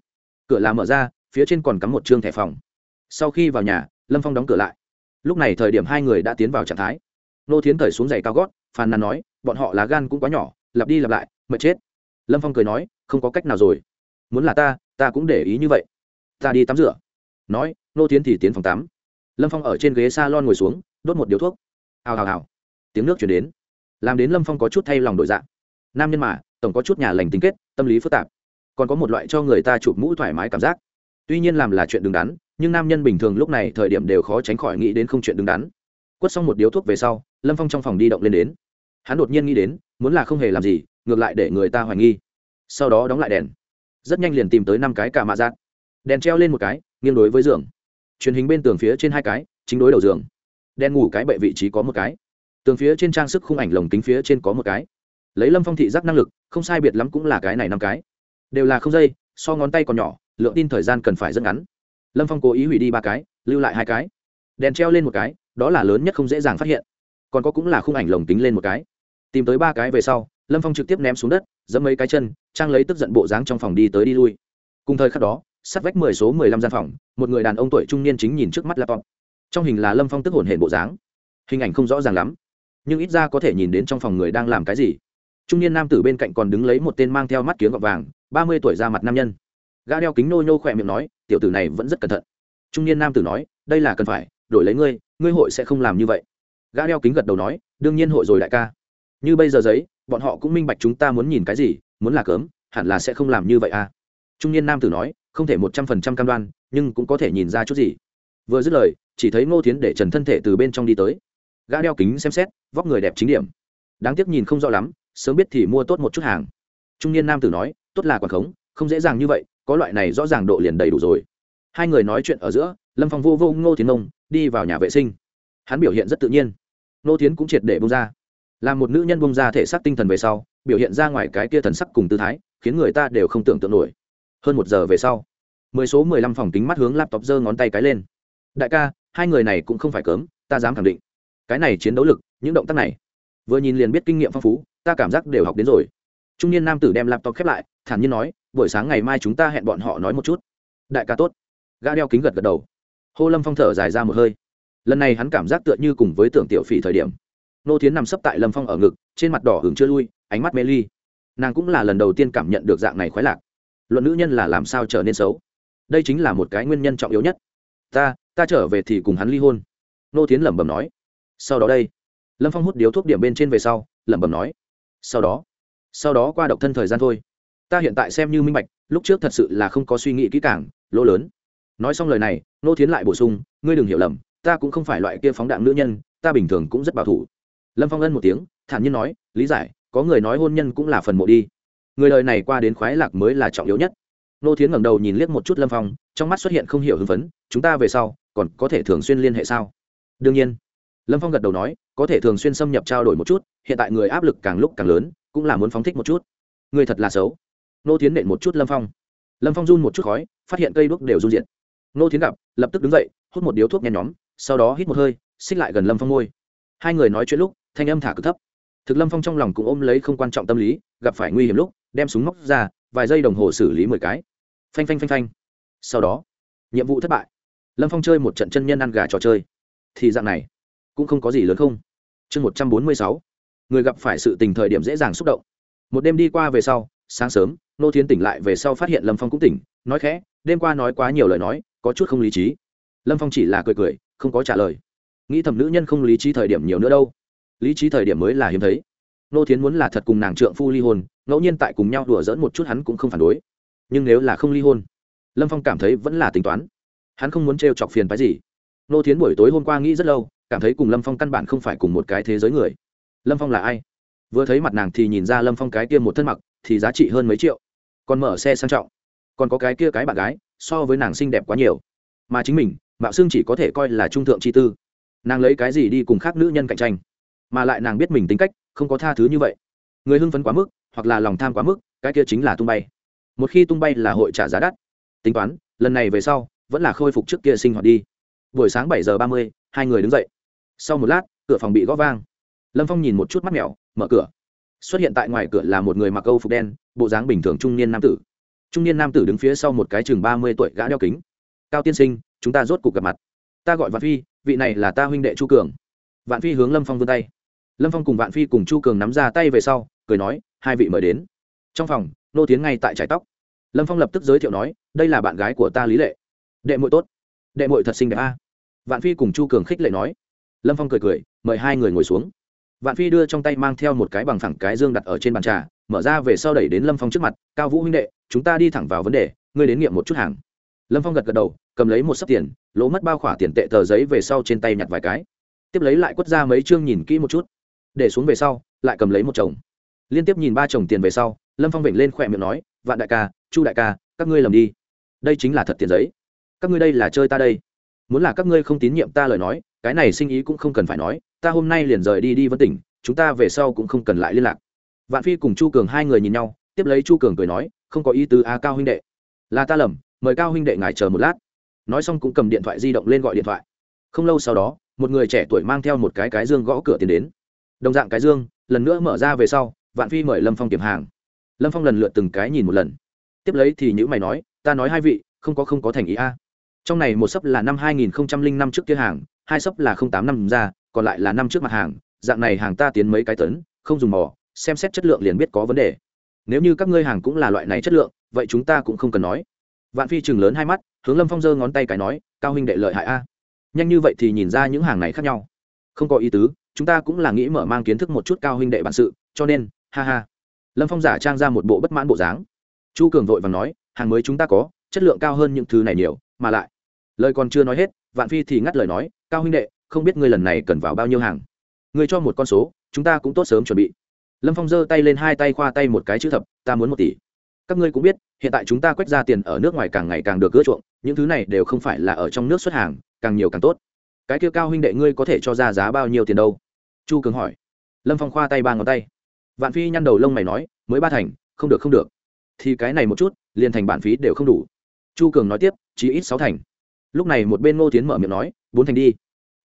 Cửa là mở ra, phía trên còn cắm một chương thẻ phòng. Sau khi vào nhà, lâm phong đóng cửa lại. Lúc này thời điểm hai người đã tiến vào trạng thái. Nô thiến thời xuống giày cao gót, phàn nàn nói, bọn họ lá gan cũng quá nhỏ, lặp đi lặp lại, mệt chết. Lâm phong cười nói, không có cách nào rồi. Muốn là ta ta cũng để ý như vậy. Ta đi tắm rửa. Nói, nô tiến thì tiến phòng tắm lâm phong ở trên ghế s a lon ngồi xuống, đốt một điếu thuốc. Hào hào hào. Tiếng nước chuyển đến. Làm đến lâm phong có chút thay lòng đổi dạng. Nam nhân mà, tổng có chút nhà lành tính kết, tâm lý phức tạp. Còn có một loại cho người ta chụp mũ thoải mái cảm giác. Tuy nhiên làm là chuyện đứng đắn, nhưng nam nhân bình thường lúc này thời điểm đều khó tránh khỏi nghĩ đến không chuyện đứng đắn. Quất xong một điếu thuốc về sau, lâm phong trong phòng đi động lên đến. Hắn đột nhiên nghĩ đến, muốn là không hề làm gì, ngược lại để người ta hoài nghi. Sau đó đóng lại đèn. Rất nhanh liền tìm tới năm cái cả mạ giác đèn treo lên một cái, nghiêng đối với giường truyền hình bên tường phía trên hai cái, chính đối đầu giường. Đèn ngủ cái bệ vị trí có một cái. Tường phía trên trang sức khung ảnh lồng kính phía trên có một cái. Lấy lâm phong thị giác năng lực, không sai biệt lắm cũng là cái này năm cái. Đều là không dây, so ngón tay còn nhỏ, lượng tin thời gian cần phải rất ngắn. Lâm phong cố ý hủy đi ba cái, lưu lại hai cái. Đèn treo lên một cái, đó là lớn nhất không dễ dàng phát hiện. Còn có cũng là khung ảnh lồng kính lên một cái. Tìm tới ba cái về sau, lâm phong trực tiếp ném xuống đất dẫm mấy cái chân, trang lấy tức giận bộ dáng trong phòng đi tới đi lui. Cùng thời khắc đó sát vách mười số mười lăm gian phòng, một người đàn ông tuổi trung niên chính nhìn trước mắt laptop. Trong hình là lâm phong tức hồn hển bộ dáng. Hình ảnh không rõ ràng lắm, nhưng ít ra có thể nhìn đến trong phòng người đang làm cái gì. Trung niên nam tử bên cạnh còn đứng lấy một tên mang theo mắt kiếng gọt vàng, ba mươi tuổi ra mặt nam nhân. Gã đeo kính nô nhô khỏe miệng nói, tiểu tử này vẫn rất cẩn thận. Trung niên nam tử nói, đây là cần phải, đổi lấy ngươi ngươi hội sẽ không làm như vậy. Gã đeo kính gật đầu nói, đương nhiên hội rồi đại ca. Như bây giờ giấy, bọn họ cũng minh bạch chúng ta muốn nhìn cái gì, muốn là cớm, hẳn là sẽ không làm như vậy à. Trung niên nam tử nói không thể một trăm phần trăm cam đoan, nhưng cũng có thể nhìn ra chút gì. Vừa dứt lời, chỉ thấy ngô tiến để trần thân thể từ bên trong đi tới. Gã đeo kính xem xét, vóc người đẹp chính điểm. Đáng tiếc nhìn không rõ lắm, sớm biết thì mua tốt một chút hàng. Trung niên nam tử nói, tốt là quản khống, không dễ dàng như vậy, có loại này rõ ràng độ liền đầy đủ rồi. Hai người nói chuyện ở giữa, lâm phong vô vô ngô tiến ông đi vào nhà vệ sinh. Hắn biểu hiện rất tự nhiên. Ngô tiến cũng triệt để bông ra. Là một nữ nhân bông ra thể xác tinh thần về sau, biểu hiện ra ngoài cái kia thần sắc cùng tư thái, khiến người ta đều không tưởng tượng nổi hơn một giờ về sau, mười số mười lăm phòng kính mắt hướng laptop giơ ngón tay cái lên. Đại ca, hai người này cũng không phải cớm ta dám khẳng định. Cái này chiến đấu lực, những động tác này, vừa nhìn liền biết kinh nghiệm phong phú, ta cảm giác đều học đến rồi. Trung niên nam tử đem laptop khép lại, thản nhiên nói, buổi sáng ngày mai chúng ta hẹn bọn họ nói một chút. Đại ca tốt. Gã đeo kính gật gật đầu. Hô lâm phong thở dài ra một hơi. Lần này hắn cảm giác tựa như cùng với tưởng tiểu phỉ thời điểm. Nô thiến nằm sấp tại lâm phong ở ngực, trên mặt đỏ hứng chưa lui, ánh mắt mê ly. Nàng cũng là lần đầu tiên cảm nhận được dạng này khoái lạc luận nữ nhân là làm sao trở nên xấu? Đây chính là một cái nguyên nhân trọng yếu nhất. Ta ta trở về thì cùng hắn ly hôn. Nô tiến lẩm bẩm nói. Sau đó đây, lâm phong hút điếu thuốc điểm bên trên về sau, lẩm bẩm nói. Sau đó sau đó qua độc thân thời gian thôi. Ta hiện tại xem như minh bạch, lúc trước thật sự là không có suy nghĩ kỹ càng, lỗ lớn. Nói xong lời này, nô tiến lại bổ sung, ngươi đừng hiểu lầm, ta cũng không phải loại kia phóng đạn nữ nhân, ta bình thường cũng rất bảo thủ. Lâm phong ân một tiếng, thản nhiên nói, lý giải, có người nói hôn nhân cũng là phần mộ đi người đời này qua đến khoái lạc mới là trọng yếu nhất. Nô thiến ngẩng đầu nhìn liếc một chút lâm phong, trong mắt xuất hiện không hiểu hưng phấn, chúng ta về sau, còn có thể thường xuyên liên hệ sao? Đương nhiên. Lâm phong gật đầu nói, có thể thường xuyên xâm nhập trao đổi một chút, hiện tại người áp lực càng lúc càng lớn, cũng là muốn phóng thích một chút. Người thật là xấu. Nô thiến nện một chút lâm phong. Lâm phong run một chút khói, phát hiện cây đuốc đều run diện. Nô thiến gặp, lập tức đứng dậy, hút một điếu thuốc nhen nhóm, sau đó hít một hơi, xích lại gần lâm phong môi. Hai người nói chuyện lúc, thanh âm thả cực thấp. Thực lâm phong trong lòng cũng ôm lấy không quan trọng tâm lý, gặp phải nguy hiểm lúc đem súng móc ra, vài giây đồng hồ xử lý mười cái. Phanh phanh phanh phanh. Sau đó, nhiệm vụ thất bại. Lâm phong chơi một trận chân nhân ăn gà trò chơi. Thì dạng này, cũng không có gì lớn không. Chương một trăm bốn mươi sáu. Người gặp phải sự tình thời điểm dễ dàng xúc động. Một đêm đi qua về sau, sáng sớm, nô thiến tỉnh lại về sau phát hiện lâm phong cũng tỉnh, nói khẽ, đêm qua nói quá nhiều lời nói, có chút không lý trí. Lâm phong chỉ là cười cười, không có trả lời. Nghĩ thầm nữ nhân không lý trí thời điểm nhiều nữa đâu. Lý trí thời điểm mới là hiếm thấy nô thiến muốn là thật cùng nàng trượng phu ly hôn, ngẫu nhiên tại cùng nhau đùa dỡn một chút hắn cũng không phản đối. Nhưng nếu là không ly hôn, lâm phong cảm thấy vẫn là tính toán. Hắn không muốn t chọc phiền phái gì. Nô thiến buổi tối hôm qua nghĩ rất lâu, cảm thấy cùng lâm phong căn bản không phải cùng một cái thế giới người. Lâm phong là ai? Vừa thấy mặt nàng thì nhìn ra lâm phong cái kia một thân mặc, thì giá trị hơn mấy triệu. Còn mở xe sang trọng. Còn có cái kia cái bạn gái, so với nàng xinh đẹp quá nhiều. Mà chính mình, mạo xương chỉ có thể coi là trung thượng chi tư. Nàng lấy cái gì đi cùng khác nữ nhân cạnh tranh? Mà lại nàng biết mình tính cách không có tha thứ như vậy. Người hưng phấn quá mức, hoặc là lòng tham quá mức, cái kia chính là tung bay. Một khi tung bay là hội trả giá đắt. Tính toán, lần này về sau, vẫn là khôi phục trước kia sinh hoạt đi. Buổi sáng bảy giờ ba mươi, hai người đứng dậy. Sau một lát, cửa phòng bị gõ vang. Lâm phong nhìn một chút mắt mèo, mở cửa. Xuất hiện tại ngoài cửa là một người mặc âu phục đen, bộ dáng bình thường trung niên nam tử. Trung niên nam tử đứng phía sau một cái chừng ba mươi tuổi gã đeo kính. Cao tiên sinh, chúng ta rốt cuộc gặp mặt. Ta gọi vạn phi, vị này là ta huynh đệ chu cường. Vạn phi hướng lâm phong vươn tay lâm phong cùng vạn phi cùng chu cường nắm ra tay về sau, cười nói, hai vị mời đến. Trong phòng, nô tiến ngay tại trải tóc. Lâm phong lập tức giới thiệu nói, đây là bạn gái của ta lý lệ. Đệ mội tốt. Đệ mội thật xinh đẹp a. Vạn phi cùng chu cường khích lệ nói. Lâm phong cười cười, mời hai người ngồi xuống. Vạn phi đưa trong tay mang theo một cái bằng thẳng cái dương đặt ở trên bàn trà, mở ra về sau đẩy đến lâm phong trước mặt, cao vũ huynh đệ, chúng ta đi thẳng vào vấn đề, ngươi đến nghiệm một chút hàng. Lâm phong gật gật đầu, cầm lấy một sấp tiền, lỗ mất bao khỏa tiền tệ tờ giấy về sau trên tay nhặt vài cái. Tiếp lấy lại quất ra mấy chương nhìn kỹ một chút để xuống về sau, lại cầm lấy một chồng. Liên tiếp nhìn ba chồng tiền về sau, lâm phong vểnh lên khỏe miệng nói, vạn đại ca, chu đại ca, các ngươi lầm đi. Đây chính là thật tiền giấy. Các ngươi đây là chơi ta đây. Muốn là các ngươi không tín nhiệm ta lời nói, cái này sinh ý cũng không cần phải nói, ta hôm nay liền rời đi đi vân tỉnh, chúng ta về sau cũng không cần lại liên lạc. Vạn phi cùng chu cường hai người nhìn nhau, tiếp lấy chu cường cười nói, không có ý tứ a cao huynh đệ. Là ta lầm, mời cao huynh đệ ngài chờ một lát. Nói xong cũng cầm điện thoại di động lên gọi điện thoại. Không lâu sau đó, một người trẻ tuổi mang theo một cái cái dương gõ cửa tiền đến đồng dạng cái dương, lần nữa mở ra về sau, vạn phi mời lâm phong kiểm hàng. Lâm phong lần lượt từng cái nhìn một lần. Tiếp lấy thì những mày nói, ta nói hai vị, không có không có thành ý a. Trong này một sấp là năm hai nghìn năm trước kia hàng, hai sấp là tám năm ra, còn lại là năm trước mặt hàng. Dạng này hàng ta tiến mấy cái tấn, không dùng mỏ xem xét chất lượng liền biết có vấn đề. Nếu như các ngươi hàng cũng là loại này chất lượng, vậy chúng ta cũng không cần nói. Vạn phi chừng lớn hai mắt, hướng lâm phong giơ ngón tay cái nói, cao huynh đệ lợi hại a. Nhanh như vậy thì nhìn ra những hàng này khác nhau. Không có ý tứ chúng ta cũng là nghĩ mở mang kiến thức một chút cao huynh đệ bản sự, cho nên, ha ha. Lâm phong giả trang ra một bộ bất mãn bộ dáng. Chu cường vội và nói, hàng mới chúng ta có, chất lượng cao hơn những thứ này nhiều, mà lại, lời còn chưa nói hết, vạn phi thì ngắt lời nói, cao huynh đệ, không biết ngươi lần này cần vào bao nhiêu hàng. Ngươi cho một con số, chúng ta cũng tốt sớm chuẩn bị. Lâm phong giơ tay lên hai tay khoa tay một cái chữ thập, ta muốn một tỷ. Các ngươi cũng biết, hiện tại chúng ta quét ra tiền ở nước ngoài càng ngày càng được ưa chuộng, những thứ này đều không phải là ở trong nước xuất hàng, càng nhiều càng tốt. Cái kia cao huynh đệ ngươi có thể cho ra giá bao nhiêu tiền đâu? Chu cường hỏi. Lâm phong khoa tay ba ngón tay. Vạn phi nhăn đầu lông mày nói, mới ba thành, không được không được. Thì cái này một chút, liền thành bản phí đều không đủ. Chu cường nói tiếp chỉ ít sáu thành. Lúc này một bên ngô tiến mở miệng nói, bốn thành đi.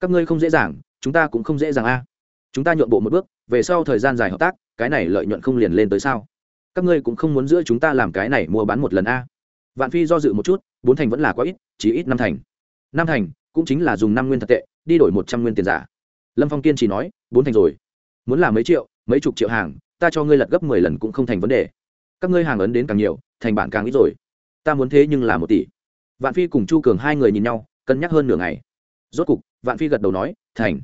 Các ngươi không dễ dàng, chúng ta cũng không dễ dàng a. Chúng ta nhượng bộ một bước, về sau thời gian dài hợp tác, cái này lợi nhuận không liền lên tới sao? Các ngươi cũng không muốn giữa chúng ta làm cái này mua bán một lần a. Vạn phi do dự một chút, bốn thành vẫn là quá ít chỉ ít năm thành. Năm thành, cũng chính là dùng năm nguyên thật tệ, đi đổi một trăm nguyên tiền giả lâm phong kiên chỉ nói, bốn thành rồi. Muốn làm mấy triệu, mấy chục triệu hàng, ta cho ngươi lật gấp mười lần cũng không thành vấn đề. Các ngươi hàng ấn đến càng nhiều, thành bản càng ít rồi. Ta muốn thế nhưng là một tỷ. Vạn phi cùng chu cường hai người nhìn nhau, cân nhắc hơn nửa ngày. Rốt cục, vạn phi gật đầu nói, thành.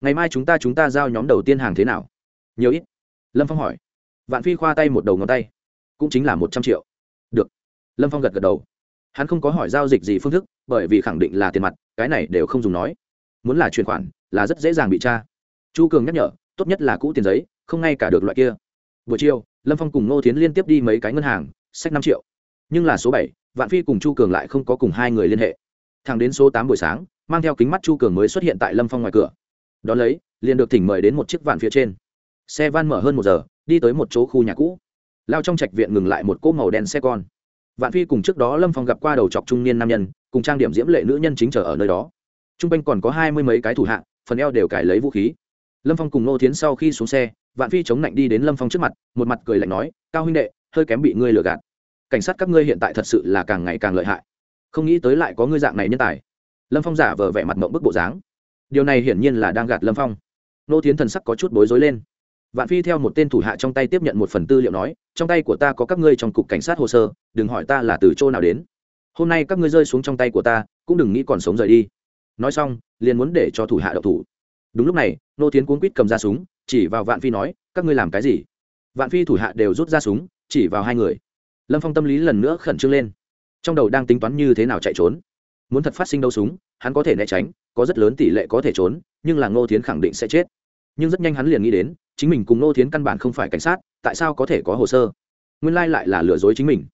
Ngày mai chúng ta chúng ta giao nhóm đầu tiên hàng thế nào? Nhiều ít. Lâm phong hỏi. Vạn phi khoa tay một đầu ngón tay. Cũng chính là một trăm triệu. Được. Lâm phong gật gật đầu. Hắn không có hỏi giao dịch gì phương thức, bởi vì khẳng định là tiền mặt, cái này đều không dùng nói muốn là chuyển khoản, là rất dễ dàng bị tra. Chu cường nhắc nhở, tốt nhất là cũ tiền giấy, không ngay cả được loại kia. Buổi chiều, lâm phong cùng ngô tiến liên tiếp đi mấy cái ngân hàng, sách năm triệu. Nhưng là số bảy, vạn phi cùng chu cường lại không có cùng hai người liên hệ. Thẳng đến số tám buổi sáng, mang theo kính mắt chu cường mới xuất hiện tại lâm phong ngoài cửa. Đ ó lấy, liền được thỉnh mời đến một chiếc vạn phía trên. Xe van mở hơn một giờ, đi tới một chỗ khu nhà cũ. Lao trong trạch viện ngừng lại một cỗ màu đen xe con. Vạn phi cùng trước đó lâm phong gặp qua đầu chọc trung niên nam nhân, cùng trang điểm diễm lệ nữ nhân chính trở ở nơi đó t r u n g quanh còn có hai mươi mấy cái thủ hạ, phần eo đều cải lấy vũ khí. Lâm phong cùng nô tiến sau khi xuống xe, vạn phi chống lạnh đi đến lâm phong trước mặt, một mặt cười lạnh nói, cao huynh đệ, hơi kém bị ngươi lừa gạt. Cảnh sát các ngươi hiện tại thật sự là càng ngày càng lợi hại. Không nghĩ tới lại có ngươi dạng này nhân tài. Lâm phong giả vờ vẻ mặt mộng bức bộ dáng. Điều này hiển nhiên là đang gạt lâm phong. Nô tiến thần sắc có chút bối rối lên. Vạn phi theo một tên thủ hạ trong tay tiếp nhận một phần tư liệu nói, trong tay của ta có các ngươi trong cục cảnh sát hồ sơ, đừng hỏi ta là từ chỗ nào đến. Hôm nay các ngươi rơi xuống trong tay của ta, cũng đừng nghĩ còn sống rời đi nói xong, liền muốn để cho thủ hạ đậu thủ. Đúng lúc này, nô tiến cuốn quýt cầm ra súng, chỉ vào vạn phi nói, các ngươi làm cái gì? Vạn phi thủ hạ đều rút ra súng, chỉ vào hai người. Lâm phong tâm lý lần nữa khẩn trương lên. Trong đầu đang tính toán như thế nào chạy trốn. Muốn thật phát sinh đâu súng, hắn có thể né tránh, có rất lớn tỷ lệ có thể trốn, nhưng là ngô tiến khẳng định sẽ chết. Nhưng rất nhanh hắn liền nghĩ đến, chính mình cùng ngô tiến căn bản không phải cảnh sát, tại sao có thể có hồ sơ? Nguyên lai lại là lừa dối chính mình.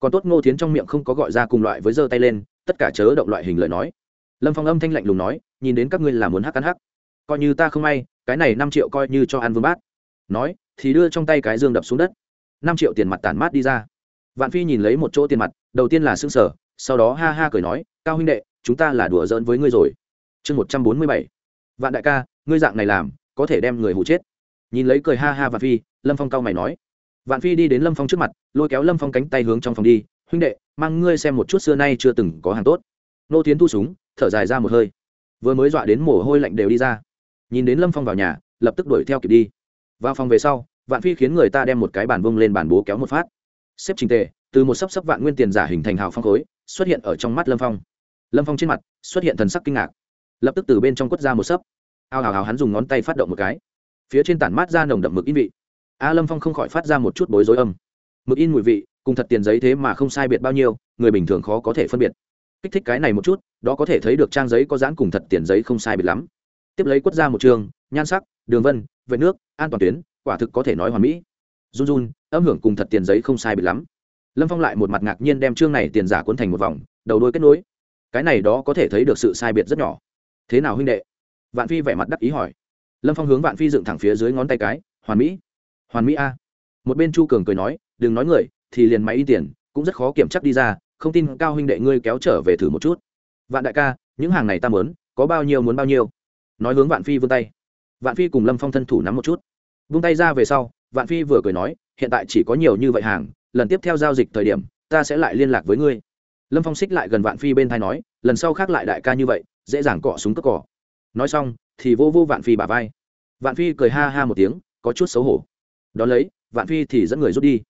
Còn tốt ngô tiến trong miệng không có gọi ra cùng loại với giơ tay lên, tất cả chớ động loại hình lời nói lâm phong âm thanh lạnh lùng nói, nhìn đến các ngươi là muốn hắc ăn hắc. Coi như ta không may, cái này năm triệu coi như cho ăn vương bát. Nói, thì đưa trong tay cái dương đập xuống đất. Năm triệu tiền mặt tản mát đi ra. Vạn phi nhìn lấy một chỗ tiền mặt, đầu tiên là xương sở sau đó ha ha cười nói, cao huynh đệ, chúng ta là đùa giỡn với ngươi rồi. Chương một trăm bốn mươi bảy. Vạn đại ca, ngươi dạng này làm, có thể đem người hụ chết. Nhìn lấy cười ha ha vạn phi, lâm phong cao mày nói. Vạn phi đi đến lâm phong trước mặt, lôi kéo lâm phong cánh tay hướng trong phòng đi, huynh đệ, mang ngươi xem một chút xưa nay chưa từng có hàng tốt. Nô tiến thu súng thở dài ra một hơi. Vừa mới dọa đến mồ hôi lạnh đều đi ra. Nhìn đến lâm phong vào nhà, lập tức đuổi theo kịp đi. Vào phòng về sau, vạn phi khiến người ta đem một cái bàn vông lên bàn bố kéo một phát. Xếp trình tề, từ một sấp sấp vạn nguyên tiền giả hình thành hào phong khối, xuất hiện ở trong mắt lâm phong. Lâm phong trên mặt xuất hiện thần sắc kinh ngạc. Lập tức từ bên trong quất ra một sấp. Ao hào hào hắn dùng ngón tay phát động một cái. Phía trên tản mát ra nồng đậm mực in vị. A lâm phong không khỏi phát ra một chút bối rối âm. Mực in mùi vị, cùng thật tiền giấy thế mà không sai biệt bao nhiêu, người bình thường khó có thể phân biệt kích thích cái này một chút, đó có thể thấy được trang giấy có dán cùng thật tiền giấy không sai biệt lắm. Tiếp lấy quất ra một trường, nhan sắc, đường vân, vệ nước, an toàn tuyến, quả thực có thể nói hoàn mỹ. Run run, âm hưởng cùng thật tiền giấy không sai biệt lắm. Lâm phong lại một mặt ngạc nhiên đem chương này tiền giả cuốn thành một vòng, đầu đôi kết nối. Cái này đó có thể thấy được sự sai biệt rất nhỏ. Thế nào huynh đệ? Vạn phi vẻ mặt đắc ý hỏi. Lâm phong hướng vạn phi dựng thẳng phía dưới ngón tay cái, hoàn mỹ. Hoàn mỹ a. Một bên chu cường cười nói, đừng nói người, thì liền máy y tiền, cũng rất khó kiểm chắc đi ra không tin cao huynh đệ ngươi kéo trở về thử một chút. Vạn đại ca, những hàng này ta mớn có bao nhiêu muốn bao nhiêu. Nói hướng vạn phi vươn tay. Vạn phi cùng lâm phong thân thủ nắm một chút. Vung tay ra về sau, vạn phi vừa cười nói, hiện tại chỉ có nhiều như vậy hàng, lần tiếp theo giao dịch thời điểm, ta sẽ lại liên lạc với ngươi. Lâm phong xích lại gần vạn phi bên thai nói, lần sau khác lại đại ca như vậy, dễ dàng cọ súng cất cỏ. Nói xong, thì vô vô vạn phi bà vai. Vạn phi cười ha ha một tiếng, có chút xấu hổ. Đón lấy, vạn phi thì dẫn người rút đi.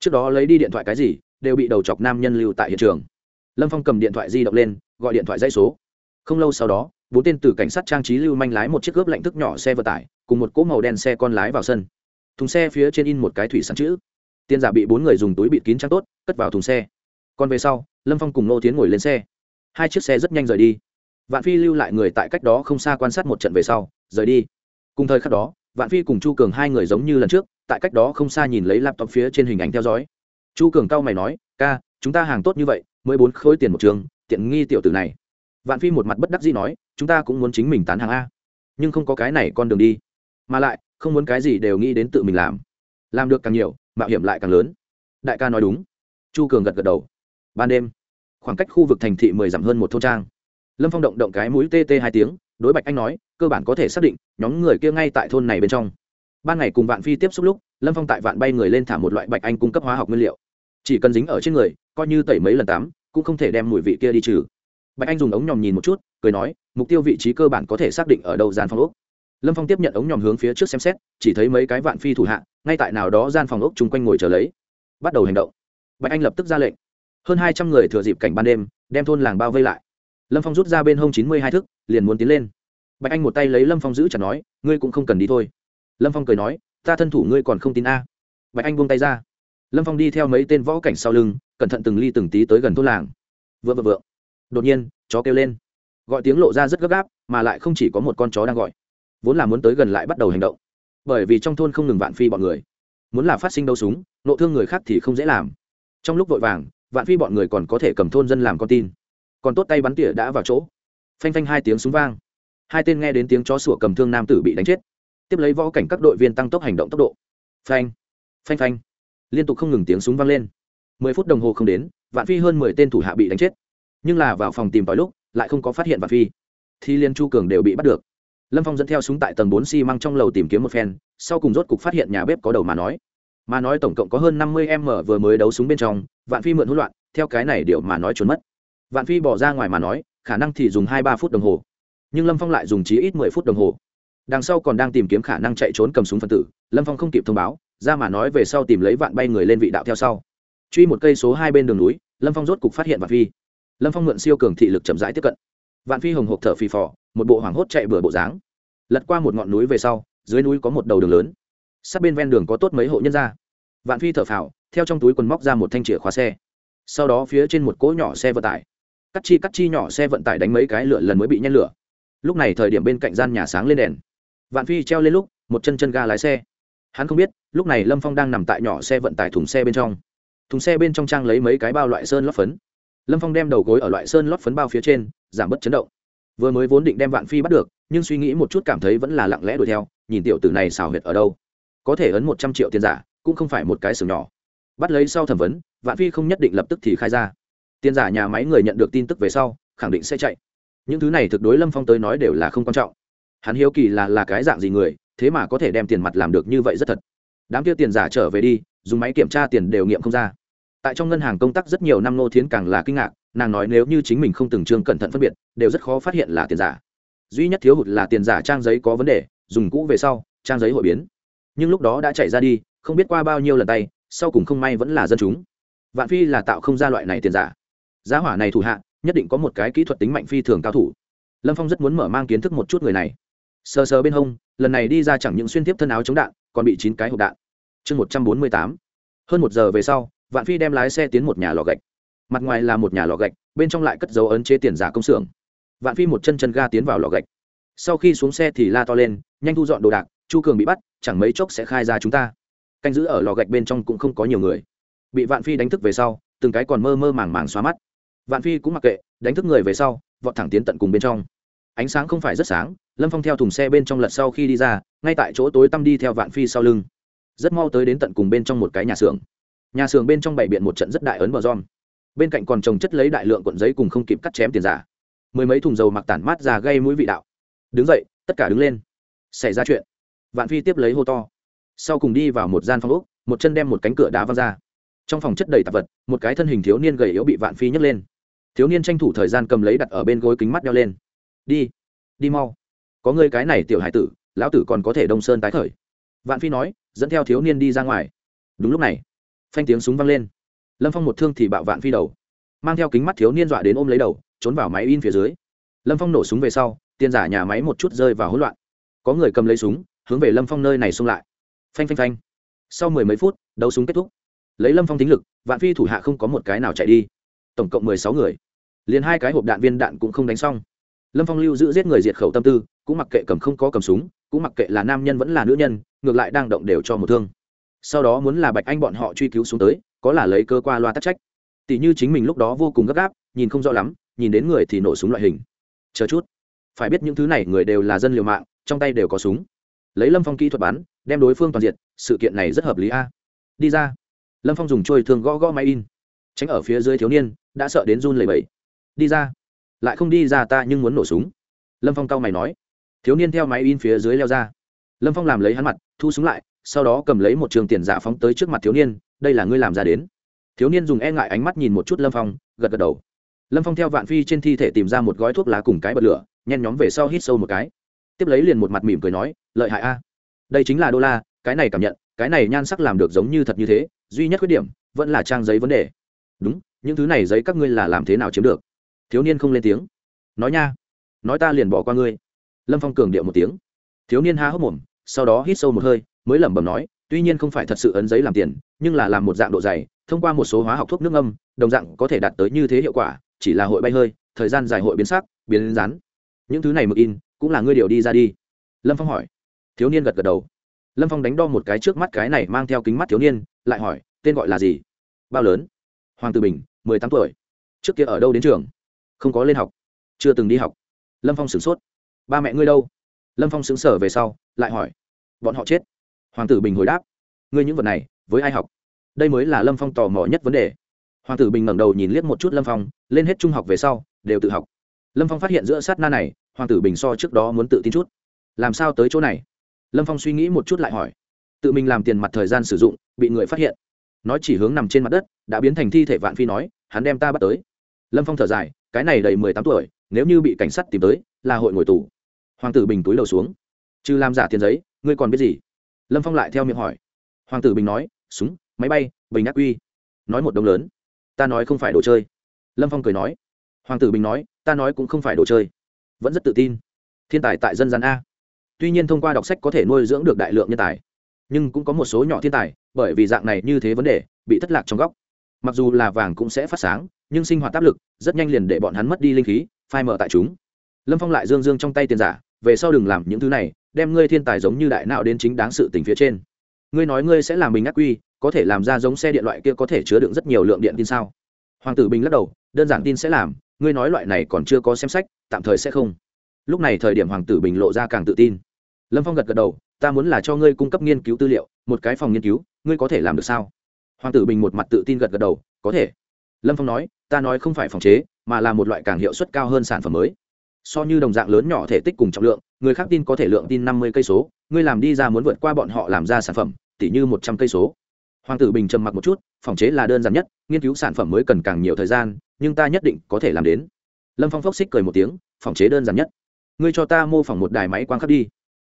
Trước đó lấy đi điện thoại cái gì đều bị đầu chọc nam nhân lưu tại hiện trường. Lâm phong cầm điện thoại di động lên, gọi điện thoại dây số. Không lâu sau đó, bốn tên từ cảnh sát trang trí lưu manh lái một chiếc cướp lạnh thức nhỏ xe vận tải, cùng một cỗ màu đen xe con lái vào sân. Thùng xe phía trên in một cái thủy sản chữ. Tiền giả bị bốn người dùng túi bịt kín trắng tốt, cất vào thùng xe. Còn về sau, lâm phong cùng nô tiến ngồi lên xe. Hai chiếc xe rất nhanh rời đi. Vạn phi lưu lại người tại cách đó không xa quan sát một trận về sau, rời đi. Cùng thời khắc đó, vạn phi cùng chu cường hai người giống như lần trước, tại cách đó không xa nhìn lấy laptop phía trên hình ảnh theo dõi chu cường cao mày nói, ca, chúng ta hàng tốt như vậy, mới bốn khối tiền một trường, tiện nghi tiểu tử này. Vạn phi một mặt bất đắc dĩ nói, chúng ta cũng muốn chính mình tán hàng a. Nhưng không có cái này con đường đi. Mà lại, không muốn cái gì đều nghĩ đến tự mình làm. Làm được càng nhiều, mạo hiểm lại càng lớn. Đại ca nói đúng. Chu cường gật gật đầu. Ban đêm, khoảng cách khu vực thành thị mười dặm hơn một thôn trang. Lâm phong động động cái mũi tt hai tiếng, đối bạch anh nói, cơ bản có thể xác định, nhóm người kia ngay tại thôn này bên trong. Ban ngày cùng vạn phi tiếp xúc lúc, lâm phong tại vạn bay người lên thả một loại bạch anh cung cấp hóa học nguyên liệu chỉ cần dính ở trên người, coi như tẩy mấy lần tắm, cũng không thể đem mùi vị kia đi trừ. Bạch anh dùng ống nhòm nhìn một chút, cười nói, mục tiêu vị trí cơ bản có thể xác định ở đâu gian phòng ốc. Lâm phong tiếp nhận ống nhòm hướng phía trước xem xét, chỉ thấy mấy cái vạn phi thủ hạ, ngay tại nào đó gian phòng ốc chung quanh ngồi chờ lấy. Bắt đầu hành động. Bạch anh lập tức ra lệnh. Hơn hai trăm người thừa dịp cảnh ban đêm, đem thôn làng bao vây lại. Lâm phong rút ra bên hông chín mươi hai thức, liền muốn tiến lên. Bạch anh một tay lấy lâm phong giữ chặt nói, ngươi cũng không cần đi thôi. Lâm phong cười nói, ta thân thủ ngươi còn không tin a. Bạch anh buông tay ra lâm phong đi theo mấy tên võ cảnh sau lưng, cẩn thận từng ly từng tí tới gần thôn làng. Vợ vợ vợ đột nhiên, chó kêu lên. Gọi tiếng lộ ra rất gấp gáp, mà lại không chỉ có một con chó đang gọi. Vốn là muốn tới gần lại bắt đầu hành động. Bởi vì trong thôn không ngừng vạn phi bọn người. Muốn là phát sinh đâu súng, nộ thương người khác thì không dễ làm. Trong lúc vội vàng, vạn phi bọn người còn có thể cầm thôn dân làm con tin. Còn tốt tay bắn tỉa đã vào chỗ. Phanh phanh hai tiếng súng vang. Hai tên nghe đến tiếng chó sủa cầm thương nam tử bị đánh chết. Tiếp lấy võ cảnh các đội viên tăng tốc hành động tốc độ. Phanh. Phanh phanh liên tục không ngừng tiếng súng vang lên. Mười phút đồng hồ không đến, vạn phi hơn mười tên thủ hạ bị đánh chết. Nhưng là vào phòng tìm tòi lúc, lại không có phát hiện vạn phi. Thì liên chu cường đều bị bắt được. Lâm phong dẫn theo súng tại tầng bốn xi、si、măng trong lầu tìm kiếm một phen, sau cùng rốt cục phát hiện nhà bếp có đầu mà nói. Mà nói tổng cộng có hơn năm mươi m vừa mới đấu súng bên trong, vạn phi mượn hỗn loạn, theo cái này điều mà nói trốn mất. Vạn phi bỏ ra ngoài mà nói, khả năng thì dùng hai ba phút đồng hồ. Nhưng lâm phong lại dùng chí ít mười phút đồng hồ. Đằng sau còn đang tìm kiếm khả năng chạy trốn cầm súng phân tử, lâm phong không kịp thông báo ra mà nói về sau tìm lấy vạn bay người lên vị đạo theo sau. Truy một cây số hai bên đường núi, lâm phong rốt cục phát hiện vạn phi. Lâm phong mượn siêu cường thị lực chậm rãi tiếp cận. Vạn phi hồng hộp thở phì phò, một bộ hoảng hốt chạy bừa bộ dáng. Lật qua một ngọn núi về sau, dưới núi có một đầu đường lớn. Sát bên ven đường có tốt mấy hộ nhân ra vạn phi thở phào, theo trong túi quần móc ra một thanh chìa khóa xe. Sau đó phía trên một cỗ nhỏ xe vận tải. Cắt chi cắt chi nhỏ xe vận tải đánh mấy cái lửa lần mới bị nhen lửa. Lúc này thời điểm bên cạnh gian nhà sáng lên đèn. Vạn phi treo lên lúc, một chân chân ga lái xe hắn không biết, lúc này lâm phong đang nằm tại nhỏ xe vận tải thùng xe bên trong. Thùng xe bên trong trang lấy mấy cái bao loại sơn lót phấn. Lâm phong đem đầu gối ở loại sơn lót phấn bao phía trên, giảm bớt chấn động. Vừa mới vốn định đem vạn phi bắt được, nhưng suy nghĩ một chút cảm thấy vẫn là lặng lẽ đuổi theo, nhìn tiểu tử này xào huyệt ở đâu. Có thể ấn một trăm triệu tiền giả, cũng không phải một cái sừng nhỏ. Bắt lấy sau thẩm vấn, vạn phi không nhất định lập tức thì khai ra. Tiền giả nhà máy người nhận được tin tức về sau, khẳng định sẽ chạy. Những thứ này thực đối lâm phong tới nói đều là không quan trọng. Hắn hiếu kỳ là là cái dạng gì người thế mà có thể đem tiền mặt làm được như vậy rất thật. Đám kia tiền giả trở về đi, dùng máy kiểm tra tiền đều nghiệm không ra. Tại trong ngân hàng công tác rất nhiều năm nô thiến càng là kinh ngạc, nàng nói nếu như chính mình không từng trương cẩn thận phân biệt, đều rất khó phát hiện là tiền giả. Duy nhất thiếu hụt là tiền giả trang giấy có vấn đề, dùng cũ về sau, trang giấy hội biến. Nhưng lúc đó đã chạy ra đi, không biết qua bao nhiêu lần tay, sau cùng không may vẫn là dân chúng. Vạn phi là tạo không ra loại này tiền giả. Giá hỏa này thủ hạ, nhất định có một cái kỹ thuật tính mạnh phi thường cao thủ. Lâm phong rất muốn mở mang kiến thức một chút người này. Sờ sờ bên hông lần này đi ra chẳng những xuyên tiếp thân áo chống đạn, còn bị chín cái hộp đạn. Chương một trăm bốn mươi tám. Hơn một giờ về sau, vạn phi đem lái xe tiến một nhà lò gạch. Mặt ngoài là một nhà lò gạch, bên trong lại cất dấu ấn chế tiền giả công xưởng. Vạn phi một chân chân ga tiến vào lò gạch. Sau khi xuống xe thì la to lên, nhanh thu dọn đồ đạc, chu cường bị bắt, chẳng mấy chốc sẽ khai ra chúng ta. Canh giữ ở lò gạch bên trong cũng không có nhiều người. Bị vạn phi đánh thức về sau, từng cái còn mơ mơ màng màng xóa mắt. Vạn phi cũng mặc kệ, đánh thức người về sau, vọt thẳng tiến tận cùng bên trong. Ánh sáng không phải rất sáng lâm phong theo thùng xe bên trong lật sau khi đi ra, ngay tại chỗ tối tăm đi theo vạn phi sau lưng. Rất mau tới đến tận cùng bên trong một cái nhà xưởng. Nhà xưởng bên trong bày biện một trận rất đại ấn bờ giom bên cạnh còn trồng chất lấy đại lượng cuộn giấy cùng không kịp cắt chém tiền giả. Mười mấy thùng dầu mặc tản mát ra gây mũi vị đạo. Đứng dậy, tất cả đứng lên. Xảy ra chuyện. Vạn phi tiếp lấy hô to. Sau cùng đi vào một gian phòng úc một chân đem một cánh cửa đá văng ra. Trong phòng chất đầy tạp vật, một cái thân hình thiếu niên gầy yếu bị vạn phi nhấc lên. Thiếu niên tranh thủ thời gian cầm lấy đặt ở bên gối kính mắt đeo lên. Đi đi mau có ngươi cái này tiểu hải tử, lão tử còn có thể đông sơn tái khởi. Vạn phi nói, dẫn theo thiếu niên đi ra ngoài. Đúng lúc này, phanh tiếng súng vang lên. Lâm phong một thương thì bạo vạn phi đầu. Mang theo kính mắt thiếu niên dọa đến ôm lấy đầu, trốn vào máy in phía dưới. Lâm phong nổ súng về sau, tiền giả nhà máy một chút rơi vào hỗn loạn. Có người cầm lấy súng, hướng về lâm phong nơi này xung lại. Phanh phanh phanh. Sau mười mấy phút, đấu súng kết thúc. Lấy lâm phong tính lực, vạn phi thủ hạ không có một cái nào chạy đi. Tổng cộng mười sáu người. Liền hai cái hộp đạn viên đạn cũng không đánh xong lâm phong lưu giữ giết người diệt khẩu tâm tư, cũng mặc kệ cầm không có cầm súng, cũng mặc kệ là nam nhân vẫn là nữ nhân, ngược lại đang động đều cho một thương. Sau đó muốn là bạch anh bọn họ truy cứu xuống tới, có là lấy cơ qua loa tắc trách. Tỷ như chính mình lúc đó vô cùng gấp gáp, nhìn không rõ lắm, nhìn đến người thì nổ súng loại hình. Chờ chút. Phải biết những thứ này người đều là dân liều mạng, trong tay đều có súng. Lấy lâm phong kỹ thuật bắn, đem đối phương toàn diện sự kiện này rất hợp lý a. Đi ra. Lâm phong dùng trôi thương gõ gõ máy in. Tránh ở phía dưới thiếu niên, đã sợ đến run lầy bẫy đi ra lại không đi ra ta nhưng muốn nổ súng. Lâm phong cau mày nói. Thiếu niên theo máy in phía dưới leo ra. Lâm phong làm lấy hắn mặt, thu súng lại, sau đó cầm lấy một trường tiền giả phóng tới trước mặt thiếu niên, đây là ngươi làm ra đến. Thiếu niên dùng e ngại ánh mắt nhìn một chút lâm phong, gật gật đầu. Lâm phong theo vạn phi trên thi thể tìm ra một gói thuốc lá cùng cái bật lửa, nhen nhóm về sau hít sâu một cái. Tiếp lấy liền một mặt mỉm cười nói, lợi hại a. Đây chính là đô la, cái này cảm nhận, cái này nhan sắc làm được giống như thật như thế, duy nhất khuyết điểm vẫn là trang giấy vấn đề. Đúng, những thứ này giấy các ngươi là làm thế nào chiếm được? Thiếu niên không lên tiếng. Nói nha, nói ta liền bỏ qua ngươi. Lâm phong cường điệu một tiếng. Thiếu niên ha hốc mồm, sau đó hít sâu một hơi, mới lẩm bẩm nói, tuy nhiên không phải thật sự ấn giấy làm tiền, nhưng là làm một dạng độ dày, thông qua một số hóa học thuốc nước âm đồng dạng có thể đạt tới như thế hiệu quả, chỉ là hội bay hơi, thời gian dài hội biến sắc, biến rán những thứ này mực in, cũng là ngươi điều đi ra đi. Lâm phong hỏi. Thiếu niên gật gật đầu. Lâm phong đánh đo một cái trước mắt cái này mang theo kính mắt thiếu niên, lại hỏi, tên gọi là gì? Bao lớn? Hoàng tử bình, mười tám tuổi. Trước kia ở đâu đến trường? Không có lên học. Chưa từng đi học. Lâm phong sửng sốt. Ba mẹ ngươi đâu? Lâm phong xứng sở về sau, lại hỏi. Bọn họ chết. Hoàng tử bình hồi đáp. Ngươi những vật này, với ai học? Đây mới là lâm phong tò mò nhất vấn đề. Hoàng tử bình ngẩng đầu nhìn liếc một chút lâm phong, lên hết trung học về sau, đều tự học. Lâm phong phát hiện giữa sát na này, hoàng tử bình so trước đó muốn tự tin chút. Làm sao tới chỗ này? Lâm phong suy nghĩ một chút lại hỏi. Tự mình làm tiền mặt thời gian sử dụng, bị người phát hiện. Nói chỉ hướng nằm trên mặt đất, đã biến thành thi thể vạn phi nói, hắn đem ta bắt tới. Lâm phong thở dài cái này đầy mười tám tuổi, nếu như bị cảnh sát tìm tới, là hội ngồi tù. Hoàng tử bình túi đầu xuống. Trừ làm giả tiền giấy, ngươi còn biết gì? Lâm phong lại theo miệng hỏi. Hoàng tử bình nói, súng, máy bay, bình ác quy. Nói một đông lớn. Ta nói không phải đồ chơi. Lâm phong cười nói. Hoàng tử bình nói, ta nói cũng không phải đồ chơi. Vẫn rất tự tin. Thiên tài tại dân gian a. Tuy nhiên thông qua đọc sách có thể nuôi dưỡng được đại lượng nhân tài. Nhưng cũng có một số nhỏ thiên tài, bởi vì dạng này như thế vấn đề, bị thất lạc trong góc mặc dù là vàng cũng sẽ phát sáng, nhưng sinh hoạt áp lực, rất nhanh liền để bọn hắn mất đi linh khí, phai mở tại chúng. Lâm phong lại dương dương trong tay tiền giả, về sau đừng làm những thứ này, đem ngươi thiên tài giống như đại nào đến chính đáng sự tình phía trên. Ngươi nói ngươi sẽ làm bình ác quy, có thể làm ra giống xe điện loại kia có thể chứa đựng rất nhiều lượng điện tin sao? Hoàng tử bình lắc đầu, đơn giản tin sẽ làm, ngươi nói loại này còn chưa có xem sách, tạm thời sẽ không. Lúc này thời điểm hoàng tử bình lộ ra càng tự tin. Lâm phong gật gật đầu, ta muốn là cho ngươi cung cấp nghiên cứu tư liệu, một cái phòng nghiên cứu, ngươi có thể làm được sao? Hoàng tử bình một mặt tự tin gật gật đầu, có thể. Lâm phong nói, ta nói không phải phòng chế, mà là một loại càng hiệu suất cao hơn sản phẩm mới. So như đồng dạng lớn nhỏ thể tích cùng trọng lượng, người khác tin có thể lượng tin năm mươi cây số, ngươi làm đi ra muốn vượt qua bọn họ làm ra sản phẩm tỷ như một trăm cây số. Hoàng tử bình trầm mặc một chút, phòng chế là đơn giản nhất, nghiên cứu sản phẩm mới cần càng nhiều thời gian, nhưng ta nhất định có thể làm đến. Lâm phong phốc xích cười một tiếng, phòng chế đơn giản nhất. Ngươi cho ta mô phỏng một đài máy quang khắc đi.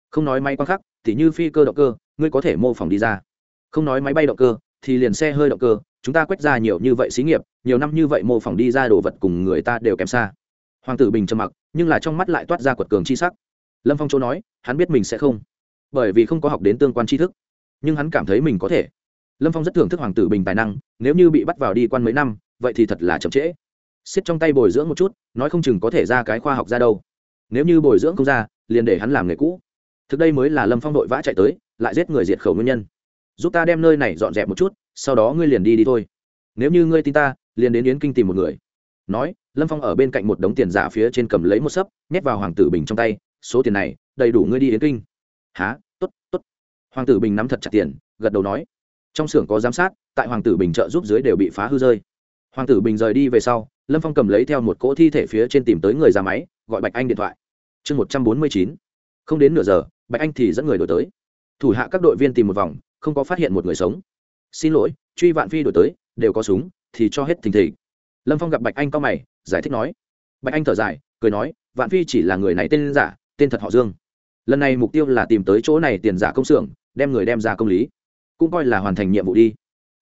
Không nói máy quang khắc, tỉ như phi cơ động cơ, ngươi có thể mô phỏng đi ra. Không nói máy bay động cơ thì liền xe hơi động cơ, chúng ta quét ra nhiều như vậy xí nghiệp, nhiều năm như vậy mô phỏng đi ra đồ vật cùng người ta đều kém xa. Hoàng tử bình trầm mặc, nhưng là trong mắt lại toát ra quật cường chi sắc. Lâm phong chỗ nói, hắn biết mình sẽ không, bởi vì không có học đến tương quan tri thức, nhưng hắn cảm thấy mình có thể. Lâm phong rất thưởng thức hoàng tử bình tài năng, nếu như bị bắt vào đi quan mấy năm, vậy thì thật là chậm trễ. Xiết trong tay bồi dưỡng một chút, nói không chừng có thể ra cái khoa học ra đâu. Nếu như bồi dưỡng không ra, liền để hắn làm nghề cũ. Thực đây mới là lâm phong đội vã chạy tới, lại giết người diệt khẩu nguyên nhân giúp ta đem nơi này dọn dẹp một chút, sau đó ngươi liền đi đi thôi. Nếu như ngươi tin ta, liền đến yến kinh tìm một người. Nói, lâm phong ở bên cạnh một đống tiền giả phía trên cầm lấy một sấp, nhét vào hoàng tử bình trong tay. Số tiền này, đầy đủ ngươi đi yến kinh. Há t ố t t ố t hoàng tử bình nắm thật chặt tiền, gật đầu nói. Trong xưởng có giám sát, tại hoàng tử bình trợ giúp dưới đều bị phá hư rơi. Hoàng tử bình rời đi về sau, lâm phong cầm lấy theo một cỗ thi thể phía trên tìm tới người ra máy, gọi bạch anh điện thoại. Chương một trăm bốn mươi chín. Không đến nửa giờ, bạch anh thì dẫn người đổi tới. Thủ hạ các đội viên tìm một vòng không có phát hiện một người sống. Xin lỗi, truy vạn phi đổi tới, đều có súng, thì cho hết thình thịch. Lâm phong gặp bạch anh cao mày, giải thích nói. Bạch anh thở dài, cười nói, vạn phi chỉ là người này tên giả, tên thật họ dương. Lần này mục tiêu là tìm tới chỗ này tiền giả công xưởng, đem người đem ra công lý. Cũng coi là hoàn thành nhiệm vụ đi.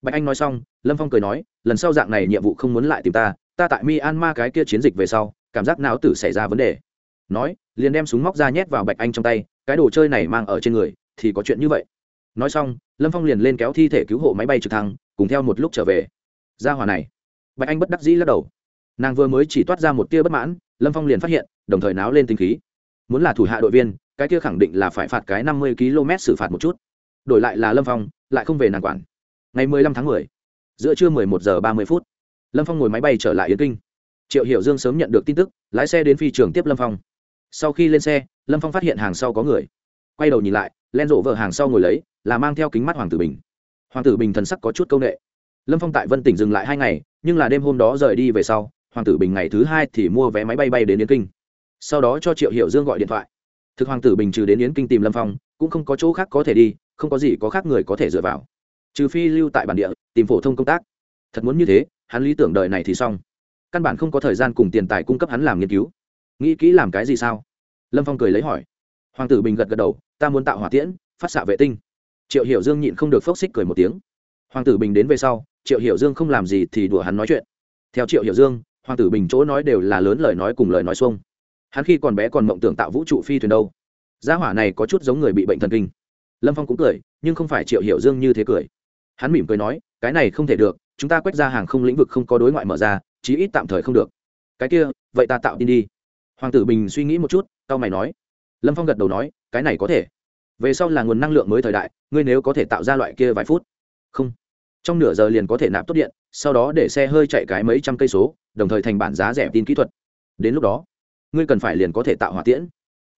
Bạch anh nói xong, lâm phong cười nói, lần sau dạng này nhiệm vụ không muốn lại tìm ta ta tại myanmar cái kia chiến dịch về sau, cảm giác não tử xảy ra vấn đề. Nói, liền đem súng móc ra nhét vào bạch anh trong tay, cái đồ chơi này mang ở trên người, thì có chuyện như vậy nói xong, lâm phong liền lên kéo thi thể cứu hộ máy bay trực thăng, cùng theo một lúc trở về. Ra hòa này. Bạch anh bất đắc dĩ lắc đầu. Nàng vừa mới chỉ toát ra một tia bất mãn, lâm phong liền phát hiện, đồng thời náo lên tinh khí. Muốn là thủ hạ đội viên, cái kia khẳng định là phải phạt cái năm mươi km xử phạt một chút. Đổi lại là lâm phong, lại không về nàng quản. Ngày mười lăm tháng mười, giữa trưa mười một giờ ba mươi phút, lâm phong ngồi máy bay trở lại yến kinh. Triệu hiểu dương sớm nhận được tin tức, lái xe đến phi trường tiếp lâm phong. Sau khi lên xe, lâm phong phát hiện hàng sau có người. Quay đầu nhìn lại len rộ vợ hàng sau ngồi lấy là mang theo kính mắt hoàng tử bình. Hoàng tử bình thần sắc có chút c â u n ệ lâm phong tại vân tỉnh dừng lại hai ngày, nhưng là đêm hôm đó rời đi về sau, hoàng tử bình ngày thứ hai thì mua vé máy bay bay đến yến kinh. Sau đó cho triệu hiểu dương gọi điện thoại. Thực hoàng tử bình trừ đến yến kinh tìm lâm phong, cũng không có chỗ khác có thể đi, không có gì có khác người có thể dựa vào. Trừ phi lưu tại bản địa, tìm phổ thông công tác. Thật muốn như thế, hắn lý tưởng đời này thì xong. Căn bản không có thời gian cùng tiền tài cung cấp hắn làm nghiên cứu. Nghĩ kỹ làm cái gì sao? Lâm phong cười lấy hỏi. Hoàng tử bình gật gật đầu, ta muốn tạo hỏa tiễn, phát xạ vệ tinh triệu hiểu dương nhịn không được phốc xích cười một tiếng. Hoàng tử bình đến về sau, triệu hiểu dương không làm gì thì đùa hắn nói chuyện. Theo triệu hiểu dương, hoàng tử bình chỗ nói đều là lớn lời nói cùng lời nói xuông. Hắn khi còn bé còn mộng tưởng tạo vũ trụ phi thuyền đâu. Gia hỏa này có chút giống người bị bệnh thần kinh. Lâm phong cũng cười, nhưng không phải triệu hiểu dương như thế cười. Hắn mỉm cười nói, cái này không thể được, chúng ta quét ra hàng không lĩnh vực không có đối ngoại mở ra, chí ít tạm thời không được. Cái kia, vậy ta tạo tin đi. Hoàng tử bình suy nghĩ một chút tao mày nói. Lâm phong gật đầu nói, cái này có thể về sau là nguồn năng lượng mới thời đại, ngươi nếu có thể tạo ra loại kia vài phút. Không. Trong nửa giờ liền có thể nạp tốt điện, sau đó để xe hơi chạy cái mấy trăm cây số, đồng thời thành bản giá rẻ tin kỹ thuật. Đến lúc đó, ngươi cần phải liền có thể tạo hỏa tiễn.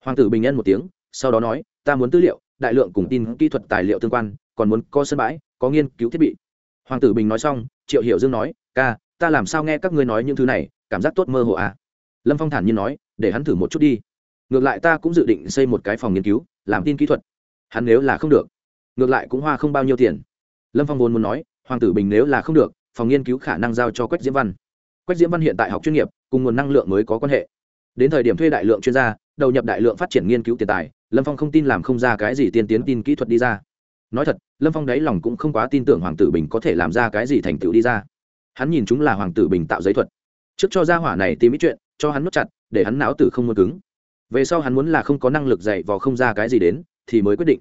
Hoàng tử bình nhân một tiếng, sau đó nói, ta muốn tư liệu, đại lượng cùng tin kỹ thuật tài liệu tương quan, còn muốn có sân bãi, có nghiên cứu thiết bị. Hoàng tử bình nói xong, triệu hiểu dương nói, ca, ta làm sao nghe các ngươi nói những thứ này, cảm giác tốt mơ hồ à? Lâm phong thản nhiên nói, để hắn thử một chút đi. Ngược lại ta cũng dự định xây một cái phòng nghiên cứu, làm tin kỹ thuật hắn nếu là không được, ngược lại cũng hoa không bao nhiêu tiền. Lâm phong vốn muốn nói, hoàng tử bình nếu là không được, phòng nghiên cứu khả năng giao cho quách diễm văn. Quách diễm văn hiện tại học chuyên nghiệp, cùng nguồn năng lượng mới có quan hệ. Đến thời điểm thuê đại lượng chuyên gia, đầu nhập đại lượng phát triển nghiên cứu tiền tài, lâm phong không tin làm không ra cái gì tiên tiến tin kỹ thuật đi ra. Nói thật, lâm phong đáy lòng cũng không quá tin tưởng hoàng tử bình có thể làm ra cái gì thành tựu đi ra. Hắn nhìn chúng là hoàng tử bình tạo giấy thuật. Trước cho gia hỏa này tìm ít chuyện, cho hắn nút chặt, để hắn não tử không muốn cứng. Về sau hắn muốn là không có năng lực dạy vò không ra cái gì đến thì mới quyết định.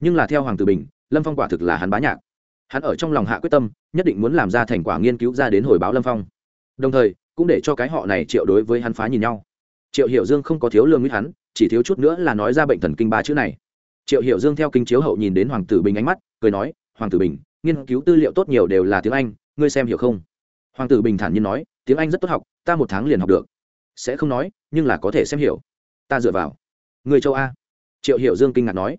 Nhưng là theo hoàng tử bình, lâm phong quả thực là hắn bá nhạc. Hắn ở trong lòng hạ quyết tâm, nhất định muốn làm ra thành quả nghiên cứu ra đến hồi báo lâm phong. Đồng thời, cũng để cho cái họ này triệu đối với hắn phá nhìn nhau. Triệu hiểu dương không có thiếu lương với hắn, chỉ thiếu chút nữa là nói ra bệnh thần kinh ba chữ này. Triệu hiểu dương theo kinh chiếu hậu nhìn đến hoàng tử bình ánh mắt, cười nói, hoàng tử bình, nghiên cứu tư liệu tốt nhiều đều là tiếng anh, ngươi xem hiểu không? Hoàng tử bình thản nhiên nói, tiếng anh rất tốt học, ta một tháng liền học được. Sẽ không nói, nhưng là có thể xem hiểu. Ta dựa vào. Người châu a triệu hiểu dương kinh ngạc nói.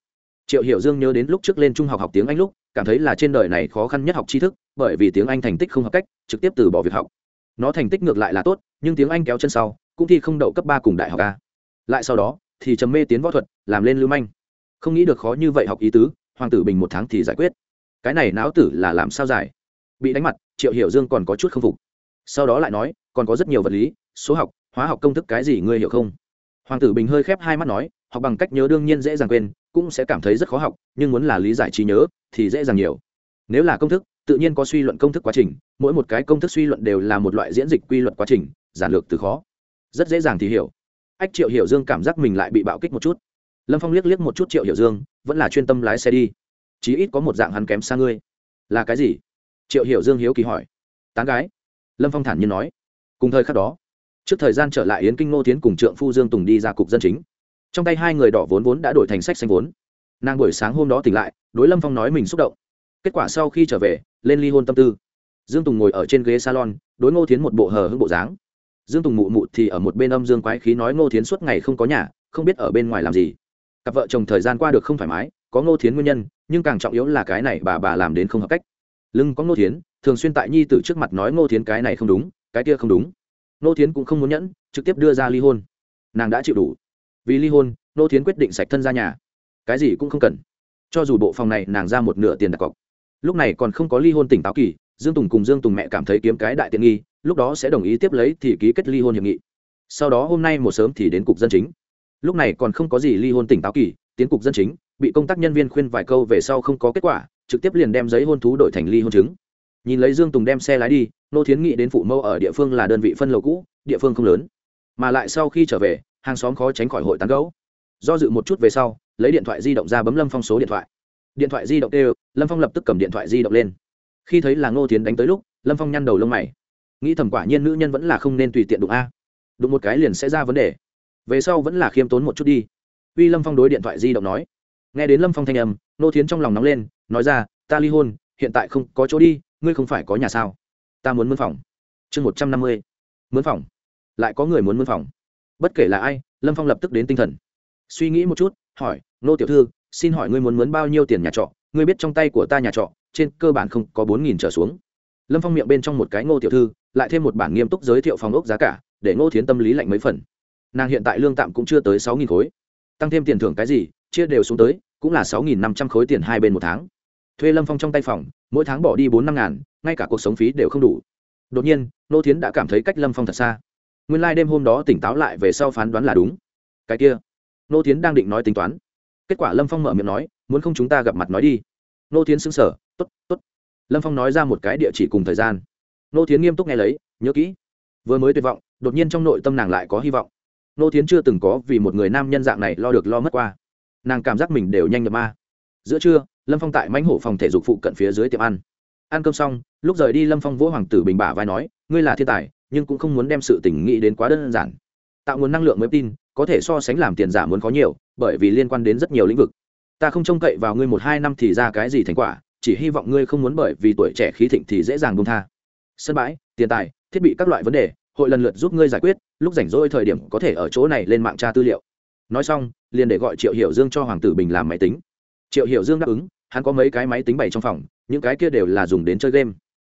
Triệu hiểu dương nhớ đến lúc trước lên trung học học tiếng anh lúc, cảm thấy là trên đời này khó khăn nhất học tri thức, bởi vì tiếng anh thành tích không hợp cách, trực tiếp từ bỏ việc học. Nó thành tích ngược lại là tốt, nhưng tiếng anh kéo chân sau, cũng thi không đậu cấp ba cùng đại học a. Lại sau đó, thì trầm mê tiến võ thuật, làm lên lưu manh. Không nghĩ được khó như vậy học ý tứ, hoàng tử bình một tháng thì giải quyết. Cái này não tử là làm sao giải? Bị đánh mặt, triệu hiểu dương còn có chút k phục. Sau đó lại nói, còn có rất nhiều vật lý, số học, hóa học công thức cái gì ngươi hiểu không? Hoàng tử bình hơi khép hai mắt nói học bằng cách nhớ đương nhiên dễ dàng quên, cũng sẽ cảm thấy rất khó học, nhưng muốn là lý giải trí nhớ, thì dễ dàng nhiều. Nếu là công thức, tự nhiên có suy luận công thức quá trình, mỗi một cái công thức suy luận đều là một loại diễn dịch quy luật quá trình, giản lược từ khó. Rất dễ dàng thì hiểu. Ách triệu hiểu dương cảm giác mình lại bị bạo kích một chút. Lâm phong liếc liếc một chút triệu hiểu dương, vẫn là chuyên tâm lái xe đi. Chí ít có một dạng hắn kém xa ngươi. Là cái gì? Triệu hiểu dương hiếu kỳ hỏi. Tán gái. Lâm phong thản nhiên nói. Cùng thời khắc đó, trước thời gian trở lại yến kinh ngô tiến cùng trượng phu dương tùng đi ra cục dân chính trong tay hai người đỏ vốn vốn đã đổi thành sách xanh vốn. Nàng buổi sáng hôm đó tỉnh lại, đối lâm phong nói mình xúc động. Kết quả sau khi trở về, lên ly hôn tâm tư. Dương tùng ngồi ở trên ghế salon, đối ngô tiến một bộ hờ hững bộ dáng. Dương tùng mụ mụ thì ở một bên âm dương quái khí nói ngô tiến suốt ngày không có nhà, không biết ở bên ngoài làm gì. Cặp vợ chồng thời gian qua được không thoải mái, có ngô thiến nguyên nhân, nhưng càng trọng yếu là cái này bà bà làm đến không hợp cách. Lưng có ngô thiến, thường xuyên tại nhi t trước mặt nói ngô thiến cái này không đúng, cái kia không đúng. Ngô thiến cũng không muốn nhẫn, trực tiếp đưa ra ly hôn. Nàng đã chịu đủ vì ly hôn, Nô thiến quyết định sạch thân ra nhà. Cái gì cũng không cần. Cho dù bộ phòng này nàng ra một nửa tiền đặt cọc. Lúc này còn không có ly hôn tỉnh táo kỳ, dương tùng cùng dương tùng mẹ cảm thấy kiếm cái đại tiện nghi, lúc đó sẽ đồng ý tiếp lấy thì ký kết ly hôn hiệp nghị. Sau đó hôm nay một sớm thì đến cục dân chính. Lúc này còn không có gì ly hôn tỉnh táo kỳ, tiến cục dân chính, bị công tác nhân viên khuyên vài câu về sau không có kết quả, trực tiếp liền đem giấy hôn thú đổi thành ly hôn chứng nhìn lấy dương tùng đem xe lái đi, nô thiến nghị đến phụ mẫu ở địa phương là đơn vị phân lầu cũ, địa phương không lớn. Mà lại sau khi trở về hàng xóm khó tránh khỏi hội tán gấu do dự một chút về sau, lấy điện thoại di động ra bấm lâm phong số điện thoại. Điện thoại di động đều, lâm phong lập tức cầm điện thoại di động lên. Khi thấy là ngô tiến đánh tới lúc, lâm phong nhăn đầu lông mày. Nghĩ thầm quả nhiên nữ nhân vẫn là không nên tùy tiện đụng a. Đụng một cái liền sẽ ra vấn đề. Về sau vẫn là khiêm tốn một chút đi. Uy lâm phong đối điện thoại di động nói. Nghe đến lâm phong thanh âm nô thiến trong lòng nóng lên, nói ra, ta ly hôn, hiện tại không có chỗ đi, ngươi không phải có nhà sao? Ta muốn mướn phòng. Chương một trăm năm mươi. Mướn phòng. Lại có người muốn mướn phòng bất kể là ai, lâm phong lập tức đến tinh thần. Suy nghĩ một chút, hỏi, nô tiểu thư, xin hỏi ngươi muốn mướn bao nhiêu tiền nhà trọ? Ngươi biết trong tay của ta nhà trọ, trên cơ bản không có bốn nghìn trở xuống. Lâm phong miệng bên trong một cái ngô tiểu thư, lại thêm một bản nghiêm túc giới thiệu phòng ốc giá cả, để ngô thiến tâm lý lạnh mấy phần. Nàng hiện tại lương tạm cũng chưa tới sáu nghìn khối. Tăng thêm tiền thưởng cái gì, chia đều xuống tới, cũng là sáu nghìn năm trăm khối tiền hai bên một tháng. Thuê lâm phong trong tay phòng, mỗi tháng bỏ đi bốn năm ngàn, ngay cả cuộc sống phí đều không đủ. Đột nhiên, Ngô thiến đã cảm thấy cách lâm phong thật xa nguyên lai、like、đêm hôm đó tỉnh táo lại về sau phán đoán là đúng. Cái kia, nô thiến đang định nói tính toán. Kết quả lâm phong mở miệng nói, muốn không chúng ta gặp mặt nói đi. Nô thiến xứng sở t ố t t ố t lâm phong nói ra một cái địa chỉ cùng thời gian. Nô thiến nghiêm túc nghe lấy, nhớ kỹ. Vừa mới tuyệt vọng, đột nhiên trong nội tâm nàng lại có hy vọng. Nô thiến chưa từng có vì một người nam nhân dạng này lo được lo mất qua. Nàng cảm giác mình đều nhanh nhập ma. Giữa trưa, lâm phong tại mãnh hổ phòng thể dục phụ cận phía dưới tiệm ăn. Ăn cơm xong, lúc rời đi lâm phong vỗ hoàng tử bình bả vai nói, ngươi là thiên tài nhưng cũng không muốn đem sự tình nghĩ đến quá đơn giản. Tạo nguồn năng lượng mới tin, có thể so sánh làm tiền giả muốn có nhiều, bởi vì liên quan đến rất nhiều lĩnh vực. Ta không trông cậy vào ngươi một hai năm thì ra cái gì thành quả, chỉ hy vọng ngươi không muốn bởi vì tuổi trẻ khí thịnh thì dễ dàng bông tha. Sân bãi, tiền tài, thiết bị các loại vấn đề, hội lần lượt giúp ngươi giải quyết, lúc rảnh rỗi thời điểm có thể ở chỗ này lên mạng tra tư liệu. Nói xong, liền để gọi triệu hiểu dương cho hoàng tử bình làm máy tính. Triệu hiểu dương đáp ứng, hắn có mấy cái máy tính bày trong phòng, những cái kia đều là dùng đến chơi game.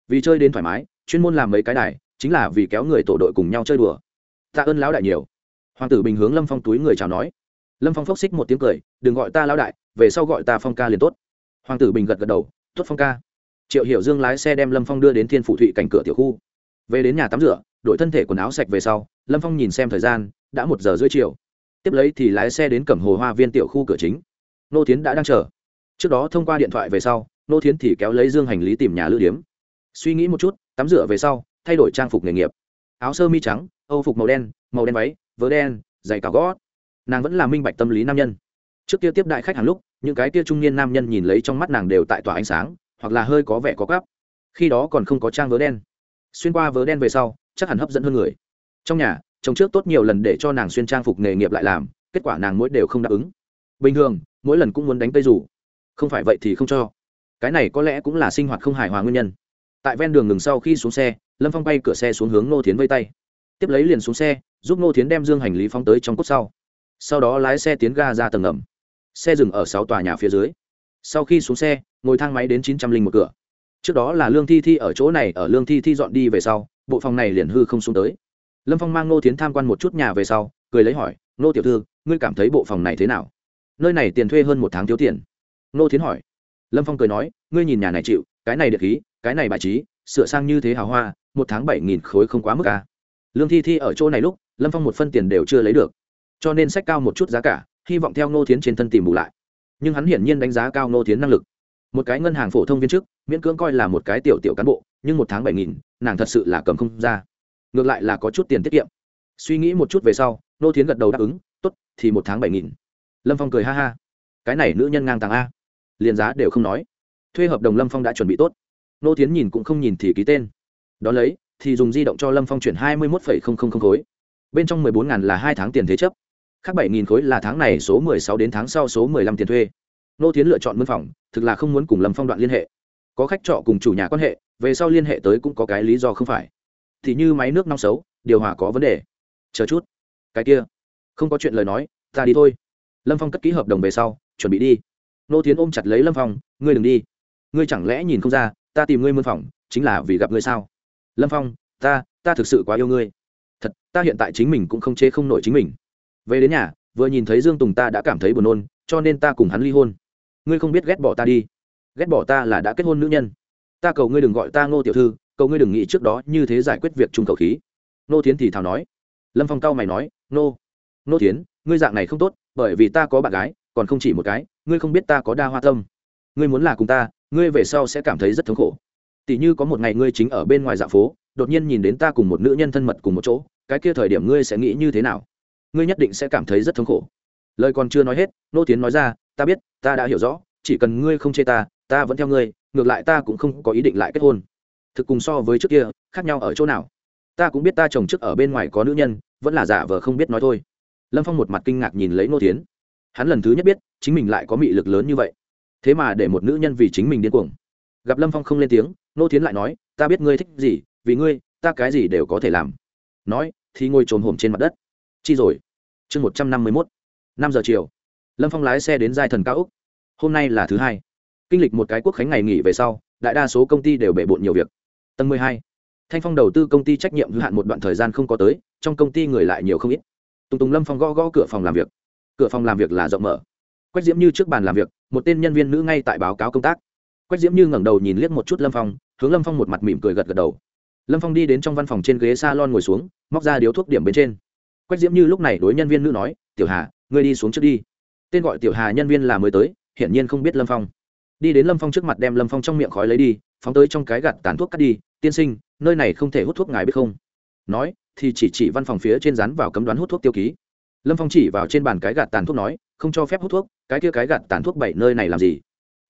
Vì chơi đến thoải mái, chuyên môn làm mấy cái đài chính là vì kéo người tổ đội cùng nhau chơi đùa. Tạ ơn lão đại nhiều. Hoàng tử bình hướng lâm phong túi người chào nói. Lâm phong phốc xích một tiếng cười, đừng gọi ta lão đại, về sau gọi ta phong ca liền tốt. Hoàng tử bình gật gật đầu, tốt phong ca. Triệu hiểu dương lái xe đem lâm phong đưa đến thiên phủ thụy cảnh cửa tiểu khu. Về đến nhà tắm rửa, đổi thân thể quần áo sạch về sau, lâm phong nhìn xem thời gian, đã một giờ rưỡi chiều. Tiếp lấy thì lái xe đến cẩm hồ hoa viên tiểu khu cửa chính. Nô tiến đã đang chờ. Trước đó thông qua điện thoại về sau, nô tiến thì kéo lấy dương hành lý tìm nhà lữ điếm. Suy nghĩ một chút, tắm rửa về sau thay đổi trang phục nghề nghiệp. Áo sơ mi trắng, âu phục màu đen màu đen váy, vớ đen, giày cao gót. Nàng vẫn là minh bạch tâm lý nam nhân. Trước kia tiếp đại khách hàng lúc, những cái kia trung niên nam nhân nhìn lấy trong mắt nàng đều tại tỏa ánh sáng, hoặc là hơi có vẻ có cắp khi đó còn không có trang vớ đen. Xuyên qua vớ đen về sau, chắc hẳn hấp dẫn hơn người. Trong nhà, chồng trước tốt nhiều lần để cho nàng xuyên trang phục nghề nghiệp lại làm, kết quả nàng mỗi đều không đáp ứng. Bình thường, mỗi lần cũng muốn đánh tây rủ không phải vậy thì không cho. Cái này có lẽ cũng là sinh hoạt không hài hòa nguyên nhân. Tại ven đường ngừng sau khi xuống xe lâm phong bay cửa xe xuống hướng nô tiến vây tay tiếp lấy liền xuống xe giúp nô tiến đem dương hành lý phóng tới trong cốt sau sau đó lái xe tiến ga ra tầng ngầm xe dừng ở sáu tòa nhà phía dưới sau khi xuống xe ngồi thang máy đến chín trăm linh một cửa trước đó là lương thi thi ở chỗ này ở lương thi thi dọn đi về sau bộ phòng này liền hư không xuống tới lâm phong mang nô tiến tham quan một chút nhà về sau cười lấy hỏi nô tiểu thư ngươi cảm thấy bộ phòng này thế nào nơi này tiền thuê hơn một tháng thiếu tiền nô tiến hỏi lâm phong cười nói ngươi nhìn nhà này chịu cái này điện khí cái này bài trí sửa sang như thế hào hoa một tháng bảy nghìn khối không quá mức à. lương thi thi ở chỗ này lúc, lâm phong một phân tiền đều chưa lấy được. Cho nên sách cao một chút giá cả, hy vọng theo nô tiến trên thân tìm bù lại. Nhưng hắn hiển nhiên đánh giá cao nô tiến năng lực. Một cái ngân hàng phổ thông viên chức, miễn cưỡng coi là một cái tiểu tiểu cán bộ, nhưng một tháng bảy nghìn, nàng thật sự là cầm không ra. Ngược lại là có chút tiền tiết kiệm. Suy nghĩ một chút về sau nô tiến gật đầu đáp ứng t ố t thì một tháng bảy nghìn. Lâm phong cười ha ha. Cái này nữ nhân ngang tàng a. Liền giá đều không nói. Thuê hợp đồng lâm phong đã chuẩn bị tốt. Nô tiến nhìn cũng không nhìn thì ký tên đ ó lấy, thì dùng di động cho lâm phong chuyển hai mươi một khối. Bên trong mười bốn ngàn là hai tháng tiền thế chấp. Khác bảy nghìn khối là tháng này số mười sáu đến tháng sau số mười lăm tiền thuê. Nô tiến lựa chọn mân phòng, thực là không muốn cùng lâm phong đoạn liên hệ. Có khách trọ cùng chủ nhà quan hệ, về sau liên hệ tới cũng có cái lý do không phải. Thì như máy nước nóng xấu, điều hòa có vấn đề. Chờ chút. Cái kia. Không có chuyện lời nói, ta đi thôi. Lâm phong cất ký hợp đồng về sau, chuẩn bị đi. Nô tiến ôm chặt lấy lâm phong, ngươi đừng đi. Ngươi chẳng lẽ nhìn không ra, ta tìm ngươi mân phòng, chính là vì gặp ngươi sao? Lâm phong ta ta thực sự quá yêu ngươi thật ta hiện tại chính mình cũng không chế không nổi chính mình về đến nhà vừa nhìn thấy dương tùng ta đã cảm thấy buồn nôn cho nên ta cùng hắn ly hôn ngươi không biết ghét bỏ ta đi ghét bỏ ta là đã kết hôn nữ nhân ta cầu ngươi đừng gọi ta ngô tiểu thư cầu ngươi đừng nghĩ trước đó như thế giải quyết việc trung cầu khí nô tiến thì thào nói lâm phong cao mày nói nô nô tiến ngươi dạng này không tốt bởi vì ta có bạn gái còn không chỉ một cái ngươi không biết ta có đa hoa tâm ngươi muốn là cùng ta ngươi về sau sẽ cảm thấy rất thống khổ tỷ như có một ngày ngươi chính ở bên ngoài dạ phố, đột nhiên nhìn đến ta cùng một nữ nhân thân mật cùng một chỗ, cái kia thời điểm ngươi sẽ nghĩ như thế nào? Ngươi nhất định sẽ cảm thấy rất thống khổ. Lời còn chưa nói hết, nô tiến nói ra, ta biết, ta đã hiểu rõ, chỉ cần ngươi không chê ta ta vẫn theo ngươi, ngược lại ta cũng không có ý định lại kết hôn. Thực cùng so với trước kia, khác nhau ở chỗ nào? Ta cũng biết ta chồng trước ở bên ngoài có nữ nhân, vẫn là giả vờ không biết nói thôi. Lâm phong một mặt kinh ngạc nhìn lấy nô tiến hắn lần thứ nhất biết, chính mình lại có mị lực lớn như vậy. Thế mà để một nữ nhân vì chính mình điên cuồng gặp lâm phong không lên tiếng nô tiến lại nói ta biết ngươi thích gì vì ngươi ta cái gì đều có thể làm nói thì ngồi trồm hổm trên mặt đất chi rồi chương một trăm năm mươi mốt năm giờ chiều lâm phong lái xe đến giai thần cao úc hôm nay là thứ hai kinh lịch một cái quốc khánh ngày nghỉ về sau đại đa số công ty đều bể bộn nhiều việc tầng mười hai thanh phong đầu tư công ty trách nhiệm hữu hạn một đoạn thời gian không có tới trong công ty người lại nhiều không ít tùng tùng lâm phong gõ gõ cửa phòng làm việc cửa phòng làm việc là rộng mở quách diễm như trước bàn làm việc một tên nhân viên nữ ngay tại báo cáo công tác quách diễm như ngẩng đầu nhìn liếc một chút lâm phong, hướng lâm phong một mặt mỉm cười gật gật đầu. Lâm phong đi đến trong văn phòng trên ghế s a lon ngồi xuống, móc ra điếu thuốc điểm bên trên. Quách diễm như lúc này đối nhân viên nữ nói, tiểu hà, ngươi đi xuống trước đi. Tên gọi tiểu hà nhân viên là mới tới, hiển nhiên không biết lâm phong. Đi đến lâm phong trước mặt đem lâm phong trong miệng khói lấy đi, phóng tới trong cái gạt tàn thuốc cắt đi, tiên sinh, nơi này không thể hút thuốc ngài biết không? Nói, thì chỉ chỉ văn phòng phía trên rán vào cấm đoán hút thuốc tiêu ký. Lâm phong chỉ vào trên bàn cái gạt tàn thuốc nói, không cho phép hút thuốc, cái kia cái gạt tàn thuốc bảy nơi này làm gì?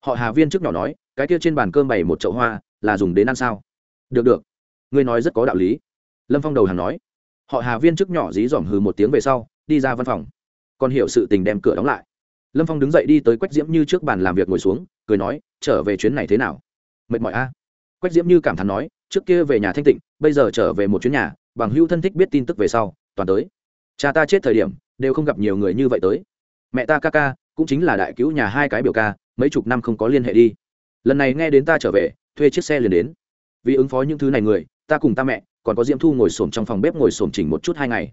Họ hà viên trước nhỏ nói cái kia trên bàn cơm bày một chậu hoa, là dùng đến ăn sao? Được được. Ngươi nói rất có đạo lý. Lâm phong đầu hàng nói. Họ hà viên trước nhỏ dí dỏm hừ một tiếng về sau, đi ra văn phòng. Còn hiểu sự tình đem cửa đóng lại. Lâm phong đứng dậy đi tới quách diễm như trước bàn làm việc ngồi xuống, cười nói, trở về chuyến này thế nào? Mệt mỏi a. Quách diễm như cảm thán nói, trước kia về nhà thanh tịnh, bây giờ trở về một chuyến nhà, bằng hưu thân thích biết tin tức về sau, toàn tới. Cha ta chết thời điểm, đều không gặp nhiều người như vậy tới. Mẹ ta ca ca, cũng chính là đại cứu nhà hai cái biểu ca, mấy chục năm không có liên hệ đi lần này nghe đến ta trở về, thuê chiếc xe liền đến. Vì ứng phó những thứ này người, ta cùng ta mẹ, còn có diễm thu ngồi xổm trong phòng bếp ngồi xổm chỉnh một chút hai ngày.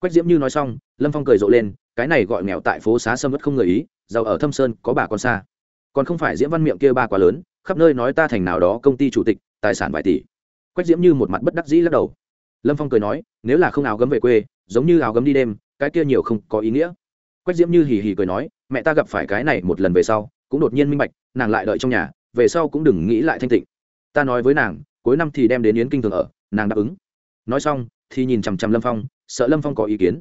Quách diễm như nói xong, lâm phong cười rộ lên, cái này gọi nghèo tại phố xá sâm vất không người ý, giàu ở thâm sơn, có bà con xa. Còn không phải diễm văn miệng kia ba quá lớn, khắp nơi nói ta thành nào đó công ty chủ tịch, tài sản vài tỷ. Quách diễm như một mặt bất đắc dĩ lắc đầu. Lâm phong cười nói, nếu là không áo gấm về quê, giống như áo gấm đi đêm, cái kia nhiều không có ý nghĩa. Quách diễm như hì hì cười nói, mẹ ta gặp phải cái này một lần về sau, cũng đột nhiên minh bạch, nàng lại đợi trong nhà về sau cũng đừng nghĩ lại thanh tịnh. Ta nói với nàng, cuối năm thì đem đến yến kinh thường ở, nàng đáp ứng. Nói xong, thì nhìn chằm chằm lâm phong, sợ lâm phong có ý kiến.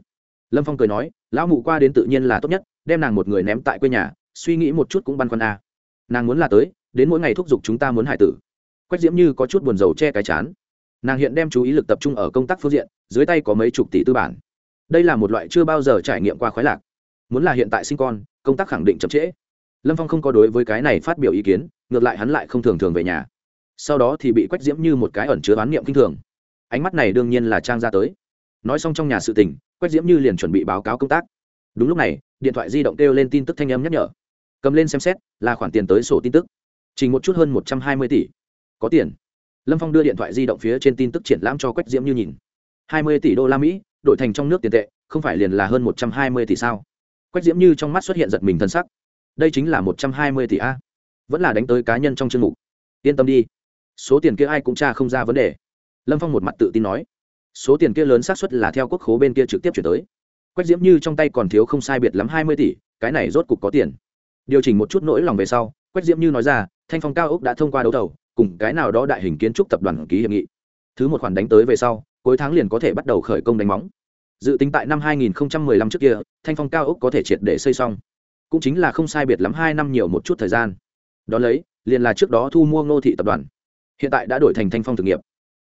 Lâm phong cười nói, lão mụ qua đến tự nhiên là tốt nhất, đem nàng một người ném tại quê nhà, suy nghĩ một chút cũng băn khoăn a. À. nàng muốn là tới, đến mỗi ngày thúc giục chúng ta muốn hải tử. Quách diễm như có chút buồn rầu che cái chán. Nàng hiện đem chú ý lực tập trung ở công tác phương diện, dưới tay có mấy chục tỷ tư bản. Đây là một loại chưa bao giờ trải nghiệm qua khoái lạc. Muốn là hiện tại sinh con, công tác khẳng định chậm trễ. Lâm phong không có đối với cái này phát biểu ý kiến ngược lại hắn lại không thường thường về nhà. Sau đó thì bị quách diễm như một cái ẩn chứa bán niệm kinh thường. Ánh mắt này đương nhiên là trang ra tới. Nói xong trong nhà sự tình, quách diễm như liền chuẩn bị báo cáo công tác. Đúng lúc này, điện thoại di động kêu lên tin tức thanh âm nhắc nhở. Cầm lên xem xét, là khoản tiền tới sổ tin tức. Chỉ một chút hơn một trăm hai mươi tỷ. Có tiền. Lâm phong đưa điện thoại di động phía trên tin tức triển lãm cho quách diễm như nhìn. hai mươi tỷ đô la mỹ, đổi thành trong nước tiền tệ, không phải liền là hơn một trăm hai mươi tỷ sao? Quách diễm như trong mắt xuất hiện giật mình thân sắc. Đây chính là một trăm hai mươi tỷ a vẫn là đánh tới cá nhân trong chương mục. Yên tâm đi. Số tiền kia ai cũng tra không ra vấn đề. Lâm phong một mặt tự tin nói. Số tiền kia lớn xác suất là theo quốc khố bên kia trực tiếp chuyển tới. Quách diễm như trong tay còn thiếu không sai biệt lắm hai mươi tỷ, cái này rốt cục có tiền. Điều chỉnh một chút nỗi lòng về sau, quách diễm như nói ra, thanh phong cao ốc đã thông qua đấu thầu, cùng cái nào đó đại hình kiến trúc tập đoàn ký hiệp nghị. Thứ một khoản đánh tới về sau, cuối tháng liền có thể bắt đầu khởi công đánh móng. Dự tính tại năm 2015 trước kia, thanh phong cao ốc có thể triệt để xây xong. Cũng chính là không sai biệt lắm hai năm nhiều một chút thời gian đó lấy, liền là trước đó thu mua ngô thị tập đoàn. Hiện tại đã đổi thành thanh phong thực nghiệp.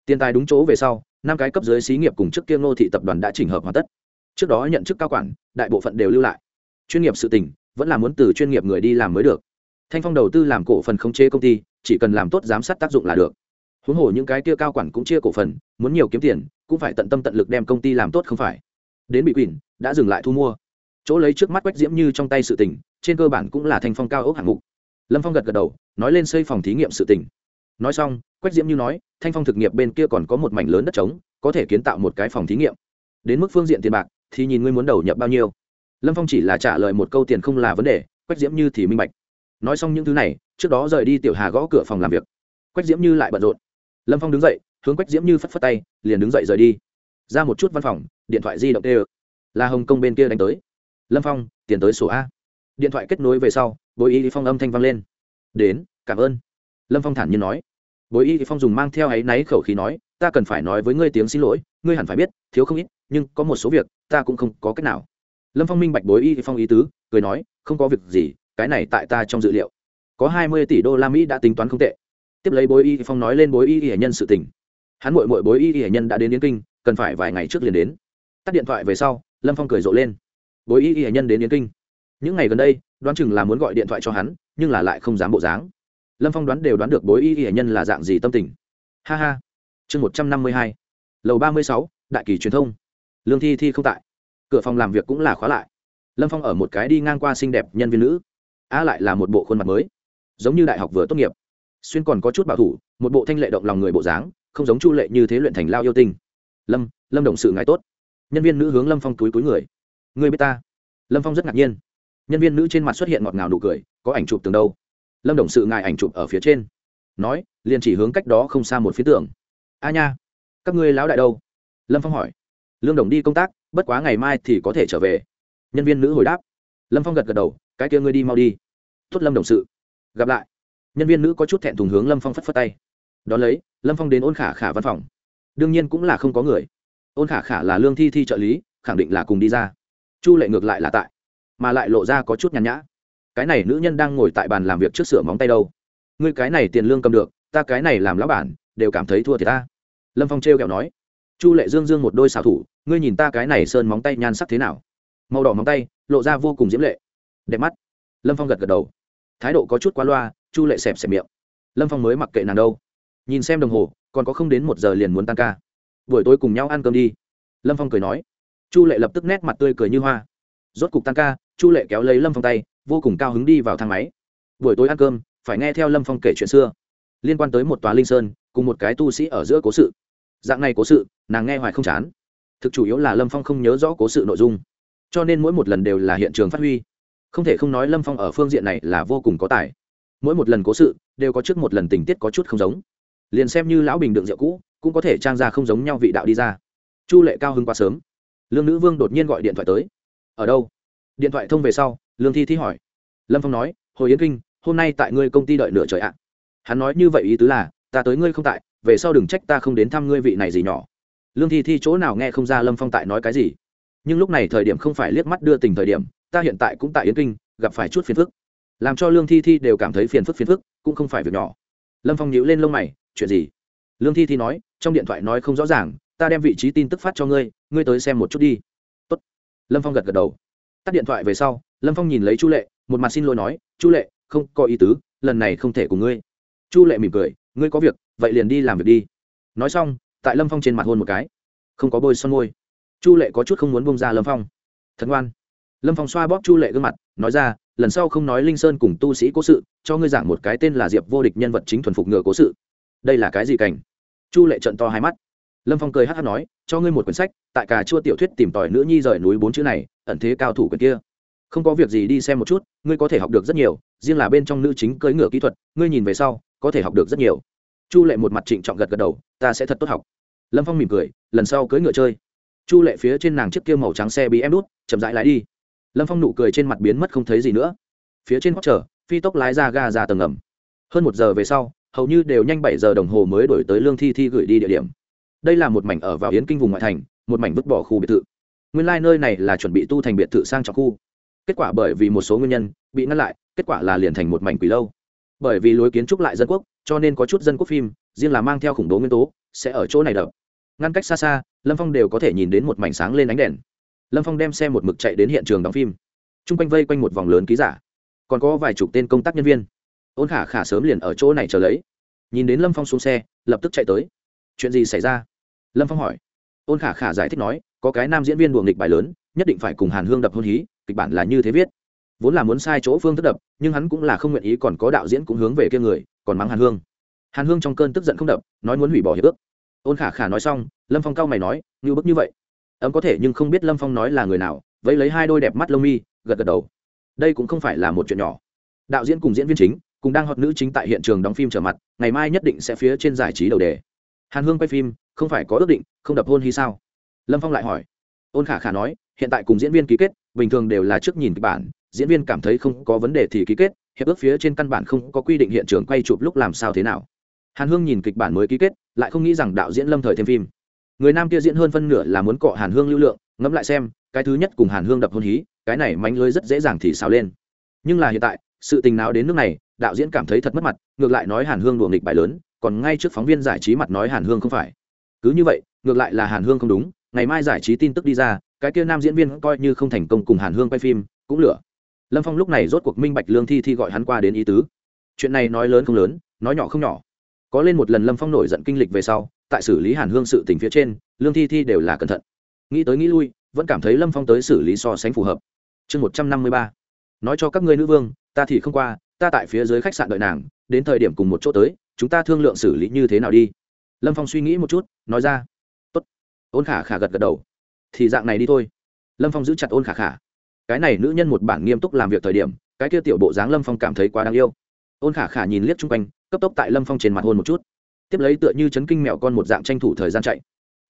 Tiền tài đúng chỗ về sau, năm cái cấp dưới xí nghiệp cùng trước kia ngô thị tập đoàn đã chỉnh hợp hoàn tất. Trước đó nhận chức cao quản, đại bộ phận đều lưu lại. Chuyên nghiệp sự tình, vẫn là muốn từ chuyên nghiệp người đi làm mới được. Thanh phong đầu tư làm cổ phần khống chế công ty, chỉ cần làm tốt giám sát tác dụng là được. Huống hồ những cái kia cao quản cũng chia cổ phần, muốn nhiều kiếm tiền, cũng phải tận tâm tận lực đem công ty làm tốt không phải. Đến bị quỳnh đã dừng lại thu mua. Chỗ lấy trước mắt quách diễm như trong tay sự tỉnh trên cơ bản cũng là thanh phong cao ốc hạng mục lâm phong gật gật đầu, nói lên xây phòng thí nghiệm sự tỉnh nói xong, quách diễm như nói, thanh phong thực nghiệp bên kia còn có một mảnh lớn đất trống, có thể kiến tạo một cái phòng thí nghiệm. Đến mức phương diện tiền bạc, thì nhìn ngươi muốn đầu nhập bao nhiêu. Lâm phong chỉ là trả lời một câu tiền không là vấn đề, quách diễm như thì minh bạch. Nói xong những thứ này, trước đó rời đi tiểu hà gõ cửa phòng làm việc. Quách diễm như lại bận rộn. Lâm phong đứng dậy, hướng quách diễm như phất phất tay, liền đứng dậy rời đi. Ra một chút văn phòng, điện thoại di động tê là hồng kông bên kia đánh tới. Lâm phong, tiền tới sổ a. Điện thoại kết nối về sau bối y phong âm thanh vang lên. Đến, cảm ơn. Lâm phong thản nhiên nói. Bối y phong dùng mang theo áy náy khẩu khí nói, ta cần phải nói với ngươi tiếng xin lỗi, ngươi hẳn phải biết, thiếu không ít, nhưng có một số việc, ta cũng không có cách nào. Lâm phong minh bạch bối y phong ý tứ, cười nói, không có việc gì, cái này tại ta trong dự liệu. Có hai mươi tỷ đô la mỹ đã tính toán không tệ. Tiếp lấy bối y phong nói lên bối y y nhân sự tình. Hắn mội mội bối y y nhân đã đến yến kinh, cần phải vài ngày trước liền đến. Tắt điện thoại về sau, lâm phong cười rộ lên. Bối y y nhân đến yến kinh những ngày gần đây, đoán chừng là muốn gọi điện thoại cho hắn, nhưng là lại không dám bộ dáng. Lâm phong đoán đều đoán được bối y y nhân là dạng gì tâm tình. Ha ha. Chương một trăm năm mươi hai. Lầu ba mươi sáu, đại kỳ truyền thông. Lương thi thi không tại. Cửa phòng làm việc cũng là khóa lại. Lâm phong ở một cái đi ngang qua xinh đẹp nhân viên nữ. A lại là một bộ khuôn mặt mới. Giống như đại học vừa tốt nghiệp. Xuyên còn có chút bảo thủ, một bộ thanh lệ động lòng người bộ dáng, không giống chu lệ như thế luyện thành lao yêu tinh. Lâm lâm đồng sự ngài tốt. Nhân viên nữ hướng lâm phong túi túi người. Người biết ta? Lâm phong rất ngạc nhiên nhân viên nữ trên mặt xuất hiện ngọt ngào nụ cười, có ảnh chụp tường đâu? Lâm đồng sự ngài ảnh chụp ở phía trên. Nói, liền chỉ hướng cách đó không xa một phía tường. A nha, các ngươi lão đại đâu? Lâm phong hỏi. Lương đồng đi công tác, bất quá ngày mai thì có thể trở về. Nhân viên nữ hồi đáp. Lâm phong gật gật đầu, cái kia ngươi đi mau đi. Tốt lâm đồng sự. Gặp lại. Nhân viên nữ có chút thẹn thùng hướng lâm phong phất phất tay. Đón lấy, lâm phong đến ôn khả khả văn phòng. Đương nhiên cũng là không có người. Ôn khả khả là lương thi thi trợ lý, khẳng định là cùng đi ra. Chu lệ ngược lại là tại mà lại lộ ra có chút nhàn nhã. Cái này nữ nhân đang ngồi tại bàn làm việc trước sửa móng tay đâu? Ngươi cái này tiền lương cầm được, ta cái này làm lão bản, đều cảm thấy thua thì ta. Lâm phong t r kẹo nói. Chu lệ dương dương một đôi xảo thủ, ngươi nhìn ta cái này sơn móng tay nhan sắc thế nào? Màu đỏ móng tay, lộ ra vô cùng diễm lệ. Đẹp mắt. Lâm phong gật gật đầu. Thái độ có chút quá loa, chu lệ xẹp xẹp miệng. Lâm phong mới mặc kệ nàng đâu. Nhìn xem đồng hồ, còn có không đến một giờ liền muốn tăng ca. Buổi tối cùng nhau ăn cơm đi. Lâm phong cười nói. Chu lệ lập tức nét mặt tươi cười như hoa. Rốt cục tăng ca chu lệ kéo lấy lâm phong tay, vô cùng cao hứng đi vào thang máy. Buổi tối ăn cơm, phải nghe theo lâm phong kể chuyện xưa. Liên quan tới một tòa linh sơn, cùng một cái tu sĩ ở giữa cố sự. Dạng này cố sự, nàng nghe hoài không chán. Thực chủ yếu là lâm phong không nhớ rõ cố sự nội dung. Cho nên mỗi một lần đều là hiện trường phát huy. Không thể không nói lâm phong ở phương diện này là vô cùng có tài. Mỗi một lần cố sự, đều có trước một lần tình tiết có chút không giống. Liền xem như lão bình đựng rượu cũ, cũng có thể trang ra không giống nhau vị đạo đi ra. Chu lệ cao hưng quá sớm. Lương nữ vương đột nhiên gọi điện thoại tới. Ở đâu? Điện thoại thông về sau, lương thi thi hỏi. Lâm phong nói hồi yến kinh, hôm nay tại ngươi công ty đợi nửa trời ạ. Hắn nói như vậy ý tứ là, ta tới ngươi không tại, về sau đừng trách ta không đến thăm ngươi vị này gì nhỏ. Lương thi thi chỗ nào nghe không ra lâm phong tại nói cái gì. Nhưng lúc này thời điểm không phải liếc mắt đưa tình thời điểm, ta hiện tại cũng tại yến kinh, gặp phải chút phiền phức. Làm cho lương thi thi đều cảm thấy phiền phức phiền phức, cũng không phải việc nhỏ. Lâm phong nhíu lên lông mày, chuyện gì? Lương thi thi nói, trong điện thoại nói không rõ ràng, ta đem vị trí tin tức phát cho ngươi ngươi tới xem một chút đi. Tốt. lâm phong gật gật đầu tắt điện thoại về sau, lâm phong nhìn lấy chu lệ, một mặt xin lỗi nói, chu lệ, không có ý tứ, lần này không thể cùng ngươi. Chu lệ mỉm cười, ngươi có việc, vậy liền đi làm việc đi. Nói xong, tại lâm phong trên mặt hôn một cái. Không có bôi son môi. Chu lệ có chút không muốn bông ra lâm phong. Thật ngoan. Lâm phong xoa bóp chu lệ gương mặt, nói ra, lần sau không nói linh sơn cùng tu sĩ cố sự, cho ngươi giảng một cái tên là diệp vô địch nhân vật chính thuần phục ngựa cố sự. Đây là cái gì cảnh? Chu lệ trận to hai mắt lâm phong cười hát hát nói, cho ngươi một quyển sách, tại cà chua tiểu thuyết tìm tòi nữ nhi rời núi bốn chữ này, ẩn thế cao thủ quyển kia. Không có việc gì đi xem một chút, ngươi có thể học được rất nhiều, riêng là bên trong nữ chính cưỡi ngựa kỹ thuật, ngươi nhìn về sau, có thể học được rất nhiều. Chu lệ một mặt trịnh trọng gật gật đầu, ta sẽ thật tốt học. Lâm phong mỉm cười, lần sau cưỡi ngựa chơi. Chu lệ phía trên nàng chiếc kia màu trắng xe bị em đút chậm rãi lái đi. Lâm phong nụ cười trên mặt biến mất không thấy gì nữa. Phía trên hót chờ, phi tốc lái ra ga ra tầng ngầm. Hơn một giờ về sau, hầu như đều nhanh bảy giờ đồng hồ mới đổi tới lương thi thi gửi đi địa điểm đây là một mảnh ở vào yến kinh vùng ngoại thành, một mảnh vứt bỏ khu biệt thự. Nguyên lai、like、nơi này là chuẩn bị tu thành biệt thự sang trọng khu. Kết quả bởi vì một số nguyên nhân bị ngăn lại, kết quả là liền thành một mảnh quỷ lâu. Bởi vì lối kiến trúc lại dân quốc, cho nên có chút dân quốc phim, riêng là mang theo khủng bố nguyên tố, sẽ ở chỗ này đập. Ngăn cách xa xa, lâm phong đều có thể nhìn đến một mảnh sáng lên ánh đèn. Lâm phong đem xe một mực chạy đến hiện trường đóng phim. T r u n g quanh vây quanh một vòng lớn ký giả. Còn có vài chục tên công tác nhân viên. Ôn khả khả sớm liền ở chỗ này chờ lấy. Nhìn đến lâm phong xuống xe, lập tức chạy tới. Chuyện gì xảy ra? Lâm phong hỏi. Ôn khả khả giải thích nói, có cái nam diễn viên buồng nghịch bài lớn, nhất định phải cùng hàn hương đập hôn hí, kịch bản là như thế viết. Vốn là muốn sai chỗ phương thức đập, nhưng hắn cũng là không nguyện ý, còn có đạo diễn cũng hướng về kia người, còn mắng hàn hương. Hàn hương trong cơn tức giận không đập, nói muốn hủy bỏ hiệp ước. Ôn khả khả nói xong, lâm phong cao mày nói như bức như vậy? Ấm có thể, nhưng không biết lâm phong nói là người nào. Vẫy lấy hai đôi đẹp mắt lông mi, gật gật đầu. Đây cũng không phải là một chuyện nhỏ. Đạo diễn cùng diễn viên chính, cùng đang họp nữ chính tại hiện trường đóng phim trở mặt, ngày mai nhất định sẽ phía trên giải trí đầu đề. Hàn hương quay phim không phải có ước định, không đập hôn hy sao? Lâm phong lại hỏi. Ôn khả khả nói, hiện tại cùng diễn viên ký kết, bình thường đều là trước nhìn kịch bản, diễn viên cảm thấy không có vấn đề thì ký kết, hiệp ước phía trên căn bản không có quy định hiện trường quay chụp lúc làm sao thế nào. Hàn hương nhìn kịch bản mới ký kết, lại không nghĩ rằng đạo diễn lâm thời thêm phim. Người nam kia diễn hơn phân nửa là muốn cọ hàn hương lưu lượng, ngẫm lại xem, cái thứ nhất cùng hàn hương đập hôn hí, cái này mánh lưới rất dễ dàng thì xào lên. Nhưng là hiện tại, sự tình nào đến nước này, đạo diễn cảm thấy thật mất mặt, ngược lại nói hàn hương đùa nghịch bài lớn, còn ngay trước phóng viên giải trí mặt nói hàn hương không phải cứ như vậy, ngược lại là hàn hương không đúng, ngày mai giải trí tin tức đi ra, cái kia nam diễn viên coi như không thành công cùng hàn hương quay phim, cũng lửa. Lâm phong lúc này rốt cuộc minh bạch lương thi thi gọi hắn qua đến ý tứ. Chuyện này nói lớn không lớn, nói nhỏ không nhỏ. Có lên một lần lâm phong nổi giận kinh lịch về sau, tại xử lý hàn hương sự tình phía trên, lương thi thi đều là cẩn thận. Nghĩ tới nghĩ lui, vẫn cảm thấy lâm phong tới xử lý so sánh phù hợp. Chương một trăm năm mươi ba. Nói cho các ngươi nữ vương, ta thì không qua, ta tại phía dưới khách sạn đợi nàng, đến thời điểm cùng một chỗ tới, chúng ta thương lượng xử lý như thế nào đi lâm phong suy nghĩ một chút, nói ra, tốt. Ôn khả khả gật gật đầu. Thì dạng này đi thôi. Lâm phong giữ chặt ôn khả khả. Cái này nữ nhân một bản nghiêm túc làm việc thời điểm, cái kia tiểu bộ dáng lâm phong cảm thấy quá đáng yêu. Ôn khả khả nhìn liếc chung quanh, cấp tốc tại lâm phong trên mặt hôn một chút. Tiếp lấy tựa như chấn kinh mẹo con một dạng tranh thủ thời gian chạy.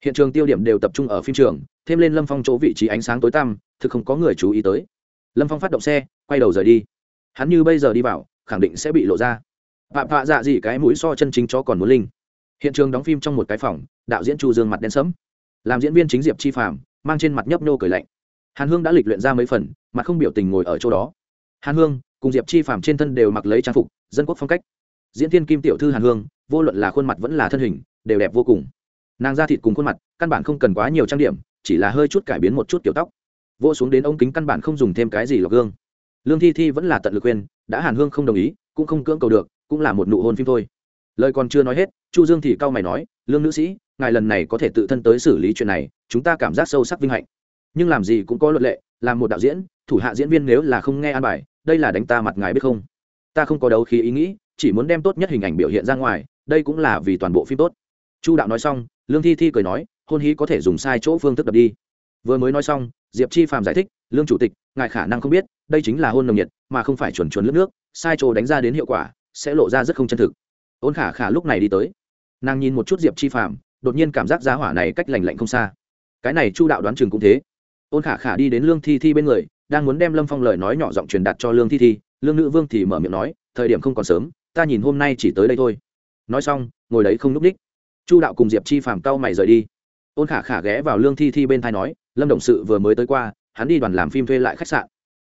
Hiện trường tiêu điểm đều tập trung ở phim trường, thêm lên lâm phong chỗ vị trí ánh sáng tối tăm, thực không có người chú ý tới. Lâm phong phát động xe, quay đầu rời đi. Hắn như bây giờ đi vào, khẳng định sẽ bị lộ ra. Vạ vạ dạ gì cái mũi so chân chính chó còn muốn linh hiện trường đóng phim trong một cái phòng, đạo diễn chu dương mặt đen sẫm. Làm diễn viên chính diệp chi phàm, mang trên mặt nhấp nô cười lạnh. Hàn hương đã lịch luyện ra mấy phần mặt không biểu tình ngồi ở chỗ đó. Hàn hương, cùng diệp chi phàm trên thân đều mặc lấy trang phục, dân quốc phong cách. Diễn thiên kim tiểu thư hàn hương, vô luận là khuôn mặt vẫn là thân hình, đều đẹp vô cùng. Nàng da thịt cùng khuôn mặt, căn bản không cần quá nhiều trang điểm, chỉ là hơi chút cải biến một chút kiểu tóc. Vô xuống đến ống kính căn bản không dùng thêm cái gì lọc gương. Lương thi thi vẫn là tận lực khuyên, đã hàn hương không đồng ý, cũng không cưỡng cầu được, cũng là một nụ hôn phim thôi lời còn chưa nói hết, chu dương thì cau mày nói, lương nữ sĩ, ngài lần này có thể tự thân tới xử lý chuyện này, chúng ta cảm giác sâu sắc vinh hạnh. Nhưng làm gì cũng có luật lệ, làm một đạo diễn, thủ hạ diễn viên nếu là không nghe an bài, đây là đánh ta mặt ngài biết không? Ta không có đấu khí ý nghĩ, chỉ muốn đem tốt nhất hình ảnh biểu hiện ra ngoài, đây cũng là vì toàn bộ phim tốt. Chu đạo nói xong, lương thi thi cười nói, hôn hí có thể dùng sai chỗ phương thức đập đi. Vừa mới nói xong, diệp chi phạm giải thích, lương chủ tịch, ngài khả năng không biết, đây chính là hôn nồng nhiệt, mà không phải chuẩn chuẩn lướt nước, sai chỗ đánh ra đến hiệu quả, sẽ lộ ra rất không chân thực ôn khả khả lúc này đi tới. Nàng nhìn một chút diệp chi phạm đột nhiên cảm giác giá hỏa này cách lành lạnh không xa. Cái này chu đạo đoán chừng cũng thế. Ôn khả khả đi đến lương thi thi bên người, đang muốn đem lâm phong lời nói nhỏ giọng truyền đạt cho lương thi thi, lương nữ vương thì mở miệng nói, thời điểm không còn sớm, ta nhìn hôm nay chỉ tới đây thôi. Nói xong, ngồi đấy không núp đích. Chu đạo cùng diệp chi phàm cau mày rời đi. Ôn khả khả ghé vào lương thi thi bên thai nói, lâm đồng sự vừa mới tới qua, hắn đi đoàn làm phim thuê lại khách sạn.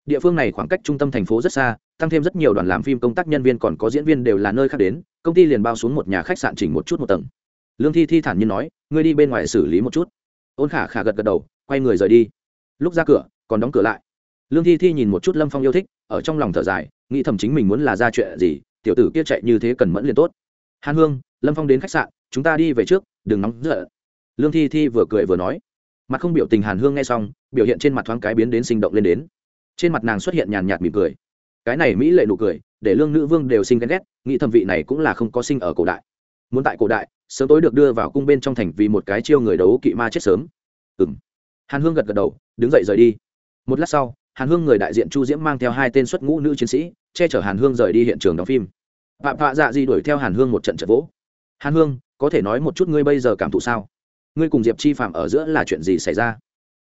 Địa phương này khoảng cách trung tâm thành phố rất xa tăng thêm rất nhiều đoàn làm phim công tác nhân viên còn có diễn viên đều là nơi khác đến, công ty liền bao xuống một nhà khách sạn chỉnh một chút một tầng. Lương thi thi thản nhiên nói, ngươi đi bên ngoài xử lý một chút. Ôn khả khả gật gật đầu, quay người rời đi. Lúc ra cửa, còn đóng cửa lại. Lương thi thi nhìn một chút lâm phong yêu thích, ở trong lòng thở dài, nghĩ thầm chính mình muốn là ra chuyện gì, tiểu tử kia chạy như thế cần mẫn liền tốt. Hàn hương, lâm phong đến khách sạn, chúng ta đi về trước, đừng nóng giận. Lương thi thi vừa cười vừa nói. Mặt không biểu tình hàn hương nghe xong, biểu hiện trên mặt thoáng cái biến đến sinh động lên đến. Trên mặt nàng xuất hiện nhàn nhạt mỉm cười cái này mỹ lệ nụ cười, để lương nữ vương đều sinh ghen ghét, nghĩ thẩm vị này cũng là không có sinh ở cổ đại. Muốn tại cổ đại, sớm tối được đưa vào cung bên trong thành vì một cái chiêu người đấu kỵ ma chết sớm. Ừ m hàn hương gật gật đầu, đứng dậy rời đi. Một lát sau, hàn hương người đại diện chu diễm mang theo hai tên xuất ngũ nữ chiến sĩ, che chở hàn hương rời đi hiện trường đóng phim. Vạ vạ dạ di đuổi theo hàn hương một trận trận vỗ. Hàn hương, có thể nói một chút ngươi bây giờ cảm thụ sao? Ngươi cùng diệp chi phạm ở giữa là chuyện gì xảy ra?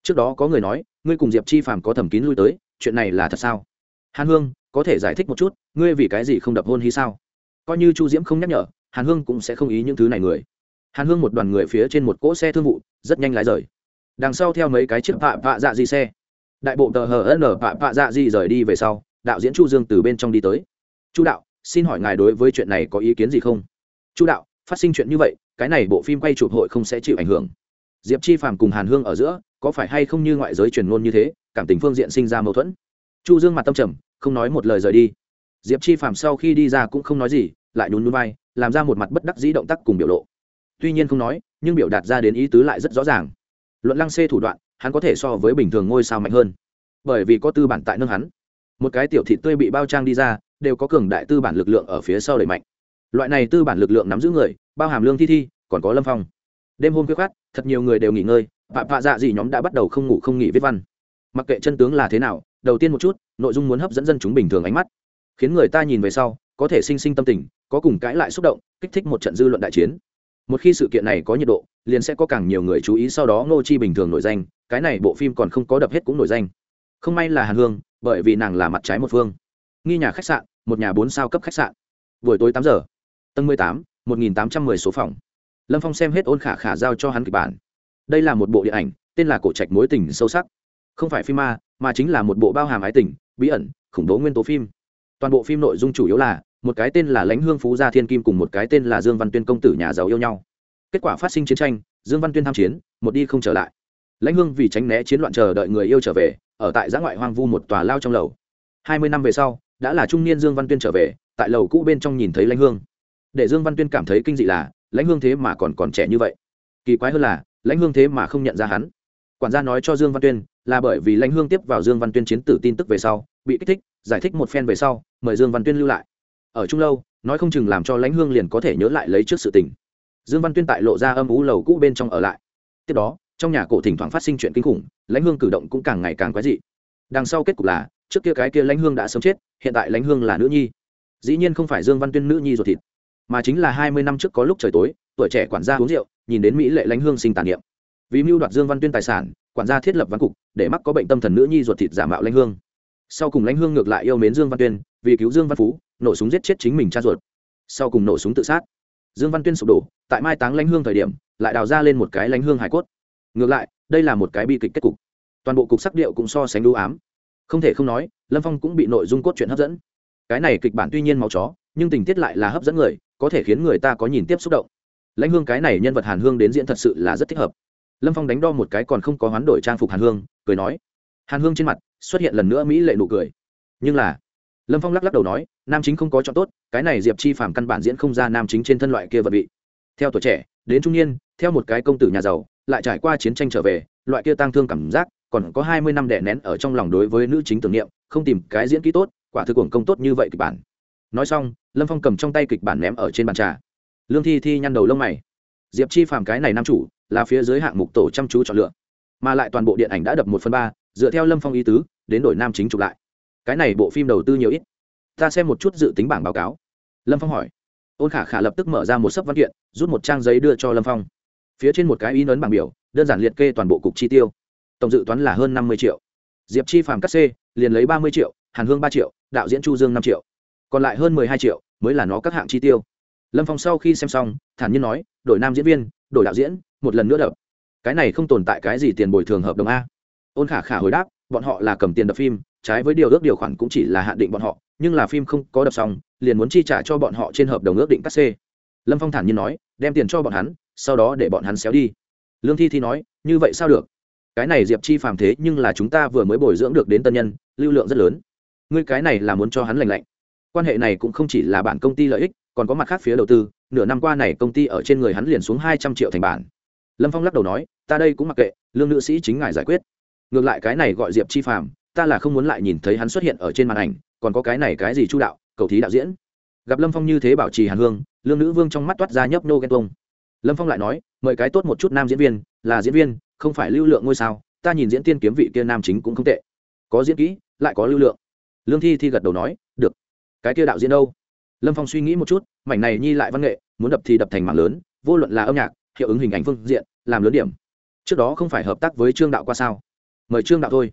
Trước đó có người nói, ngươi cùng diệp chi phạm có thẩm kín lui tới, chuyện này là thật sao? Hàn hương có thể giải thích một chút, ngươi vì cái gì không đập hôn hy sao? Coi như chu diễm không nhắc nhở, hàn hương cũng sẽ không ý những thứ này người. Hàn hương một đoàn người phía trên một cỗ xe thương vụ, rất nhanh lái rời. Đằng sau theo mấy cái chiếc vạ vạ dạ gì xe. Đại bộ tờ hờ n vạ vạ dạ gì rời đi về sau, đạo diễn chu dương từ bên trong đi tới. Chu đạo, xin hỏi ngài đối với chuyện này có ý kiến gì không? Chu đạo, phát sinh chuyện như vậy, cái này bộ phim quay chụp hội không sẽ chịu ảnh hưởng. Diệp chi phàm cùng hàn hương ở giữa, có phải hay không như ngoại giới truyền ngôn như thế, cảm tình phương diện sinh ra mâu thuẫn. Chu dương mặt tâm trầm không nói một lời rời đi. Diệp chi phàm sau khi đi ra cũng không nói gì, lại nhún núi vai, làm ra một mặt bất đắc dĩ động tác cùng biểu lộ. Tuy nhiên không nói, nhưng biểu đạt ra đến ý tứ lại rất rõ ràng. Luận lăng xê thủ đoạn, hắn có thể so với bình thường ngôi sao mạnh hơn. Bởi vì có tư bản tại nâng hắn. Một cái tiểu thị tươi bị bao trang đi ra, đều có cường đại tư bản lực lượng ở phía sau đẩy mạnh. Loại này tư bản lực lượng nắm giữ người, bao hàm lương thi thi, còn có lâm phong. Đêm hôm quyết khát thật nhiều người đều nghỉ ngơi, vạ vạ dạ gì nhóm đã bắt đầu không ngủ không nghỉ viết văn. Mặc kệ chân tướng là thế nào đầu tiên một chút, nội dung muốn hấp dẫn dân chúng bình thường ánh mắt. Khiến người ta nhìn về sau, có thể sinh sinh tâm tình, có cùng cãi lại xúc động, kích thích một trận dư luận đại chiến. Một khi sự kiện này có nhiệt độ, liền sẽ có càng nhiều người chú ý sau đó ngô chi bình thường nổi danh, cái này bộ phim còn không có đập hết cũng nổi danh. Không may là hàn hương, bởi vì nàng là mặt trái một phương. Nghi nhà khách sạn, một nhà bốn sao cấp khách sạn. Buổi tối tám giờ. Tầng mười tám, một nghìn tám trăm mười số phòng. Lâm phong xem hết ôn khả khả giao cho hắn kịch bản. Đây là một bộ điện ảnh, tên là cổ trạch mối tình sâu sắc. Không phải phim ma mà chính là một bộ bao hàm ái tình, bí ẩn, khủng bố nguyên tố phim. Toàn bộ phim nội dung chủ yếu là, một cái tên là lãnh hương phú gia thiên kim cùng một cái tên là dương văn tuyên công tử nhà giàu yêu nhau. Kết quả phát sinh chiến tranh, dương văn tuyên tham chiến, một đi không trở lại. Lãnh hương vì tránh né chiến loạn chờ đợi người yêu trở về, ở tại giã ngoại hoang vu một tòa lao trong lầu. Hai mươi năm về sau, đã là trung niên dương văn tuyên trở về, tại lầu cũ bên trong nhìn thấy lãnh hương. Để dương văn tuyên cảm thấy kinh dị là, lãnh hương thế mà còn còn trẻ như vậy. Kỳ quái hơn là, lãnh hương thế mà không nhận ra hắn quản gia nói cho dương văn tuyên là bởi vì lãnh hương tiếp vào dương văn tuyên chiến tử tin tức về sau, bị kích thích, giải thích một phen về sau, mời dương văn tuyên lưu lại. Ở trung lâu, nói không chừng làm cho lãnh hương liền có thể nhớ lại lấy trước sự tình. Dương văn tuyên tại lộ ra âm ú lầu cũ bên trong ở lại. Tiếp đó, trong nhà cổ thỉnh thoảng phát sinh chuyện kinh khủng, lãnh hương cử động cũng càng ngày càng quái dị. Đằng sau kết cục là, trước kia cái kia lãnh hương đã sớm chết, hiện tại lãnh hương là nữ nhi. Dĩ nhiên không phải dương văn tuyên nữ nhi ruột thịt, mà chính là hai mươi năm trước có lúc trời tối, tuổi trẻ quản gia uống rượu, nhìn đến mỹ lệ lãnh hương sinh tàn niệm vì mưu đoạt dương văn tuyên tài sản, quản gia thiết lập văn cục, để mắc có bệnh tâm thần nữ nhi ruột thịt giả mạo lãnh hương. Sau cùng lãnh hương ngược lại yêu mến dương văn tuyên, vì cứu dương văn phú, nổ súng giết chết chính mình cha ruột. Sau cùng nổ súng tự sát. Dương văn tuyên sụp đổ, tại mai táng lãnh hương thời điểm, lại đào ra lên một cái lãnh hương hải cốt. Ngược lại, đây là một cái bi kịch kết cục. Toàn bộ cục sắc điệu cũng so sánh đũ ám. Không thể không nói, lâm phong cũng bị nội dung cốt truyện hấp dẫn. Cái này kịch bản tuy nhiên máu chó, nhưng tình tiết lại là hấp dẫn người, có thể khiến người ta có nhìn tiếp xúc động. Lãnh hương cái này nhân vật hàn hương đến diễn thật sự là rất thích hợp lâm phong đánh đo một cái còn không có hoán đổi trang phục hàn hương, cười nói. Hàn hương trên mặt xuất hiện lần nữa mỹ lệ nụ cười. Nhưng là, lâm phong lắc lắc đầu nói, nam chính không có chọn tốt, cái này diệp chi phàm căn bản diễn không ra nam chính trên thân loại kia vật vị. Theo tuổi trẻ, đến trung niên, theo một cái công tử nhà giàu, lại trải qua chiến tranh trở về, loại kia tăng thương cảm giác, còn có hai mươi năm đẻ nén ở trong lòng đối với nữ chính tưởng niệm, không tìm cái diễn kỹ tốt, quả thực cuồng công tốt như vậy kịch bản. Nói xong, lâm phong cầm trong tay kịch bản ném ở trên bàn trà. Lương thi thi nhăn đầu lông mày. Diệp chi phàm cái này nam chủ là phía dưới hạng mục tổ chăm chú chọn lựa, mà lại toàn bộ điện ảnh đã đập một phần ba, dựa theo lâm phong ý tứ, đến đổi nam chính chụp lại. Cái này bộ phim đầu tư nhiều ít. Ta xem một chút dự tính bảng báo cáo. Lâm phong hỏi. Ôn khả khả lập tức mở ra một sấp văn kiện, rút một trang giấy đưa cho lâm phong. Phía trên một cái in ấn bảng biểu, đơn giản liệt kê toàn bộ cục chi tiêu. Tổng dự toán là hơn năm mươi triệu. Diệp chi phàm cắt xê liền lấy ba mươi triệu, hàn hương ba triệu, đạo diễn chu dương năm triệu. Còn lại hơn mười hai triệu mới là nó các hạng chi tiêu lâm phong sau khi xem xong, thản nhiên nói, đổi nam diễn viên, đổi đạo diễn, một lần nữa đập. Cái này không tồn tại cái gì tiền bồi thường hợp đồng a. Ôn khả khả hồi đáp, bọn họ là cầm tiền đập phim, trái với điều ước điều khoản cũng chỉ là hạn định bọn họ, nhưng là phim không có đập xong, liền muốn chi trả cho bọn họ trên hợp đồng ước định cắt xê lâm phong thản nhiên nói, đem tiền cho bọn hắn, sau đó để bọn hắn xéo đi. Lương thi thi nói, như vậy sao được? Cái này diệp chi phàm thế nhưng là chúng ta vừa mới bồi dưỡng được đến tân nhân, lưu lượng rất lớn. Ngươi cái này là muốn cho hắn lành lạnh. Quan hệ này cũng không chỉ là bản công ty lợi ích còn có mặt khác phía đầu tư, nửa năm qua này công ty ở trên người hắn liền xuống hai trăm triệu thành bản. Lâm phong lắc đầu nói, ta đây cũng mặc kệ, lương nữ sĩ chính ngài giải quyết. Ngược lại cái này gọi diệp chi phàm, ta là không muốn lại nhìn thấy hắn xuất hiện ở trên màn ảnh, còn có cái này cái gì chu đạo, cầu thí đạo diễn. Gặp lâm phong như thế bảo trì hàn hương, lương nữ vương trong mắt toát ra nhấp nô ghen tông lâm phong lại nói, mời cái tốt một chút nam diễn viên, là diễn viên, không phải lưu lượng ngôi sao, ta nhìn diễn tiên kiếm vị kia nam chính cũng không tệ. Có diễn kỹ, lại có lưu lượng. Lương thi thi gật đầu nói, được. Cái kia đạo diễn đâu? Lâm phong suy nghĩ một chút, mảnh này nhi lại văn nghệ, muốn đập thì đập thành mảng lớn, vô luận là âm nhạc, hiệu ứng hình ảnh phương diện, làm lớn điểm. Trước đó không phải hợp tác với trương đạo qua sao? Mời trương đạo thôi.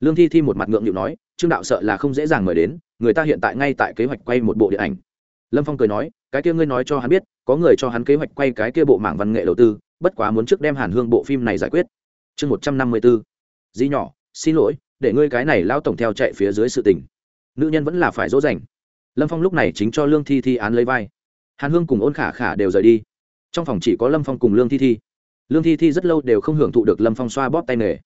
Lương thi thi một mặt ngượng nhịu nói, trương đạo sợ là không dễ dàng mời đến, người ta hiện tại ngay tại kế hoạch quay một bộ điện ảnh. Lâm phong cười nói, cái kia ngươi nói cho hắn biết, có người cho hắn kế hoạch quay cái kia bộ mảng văn nghệ đầu tư, bất quá muốn trước đem hàn hương bộ phim này giải quyết. Chương một trăm năm mươi b ố di nhỏ, xin lỗi, để ngươi cái này lao tổng theo chạy phía dưới sự tình. Nữ nhân vẫn là phải dỗ dành lâm phong lúc này chính cho lương thi thi án lấy vai. Hàn hương cùng ôn khả khả đều rời đi. Trong phòng chỉ có lâm phong cùng lương thi thi. Lương thi thi rất lâu đều không hưởng thụ được lâm phong xoa bóp tay nghề.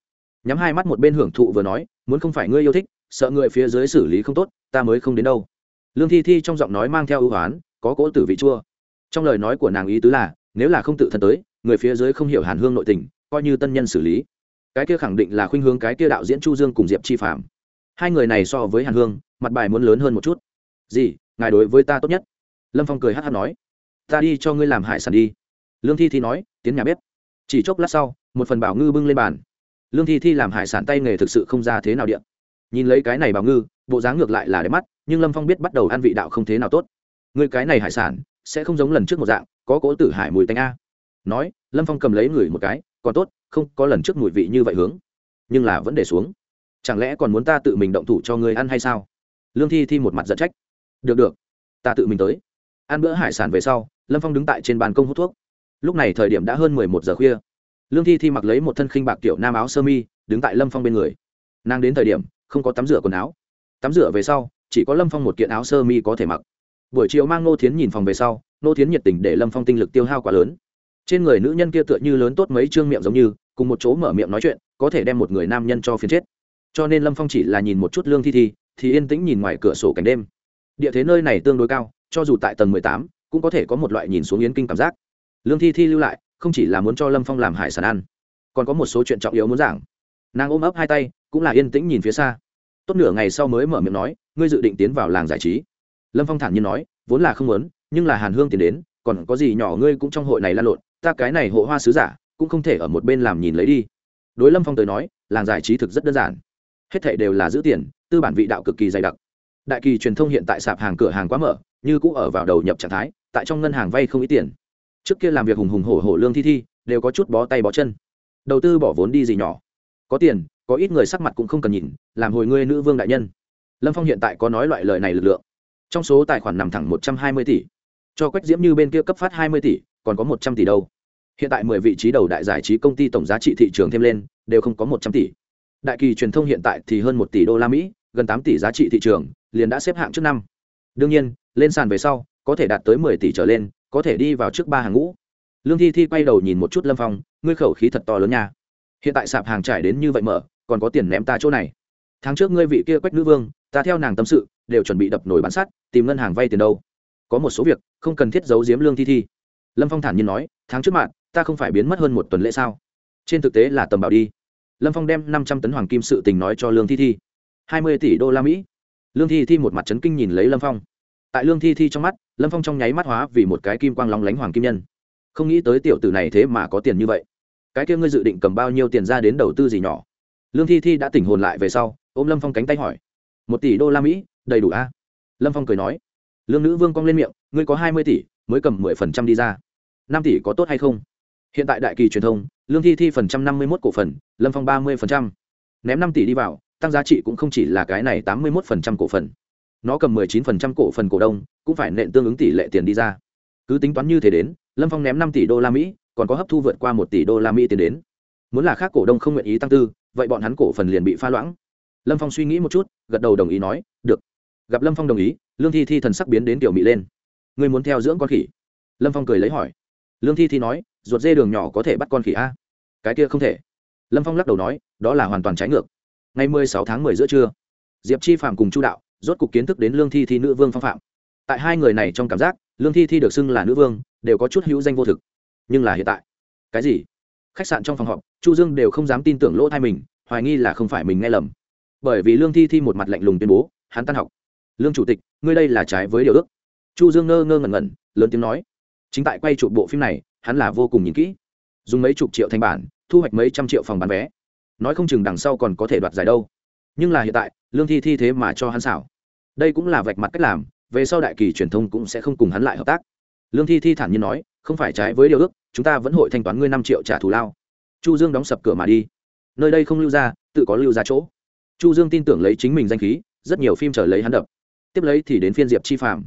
Nhắm hai mắt một bên hưởng thụ vừa nói, muốn không phải ngươi yêu thích, sợ người phía dưới xử lý không tốt, ta mới không đến đâu. Lương thi thi trong giọng nói mang theo ưu hoán có cỗ tử vị chua. Trong lời nói của nàng ý tứ là, nếu là không tự thân tới, người phía dưới không hiểu hàn hương nội tình, coi như tân nhân xử lý. Cái kia khẳng định là khuynh hướng cái kia đạo diễn chu dương cùng diệp chi phạm. Hai người này so với hàn hương, mặt bài muốn lớn hơn một chút gì, ngài đối với ta tốt nhất? Lâm phong cười hát hát nói, ta đi cho ngươi làm hải sản đi. Lương thi thi nói, tiến nhà bếp. Chỉ chốc lát sau, một phần bảo ngư bưng lên bàn. Lương thi thi làm hải sản tay nghề thực sự không ra thế nào điện nhìn lấy cái này bảo ngư, bộ dáng ngược lại là đẹp mắt, nhưng lâm phong biết bắt đầu ăn vị đạo không thế nào tốt. Người cái này hải sản, sẽ không giống lần trước một dạng, có cỗ tử hải mùi tanh a. Nói, lâm phong cầm lấy người một cái, còn tốt, không có lần trước mùi vị như vậy hướng. Nhưng là vẫn để xuống. Chẳng lẽ còn muốn ta tự mình động thủ cho người ăn hay sao? Lương thi thi một mặt giận trách được được. Ta tự mình tới. Ăn bữa hải sản về sau, lâm phong đứng tại trên bàn công hút thuốc. Lúc này thời điểm đã hơn mười một giờ khuya. Lương thi thi mặc lấy một thân khinh bạc kiểu nam áo sơ mi, đứng tại lâm phong bên người. Nàng đến thời điểm, không có tắm rửa quần áo. Tắm rửa về sau, chỉ có lâm phong một kiện áo sơ mi có thể mặc. Buổi chiều mang nô thiến nhìn phòng về sau nô thiến nhiệt tình để lâm phong tinh lực tiêu hao quá lớn. Trên người nữ nhân kia tựa như lớn tốt mấy chương miệng giống như, cùng một chỗ mở miệng nói chuyện, có thể đem một người nam nhân cho phiến chết. Cho nên lâm phong chỉ là nhìn một chút lương thi thi, thì yên tĩnh nhìn ngoài cửa sổ cảnh đêm địa thế nơi này tương đối cao, cho dù tại tầng mười tám, cũng có thể có một loại nhìn xuống yến kinh cảm giác. Lương thi thi lưu lại, không chỉ là muốn cho lâm phong làm hải sản ăn, còn có một số chuyện trọng yếu muốn giảng. Nàng ôm ấp hai tay, cũng là yên tĩnh nhìn phía xa. Tốt nửa ngày sau mới mở miệng nói, ngươi dự định tiến vào làng giải trí? Lâm phong thản nhiên nói, vốn là không muốn, nhưng là hàn hương tiến đến, còn có gì nhỏ ngươi cũng trong hội này lan lộn, ta cái này hộ hoa sứ giả, cũng không thể ở một bên làm nhìn lấy đi. Đối lâm phong tới nói, làng giải trí thực rất đơn giản. Hết thệ đều là giữ tiền, tư bản vị đạo cực kỳ dày đặc đại kỳ truyền thông hiện tại sạp hàng cửa hàng quá mở, như cũng ở vào đầu nhập trạng thái, tại trong ngân hàng vay không ít tiền. Trước kia làm việc hùng hùng hổ hổ lương thi thi, đều có chút bó tay bó chân. Đầu tư bỏ vốn đi gì nhỏ. Có tiền, có ít người sắc mặt cũng không cần nhìn, làm hồi ngươi nữ vương đại nhân. Lâm phong hiện tại có nói loại lời này lực lượng. Trong số tài khoản nằm thẳng một trăm hai mươi tỷ. Cho quách diễm như bên kia cấp phát hai mươi tỷ, còn có một trăm tỷ đâu. Hiện tại mười vị trí đầu đại giải trí công ty tổng giá trị thị trường thêm lên, đều không có một trăm tỷ. Đại kỳ truyền thông hiện tại thì hơn một tỷ đô la mỹ, gần tám tỷ giá trị thị trường liền đã xếp hạng trước năm. Đương nhiên, lên sàn về sau, có thể đạt tới mười tỷ trở lên, có thể đi vào trước ba hàng ngũ. Lương thi thi quay đầu nhìn một chút lâm phong, ngươi khẩu khí thật to lớn nha. Hiện tại sạp hàng trải đến như vậy mở, còn có tiền ném ta chỗ này. Tháng trước ngươi vị kia quách nữ vương, ta theo nàng tâm sự, đều chuẩn bị đập nổi bán sắt, tìm ngân hàng vay tiền đâu. Có một số việc, không cần thiết giấu giếm lương thi thi. Lâm phong thản nhiên nói, tháng trước mạng, ta không phải biến mất hơn một tuần lễ sao? Trên thực tế là tầm bảo đi. Lâm phong đem năm trăm tấn hoàng kim sự tình nói cho lương thi thi. Hai mươi tỷ đô la mỹ lương thi thi một mặt trấn kinh nhìn lấy lâm phong. Tại lương thi thi trong mắt, lâm phong trong nháy mắt hóa vì một cái kim quang lóng lánh hoàng kim nhân. Không nghĩ tới tiểu tử này thế mà có tiền như vậy. Cái kia ngươi dự định cầm bao nhiêu tiền ra đến đầu tư gì nhỏ? Lương thi thi đã tỉnh hồn lại về sau, ôm lâm phong cánh tay hỏi. Một tỷ đô la mỹ, đầy đủ a? Lâm phong cười nói. Lương nữ vương cong lên miệng, ngươi có hai mươi tỷ, mới cầm mười phần trăm đi ra. Năm tỷ có tốt hay không? Hiện tại đại kỳ truyền thông, lương thi thi phần trăm năm mươi mốt cổ phần, lâm phong ba mươi phần trăm. Ném năm tỷ đi vào tăng giá trị cũng không chỉ là cái này tám mươi mốt phần trăm cổ phần. Nó cầm mười chín phần trăm cổ phần cổ đông, cũng phải nện tương ứng tỷ lệ tiền đi ra. Cứ tính toán như thế đến, lâm phong ném năm tỷ đô la mỹ, còn có hấp thu vượt qua một tỷ đô la mỹ tiền đến. Muốn là khác cổ đông không nguyện ý tăng tư, vậy bọn hắn cổ phần liền bị pha loãng. Lâm phong suy nghĩ một chút, gật đầu đồng ý nói, được. Gặp lâm phong đồng ý, lương thi thi thần sắc biến đến tiểu mỹ lên. Ngươi muốn theo dưỡng con khỉ? Lâm phong cười lấy hỏi. Lương thi thi nói, ruột dê đường nhỏ có thể bắt con khỉ a. Cái kia không thể. Lâm phong lắc đầu nói, đó là hoàn toàn trái ngược ngày mười sáu tháng mười giữa trưa, diệp chi phạm cùng chu đạo rốt cục kiến thức đến lương thi thi nữ vương phong phạm. Tại hai người này trong cảm giác, lương thi thi được xưng là nữ vương, đều có chút hữu danh vô thực. Nhưng là hiện tại, cái gì? Khách sạn trong phòng họp, chu dương đều không dám tin tưởng lỗ thai mình, hoài nghi là không phải mình nghe lầm. Bởi vì lương thi thi một mặt lạnh lùng tuyên bố, hắn tan học. Lương chủ tịch, ngươi đây là trái với điều ước. Chu dương ngơ ngơ ngẩn ngẩn, lớn tiếng nói. Chính tại quay chụp bộ phim này, hắn là vô cùng nhìn kỹ. Dùng mấy chục triệu thành bản, thu hoạch mấy trăm triệu phòng bán vé nói không chừng đằng sau còn có thể đoạt giải đâu. Nhưng là hiện tại, lương thi thi thế mà cho hắn xảo. Đây cũng là vạch mặt cách làm, về sau đại kỳ truyền thông cũng sẽ không cùng hắn lại hợp tác. Lương thi thi thản nhiên nói, không phải trái với điều ước, chúng ta vẫn hội thanh toán ngươi năm triệu trả thù lao. Chu dương đóng sập cửa mà đi. Nơi đây không lưu ra, tự có lưu ra chỗ. Chu dương tin tưởng lấy chính mình danh khí, rất nhiều phim trở lấy hắn đập. Tiếp lấy thì đến phiên diệp chi phạm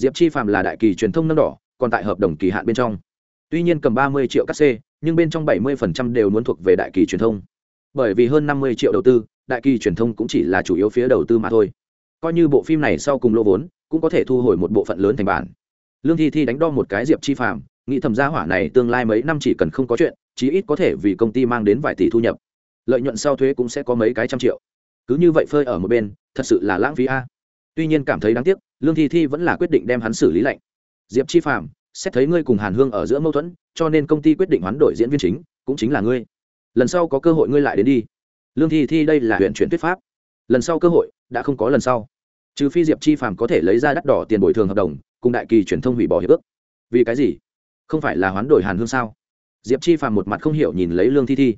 diệp chi phạm là đại kỳ truyền thông nâng đỏ, còn tại hợp đồng kỳ hạn bên trong. Tuy nhiên cầm ba mươi triệu cắt xê, nhưng bên trong bảy mươi đều muốn thuộc về đại kỳ truyền thông bởi vì hơn năm mươi triệu đầu tư đại kỳ truyền thông cũng chỉ là chủ yếu phía đầu tư mà thôi. Coi như bộ phim này sau cùng lô vốn cũng có thể thu hồi một bộ phận lớn thành bản. Lương thi thi đánh đo một cái diệp chi phàm, nghĩ thầm gia hỏa này tương lai mấy năm chỉ cần không có chuyện chí ít có thể vì công ty mang đến vài tỷ thu nhập. Lợi nhuận sau thuế cũng sẽ có mấy cái trăm triệu. Cứ như vậy phơi ở một bên thật sự là lãng phí a. Tuy nhiên cảm thấy đáng tiếc lương thi thi vẫn là quyết định đem hắn xử lý lạnh. Diệp chi phàm, xét thấy ngươi cùng hàn hương ở giữa mâu thuẫn cho nên công ty quyết định hoán đổi diễn viên chính cũng chính là ngươi lần sau có cơ hội ngươi lại đến đi. Lương thi thi đây là huyện chuyển thuyết pháp. Lần sau cơ hội, đã không có lần sau. Trừ phi diệp chi phàm có thể lấy ra đắt đỏ tiền bồi thường hợp đồng, cùng đại kỳ truyền thông hủy bỏ hiệp ước. Vì cái gì? Không phải là hoán đổi hàn hương sao? Diệp chi phàm một mặt không hiểu nhìn lấy lương thi thi.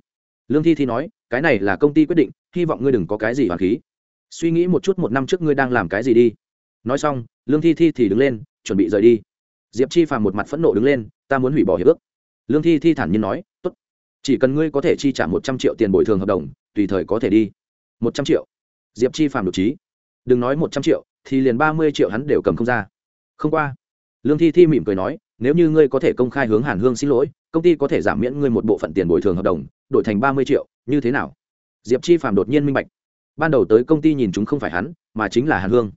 Lương thi thi nói, cái này là công ty quyết định, hy vọng ngươi đừng có cái gì hoàn khí. Suy nghĩ một chút một năm trước ngươi đang làm cái gì đi. Nói xong, lương thi thi thì đứng lên, chuẩn bị rời đi. Diệp chi phàm một mặt phẫn nộ đứng lên, ta muốn hủy bỏ hiệp ước. Lương thi thi thản nhiên nói, tốt chỉ cần ngươi có thể chi trả một trăm triệu tiền bồi thường hợp đồng, tùy thời có thể đi. Một trăm triệu. Diệp chi phàm đ ộ trí. Đừng nói một trăm triệu, thì liền ba mươi triệu hắn đều cầm không ra. Không qua. Lương thi thi mỉm cười nói, nếu như ngươi có thể công khai hướng hàn hương xin lỗi, công ty có thể giảm miễn ngươi một bộ phận tiền bồi thường hợp đồng, đổi thành ba mươi triệu, như thế nào? Diệp chi phàm đột nhiên minh bạch. Ban đầu tới công ty nhìn chúng không phải hắn, mà chính là hàn hương.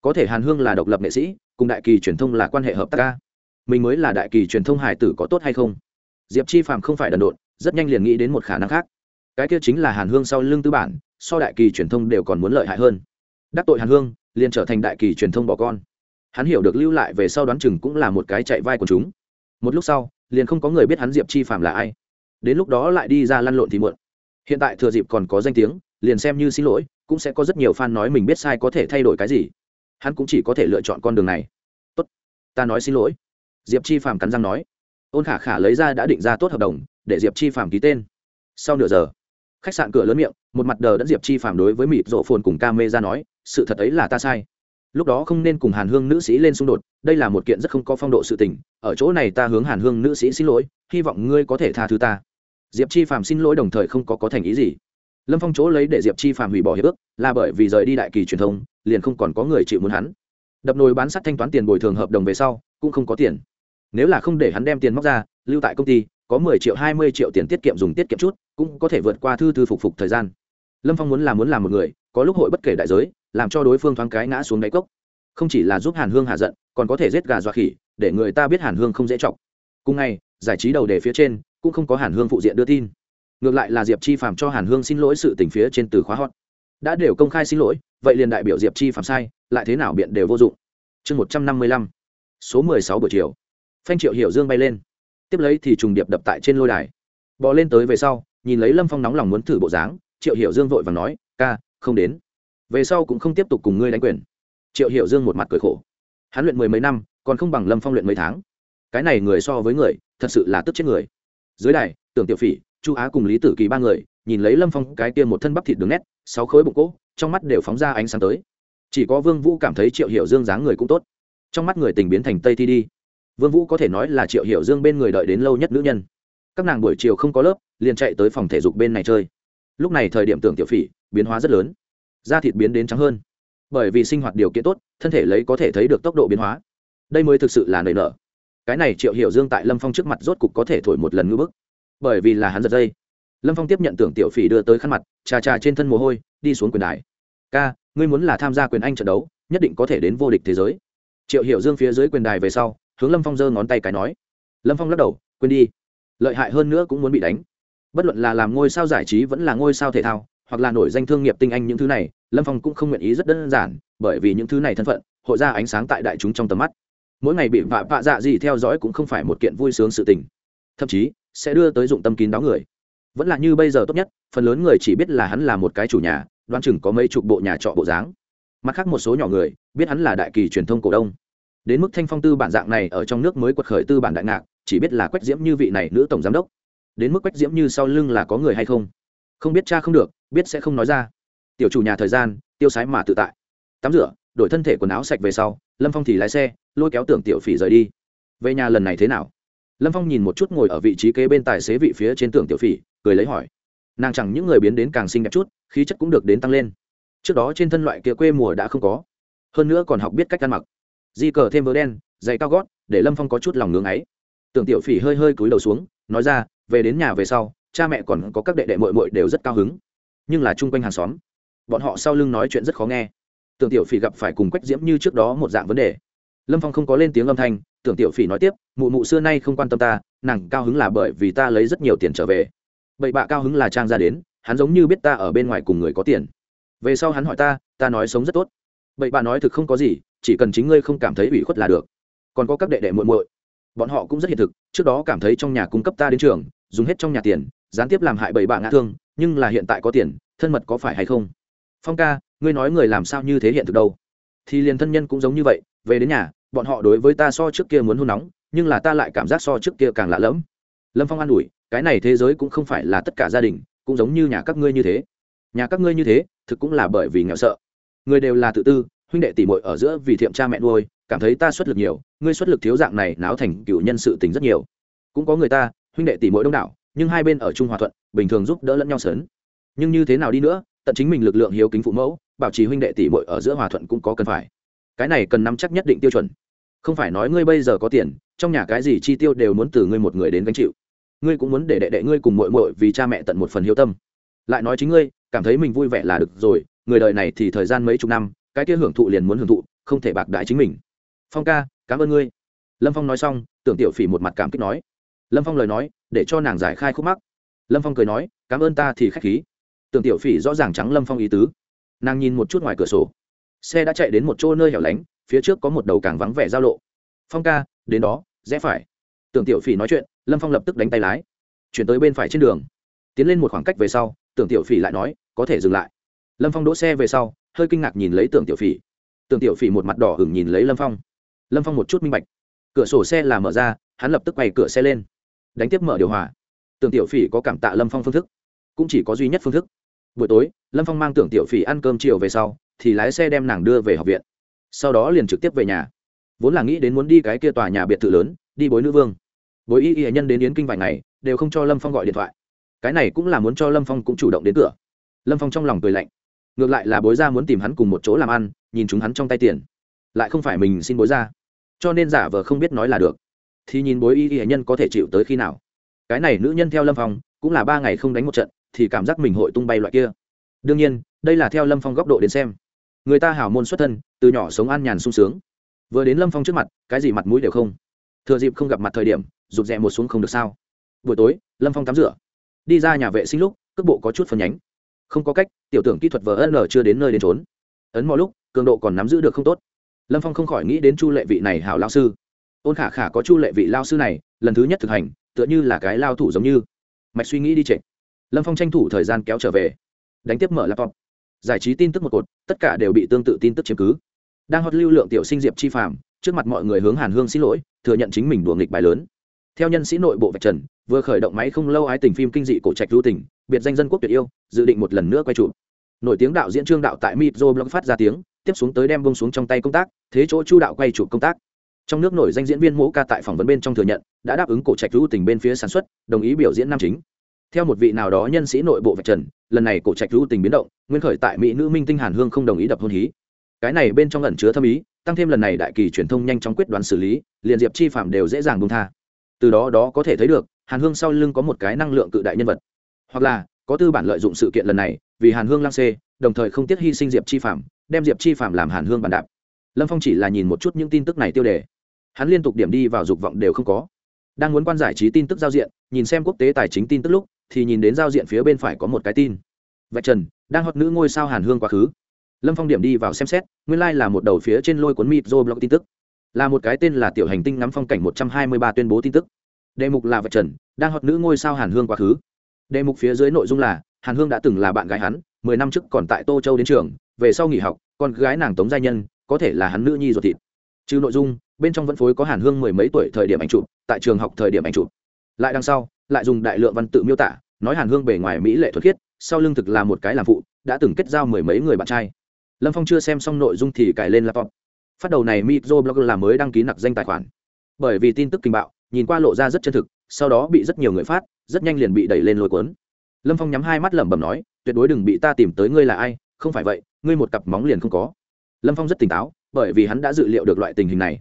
Có thể hàn hương là độc lập nghệ sĩ, cùng đại kỳ truyền thông là quan hệ hợp tác ca. Mình mới là đại kỳ truyền thông hải tử có tốt hay không? Diệp chi phàm không phải đần độn rất nhanh liền nghĩ đến một khả năng khác. Cái kia chính là hàn hương sau lưng tư bản, so đại kỳ truyền thông đều còn muốn lợi hại hơn. Đắc tội hàn hương, liền trở thành đại kỳ truyền thông bỏ con. Hắn hiểu được lưu lại về sau đoán chừng cũng là một cái chạy vai của chúng. Một lúc sau, liền không có người biết hắn diệp chi phạm là ai. Đến lúc đó lại đi ra lăn lộn thì muộn. Hiện tại thừa dịp còn có danh tiếng, liền xem như xin lỗi, cũng sẽ có rất nhiều fan nói mình biết sai có thể thay đổi cái gì. Hắn cũng chỉ có thể lựa chọn con đường này. Tốt, ta nói xin lỗi. Diệp chi phạm cắn răng nói. Ôn khả khả lấy ra đã định ra tốt hợp đồng để diệp chi Phàm ký tên sau nửa giờ khách sạn cửa lớn miệng một mặt đờ đẫn diệp chi Phàm đối với mịt rộ phồn cùng ca mê ra nói sự thật ấy là ta sai lúc đó không nên cùng hàn hương nữ sĩ lên xung đột đây là một kiện rất không có phong độ sự tình ở chỗ này ta hướng hàn hương nữ sĩ xin lỗi hy vọng ngươi có thể tha thứ ta diệp chi Phàm xin lỗi đồng thời không có có thành ý gì lâm phong chỗ lấy để diệp chi Phàm hủy bỏ hiệp ước là bởi vì rời đi đại kỳ truyền thông liền không còn có người chịu muốn hắn đập nồi bán sắt thanh toán tiền bồi thường hợp đồng về sau cũng không có tiền nếu là không để hắn đem tiền móc ra lưu tại công ty có mười triệu, hai mươi triệu tiền tiết kiệm dùng tiết kiệm chút, cũng có thể vượt qua thư thư phục phục thời gian. Lâm phong muốn làm muốn làm một người, có lúc hội bất kể đại giới, làm cho đối phương thoáng cái ngã xuống đáy cốc. Không chỉ là giúp hàn hương hạ giận, còn có thể giết gà dọa khỉ, để người ta biết hàn hương không dễ chọc. Cùng ngày, giải trí đầu đề phía trên, cũng không có hàn hương phụ diện đưa tin. Ngược lại là diệp chi phạm cho hàn hương xin lỗi sự tình phía trên từ khóa hot. Đã đều công khai xin lỗi, vậy liền đại biểu diệp chi phạm sai, lại thế nào biện đều vô dụng. Chương một trăm năm mươi lăm, số mười sáu buổi chiều. Phanh triệu hiểu dương bay lên tiếp lấy thì trùng điệp đập tại trên lôi đài. Bò lên tới về sau, nhìn lấy lâm phong nóng lòng muốn thử bộ dáng, triệu hiểu dương vội và nói, ca, không đến. Về sau cũng không tiếp tục cùng ngươi đánh quyền. Triệu hiểu dương một mặt cười khổ. Hắn luyện mười mấy năm, còn không bằng lâm phong luyện mấy tháng. Cái này người so với người, thật sự là tức chết người. Dưới đài, tưởng tiểu phỉ, chu á cùng lý tử kỳ ba người, nhìn lấy lâm phong cái kia một thân bắp thịt đường nét, sáu khối bụng cỗ, trong mắt đều phóng ra ánh sáng tới. Chỉ có vương vũ cảm thấy triệu hiểu dương dáng người cũng tốt. Trong mắt người tình biến thành tây thi đi vương vũ có thể nói là triệu hiểu dương bên người đợi đến lâu nhất nữ nhân. Các nàng buổi chiều không có lớp, liền chạy tới phòng thể dục bên này chơi. Lúc này thời điểm tưởng tiểu phỉ, biến hóa rất lớn. Da thịt biến đến trắng hơn. Bởi vì sinh hoạt điều kiện tốt, thân thể lấy có thể thấy được tốc độ biến hóa. Đây mới thực sự là nảy nở. Cái này triệu hiểu dương tại lâm phong trước mặt rốt cục có thể thổi một lần ngưỡng bức. Bởi vì là hắn giật dây. Lâm phong tiếp nhận tưởng tiểu phỉ đưa tới khăn mặt, trà trà trên thân mồ hôi, đi xuống quyền đài. Ca, ngươi muốn là tham gia quyền anh trận đấu, nhất định có thể đến vô địch thế giới. Triệu hiểu dương phía dưới quyền đài về sau hướng lâm phong giơ ngón tay cái nói lâm phong lắc đầu quên đi lợi hại hơn nữa cũng muốn bị đánh bất luận là làm ngôi sao giải trí vẫn là ngôi sao thể thao hoặc là nổi danh thương nghiệp tinh anh những thứ này lâm phong cũng không nguyện ý rất đơn giản bởi vì những thứ này thân phận hội ra ánh sáng tại đại chúng trong tầm mắt mỗi ngày bị vạ vạ dạ gì theo dõi cũng không phải một kiện vui sướng sự tình thậm chí sẽ đưa tới dụng tâm kín đáo người vẫn là như bây giờ tốt nhất phần lớn người chỉ biết là hắn là một cái chủ nhà đoan chừng có mấy chục bộ nhà trọ bộ dáng mặt khác một số nhỏ người biết hắn là đại kỳ truyền thông cổ đông đến mức thanh phong tư bản dạng này ở trong nước mới quật khởi tư bản đại ngạc, chỉ biết là quách diễm như vị này nữ tổng giám đốc. Đến mức quách diễm như sau lưng là có người hay không? Không biết cha không được, biết sẽ không nói ra. Tiểu chủ nhà thời gian, tiêu sái mà tự tại. Tắm rửa, đổi thân thể quần áo sạch về sau, lâm phong thì lái xe, lôi kéo tưởng tiểu phỉ rời đi. Về nhà lần này thế nào? Lâm phong nhìn một chút ngồi ở vị trí kế bên tài xế vị phía trên tưởng tiểu phỉ, cười lấy hỏi. Nàng chẳng những người biến đến càng xinh đẹp chút, khí chất cũng được đến tăng lên. Trước đó trên thân loại kia quê mùa đã không có. Hơn nữa còn học biết cách ăn mặc di cờ thêm vớ đen, giày cao gót, để lâm phong có chút lòng ngưng ấy. Tưởng tiểu phỉ hơi hơi cúi đầu xuống, nói ra, về đến nhà về sau, cha mẹ còn có các đệ đệ mội mội đều rất cao hứng, nhưng là chung quanh hàng xóm, bọn họ sau lưng nói chuyện rất khó nghe. Tưởng tiểu phỉ gặp phải cùng quách diễm như trước đó một dạng vấn đề. Lâm phong không có lên tiếng âm thanh, tưởng tiểu phỉ nói tiếp, mụ mụ xưa nay không quan tâm ta, nàng cao hứng là bởi vì ta lấy rất nhiều tiền trở về. Bậy bạ cao hứng là trang ra đến, hắn giống như biết ta ở bên ngoài cùng người có tiền. Về sau hắn hỏi ta ta nói sống rất tốt. Bậy bạ nói thực không có gì chỉ cần chính ngươi không cảm thấy ủy khuất là được. Còn có các đệ đệ muội muội, bọn họ cũng rất hiện thực, trước đó cảm thấy trong nhà cung cấp ta đến trường, dùng hết trong nhà tiền, gián tiếp làm hại bảy bạ ngã thương, nhưng là hiện tại có tiền, thân mật có phải hay không? Phong ca, ngươi nói người làm sao như thế hiện thực đâu? Thì liền thân nhân cũng giống như vậy, về đến nhà, bọn họ đối với ta so trước kia muốn hôn nóng, nhưng là ta lại cảm giác so trước kia càng lạ lẫm. Lâm phong an ủi, cái này thế giới cũng không phải là tất cả gia đình, cũng giống như nhà các ngươi như thế. Nhà các ngươi như thế, thực cũng là bởi vì nghèo sợ. Người đều là tự tư huynh đệ tỷ muội ở giữa vì thiệm cha mẹ nuôi, cảm thấy ta xuất lực nhiều, ngươi xuất lực thiếu dạng này náo thành cựu nhân sự tình rất nhiều. Cũng có người ta, huynh đệ tỷ muội đông đảo, nhưng hai bên ở chung hòa thuận, bình thường giúp đỡ lẫn nhau sớn. Nhưng như thế nào đi nữa, tận chính mình lực lượng hiếu kính phụ mẫu, bảo trì huynh đệ tỷ muội ở giữa hòa thuận cũng có cần phải. Cái này cần nắm chắc nhất định tiêu chuẩn. Không phải nói ngươi bây giờ có tiền, trong nhà cái gì chi tiêu đều muốn từ ngươi một người đến gánh chịu. Ngươi cũng muốn để đệ đệ ngươi cùng muội muội vì cha mẹ tận một phần hiếu tâm. Lại nói chính ngươi, cảm thấy mình vui vẻ là được rồi, người đời này thì thời gian mấy chục năm cái kia hưởng thụ liền muốn hưởng thụ, không thể bạc đại chính mình. Phong ca, cảm ơn ngươi. Lâm phong nói xong, tưởng tiểu phỉ một mặt cảm kích nói. Lâm phong lời nói, để cho nàng giải khai khúc mắc. Lâm phong cười nói, cảm ơn ta thì k h á c h khí. Tưởng tiểu phỉ rõ ràng trắng lâm phong ý tứ. Nàng nhìn một chút ngoài cửa sổ. Xe đã chạy đến một chỗ nơi hẻo lánh, phía trước có một đầu càng vắng vẻ giao lộ. Phong ca, đến đó, rẽ phải. Tưởng tiểu phỉ nói chuyện, lâm phong lập tức đánh tay lái. Chuyển tới bên phải trên đường. Tiến lên một khoảng cách về sau, tưởng tiểu phỉ lại nói, có thể dừng lại. Lâm phong đỗ xe về sau hơi kinh ngạc nhìn lấy tưởng tiểu phỉ. Tưởng tiểu phỉ một mặt đỏ hửng nhìn lấy lâm phong. Lâm phong một chút minh bạch. Cửa sổ xe là mở ra, hắn lập tức quay cửa xe lên. Đánh tiếp mở điều hòa. Tưởng tiểu phỉ có cảm tạ lâm phong phương thức, cũng chỉ có duy nhất phương thức. Buổi tối, lâm phong mang tưởng tiểu phỉ ăn cơm chiều về sau, thì lái xe đem nàng đưa về học viện. Sau đó liền trực tiếp về nhà. Vốn là nghĩ đến muốn đi cái kia tòa nhà biệt thự lớn, đi bối nữ vương. Bối y y nhân đến yến kinh vài ngày, đều không cho lâm phong gọi điện thoại. Cái này cũng là muốn cho lâm phong cũng chủ động đến cửa. Lâm phong trong lòng cười lạnh ngược lại là bối ra muốn tìm hắn cùng một chỗ làm ăn, nhìn chúng hắn trong tay tiền. Lại không phải mình xin bối ra. Cho nên giả vờ không biết nói là được. Thì nhìn bối y y nhân có thể chịu tới khi nào. Cái này nữ nhân theo lâm phong, cũng là ba ngày không đánh một trận, thì cảm giác mình hội tung bay loại kia. Đương nhiên, đây là theo lâm phong góc độ đến xem. Người ta hào môn xuất thân, từ nhỏ sống an nhàn sung sướng. Vừa đến lâm phong trước mặt, cái gì mặt mũi đều không. Thừa dịp không gặp mặt thời điểm, rụt rè một xuống không được sao. Buổi tối, lâm phong tắm rửa. Đi ra nhà vệ sinh lúc, cước bộ có chút phần nhánh không có cách, tiểu tưởng kỹ thuật vờ ân chưa đến nơi đến trốn ấn mọi lúc, cường độ còn nắm giữ được không tốt. Lâm phong không khỏi nghĩ đến chu lệ vị này hảo lao sư. Ôn khả khả có chu lệ vị lao sư này, lần thứ nhất thực hành, tựa như là cái lao thủ giống như. Mạch suy nghĩ đi trịnh lâm phong tranh thủ thời gian kéo trở về. Đánh tiếp mở laptop. Giải trí tin tức một cột, tất cả đều bị tương tự tin tức chiếm cứ. Đang hót lưu lượng tiểu sinh diệp chi phạm trước mặt mọi người hướng hàn hương xin lỗi, thừa nhận chính mình đùa nghịch bài lớn. Theo nhân sĩ nội bộ vạch trần, vừa khởi động máy không lâu ái tình phim kinh dị cổ trạch lưu tình biệt danh dân quốc tuyệt yêu, dự định một lần nữa quay trụ nổi tiếng đạo diễn trương đạo tại mitro blog phát ra tiếng, tiếp xuống tới đem bông xuống trong tay công tác, thế chỗ chu đạo quay trụ công tác. Trong nước nổi danh diễn viên mẫu ca tại phỏng vấn bên trong thừa nhận, đã đáp ứng cổ trạch lưu tình bên phía sản xuất, đồng ý biểu diễn nam chính. Theo một vị nào đó nhân sĩ nội bộ vạch trần, lần này cổ trạch lưu tình biến động, nguyên khởi tại mỹ nữ minh tinh hàn hương không đồng ý đập hôn hí. Cái này bên trong ẩn chứa thâm ý, tăng thêm lần này đại kỳ truyền thông nhanh chóng quyết đoán xử lý, liền diệp chi phạm đều dễ dàng bung tha. Từ đó đó có thể thấy được, hàn hương sau lưng có một cái năng lượng cự đại nhân vật hoặc là có tư bản lợi dụng sự kiện lần này vì hàn hương lang xê, đồng thời không tiếc hy sinh diệp chi phạm, đem diệp chi phạm làm hàn hương bàn đạp. Lâm phong chỉ là nhìn một chút những tin tức này tiêu đề. Hắn liên tục điểm đi vào dục vọng đều không có. Đang muốn quan giải trí tin tức giao diện, nhìn xem quốc tế tài chính tin tức lúc, thì nhìn đến giao diện phía bên phải có một cái tin. Vạch trần, đang hót nữ ngôi sao hàn hương quá khứ. Lâm phong điểm đi vào xem xét, nguyên lai、like、là một đầu phía trên lôi cuốn mịt dô blog tin tức. Là một cái tên là tiểu hành tinh ngắm phong cảnh một trăm hai mươi ba tuyên bố tin tức. Đề mục là vạch trần, đang hót nữ ngôi sao hàn hương quá khứ đề mục phía dưới nội dung là, hàn hương đã từng là bạn gái hắn, mười năm trước còn tại tô châu đến trường, về sau nghỉ học, con gái nàng tống gia nhân, có thể là hắn nữ nhi ruột thịt. Trừ nội dung, bên trong vẫn phối có hàn hương mười mấy tuổi thời điểm ảnh chụp, tại trường học thời điểm ảnh chụp. Lại đằng sau, lại dùng đại lượng văn tự miêu tả, nói hàn hương bề ngoài mỹ lệ thuật khiết, sau lưng thực là một cái làm phụ, đã từng kết giao mười mấy người bạn trai. Lâm phong chưa xem xong nội dung thì cài lên laptop. Phát đầu này mitro blog là mới đăng ký nặc danh tài khoản. Bởi vì tin tức kinh bạo, nhìn qua lộ ra rất chân thực, sau đó bị rất nhiều người phát rất nhanh liền bị đẩy lên lôi cuốn. Lâm phong nhắm hai mắt lẩm bẩm nói, tuyệt đối đừng bị ta tìm tới ngươi là ai, không phải vậy, ngươi một cặp móng liền không có. Lâm phong rất tỉnh táo, bởi vì hắn đã dự liệu được loại tình hình này.